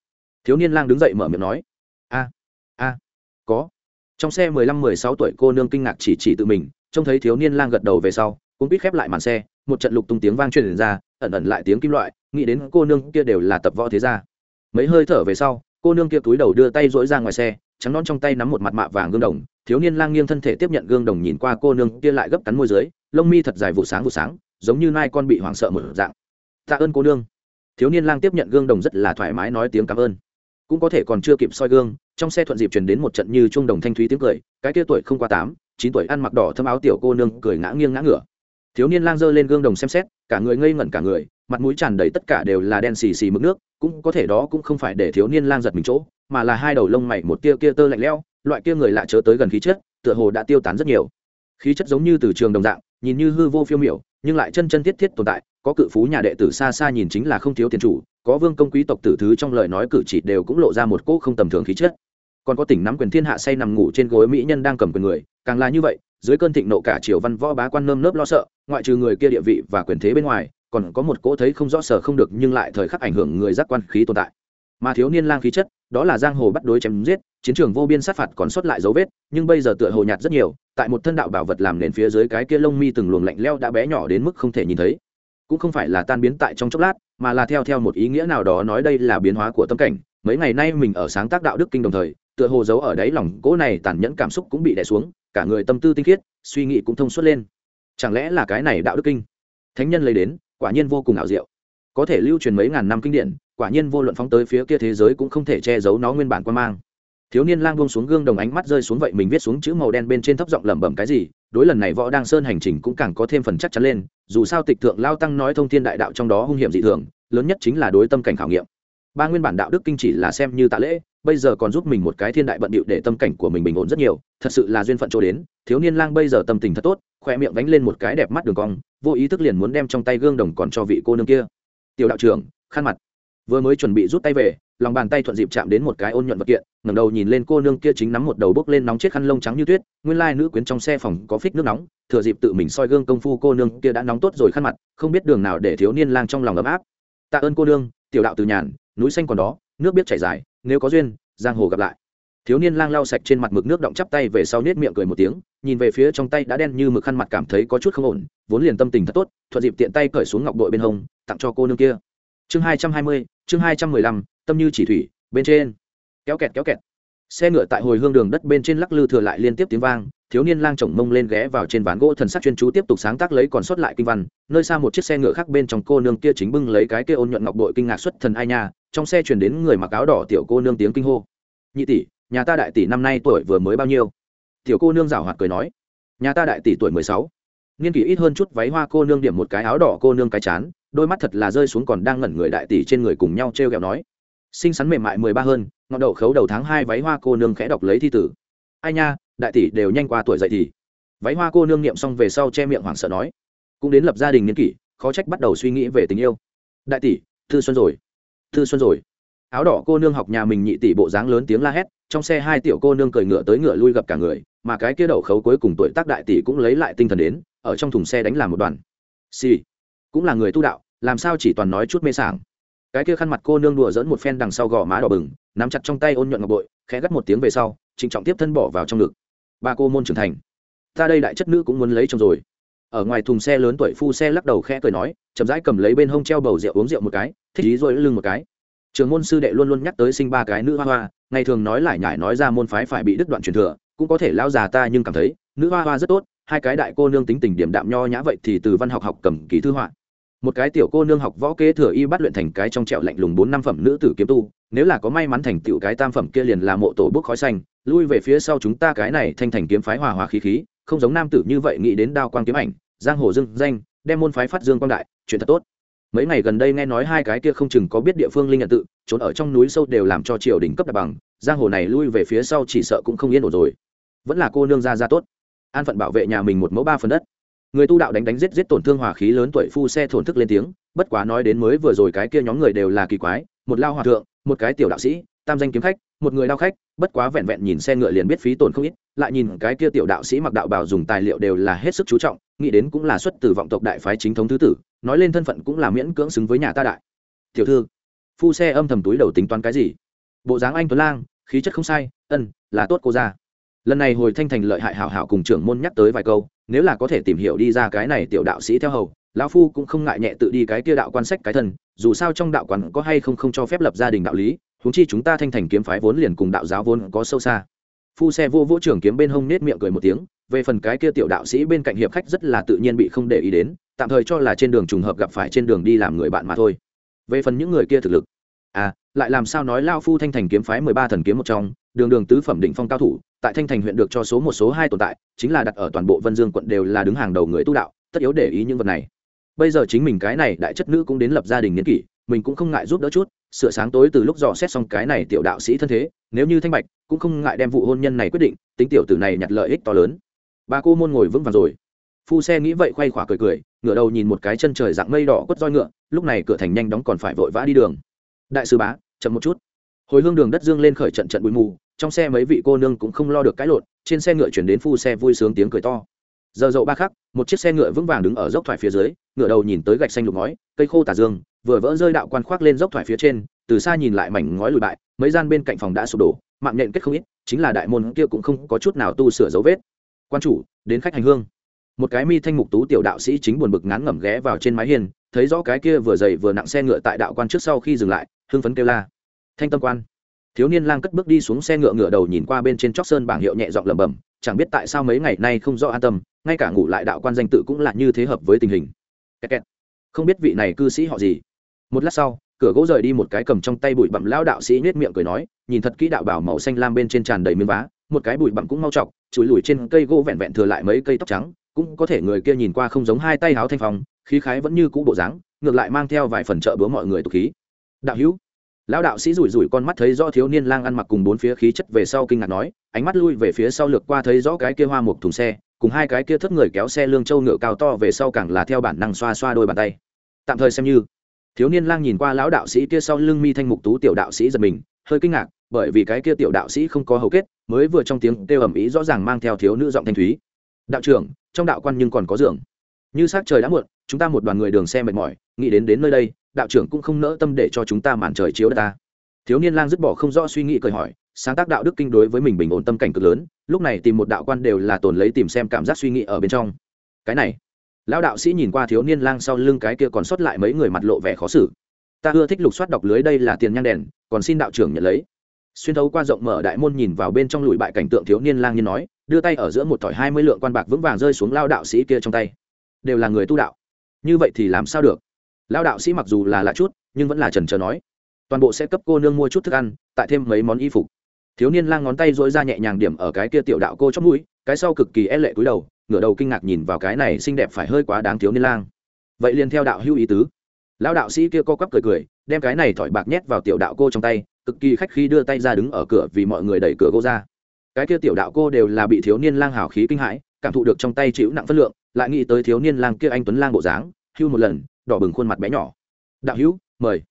Thiếu niên lang đứng dậy mở miệng nói, a a, có. Trong xe mười lăm, mười sáu tuổi cô nương kinh ngạc chỉ chỉ tự mình, trông thấy thiếu niên lang gật đầu về sau cũng biết khép lại màn xe, một trận lục tung tiếng vang truyền ra, ẩn ẩn lại tiếng kim loại, nghĩ đến cô nương kia đều là tập võ thế gia. Mấy hơi thở về sau, cô nương kia túi đầu đưa tay dỗi ra ngoài xe, trắng non trong tay nắm một mặt mạ vàng gương đồng, thiếu niên lang nghiêng thân thể tiếp nhận gương đồng nhìn qua cô nương kia lại gấp cắn môi dưới, lông mi thật dài vụ sáng vụ sáng, giống như nai con bị hoảng sợ một dạng tạ ơn cô nương. Thiếu niên lang tiếp nhận gương đồng rất là thoải mái nói tiếng cảm ơn. Cũng có thể còn chưa kịp soi gương, trong xe thuận dịp truyền đến một trận như trung đồng thanh thúy tiếng cười, cái kia tuổi không qua tám, chín tuổi ăn mặc đỏ thâm áo tiểu cô nương cười ngã nghiêng ngã ngửa. Thiếu niên lang giơ lên gương đồng xem xét, cả người ngây ngẩn cả người, mặt mũi tràn đầy tất cả đều là đen xì xì mực nước, cũng có thể đó cũng không phải để thiếu niên lang giật mình chỗ, mà là hai đầu lông mày một tia kia tơ lạnh lẽo, loại kia người lạ chớ tới gần khí chất, tựa hồ đã tiêu tán rất nhiều. Khí chất giống như từ trường đồng dạng, nhìn như hư vô phiêu miểu nhưng lại chân chân thiết thiết tồn tại, có cự phú nhà đệ tử xa xa nhìn chính là không thiếu tiền chủ, có vương công quý tộc tử thứ trong lời nói cử chỉ đều cũng lộ ra một cỗ không tầm thường khí chất. Còn có tỉnh nắm quyền thiên hạ say nằm ngủ trên gối mỹ nhân đang cầm quyền người, càng là như vậy, dưới cơn thịnh nộ cả triều văn võ bá quan nơm nớp lo sợ, ngoại trừ người kia địa vị và quyền thế bên ngoài, còn có một cỗ thấy không rõ sở không được nhưng lại thời khắc ảnh hưởng người giác quan khí tồn tại. Mà thiếu niên lang khí chất, đó là giang hồ bắt đối chém giết chiến trường vô biên sát phạt còn xuất lại dấu vết, nhưng bây giờ tựa hồ nhạt rất nhiều, tại một thân đạo bảo vật làm nền phía dưới cái kia lông mi từng luồng lạnh leo đã bé nhỏ đến mức không thể nhìn thấy. Cũng không phải là tan biến tại trong chốc lát, mà là theo theo một ý nghĩa nào đó nói đây là biến hóa của tâm cảnh. Mấy ngày nay mình ở sáng tác đạo đức kinh đồng thời, tựa hồ giấu ở đáy lòng cỗ này tàn nhẫn cảm xúc cũng bị đè xuống, cả người tâm tư tinh khiết, suy nghĩ cũng thông suốt lên. Chẳng lẽ là cái này đạo đức kinh? Thánh nhân lấy đến, quả nhiên vô cùng ảo diệu. Có thể lưu truyền mấy ngàn năm kinh điển, quả nhiên vô luận phóng tới phía kia thế giới cũng không thể che giấu nó nguyên bản quan mang thiếu niên lang buông xuống gương đồng ánh mắt rơi xuống vậy mình viết xuống chữ màu đen bên trên thấp giọng lẩm bẩm cái gì, đối lần này võ đang sơn hành trình cũng càng có thêm phần chắc chắn lên, dù sao tịch thượng lao tăng nói thông thiên đại đạo trong đó hung hiểm dị thường, lớn nhất chính là đối tâm cảnh khảo nghiệm. Ba nguyên bản đạo đức kinh chỉ là xem như tạ lễ, bây giờ còn giúp mình một cái thiên đại bận điệu để tâm cảnh của mình bình ổn rất nhiều, thật sự là duyên phận chỗ đến, thiếu niên lang bây giờ tâm tình thật tốt, khoe miệng đánh lên một cái đẹp mắt đường cong, vô ý thức liền muốn đem trong tay gương đồng còn cho vị cô nương kia. Tiểu đạo trưởng, khăn mặt vừa mới chuẩn bị rút tay về, lòng bàn tay thuận dịp chạm đến một cái ôn nhuận vật kiện, ngẩng đầu nhìn lên cô nương kia chính nắm một đầu bốc lên nóng chết khăn lông trắng như tuyết, nguyên lai nữ quyến trong xe phòng có phích nước nóng, thừa dịp tự mình soi gương công phu cô nương kia đã nóng tốt rồi khăn mặt, không biết đường nào để thiếu niên lang trong lòng ấm áp. Tạ ơn cô nương, tiểu đạo từ nhàn, núi xanh còn đó, nước biết chảy dài, nếu có duyên, giang hồ gặp lại. Thiếu niên lang lau sạch trên mặt mực nước động chắp tay về sau nết miệng cười một tiếng, nhìn về phía trong tay đã đen như mực khăn mặt cảm thấy có chút không ổn, vốn liền tâm tình thật tốt, thuận dịp tiện tay cởi xuống ngọc đội bên hông, tặng cho cô nương kia. Chương hai trăm hai mươi chương hai trăm mười lăm, tâm như chỉ thủy, bên trên. Kéo kẹt kéo kẹt. Xe ngựa tại hồi hương đường đất bên trên lắc lư thừa lại liên tiếp tiếng vang, thiếu niên lang chồng mông lên ghé vào trên ván gỗ thần sắc chuyên chú tiếp tục sáng tác lấy còn sót lại kinh văn, nơi xa một chiếc xe ngựa khác bên trong cô nương kia chính bưng lấy cái kia ôn nhuận ngọc bội kinh ngạc xuất thần ai nha, trong xe chuyển đến người mặc áo đỏ tiểu cô nương tiếng kinh hô. Nhị tỷ, nhà ta đại tỷ năm nay tuổi vừa mới bao nhiêu? Tiểu cô nương rảo hoạt cười nói. Nhà ta đại tỷ tuổi mười sáu. Niên kỷ ít hơn chút váy hoa cô nương điểm một cái áo đỏ cô nương cái chán đôi mắt thật là rơi xuống còn đang ngẩn người đại tỷ trên người cùng nhau t r e o g ẹ o nói. Xinh xắn mềm mại mười ba hơn, ngọn đậu khấu đầu tháng hai váy hoa cô nương khẽ đọc lấy thi tử. Ai nha, đại tỷ đều nhanh qua tuổi dậy thì. Váy hoa cô nương niệm xong về sau che miệng hoảng sợ nói. Cũng đến lập gia đình niên kỷ, khó trách bắt đầu suy nghĩ về tình yêu. Đại tỷ, thư xuân rồi. Thư xuân rồi. Áo đỏ cô nương học nhà mình nhị tỷ bộ dáng lớn tiếng la hét, trong xe hai tiểu cô nương cười ngựa tới ngựa lui gặp cả người, mà cái kia đậu khấu cuối cùng tuổi tác đại tỷ cũng lấy lại tinh thần đến, ở trong thùng xe đánh làm một đoàn. Xì、sì. cũng là người tu đạo làm sao chỉ toàn nói chút mê sảng. Cái kia khăn mặt cô nương đùa dẫn một phen đằng sau gò má đỏ bừng, nắm chặt trong tay ôn nhuận ngọc bội, khẽ gắt một tiếng về sau, trịnh trọng tiếp thân bỏ vào trong ngực. Ba cô môn trưởng thành. Ta đây đại chất nữ cũng muốn lấy chồng rồi. Ở ngoài thùng xe lớn tuổi phu xe lắc đầu khẽ cười nói, chậm rãi cầm lấy bên hông treo bầu rượu uống rượu một cái, thích ý rồi lưng một cái. Trường môn sư đệ luôn luôn nhắc tới sinh ba cái nữ hoa hoa, ngày thường nói lại nhải nói ra môn phái phải bị đứt đoạn truyền thừa, cũng có thể lao già ta nhưng cảm thấy, nữ hoa hoa rất tốt, hai cái đại cô nương tính tình điểm đạm nho nhã vậy thì từ văn học học cầm ký thư họa một cái tiểu cô nương học võ kế thừa y bắt luyện thành cái trong trẹo lạnh lùng bốn năm phẩm nữ tử kiếm tu, nếu là có may mắn thành tựu cái tam phẩm kia liền là mộ tổ bốc khói xanh, lui về phía sau chúng ta cái này thanh thành kiếm phái hòa hòa khí khí, không giống nam tử như vậy nghĩ đến đao quang kiếm ảnh, giang hồ dương danh, đem môn phái phát dương quang đại, chuyện thật tốt. Mấy ngày gần đây nghe nói hai cái kia không chừng có biết địa phương linh nhận tự, trốn ở trong núi sâu đều làm cho triều đình cấp đặt bằng, giang hồ này lui về phía sau chỉ sợ cũng không yên ổn rồi. Vẫn là cô nương ra ra tốt. An phận bảo vệ nhà mình một mẫu ba phần đất người tu đạo đánh đánh giết giết tổn thương hòa khí lớn tuổi phu xe thổn thức lên tiếng, bất quá nói đến mới vừa rồi cái kia nhóm người đều là kỳ quái, một lao hòa thượng, một cái tiểu đạo sĩ, tam danh kiếm khách, một người đao khách, bất quá vẹn vẹn nhìn xe ngựa liền biết phí tổn không ít, lại nhìn cái kia tiểu đạo sĩ mặc đạo bào dùng tài liệu đều là hết sức chú trọng, nghĩ đến cũng là xuất từ vọng tộc đại phái chính thống thứ tử, nói lên thân phận cũng là miễn cưỡng xứng với nhà ta đại. Tiểu thư, phu xe âm thầm túi đầu tính toán cái gì? Bộ dáng anh tuấn lang, khí chất không sai, ân, là tốt cô ra lần này hồi thanh thành lợi hại hảo hảo cùng trưởng môn nhắc tới vài câu nếu là có thể tìm hiểu đi ra cái này tiểu đạo sĩ theo hầu, lão phu cũng không ngại nhẹ tự đi cái kia đạo quan sách cái thân, dù sao trong đạo quán có hay không không cho phép lập gia đình đạo lý, huống chi chúng ta thanh thành kiếm phái vốn liền cùng đạo giáo vốn có sâu xa. Phu xe vô vỗ trưởng kiếm bên hông nết miệng cười một tiếng, về phần cái kia tiểu đạo sĩ bên cạnh hiệp khách rất là tự nhiên bị không để ý đến, tạm thời cho là trên đường trùng hợp gặp phải trên đường đi làm người bạn mà thôi. Về phần những người kia thực lực à lại làm sao nói lao phu thanh thành kiếm phái mười ba thần kiếm một trong, đường đường tứ phẩm định phong cao thủ, tại thanh thành huyện được cho số một, số hai tồn tại, chính là đặt ở toàn bộ vân dương quận đều là đứng hàng đầu người tu đạo, tất yếu để ý những vật này. Bây giờ chính mình cái này đại chất nữ cũng đến lập gia đình niên kỷ, mình cũng không ngại giúp đỡ chút, sửa sáng tối từ lúc dò xét xong cái này tiểu đạo sĩ thân thế, nếu như thanh bạch cũng không ngại đem vụ hôn nhân này quyết định, tính tiểu tử này nhặt lợi ích to lớn. Bà cô môn ngồi vững vàng rồi. Phu xe nghĩ vậy khoay khỏa cười cười, ngửa đầu nhìn một cái chân trời dạng mây đỏ quất roi ngựa, lúc này cửa thành nhanh đóng còn phải vội vã đi đường đại sư bá, chậm một chút. Hồi hương đường đất dương lên khởi trận trận bụi mù, trong xe mấy vị cô nương cũng không lo được cãi lộn, trên xe ngựa chuyển đến phu xe vui sướng tiếng cười to. Giờ dậu ba khắc, một chiếc xe ngựa vững vàng đứng ở dốc thoải phía dưới, ngựa đầu nhìn tới gạch xanh lục ngói, cây khô tà dương, vừa vỡ rơi đạo quan khoác lên dốc thoải phía trên, từ xa nhìn lại mảnh ngói lùi bại, mấy gian bên cạnh phòng đã sụp đổ, mạng nhện kết không ít, chính là đại môn kia cũng không có chút nào tu sửa dấu vết. Quan chủ, đến khách hành hương một cái mi thanh mục tú tiểu đạo sĩ chính buồn bực ngán ngẩm ghé vào trên mái hiên, thấy rõ cái kia vừa dày vừa nặng xe ngựa tại đạo quan trước sau khi dừng lại, hưng phấn kêu la. Thanh tâm quan. Thiếu niên lang cất bước đi xuống xe ngựa ngựa đầu nhìn qua bên trên chóc sơn bảng hiệu nhẹ giọng lẩm bẩm, chẳng biết tại sao mấy ngày nay không rõ an tâm, ngay cả ngủ lại đạo quan danh tự cũng là như thế hợp với tình hình. Kẹt kẹt. không biết vị này cư sĩ họ gì. Một lát sau, cửa gỗ rời đi một cái cầm trong tay bụi bặm lão đạo sĩ nhếch miệng cười nói, nhìn thật kỹ đạo bảo màu xanh lam bên trên tràn đầy miếng vá, một cái bụi bặm cũng mau chọc, chùi lùi trên cây gỗ vẹn vẹn thừa lại mấy cây tóc trắng cũng có thể người kia nhìn qua không giống hai tay háo thanh phong, khí khái vẫn như cũ bộ dáng, ngược lại mang theo vài phần trợ búa mọi người tục khí. Đạo hữu, lão đạo sĩ rủi rủi con mắt thấy rõ thiếu niên lang ăn mặc cùng bốn phía khí chất về sau kinh ngạc nói, ánh mắt lui về phía sau lược qua thấy rõ cái kia hoa một thùng xe, cùng hai cái kia thất người kéo xe lương châu ngựa cao to về sau càng là theo bản năng xoa xoa đôi bàn tay. Tạm thời xem như. Thiếu niên lang nhìn qua lão đạo sĩ kia sau lưng mi thanh mục tú tiểu đạo sĩ giật mình, hơi kinh ngạc, bởi vì cái kia tiểu đạo sĩ không có hầu kết, mới vừa trong tiếng kêu ầm ĩ rõ ràng mang theo thiếu nữ giọng thanh thúy đạo trưởng, trong đạo quan nhưng còn có giường. Như sát trời đã muộn, chúng ta một đoàn người đường xe mệt mỏi, nghĩ đến đến nơi đây, đạo trưởng cũng không nỡ tâm để cho chúng ta màn trời chiếu đất ta. Thiếu niên lang dứt bỏ không rõ suy nghĩ cởi hỏi, sáng tác đạo đức kinh đối với mình bình ổn tâm cảnh cực lớn, lúc này tìm một đạo quan đều là tồn lấy tìm xem cảm giác suy nghĩ ở bên trong. Cái này, lão đạo sĩ nhìn qua thiếu niên lang sau lưng cái kia còn sót lại mấy người mặt lộ vẻ khó xử. Ta ưa thích lục soát đọc lưới đây là tiền nhang đèn, còn xin đạo trưởng nhận lấy. Xuyên thấu qua rộng mở đại môn nhìn vào bên trong lùi bại cảnh tượng thiếu niên lang nhiên nói đưa tay ở giữa một thỏi hai mươi lượng quan bạc vững vàng rơi xuống lao đạo sĩ kia trong tay. Đều là người tu đạo. Như vậy thì làm sao được? Lao đạo sĩ mặc dù là lạ chút, nhưng vẫn là trần trờ nói. Toàn bộ sẽ cấp cô nương mua chút thức ăn, tại thêm mấy món y phục. Thiếu niên lang ngón tay dỗi ra nhẹ nhàng điểm ở cái kia tiểu đạo cô trong mũi, cái sau cực kỳ e lệ cúi đầu, ngửa đầu kinh ngạc nhìn vào cái này xinh đẹp phải hơi quá đáng thiếu niên lang. Vậy liền theo đạo hưu ý tứ. Lão đạo sĩ kia co quắp cười cười, đem cái này thỏi bạc nhét vào tiểu đạo cô trong tay, cực kỳ khách khi đưa tay ra đứng ở cửa vì mọi người đẩy cửa cô ra cái kia tiểu đạo cô đều là bị thiếu niên lang hào khí kinh hãi, cảm thụ được trong tay chịu nặng phân lượng, lại nghĩ tới thiếu niên lang kia anh tuấn lang bộ dáng, hưu một lần, đỏ bừng khuôn mặt bé nhỏ. Đạo hữu, mời.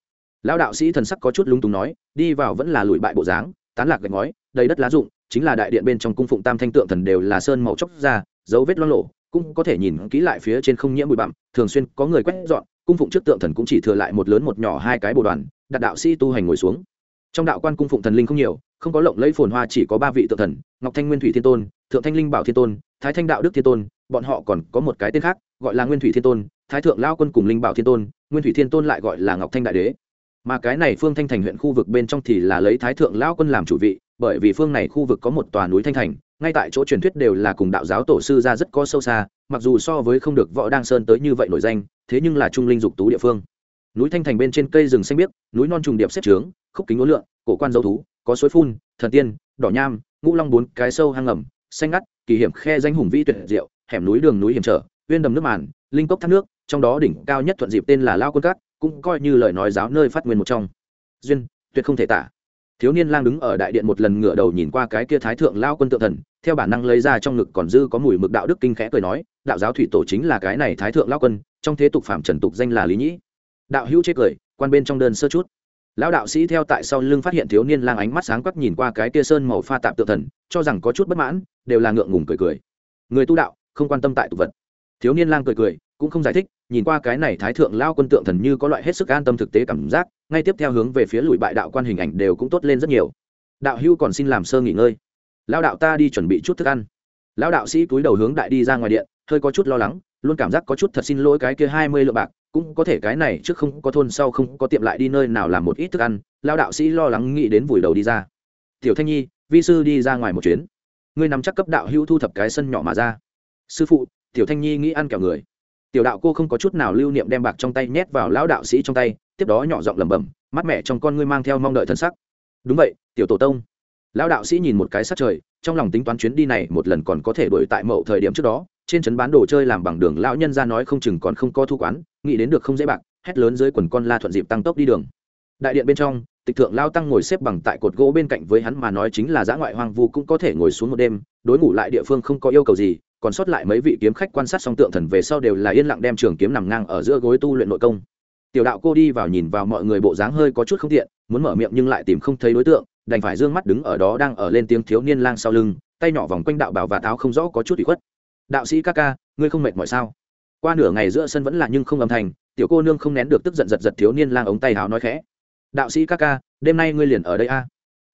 Lão đạo sĩ thần sắc có chút lung túng nói, đi vào vẫn là lùi bại bộ dáng, tán lạc gạch ngói, đầy đất lá rụng, chính là đại điện bên trong cung phụng tam thanh tượng thần đều là sơn màu chóc ra, dấu vết loang lộ cũng có thể nhìn kỹ lại phía trên không nhiễm bụi bặm, thường xuyên có người quét dọn, cung phụng trước tượng thần cũng chỉ thừa lại một lớn một nhỏ hai cái bồ đoàn, đặt đạo sĩ tu hành ngồi xuống trong đạo quan cung phụng thần linh không nhiều, không có lộng lấy phồn hoa, chỉ có ba vị tự thần, ngọc thanh nguyên thủy thiên tôn, thượng thanh linh bảo thiên tôn, thái thanh đạo đức thiên tôn, bọn họ còn có một cái tên khác, gọi là nguyên thủy thiên tôn, thái thượng lao quân cùng linh bảo thiên tôn, nguyên thủy thiên tôn lại gọi là ngọc thanh đại đế. Mà cái này phương thanh thành huyện khu vực bên trong thì là lấy thái thượng lao quân làm chủ vị, bởi vì phương này khu vực có một tòa núi thanh thành, ngay tại chỗ truyền thuyết đều là cùng đạo giáo tổ sư ra rất có sâu xa, mặc dù so với không được võ đăng sơn tới như vậy nổi danh, thế nhưng là trung linh dục tú địa phương. Núi thanh thành bên trên cây rừng xanh biếc, núi non trùng điệp xếp trướng khúc kính ố lượn, cổ quan dấu thú, có suối phun, thần tiên, đỏ nham, ngũ long bốn cái sâu hang ngầm, xanh ngắt, kỳ hiểm khe danh hùng vĩ tuyệt diệu, hẻm núi đường núi hiểm trở, uyên đầm nước màn, linh cốc thác nước, trong đó đỉnh cao nhất thuận dịp tên là lao quân cát cũng coi như lời nói giáo nơi phát nguyên một trong. Duyên, tuyệt không thể tả. Thiếu niên lang đứng ở đại điện một lần ngửa đầu nhìn qua cái kia thái thượng lao quân tượng thần, theo bản năng lấy ra trong ngực còn dư có mùi mực đạo đức kinh khẽ cười nói, đạo giáo thủy tổ chính là cái này thái thượng lao quân, trong thế tục phạm trần tục danh là lý nhĩ. Đạo hữu chế cười, quan bên trong đơn sơ chút lão đạo sĩ theo tại sau lưng phát hiện thiếu niên lang ánh mắt sáng quắc nhìn qua cái kia sơn màu pha tạp tự thần, cho rằng có chút bất mãn, đều là ngượng ngùng cười cười. Người tu đạo, không quan tâm tại tục vật. Thiếu niên lang cười cười, cũng không giải thích, nhìn qua cái này thái thượng lao quân tượng thần như có loại hết sức an tâm thực tế cảm giác, ngay tiếp theo hướng về phía lùi bại đạo quan hình ảnh đều cũng tốt lên rất nhiều. Đạo hưu còn xin làm sơ nghỉ ngơi. Lao đạo ta đi chuẩn bị chút thức ăn. Lão đạo sĩ túi đầu hướng đại đi ra ngoài điện, hơi có chút lo lắng, luôn cảm giác có chút thật xin lỗi cái kia hai mươi lượng bạc cũng có thể cái này trước không có thôn sau không có tiệm lại đi nơi nào làm một ít thức ăn lao đạo sĩ lo lắng nghĩ đến vùi đầu đi ra. Tiểu thanh nhi, vi sư đi ra ngoài một chuyến. Ngươi nắm chắc cấp đạo hữu thu thập cái sân nhỏ mà ra. Sư phụ, tiểu thanh nhi nghĩ ăn kẹo người. Tiểu đạo cô không có chút nào lưu niệm đem bạc trong tay nhét vào lão đạo sĩ trong tay, tiếp đó nhỏ giọng lẩm bẩm, mắt mẹ trong con ngươi mang theo mong đợi thân sắc. Đúng vậy, tiểu tổ tông. Lão đạo sĩ nhìn một cái sắc trời, trong lòng tính toán chuyến đi này một lần còn có thể đổi tại mậu thời điểm trước đó trên trấn bán đồ chơi làm bằng đường, lão nhân ra nói không chừng còn không có thu quán, nghĩ đến được không dễ bạc, hét lớn dưới quần con la thuận dịp tăng tốc đi đường. Đại điện bên trong, tịch thượng lao tăng ngồi xếp bằng tại cột gỗ bên cạnh với hắn mà nói chính là giã ngoại hoang vu cũng có thể ngồi xuống một đêm, đối ngủ lại địa phương không có yêu cầu gì, còn sót lại mấy vị kiếm khách quan sát song tượng thần về sau đều là yên lặng đem trường kiếm nằm ngang ở giữa gối tu luyện nội công. Tiểu đạo cô đi vào nhìn vào mọi người bộ dáng hơi có chút không tiện, muốn mở miệng nhưng lại tìm không thấy đối tượng, đành phải d ư ơ n g mắt đứng ở đó đang ở lên tiếng thiếu niên lang sau lưng, tay nhỏ vòng quanh đạo bảo và táo không rõ có chút bị khuất đạo sĩ ca ca, ngươi không mệt mỏi sao? Qua nửa ngày giữa sân vẫn là nhưng không âm thanh, tiểu cô nương không nén được tức giận giật giật thiếu niên lang ống tay háo nói khẽ. Đạo sĩ ca ca, đêm nay ngươi liền ở đây a.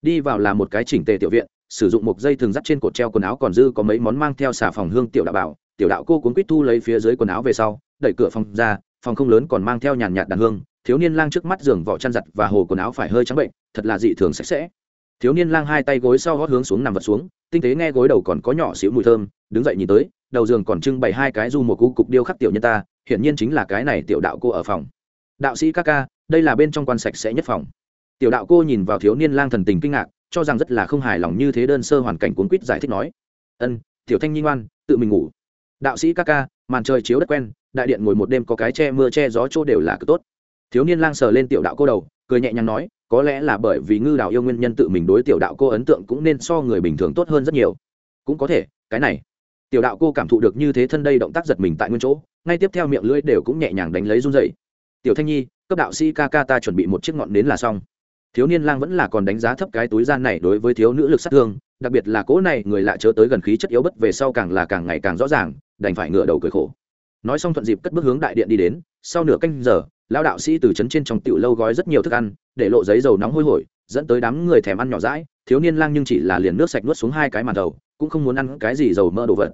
Đi vào là một cái chỉnh tề tiểu viện, sử dụng một dây thường dắt trên cột treo quần áo còn dư có mấy món mang theo xà phòng hương tiểu đạo bảo. Tiểu đạo cô cuốn quýt thu lấy phía dưới quần áo về sau, đẩy cửa phòng ra, phòng không lớn còn mang theo nhàn nhạt đàn hương. Thiếu niên lang trước mắt giường vỏ chăn giặt và hồ quần áo phải hơi trắng bệnh, thật là dị thường sạch sẽ. Thiếu niên lang hai tay gối sau gót hướng xuống nằm vật xuống, tinh tế nghe gối đầu còn có nhỏ xíu mùi thơm, đứng dậy nhìn tới đầu giường còn trưng bày hai cái du một cú cục điêu khắc tiểu nhân ta, hiển nhiên chính là cái này tiểu đạo cô ở phòng. Đạo sĩ ca ca, đây là bên trong quan sạch sẽ nhất phòng. Tiểu đạo cô nhìn vào thiếu niên lang thần tình kinh ngạc, cho rằng rất là không hài lòng như thế đơn sơ hoàn cảnh cuốn quýt giải thích nói. Ân, tiểu thanh nhi ngoan, tự mình ngủ. Đạo sĩ ca ca, màn trời chiếu đất quen, đại điện ngồi một đêm có cái che mưa che gió chỗ đều là cực tốt. Thiếu niên lang sờ lên tiểu đạo cô đầu, cười nhẹ nhàng nói, có lẽ là bởi vì ngư đạo yêu nguyên nhân tự mình đối tiểu đạo cô ấn tượng cũng nên so người bình thường tốt hơn rất nhiều. Cũng có thể, cái này tiểu đạo cô cảm thụ được như thế thân đây động tác giật mình tại nguyên chỗ, ngay tiếp theo miệng lưỡi đều cũng nhẹ nhàng đánh lấy run dậy tiểu thanh nhi, cấp đạo sĩ ca ca ta chuẩn bị một chiếc ngọn nến là xong. Thiếu niên lang vẫn là còn đánh giá thấp cái túi gian này đối với thiếu nữ lực sát thương, đặc biệt là cỗ này, người lạ chớ tới gần khí chất yếu bất về sau càng là càng ngày càng rõ ràng, đành phải ngửa đầu cười khổ. Nói xong thuận dịp cất bước hướng đại điện đi đến, sau nửa canh giờ, lão đạo sĩ từ trấn trên trong tiểu lâu gói rất nhiều thức ăn, để lộ giấy dầu nóng hôi hổi, dẫn tới đám người thèm ăn nhỏ rãi thiếu niên lang nhưng chỉ là liền nước sạch nuốt xuống hai cái màn đầu cũng không muốn ăn cái gì dầu mỡ đồ vật.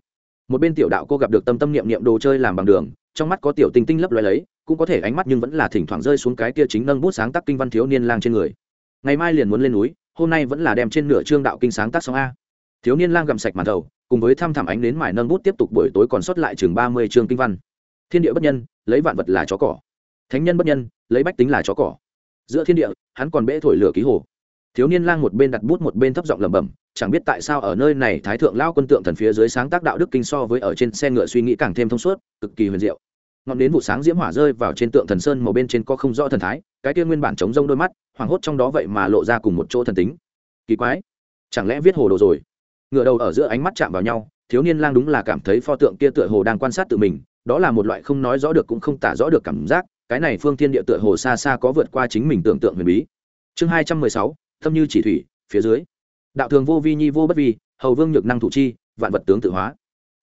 Một bên tiểu đạo cô gặp được tâm tâm niệm niệm đồ chơi làm bằng đường, trong mắt có tiểu tinh tinh lấp lóe lấy, cũng có thể ánh mắt nhưng vẫn là thỉnh thoảng rơi xuống cái kia chính nâng bút sáng tác kinh văn thiếu niên lang trên người. Ngày mai liền muốn lên núi, hôm nay vẫn là đem trên nửa chương đạo kinh sáng tác xong a. Thiếu niên lang gầm sạch màn đầu, cùng với thăm thẳm ánh đến mải nâng bút tiếp tục buổi tối còn sót lại chừng ba mươi chương kinh văn. Thiên địa bất nhân, lấy vạn vật là chó cỏ. Thánh nhân bất nhân, lấy bách tính là chó cỏ. Giữa thiên địa, hắn còn bẽ thổi lửa ký hồ. Thiếu niên lang một bên đặt bút một bên thấp giọng lẩm bẩm chẳng biết tại sao ở nơi này thái thượng lao quân tượng thần phía dưới sáng tác đạo đức kinh so với ở trên xe ngựa suy nghĩ càng thêm thông suốt, cực kỳ huyền diệu. Ngọn đến vụ sáng diễm hỏa rơi vào trên tượng thần sơn màu bên trên có không rõ thần thái, cái kia nguyên bản chống rông đôi mắt, hoảng hốt trong đó vậy mà lộ ra cùng một chỗ thần tính. Kỳ quái, chẳng lẽ viết hồ đồ rồi? Ngựa đầu ở giữa ánh mắt chạm vào nhau, thiếu niên lang đúng là cảm thấy pho tượng kia tựa hồ đang quan sát tự mình, đó là một loại không nói rõ được cũng không tả rõ được cảm giác, cái này phương thiên địa tựa hồ xa xa có vượt qua chính mình tưởng tượng huyền bí. Chương hai trăm mười sáu, thâm như chỉ thủy, phía dưới đạo thường vô vi nhi vô bất vi, hầu vương nhược năng thủ chi, vạn vật tướng tự hóa.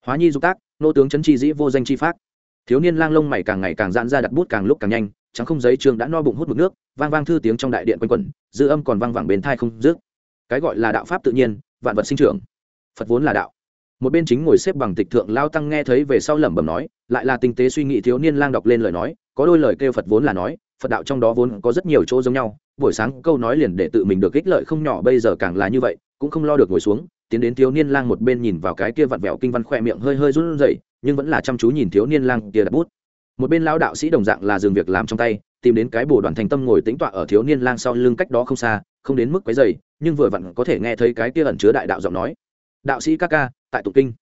Hóa nhi dục tác, nô tướng chấn chi dĩ vô danh chi pháp thiếu niên lang lông mày càng ngày càng giãn ra đặt bút càng lúc càng nhanh, chẳng không giấy trường đã no bụng hút mực nước, vang vang thư tiếng trong đại điện quanh quẩn, dư âm còn vang vẳng bên thai không dứt. Cái gọi là đạo pháp tự nhiên, vạn vật sinh trưởng. Phật vốn là đạo. Một bên chính ngồi xếp bằng tịch thượng lao tăng nghe thấy về sau lẩm bẩm nói, lại là tinh tế suy nghĩ thiếu niên lang đọc lên lời nói, có đôi lời kêu phật vốn là nói phật đạo trong đó vốn có rất nhiều chỗ giống nhau, buổi sáng câu nói liền để tự mình được ích lợi không nhỏ, bây giờ càng là như vậy, cũng không lo được ngồi xuống, tiến đến thiếu niên lang một bên nhìn vào cái kia vặn vẹo kinh văn khỏe miệng hơi hơi run rẩy, nhưng vẫn là chăm chú nhìn thiếu niên lang kia đặt bút. Một bên lão đạo sĩ đồng dạng là dừng việc làm trong tay, tìm đến cái bồ đoàn thành tâm ngồi tĩnh tọa ở thiếu niên lang sau lưng cách đó không xa, không đến mức quấy dày nhưng vừa vặn có thể nghe thấy cái kia ẩn chứa đại đạo giọng nói. Đạo sĩ ca ca, tại tụng kinh.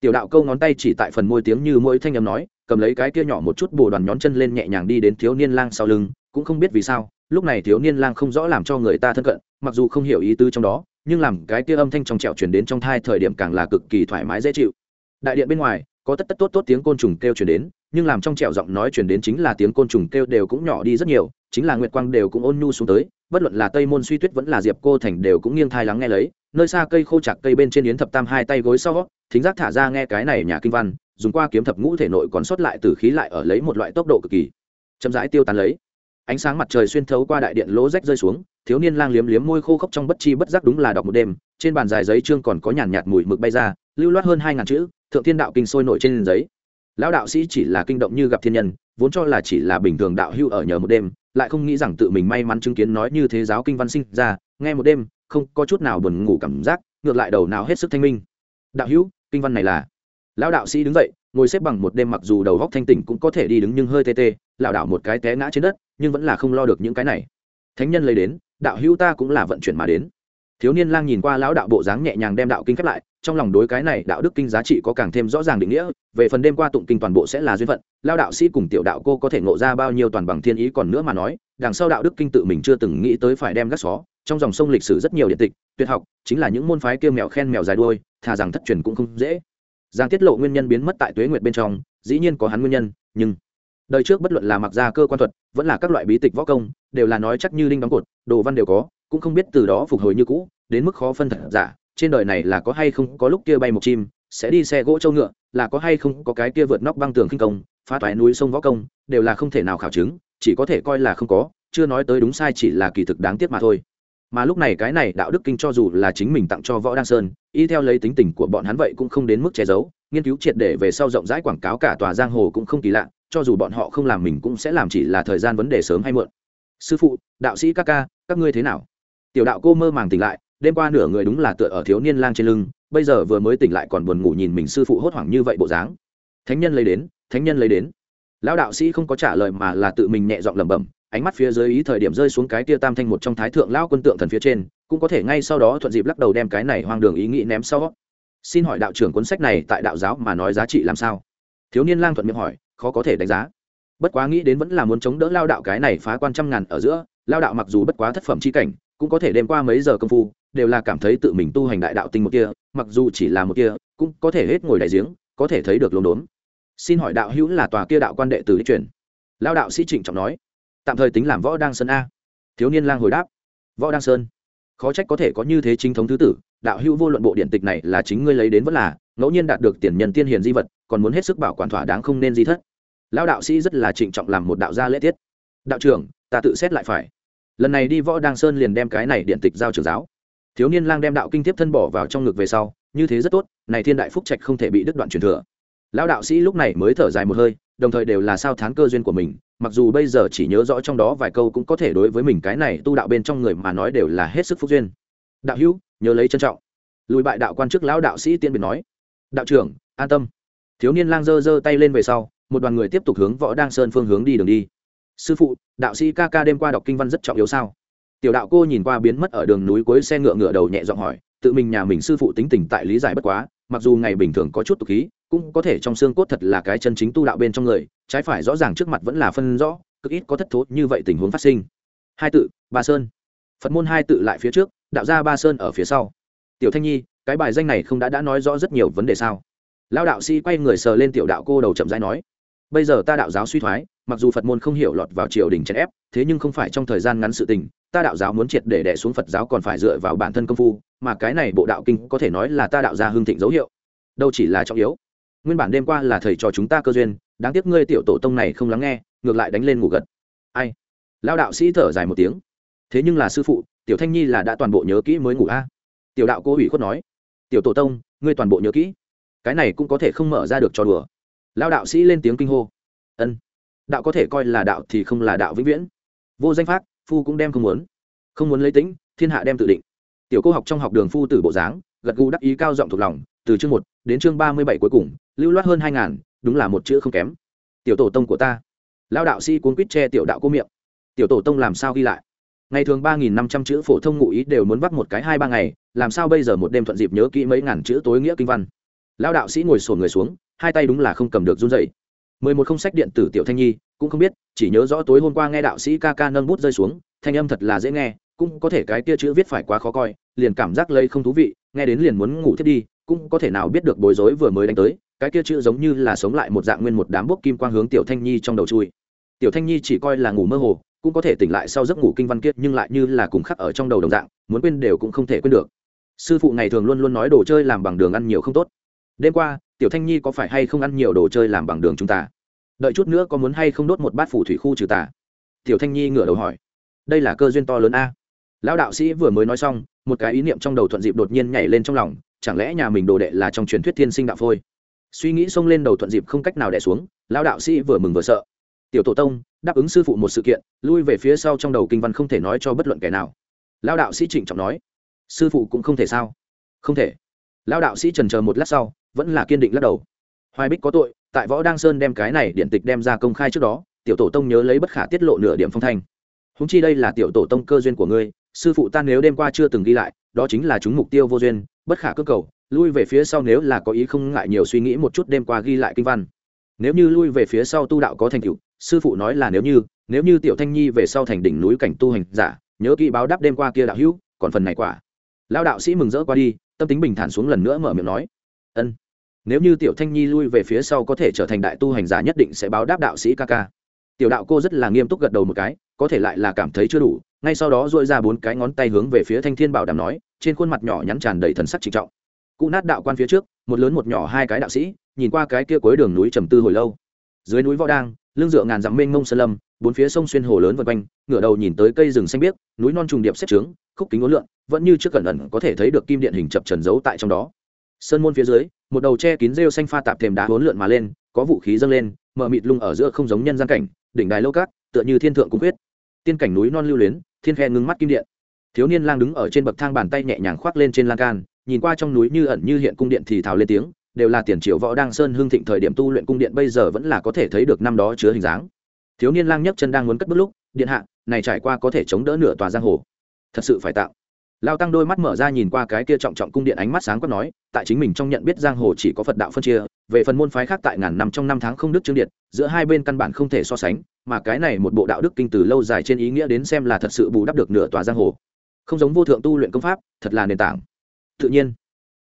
Tiểu đạo câu ngón tay chỉ tại phần môi tiếng như mỗi thanh âm nói cầm lấy cái kia nhỏ một chút bồ đoàn nhón chân lên nhẹ nhàng đi đến thiếu niên lang sau lưng, cũng không biết vì sao, lúc này thiếu niên lang không rõ làm cho người ta thân cận, mặc dù không hiểu ý tứ trong đó, nhưng làm cái kia âm thanh trong trẻo truyền đến trong thai thời điểm càng là cực kỳ thoải mái dễ chịu. Đại điện bên ngoài, có tất tất tốt tốt tiếng côn trùng kêu truyền đến, nhưng làm trong trẻo giọng nói truyền đến chính là tiếng côn trùng kêu đều cũng nhỏ đi rất nhiều, chính là nguyệt quang đều cũng ôn nhu xuống tới, bất luận là tây môn suy tuyết vẫn là diệp cô thành đều cũng nghiêng thai lắng nghe lấy, nơi xa cây khô chặt cây bên trên yến thập tam hai tay gối sau, thính giác thả ra nghe cái này nhà kinh văn dùng qua kiếm thập ngũ thể nội còn sót lại từ khí lại ở lấy một loại tốc độ cực kỳ chậm rãi tiêu tán lấy. Ánh sáng mặt trời xuyên thấu qua đại điện lỗ rách rơi xuống, thiếu niên lang liếm liếm môi khô khốc trong bất chi bất giác đúng là đọc một đêm, trên bàn dài giấy trương còn có nhàn nhạt mùi mực bay ra, lưu loát hơn hai ngàn chữ, thượng thiên đạo kinh sôi nổi trên giấy. Lão đạo sĩ chỉ là kinh động như gặp thiên nhân, vốn cho là chỉ là bình thường đạo hưu ở nhờ một đêm, lại không nghĩ rằng tự mình may mắn chứng kiến nói như thế giáo kinh văn sinh ra, nghe một đêm, không có chút nào buồn ngủ cảm giác, ngược lại đầu nào hết sức thanh minh. Đạo hữu, kinh văn này là lão đạo sĩ đứng dậy, ngồi xếp bằng một đêm mặc dù đầu góc thanh tỉnh cũng có thể đi đứng nhưng hơi tê tê, lảo đảo một cái té ngã trên đất, nhưng vẫn là không lo được những cái này. Thánh nhân lấy đến, đạo hữu ta cũng là vận chuyển mà đến. Thiếu niên lang nhìn qua lão đạo bộ dáng nhẹ nhàng đem đạo kinh khép lại, trong lòng đối cái này đạo đức kinh giá trị có càng thêm rõ ràng định nghĩa, về phần đêm qua tụng kinh toàn bộ sẽ là duyên phận lao đạo sĩ cùng tiểu đạo cô có thể ngộ ra bao nhiêu toàn bằng thiên ý còn nữa mà nói, đằng sau đạo đức kinh tự mình chưa từng nghĩ tới phải đem gác xó, trong dòng sông lịch sử rất nhiều điện tịch, tuyệt học, chính là những môn phái kêu mèo khen mèo dài đuôi, thà rằng thất truyền cũng không dễ giang tiết lộ nguyên nhân biến mất tại tuế nguyệt bên trong, dĩ nhiên có hắn nguyên nhân, nhưng đời trước bất luận là mặc ra cơ quan thuật, vẫn là các loại bí tịch võ công, đều là nói chắc như đinh đóng cột, đồ văn đều có, cũng không biết từ đó phục hồi như cũ, đến mức khó phân thật giả, trên đời này là có hay không có lúc kia bay một chim, sẽ đi xe gỗ châu ngựa, là có hay không có cái kia vượt nóc băng tường khinh công, phá toái núi sông võ công, đều là không thể nào khảo chứng, chỉ có thể coi là không có, chưa nói tới đúng sai chỉ là kỳ thực đáng tiếc mà thôi mà lúc này cái này đạo đức kinh cho dù là chính mình tặng cho võ đăng sơn, y theo lấy tính tình của bọn hắn vậy cũng không đến mức che giấu, nghiên cứu triệt để về sau rộng rãi quảng cáo cả tòa giang hồ cũng không kỳ lạ, cho dù bọn họ không làm mình cũng sẽ làm chỉ là thời gian vấn đề sớm hay muộn. Sư phụ, đạo sĩ các ca, các ngươi thế nào? Tiểu đạo cô mơ màng tỉnh lại, đêm qua nửa người đúng là tựa ở thiếu niên lang trên lưng, bây giờ vừa mới tỉnh lại còn buồn ngủ nhìn mình sư phụ hốt hoảng như vậy bộ dáng. Thánh nhân lấy đến, thánh nhân lấy đến. Lão đạo sĩ không có trả lời mà là tự mình nhẹ giọng lẩm bẩm ánh mắt phía dưới ý thời điểm rơi xuống cái tia tam thanh một trong thái thượng lao quân tượng thần phía trên, cũng có thể ngay sau đó thuận dịp lắc đầu đem cái này hoang đường ý nghĩ ném sau. Xin hỏi đạo trưởng cuốn sách này tại đạo giáo mà nói giá trị làm sao? Thiếu niên lang thuận miệng hỏi, khó có thể đánh giá. Bất quá nghĩ đến vẫn là muốn chống đỡ lao đạo cái này phá quan trăm ngàn ở giữa, lao đạo mặc dù bất quá thất phẩm c h i cảnh, cũng có thể đem qua mấy giờ công phu, đều là cảm thấy tự mình tu hành đại đạo tinh một kia, mặc dù chỉ là một kia, cũng có thể hết ngồi đại giếng, có thể thấy được lồn đốn. Xin hỏi đạo hữu là tòa kia đạo quan đệ tử đi truyền. Lao đạo sĩ trịnh trọng nói tạm thời tính làm võ đăng sơn a. Thiếu niên lang hồi đáp. Võ đăng sơn? Khó trách có thể có như thế chính thống thứ tử, đạo hữu vô luận bộ điện tịch này là chính ngươi lấy đến vẫn là, ngẫu nhiên đạt được tiền nhân tiên hiền di vật, còn muốn hết sức bảo quản thỏa đáng không nên di thất. Lao đạo sĩ rất là trịnh trọng làm một đạo gia lễ tiết. Đạo trưởng, ta tự xét lại phải. Lần này đi võ đăng sơn liền đem cái này điện tịch giao trưởng giáo. Thiếu niên lang đem đạo kinh tiếp thân bỏ vào trong ngực về sau, như thế rất tốt, này thiên đại phúc trạch không thể bị đứt đoạn truyền thừa. Lão đạo sĩ lúc này mới thở dài một hơi, đồng thời đều là sao thán cơ duyên của mình mặc dù bây giờ chỉ nhớ rõ trong đó vài câu cũng có thể đối với mình cái này tu đạo bên trong người mà nói đều là hết sức phúc duyên. Đạo hữu, nhớ lấy trân trọng. Lùi bại đạo quan chức lão đạo sĩ tiên biệt nói. Đạo trưởng, an tâm. Thiếu niên lang giơ giơ tay lên về sau, một đoàn người tiếp tục hướng võ đăng sơn phương hướng đi đường đi. Sư phụ, đạo sĩ ca ca đêm qua đọc kinh văn rất trọng yếu sao? Tiểu đạo cô nhìn qua biến mất ở đường núi cuối xe ngựa ngựa đầu nhẹ giọng hỏi, tự mình nhà mình sư phụ tính tình tại lý giải bất quá mặc dù ngày bình thường có chút tục khí, cũng có thể trong xương cốt thật là cái chân chính tu đạo bên trong người, trái phải rõ ràng trước mặt vẫn là phân rõ, cực ít có thất thố như vậy tình huống phát sinh. Hai tự, ba sơn. Phật môn hai tự lại phía trước, đạo gia ba sơn ở phía sau. Tiểu thanh nhi, cái bài danh này không đã đã nói rõ rất nhiều vấn đề sao? Lao đạo sĩ quay người sờ lên tiểu đạo cô đầu chậm rãi nói, bây giờ ta đạo giáo suy thoái, mặc dù phật môn không hiểu lọt vào triều đình chèn ép, thế nhưng không phải trong thời gian ngắn sự tình ta đạo giáo muốn triệt để đẻ xuống phật giáo còn phải dựa vào bản thân công phu, mà cái này bộ đạo kinh có thể nói là ta đạo gia hương thịnh dấu hiệu. Đâu chỉ là trọng yếu. Nguyên bản đêm qua là thầy trò chúng ta cơ duyên, đáng tiếc ngươi tiểu tổ tông này không lắng nghe, ngược lại đánh lên ngủ gật. Ai? Lao đạo sĩ thở dài một tiếng. Thế nhưng là sư phụ, tiểu thanh nhi là đã toàn bộ nhớ kỹ mới ngủ a. Tiểu đạo cô ủy khuất nói. Tiểu tổ tông, ngươi toàn bộ nhớ kỹ. Cái này cũng có thể không mở ra được cho đùa. Lao đạo sĩ lên tiếng kinh hô. Ân. Đạo có thể coi là đạo thì không là đạo vĩnh viễn. Vô danh pháp phu cũng đem không muốn. Không muốn lấy tính, thiên hạ đem tự định. Tiểu cô học trong học đường phu tử bộ dáng, gật gù đắc ý cao giọng thuộc lòng, từ chương một đến chương ba mươi bảy cuối cùng, lưu loát hơn hai ngàn, đúng là một chữ không kém. Tiểu tổ tông của ta. Lao đạo sĩ cuốn quýt che tiểu đạo cô miệng. Tiểu tổ tông làm sao ghi lại? Ngày thường ba nghìn năm trăm chữ phổ thông ngụ ý đều muốn vắt một cái hai ba ngày, làm sao bây giờ một đêm thuận dịp nhớ kỹ mấy ngàn chữ tối nghĩa kinh văn? Lao đạo sĩ ngồi sổn người xuống, hai tay đúng là không cầm được run dậy mười một không sách điện tử tiểu thanh nhi, cũng không biết chỉ nhớ rõ tối hôm qua nghe đạo sĩ ca ca nâng bút rơi xuống, thanh âm thật là dễ nghe, cũng có thể cái kia chữ viết phải quá khó coi, liền cảm giác lây không thú vị, nghe đến liền muốn ngủ thiết đi, cũng có thể nào biết được bối rối vừa mới đánh tới, cái kia chữ giống như là sống lại một dạng nguyên một đám bốc kim quang hướng tiểu thanh nhi trong đầu chui. Tiểu thanh nhi chỉ coi là ngủ mơ hồ, cũng có thể tỉnh lại sau giấc ngủ kinh văn kiết nhưng lại như là cùng khắc ở trong đầu đồng dạng, muốn quên đều cũng không thể quên được. Sư phụ ngày thường luôn luôn nói đồ chơi làm bằng đường ăn nhiều không tốt. Đêm qua, tiểu thanh nhi có phải hay không ăn nhiều đồ chơi làm bằng đường chúng ta? Đợi chút nữa có muốn hay không đốt một bát phủ thủy khu trừ tà? Tiểu thanh nhi ngửa đầu hỏi. Đây là cơ duyên to lớn a. Lão đạo sĩ vừa mới nói xong, một cái ý niệm trong đầu thuận dịp đột nhiên nhảy lên trong lòng, chẳng lẽ nhà mình đồ đệ là trong truyền thuyết thiên sinh đạo phôi? Suy nghĩ xông lên đầu thuận dịp không cách nào đẻ xuống, Lão đạo sĩ vừa mừng vừa sợ. Tiểu tổ tông, đáp ứng sư phụ một sự kiện, lui về phía sau trong đầu kinh văn không thể nói cho bất luận kẻ nào. Lão đạo sĩ trịnh trọng nói. Sư phụ cũng không thể sao? Không thể. Lão đạo sĩ trần chờ một lát sau, vẫn là kiên định lắc đầu. Hoài bích có tội tại võ đăng sơn đem cái này điện tịch đem ra công khai trước đó, tiểu tổ tông nhớ lấy bất khả tiết lộ nửa điểm phong thanh. Húng chi đây là tiểu tổ tông cơ duyên của ngươi, sư phụ ta nếu đêm qua chưa từng ghi lại, đó chính là chúng mục tiêu vô duyên, bất khả cơ cầu, lui về phía sau nếu là có ý không ngại nhiều suy nghĩ một chút đêm qua ghi lại kinh văn. Nếu như lui về phía sau tu đạo có thành tựu, sư phụ nói là nếu như nếu như tiểu thanh nhi về sau thành đỉnh núi cảnh tu hành giả, nhớ kỹ báo đáp đêm qua kia đạo hữu, còn phần này quả. Lao đạo sĩ mừng rỡ qua đi, tâm tính bình thản xuống lần nữa mở miệng nói, ân nếu như tiểu thanh nhi lui về phía sau có thể trở thành đại tu hành giả nhất định sẽ báo đáp đạo sĩ ca ca. Tiểu đạo cô rất là nghiêm túc gật đầu một cái, có thể lại là cảm thấy chưa đủ, ngay sau đó dội ra bốn cái ngón tay hướng về phía thanh thiên bảo đảm nói, trên khuôn mặt nhỏ nhắn tràn đầy thần sắc trịnh trọng. Cụ nát đạo quan phía trước, một lớn một nhỏ hai cái đạo sĩ, nhìn qua cái kia cuối đường núi trầm tư hồi lâu. Dưới núi võ đang, lưng dựa ngàn dặm mênh mông sơn lâm, bốn phía sông xuyên hồ lớn vân quanh, ngửa đầu nhìn tới cây rừng xanh biếc, núi non trùng điệp xếp trướng, khúc kính ố lượn, vẫn như trước cẩn ẩn có thể thấy được kim điện hình chập trần giấu tại trong đó. Sơn môn phía dưới một đầu che kín rêu xanh pha tạp thềm đá hỗn lượn mà lên, có vũ khí dâng lên mở mịt lung ở giữa không giống nhân gian cảnh, đỉnh đài lâu cát, tựa như thiên thượng cung quyết. Tiên cảnh núi non lưu luyến, thiên khe ngưng mắt kim điện. Thiếu niên lang đứng ở trên bậc thang bàn tay nhẹ nhàng khoác lên trên lan can, nhìn qua trong núi như ẩn như hiện cung điện thì thào lên tiếng, đều là tiền triều võ đang sơn hương thịnh thời điểm tu luyện cung điện bây giờ vẫn là có thể thấy được năm đó chứa hình dáng. Thiếu niên lang nhấc chân đang muốn cất bước lúc, điện hạ, này trải qua có thể chống đỡ nửa tòa giang hồ. Thật sự phải tạo lao tăng đôi mắt mở ra nhìn qua cái kia trọng trọng cung điện ánh mắt sáng quát nói, tại chính mình trong nhận biết giang hồ chỉ có phật đạo phân chia, về phần môn phái khác tại ngàn năm trong năm tháng không đức chương điện, giữa hai bên căn bản không thể so sánh, mà cái này một bộ đạo đức kinh từ lâu dài trên ý nghĩa đến xem là thật sự bù đắp được nửa tòa giang hồ. Không giống vô thượng tu luyện công pháp, thật là nền tảng. Tự nhiên,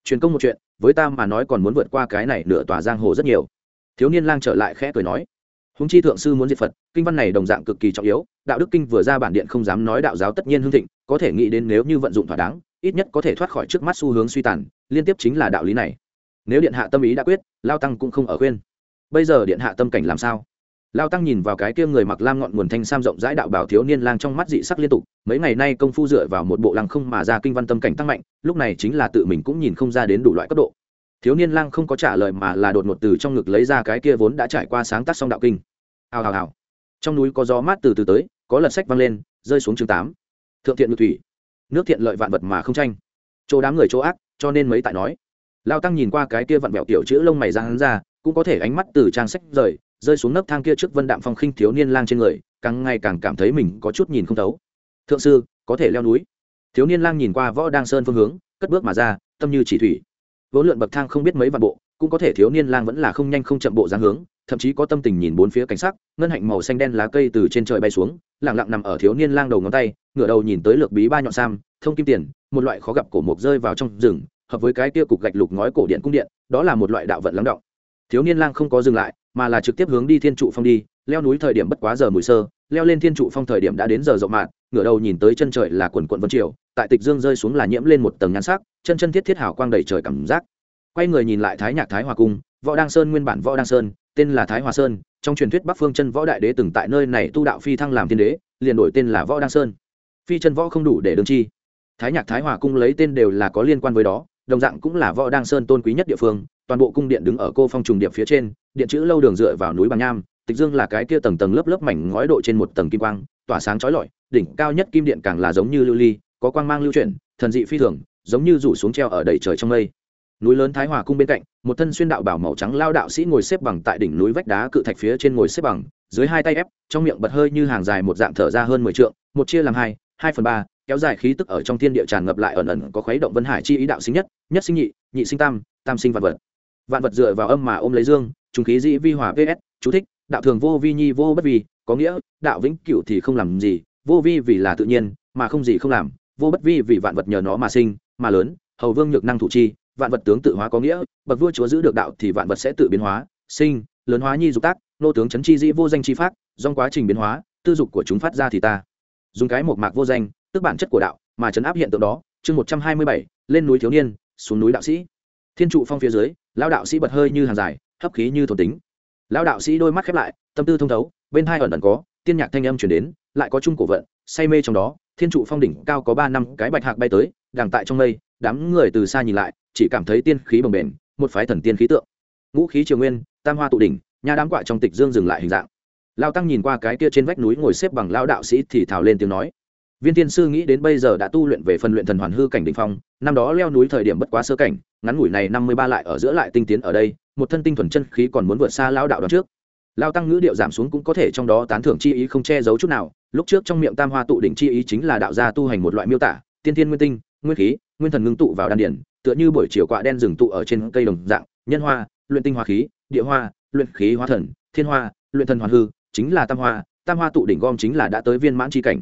truyền công một chuyện, với ta mà nói còn muốn vượt qua cái này nửa tòa giang hồ rất nhiều. Thiếu niên lang trở lại khẽ cười nói húng chi thượng sư muốn diệt phật, kinh văn này đồng dạng cực kỳ trọng yếu, đạo đức kinh vừa ra bản điện không dám nói đạo giáo tất nhiên hương thịnh có thể nghĩ đến nếu như vận dụng thỏa đáng, ít nhất có thể thoát khỏi trước mắt xu hướng suy tàn, liên tiếp chính là đạo lý này. Nếu điện hạ tâm ý đã quyết, lao tăng cũng không ở khuyên. Bây giờ điện hạ tâm cảnh làm sao? Lao tăng nhìn vào cái kia người mặc lam ngọn nguồn thanh sam rộng rãi đạo bảo thiếu niên lang trong mắt dị sắc liên tục, mấy ngày nay công phu dựa vào một bộ lăng không mà ra kinh văn tâm cảnh tăng mạnh, lúc này chính là tự mình cũng nhìn không ra đến đủ loại cấp độ. Thiếu niên lang không có trả lời mà là đột ngột từ trong ngực lấy ra cái kia vốn đã trải qua sáng tác xong đạo kinh. Hào hào hào. Trong núi có gió mát từ từ tới, có lật sách văng lên, rơi xuống chương tám thượng thiện ngự thủy, nước thiện lợi vạn vật mà không tranh. Chỗ đám người chỗ ác, cho nên mấy tại nói. Lao tăng nhìn qua cái kia vặn vẹo tiểu chữ lông mày ra hắn ra, cũng có thể ánh mắt từ trang sách rời, rơi xuống nấc thang kia trước vân đạm phong khinh thiếu niên lang trên người, càng ngày càng cảm thấy mình có chút nhìn không thấu. Thượng sư, có thể leo núi. Thiếu niên lang nhìn qua võ đăng sơn phương hướng, cất bước mà ra, tâm như chỉ thủy. Vốn lượn bậc thang không biết mấy vạn bộ, cũng có thể thiếu niên lang vẫn là không nhanh không chậm bộ dáng hướng thậm chí có tâm tình nhìn bốn phía cảnh sắc, ngân hạnh màu xanh đen lá cây từ trên trời bay xuống lẳng lặng nằm ở thiếu niên lang đầu ngón tay, ngửa đầu nhìn tới lược bí ba nhọn sam, thông kim tiền, một loại khó gặp cổ mục rơi vào trong rừng, hợp với cái kia cục gạch lục ngói cổ điện cung điện, đó là một loại đạo vận lắng động. Thiếu niên lang không có dừng lại, mà là trực tiếp hướng đi thiên trụ phong đi, leo núi thời điểm bất quá giờ mùi sơ, leo lên thiên trụ phong thời điểm đã đến giờ rộng mạn ngửa đầu nhìn tới chân trời là quần quận vân triều, tại tịch dương rơi xuống là nhiễm lên một tầng nhan sắc, chân chân thiết thiết hào quang đầy trời cảm giác. Quay người nhìn lại thái nhạc thái hòa cung, võ đăng sơn nguyên bản võ đăng sơn tên là thái hòa sơn, trong truyền thuyết bắc phương chân võ đại đế từng tại nơi này tu đạo phi thăng làm thiên đế, liền đổi tên là võ đăng sơn. Phi chân võ không đủ để đương chi. Thái nhạc, thái hòa cung lấy tên đều là có liên quan với đó, đồng dạng cũng là võ đăng sơn tôn quý nhất địa phương, toàn bộ cung điện đứng ở cô phong trùng điệp phía trên, điện chữ lâu đường dựa vào núi bằng nham, tịch dương là cái kia tầng tầng lớp lớp mảnh ngói độ trên một tầng kim quang, tỏa sáng chói lọi, đỉnh cao nhất kim điện càng là giống như lưu ly, có quang mang lưu chuyển, thần dị phi thường, giống như rủ xuống treo ở đầy trời trong mây núi lớn thái hòa cung bên cạnh, một thân xuyên đạo bảo màu trắng lao đạo sĩ ngồi xếp bằng tại đỉnh núi vách đá cự thạch phía trên ngồi xếp bằng, dưới hai tay ép, trong miệng bật hơi như hàng dài một dạng thở ra hơn mười trượng, một chia làm hai hai phần ba, kéo dài khí tức ở trong thiên địa tràn ngập lại ẩn ẩn có khuấy động vân hải chi ý đạo sinh nhất nhất sinh nhị nhị sinh tam tam sinh vạn vật. Vạn vật dựa vào âm mà ôm lấy dương, trùng khí dĩ vi hòa vs, chú thích, đạo thường vô vi nhi vô bất vi, có nghĩa, đạo vĩnh cửu thì không làm gì, vô vi vì là tự nhiên, mà không gì không làm, vô bất vi vì vạn vật nhờ nó mà sinh, mà lớn, hầu vương nhược năng thủ chi vạn vật tướng tự hóa có nghĩa, bậc vua chúa giữ được đạo thì vạn vật sẽ tự biến hóa, sinh, lớn hóa nhi dục tác, nô tướng chấn chi dĩ vô danh chi pháp, dòng quá trình biến hóa, tư dục của chúng phát ra thì ta. Dùng cái một mạc vô danh, tức bản chất của đạo, mà chấn áp hiện tượng đó, chương một trăm hai mươi bảy, lên núi thiếu niên, xuống núi đạo sĩ. Thiên trụ phong phía dưới lao đạo sĩ bật hơi như hàng dài, hấp khí như thổ tính. Lao đạo sĩ đôi mắt khép lại, tâm tư thông thấu, bên hai ẩn ẩn có, tiên nhạc thanh âm chuyển đến, lại có chung cổ vận, say mê trong đó, thiên trụ phong đỉnh cao có ba năm cái bạch hạc bay tới đàng tại trong mây, đám người từ xa nhìn lại chỉ cảm thấy tiên khí bồng bềnh, một phái thần tiên khí tượng. Ngũ khí triều nguyên, tam hoa tụ đỉnh nhà đám quạ trong tịch dương dừng lại hình dạng. Lao tăng nhìn qua cái kia trên vách núi ngồi xếp bằng lao đạo sĩ thì thào lên tiếng nói, viên tiên sư nghĩ đến bây giờ đã tu luyện về phần luyện thần hoàn hư cảnh đ ỉ n h phong, năm đó leo núi thời điểm bất quá sơ cảnh, ngắn ngủi này năm mươi ba lại ở giữa lại tinh tiến ở đây, một thân tinh thuần chân khí còn muốn vượt xa lao đạo đ trước. Lao tăng ngữ điệu giảm xuống cũng có thể trong đó tán thưởng chi ý không che giấu chút nào, lúc trước trong miệng tam hoa tụ đỉnh chi ý chính là đạo gia tu hành một loại miêu tả, tiên thiên nguyên tinh, nguyên khí, nguyên thần ngưng tụ vào đan điển tựa như buổi chiều quạ đen rừng tụ ở trên cây đồng dạng, nhân hoa, luyện tinh hoa khí, địa hoa, luyện khí hóa thần, thiên hoa, luyện thần hoàn hư, chính là tam hoa tam hoa tụ đỉnh gom chính là đã tới viên mãn c cảnh.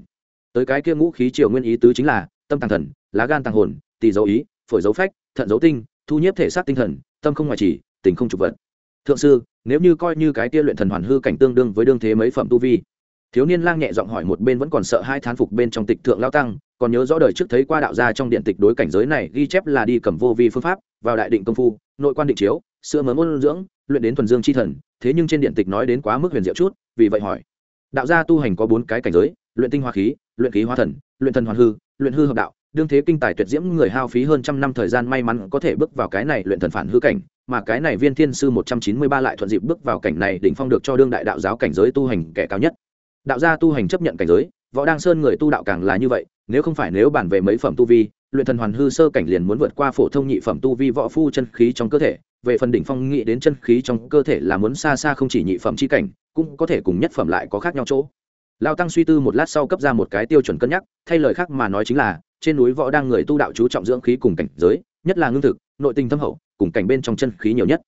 Tới cái kia ngũ khí triều nguyên ý tứ chính là, tâm tàng thần, lá gan tàng hồn tỳ dấu ý, phổi dấu phách, thận dấu tinh, thu nhiếp thể xác tinh thần, tâm không ngoại chỉ tình không trục vật. Thượng sư, nếu như coi như cái kia luyện thần hoàn hư cảnh tương đương với đương thế mấy phẩm tu vi. Thiếu niên lang nhẹ giọng hỏi một bên vẫn còn sợ hai thán phục bên trong tịch thượng lao tăng còn nhớ rõ đời trước thấy qua đạo gia trong điện tịch đối cảnh giới này ghi chép là đi cầm vô vi phương pháp, vào đại định công phu, nội quan định chiếu sữa mớm ôn dưỡng, luyện đến thuần dương chi thần, thế nhưng trên điện tịch nói đến quá mức huyền diệu chút, vì vậy hỏi. Đạo gia tu hành có bốn cái cảnh giới, luyện tinh hoa khí, luyện khí hoa thần, luyện thần hoàn hư, luyện hư hợp đạo, đương thế kinh tài tuyệt diễm người hao phí hơn trăm năm thời gian may mắn có thể bước vào cái này luyện thần phản hư cảnh, mà cái này viên thiên sư một trăm chín mươi ba lại thuận dịp bước vào cảnh này đỉnh phong được cho đương đại đạo giáo cảnh giới tu hành kẻ cao nhất. Đạo gia tu hành chấp nhận cảnh giới võ đăng sơn người tu đạo càng là như vậy, nếu không phải nếu bản về mấy phẩm tu vi, luyện thần hoàn hư sơ cảnh liền muốn vượt qua phổ thông nhị phẩm tu vi võ phu chân khí trong cơ thể, về phần đỉnh phong nghĩ đến chân khí trong cơ thể là muốn xa xa không chỉ nhị phẩm chi cảnh, cũng có thể cùng nhất phẩm lại có khác nhau chỗ. Lao tăng suy tư một lát sau cấp ra một cái tiêu chuẩn cân nhắc, thay lời khác mà nói chính là, trên núi võ đang người tu đạo chú trọng dưỡng khí cùng cảnh giới, nhất là ngưng thực, nội tình thâm hậu, cùng cảnh bên trong chân khí nhiều nhất.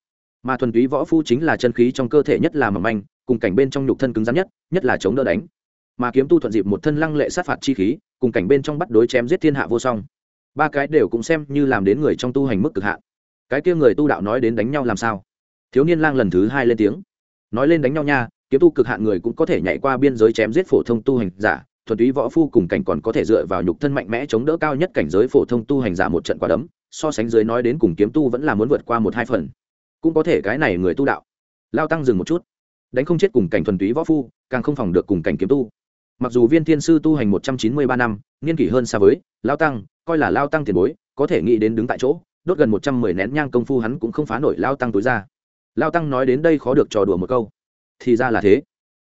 Mà thuần túy võ phu chính là chân khí trong cơ thể nhất là mầm manh, cùng cảnh bên trong nhục thân cứng rắn nhất nhất là chống đỡ đánh mà kiếm tu thuận dịp một thân lăng lệ sát phạt chi khí, cùng cảnh bên trong bắt đối chém giết thiên hạ vô song. Ba cái đều cũng xem như làm đến người trong tu hành mức cực hạn. Cái kia người tu đạo nói đến đánh nhau làm sao? Thiếu niên lang lần thứ hai lên tiếng. Nói lên đánh nhau nha, kiếm tu cực hạn người cũng có thể nhảy qua biên giới chém giết phổ thông tu hành giả, thuần túy võ phu cùng cảnh còn có thể dựa vào nhục thân mạnh mẽ chống đỡ cao nhất cảnh giới phổ thông tu hành giả một trận quả đấm, so sánh dưới nói đến cùng kiếm tu vẫn là muốn vượt qua một hai phần. Cũng có thể cái này người tu đạo. Lao tăng dừng một chút. Đánh không chết cùng cảnh thuần túy võ phu, càng không phòng được cùng cảnh kiếm tu mặc dù viên thiên sư tu hành một trăm chín mươi ba năm, niên kỷ hơn xa với lao tăng, coi là lao tăng tiền bối, có thể nghĩ đến đứng tại chỗ, đốt gần một trăm mười nén nhang công phu hắn cũng không phá nổi lao tăng tối ra. Lao tăng nói đến đây khó được trò đùa một câu. Thì ra là thế.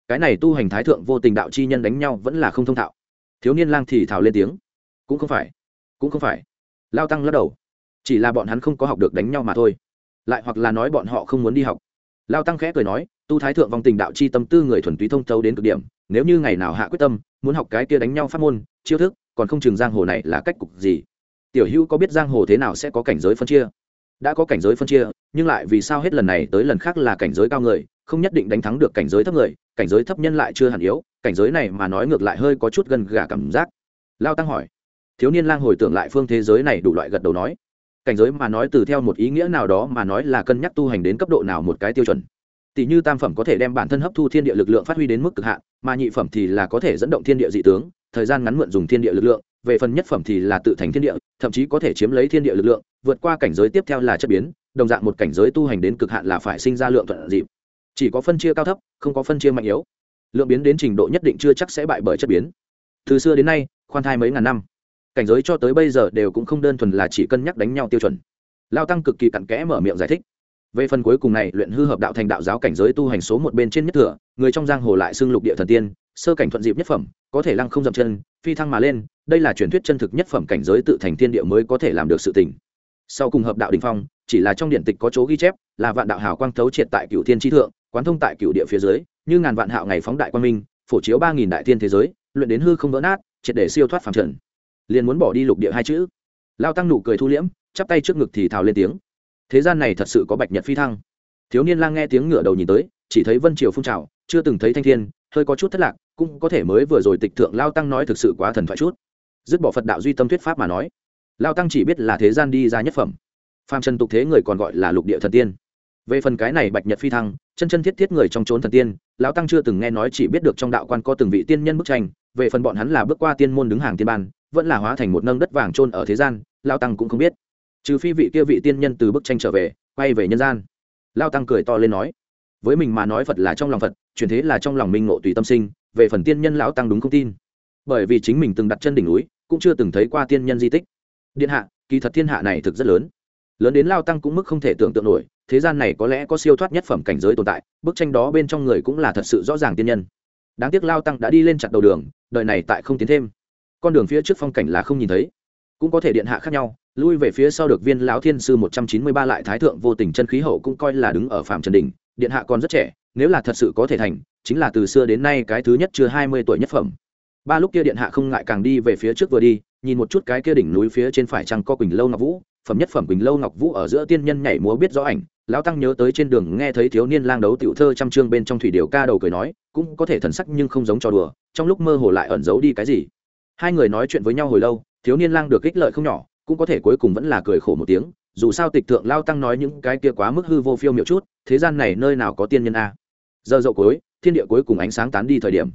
Cái này tu hành thái thượng vô tình đạo chi nhân đánh nhau vẫn là không thông thạo. Thiếu niên lang thì thào lên tiếng. Cũng không phải, cũng không phải. Lao tăng lắc đầu. Chỉ là bọn hắn không có học được đánh nhau mà thôi. Lại hoặc là nói bọn họ không muốn đi học. Lao tăng khẽ cười nói, tu thái thượng vong tình đạo chi tâm tư người thuần túy thông thấu đến cực điểm nếu như ngày nào hạ quyết tâm, muốn học cái kia đánh nhau pháp môn, chiêu thức, còn không chừng giang hồ này là cách cục gì. Tiểu hữu có biết giang hồ thế nào sẽ có cảnh giới phân chia? Đã có cảnh giới phân chia, nhưng lại vì sao hết lần này tới lần khác là cảnh giới cao người, không nhất định đánh thắng được cảnh giới thấp người, cảnh giới thấp nhân lại chưa hẳn yếu, cảnh giới này mà nói ngược lại hơi có chút gần gà cảm giác. Lao tăng hỏi. Thiếu niên lang hồi tưởng lại phương thế giới này đủ loại gật đầu nói. Cảnh giới mà nói từ theo một ý nghĩa nào đó mà nói là cân nhắc tu hành đến cấp độ nào một cái tiêu chuẩn tỷ như tam phẩm có thể đem bản thân hấp thu thiên địa lực lượng phát huy đến mức cực hạn, mà nhị phẩm thì là có thể dẫn động thiên địa dị tướng, thời gian ngắn mượn dùng thiên địa lực lượng, về phần nhất phẩm thì là tự thành thiên địa, thậm chí có thể chiếm lấy thiên địa lực lượng, vượt qua cảnh giới tiếp theo là chất biến, đồng dạng một cảnh giới tu hành đến cực hạn là phải sinh ra lượng thuận dịp. Chỉ có phân chia cao thấp, không có phân chia mạnh yếu. Lượng biến đến trình độ nhất định chưa chắc sẽ bại bởi chất biến. Từ xưa đến nay, khoan thai mấy ngàn năm, cảnh giới cho tới bây giờ đều cũng không đơn thuần là chỉ cân nhắc đánh nhau tiêu chuẩn. Lao tăng cực kỳ cặn kẽ mở miệng giải thích về phần cuối cùng này, luyện hư hợp đạo thành đạo giáo cảnh giới tu hành số một bên trên nhất thừa, người trong giang hồ lại xưng lục địa thần tiên, sơ cảnh thuận dịp nhất phẩm, có thể lăng không dậm chân, phi thăng mà lên, đây là truyền thuyết chân thực nhất phẩm cảnh giới tự thành thiên địa mới có thể làm được sự tình. Sau cùng hợp đạo đình phong, chỉ là trong điện tịch có chỗ ghi chép, là vạn đạo hào quang thấu triệt tại cựu thiên tri thượng, quán thông tại cựu địa phía dưới, như ngàn vạn hạo ngày phóng đại quang minh, phổ chiếu ba nghìn đại thiên thế giới, luyện đến hư không vỡ nát, triệt để siêu thoát phàm trần. Liền muốn bỏ đi lục địa hai chữ. Lao tăng nụ cười thu liễm, chắp tay trước ngực thì thào lên tiếng thế gian này thật sự có bạch nhật phi thăng. Thiếu niên lang nghe tiếng ngựa đầu nhìn tới, chỉ thấy vân triều phun trào, chưa từng thấy thanh thiên, hơi có chút thất lạc, cũng có thể mới vừa rồi tịch thượng lao tăng nói thực sự quá thần thoại chút. Dứt bỏ phật đạo duy tâm thuyết pháp mà nói, lao tăng chỉ biết là thế gian đi ra nhất phẩm. Phàm trần tục thế người còn gọi là lục địa thần tiên. Về phần cái này bạch nhật phi thăng, chân chân thiết thiết người trong trốn thần tiên lão tăng chưa từng nghe nói chỉ biết được trong đạo quan có từng vị tiên nhân bức tranh, về phần bọn hắn là bước qua tiên môn đứng hàng tiên ban, vẫn là hóa thành một nâng đất vàng trôn ở thế gian, lao tăng cũng không biết trừ phi vị kia vị tiên nhân từ bức tranh trở về, quay về nhân gian. Lao tăng cười to lên nói, với mình mà nói phật là trong lòng phật, chuyển thế là trong lòng minh ngộ tùy tâm sinh, về phần tiên nhân lão tăng đúng không tin. Bởi vì chính mình từng đặt chân đỉnh núi, cũng chưa từng thấy qua tiên nhân di tích. Điện hạ, kỳ thật thiên hạ này thực rất lớn. Lớn đến lao tăng cũng mức không thể tưởng tượng nổi, thế gian này có lẽ có siêu thoát nhất phẩm cảnh giới tồn tại, bức tranh đó bên trong người cũng là thật sự rõ ràng tiên nhân. Đáng tiếc lao tăng đã đi lên chặt đầu đường đợi này tại không tiến thêm. Con đường phía trước phong cảnh là không nhìn thấy. Cũng có thể điện hạ khác nhau lui về phía sau được viên lão thiên sư một trăm chín mươi ba lại thái thượng vô tình chân khí hậu cũng coi là đứng ở phạm trần đình điện hạ còn rất trẻ, nếu là thật sự có thể thành, chính là từ xưa đến nay cái thứ nhất chưa hai mươi tuổi nhất phẩm. Ba lúc kia điện hạ không ngại càng đi về phía trước vừa đi, nhìn một chút cái kia đỉnh núi phía trên phải chăng có quỳnh lâu ngọc vũ, phẩm nhất phẩm quỳnh lâu ngọc vũ ở giữa tiên nhân nhảy múa biết rõ ảnh, lão tăng nhớ tới trên đường nghe thấy thiếu niên lang đấu tiểu thơ trăm chương bên trong thủy điều ca đầu cười nói, cũng có thể thần sắc nhưng không giống trò đùa, trong lúc mơ hồ lại ẩn giấu đi cái gì. Hai người nói chuyện với nhau hồi lâu, thiếu niên lang được ích lợi không nhỏ cũng có thể cuối cùng vẫn là cười khổ một tiếng, dù sao tịch thượng lao tăng nói những cái kia quá mức hư vô phiêu miệu chút, thế gian này nơi nào có tiên nhân a? Giờ dậu cuối, thiên địa cuối cùng ánh sáng tán đi thời điểm.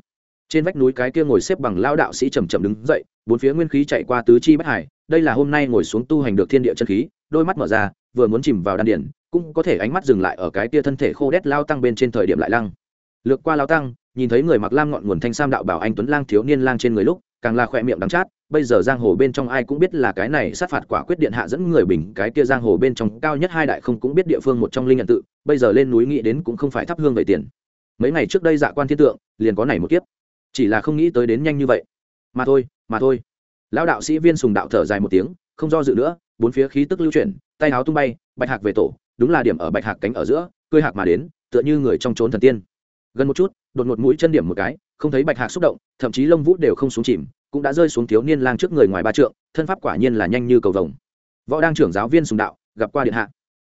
Trên vách núi cái kia ngồi xếp bằng lao đạo sĩ chầm chậm đứng dậy, bốn phía nguyên khí chạy qua tứ chi bất hải, đây là hôm nay ngồi xuống tu hành được thiên địa chân khí, đôi mắt mở ra, vừa muốn chìm vào đan điển cũng có thể ánh mắt dừng lại ở cái kia thân thể khô đét lao tăng bên trên thời điểm lại lăng. Lược qua lao tăng, nhìn thấy người mặc lam ngọn nguồn thanh sam đạo bảo anh tuấn lang thiếu niên lang trên người lúc càng là khỏe miệng đắng chát, bây giờ giang hồ bên trong ai cũng biết là cái này sát phạt quả quyết điện hạ dẫn người bình, cái kia giang hồ bên trong cao nhất hai đại không cũng biết địa phương một trong linh nhận tự, bây giờ lên núi nghĩ đến cũng không phải thắp hương vậy tiền. Mấy ngày trước đây dạ quan thiên tượng, liền có này một kiếp. Chỉ là không nghĩ tới đến nhanh như vậy. Mà thôi mà thôi. Lão đạo sĩ viên sùng đạo thở dài một tiếng, không do dự nữa, bốn phía khí tức lưu chuyển, tay áo tung bay, bạch hạc về tổ, đúng là điểm ở bạch hạc cánh ở giữa, cười hạc mà đến, tựa như người trong trốn thần tiên gần một chút, đột ngột mũi chân điểm một cái, không thấy bạch hạc xúc động, thậm chí lông vũ đều không xuống chìm, cũng đã rơi xuống thiếu niên lang trước người ngoài ba trượng, thân pháp quả nhiên là nhanh như cầu vồng. Võ đang trưởng giáo viên sùng đạo, gặp qua điện hạ.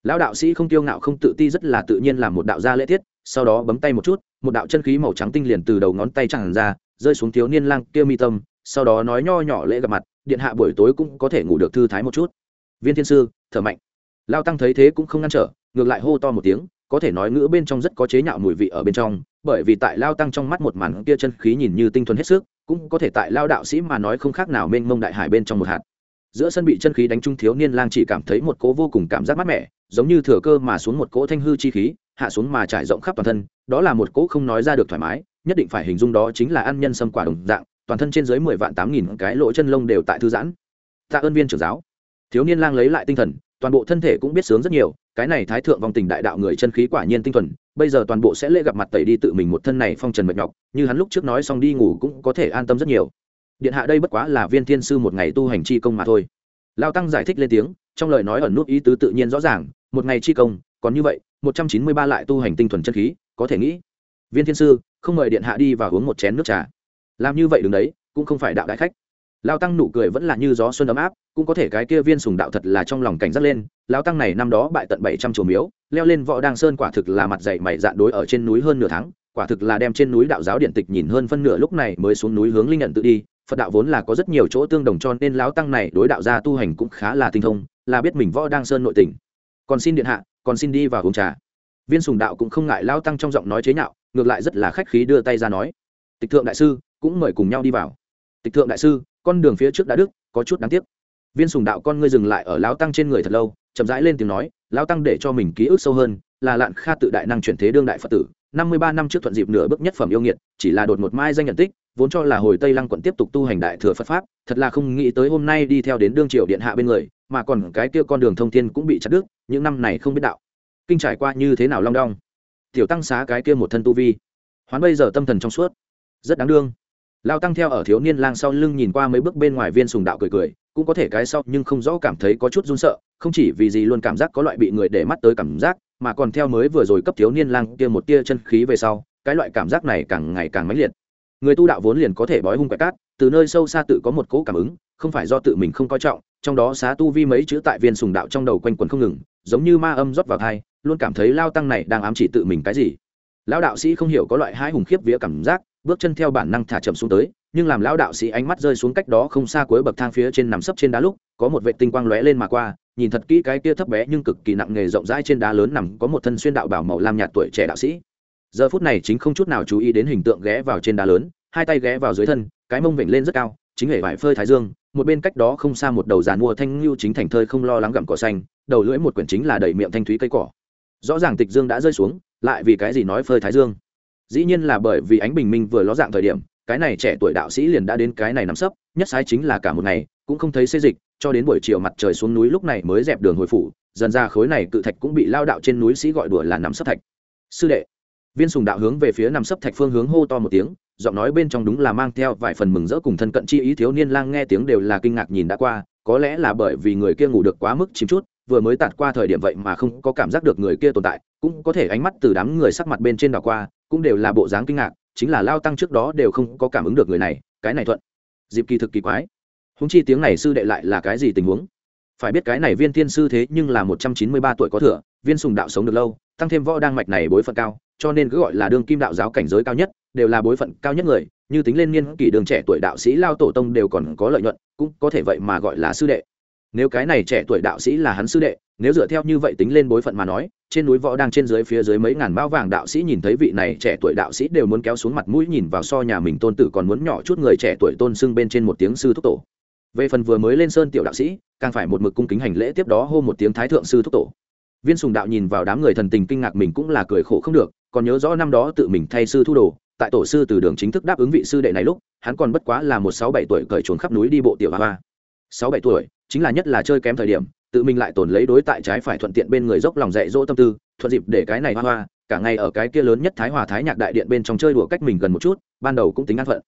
Lão đạo sĩ không tiêu ngạo không tự ti rất là tự nhiên làm một đạo gia lễ tiết, sau đó bấm tay một chút, một đạo chân khí màu trắng tinh liền từ đầu ngón tay tràn ra, rơi xuống thiếu niên lang kia mi tâm, sau đó nói nho nhỏ lễ gặp mặt, điện hạ buổi tối cũng có thể ngủ được thư thái một chút. Viên thiên sư, thở mạnh. Lao tăng thấy thế cũng không ngăn trở, ngược lại hô to một tiếng có thể nói ngữ bên trong rất có chế nhạo mùi vị ở bên trong, bởi vì tại lao tăng trong mắt một màn kia chân khí nhìn như tinh thuần hết sức, cũng có thể tại lao đạo sĩ mà nói không khác nào mênh mông đại hải bên trong một hạt. Giữa sân bị chân khí đánh trung thiếu niên lang chỉ cảm thấy một cố vô cùng cảm giác mát mẻ, giống như thừa cơ mà xuống một cỗ thanh hư chi khí, hạ xuống mà trải rộng khắp toàn thân, đó là một cỗ không nói ra được thoải mái, nhất định phải hình dung đó chính là ăn nhân sâm quả đồng dạng, toàn thân trên dưới mười vạn tám nghìn cái lỗ chân lông đều tại thư giãn. Tạ ơn viên trưởng giáo. Thiếu niên lang lấy lại tinh thần toàn bộ thân thể cũng biết sướng rất nhiều, cái này thái thượng vòng tình đại đạo người chân khí quả nhiên tinh thuần, bây giờ toàn bộ sẽ lễ gặp mặt tẩy đi tự mình một thân này phong trần mệt nhọc, như hắn lúc trước nói xong đi ngủ cũng có thể an tâm rất nhiều. Điện hạ đây bất quá là viên thiên sư một ngày tu hành chi công mà thôi. Lao tăng giải thích lên tiếng, trong lời nói ẩn nút ý tứ tự nhiên rõ ràng, một ngày chi công, còn như vậy, một trăm chín mươi ba lại tu hành tinh thuần chân khí, có thể nghĩ. Viên thiên sư, không mời điện hạ đi và uống một chén nước trà. Làm như vậy đứng đấy, cũng không phải đạo đại khách lao tăng nụ cười vẫn là như gió xuân ấm áp, cũng có thể cái kia viên sùng đạo thật là trong lòng cảnh giác lên, lao tăng này năm đó bại tận bảy trăm chùa miếu, leo lên võ đăng sơn quả thực là mặt dày mày dạn đối ở trên núi hơn nửa tháng, quả thực là đem trên núi đạo giáo điện tịch nhìn hơn phân nửa lúc này mới xuống núi hướng linh nhận tự đi, phật đạo vốn là có rất nhiều chỗ tương đồng cho nên lão tăng này đối đạo gia tu hành cũng khá là tinh thông, là biết mình võ đăng sơn nội tỉnh còn xin điện hạ, còn xin đi vào uống trà. Viên sùng đạo cũng không ngại lao tăng trong giọng nói chế nhạo, ngược lại rất là khách khí đưa tay ra nói. Tịch thượng đại sư, cũng mời cùng nhau đi vào. Tịch thượng đại sư con đường phía trước đã đức có chút đáng tiếc. Viên sùng đạo con ngươi dừng lại ở lao tăng trên người thật lâu, chậm rãi lên tiếng nói lao tăng để cho mình ký ức sâu hơn, là lạn kha tự đại năng chuyển thế đương đại phật tử, năm mươi ba năm trước thuận dịp nửa bước nhất phẩm yêu nghiệt, chỉ là đột một mai danh nhận tích, vốn cho là hồi tây lăng quận tiếp tục tu hành đại thừa phật pháp, thật là không nghĩ tới hôm nay đi theo đến đương triều điện hạ bên người, mà còn cái kia con đường thông thiên cũng bị chặt đứt, những năm này không biết đạo. Kinh trải qua như thế nào long đong? Tiểu tăng xá cái kia một thân tu vi, hoán bây giờ tâm thần trong suốt, rất đáng đương lao tăng theo ở thiếu niên lang sau lưng nhìn qua mấy bước bên ngoài viên sùng đạo cười cười, cũng có thể cái sau nhưng không rõ cảm thấy có chút run sợ, không chỉ vì gì luôn cảm giác có loại bị người để mắt tới cảm giác, mà còn theo mới vừa rồi cấp thiếu niên lang kia một tia chân khí về sau, cái loại cảm giác này càng ngày càng mãnh liệt. Người tu đạo vốn liền có thể bói hung quẹt cát, từ nơi sâu xa tự có một cố cảm ứng, không phải do tự mình không coi trọng, trong đó xá tu vi mấy chữ tại viên sùng đạo trong đầu quanh quần không ngừng, giống như ma âm rót vào thai, luôn cảm thấy lao tăng này đang ám chỉ tự mình cái gì. Lão đạo sĩ không hiểu có loại hai hùng khiếp vía cảm giác bước chân theo bản năng thả chậm xuống tới, nhưng làm lão đạo sĩ ánh mắt rơi xuống cách đó không xa cuối bậc thang phía trên nằm sấp trên đá lúc, có một vệ tinh quang lóe lên mà qua, nhìn thật kỹ cái kia thấp bé nhưng cực kỳ nặng nghề rộng rãi trên đá lớn nằm, có một thân xuyên đạo bảo màu lam nhạt tuổi trẻ đạo sĩ. Giờ phút này chính không chút nào chú ý đến hình tượng ghé vào trên đá lớn, hai tay ghé vào dưới thân, cái mông vểnh lên rất cao, chính hệ vải phơi thái dương, một bên cách đó không xa một đầu giàn mua thanh lưu chính thành thơi không lo lắng gặm cỏ xanh, đầu lưỡi một quyển chính là đầy miệng thanh thúy cây cỏ. Rõ ràng tịch dương đã rơi xuống, lại vì cái gì nói phơi thái dương? Dĩ nhiên là bởi vì ánh bình minh vừa ló dạng thời điểm, cái này trẻ tuổi đạo sĩ liền đã đến cái này nằm sấp, nhất sai chính là cả một ngày, cũng không thấy xê dịch, cho đến buổi chiều mặt trời xuống núi lúc này mới dẹp đường hồi phủ, dần ra khối này cự thạch cũng bị lao đạo trên núi sĩ gọi đùa là nằm sấp thạch. Sư đệ, viên sùng đạo hướng về phía nằm sấp thạch phương hướng hô to một tiếng, giọng nói bên trong đúng là mang theo vài phần mừng rỡ cùng thân cận chi ý thiếu niên lang nghe tiếng đều là kinh ngạc nhìn đã qua, có lẽ là bởi vì người kia ngủ được quá mức chìm chút, vừa mới tạt qua thời điểm vậy mà không có cảm giác được người kia tồn tại, cũng có thể ánh mắt từ đám người sắc mặt bên trên đảo qua cũng đều là bộ dáng kinh ngạc, chính là lao tăng trước đó đều không có cảm ứng được người này, cái này thuận. Dịp kỳ thực kỳ quái. Húng chi tiếng này sư đệ lại là cái gì tình huống? Phải biết cái này viên thiên sư thế nhưng là một trăm chín mươi ba tuổi có thừa, viên sùng đạo sống được lâu, tăng thêm võ đang mạch này bối phận cao, cho nên cứ gọi là đương kim đạo giáo cảnh giới cao nhất, đều là bối phận cao nhất người, như tính lên niên kỷ đường trẻ tuổi đạo sĩ lao tổ tông đều còn có lợi nhuận, cũng có thể vậy mà gọi là sư đệ nếu cái này trẻ tuổi đạo sĩ là hắn sư đệ, nếu dựa theo như vậy tính lên bối phận mà nói, trên núi võ đang trên dưới phía dưới mấy ngàn bao vàng đạo sĩ nhìn thấy vị này trẻ tuổi đạo sĩ đều muốn kéo xuống mặt mũi nhìn vào so nhà mình tôn tử còn muốn nhỏ chút người trẻ tuổi tôn sưng bên trên một tiếng sư thúc tổ. Về phần vừa mới lên sơn tiểu đạo sĩ, càng phải một mực cung kính hành lễ tiếp đó hô một tiếng thái thượng sư thúc tổ. Viên sùng đạo nhìn vào đám người thần tình kinh ngạc mình cũng là cười khổ không được, còn nhớ rõ năm đó tự mình thay sư thu đồ, tại tổ sư từ đường chính thức đáp ứng vị sư đệ này lúc, hắn còn bất quá là một sáu bảy tuổi cởi chuồng khắp núi đi bộ tiểu hoa. Sáu bảy tuổi chính là nhất là chơi kém thời điểm, tự mình lại tổn lấy đối tại trái phải thuận tiện bên người dốc lòng dạy dỗ tâm tư, thuận dịp để cái này hoa hoa, cả ngày ở cái kia lớn nhất thái hòa thái nhạc đại điện bên trong chơi đùa cách mình gần một chút, ban đầu cũng tính an phận.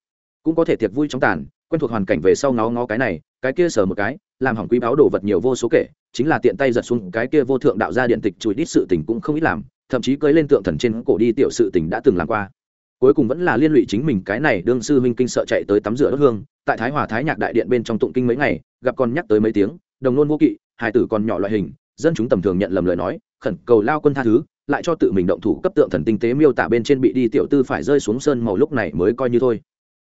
Cũng có thể thiệt vui trong tàn, quen thuộc hoàn cảnh về sau ngó ngó cái này, cái kia sờ một cái, làm hỏng quý báo đồ vật nhiều vô số kể, chính là tiện tay giật xuống cái kia vô thượng đạo gia điện tịch chùi đít sự tình cũng không ít làm, thậm chí cưới lên tượng thần trên cổ đi tiểu sự tình đã từng làm qua. Cuối cùng vẫn là liên lụy chính mình cái này đương sư huynh kinh sợ chạy tới tắm rửa đất hương tại thái hòa thái nhạc đại điện bên trong tụng kinh mấy ngày, gặp con nhắc tới mấy tiếng, đồng nôn vô kỵ hải tử còn nhỏ loại hình, dân chúng tầm thường nhận lầm lời nói, khẩn cầu lao quân tha thứ, lại cho tự mình động thủ cấp tượng thần tinh tế miêu tả bên trên bị đi tiểu tư phải rơi xuống sơn màu lúc này mới coi như thôi.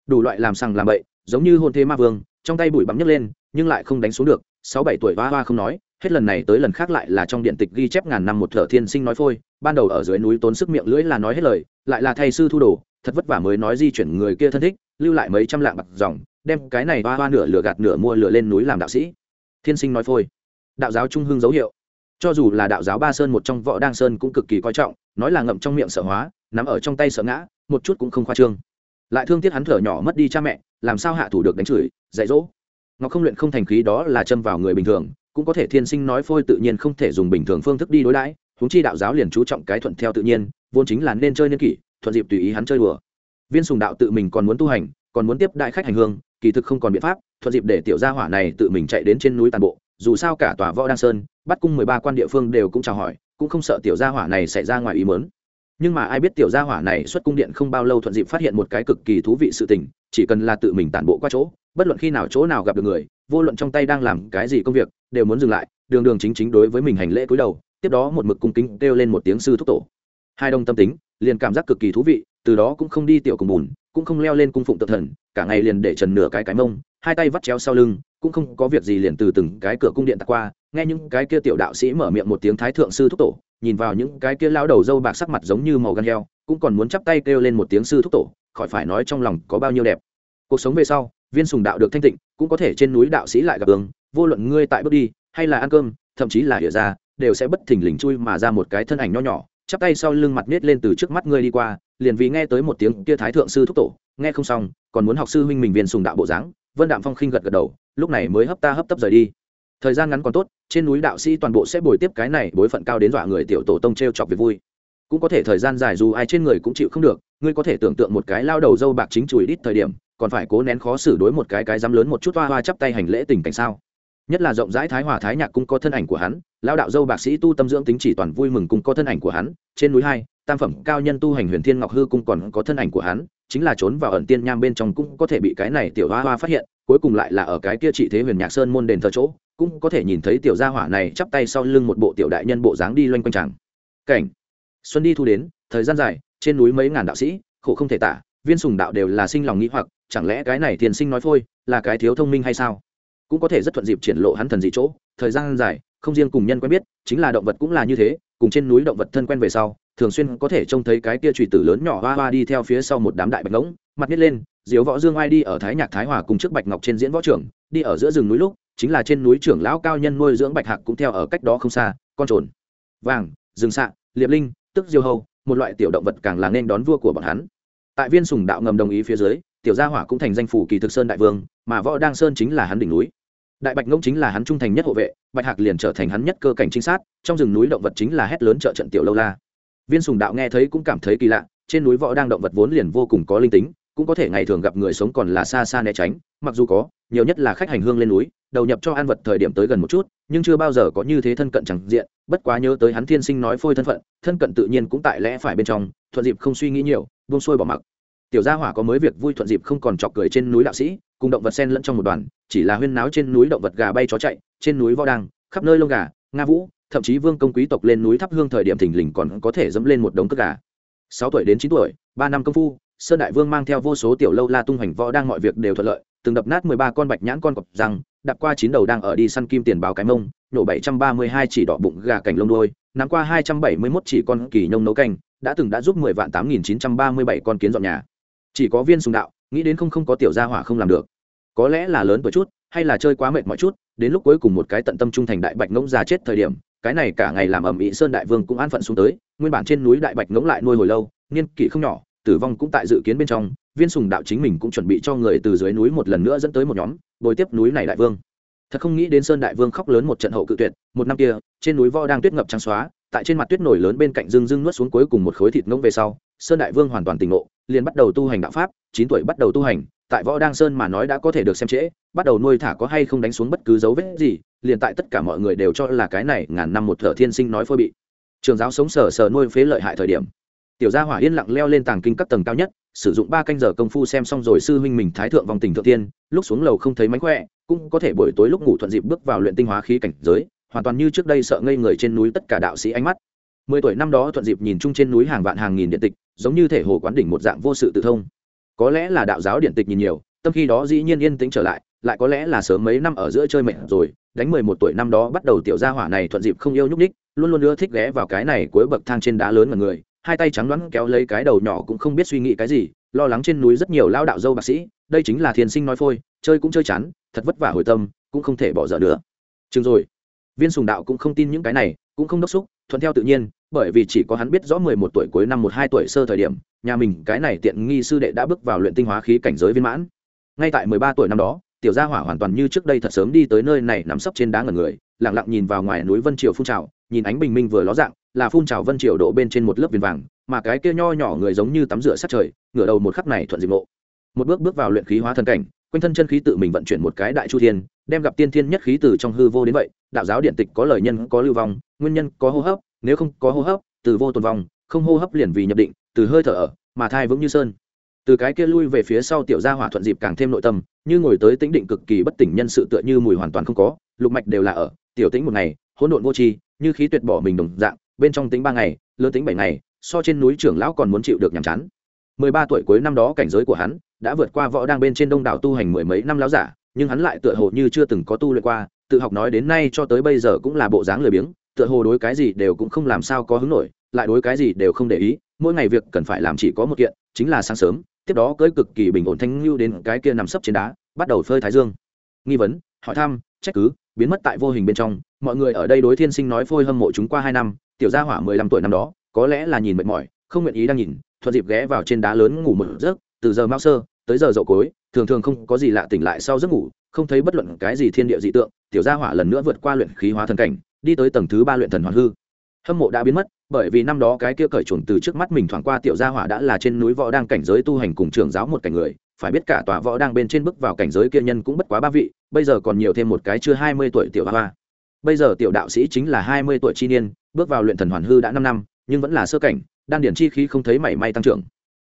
Đủ loại làm sằng làm bậy, giống như hôn thế ma vương, trong tay bụi bắm nhấc lên, nhưng lại không đánh xuống được, sáu bảy tuổi hoa hoa không nói, hết lần này tới lần khác lại là trong điện tịch ghi chép ngàn năm một thở thiên sinh nói phôi, ban đầu ở dưới núi tốn sức miệng lưỡi là nói hết lời, lại là thầy sư thu đồ, thật vất vả mới nói di chuyển người kia thân thích, lưu lại mấy trăm lạng bạc dòng đem cái này hoa hoa nửa lửa gạt nửa mua lửa lên núi làm đạo sĩ. Thiên sinh nói phôi. Đạo giáo trung hưng dấu hiệu. Cho dù là đạo giáo ba sơn một trong võ đăng sơn cũng cực kỳ coi trọng, nói là ngậm trong miệng sợ hóa, nắm ở trong tay sợ ngã, một chút cũng không khoa trương. Lại thương tiếc hắn thở nhỏ mất đi cha mẹ, làm sao hạ thủ được đánh chửi, dạy dỗ. Ngọc không luyện không thành khí đó là châm vào người bình thường, cũng có thể thiên sinh nói phôi tự nhiên không thể dùng bình thường phương thức đi đối đãi, huống chi đạo giáo liền chú trọng cái thuận theo tự nhiên, vốn chính là nên chơi nên kỷ, thuận dịp tùy ý hắn chơi đùa. Viên sùng đạo tự mình còn muốn tu hành, còn muốn tiếp đại khách hành hương kỳ thực không còn biện pháp, thuận dịp để tiểu gia hỏa này tự mình chạy đến trên núi tàn bộ, dù sao cả tòa võ đăng sơn, bắt cung mười ba quan địa phương đều cũng chào hỏi, cũng không sợ tiểu gia hỏa này xảy ra ngoài ý mớn nhưng mà ai biết tiểu gia hỏa này xuất cung điện không bao lâu thuận dịp phát hiện một cái cực kỳ thú vị sự tình, chỉ cần là tự mình tản bộ qua chỗ, bất luận khi nào chỗ nào gặp được người, vô luận trong tay đang làm cái gì công việc, đều muốn dừng lại, đường đường chính chính đối với mình hành lễ cúi đầu, tiếp đó một mực cung kính kêu lên một tiếng sư thúc tổ. Hai đông tâm tính, liền cảm giác cực kỳ thú vị, từ đó cũng không đi tiểu cùng bùn cũng không leo lên cung phụng tự thần, cả ngày liền để trần nửa cái cái mông, hai tay vắt chéo sau lưng, cũng không có việc gì liền từ từng cái cửa cung điện tạt qua, nghe những cái kia tiểu đạo sĩ mở miệng một tiếng thái thượng sư thúc tổ, nhìn vào những cái kia lao đầu dâu bạc sắc mặt giống như màu gan heo, cũng còn muốn chắp tay kêu lên một tiếng sư thúc tổ, khỏi phải nói trong lòng có bao nhiêu đẹp. Cuộc sống về sau, viên sùng đạo được thanh tịnh, cũng có thể trên núi đạo sĩ lại gặp đường vô luận ngươi tại bước đi, hay là ăn cơm, thậm chí là hiểu ra, đều sẽ bất thình lình chui mà ra một cái thân ảnh nho nhỏ chắp tay sau lưng mặt nết lên từ trước mắt ngươi đi qua, liền vì nghe tới một tiếng kia thái thượng sư thúc tổ, nghe không xong, còn muốn học sư huynh mình viên sùng đạo bộ dáng, vân đạm phong khinh gật gật đầu, lúc này mới hấp ta hấp tấp rời đi. Thời gian ngắn còn tốt, trên núi đạo sĩ toàn bộ sẽ bồi tiếp cái này bối phận cao đến dọa người tiểu tổ tông t r e o chọc việc vui. Cũng có thể thời gian dài dù ai trên người cũng chịu không được, ngươi có thể tưởng tượng một cái lao đầu dâu bạc chính chùi đít thời điểm, còn phải cố nén khó xử đối một cái cái dám lớn một chút hoa hoa chắp tay hành lễ tình cảnh sao? Nhất là rộng rãi thái hòa thái nhạc cung có thân ảnh của hắn lao đạo dâu bạc sĩ tu tâm dưỡng tính chỉ toàn vui mừng cung có thân ảnh của hắn, trên núi hai, tam phẩm cao nhân tu hành huyền thiên ngọc hư cung còn có thân ảnh của hắn, chính là trốn vào ẩn tiên nham bên trong cũng có thể bị cái này tiểu hoa hoa phát hiện, cuối cùng lại là ở cái kia trị thế huyền nhạc sơn môn đền thờ chỗ, cũng có thể nhìn thấy tiểu gia hỏa này chắp tay sau lưng một bộ tiểu đại nhân bộ dáng đi loanh quanh chẳng. Cảnh. Xuân đi thu đến, thời gian dài, trên núi mấy ngàn đạo sĩ, khổ không thể tả, viên sùng đạo đều là sinh lòng nghĩ hoặc, chẳng lẽ cái này thiền sinh nói phôi, là cái thiếu thông minh hay sao? Cũng có thể rất thuận dịp triển lộ hắn thần dị chỗ. Thời gian dài, không riêng cùng nhân quen biết, chính là động vật cũng là như thế, cùng trên núi động vật thân quen về sau, thường xuyên có thể trông thấy cái kia trùy tử lớn nhỏ hoa hoa đi theo phía sau một đám đại bạch ngỗng, mặt nít lên, diếu võ dương ai đi ở thái nhạc thái hòa cùng trước bạch ngọc trên diễn võ trưởng, đi ở giữa rừng núi lúc, chính là trên núi trưởng lão cao nhân nuôi dưỡng bạch hạc cũng theo ở cách đó không xa, con trồn, vàng, rừng xạ liệp linh, tức diêu hầu, một loại tiểu động vật càng là nên đón vua của bọn hắn. Tại viên sùng đạo ngầm đồng ý phía dưới, tiểu gia hỏa cũng thành danh phủ kỳ thực sơn đại vương, mà võ đang sơn chính là hắn đỉnh núi đại bạch ngỗng chính là hắn trung thành nhất hộ vệ, bạch hạc liền trở thành hắn nhất cơ cảnh trinh sát, trong rừng núi động vật chính là hét lớn trợ trận tiểu lâu la. Viên sùng đạo nghe thấy cũng cảm thấy kỳ lạ, trên núi võ đang động vật vốn liền vô cùng có linh tính, cũng có thể ngày thường gặp người sống còn là xa xa né tránh, mặc dù có, nhiều nhất là khách hành hương lên núi, đầu nhập cho ăn vật thời điểm tới gần một chút, nhưng chưa bao giờ có như thế thân cận chẳng diện, bất quá nhớ tới hắn thiên sinh nói phôi thân phận, thân cận tự nhiên cũng tại lẽ phải bên trong, thuận dịp không suy nghĩ nhiều, buông xuôi bỏ mặc. Tiểu gia hỏa có mới việc vui thuận dịp không còn chọc cười trên núi đạo sĩ cùng động vật sen lẫn trong một đoàn, chỉ là huyên náo trên núi động vật gà bay chó chạy, trên núi vo đang khắp nơi lông gà, nga vũ, thậm chí vương công quý tộc lên núi thắp hương thời điểm thình lình còn có thể dẫm lên một đống cất gà. Sáu tuổi đến chín tuổi, ba năm công phu, sơn đại vương mang theo vô số tiểu lâu la tung hoành võ đang mọi việc đều thuận lợi, từng đập nát mười ba con bạch nhãn con cọp răng, đạp qua chín đầu đang ở đi săn kim tiền báo cái mông, nổ bảy trăm ba mươi hai chỉ đỏ bụng gà cảnh lông đôi nắm qua hai trăm bảy mươi mốt chỉ con kỳ nhông nấu canh, đã từng đã giúp mười vạn tám nghìn chín trăm ba mươi bảy con kiến dọn nhà. Chỉ có viên sùng đạo nghĩ đến không không có tiểu gia hỏa không làm được. Có lẽ là lớn tuổi chút, hay là chơi quá mệt mọi chút, đến lúc cuối cùng một cái tận tâm trung thành đại bạch ngỗng già chết thời điểm, cái này cả ngày làm ẩm ĩ sơn đại vương cũng an phận xuống tới, nguyên bản trên núi đại bạch ngỗng lại nuôi hồi lâu, niên kỷ không nhỏ, tử vong cũng tại dự kiến bên trong, viên sùng đạo chính mình cũng chuẩn bị cho người từ dưới núi một lần nữa dẫn tới một nhóm, bồi tiếp núi này đại vương. Thật không nghĩ đến sơn đại vương khóc lớn một trận hậu cự tuyệt, một năm kia, trên núi vo đang tuyết ngập trắng xóa, tại trên mặt tuyết nổi lớn bên cạnh dương dương nuốt xuống cuối cùng một khối thịt ngỗng về sau sơn đại vương hoàn toàn tỉnh ngộ, liền bắt đầu tu hành đạo pháp, chín tuổi bắt đầu tu hành, tại võ đăng sơn mà nói đã có thể được xem trễ, bắt đầu nuôi thả có hay không đánh xuống bất cứ dấu vết gì, liền tại tất cả mọi người đều cho là cái này ngàn năm một thợ thiên sinh nói phôi bị. Trường giáo sống sờ sờ nuôi phế lợi hại thời điểm. Tiểu gia hỏa yên lặng leo lên tàng kinh các tầng cao nhất, sử dụng ba canh giờ công phu xem xong rồi sư huynh mình thái thượng vòng tình thượng tiên, lúc xuống lầu không thấy mánh khỏe, cũng có thể buổi tối lúc ngủ thuận dịp bước vào luyện tinh hóa khí cảnh giới, hoàn toàn như trước đây sợ ngây người trên núi tất cả đạo sĩ ánh mắt. Mười tuổi năm đó thuận dịp nhìn chung trên núi hàng vạn hàng nghìn điện tịch giống như thể hồ quán đỉnh một dạng vô sự tự thông. Có lẽ là đạo giáo điện tịch nhìn nhiều, tâm khi đó dĩ nhiên yên tĩnh trở lại lại có lẽ là sớm mấy năm ở giữa chơi mệt rồi, đánh mười một tuổi năm đó bắt đầu tiểu gia hỏa này thuận dịp không yêu nhúc ních luôn luôn ưa thích ghé vào cái này cuối bậc thang trên đá lớn mà người, hai tay trắng đoán kéo lấy cái đầu nhỏ cũng không biết suy nghĩ cái gì, lo lắng trên núi rất nhiều lao đạo dâu bác sĩ, đây chính là thiên sinh nói phôi, chơi cũng chơi chán, thật vất vả hồi tâm, cũng không thể bỏ dở nữa. Chừng rồi. Viên sùng đạo cũng không tin những cái này, cũng không đốc xúc, thuận theo tự nhiên bởi vì chỉ có hắn biết rõ mười một tuổi cuối năm một hai tuổi sơ thời điểm, nhà mình cái này tiện nghi sư đệ đã bước vào luyện tinh hóa khí cảnh giới viên mãn. Ngay tại mười ba tuổi năm đó, tiểu gia hỏa hoàn toàn như trước đây thật sớm đi tới nơi này nắm sấp trên đá ngần người, lặng lặng nhìn vào ngoài núi vân triều phun trào, nhìn ánh bình minh vừa ló dạng, là phun trào vân triều độ bên trên một lớp viền vàng, mà cái kia nho nhỏ người giống như tắm rửa sát trời, ngửa đầu một khắc này thuận dịp ngộ. Một bước bước vào luyện khí hóa thân cảnh, quanh thân chân khí tự mình vận chuyển một cái đại chu thiên, đem gặp tiên thiên nhất khí từ trong hư vô đến vậy, đạo giáo điện tịch có lời nhân có lưu vong, nguyên nhân có hô hấp nếu không có hô hấp, từ vô tồn vong, không hô hấp liền vì nhập định, từ hơi thở ở, mà thai vững như sơn. Từ cái kia lui về phía sau tiểu gia hỏa thuận dịp càng thêm nội tâm, như ngồi tới tĩnh định cực kỳ bất tỉnh nhân sự tựa như mùi hoàn toàn không có, lục mạch đều là ở, tiểu tĩnh một ngày, hỗn độn vô tri, như khí tuyệt bỏ mình đồng dạng, bên trong tính ba ngày, lớn tính bảy ngày, so trên núi trưởng lão còn muốn chịu được nhàm chán. Mười ba tuổi cuối năm đó cảnh giới của hắn đã vượt qua võ đang bên trên đông đảo tu hành mười mấy năm lão giả, nhưng hắn lại tựa hồ như chưa từng có tu luyện qua, tự học nói đến nay cho tới bây giờ cũng là bộ dáng lười biếng tựa hồ đối cái gì đều cũng không làm sao có hứng nổi, lại đối cái gì đều không để ý, mỗi ngày việc cần phải làm chỉ có một kiện, chính là sáng sớm, tiếp đó cưới cực kỳ bình ổn thanh lưu đến cái kia nằm sấp trên đá, bắt đầu phơi thái dương. Nghi vấn, hỏi thăm, trách cứ, biến mất tại vô hình bên trong, mọi người ở đây đối thiên sinh nói phôi hâm mộ chúng qua hai năm, tiểu gia hỏa mười lăm tuổi năm đó, có lẽ là nhìn mệt mỏi, không nguyện ý đang nhìn, thuận dịp ghé vào trên đá lớn ngủ một giấc, từ giờ mao sơ, tới giờ dậu cối thường thường không có gì lạ tỉnh lại sau giấc ngủ, không thấy bất luận cái gì thiên địa dị tượng, tiểu gia hỏa lần nữa vượt qua luyện khí hóa thần cảnh đi tới tầng thứ ba luyện thần hoàn hư. Hâm mộ đã biến mất, bởi vì năm đó cái kia cởi chuồn từ trước mắt mình thoảng qua tiểu gia hỏa đã là trên núi võ đang cảnh giới tu hành cùng trưởng giáo một cảnh người, phải biết cả tòa võ đang bên trên bước vào cảnh giới kia nhân cũng bất quá ba vị, bây giờ còn nhiều thêm một cái chưa hai mươi tuổi tiểu hoa bây giờ tiểu đạo sĩ chính là hai mươi tuổi chi niên, bước vào luyện thần hoàn hư đã năm năm, nhưng vẫn là sơ cảnh, đan điển chi khí không thấy mảy may tăng trưởng.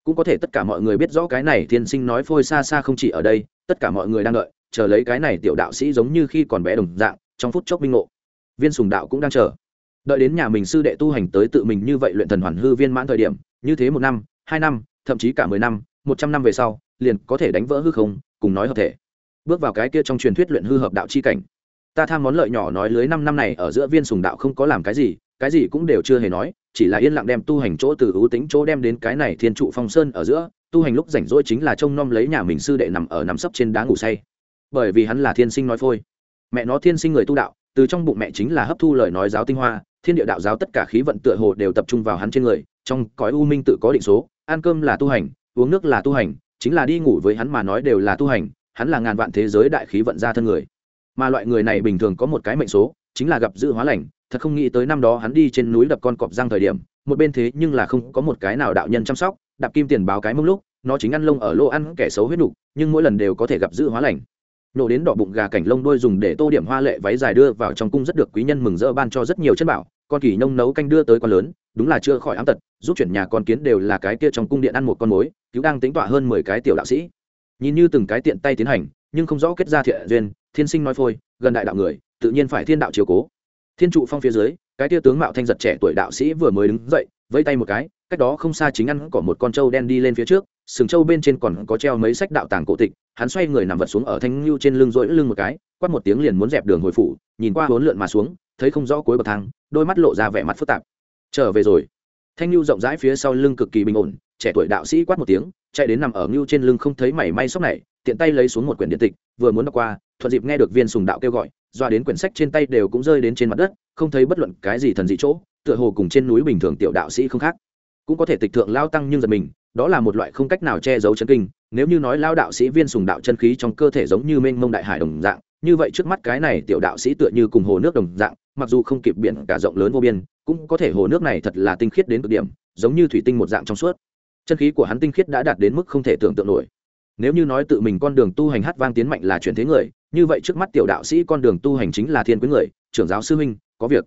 Cũng có thể tất cả mọi người biết rõ cái này thiên sinh nói phôi xa xa không chỉ ở đây, tất cả mọi người đang đợi, chờ lấy cái này tiểu đạo sĩ giống như khi còn bé đồng dạng, trong phút chốc minh ngộ viên sùng đạo cũng đang chờ. Đợi đến nhà mình sư đệ tu hành tới tự mình như vậy luyện thần hoàn hư viên mãn thời điểm, như thế một năm, hai năm, thậm chí cả mười năm, một trăm năm về sau, liền có thể đánh vỡ hư không, cùng nói hợp thể. Bước vào cái kia trong truyền thuyết luyện hư hợp đạo chi cảnh. Ta tham món lợi nhỏ nói lưới năm năm này ở giữa viên sùng đạo không có làm cái gì cái gì cũng đều chưa hề nói, chỉ là yên lặng đem tu hành chỗ từ ưu tính chỗ đem đến cái này thiên trụ phong sơn ở giữa, tu hành lúc rảnh rỗi chính là trông nom lấy nhà mình sư đệ nằm ở nằm sấp trên đá ngủ say. Bởi vì hắn là thiên sinh nói phôi. Mẹ nó thiên sinh người tu đạo từ trong bụng mẹ chính là hấp thu lời nói giáo tinh hoa, thiên địa đạo giáo tất cả khí vận tựa hồ đều tập trung vào hắn trên người, trong cõi u minh tự có định số, ăn cơm là tu hành, uống nước là tu hành, chính là đi ngủ với hắn mà nói đều là tu hành, hắn là ngàn vạn thế giới đại khí vận ra thân người. Mà loại người này bình thường có một cái mệnh số, chính là gặp dự hóa lành, thật không nghĩ tới năm đó hắn đi trên núi đập con cọp giang thời điểm, một bên thế nhưng là không có một cái nào đạo nhân chăm sóc, đạp kim tiền báo cái mông lúc, nó chính ăn lông ở lô ăn kẻ xấu huyết đủ nhưng mỗi lần đều có thể gặp dự hóa lành nổ đến đỏ bụng gà cảnh lông đôi dùng để tô điểm hoa lệ váy dài đưa vào trong cung rất được quý nhân mừng rỡ ban cho rất nhiều chân bảo. Con kỳ nông nấu canh đưa tới con lớn, đúng là chưa khỏi ám tật, giúp chuyển nhà con kiến đều là cái kia trong cung điện ăn một con mối, cứu đang tính tọa hơn mười cái tiểu đạo sĩ. Nhìn như từng cái tiện tay tiến hành, nhưng không rõ kết ra thiện duyên, thiên sinh nói phôi, gần đại đạo người, tự nhiên phải thiên đạo chiều cố. Thiên trụ phong phía dưới, cái tia tướng mạo thanh giật trẻ tuổi đạo sĩ vừa mới đứng dậy, vẫy tay một cái, cách đó không xa chính ăn có một con trâu đen đi lên phía trước sừng trâu bên trên còn có treo mấy sách đạo tàng cổ tịch, hắn xoay người nằm vật xuống ở thanh lưu trên lưng rỗi lưng một cái, quát một tiếng liền muốn dẹp đường hồi phủ, nhìn qua hốn lượn mà xuống, thấy không rõ cuối bậc thang, đôi mắt lộ ra vẻ mặt phức tạp. Trở về rồi. Thanh lưu rộng rãi phía sau lưng cực kỳ bình ổn, trẻ tuổi đạo sĩ quát một tiếng, chạy đến nằm ở ngưu trên lưng không thấy mảy may sốc này, tiện tay lấy xuống một quyển điện tịch, vừa muốn đọc qua, thuận dịp nghe được viên sùng đạo kêu gọi, doa đến quyển sách trên tay đều cũng rơi đến trên mặt đất, không thấy bất luận cái gì thần dị chỗ, tựa hồ cùng trên núi bình thường tiểu đạo sĩ không khác. Cũng có thể tịch thượng lao tăng nhưng giật mình đó là một loại không cách nào che giấu chân kinh, nếu như nói lao đạo sĩ viên sùng đạo chân khí trong cơ thể giống như mênh mông đại hải đồng dạng, như vậy trước mắt cái này tiểu đạo sĩ tựa như cùng hồ nước đồng dạng, mặc dù không kịp biển cả rộng lớn vô biên, cũng có thể hồ nước này thật là tinh khiết đến cực điểm, giống như thủy tinh một dạng trong suốt. Chân khí của hắn tinh khiết đã đạt đến mức không thể tưởng tượng nổi. Nếu như nói tự mình con đường tu hành hát vang tiến mạnh là chuyển thế người, như vậy trước mắt tiểu đạo sĩ con đường tu hành chính là thiên quý người, trưởng giáo sư huynh, có việc.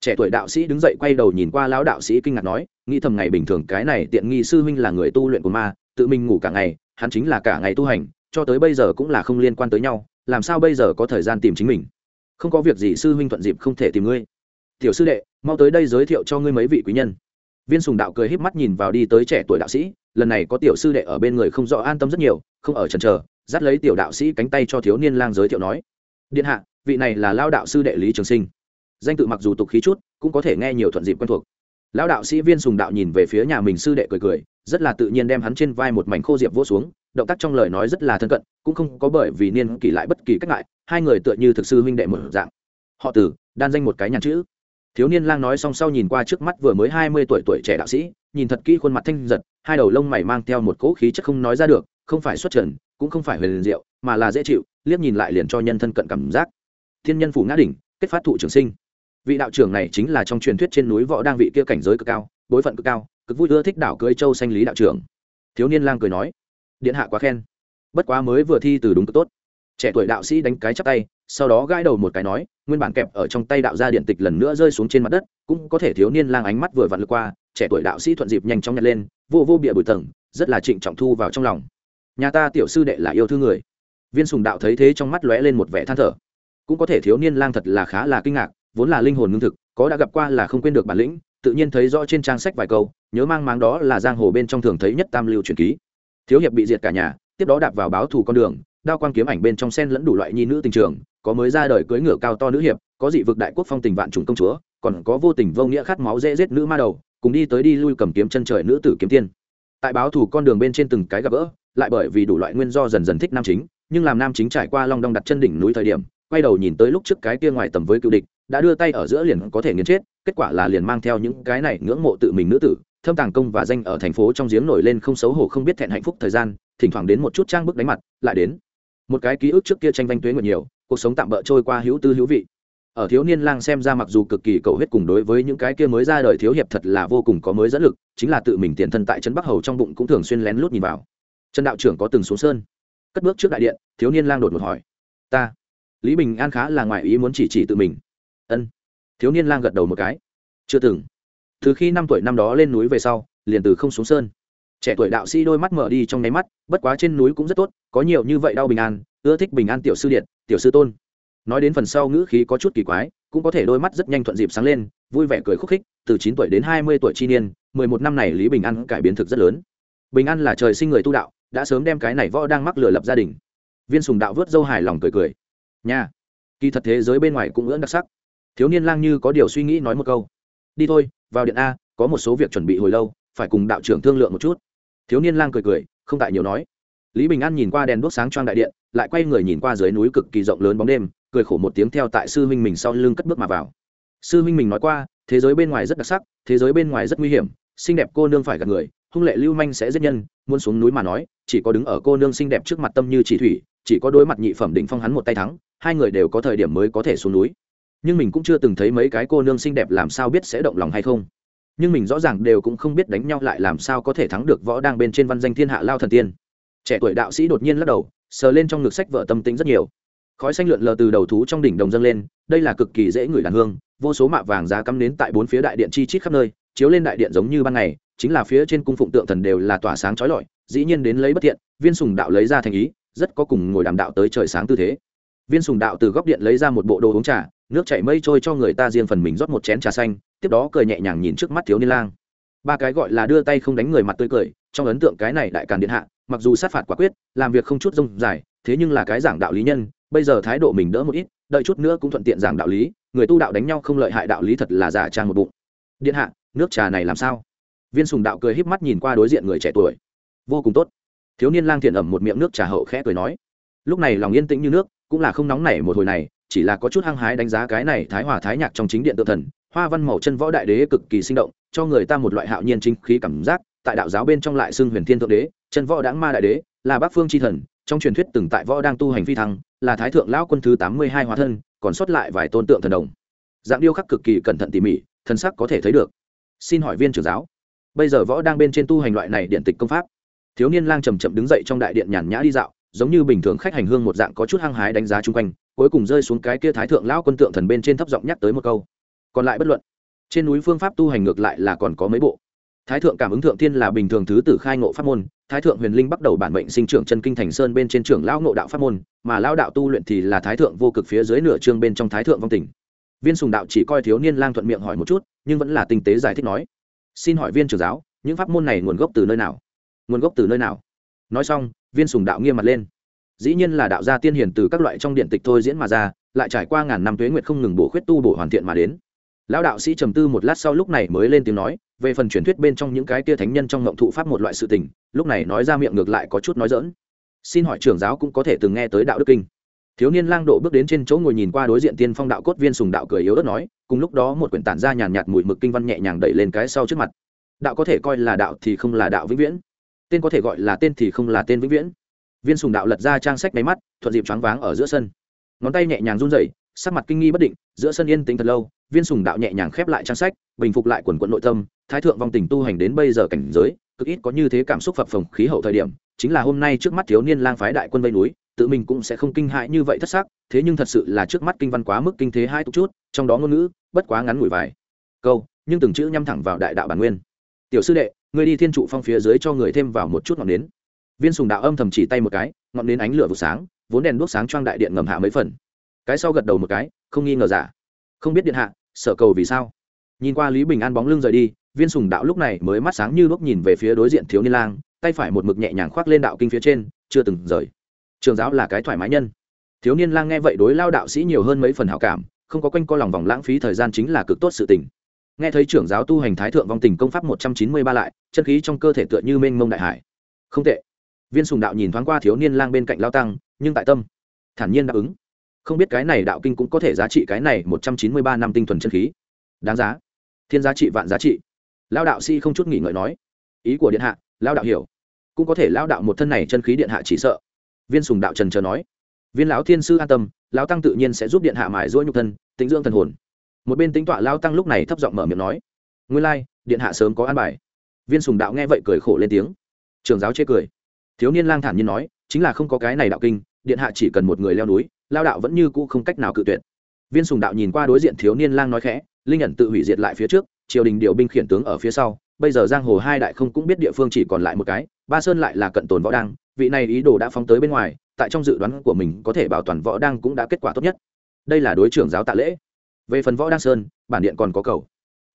Trẻ tuổi đạo sĩ đứng dậy quay đầu nhìn qua lão đạo sĩ kinh ngạc nói nghĩ thầm ngày bình thường cái này tiện nghi sư huynh là người tu luyện của ma, tự mình ngủ cả ngày, hắn chính là cả ngày tu hành, cho tới bây giờ cũng là không liên quan tới nhau, làm sao bây giờ có thời gian tìm chính mình? Không có việc gì sư huynh thuận dịp không thể tìm ngươi. Tiểu sư đệ, mau tới đây giới thiệu cho ngươi mấy vị quý nhân. Viên sùng đạo cười híp mắt nhìn vào đi tới trẻ tuổi đạo sĩ, lần này có tiểu sư đệ ở bên người không rõ an tâm rất nhiều, không ở trần trờ dắt lấy tiểu đạo sĩ cánh tay cho thiếu niên lang giới thiệu nói. Điện hạ, vị này là lao đạo sư đệ lý trường sinh. Danh tự mặc dù tục khí chút, cũng có thể nghe nhiều thuận dịp quen thuộc lão đạo sĩ viên sùng đạo nhìn về phía nhà mình sư đệ cười cười, rất là tự nhiên đem hắn trên vai một mảnh khô diệp vỗ xuống, động tác trong lời nói rất là thân cận, cũng không có bởi vì niên kỷ lại bất kỳ cách ngại, hai người tựa như thực sư huynh đệ một dạng. Họ tử, đan danh một cái nhàn chữ. Thiếu niên lang nói song sau nhìn qua trước mắt vừa mới hai mươi tuổi tuổi trẻ đạo sĩ, nhìn thật kỹ khuôn mặt thanh giật, hai đầu lông mày mang theo một cỗ khí chất không nói ra được, không phải xuất trần, cũng không phải huyền diệu, mà là dễ chịu, liếc nhìn lại liền cho nhân thân cận cảm giác. Thiên nhân phủ ngã đỉnh, kết phát thụ trường sinh vị đạo trưởng này chính là trong truyền thuyết trên núi võ đang vị kia cảnh giới cực cao bối phận cực cao, cực vui ưa thích đảo cưới châu xanh lý đạo trưởng. Thiếu niên lang cười nói, điện hạ quá khen. Bất quá mới vừa thi từ đúng cực tốt. Trẻ tuổi đạo sĩ đánh cái chắp tay, sau đó gãi đầu một cái nói, nguyên bản kẹp ở trong tay đạo gia điện tịch lần nữa rơi xuống trên mặt đất, cũng có thể thiếu niên lang ánh mắt vừa vặn lướt qua, trẻ tuổi đạo sĩ thuận dịp nhanh chóng nhặt lên, vô vô bịa bụi tầng, rất là trịnh trọng thu vào trong lòng. Nhà ta tiểu sư đệ là yêu thương người. Viên sùng đạo thấy thế trong mắt lóe lên một vẻ than thở. Cũng có thể thiếu niên lang thật là khá là kinh ngạc vốn là linh hồn ngưng thực, có đã gặp qua là không quên được bản lĩnh, tự nhiên thấy rõ trên trang sách vài câu, nhớ mang máng đó là giang hồ bên trong thường thấy nhất tam lưu truyền ký. Thiếu hiệp bị diệt cả nhà, tiếp đó đạp vào báo thù con đường, đao quang kiếm ảnh bên trong sen lẫn đủ loại nhi nữ tình trường, có mới ra đời cưới ngựa cao to nữ hiệp, có dị vực đại quốc phong tình vạn trùng công chúa, còn có vô tình vô nghĩa khát máu dễ giết nữ ma đầu, cùng đi tới đi lui cầm kiếm chân trời nữ tử kiếm tiên. Tại báo thù con đường bên trên từng cái gặp gỡ, lại bởi vì đủ loại nguyên do dần dần thích nam chính, nhưng làm nam chính trải qua long đong đặt chân đỉnh núi thời điểm, quay đầu nhìn tới lúc trước cái kia ngoài tầm với cựu địch đã đưa tay ở giữa liền có thể nghiền chết, kết quả là liền mang theo những cái này ngưỡng mộ tự mình nữ tử, thâm tàng công và danh ở thành phố trong giếng nổi lên không xấu hổ không biết thẹn hạnh phúc thời gian, thỉnh thoảng đến một chút trang bức đánh mặt, lại đến. Một cái ký ức trước kia tranh vanh tuế nguyện nhiều, cuộc sống tạm bỡ trôi qua hữu tư hữu vị. Ở thiếu niên lang xem ra mặc dù cực kỳ cầu hết cùng đối với những cái kia mới ra đời thiếu hiệp thật là vô cùng có mới dẫn lực, chính là tự mình tiền thân tại trấn bắc hầu trong bụng cũng thường xuyên lén lút nhìn vào. Trần đạo trưởng có từng xuống sơn. Cất bước trước đại điện, thiếu niên lang đột một hỏi. Ta, lý bình an khá là ngoài ý muốn chỉ chỉ tự mình ân. Thiếu niên lang gật đầu một cái. Chưa từng. Từ khi năm tuổi năm đó lên núi về sau, liền từ không xuống sơn. Trẻ tuổi đạo sĩ đôi mắt mở đi trong nháy mắt, bất quá trên núi cũng rất tốt, có nhiều như vậy đau bình an, ưa thích bình an tiểu sư điện, tiểu sư tôn. Nói đến phần sau ngữ khí có chút kỳ quái, cũng có thể đôi mắt rất nhanh thuận dịp sáng lên, vui vẻ cười khúc khích, từ chín tuổi đến hai mươi tuổi chi niên, mười một năm này lý bình an cải biến thực rất lớn. Bình an là trời sinh người tu đạo, đã sớm đem cái này võ đang mắc lừa lập gia đình. Viên sùng đạo vớt dâu hài lòng cười cười. Nha, kỳ thật thế giới bên ngoài cũng ngưỡng đặc sắc thiếu niên lang như có điều suy nghĩ nói một câu. Đi thôi, vào điện a, có một số việc chuẩn bị hồi lâu, phải cùng đạo trưởng thương lượng một chút. Thiếu niên lang cười cười, không tại nhiều nói. Lý bình an nhìn qua đèn đuốc sáng trang đại điện, lại quay người nhìn qua dưới núi cực kỳ rộng lớn bóng đêm, cười khổ một tiếng theo tại sư huynh mình sau lưng cất bước mà vào. Sư huynh mình nói qua, thế giới bên ngoài rất đặc sắc, thế giới bên ngoài rất nguy hiểm, xinh đẹp cô nương phải gặp người, hung lệ lưu manh sẽ giết nhân, muốn xuống núi mà nói, chỉ có đứng ở cô nương xinh đẹp trước mặt tâm như chỉ thủy, chỉ có đối mặt nhị phẩm đỉnh phong hắn một tay thắng, hai người đều có thời điểm mới có thể xuống núi nhưng mình cũng chưa từng thấy mấy cái cô nương xinh đẹp làm sao biết sẽ động lòng hay không. Nhưng mình rõ ràng đều cũng không biết đánh nhau lại làm sao có thể thắng được võ đang bên trên văn danh thiên hạ lao thần tiên. Trẻ tuổi đạo sĩ đột nhiên lắc đầu, sờ lên trong ngực sách vợ tâm tính rất nhiều. Khói xanh lượn lờ từ đầu thú trong đỉnh đồng dâng lên, đây là cực kỳ dễ ngửi đàn hương, vô số mạ vàng giá cắm nến tại bốn phía đại điện chi chít khắp nơi, chiếu lên đại điện giống như ban ngày, chính là phía trên cung phụng tượng thần đều là tỏa sáng trói lọi, dĩ nhiên đến lấy bất thiện, viên sùng đạo lấy ra thành ý, rất có cùng ngồi đàm đạo tới trời sáng tư thế. Viên sùng đạo từ góc điện lấy ra một bộ đồ uống trà nước chảy mây trôi cho người ta riêng phần mình rót một chén trà xanh, tiếp đó cười nhẹ nhàng nhìn trước mắt thiếu niên lang. Ba cái gọi là đưa tay không đánh người mặt tươi cười, trong ấn tượng cái này đại càn điện hạ, mặc dù sát phạt quả quyết, làm việc không chút rông dài, thế nhưng là cái giảng đạo lý nhân, bây giờ thái độ mình đỡ một ít, đợi chút nữa cũng thuận tiện giảng đạo lý, người tu đạo đánh nhau không lợi hại đạo lý thật là giả trang một bụng. Điện hạ, nước trà này làm sao? Viên sùng đạo cười híp mắt nhìn qua đối diện người trẻ tuổi. Vô cùng tốt. Thiếu niên lang thiện ẩm một miệng nước trà hậu khẽ cười nói. Lúc này lòng yên tĩnh như nước, cũng là không nóng nảy một hồi này chỉ là có chút hăng hái đánh giá cái này thái hòa thái nhạc trong chính điện tự thần, hoa văn màu chân võ đại đế cực kỳ sinh động, cho người ta một loại hạo nhiên chính khí cảm giác, tại đạo giáo bên trong lại xưng huyền thiên thượng đế, chân võ đáng ma đại đế, là bác phương c thần, trong truyền thuyết từng tại võ đang tu hành phi thăng, là thái thượng lão quân thứ tám mươi hai hóa thân, còn sót lại vài tôn tượng thần đồng. Dạng điêu khắc cực kỳ cẩn thận tỉ mỉ thần sắc có thể thấy được. Xin hỏi viên trưởng giáo, bây giờ võ đang bên trên tu hành loại này điện tịch công pháp? Thiếu niên lang chầm chậm đứng dậy trong đại điện nhàn nhã đi dạo giống như bình thường khách hành hương một dạng có chút hăng hái đánh giá chung quanh, cuối cùng rơi xuống cái kia thái thượng lão quân tượng thần bên trên thấp giọng nhắc tới một câu. Còn lại bất luận, trên núi phương pháp tu hành ngược lại là còn có mấy bộ. Thái thượng cảm ứng thượng thiên là bình thường thứ tử khai ngộ pháp môn, thái thượng huyền linh bắt đầu bản mệnh sinh trưởng chân kinh thành sơn bên trên trưởng lão ngộ đạo pháp môn, mà lão đạo tu luyện thì là thái thượng vô cực phía dưới nửa chương bên trong thái thượng vong tình. Viên sùng đạo chỉ coi thiếu niên lang thuận miệng hỏi một chút, nhưng vẫn là tinh tế giải thích nói. Xin hỏi viên trưởng giáo, những pháp môn này nguồn gốc từ nơi nào? Nguồn gốc từ nơi nào? Nói xong, viên sùng đạo nghiêm mặt lên. Dĩ nhiên là đạo gia tiên hiền từ các loại trong điện tịch thôi diễn mà ra, lại trải qua ngàn năm tuế nguyệt không ngừng bổ khuyết tu bổ hoàn thiện mà đến. Lão đạo sĩ trầm tư một lát sau lúc này mới lên tiếng nói, về phần truyền thuyết bên trong những cái tia thánh nhân trong ngộng thụ pháp một loại sự tình, lúc này nói ra miệng ngược lại có chút nói dỡn xin hỏi trưởng giáo cũng có thể từng nghe tới đạo đức kinh. Thiếu niên lang độ bước đến trên chỗ ngồi nhìn qua đối diện tiên phong đạo cốt viên sùng đạo cười yếu ớt nói, cùng lúc đó một quyển tản ra nhàn nhạt mùi mực kinh văn nhẹ nhàng đẩy lên cái sau trước mặt. Đạo có thể coi là đạo thì không là đạo vĩnh viễn tên có thể gọi là tên thì không là tên vĩnh viễn. Viên sùng đạo lật ra trang sách máy mắt, thuận dịp choáng váng ở giữa sân. Ngón tay nhẹ nhàng run rẩy, sắc mặt kinh nghi bất định, giữa sân yên tĩnh thật lâu, viên sùng đạo nhẹ nhàng khép lại trang sách, bình phục lại quần quận nội tâm, thái thượng vong tình tu hành đến bây giờ cảnh giới, cực ít có như thế cảm xúc phập phồng khí hậu thời điểm, chính là hôm nay trước mắt thiếu niên lang phái đại quân vây núi, tự mình cũng sẽ không kinh hại như vậy thất sắc, thế nhưng thật sự là trước mắt kinh văn quá mức kinh thế hai chút, trong đó ngôn ngữ, bất quá ngắn ngủi vài câu, nhưng từng chữ nhắm thẳng vào đại đạo bản nguyên. Tiểu sư đệ Ngươi đi thiên trụ phong phía dưới cho người thêm vào một chút ngọn nến. Viên sùng đạo âm thầm chỉ tay một cái, ngọn nến ánh lửa vụ sáng, vốn đèn đuốc sáng choang đại điện ngầm hạ mấy phần. Cái sau gật đầu một cái, không nghi ngờ giả. Không biết điện hạ, sở cầu vì sao? Nhìn qua lý bình an bóng lưng rời đi, viên sùng đạo lúc này mới mắt sáng như lúc nhìn về phía đối diện thiếu niên lang, tay phải một mực nhẹ nhàng khoác lên đạo kinh phía trên, chưa từng rời. Trường giáo là cái thoải mái nhân. Thiếu niên lang nghe vậy đối lao đạo sĩ nhiều hơn mấy phần hảo cảm, không có quanh co lòng vòng lãng phí thời gian chính là cực tốt sự tình nghe thấy trưởng giáo tu hành thái thượng vong tình công pháp một trăm chín mươi ba lại, chân khí trong cơ thể tựa như mênh mông đại hải. Không tệ. Viên sùng đạo nhìn thoáng qua thiếu niên lang bên cạnh lao tăng, nhưng tại tâm, thản nhiên đáp ứng. Không biết cái này đạo kinh cũng có thể giá trị cái này một trăm chín mươi ba năm tinh thuần chân khí. Đáng giá. Thiên giá trị vạn giá trị. Lao đạo si không chút nghỉ ngợi nói. Ý của điện hạ, lao đạo hiểu. Cũng có thể lao đạo một thân này chân khí điện hạ chỉ sợ. Viên sùng đạo trần chờ nói. Viên lão thiên sư an tâm lão tăng tự nhiên sẽ giúp điện hạ mài ruỗi nhục thân, tĩnh dưỡng thần hồn một bên tính tọa lao tăng lúc này thấp giọng mở miệng nói, nguyên lai, điện hạ sớm có an bài. Viên sùng đạo nghe vậy cười khổ lên tiếng. Trường giáo chê cười. Thiếu niên lang thản nhiên nói, chính là không có cái này đạo kinh, điện hạ chỉ cần một người leo núi, lao đạo vẫn như cũ không cách nào cự tuyệt. Viên sùng đạo nhìn qua đối diện thiếu niên lang nói khẽ, linh nhận tự hủy diệt lại phía trước, triều đình điều binh khiển tướng ở phía sau, bây giờ giang hồ hai đại không cũng biết địa phương chỉ còn lại một cái, ba sơn lại là cận tồn võ đăng, vị này ý đồ đã phóng tới bên ngoài, tại trong dự đoán của mình có thể bảo toàn võ đăng cũng đã kết quả tốt nhất. Đây là đối trưởng giáo tạ lễ về phần võ đăng sơn, bản điện còn có cầu.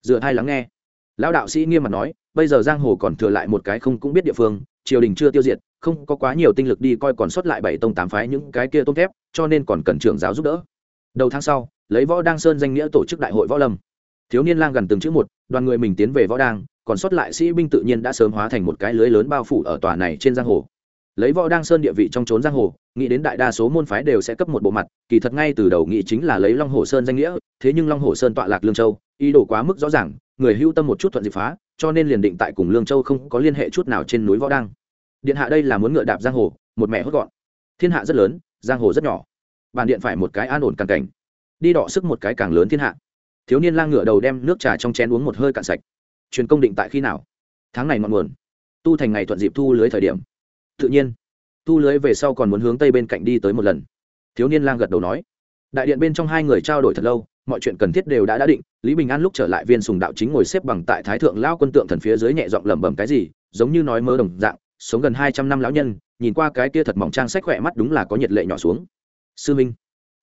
Dựa hai lắng nghe. Lão đạo sĩ nghiêm mặt nói, bây giờ giang hồ còn thừa lại một cái không cũng biết địa phương, triều đình chưa tiêu diệt, không có quá nhiều tinh lực đi coi còn sót lại bảy tông tám phái những cái kia tôm thép, cho nên còn cần trưởng giáo giúp đỡ. Đầu tháng sau, lấy võ đăng sơn danh nghĩa tổ chức đại hội võ lâm. Thiếu niên lang gần từng chữ một, đoàn người mình tiến về võ đăng, còn sót lại sĩ binh tự nhiên đã sớm hóa thành một cái lưới lớn bao phủ ở tòa này trên giang hồ lấy võ đăng sơn địa vị trong trốn giang hồ, nghĩ đến đại đa số môn phái đều sẽ cấp một bộ mặt, kỳ thật ngay từ đầu nghĩ chính là lấy long hồ sơn danh nghĩa, thế nhưng long hồ sơn tọa lạc lương châu, ý đồ quá mức rõ ràng, người hưu tâm một chút thuận dịp phá, cho nên liền định tại cùng lương châu không có liên hệ chút nào trên núi võ đăng điện hạ đây là muốn ngựa đạp giang hồ, một mẹ hốt gọn. Thiên hạ rất lớn, giang hồ rất nhỏ. Bản điện phải một cái an ổn càng cảnh. Đi đọ sức một cái càng lớn thiên hạ. Thiếu niên lang ngựa đầu đem nước trà trong chén uống một hơi cạn sạch. Truyền công định tại khi nào? Tháng này ngọn nguồn. Tu thành ngày thuận dịp thu lưới thời điểm tự nhiên. Thu lưới về sau còn muốn hướng tây bên cạnh đi tới một lần. Thiếu niên lang gật đầu nói. Đại điện bên trong hai người trao đổi thật lâu, mọi chuyện cần thiết đều đã đã định, lý bình an lúc trở lại viên sùng đạo chính ngồi xếp bằng tại thái thượng lao quân tượng thần phía dưới nhẹ giọng lẩm bẩm cái gì, giống như nói mơ đồng dạng, sống gần hai trăm năm lão nhân, nhìn qua cái kia thật mỏng trang sách khỏe mắt đúng là có nhiệt lệ nhỏ xuống. Sư minh.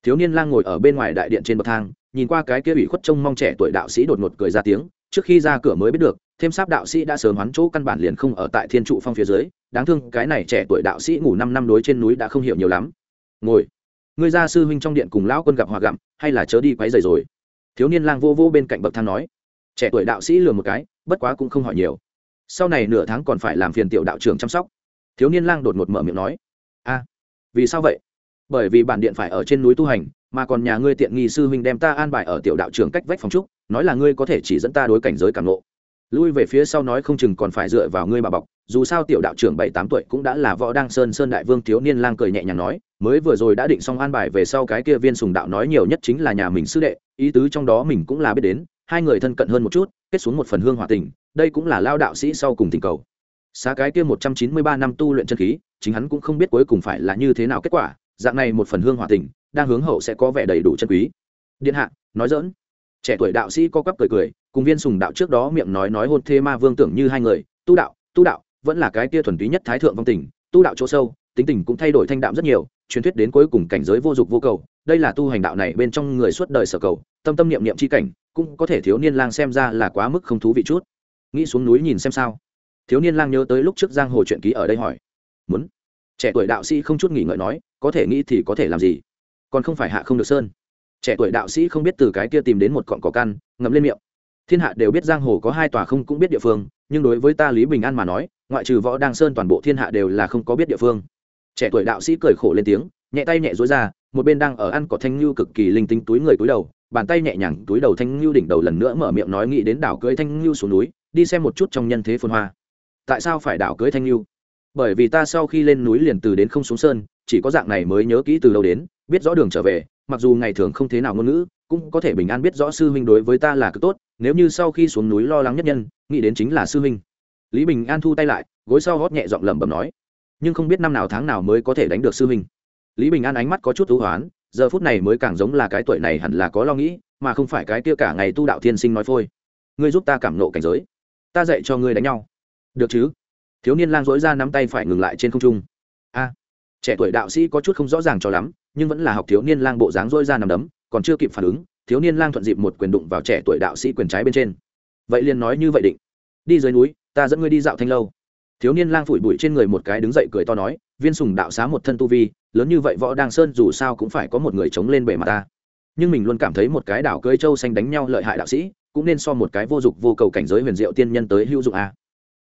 Thiếu niên lang ngồi ở bên ngoài đại điện trên bậc thang, nhìn qua cái kia ủy khuất trông mong trẻ tuổi đạo sĩ đột ngột cười ra tiếng, trước khi ra cửa mới biết được thêm sáp đạo sĩ đã sớm hoán chỗ căn bản liền không ở tại thiên trụ phong phía dưới, đáng thương cái này trẻ tuổi đạo sĩ ngủ năm năm đối trên núi đã không hiểu nhiều lắm. Ngồi. Người gia sư huynh trong điện cùng lão quân gặp hòa gặm, hay là chớ đi quấy rầy rồi? Thiếu niên lang vô vô bên cạnh bậc thang nói. Trẻ tuổi đạo sĩ lừa một cái, bất quá cũng không hỏi nhiều. Sau này nửa tháng còn phải làm phiền tiểu đạo trưởng chăm sóc. Thiếu niên lang đột ngột mở miệng nói. A, vì sao vậy? Bởi vì bản điện phải ở trên núi tu hành, mà còn nhà ngươi tiện nghi sư huynh đem ta an bài ở tiểu đạo trưởng cách vách phòng trúc, nói là ngươi có thể chỉ dẫn ta đối cảnh giới cảm ngộ lui về phía sau nói không chừng còn phải dựa vào ngươi bà bọc, dù sao tiểu đạo trưởng bảy tám tuổi cũng đã là võ đăng sơn sơn đại vương thiếu niên lang cười nhẹ nhàng nói, mới vừa rồi đã định xong an bài về sau cái kia viên sùng đạo nói nhiều nhất chính là nhà mình sư đệ, ý tứ trong đó mình cũng là biết đến, hai người thân cận hơn một chút, kết xuống một phần hương hòa tình, đây cũng là lao đạo sĩ sau cùng tình cầu. Xá cái kia một trăm chín mươi ba năm tu luyện chân khí, chính hắn cũng không biết cuối cùng phải là như thế nào kết quả, dạng này một phần hương hòa tình, đang hướng hậu sẽ có vẻ đầy đủ chân quý. Điện hạ, nói dỡn trẻ tuổi đạo sĩ co quắp cười cười, cùng viên sùng đạo trước đó miệng nói nói hôn thê ma vương tưởng như hai người, tu đạo tu đạo, vẫn là cái kia thuần túy nhất thái thượng vong tình, tu đạo chỗ sâu, tính tình cũng thay đổi thanh đạm rất nhiều, truyền thuyết đến cuối cùng cảnh giới vô dục vô cầu, đây là tu hành đạo này bên trong người suốt đời sở cầu, tâm tâm niệm niệm chi cảnh, cũng có thể thiếu niên lang xem ra là quá mức không thú vị chút. Nghĩ xuống núi nhìn xem sao. Thiếu niên lang nhớ tới lúc trước giang hồ chuyện ký ở đây hỏi. Muốn. Trẻ tuổi đạo sĩ không chút nghỉ ngợi nói, có thể nghĩ thì có thể làm gì? Còn không phải hạ không được sơn trẻ tuổi đạo sĩ không biết từ cái kia tìm đến một cọn cỏ căn, ngậm lên miệng. Thiên hạ đều biết giang hồ có hai tòa không cũng biết địa phương, nhưng đối với ta lý bình an mà nói, ngoại trừ võ đăng sơn toàn bộ thiên hạ đều là không có biết địa phương. Trẻ tuổi đạo sĩ cười khổ lên tiếng, nhẹ tay nhẹ dối ra, một bên đang ở ăn cỏ thanh ngưu cực kỳ linh tính túi người túi đầu, bàn tay nhẹ nhàng túi đầu thanh ngưu đỉnh đầu lần nữa mở miệng nói nghĩ đến đảo cưới thanh ngưu xuống núi, đi xem một chút trong nhân thế phồn hoa. Tại sao phải đảo cưới thanh ngưu? Bởi vì ta sau khi lên núi liền từ đến không xuống sơn, chỉ có dạng này mới nhớ kỹ từ đâu đến, biết rõ đường trở về mặc dù ngày thường không thế nào ngôn ngữ, cũng có thể bình an biết rõ sư huynh đối với ta là cực tốt, nếu như sau khi xuống núi lo lắng nhất nhân, nghĩ đến chính là sư huynh. Lý bình an thu tay lại, gối sau hót nhẹ giọng lẩm bẩm nói, nhưng không biết năm nào tháng nào mới có thể đánh được sư huynh. Lý bình an ánh mắt có chút thú hoán, giờ phút này mới càng giống là cái tuổi này hẳn là có lo nghĩ, mà không phải cái kia cả ngày tu đạo thiên sinh nói phôi. Ngươi giúp ta cảm nộ cảnh giới, ta dạy cho ngươi đánh nhau. Được chứ? Thiếu niên lang dối ra nắm tay phải ngừng lại trên không trung. A, trẻ tuổi đạo sĩ có chút không rõ ràng cho lắm nhưng vẫn là học thiếu niên lang bộ dáng dối ra nằm đấm, còn chưa kịp phản ứng, thiếu niên lang thuận dịp một quyền đụng vào trẻ tuổi đạo sĩ quyền trái bên trên. Vậy liền nói như vậy định. Đi dưới núi, ta dẫn ngươi đi dạo thanh lâu. Thiếu niên lang phủi bụi trên người một cái đứng dậy cười to nói, viên sùng đạo xá một thân tu vi, lớn như vậy võ đăng sơn dù sao cũng phải có một người chống lên bề mặt ta. Nhưng mình luôn cảm thấy một cái đảo cơi châu xanh đánh nhau lợi hại đạo sĩ, cũng nên so một cái vô dụng vô cầu cảnh giới huyền diệu tiên nhân tới hữu dụng a.